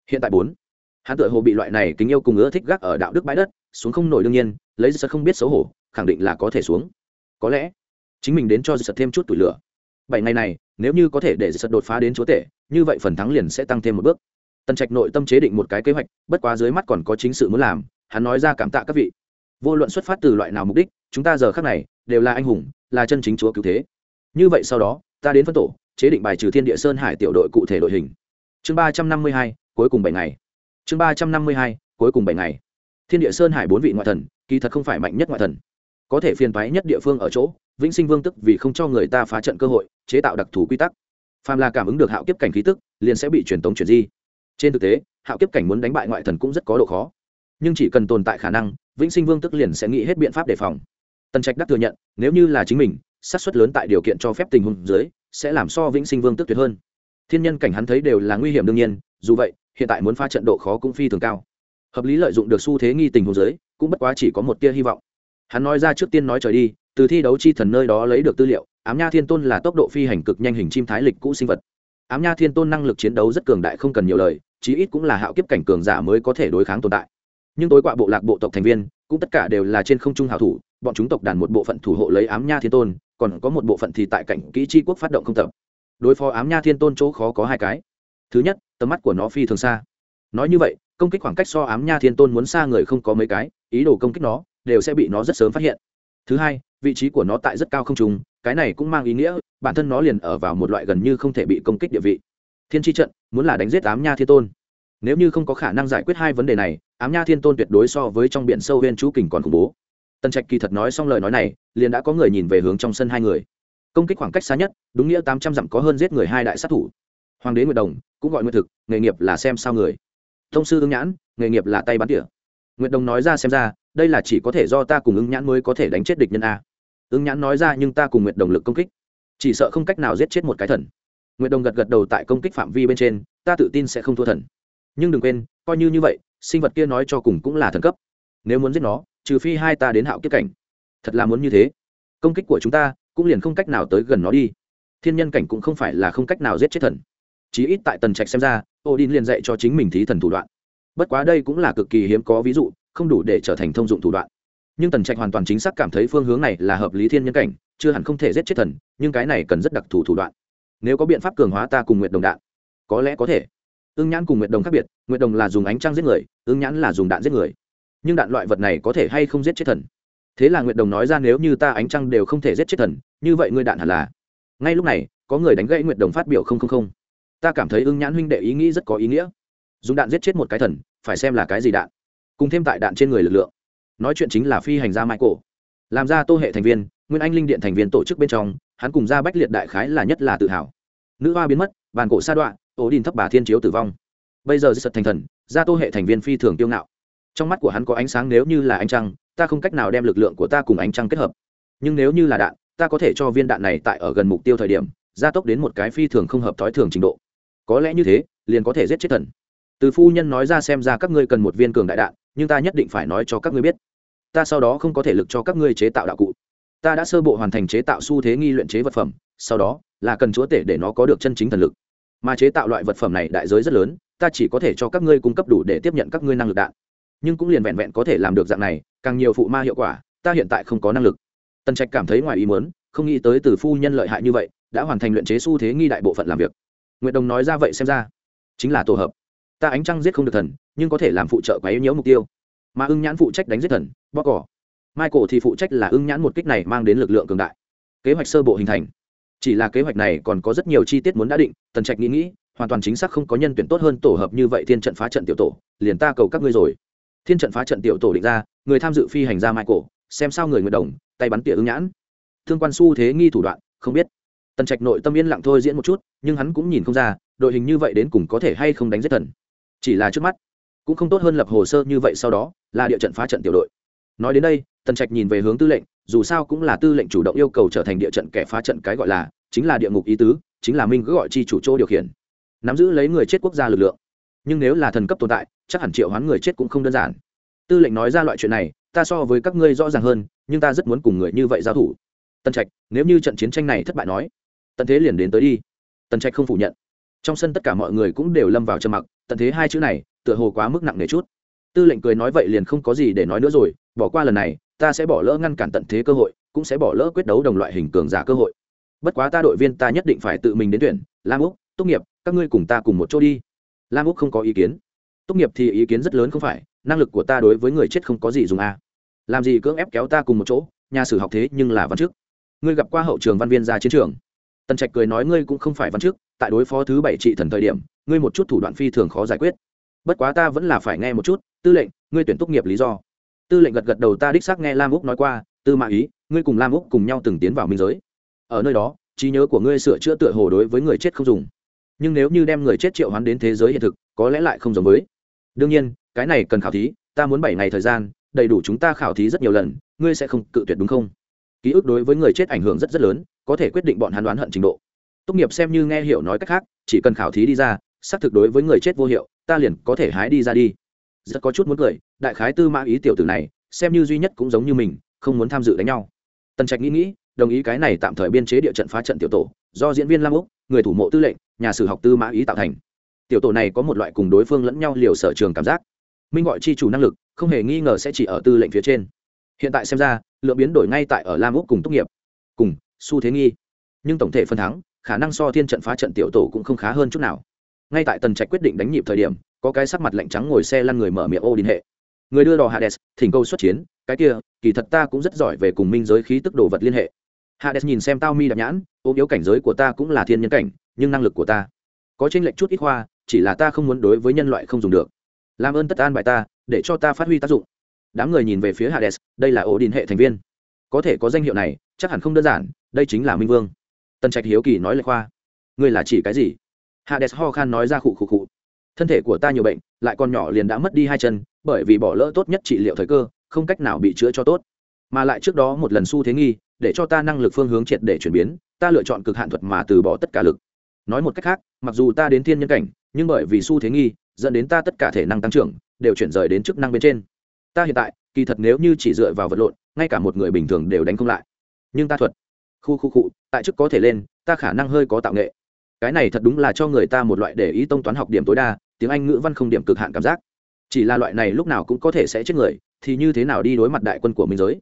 Hiện tại bốn hắn tựa hồ bị loại này kính yêu cùng ưa thích gác ở đạo đức bãi đất, xuống không nổi đương nhiên, lấy sật không biết xấu hổ, khẳng định là có thể xuống. Có lẽ, chính mình đến cho sật thêm chút tuổi lửa. Bảy ngày này, nếu như có thể để sật đột phá đến chúa tể, như vậy phần thắng liền sẽ tăng thêm một bước. Tần trạch nội tâm chế định một cái kế hoạch, bất quá dưới mắt còn có chính sự muốn làm, hắn nói ra cảm tạ các vị. Vô luận xuất phát từ loại nào mục đích, chúng ta giờ khác này đều là anh hùng, là chân chính chúa cứu thế. Như vậy sau đó, ta đến phân tổ, chế định bài trừ thiên địa sơn hải tiểu đội cụ thể đội hình. Chương ba trăm năm mươi hai, cuối cùng bảy ngày chương ba trăm năm mươi hai, cuối cùng bảy ngày. Thiên địa sơn hải bốn vị ngoại thần, kỳ thật không phải mạnh nhất ngoại thần. Có thể phiền toái nhất địa phương ở chỗ, vĩnh sinh vương tức vì không cho người ta phá trận cơ hội, chế tạo đặc thù quy tắc. Phàm là cảm ứng được hạo kiếp cảnh khí tức, liền sẽ bị truyền tống chuyển di. Trên thực tế, hạo kiếp cảnh muốn đánh bại ngoại thần cũng rất có độ khó. Nhưng chỉ cần tồn tại khả năng, vĩnh sinh vương tức liền sẽ nghĩ hết biện pháp đề phòng. Tần trạch đắc thừa nhận, nếu như là chính mình sát xuất lớn tại điều kiện cho phép tình huống dưới, sẽ làm so vĩnh sinh vương tức tuyệt hơn. Thiên nhân cảnh hắn thấy đều là nguy hiểm đương nhiên, dù vậy hiện tại muốn pha trận độ khó cũng phi thường cao. Hợp lý lợi dụng được xu thế nghi tình hồ giới, cũng bất quá chỉ có một tia hy vọng. Hắn nói ra trước tiên nói trời đi, từ thi đấu chi thần nơi đó lấy được tư liệu, ám nha thiên tôn là tốc độ phi hành cực nhanh hình chim thái lịch cũ sinh vật. Ám nha thiên tôn năng lực chiến đấu rất cường đại không cần nhiều lời, chí ít cũng là hạo kiếp cảnh cường giả mới có thể đối kháng tồn tại. Nhưng tối quạ bộ lạc bộ tộc thành viên, cũng tất cả đều là trên không trung hảo thủ, bọn chúng tộc đàn một bộ phận thủ hộ lấy ám nha thiên tôn, còn có một bộ phận thì tại cảnh kỹ tri quốc phát động không tập. Đối phó ám nha thiên tôn chỗ khó có hai cái thứ nhất, tầm mắt của nó phi thường xa. Nói như vậy, công kích khoảng cách so ám nha thiên tôn muốn xa người không có mấy cái, ý đồ công kích nó, đều sẽ bị nó rất sớm phát hiện. Thứ hai, vị trí của nó tại rất cao không trùng cái này cũng mang ý nghĩa, bản thân nó liền ở vào một loại gần như không thể bị công kích địa vị. Thiên tri trận, muốn là đánh giết ám nha thiên tôn. Nếu như không có khả năng giải quyết hai vấn đề này, ám nha thiên tôn tuyệt đối so với trong biển sâu huyên chú kình còn khủng bố. Tần trạch kỳ thật nói xong lời nói này, liền đã có người nhìn về hướng trong sân hai người. Công kích khoảng cách xa nhất, đúng nghĩa tám trăm dặm có hơn giết người hai đại sát thủ hoàng đế nguyệt đồng, cũng gọi nguyệt thực, nghề nghiệp là xem sao người. Thông sư ứng nhãn, nghề nghiệp là tay bắn tỉa. Nguyệt đồng nói ra xem ra, đây là chỉ có thể do ta cùng ứng nhãn mới có thể đánh chết địch nhân a. Ứng nhãn nói ra nhưng ta cùng nguyệt đồng lực công kích. Chỉ sợ không cách nào giết chết một cái thần. Nguyệt đồng gật gật đầu tại công kích phạm vi bên trên, ta tự tin sẽ không thua thần. Nhưng đừng quên, coi như như vậy, sinh vật kia nói cho cùng cũng là thần cấp. Nếu muốn giết nó, trừ phi hai ta đến hạo kiếp cảnh. Thật là muốn như thế. Công kích của chúng ta, cũng liền không cách nào tới gần nó đi. Thiên nhân cảnh cũng không phải là không cách nào giết chết thần chí ít tại tần trạch xem ra, odin liền dạy cho chính mình thí thần thủ đoạn. Bất quá đây cũng là cực kỳ hiếm có ví dụ, không đủ để trở thành thông dụng thủ đoạn. Nhưng tần trạch hoàn toàn chính xác cảm thấy phương hướng này là hợp lý thiên nhân cảnh, chưa hẳn không thể giết chết thần, nhưng cái này cần rất đặc thù thủ đoạn. Nếu có biện pháp cường hóa ta cùng nguyện đồng đạn, có lẽ có thể. Ương nhãn cùng nguyện đồng khác biệt nguyện đồng là dùng ánh trăng giết người ương nhãn là dùng đạn giết người. Nhưng đạn loại vật này có thể hay không giết chết thần? Thế là nguyện đồng nói ra nếu như ta ánh trăng đều không thể giết chết thần, như vậy ngươi đạn hẳn là. Ngay lúc này, có người đánh gãy nguyện đồng phát biểu không không không ta cảm thấy ưng nhãn huynh đệ ý nghĩ rất có ý nghĩa. Dùng đạn giết chết một cái thần, phải xem là cái gì đạn. Cùng thêm tại đạn trên người lực lượng. Nói chuyện chính là phi hành gia michael. Làm ra tô hệ thành viên, nguyên anh linh điện thành viên tổ chức bên trong, hắn cùng ra bách liệt đại khái là nhất là tự hào. Nữ hoa biến mất, bàn cổ sa đoạn ổ đình thấp bà thiên chiếu tử vong. Bây giờ sật thành thần ra tô hệ thành viên phi thường tiêu ngạo. Trong mắt của hắn có ánh sáng nếu như là ánh trăng, ta không cách nào đem lực lượng của ta cùng ánh trăng kết hợp. Nhưng nếu như là đạn, ta có thể cho viên đạn này tại ở gần mục tiêu thời điểm, gia tốc đến một cái phi thường không hợp thói thường trình độ có lẽ như thế, liền có thể giết chết thần. Từ phu nhân nói ra xem ra các ngươi cần một viên cường đại đạn, nhưng ta nhất định phải nói cho các ngươi biết. Ta sau đó không có thể lực cho các ngươi chế tạo đạo cụ. Ta đã sơ bộ hoàn thành chế tạo xu thế nghi luyện chế vật phẩm, sau đó là cần chúa tể để nó có được chân chính thần lực. Mà chế tạo loại vật phẩm này đại giới rất lớn, ta chỉ có thể cho các ngươi cung cấp đủ để tiếp nhận các ngươi năng lực đạn. Nhưng cũng liền vẹn vẹn có thể làm được dạng này, càng nhiều phụ ma hiệu quả, ta hiện tại không có năng lực. Tần trạch cảm thấy ngoài ý muốn, không nghĩ tới từ phu nhân lợi hại như vậy, đã hoàn thành luyện chế xu thế nghi đại bộ phận làm việc nguyệt đồng nói ra vậy xem ra. Chính là tổ hợp. Ta ánh trăng giết không được thần, nhưng có thể làm phụ trợ quấy nhiễu mục tiêu. Mà ưng nhãn phụ trách đánh giết thần bóc cỏ. Michael thì phụ trách là ưng nhãn một kích này mang đến lực lượng cường đại. Kế hoạch sơ bộ hình thành. Chỉ là kế hoạch này còn có rất nhiều chi tiết muốn đã định, tần trạch nghĩ nghĩ, hoàn toàn chính xác không có nhân tuyển tốt hơn tổ hợp như vậy thiên trận phá trận tiểu tổ, liền ta cầu các ngươi rồi. Thiên trận phá trận tiểu tổ định ra, người tham dự phi hành ra michael, xem sao người nguyệt đồng, tay bắn tỉa ưng nhãn. Thương quan su thế nghi thủ đoạn, không biết tần trạch nội tâm yên lặng thôi diễn một chút, nhưng hắn cũng nhìn không ra, đội hình như vậy đến cùng có thể hay không đánh giết thần. Chỉ là trước mắt, cũng không tốt hơn lập hồ sơ như vậy sau đó, là địa trận phá trận tiểu đội. Nói đến đây, tần trạch nhìn về hướng tư lệnh, dù sao cũng là tư lệnh chủ động yêu cầu trở thành địa trận kẻ phá trận cái gọi là, chính là địa ngục ý tứ, chính là minh cứ gọi chi chủ chỗ điều khiển. Nắm giữ lấy người chết quốc gia lực lượng. Nhưng nếu là thần cấp tồn tại, chắc hẳn triệu hoán người chết cũng không đơn giản. Tư lệnh nói ra loại chuyện này, ta so với các ngươi rõ ràng hơn, nhưng ta rất muốn cùng người như vậy giao thủ. Tân trạch, nếu như trận chiến tranh này thất bại nói tận thế liền đến tới đi. Tần trạch không phủ nhận. Trong sân tất cả mọi người cũng đều lâm vào trầm mặc, tận thế hai chữ này, tựa hồ quá mức nặng nề chút. Tư lệnh cười nói vậy liền không có gì để nói nữa rồi, bỏ qua lần này, ta sẽ bỏ lỡ ngăn cản tận thế cơ hội, cũng sẽ bỏ lỡ quyết đấu đồng loại hình cường giả cơ hội. Bất quá ta đội viên ta nhất định phải tự mình đến tuyển, lam úc tốt nghiệp, các ngươi cùng ta cùng một chỗ đi. Lam úc không có ý kiến. Tốt nghiệp thì ý kiến rất lớn không phải, năng lực của ta đối với người chết không có gì dùng a à. làm gì cưỡng ép kéo ta cùng một chỗ, nhà sử học thế nhưng là văn chức. Ngươi gặp qua hậu trường văn viên ra chiến trường tần trạch cười nói, ngươi cũng không phải văn chức, tại đối phó thứ bảy trị thần thời điểm, ngươi một chút thủ đoạn phi thường khó giải quyết. Bất quá ta vẫn là phải nghe một chút, tư lệnh, ngươi tuyển tốt nghiệp lý do. Tư lệnh gật gật đầu, ta đích xác nghe lam úc nói qua, tư mã ý, ngươi cùng lam úc cùng nhau từng tiến vào minh giới. Ở nơi đó, trí nhớ của ngươi sửa chữa tựa hồ đối với người chết không dùng. Nhưng nếu như đem người chết triệu hoán đến thế giới hiện thực, có lẽ lại không giống với. Đương nhiên, cái này cần khảo thí, ta muốn bảy ngày thời gian, đầy đủ chúng ta khảo thí rất nhiều lần, ngươi sẽ không cự tuyệt đúng không? Ký ức đối với người chết ảnh hưởng rất rất lớn có thể quyết định bọn hắn đoán hận trình độ. Tốt nghiệp xem như nghe hiểu nói cách khác, chỉ cần khảo thí đi ra, xác thực đối với người chết vô hiệu, ta liền có thể hái đi ra đi. Rất có chút muốn cười, đại khái tư mã ý tiểu tử này, xem như duy nhất cũng giống như mình, không muốn tham dự đánh nhau. Tần trạch nghĩ nghĩ, đồng ý cái này tạm thời biên chế địa trận phá trận tiểu tổ, do diễn viên lam úc, người thủ mộ tư lệnh, nhà sử học tư mã ý tạo thành. Tiểu tổ này có một loại cùng đối phương lẫn nhau liều sở trường cảm giác. Minh gọi chi chủ năng lực, không hề nghi ngờ sẽ chỉ ở tư lệnh phía trên. Hiện tại xem ra, lượng biến đổi ngay tại ở lam úc cùng tốt nghiệp. Cùng xu thế nghi. Nhưng tổng thể phân thắng khả năng so thiên trận phá trận tiểu tổ cũng không khá hơn chút nào. Ngay tại tần trạch quyết định đánh nhịp thời điểm có cái sắc mặt lạnh trắng ngồi xe lăn người mở miệng ô đình hệ. Người đưa đò hades thỉnh câu xuất chiến cái kia kỳ thật ta cũng rất giỏi về cùng minh giới khí tức đồ vật liên hệ. Hades nhìn xem tao mi đạp nhãn ôm yếu cảnh giới của ta cũng là thiên nhân cảnh nhưng năng lực của ta có tranh lệch chút ít hoa, chỉ là ta không muốn đối với nhân loại không dùng được. Làm ơn tất an bài ta để cho ta phát huy tác dụng. Đám người nhìn về phía hades đây là ổ đình hệ thành viên. Có thể có danh hiệu này chắc hẳn không đơn giản đây chính là minh vương tần trạch hiếu kỳ nói lời khoa ngươi là chỉ cái gì hades ho khan nói ra khụ khụ khụ thân thể của ta nhiều bệnh lại còn nhỏ liền đã mất đi hai chân bởi vì bỏ lỡ tốt nhất trị liệu thời cơ không cách nào bị chữa cho tốt mà lại trước đó một lần xu thế nghi để cho ta năng lực phương hướng triệt để chuyển biến ta lựa chọn cực hạn thuật mà từ bỏ tất cả lực nói một cách khác mặc dù ta đến thiên nhân cảnh nhưng bởi vì xu thế nghi dẫn đến ta tất cả thể năng tăng trưởng đều chuyển rời đến chức năng bên trên ta hiện tại kỳ thật nếu như chỉ dựa vào vật lộn ngay cả một người bình thường đều đánh không lại nhưng ta thuật khu khu cụ tại chức có thể lên, ta khả năng hơi có tạo nghệ. Cái này thật đúng là cho người ta một loại để ý tông toán học điểm tối đa, tiếng anh ngữ văn không điểm cực hạn cảm giác. Chỉ là loại này lúc nào cũng có thể sẽ chết người, thì như thế nào đi đối mặt đại quân của minh giới?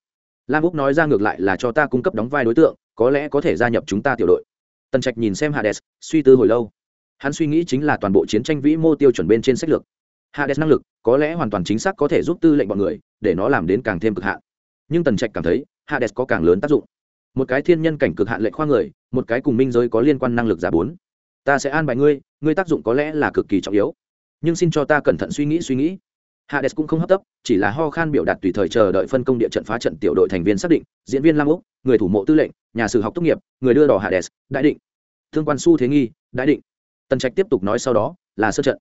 Lam úc nói ra ngược lại là cho ta cung cấp đóng vai đối tượng, có lẽ có thể gia nhập chúng ta tiểu đội. Tần trạch nhìn xem hades, suy tư hồi lâu. Hắn suy nghĩ chính là toàn bộ chiến tranh vĩ mô tiêu chuẩn bên trên sách lược. Hades năng lực, có lẽ hoàn toàn chính xác có thể giúp tư lệnh bọn người, để nó làm đến càng thêm cực hạn. Nhưng tần trạch cảm thấy, hades có càng lớn tác dụng một cái thiên nhân cảnh cực hạn lệnh khoa người, một cái cùng minh giới có liên quan năng lực giả bốn. Ta sẽ an bài ngươi ngươi tác dụng có lẽ là cực kỳ trọng yếu. Nhưng xin cho ta cẩn thận suy nghĩ suy nghĩ. Hades cũng không hấp tấp, chỉ là ho khan biểu đạt tùy thời chờ đợi phân công địa trận phá trận tiểu đội thành viên xác định, diễn viên lam úc, người thủ mộ tư lệnh, nhà sử học tốt nghiệp, người đưa đỏ hades, đại định. Thương quan su thế nghi, đại định. Tần trạch tiếp tục nói sau đó, là sơn trận.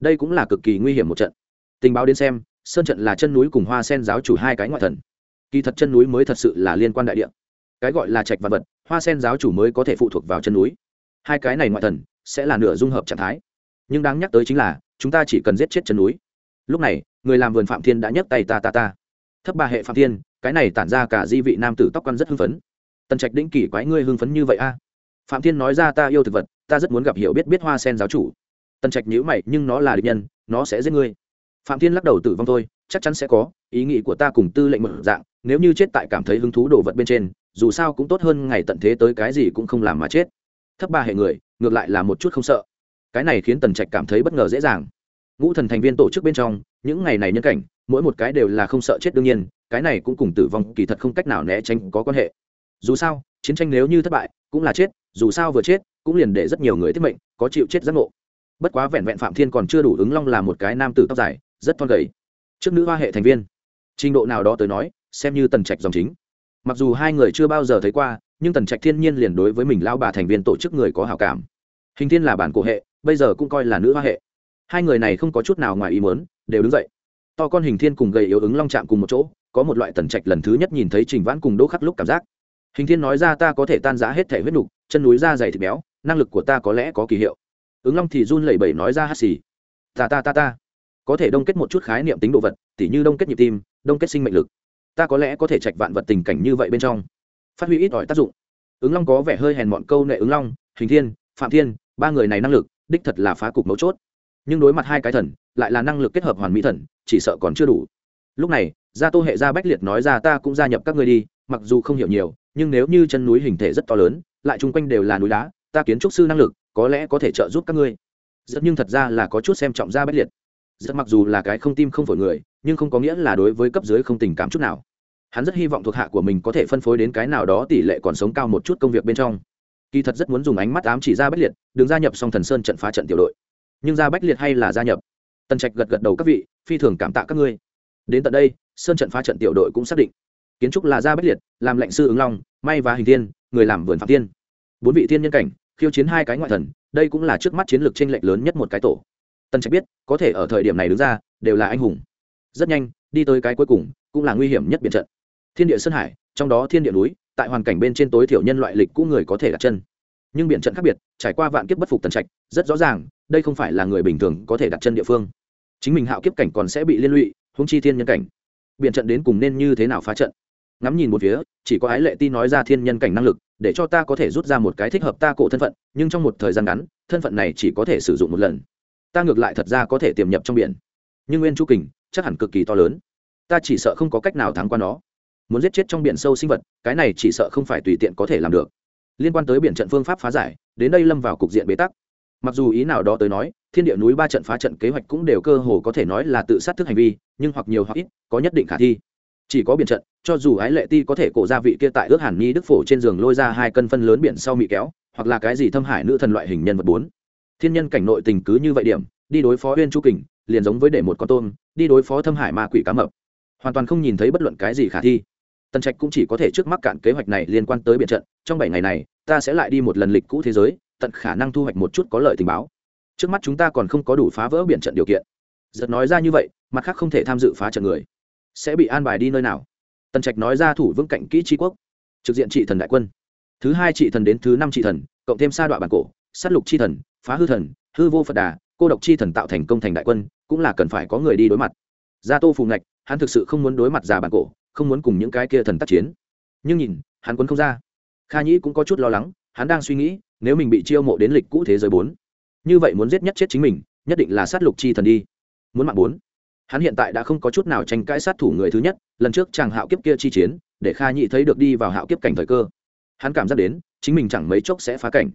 Đây cũng là cực kỳ nguy hiểm một trận. Tình báo đến xem, sơn trận là chân núi cùng hoa sen giáo chủ hai cái ngoại thần. Kỳ thật chân núi mới thật sự là liên quan đại địa cái gọi là trạch văn vật, hoa sen giáo chủ mới có thể phụ thuộc vào chân núi. Hai cái này ngoại thần sẽ là nửa dung hợp trạng thái. Nhưng đáng nhắc tới chính là, chúng ta chỉ cần giết chết chân núi. Lúc này, người làm vườn phạm thiên đã nhấc tay ta ta ta. Thấp ba hệ phạm thiên, cái này tản ra cả di vị nam tử tóc quan rất hưng phấn. Tần trạch đĩnh kỷ quái ngươi hưng phấn như vậy a? Phạm thiên nói ra ta yêu thực vật, ta rất muốn gặp hiểu biết biết hoa sen giáo chủ. Tần trạch nhữ mày, nhưng nó là địch nhân, nó sẽ giết ngươi. Phạm thiên lắc đầu tử vong thôi, chắc chắn sẽ có, ý nghĩ của ta cùng tư lệnh một dạng, nếu như chết tại cảm thấy hứng thú đồ vật bên trên dù sao cũng tốt hơn ngày tận thế tới cái gì cũng không làm mà chết. Thấp ba hệ người, ngược lại là một chút không sợ. Cái này khiến tần trạch cảm thấy bất ngờ dễ dàng. Ngũ thần thành viên tổ chức bên trong, những ngày này nhân cảnh, mỗi một cái đều là không sợ chết đương nhiên, cái này cũng cùng tử vong kỳ thật không cách nào né tránh có quan hệ. Dù sao, chiến tranh nếu như thất bại, cũng là chết, dù sao vừa chết, cũng liền để rất nhiều người tiết mệnh, có chịu chết giác ngộ. Bất quá vẹn vẹn phạm thiên còn chưa đủ ứng long là một cái nam tử tóc dài, rất thon gầy. Trước nữ hoa hệ thành viên. Trình độ nào đó tới nói, xem như tần trạch dòng chính mặc dù hai người chưa bao giờ thấy qua, nhưng tần trạch thiên nhiên liền đối với mình lao bà thành viên tổ chức người có hào cảm. Hình thiên là bản cổ hệ, bây giờ cũng coi là nữ hoa hệ. Hai người này không có chút nào ngoài ý muốn, đều đứng dậy. To con hình thiên cùng gầy yếu ứng long chạm cùng một chỗ, có một loại tần trạch lần thứ nhất nhìn thấy trình vãn cùng đỗ khắc lúc cảm giác. Hình thiên nói ra ta có thể tan giã hết thể huyết nục, chân núi da dày thịt béo, năng lực của ta có lẽ có kỳ hiệu. Ứng long thì run lẩy bẩy nói ra hát xì. Ta ta ta ta. Có thể đông kết một chút khái niệm tính độ vật, tỉ như đông kết nhịp tim, đông kết sinh mệnh lực ta có lẽ có thể trạch vạn vật tình cảnh như vậy bên trong. Phát huy ít ỏi tác dụng. Ứng long có vẻ hơi hèn mọn câu nệ ứng long, hình thiên, phạm thiên, ba người này năng lực, đích thật là phá cục mấu chốt. Nhưng đối mặt hai cái thần, lại là năng lực kết hợp hoàn mỹ thần, chỉ sợ còn chưa đủ. Lúc này, gia tô hệ gia bách liệt nói ra ta cũng gia nhập các ngươi đi, mặc dù không hiểu nhiều, nhưng nếu như chân núi hình thể rất to lớn, lại chung quanh đều là núi đá, ta kiến trúc sư năng lực, có lẽ có thể trợ giúp các ngươi. Rất nhưng thật ra là có chút xem trọng gia bách liệt. Rất mặc dù là cái không tim không phổi người nhưng không có nghĩa là đối với cấp dưới không tình cảm chút nào. Hắn rất hy vọng thuộc hạ của mình có thể phân phối đến cái nào đó tỷ lệ còn sống cao một chút công việc bên trong. Kỳ thật rất muốn dùng ánh mắt ám chỉ ra bách liệt, đừng gia nhập song thần sơn trận phá trận tiểu đội. Nhưng ra bách liệt hay là gia nhập? Tần trạch gật gật đầu, các vị, phi thường cảm tạ các ngươi. Đến tận đây, sơn trận phá trận tiểu đội cũng xác định. Kiến trúc là gia bách liệt, làm lệnh sư ứng long, may và hình tiên người làm vườn phạm tiên bốn vị thiên nhân cảnh, khiêu chiến hai cái ngoại thần, đây cũng là trước mắt chiến lược tranh lệch lớn nhất một cái tổ. Tần trạch biết, có thể ở thời điểm này đứng ra, đều là anh hùng rất nhanh, đi tới cái cuối cùng, cũng là nguy hiểm nhất biển trận. Thiên địa sơn hải, trong đó thiên địa núi, tại hoàn cảnh bên trên tối thiểu nhân loại lịch cũ người có thể đặt chân. Nhưng biển trận khác biệt, trải qua vạn kiếp bất phục tần trạch, rất rõ ràng, đây không phải là người bình thường có thể đặt chân địa phương. Chính mình hạo kiếp cảnh còn sẽ bị liên lụy húng chi thiên nhân cảnh. Biển trận đến cùng nên như thế nào phá trận? Ngắm nhìn một phía, chỉ có ái lệ ti nói ra thiên nhân cảnh năng lực, để cho ta có thể rút ra một cái thích hợp ta cổ thân phận, nhưng trong một thời gian ngắn, thân phận này chỉ có thể sử dụng một lần. Ta ngược lại thật ra có thể tiềm nhập trong biển. Nhưng nguyên chu kình chắc hẳn cực kỳ to lớn. Ta chỉ sợ không có cách nào thắng qua nó. Muốn giết chết trong biển sâu sinh vật, cái này chỉ sợ không phải tùy tiện có thể làm được. Liên quan tới biển trận phương pháp phá giải, đến đây lâm vào cục diện bế tắc. Mặc dù ý nào đó tới nói, thiên địa núi ba trận phá trận kế hoạch cũng đều cơ hồ có thể nói là tự sát thức hành vi, nhưng hoặc nhiều hoặc ít, có nhất định khả thi. Chỉ có biển trận, cho dù ái lệ ti có thể cổ ra vị kia tại ước hàn ni đức phổ trên giường lôi ra hai cân phân lớn biển sau mị kéo, hoặc là cái gì thâm hải nữ thần loại hình nhân vật bốn. Thiên nhân cảnh nội tình cứ như vậy điểm, đi đối phó uyên chu kình liền giống với để một con tôm, đi đối phó thâm hải ma quỷ cá mập. Hoàn toàn không nhìn thấy bất luận cái gì khả thi. Tần trạch cũng chỉ có thể trước mắt cạn kế hoạch này liên quan tới biện trận, trong bảy ngày này, ta sẽ lại đi một lần lịch cũ thế giới, tận khả năng thu hoạch một chút có lợi tình báo. Trước mắt chúng ta còn không có đủ phá vỡ biện trận điều kiện. Giật nói ra như vậy, mặt khác không thể tham dự phá trận người. Sẽ bị an bài đi nơi nào? Tần trạch nói ra thủ vững cạnh kỹ tri quốc. Trực diện trị thần đại quân. Thứ hai trị thần đến thứ năm trị thần, cộng thêm sa đoạn bản cổ s á t lục chi thần, phá hư thần, hư vô phật đà cô độc chi thần tạo thành công thành đại quân, cũng là cần phải có người đi đối mặt. Gia tô phù ngạch, hắn thực sự không muốn đối mặt già bản cổ, không muốn cùng những cái kia thần tác chiến. Nhưng nhìn, hắn quân không ra. Kha nhĩ cũng có chút lo lắng, hắn đang suy nghĩ, nếu mình bị chiêu mộ đến lịch cũ thế giới bốn, như vậy muốn giết nhất chết chính mình, nhất định là sát lục chi thần đi. Muốn mạng bốn. Hắn hiện tại đã không có chút nào tranh cãi sát thủ người thứ nhất, lần trước chàng hạo kiếp kia chi chiến, để kha nhị thấy được đi vào hạo kiếp cảnh thời cơ. Hắn cảm giác đến, chính mình chẳng mấy chốc sẽ phá cảnh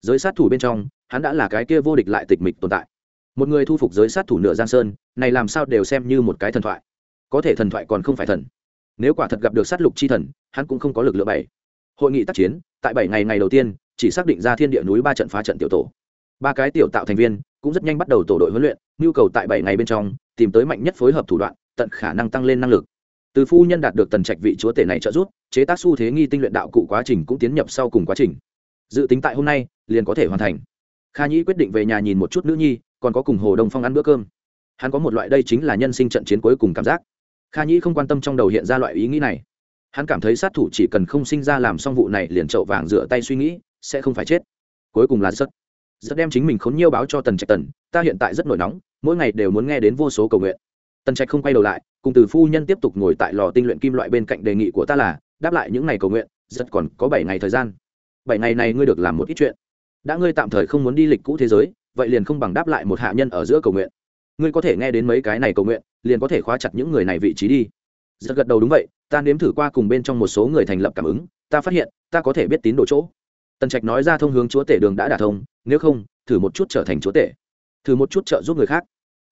giới sát thủ bên trong, hắn đã là cái kia vô địch lại tịch mịch tồn tại. Một người thu phục giới sát thủ nửa giang sơn, này làm sao đều xem như một cái thần thoại. Có thể thần thoại còn không phải thần. Nếu quả thật gặp được sát lục chi thần, hắn cũng không có lực lượng bảy. Hội nghị tác chiến, tại bảy ngày ngày đầu tiên, chỉ xác định ra thiên địa núi ba trận phá trận tiểu tổ. Ba cái tiểu tạo thành viên cũng rất nhanh bắt đầu tổ đội huấn luyện, nhu cầu tại bảy ngày bên trong, tìm tới mạnh nhất phối hợp thủ đoạn, tận khả năng tăng lên năng lực. Từ phu nhân đạt được tần trạch vị chúa tể này trợ giúp, chế tác xu thế nghi tinh luyện đạo cụ quá trình cũng tiến nhập sau cùng quá trình. Dự tính tại hôm nay liền có thể hoàn thành. Kha nhĩ quyết định về nhà nhìn một chút nữ nhi, còn có cùng hồ đông phong ăn bữa cơm. Hắn có một loại đây chính là nhân sinh trận chiến cuối cùng cảm giác. Kha nhĩ không quan tâm trong đầu hiện ra loại ý nghĩ này. Hắn cảm thấy sát thủ chỉ cần không sinh ra làm xong vụ này liền trậu vàng rửa tay suy nghĩ, sẽ không phải chết. Cuối cùng là rất rất đem chính mình khốn nhiêu báo cho tần trạch tần, ta hiện tại rất nổi nóng, mỗi ngày đều muốn nghe đến vô số cầu nguyện. Tần trạch không quay đầu lại, cùng từ phu nhân tiếp tục ngồi tại lò tinh luyện kim loại bên cạnh đề nghị của ta là, đáp lại những ngày cầu nguyện rất còn có bảy ngày thời gian. Bảy ngày này ngươi được làm một ít chuyện đã ngươi tạm thời không muốn đi lịch cũ thế giới, vậy liền không bằng đáp lại một hạ nhân ở giữa cầu nguyện. Ngươi có thể nghe đến mấy cái này cầu nguyện, liền có thể khóa chặt những người này vị trí đi. Giật gật đầu đúng vậy, ta nếm thử qua cùng bên trong một số người thành lập cảm ứng, ta phát hiện, ta có thể biết tín đồ chỗ. Tần trạch nói ra thông hướng chúa tể đường đã đả thông, nếu không, thử một chút trở thành chúa tể. Thử một chút trợ giúp người khác.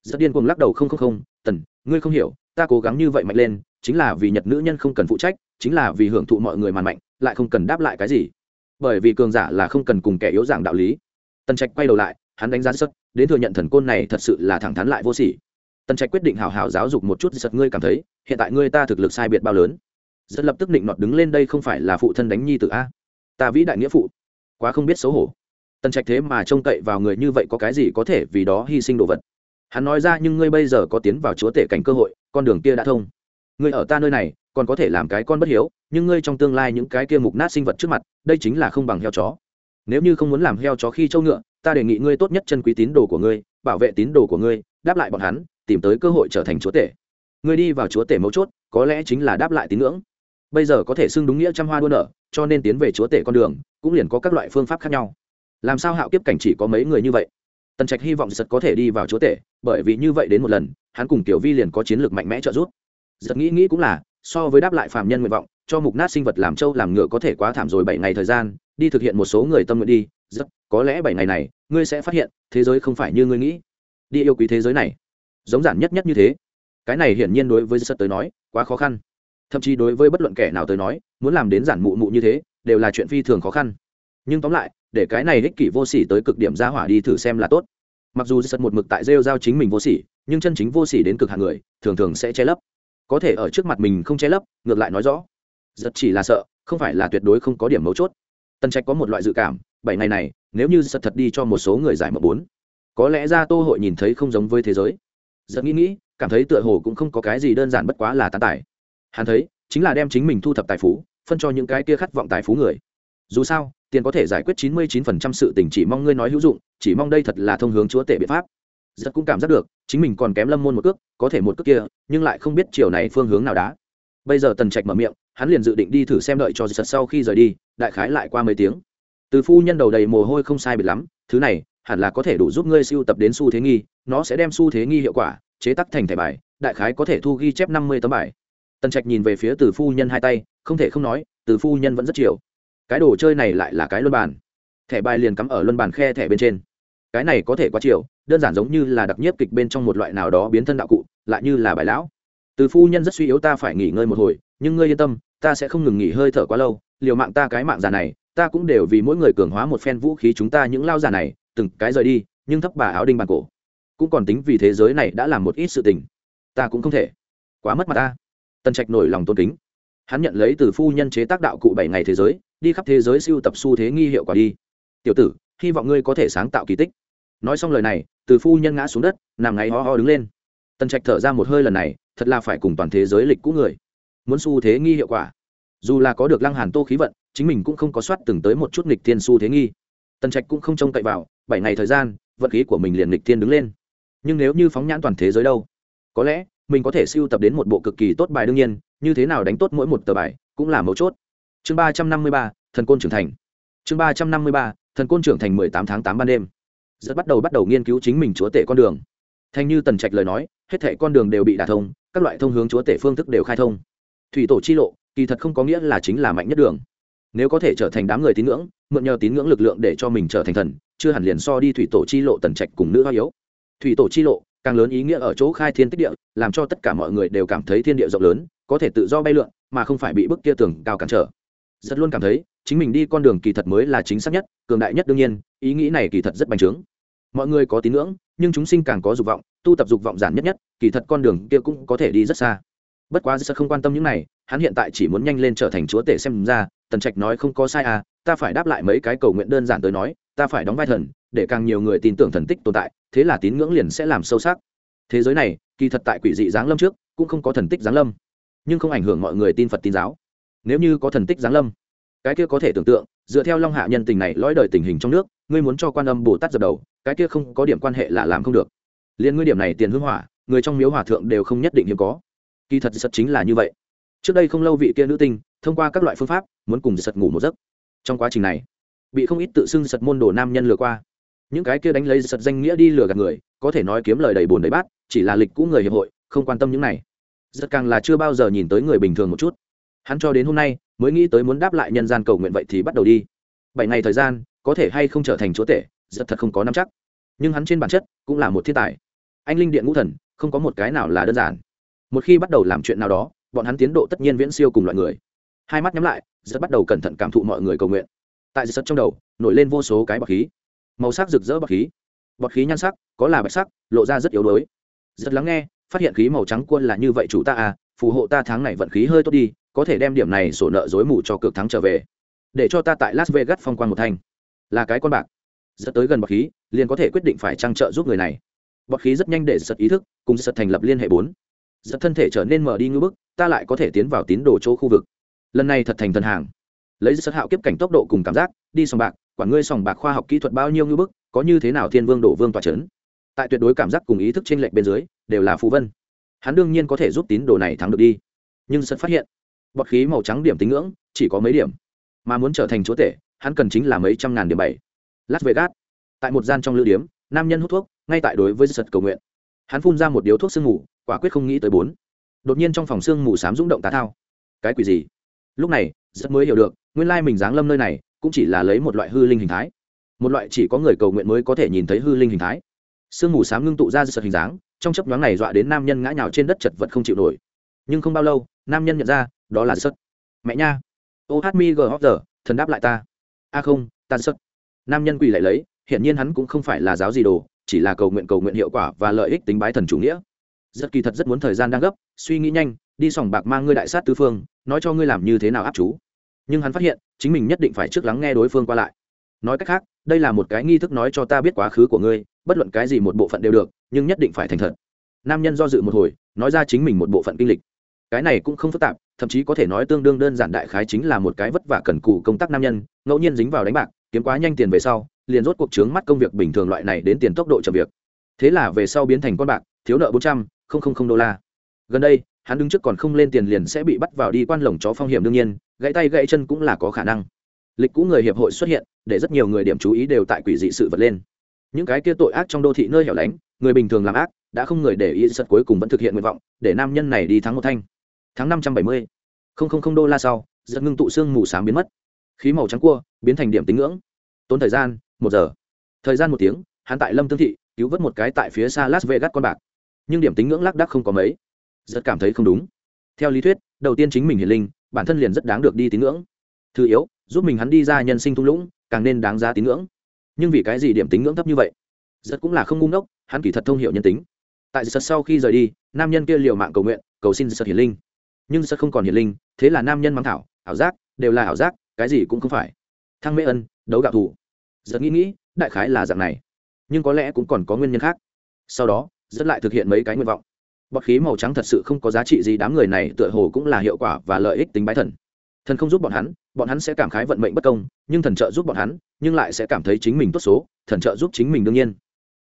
Giật điên cuồng lắc đầu không không không, tần, ngươi không hiểu, ta cố gắng như vậy mạnh lên, chính là vì nhật nữ nhân không cần phụ trách, chính là vì hưởng thụ mọi người màn mạnh, lại không cần đáp lại cái gì bởi vì cường giả là không cần cùng kẻ yếu giảng đạo lý. Tần trạch quay đầu lại, hắn đánh giá xuất đến thừa nhận thần côn này thật sự là thẳng thắn lại vô sỉ. Tần trạch quyết định hào hào giáo dục một chút sật ngươi cảm thấy, hiện tại ngươi ta thực lực sai biệt bao lớn. Rất lập tức định nọt đứng lên đây không phải là phụ thân đánh nhi tự a. Ta vĩ đại nghĩa phụ. Quá không biết xấu hổ. Tần trạch thế mà trông cậy vào người như vậy có cái gì có thể vì đó hy sinh đồ vật. Hắn nói ra nhưng ngươi bây giờ có tiến vào chúa tể cảnh cơ hội, con đường kia đã thông ngươi ở ta nơi này, còn có thể làm cái con bất hiếu, nhưng ngươi trong tương lai những cái kia mục nát sinh vật trước mặt, đây chính là không bằng heo chó. Nếu như không muốn làm heo chó khi trâu ngựa, ta đề nghị ngươi tốt nhất chân quý tín đồ của ngươi, bảo vệ tín đồ của ngươi, đáp lại bọn hắn, tìm tới cơ hội trở thành chúa tể. Ngươi đi vào chúa tể mấu chốt, có lẽ chính là đáp lại tín ngưỡng. Bây giờ có thể xưng đúng nghĩa trăm hoa đua nở, cho nên tiến về chúa tể con đường, cũng liền có các loại phương pháp khác nhau. Làm sao hạo kiếp cảnh chỉ có mấy người như vậy? Tần trạch hy vọng sật có thể đi vào chúa tể, bởi vì như vậy đến một lần, hắn cùng tiểu vi liền có chiến lược mạnh mẽ trợ giúp giật nghĩ nghĩ cũng là, so với đáp lại phạm nhân nguyện vọng, cho mục nát sinh vật làm trâu làm ngựa có thể quá thảm rồi bảy ngày thời gian, đi thực hiện một số người tâm nguyện đi, giật, có lẽ bảy ngày này, ngươi sẽ phát hiện, thế giới không phải như ngươi nghĩ. Đi yêu quý thế giới này. Giống giản nhất nhất như thế. Cái này hiển nhiên đối với giật tới nói, quá khó khăn. Thậm chí đối với bất luận kẻ nào tới nói, muốn làm đến giản mụ mụ như thế, đều là chuyện phi thường khó khăn. Nhưng tóm lại, để cái này ích kỷ vô sỉ tới cực điểm ra hỏa đi thử xem là tốt. Mặc dù giật một mực tại rêu giao chính mình vô sỉ, nhưng chân chính vô sỉ đến cực hạng người, thường thường sẽ che lấp có thể ở trước mặt mình không che lấp, ngược lại nói rõ. Giật chỉ là sợ, không phải là tuyệt đối không có điểm mấu chốt. Tân trạch có một loại dự cảm, bảy ngày này, nếu như giật thật đi cho một số người giải mở bốn, có lẽ ra tô hội nhìn thấy không giống với thế giới. Giật nghĩ nghĩ, cảm thấy tựa hồ cũng không có cái gì đơn giản bất quá là tán tài. Hắn thấy, chính là đem chính mình thu thập tài phú, phân cho những cái kia khát vọng tài phú người. Dù sao, tiền có thể giải quyết chín mươi chín phần trăm sự tình chỉ mong ngươi nói hữu dụng, chỉ mong đây thật là thông hướng chúa tể biện pháp giật cũng cảm giác được, chính mình còn kém lâm môn một cước, có thể một cước kia, nhưng lại không biết chiều này phương hướng nào đá. Bây giờ tần trạch mở miệng, hắn liền dự định đi thử xem đợi cho giật sau khi rời đi, đại khái lại qua mấy tiếng. Từ phu nhân đầu đầy mồ hôi không sai biệt lắm, thứ này, hẳn là có thể đủ giúp ngươi siêu tập đến xu thế nghi, nó sẽ đem xu thế nghi hiệu quả, chế tắc thành thẻ bài, đại khái có thể thu ghi chép năm mươi tấm bài. Tần trạch nhìn về phía từ phu nhân hai tay, không thể không nói, từ phu nhân vẫn rất chiều. Cái đồ chơi này lại là cái luân bàn. Thẻ bài liền cắm ở luân bàn khe thẻ bên trên cái này có thể quá chiều, đơn giản giống như là đặc nhiếp kịch bên trong một loại nào đó biến thân đạo cụ, lại như là bài lão. Từ phu nhân rất suy yếu ta phải nghỉ ngơi một hồi, nhưng ngươi yên tâm, ta sẽ không ngừng nghỉ hơi thở quá lâu, liều mạng ta cái mạng già này, ta cũng đều vì mỗi người cường hóa một phen vũ khí chúng ta những lao già này, từng cái rời đi, nhưng thấp bà áo đinh bàn cổ. Cũng còn tính vì thế giới này đã làm một ít sự tình. Ta cũng không thể. Quá mất mặt ta. Tần trạch nổi lòng tôn kính. Hắn nhận lấy từ phu nhân chế tác đạo cụ bảy ngày thế giới, đi khắp thế giới siêu tập xu thế nghi hiệu quả đi. Tiểu tử, hy vọng ngươi có thể sáng tạo kỳ tích nói xong lời này, từ phu nhân ngã xuống đất, nằm ngáy ho ho đứng lên. Tần trạch thở ra một hơi lần này, thật là phải cùng toàn thế giới lịch cũ người. Muốn xu thế nghi hiệu quả. Dù là có được lăng hàn tô khí vận, chính mình cũng không có soát từng tới một chút nghịch thiên xu thế nghi. Tần trạch cũng không trông cậy vào, bảy ngày thời gian, vận khí của mình liền nghịch thiên đứng lên. Nhưng nếu như phóng nhãn toàn thế giới đâu? Có lẽ, mình có thể siêu tập đến một bộ cực kỳ tốt bài đương nhiên, như thế nào đánh tốt mỗi một tờ bài, cũng là mấu chốt. Chương ba trăm năm mươi ba, thần côn trưởng thành. Chương ba trăm năm mươi ba, thần côn trưởng thành mười tám tháng tám ban đêm rất bắt đầu bắt đầu nghiên cứu chính mình chúa tể con đường. Thanh như tần trạch lời nói, hết thảy con đường đều bị đả thông, các loại thông hướng chúa tể phương thức đều khai thông. Thủy tổ chi lộ, kỳ thật không có nghĩa là chính là mạnh nhất đường. Nếu có thể trở thành đám người tín ngưỡng, mượn nhờ tín ngưỡng lực lượng để cho mình trở thành thần, chưa hẳn liền so đi thủy tổ chi lộ tần trạch cùng nữ hoa yếu. Thủy tổ chi lộ, càng lớn ý nghĩa ở chỗ khai thiên tích địa, làm cho tất cả mọi người đều cảm thấy thiên địa rộng lớn, có thể tự do bay lượn, mà không phải bị bức kia tường cao cản trở. Rất luôn cảm thấy chính mình đi con đường kỳ thật mới là chính xác nhất, cường đại nhất đương nhiên, ý nghĩ này kỳ thật rất bành trướng. Mọi người có tín ngưỡng, nhưng chúng sinh càng có dục vọng, tu tập dục vọng giản nhất nhất, kỳ thật con đường kia cũng có thể đi rất xa. Bất quá rất không quan tâm những này, hắn hiện tại chỉ muốn nhanh lên trở thành chúa tể xem ra, tần trạch nói không có sai à ta phải đáp lại mấy cái cầu nguyện đơn giản tới nói, ta phải đóng vai thần, để càng nhiều người tin tưởng thần tích tồn tại, thế là tín ngưỡng liền sẽ làm sâu sắc. Thế giới này, kỳ thật tại quỷ dị giáng lâm trước, cũng không có thần tích giáng lâm, nhưng không ảnh hưởng mọi người tin phật tin giáo. Nếu như có thần tích giáng lâm cái kia có thể tưởng tượng, dựa theo long hạ nhân tình này lõi đời tình hình trong nước, ngươi muốn cho quan âm bồ tát dập đầu, cái kia không có điểm quan hệ là làm không được. Liên ngươi điểm này tiền hưng hỏa, người trong miếu hòa thượng đều không nhất định hiếm có. Kỳ thật sật chính là như vậy. Trước đây không lâu vị kia nữ tinh, thông qua các loại phương pháp, muốn cùng sật ngủ một giấc. Trong quá trình này, bị không ít tự xưng sật môn đồ nam nhân lừa qua. Những cái kia đánh lấy sật danh nghĩa đi lừa gạt người, có thể nói kiếm lời đầy bồn đầy bát, chỉ là lịch cũ người hiệp hội, không quan tâm những này. Rất càng là chưa bao giờ nhìn tới người bình thường một chút. Hắn cho đến hôm nay mới nghĩ tới muốn đáp lại nhân gian cầu nguyện vậy thì bắt đầu đi. Bảy ngày thời gian, có thể hay không trở thành chúa tể rất thật không có nắm chắc. Nhưng hắn trên bản chất cũng là một thiên tài. Anh linh điện ngũ thần, không có một cái nào là đơn giản. Một khi bắt đầu làm chuyện nào đó, bọn hắn tiến độ tất nhiên viễn siêu cùng loại người. Hai mắt nhắm lại rất bắt đầu cẩn thận cảm thụ mọi người cầu nguyện. Tại giật trong đầu, nổi lên vô số cái bọc khí. Màu sắc rực rỡ bọc khí. Bọt khí nhan sắc, có là bạch sắc, lộ ra rất yếu đuối. Rất lắng nghe, phát hiện khí màu trắng quân là như vậy chủ ta à phù hộ ta tháng này vận khí hơi tốt đi có thể đem điểm này sổ nợ dối mù cho cược thắng trở về. Để cho ta tại las vegas phong quan một thanh. Là cái con bạc. Rất tới gần bọc khí, liền có thể quyết định phải trang trợ giúp người này. Bọc khí rất nhanh để giật ý thức, cùng giật thành lập liên hệ bốn. Giật thân thể trở nên mở đi ngưỡng bức, ta lại có thể tiến vào tín đồ chỗ khu vực. Lần này thật thành thần hàng. Lấy giật hạo kiếp cảnh tốc độ cùng cảm giác, đi sòng bạc quản ngươi sòng bạc khoa học kỹ thuật bao nhiêu ngưỡng bức, có như thế nào thiên vương đổ vương tòa chấn. Tại tuyệt đối cảm giác cùng ý thức trên lệnh bên dưới, đều là phú vân. Hắn đương nhiên có thể giúp tín đồ này thắng được đi. Nhưng sật phát hiện bọt khí màu trắng điểm tính ngưỡng, chỉ có mấy điểm. Mà muốn trở thành chúa tể, hắn cần chính là mấy trăm ngàn điểm bảy. Las vegas. Tại một gian trong lưu điếm, nam nhân hút thuốc, ngay tại đối với sật cầu nguyện. Hắn phun ra một điếu thuốc sương mù, quả quyết không nghĩ tới bốn. Đột nhiên trong phòng sương mù sám á rúng động tá thao. Cái quỷ gì? Lúc này rất mới hiểu được, nguyên lai mình giáng lâm nơi này, cũng chỉ là lấy một loại hư linh hình thái. Một loại chỉ có người cầu nguyện mới có thể nhìn thấy hư linh hình thái. Sương mù sám ngưng tụ ra sật hình dáng, trong chấp nhoáng này dọa đến nam nhân ngã nhào trên đất chật vật không chịu nổi. Nhưng không bao lâu, nam nhân nhận ra đó là sất mẹ nha. Ô hát mi gờ hóc giờ, thần đáp lại ta. A không tan sất nam nhân quỳ lại lấy, hiển nhiên hắn cũng không phải là giáo gì đồ, chỉ là cầu nguyện cầu nguyện hiệu quả và lợi ích tính bái thần chủ nghĩa. Rất kỳ thật rất muốn thời gian đang gấp, suy nghĩ nhanh, đi sòng bạc mang ngươi đại sát tứ phương, nói cho ngươi làm như thế nào áp chú. Nhưng hắn phát hiện, chính mình nhất định phải trước lắng nghe đối phương qua lại. Nói cách khác, đây là một cái nghi thức nói cho ta biết quá khứ của ngươi, bất luận cái gì một bộ phận đều được, nhưng nhất định phải thành thật. Nam nhân do dự một hồi, nói ra chính mình một bộ phận kinh lịch. Cái này cũng không phức tạp thậm chí có thể nói tương đương đơn giản đại khái chính là một cái vất vả cần cù công tác nam nhân, ngẫu nhiên dính vào đánh bạc, kiếm quá nhanh tiền về sau, liền rốt cuộc trướng mắt công việc bình thường loại này đến tiền tốc độ chậm việc. Thế là về sau biến thành con bạc, thiếu nợ bốn trăm linh đô la. Gần đây, hắn đứng trước còn không lên tiền liền sẽ bị bắt vào đi quan lồng chó phong hiểm đương nhiên, gãy tay gãy chân cũng là có khả năng. Lịch cũ người hiệp hội xuất hiện, để rất nhiều người điểm chú ý đều tại quỷ dị sự vật lên. Những cái kia tội ác trong đô thị nơi hẻo lánh, người bình thường làm ác, đã không người để ý sật cuối cùng vẫn thực hiện nguyện vọng, để nam nhân này đi thắng một thanh tháng năm trăm bảy mươi. Không không không đô la sau, giật ngưng tụ xương mù s biến mất. Khí màu trắng cua, biến thành điểm tính ngưỡng. Tốn thời gian, một giờ. Thời gian một tiếng, hắn tại lâm tương thị, cứu vớt một cái tại phía xa las vegas con bạc. Nhưng điểm tính ngưỡng lác đắc không có mấy. Giật cảm thấy không đúng. Theo lý thuyết, đầu tiên chính mình hiền linh, bản thân liền rất đáng được đi tín ngưỡng. Thứ yếu, giúp mình hắn đi ra nhân sinh thung lũng, càng nên đáng giá tín ngưỡng. Nhưng vì cái gì điểm tính ngưỡng thấp như vậy? Giật cũng là không ngu ngốc, hắn kỳ thật thông hiệu nhân tính. Tại giật sau khi rời đi, nam nhân kia liều mạng cầu nguyện, cầu xin giật hiền linh nhưng sẽ không còn hiền linh, thế là nam nhân mắng thảo, ảo giác, đều là ảo giác, cái gì cũng không phải. Thăng mê ân, đấu gạo thủ. Giật nghĩ nghĩ, đại khái là dạng này. Nhưng có lẽ cũng còn có nguyên nhân khác. Sau đó rất lại thực hiện mấy cái nguyện vọng. Bọt khí màu trắng thật sự không có giá trị gì, đám người này tựa hồ cũng là hiệu quả và lợi ích tính bái thần. Thần không giúp bọn hắn bọn hắn sẽ cảm khái vận mệnh bất công, nhưng thần trợ giúp bọn hắn, nhưng lại sẽ cảm thấy chính mình tốt số, thần trợ giúp chính mình đương nhiên.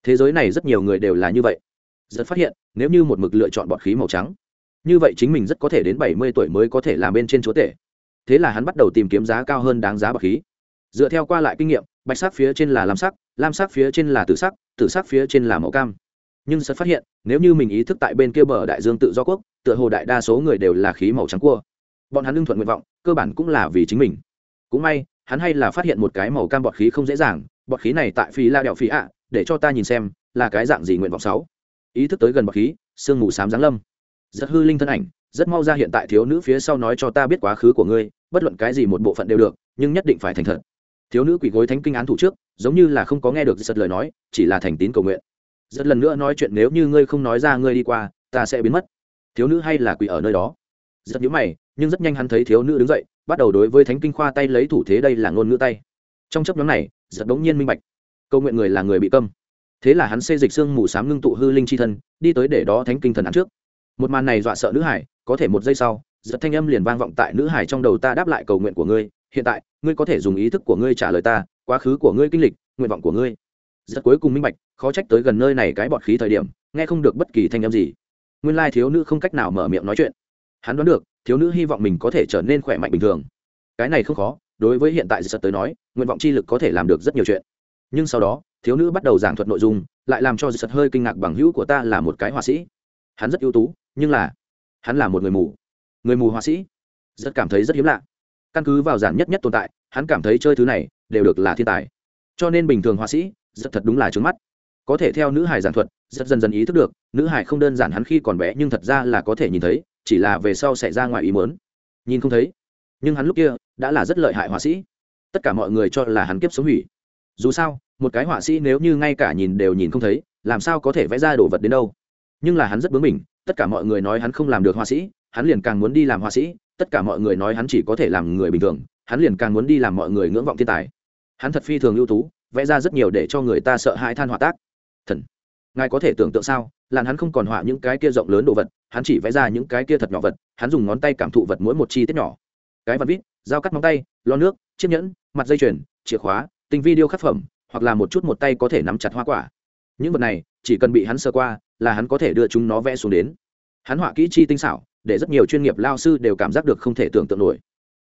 Thế giới này rất nhiều người đều là như vậy. Rất phát hiện, nếu như một mực lựa chọn bọt khí màu trắng như vậy chính mình rất có thể đến bảy mươi tuổi mới có thể làm bên trên chúa tể. Thế là hắn bắt đầu tìm kiếm giá cao hơn đáng giá bọt khí. Dựa theo qua lại kinh nghiệm, bạch sắc phía trên là lam sắc lam sắc phía trên là tử sắc tử sắc phía trên là màu cam. Nhưng sẽ phát hiện, nếu như mình ý thức tại bên kia bờ đại dương tự do quốc, tựa hồ đại đa số người đều là khí màu trắng cua. Bọn hắn lương thuận nguyện vọng, cơ bản cũng là vì chính mình. Cũng may, hắn hay là phát hiện một cái màu cam bọt khí không dễ dàng, bọt khí này tại phi la đẹo phi ạ để cho ta nhìn xem, là cái dạng gì nguyện vọng sáu. Ý thức tới gần bọt khí, sương mù sám giáng lâm giật hư linh thân ảnh, rất mau ra hiện tại thiếu nữ phía sau nói cho ta biết quá khứ của ngươi, bất luận cái gì một bộ phận đều được, nhưng nhất định phải thành thật. Thiếu nữ quỳ gối thánh kinh án thủ trước, giống như là không có nghe được giật lời nói, chỉ là thành tín cầu nguyện. Giật lần nữa nói chuyện nếu như ngươi không nói ra ngươi đi qua, ta sẽ biến mất. Thiếu nữ hay là quỳ ở nơi đó? Giật nhớ mày, nhưng rất nhanh hắn thấy thiếu nữ đứng dậy, bắt đầu đối với thánh kinh khoa tay lấy thủ thế đây là ngôn ngữ tay. Trong chấp nhóm này, giật đống nhiên minh bạch câu nguyện người là người bị câm. Thế là hắn xê dịch xương mù sám ngưng tụ hư linh c h i thân, đi tới để đó thánh kinh thần án trước một màn này dọa sợ nữ hải, có thể một giây sau, giật thanh âm liền vang vọng tại nữ hải trong đầu ta đáp lại cầu nguyện của ngươi, hiện tại, ngươi có thể dùng ý thức của ngươi trả lời ta, quá khứ của ngươi kinh lịch, nguyện vọng của ngươi. Giật cuối cùng minh bạch, khó trách tới gần nơi này cái bọt khí thời điểm, nghe không được bất kỳ thanh âm gì. Nguyên lai thiếu nữ không cách nào mở miệng nói chuyện. Hắn đoán được, thiếu nữ hy vọng mình có thể trở nên khỏe mạnh bình thường. Cái này không khó, đối với hiện tại giật tới nói, nguyện vọng chi lực có thể làm được rất nhiều chuyện. Nhưng sau đó, thiếu nữ bắt đầu giảng thuật nội dung, lại làm cho giật hơi kinh ngạc bằng hữu của ta là một cái họa sĩ. Hắn rất ưu tú nhưng là hắn là một người mù người mù họa sĩ, rất cảm thấy rất hiếm lạ. Căn cứ vào giản nhất nhất tồn tại, hắn cảm thấy chơi thứ này đều được là thiên tài. Cho nên bình thường họa sĩ rất thật đúng là trướng mắt. Có thể theo nữ hải giản thuật, rất dần dần ý thức được, nữ hải không đơn giản hắn khi còn bé, nhưng thật ra là có thể nhìn thấy, chỉ là về sau xảy ra ngoài ý mớn nhìn không thấy, nhưng hắn lúc kia đã là rất lợi hại họa sĩ. Tất cả mọi người cho là hắn kiếp sống hủy. Dù sao, một cái họa sĩ nếu như ngay cả nhìn đều nhìn không thấy, làm sao có thể vẽ ra đồ vật đến đâu? Nhưng là hắn rất bướng mình tất cả mọi người nói hắn không làm được họa sĩ, hắn liền càng muốn đi làm họa sĩ, tất cả mọi người nói hắn chỉ có thể làm người bình thường, hắn liền càng muốn đi làm mọi người ngưỡng vọng thiên tài. Hắn thật phi thường ưu tú, vẽ ra rất nhiều để cho người ta sợ hãi than họa tác. Thần, ngài có thể tưởng tượng sao? Làn hắn không còn họa những cái kia rộng lớn đồ vật, hắn chỉ vẽ ra những cái kia thật nhỏ vật, hắn dùng ngón tay cảm thụ vật mỗi một chi tiết nhỏ. Cái vật vít, dao cắt móng tay lo nước, chiếc nhẫn, mặt dây chuyền, chìa khóa tinh vi điêu khắc phẩm, hoặc là một chút một tay có thể nắm chặt hoa quả. Những vật này chỉ cần bị hắn sơ qua là hắn có thể đưa chúng nó vẽ xuống đến. Hắn họa kỹ chi tinh xảo, để rất nhiều chuyên nghiệp lao sư đều cảm giác được không thể tưởng tượng nổi.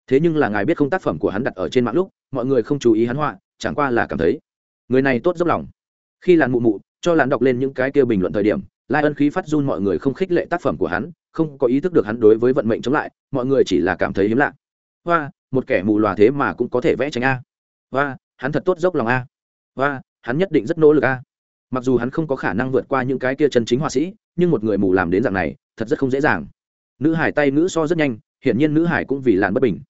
Thế nhưng là ngài biết không tác phẩm của hắn đặt ở trên mạng lúc, mọi người không chú ý hắn họa, chẳng qua là cảm thấy người này tốt dốc lòng. Khi làn mụ mụ cho làn đọc lên những cái kia bình luận thời điểm, lai ân khí phát run mọi người không khích lệ tác phẩm của hắn, không có ý thức được hắn đối với vận mệnh chống lại, mọi người chỉ là cảm thấy hiếm lạ. Hoa, một kẻ mù lòa thế mà cũng có thể vẽ tránh a. Hoa, hắn thật tốt dốc lòng a. Hoa, hắn nhất định rất nỗ lực a mặc dù hắn không có khả năng vượt qua những cái kia chân chính họa sĩ, nhưng một người mù làm đến dạng này, thật rất không dễ dàng. Nữ hải tay nữ so rất nhanh, hiển nhiên nữ hải cũng vì làn bất bình.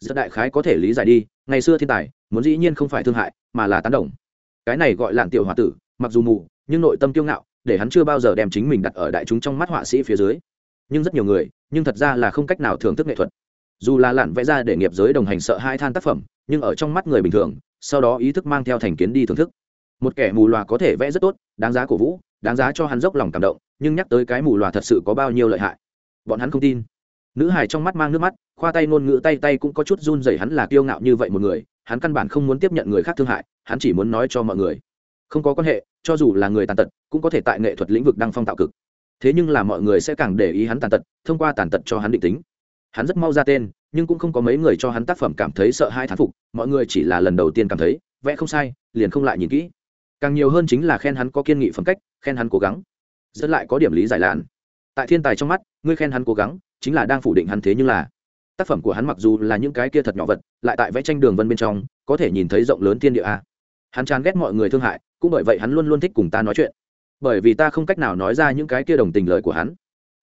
Rất đại khái có thể lý giải đi, ngày xưa thiên tài, muốn dĩ nhiên không phải thương hại, mà là tán đồng. Cái này gọi làn tiểu h a tử, mặc dù mù, nhưng nội tâm kiêu ngạo, để hắn chưa bao giờ đem chính mình đặt ở đại chúng trong mắt họa sĩ phía dưới. Nhưng rất nhiều người, nhưng thật ra là không cách nào thưởng thức nghệ thuật. Dù là lặn vẽ ra để nghiệp giới đồng hành sợ hai than tác phẩm, nhưng ở trong mắt người bình thường, sau đó ý thức mang theo thành kiến đi thưởng thức một kẻ mù loà có thể vẽ rất tốt, đáng giá cổ vũ, đáng giá cho hắn dốc lòng cảm động, nhưng nhắc tới cái mù loà thật sự có bao nhiêu lợi hại? Bọn hắn không tin. Nữ hài trong mắt mang nước mắt, khoa tay ngôn ngữ tay tay cũng có chút run rẩy hắn là kiêu ngạo như vậy một người, hắn căn bản không muốn tiếp nhận người khác thương hại, hắn chỉ muốn nói cho mọi người. Không có quan hệ, cho dù là người tàn tật, cũng có thể tại nghệ thuật lĩnh vực đăng phong tạo cực. Thế nhưng là mọi người sẽ càng để ý hắn tàn tật, thông qua tàn tật cho hắn định tính. Hắn rất mau ra tên, nhưng cũng không có mấy người cho hắn tác phẩm cảm thấy sợ hai thán phục, mọi người chỉ là lần đầu tiên cảm thấy, vẽ không sai, liền không lại nhìn kỹ càng nhiều hơn chính là khen hắn có kiên nghị phẩm cách, khen hắn cố gắng. Dẫn lại có điểm lý giải làn tại thiên tài trong mắt, ngươi khen hắn cố gắng, chính là đang phủ định hắn thế nhưng là. Tác phẩm của hắn mặc dù là những cái kia thật nhỏ vật, lại tại vẽ tranh đường vân bên trong, có thể nhìn thấy rộng lớn thiên địa a. Hắn chán ghét mọi người thương hại, cũng bởi vậy hắn luôn luôn thích cùng ta nói chuyện. Bởi vì ta không cách nào nói ra những cái kia đồng tình lời của hắn.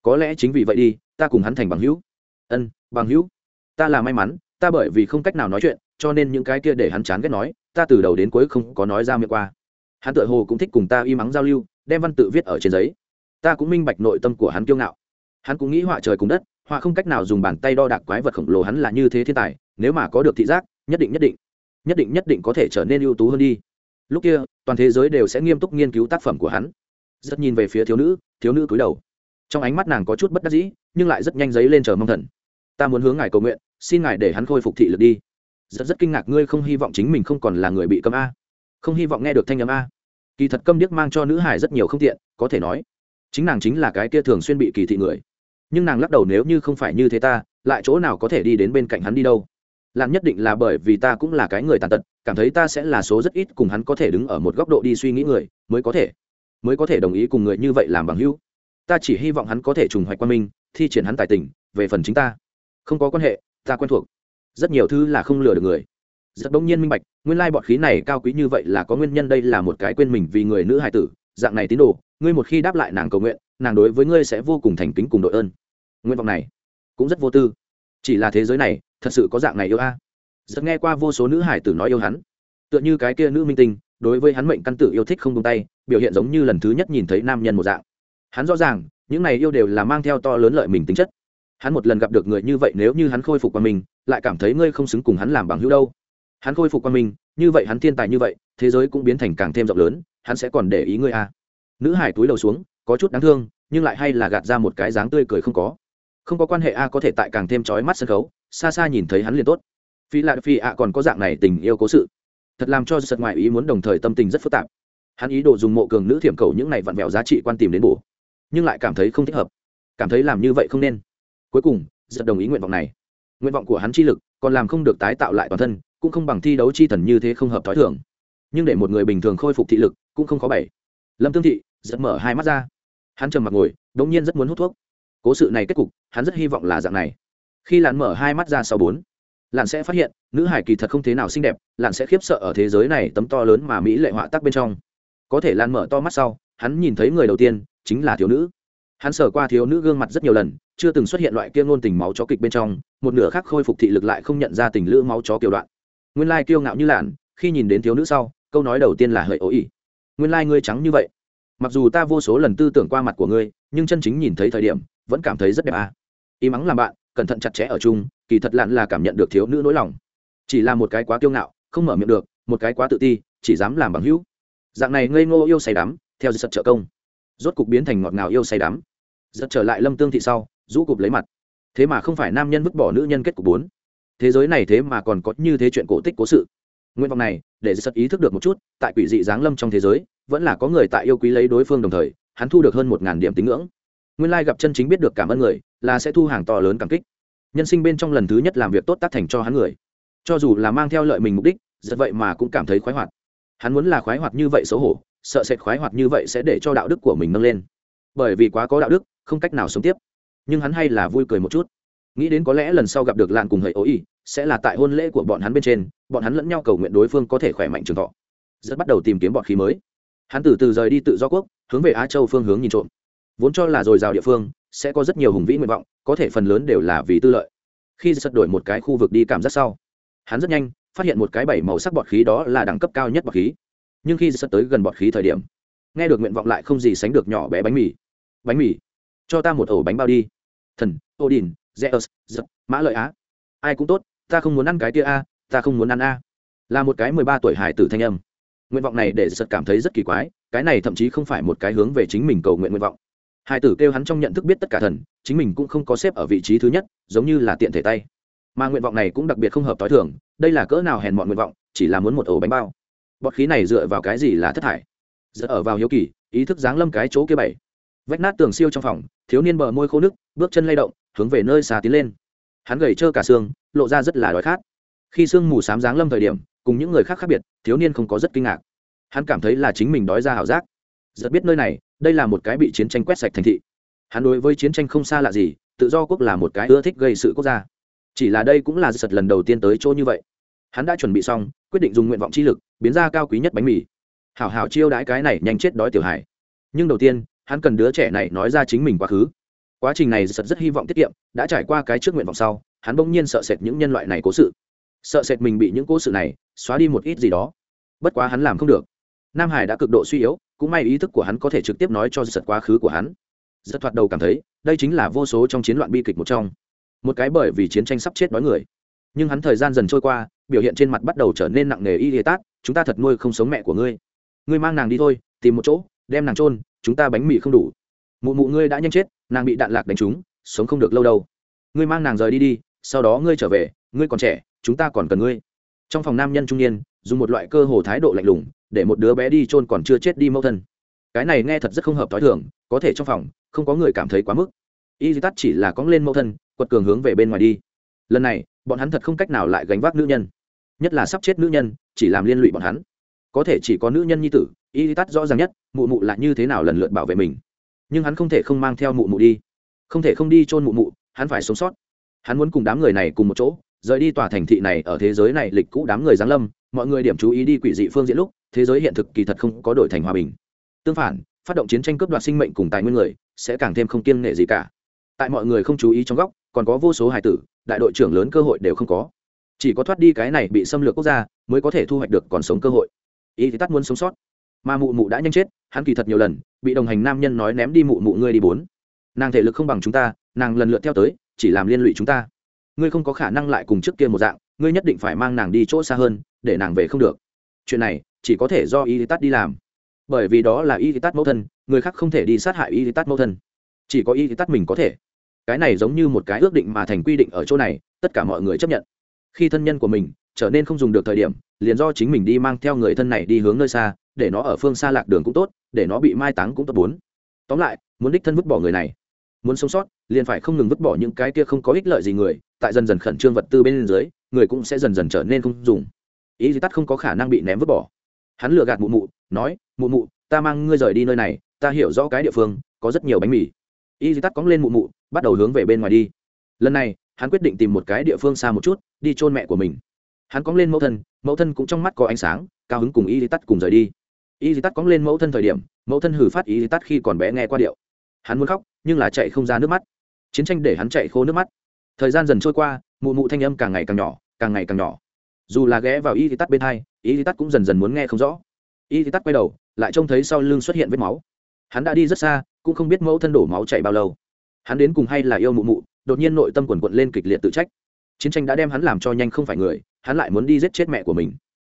Có lẽ chính vì vậy đi, ta cùng hắn thành bằng hữu. Ân, bằng hữu. Ta là may mắn, ta bởi vì không cách nào nói chuyện, cho nên những cái kia để hắn chán ghét nói, ta từ đầu đến cuối không có nói ra miệng qua hắn tự hồ cũng thích cùng ta y mắng giao lưu, đem văn tự viết ở trên giấy. Ta cũng minh bạch nội tâm của hắn kiêu ngạo. Hắn cũng nghĩ họa trời cùng đất, họa không cách nào dùng bàn tay đo đạc quái vật khổng lồ hắn là như thế thiên tài, nếu mà có được thị giác, nhất định nhất định nhất định nhất định có thể trở nên ưu tú hơn đi. Lúc kia, toàn thế giới đều sẽ nghiêm túc nghiên cứu tác phẩm của hắn. Rất nhìn về phía thiếu nữ thiếu nữ cúi đầu. Trong ánh mắt nàng có chút bất đắc dĩ, nhưng lại rất nhanh giấy lên chờ mong thần. Ta muốn hướng ngài cầu nguyện, xin ngài để hắn khôi phục thị lực đi. Rất rất kinh ngạc, ngươi không hy vọng chính mình không còn là người bị cấm a. Không hy vọng nghe được thanh âm a kỳ thật câm điếc mang cho nữ hải rất nhiều không tiện có thể nói chính nàng chính là cái kia thường xuyên bị kỳ thị người. Nhưng nàng lắc đầu nếu như không phải như thế ta lại chỗ nào có thể đi đến bên cạnh hắn đi đâu? Làm nhất định là bởi vì ta cũng là cái người tàn tật cảm thấy ta sẽ là số rất ít cùng hắn có thể đứng ở một góc độ đi suy nghĩ người mới có thể mới có thể đồng ý cùng người như vậy làm bằng hữu. Ta chỉ hy vọng hắn có thể trùng hoạch qua mình, thi triển hắn tài tình về phần chính ta. Không có quan hệ ta quen thuộc. Rất nhiều thứ là không lừa được người rất đông nhiên minh bạch, nguyên lai bọt khí này cao quý như vậy là có nguyên nhân đây là một cái quên mình vì người nữ hài tử. Dạng này tín đồ, ngươi một khi đáp lại nàng cầu nguyện, nàng đối với ngươi sẽ vô cùng thành kính cùng đội ơn. Nguyện vọng này cũng rất vô tư. Chỉ là thế giới này, thật sự có dạng này yêu a. À. nghe qua vô số nữ hải tử nói yêu hắn, tựa như cái kia nữ minh tinh, đối với hắn mệnh căn tử yêu thích không tung tay, biểu hiện giống như lần thứ nhất nhìn thấy nam nhân một dạng. Hắn rõ ràng, những này yêu đều là mang theo to lớn lợi mình tính chất. Hắn một lần gặp được người như vậy nếu như hắn khôi phục qua mình, lại cảm thấy ngươi không xứng cùng hắn làm bằng hữu đâu hắn khôi phục qua mình như vậy hắn thiên tài như vậy, thế giới cũng biến thành càng thêm rộng lớn, hắn sẽ còn để ý ngươi à. nữ hải túi đầu xuống, có chút đáng thương, nhưng lại hay là gạt ra một cái dáng tươi cười không có. Không có quan hệ a, có thể tại càng thêm trói mắt sân khấu, xa xa nhìn thấy hắn liền tốt. Phi lạ, phi ạ, còn có dạng này tình yêu cố sự. Thật làm cho giật ngoại ý muốn đồng thời tâm tình rất phức tạp. Hắn ý đồ dùng mộ cường nữ thiểm cầu những này vặn vẹo giá trị quan tìm đến bổ, nhưng lại cảm thấy không thích hợp. Cảm thấy làm như vậy không nên. Cuối cùng, giật đồng ý nguyện vọng này. Nguyện vọng của hắn chi lực còn làm không được tái tạo lại toàn thân cũng không bằng thi đấu chi thần như thế không hợp thói thường. Nhưng để một người bình thường khôi phục thị lực, cũng không khó bảy. Lâm tương thị, giật mở hai mắt ra. Hắn trầm mặc ngồi, đống nhiên rất muốn hút thuốc. Cố sự này kết cục, hắn rất hy vọng là dạng này. Khi lặn mở hai mắt ra sau bốn lặn sẽ phát hiện, nữ hải kỳ thật không thế nào xinh đẹp lặn sẽ khiếp sợ ở thế giới này tấm to lớn mà mỹ lệ họa tắc bên trong. Có thể lặn mở to mắt sau, hắn nhìn thấy người đầu tiên, chính là thiếu nữ. Hắn sở qua thiếu nữ gương mặt rất nhiều lần, chưa từng xuất hiện loại kia ngôn tình máu chó kịch bên trong, một nửa khác khôi phục thị lực lại không nhận ra tình lữ máu chó kiểu đoạn nguyên lai kiêu ngạo như lạn, khi nhìn đến thiếu nữ sau, câu nói đầu tiên là hợi ố ỉ. Nguyên lai ngươi trắng như vậy. Mặc dù ta vô số lần tư tưởng qua mặt của ngươi, nhưng chân chính nhìn thấy thời điểm, vẫn cảm thấy rất đẹp à. y mắng làm bạn, cẩn thận chặt chẽ ở chung, kỳ thật lặn là cảm nhận được thiếu nữ nỗi lòng. Chỉ là một cái quá kiêu ngạo, không mở miệng được, một cái quá tự ti, chỉ dám làm bằng hữu. Dạng này ngây ngô yêu say đắm, theo giật trợ công. Rốt cục biến thành ngọt ngào yêu say đắm. Giật trở lại lâm tương thị sau, rũ cục lấy mặt. Thế mà không phải nam nhân vứt bỏ nữ nhân kết cục bốn thế giới này thế mà còn có như thế chuyện cổ tích cố sự. Nguyện vọng này, để sật ý thức được một chút, tại quỷ dị giáng lâm trong thế giới, vẫn là có người tại yêu quý lấy đối phương đồng thời, hắn thu được hơn một ngàn điểm tín ngưỡng. Nguyên lai gặp chân chính biết được cảm ơn người, là sẽ thu hàng to lớn cảm kích. Nhân sinh bên trong lần thứ nhất làm việc tốt tác thành cho hắn người. Cho dù là mang theo lợi mình mục đích giật vậy mà cũng cảm thấy khoái hoạt. Hắn muốn là khoái hoạt như vậy xấu hổ, sợ sệt khoái hoạt như vậy sẽ để cho đạo đức của mình nâng lên. Bởi vì quá có đạo đức, không cách nào sống tiếp. Nhưng hắn hay là vui cười một chút nghĩ đến có lẽ lần sau gặp được lạn cùng hầy ố y, sẽ là tại hôn lễ của bọn hắn bên trên, bọn hắn lẫn nhau cầu nguyện đối phương có thể khỏe mạnh trường thọ. Rất bắt đầu tìm kiếm bọn khí mới. Hắn từ từ rời đi tự do quốc, hướng về á châu phương hướng nhìn trộm. Vốn cho là dồi dào địa phương, sẽ có rất nhiều hùng vĩ nguyện vọng, có thể phần lớn đều là vì tư lợi. Khi sật đổi một cái khu vực đi cảm giác sau, hắn rất nhanh, phát hiện một cái bảy màu sắc bọt khí đó là đẳng cấp cao nhất bọt khí. Nhưng khi sật tới gần bọt khí thời điểm, nghe được nguyện vọng lại không gì sánh được nhỏ bé bánh mì. Bánh mì, cho ta một ổ bánh bao đi. Thần, odin zeus giật, mã lợi á. Ai cũng tốt, ta không muốn ăn cái tia a, ta không muốn ăn a. Là một cái mười ba tuổi hải tử thanh âm. Nguyện vọng này để giật cảm thấy rất kỳ quái, cái này thậm chí không phải một cái hướng về chính mình cầu nguyện nguyện vọng. Hải tử kêu hắn trong nhận thức biết tất cả thần, chính mình cũng không có xếp ở vị trí thứ nhất, giống như là tiện thể tay. Mà nguyện vọng này cũng đặc biệt không hợp t h o i thường, đây là cỡ nào hèn mọn nguyện vọng, chỉ là muốn một ổ bánh bao. Bọt khí này dựa vào cái gì là thất thải? Giữa ở vào hiếu kỳ, ý thức giáng lâm cái chỗ kia bảy. Vách nát tường siêu trong phòng, thiếu niên bờ môi khô nước, bước chân lay động hướng về nơi xa tiến lên. Hắn gầy trơ cả xương, lộ ra rất là đói khát. Khi sương mù sám dáng lâm thời điểm, cùng những người khác khác biệt, thiếu niên không có rất kinh ngạc. Hắn cảm thấy là chính mình đói ra ảo giác. Giật biết nơi này, đây là một cái bị chiến tranh quét sạch thành thị. Hắn đối với chiến tranh không xa lạ gì, tự do quốc là một cái ưa thích gây sự quốc gia. Chỉ là đây cũng là giật lần đầu tiên tới chỗ như vậy. Hắn đã chuẩn bị xong, quyết định dùng nguyện vọng chi lực, biến ra cao quý nhất bánh mì. Hảo hảo chiêu đãi cái này nhanh chết đói tiểu hải nhưng đầu tiên, hắn cần đứa trẻ này nói ra chính mình quá khứ quá trình này rất rất hy vọng tiết kiệm, đã trải qua cái trước nguyện vọng sau, hắn bỗng nhiên sợ sệt những nhân loại này cố sự. Sợ sệt mình bị những cố sự này xóa đi một ít gì đó. Bất quá hắn làm không được. Nam hải đã cực độ suy yếu, cũng may ý thức của hắn có thể trực tiếp nói cho giật quá khứ của hắn. Rất thoạt đầu cảm thấy, đây chính là vô số trong chiến loạn bi kịch một trong. Một cái bởi vì chiến tranh sắp chết đói người. Nhưng hắn thời gian dần trôi qua, biểu hiện trên mặt bắt đầu trở nên nặng nề y tát, chúng ta thật nuôi không sống mẹ của ngươi. Ngươi mang nàng đi thôi, tìm một chỗ, đem nàng trôn chúng ta bánh mì không đủ. Mụ mụ ngươi đã nhanh chết nàng bị đạn lạc đánh trúng, sống không được lâu đâu. Ngươi mang nàng rời đi đi, sau đó ngươi trở về, ngươi còn trẻ, chúng ta còn cần ngươi. Trong phòng nam nhân trung niên, dùng một loại cơ hồ thái độ lạnh lùng, để một đứa bé đi trôn còn chưa chết đi mẫu thân. Cái này nghe thật rất không hợp t h ó i thường, có thể trong phòng, không có người cảm thấy quá mức. Y tắt chỉ là cóng lên mẫu thân, quật cường hướng về bên ngoài đi. Lần này, bọn hắn thật không cách nào lại gánh vác nữ nhân. Nhất là sắp chết nữ nhân, chỉ làm liên lụy bọn hắn. Có thể chỉ có nữ nhân nhi tử y tắt rõ ràng nhất, mụ mụ lại như thế nào lần lượt bảo vệ mình nhưng hắn không thể không mang theo mụ mụ đi. Không thể không đi chôn mụ mụ, hắn phải sống sót. Hắn muốn cùng đám người này cùng một chỗ, rời đi tòa thành thị này ở thế giới này lịch cũ đám người giáng lâm, mọi người điểm chú ý đi quỷ dị phương diện lúc, thế giới hiện thực kỳ thật không có đổi thành hòa bình. Tương phản, phát động chiến tranh cướp đoạt sinh mệnh cùng tài nguyên người, sẽ càng thêm không kiêng nể gì cả. Tại mọi người không chú ý trong góc, còn có vô số hải tử, đại đội trưởng lớn cơ hội đều không có. Chỉ có thoát đi cái này bị xâm lược quốc gia, mới có thể thu hoạch được còn sống cơ hội. Ý thì tắt muốn sống sót mà mụ mụ đã nhanh chết, hắn kỳ thật nhiều lần, bị đồng hành nam nhân nói ném đi mụ mụ ngươi đi bốn. Nàng thể lực không bằng chúng ta, nàng lần lượt theo tới, chỉ làm liên lụy chúng ta. Ngươi không có khả năng lại cùng trước kia một dạng, ngươi nhất định phải mang nàng đi chỗ xa hơn, để nàng về không được. Chuyện này, chỉ có thể do y tát đi làm. Bởi vì đó là y tát mẫu thân, người khác không thể đi sát hại y tát mẫu thân. Chỉ có y tát mình có thể. Cái này giống như một cái ước định mà thành quy định ở chỗ này, tất cả mọi người chấp nhận. Khi thân nhân của mình trở nên không dùng được thời điểm, liền do chính mình đi mang theo người thân này đi hướng nơi xa để nó ở phương xa lạc đường cũng tốt, để nó bị mai táng cũng tốt bốn. Tóm lại, muốn đích thân vứt bỏ người này, muốn sống sót, liền phải không ngừng vứt bỏ những cái kia không có ích lợi gì người, tại dần dần khẩn trương vật tư bên dưới, người cũng sẽ dần dần trở nên không dùng. Ý gì tắt không có khả năng bị ném vứt bỏ. Hắn lừa gạt mụ mụ, nói, mụ mụ, ta mang ngươi rời đi nơi này, ta hiểu rõ cái địa phương, có rất nhiều bánh mì. Y tắt cóng lên mụ mụ, bắt đầu hướng về bên ngoài đi. Lần này, hắn quyết định tìm một cái địa phương xa một chút, đi chôn mẹ của mình. Hắn cóng lên mẫu thân mẫu thân cũng trong mắt có ánh sáng, cao hứng cùng y tắt cùng rời đi y tắt cóng lên mẫu thân thời điểm, mẫu thân hử phát y tắt khi còn bé nghe qua điệu. Hắn muốn khóc, nhưng là chạy không ra nước mắt. Chiến tranh để hắn chạy khô nước mắt. Thời gian dần trôi qua, mụ mụ thanh âm càng ngày càng nhỏ, càng ngày càng nhỏ. Dù là ghé vào y di tắt bên hai, y di tắt cũng dần dần muốn nghe không rõ. Y di tắt quay đầu, lại trông thấy sau lưng xuất hiện vết máu. Hắn đã đi rất xa, cũng không biết mẫu thân đổ máu chạy bao lâu. Hắn đến cùng hay là yêu mụ mụ, đột nhiên nội tâm quần quận lên kịch liệt tự trách. Chiến tranh đã đem hắn làm cho nhanh không phải người, hắn lại muốn đi giết chết mẹ của mình.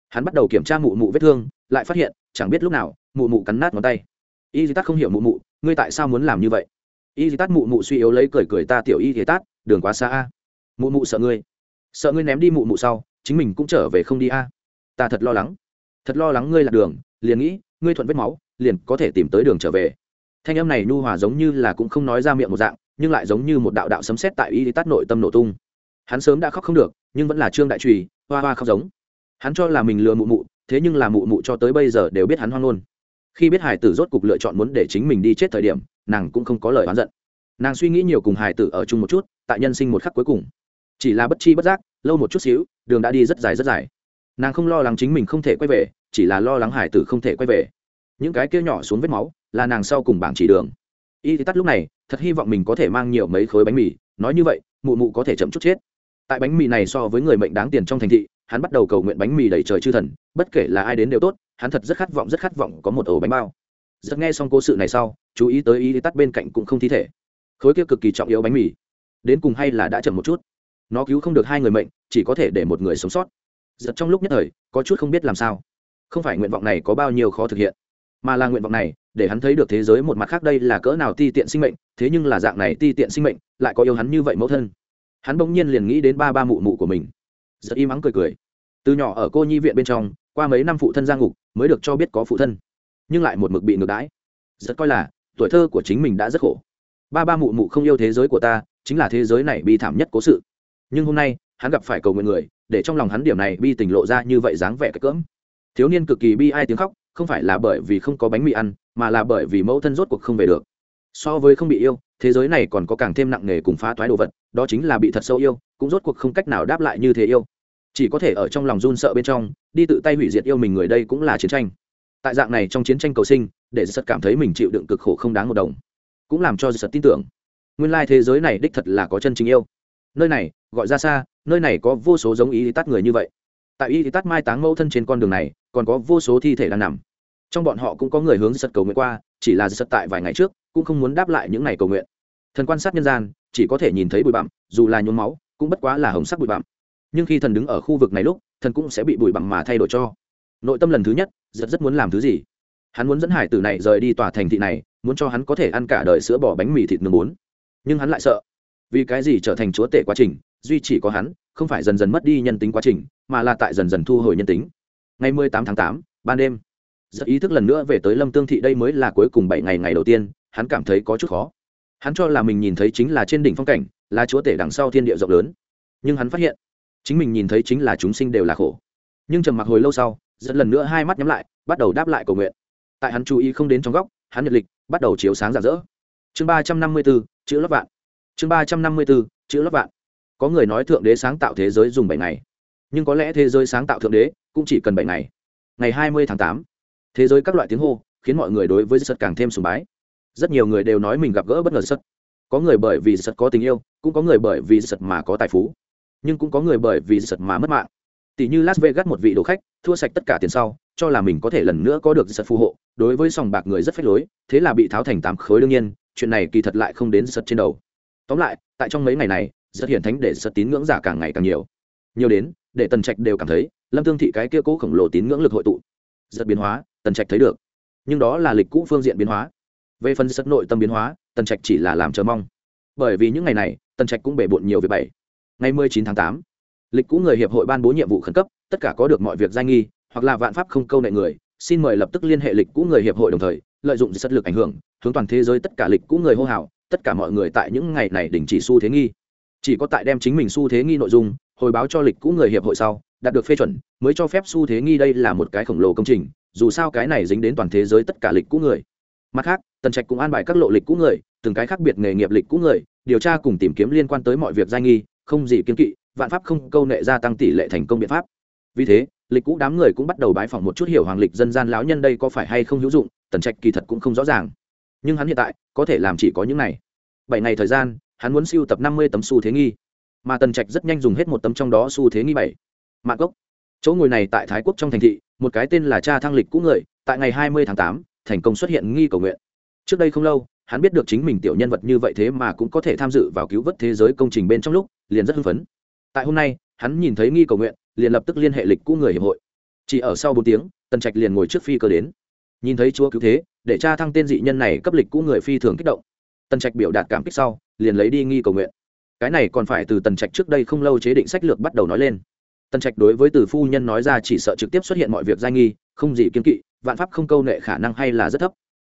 Hắn bắt đầu kiểm tra mụ mụ vết thương, lại phát hiện chẳng biết lúc nào, mụ mụ cắn nát ngón tay. Y di tát không hiểu mụ mụ, ngươi tại sao muốn làm như vậy? Y di tát mụ mụ suy yếu lấy cười cười ta tiểu y di tát, đường quá xa a. Mụ mụ sợ ngươi. Sợ ngươi ném đi mụ mụ sau, chính mình cũng trở về không đi a. Ta thật lo lắng. Thật lo lắng ngươi lạc đường, liền nghĩ, ngươi thuận vết máu, liền có thể tìm tới đường trở về. Thanh âm này nhu hòa giống như là cũng không nói ra miệng một dạng, nhưng lại giống như một đạo đạo sấm sét tại y tát nội tâm nổ tung. Hắn sớm đã khóc không được, nhưng vẫn là trương đại trùy, hoa hoa khóc giống. Hắn cho là mình lừa mụ mụ thế nhưng là mụ mụ cho tới bây giờ đều biết hắn hoang ngôn. Khi biết hải tử rốt cục lựa chọn muốn để chính mình đi chết thời điểm, nàng cũng không có lời oán giận. Nàng suy nghĩ nhiều cùng hải tử ở chung một chút, tại nhân sinh một khắc cuối cùng. Chỉ là bất chi bất giác, lâu một chút xíu, đường đã đi rất dài rất dài. Nàng không lo lắng chính mình không thể quay về, chỉ là lo lắng hải tử không thể quay về. Những cái kia nhỏ xuống vết máu, là nàng sau cùng bảng chỉ đường. Y thì tắt lúc này, thật hy vọng mình có thể mang nhiều mấy khối bánh mì. Nói như vậy, mụ mụ có thể chậm chút chết. Tại bánh mì này so với người mệnh đáng tiền trong thành thị hắn bắt đầu cầu nguyện bánh mì đầy trời chư thần, bất kể là ai đến đều tốt, hắn thật rất khát vọng, rất khát vọng có một ổ bánh bao. Rất nghe xong cố sự này sau, chú ý tới ý tắt bên cạnh cũng không thi thể. Khối kia cực kỳ trọng yếu bánh mì, đến cùng hay là đã chậm một chút. Nó cứu không được hai người mệnh, chỉ có thể để một người sống sót. Giật trong lúc nhất thời, có chút không biết làm sao. Không phải nguyện vọng này có bao nhiêu khó thực hiện, mà là nguyện vọng này, để hắn thấy được thế giới một mặt khác đây là cỡ nào ti tiện sinh mệnh, thế nhưng là dạng này ti tiện sinh mệnh, lại có yêu hắn như vậy mẫu thân. Hắn bỗng nhiên liền nghĩ đến ba ba mụ mụ của mình giật y mắng cười cười. Từ nhỏ ở cô nhi viện bên trong, qua mấy năm phụ thân ra ngục, mới được cho biết có phụ thân. Nhưng lại một mực bị ngược đãi. Giật coi là, tuổi thơ của chính mình đã rất khổ. Ba ba mụ mụ không yêu thế giới của ta, chính là thế giới này bi thảm nhất cố sự. Nhưng hôm nay, hắn gặp phải cầu nguyện người, để trong lòng hắn điểm này bi tình lộ ra như vậy dáng vẻ cách cỡm. Thiếu niên cực kỳ bi ai tiếng khóc, không phải là bởi vì không có bánh mì ăn, mà là bởi vì mẫu thân rốt cuộc không về được. So với không bị yêu thế giới này còn có càng thêm nặng nề cùng phá toái đồ vật, đó chính là bị thật sâu yêu, cũng rốt cuộc không cách nào đáp lại như thế yêu. Chỉ có thể ở trong lòng run sợ bên trong, đi tự tay hủy diệt yêu mình người đây cũng là chiến tranh. Tại dạng này trong chiến tranh cầu sinh, để giật cảm thấy mình chịu đựng cực khổ không đáng một đồng, cũng làm cho giật tin tưởng. Nguyên lai thế giới này đích thật là có chân chính yêu. Nơi này, gọi ra xa, nơi này có vô số giống ý tát người như vậy. Tại y tát mai táng mẫu thân trên con đường này, còn có vô số thi thể đang nằm. Trong bọn họ cũng có người hướng giật cầu nguyện qua, chỉ là giật tại vài ngày trước cũng không muốn đáp lại những này cầu nguyện. Thần quan sát nhân gian, chỉ có thể nhìn thấy bụi bặm, dù là nhuốm máu, cũng bất quá là hồng sắc bụi bặm. Nhưng khi thần đứng ở khu vực này lúc, thần cũng sẽ bị bụi bặm mà thay đổi cho. Nội tâm lần thứ nhất, rất rất muốn làm thứ gì? Hắn muốn dẫn hải tử này rời đi tòa thành thị này, muốn cho hắn có thể ăn cả đời sữa bò bánh mì thịt nướng bốn nhưng hắn lại sợ. Vì cái gì trở thành chúa tể quá trình, duy chỉ có hắn, không phải dần dần mất đi nhân tính quá trình, mà là tại dần dần thu hồi nhân tính. Ngày mười tám tháng tám, ban đêm. Rất ý thức lần nữa về tới lâm tương thị đây mới là cuối cùng bảy ngày ngày đầu tiên hắn cảm thấy có chút khó. Hắn cho là mình nhìn thấy chính là trên đỉnh phong cảnh, là chúa tể đằng sau thiên địa rộng lớn. Nhưng hắn phát hiện, chính mình nhìn thấy chính là chúng sinh đều là khổ. Nhưng trầm mặc hồi lâu sau dẫn lần nữa hai mắt nhắm lại, bắt đầu đáp lại cầu nguyện. Tại hắn chú ý không đến trong góc, hắn nhật lịch bắt đầu chiếu sáng rạng rỡ. Chương ba trăm năm mươi b ố chữ lấp vạn. Chương ba trăm năm mươi b ố chữ lấp vạn. Có người nói thượng đế sáng tạo thế giới dùng bảy ngày. Nhưng có lẽ thế giới sáng tạo thượng đế cũng chỉ cần bảy ngày. Ngày hai mươi tháng tám, thế giới các loại tiếng hô khiến mọi người đối với sật càng thêm sùng bái rất nhiều người đều nói mình gặp gỡ bất ngờ sật. Có người bởi vì sật có tình yêu, cũng có người bởi vì sật mà có tài phú. Nhưng cũng có người bởi vì sật mà mất mạng. Tỷ như las vegas một vị đồ khách, thua sạch tất cả tiền sau, cho là mình có thể lần nữa có được sật phù hộ. Đối với sòng bạc người rất phách lối, thế là bị tháo thành tám khối đương nhiên, chuyện này kỳ thật lại không đến sật trên đầu. Tóm lại, tại trong mấy ngày này rất hiển thánh để sật tín ngưỡng giả càng ngày càng nhiều. Nhiều đến, để tần trạch đều cảm thấy, lâm thương thị cái kia cố khổng lồ tín ngưỡng lực hội tụ. Rất biến hóa, tần trạch thấy được. Nhưng đó là lịch cũ phương diện biến hóa về phần sức nội tâm biến hóa tần trạch chỉ là làm chờ mong. Bởi vì những ngày này tần trạch cũng bể bộn nhiều việc bảy ngày 19 tháng 8, lịch cũ người hiệp hội ban bố nhiệm vụ khẩn cấp tất cả có được mọi việc danh nghi hoặc là vạn pháp không câu nệ người xin mời lập tức liên hệ lịch cũ người hiệp hội đồng thời lợi dụng sất lực ảnh hưởng hướng toàn thế giới tất cả lịch cũ người hô hào tất cả mọi người tại những ngày này đình chỉ xu thế nghi. Chỉ có tại đem chính mình xu thế nghi nội dung hồi báo cho lịch cũ người hiệp hội sau đạt được phê chuẩn mới cho phép xu thế nghi đây là một cái khổng lồ công trình dù sao cái này dính đến toàn thế giới tất cả lịch cũ người mặt khác, tần trạch cũng an bài các lộ lịch cũ người, từng cái khác biệt nghề nghiệp lịch cũ người, điều tra cùng tìm kiếm liên quan tới mọi việc giai nghi, không gì kiên kỵ, vạn pháp không câu nệ gia tăng tỷ lệ thành công biện pháp. Vì thế, lịch cũ đám người cũng bắt đầu bái phỏng một chút hiểu hoàng lịch dân gian lão nhân đây có phải hay không hữu dụng, tần trạch kỳ thật cũng không rõ ràng. Nhưng hắn hiện tại, có thể làm chỉ có những này. Bảy ngày thời gian, hắn muốn siêu tập năm mươi tấm xu thế nghi. Mà tần trạch rất nhanh dùng hết một tấm trong đó xu thế nghi bảy. Mạng gốc chỗ ngồi này tại thái quốc trong thành thị, một cái tên là cha thăng lịch cũ người, tại ngày hai mươi tháng tám thành công xuất hiện nghi cầu nguyện. Trước đây không lâu, hắn biết được chính mình tiểu nhân vật như vậy thế mà cũng có thể tham dự vào cứu vớt thế giới công trình bên trong lúc, liền rất hưng phấn. Tại hôm nay, hắn nhìn thấy nghi cầu nguyện, liền lập tức liên hệ lịch cũ người hiệp hội. Chỉ ở sau bốn tiếng, tần trạch liền ngồi trước phi cơ đến. Nhìn thấy chúa cứu thế, để cha thăng tên dị nhân này cấp lịch cũ người phi thường kích động. Tần trạch biểu đạt cảm kích sau, liền lấy đi nghi cầu nguyện. Cái này còn phải từ tần trạch trước đây không lâu chế định sách lược bắt đầu nói lên. Tần trạch đối với từ phu nhân nói ra chỉ sợ trực tiếp xuất hiện mọi việc giai nghi, không gì kiên kỵ vạn pháp không câu nệ khả năng hay là rất thấp.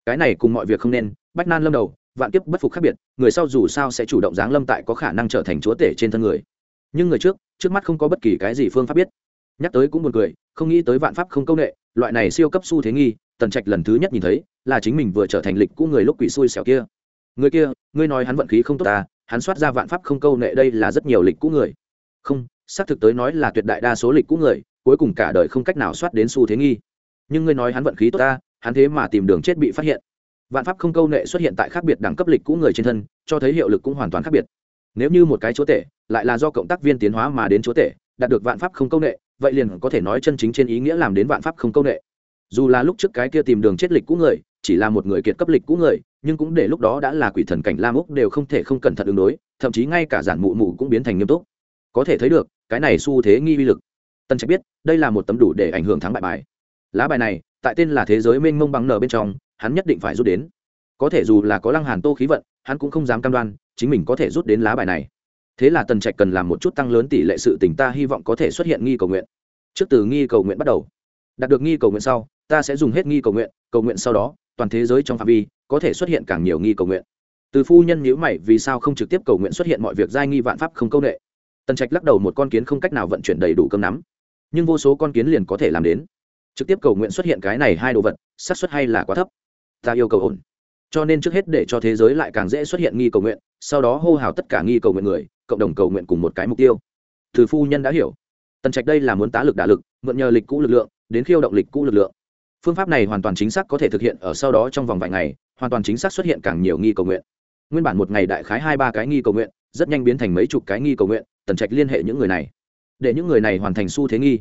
Cái này cùng mọi việc không nên, bách nan lâm đầu, vạn kiếp bất phục khác biệt, người sau dù sao sẽ chủ động giáng lâm tại có khả năng trở thành chúa tể trên thân người. Nhưng người trước trước mắt không có bất kỳ cái gì phương pháp biết. Nhắc tới cũng buồn cười, không nghĩ tới vạn pháp không công nghệ loại này siêu cấp xu thế nghi, tần trạch lần thứ nhất nhìn thấy, là chính mình vừa trở thành lịch cũ người lúc quỷ xui xẻo kia. Người kia, ngươi nói hắn vận khí không tốt ta hắn soát ra vạn pháp không câu nệ đây là rất nhiều lịch cũ người. Không, xác thực tới nói là tuyệt đại đa số lịch cũ người, cuối cùng cả đời không cách nào soát đến xu thế nghi nhưng ngươi nói hắn vận khí tốt ta, hắn thế mà tìm đường chết bị phát hiện. Vạn pháp không câu nệ xuất hiện tại khác biệt đẳng cấp lịch cũ người trên thân, cho thấy hiệu lực cũng hoàn toàn khác biệt. Nếu như một cái chúa tể, lại là do cộng tác viên tiến hóa mà đến chúa tể, đạt được vạn pháp không câu nệ, vậy liền có thể nói chân chính trên ý nghĩa làm đến vạn pháp không câu nệ. Dù là lúc trước cái kia tìm đường chết lịch cũ người, chỉ là một người kiệt cấp lịch cũ người, nhưng cũng để lúc đó đã là quỷ thần cảnh lam úc đều không thể không cẩn thận ứng đối, thậm chí ngay cả giản mụ mụ cũng biến thành nghiêm túc. Có thể thấy được, cái này xu thế nghi vi lực. Tân trạch biết, đây là một tấm đủ để ảnh hưởng thắng bại bài lá bài này, tại tên là thế giới mênh mông bằng nở bên trong, hắn nhất định phải rút đến. Có thể dù là có lăng hàn tô khí vận, hắn cũng không dám cam đoan, chính mình có thể rút đến lá bài này. Thế là tần trạch cần làm một chút tăng lớn tỷ lệ sự tình ta hy vọng có thể xuất hiện nghi cầu nguyện. Trước từ nghi cầu nguyện bắt đầu. Đạt được nghi cầu nguyện sau, ta sẽ dùng hết nghi cầu nguyện cầu nguyện sau đó, toàn thế giới trong phạm vi, có thể xuất hiện càng nhiều nghi cầu nguyện. Từ phu nhân nhíu mày, vì sao không trực tiếp cầu nguyện xuất hiện mọi việc giai nghi vạn pháp không công nghệ tần trạch lắc đầu một con kiến không cách nào vận chuyển đầy đủ cơm nắm. Nhưng vô số con kiến liền có thể làm đến trực tiếp cầu nguyện xuất hiện cái này hai đồ vật, xác suất hay là quá thấp. Ta yêu cầu ổn. Cho nên trước hết để cho thế giới lại càng dễ xuất hiện nghi cầu nguyện, sau đó hô hào tất cả nghi cầu nguyện người, cộng đồng cầu nguyện cùng một cái mục tiêu. Từ phu nhân đã hiểu. Tần trạch đây là muốn tá lực đả lực, mượn nhờ lịch cũ lực lượng, đến khiêu động lịch cũ lực lượng. Phương pháp này hoàn toàn chính xác có thể thực hiện ở sau đó trong vòng vài ngày, hoàn toàn chính xác xuất hiện càng nhiều nghi cầu nguyện. Nguyên bản một ngày đại khái hai ba cái nghi cầu nguyện, rất nhanh biến thành mấy chục cái nghi cầu nguyện, tần trạch liên hệ những người này. Để những người này hoàn thành xu thế nghi.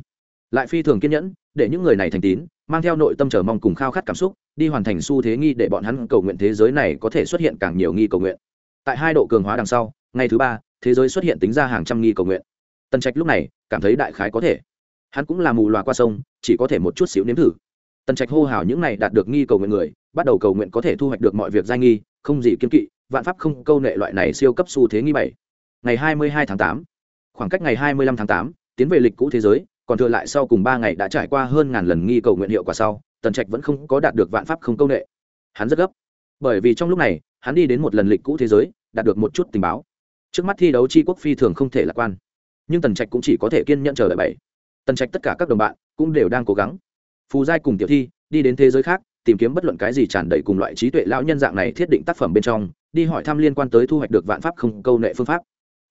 Lại phi thường kiên nhẫn để những người này thành tín, mang theo nội tâm chờ mong cùng khao khát cảm xúc, đi hoàn thành xu thế nghi để bọn hắn cầu nguyện thế giới này có thể xuất hiện càng nhiều nghi cầu nguyện. Tại hai độ cường hóa đằng sau, ngày thứ ba, thế giới xuất hiện tính ra hàng trăm nghi cầu nguyện. Tần trạch lúc này cảm thấy đại khái có thể. Hắn cũng là mù loà qua sông, chỉ có thể một chút xíu nếm thử. Tần trạch hô hào những này đạt được nghi cầu nguyện người, bắt đầu cầu nguyện có thể thu hoạch được mọi việc giai nghi, không gì kiên kỵ, vạn pháp không câu nệ loại này siêu cấp xu thế nghi bảy. Ngày hai mươi hai tháng tám, khoảng cách ngày hai mươi lăm tháng tám, tiến về lịch cũ thế giới còn thừa lại sau cùng ba ngày đã trải qua hơn ngàn lần nghi cầu nguyện hiệu quả sau, tần trạch vẫn không có đạt được vạn pháp không câu nệ. Hắn rất gấp. Bởi vì trong lúc này, hắn đi đến một lần lịch cũ thế giới, đạt được một chút tình báo. Trước mắt thi đấu chi quốc phi thường không thể lạc quan. Nhưng tần trạch cũng chỉ có thể kiên nhận chờ đợi bảy. Tần trạch tất cả các đồng bạn cũng đều đang cố gắng. Phù giai cùng tiểu thi đi đến thế giới khác, tìm kiếm bất luận cái gì tràn đầy cùng loại trí tuệ lão nhân dạng này thiết định tác phẩm bên trong, đi hỏi thăm liên quan tới thu hoạch được vạn pháp không câu nệ phương pháp.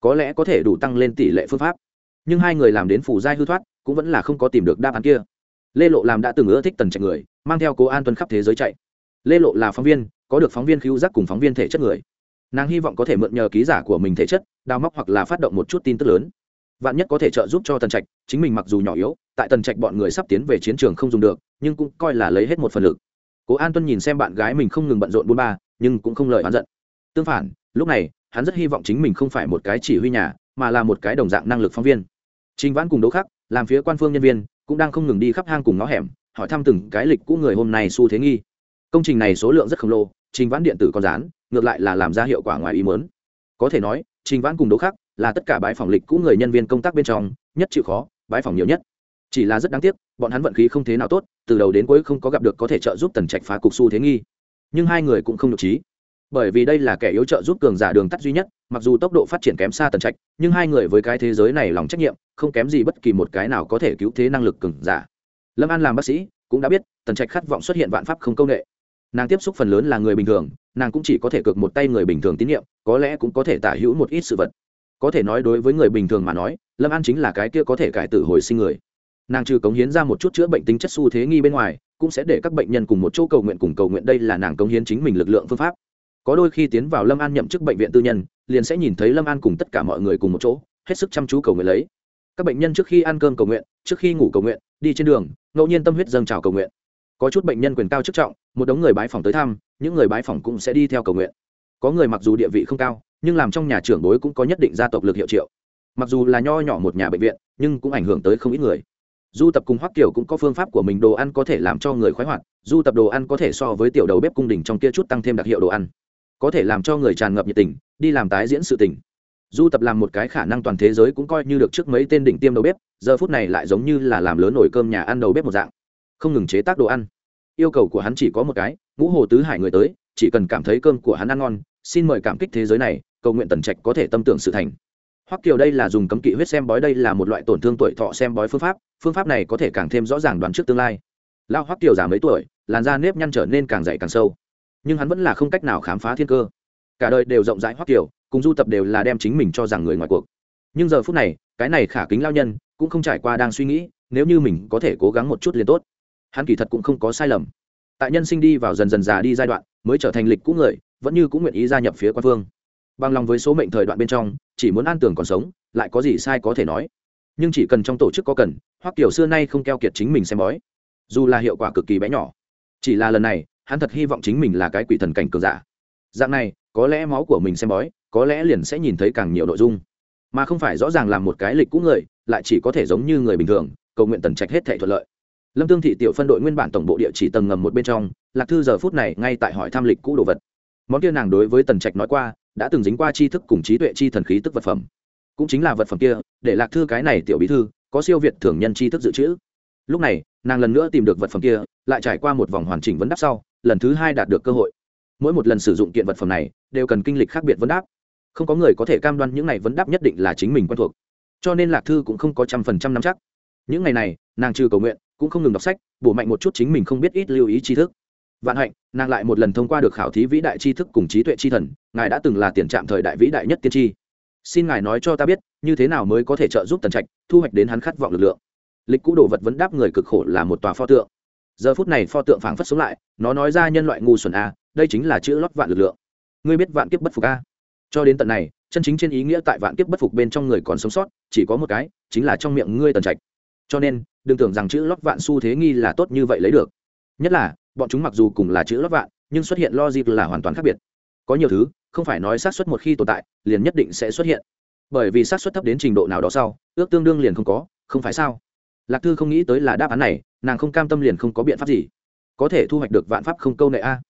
Có lẽ có thể đủ tăng lên tỷ lệ phương pháp nhưng hai người làm đến phủ giai hư thoát, cũng vẫn là không có tìm được đáp án kia. Lê lộ làm đã từng ưa thích tần trạch người, mang theo cố an tuân khắp thế giới chạy. Lê lộ là phóng viên, có được phóng viên khiêu giác cùng phóng viên thể chất người. Nàng hy vọng có thể mượn nhờ ký giả của mình thể chất, đào móc hoặc là phát động một chút tin tức lớn. Vạn nhất có thể trợ giúp cho tần trạch, chính mình mặc dù nhỏ yếu, tại tần trạch bọn người sắp tiến về chiến trường không dùng được, nhưng cũng coi là lấy hết một phần lực. Cố an tuân nhìn xem bạn gái mình không ngừng bận rộn bốn ba, nhưng cũng không lời oán giận. Tương phản, lúc này, hắn rất hy vọng chính mình không phải một cái chỉ huy nhà mà là một cái đồng dạng năng lực phóng viên. Trình vãn cùng Đỗ khắc, làm phía quan phương nhân viên, cũng đang không ngừng đi khắp hang cùng ngõ hẻm, hỏi thăm từng cái lịch cũ người hôm nay xu thế nghi. Công trình này số lượng rất khổng lồ, trình vãn điện tử con rán ngược lại là làm ra hiệu quả ngoài ý mớn có thể nói, trình vãn cùng Đỗ khắc là tất cả bãi phòng lịch cũ người nhân viên công tác bên trong, nhất chịu khó, bãi phòng nhiều nhất. Chỉ là rất đáng tiếc, bọn hắn vận khí không thế nào tốt, từ đầu đến cuối không có gặp được có thể trợ giúp tần trạch phá cục xu thế nghi. Nhưng hai người cũng không nhục trí. Bởi vì đây là kẻ yếu trợ giúp cường giả đường tắt duy nhất mặc dù tốc độ phát triển kém xa tần trạch, nhưng hai người với cái thế giới này lòng trách nhiệm, không kém gì bất kỳ một cái nào có thể cứu thế năng lực cường giả. Lâm an làm bác sĩ, cũng đã biết, tần trạch khát vọng xuất hiện vạn pháp không công nghệ. Nàng tiếp xúc phần lớn là người bình thường, nàng cũng chỉ có thể cược một tay người bình thường tín nhiệm, có lẽ cũng có thể tả hữu một ít sự vật. Có thể nói đối với người bình thường mà nói, lâm an chính là cái kia có thể cải tử hồi sinh người. Nàng trừ cống hiến ra một chút chữa bệnh tính chất xu thế nghi bên ngoài, cũng sẽ để các bệnh nhân cùng một chỗ cầu nguyện cùng cầu nguyện đây là nàng cống hiến chính mình lực lượng phương pháp có đôi khi tiến vào lâm an nhậm chức bệnh viện tư nhân, liền sẽ nhìn thấy lâm an cùng tất cả mọi người cùng một chỗ, hết sức chăm chú cầu nguyện lấy. Các bệnh nhân trước khi ăn cơm cầu nguyện, trước khi ngủ cầu nguyện, đi trên đường, ngẫu nhiên tâm huyết dâng trào cầu nguyện. Có chút bệnh nhân quyền cao chức trọng, một đống người bái phòng tới thăm, những người bái phòng cũng sẽ đi theo cầu nguyện. Có người mặc dù địa vị không cao, nhưng làm trong nhà trưởng bối cũng có nhất định gia tộc lực hiệu triệu. Mặc dù là nho nhỏ một nhà bệnh viện, nhưng cũng ảnh hưởng tới không ít người. Du tập cùng hoắc kiểu cũng có phương pháp của mình đồ ăn có thể làm cho người khoái hoạt, du tập đồ ăn có thể so với tiểu đầu bếp cung đình trong kia chút tăng thêm đặc hiệu đồ ăn có thể làm cho người tràn ngập nhiệt tình, đi làm tái diễn sự tình. Du tập làm một cái khả năng toàn thế giới cũng coi như được trước mấy tên đỉnh tiêm đầu bếp, giờ phút này lại giống như là làm lớn nổi cơm nhà ăn đầu bếp một dạng. Không ngừng chế tác đồ ăn. Yêu cầu của hắn chỉ có một cái, ngũ hồ tứ hải người tới, chỉ cần cảm thấy cơm của hắn ăn ngon, xin mời cảm kích thế giới này, cầu nguyện tần trạch có thể tâm tưởng sự thành. Hoắc kiều đây là dùng cấm kỵ huyết xem bói, đây là một loại tổn thương tuổi thọ xem bói phương pháp phương pháp này có thể càng thêm rõ ràng đoán trước tương lai. Lao hoắc kiều già mấy tuổi, làn da nếp nhăn trở nên càng dày càng sâu nhưng hắn vẫn là không cách nào khám phá thiên cơ. Cả đời đều rộng rãi hoắc kiều cùng du tập đều là đem chính mình cho rằng người ngoài cuộc. Nhưng giờ phút này, cái này khả kính lao nhân cũng không trải qua đang suy nghĩ, nếu như mình có thể cố gắng một chút liền tốt. Hắn kỳ thật cũng không có sai lầm. Tại nhân sinh đi vào dần dần già đi giai đoạn, mới trở thành lịch cũ người, vẫn như cũng nguyện ý gia nhập phía quan phương. Bằng lòng với số mệnh thời đoạn bên trong, chỉ muốn an tường còn sống, lại có gì sai có thể nói. Nhưng chỉ cần trong tổ chức có cần hoặc kiểu xưa nay không keo kiệt chính mình xem bói. Dù là hiệu quả cực kỳ bé nhỏ, chỉ là lần này hắn thật hy vọng chính mình là cái quỷ thần cảnh cường giả. Dạng này, có lẽ máu của mình xem bói, có lẽ liền sẽ nhìn thấy càng nhiều nội dung. Mà không phải rõ ràng làm một cái lịch cũ người, lại chỉ có thể giống như người bình thường, cầu nguyện tần trạch hết thể thuận lợi. Lâm tương thị tiểu phân đội nguyên bản tổng bộ địa chỉ tầng ngầm một bên trong, lạc thư giờ phút này ngay tại hỏi tham lịch cũ đồ vật. Món kia nàng đối với tần trạch nói qua, đã từng dính qua tri thức cùng trí tuệ chi thần khí tức vật phẩm. Cũng chính là vật phẩm kia, để lạc thư cái này tiểu bí thư, có siêu việt thường nhân tri thức dự trữ. Lúc này, nàng lần nữa tìm được vật phẩm kia, lại trải qua một vòng hoàn chỉnh vấn đáp sau lần thứ hai đạt được cơ hội. Mỗi một lần sử dụng kiện vật phẩm này, đều cần kinh lịch khác biệt vấn đáp. Không có người có thể cam đoan những này vấn đáp nhất định là chính mình quen thuộc. Cho nên lạc thư cũng không có trăm phần trăm nắm chắc. Những ngày này, nàng trừ cầu nguyện, cũng không ngừng đọc sách, bổ mạnh một chút chính mình không biết ít lưu ý tri thức. Vạn hạnh, nàng lại một lần thông qua được khảo thí vĩ đại tri thức cùng trí tuệ tri thần, ngài đã từng là tiền trạm thời đại vĩ đại nhất tiên tri. Xin ngài nói cho ta biết, như thế nào mới có thể trợ giúp tần trạch, thu hoạch đến hắn khát vọng lực lượng. Lịch cũ đồ vật vấn đáp người cực khổ là một tòa pho tượng giờ phút này pho tượng phảng phất sống lại, nó nói ra nhân loại ngu xuẩn a, đây chính là chữ lót vạn lực lượng. Ngươi biết vạn kiếp bất phục a? Cho đến tận này, chân chính trên ý nghĩa tại vạn kiếp bất phục bên trong người còn sống sót, chỉ có một cái, chính là trong miệng ngươi tần trạch. Cho nên, đừng tưởng rằng chữ lót vạn xu thế nghi là tốt như vậy lấy được. Nhất là, bọn chúng mặc dù cùng là chữ lót vạn, nhưng xuất hiện logic là hoàn toàn khác biệt. Có nhiều thứ, không phải nói xác suất một khi tồn tại, liền nhất định sẽ xuất hiện. Bởi vì xác suất thấp đến trình độ nào đó sau, ước tương đương liền không có, không phải sao? Lạc thư không nghĩ tới là đáp án này nàng không cam tâm liền không có biện pháp gì. Có thể thu hoạch được vạn pháp không câu nệ a.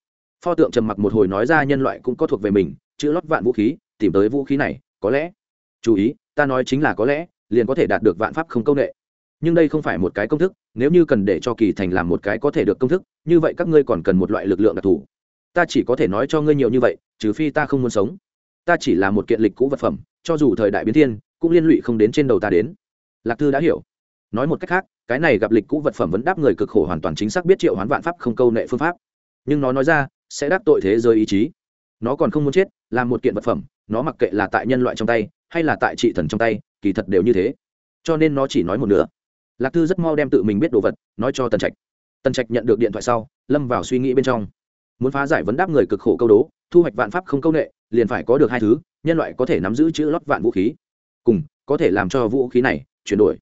Pho tượng trầm mặc một hồi nói ra nhân loại cũng có thuộc về mình, chữ lót vạn vũ khí, tìm tới vũ khí này, có lẽ. Chú ý, ta nói chính là có lẽ, liền có thể đạt được vạn pháp không câu nệ. Nhưng đây không phải một cái công thức, nếu như cần để cho kỳ thành làm một cái có thể được công thức, như vậy các ngươi còn cần một loại lực lượng đặc thù. Ta chỉ có thể nói cho ngươi nhiều như vậy, trừ phi ta không muốn sống. Ta chỉ là một kiện lịch cũ vật phẩm, cho dù thời đại biến thiên, cũng liên lụy không đến trên đầu ta đến. Lạc thư đã hiểu. Nói một cách khác cái này gặp lịch cũ vật phẩm vẫn đáp người cực khổ hoàn toàn chính xác biết triệu hoán vạn pháp không câu nệ phương pháp. Nhưng nó nói ra, sẽ đáp tội thế giới ý chí. Nó còn không muốn chết làm một kiện vật phẩm, nó mặc kệ là tại nhân loại trong tay, hay là tại trị thần trong tay, kỳ thật đều như thế. Cho nên nó chỉ nói một nửa. Lạc thư rất mau đem tự mình biết đồ vật, nói cho tần trạch. Tần trạch nhận được điện thoại sau, lâm vào suy nghĩ bên trong. Muốn phá giải vấn đáp người cực khổ câu đố, thu hoạch vạn pháp không công nghệ liền phải có được hai thứ, nhân loại có thể nắm giữ chữ lót vạn vũ khí. Cùng, có thể làm cho vũ khí này chuyển đổi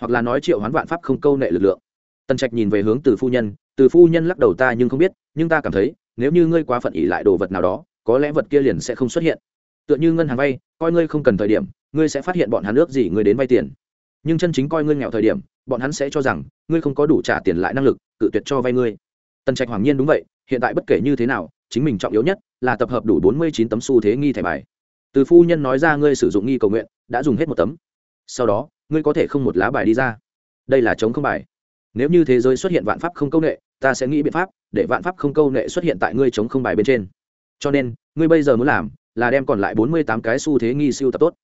hoặc là nói triệu hoán vạn pháp không câu nệ lực lượng. Tần trạch nhìn về hướng từ phu nhân, từ phu nhân lắc đầu ta nhưng không biết, nhưng ta cảm thấy, nếu như ngươi quá phận ỉ lại đồ vật nào đó, có lẽ vật kia liền sẽ không xuất hiện. Tựa như ngân hàng vay, coi ngươi không cần thời điểm, ngươi sẽ phát hiện bọn hắn ước gì ngươi đến vay tiền. Nhưng chân chính coi ngươi nghèo thời điểm, bọn hắn sẽ cho rằng, ngươi không có đủ trả tiền lại năng lực tự tuyệt cho vay ngươi. Tần trạch hoàng nhiên đúng vậy, hiện tại bất kể như thế nào, chính mình trọng yếu nhất là tập hợp đủ bốn mươi chín tấm xu thế nghi thẻ bài. Từ phu nhân nói ra ngươi sử dụng nghi cầu nguyện, đã dùng hết một tấm. Sau đó ngươi có thể không một lá bài đi ra. Đây là chống không bài. Nếu như thế giới xuất hiện vạn pháp không câu nghệ ta sẽ nghĩ biện pháp để vạn pháp không câu nghệ xuất hiện tại ngươi chống không bài bên trên. Cho nên, ngươi bây giờ muốn làm là đem còn lại bốn mươi tám cái xu thế nghi siêu tập tốt.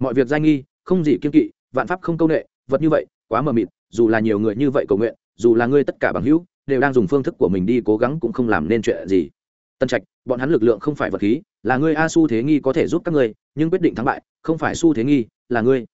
Mọi việc giai nghi, không gì kiên kỵ, vạn pháp không công nghệ vật như vậy, quá mờ mịt, dù là nhiều người như vậy cầu nguyện, dù là ngươi tất cả bằng hữu, đều đang dùng phương thức của mình đi cố gắng cũng không làm nên chuyện gì. Tân trạch, bọn hắn lực lượng không phải vật khí, là ngươi a xu thế nghi có thể giúp các ngươi, nhưng quyết định thắng bại, không phải xu thế nghi, là ngươi.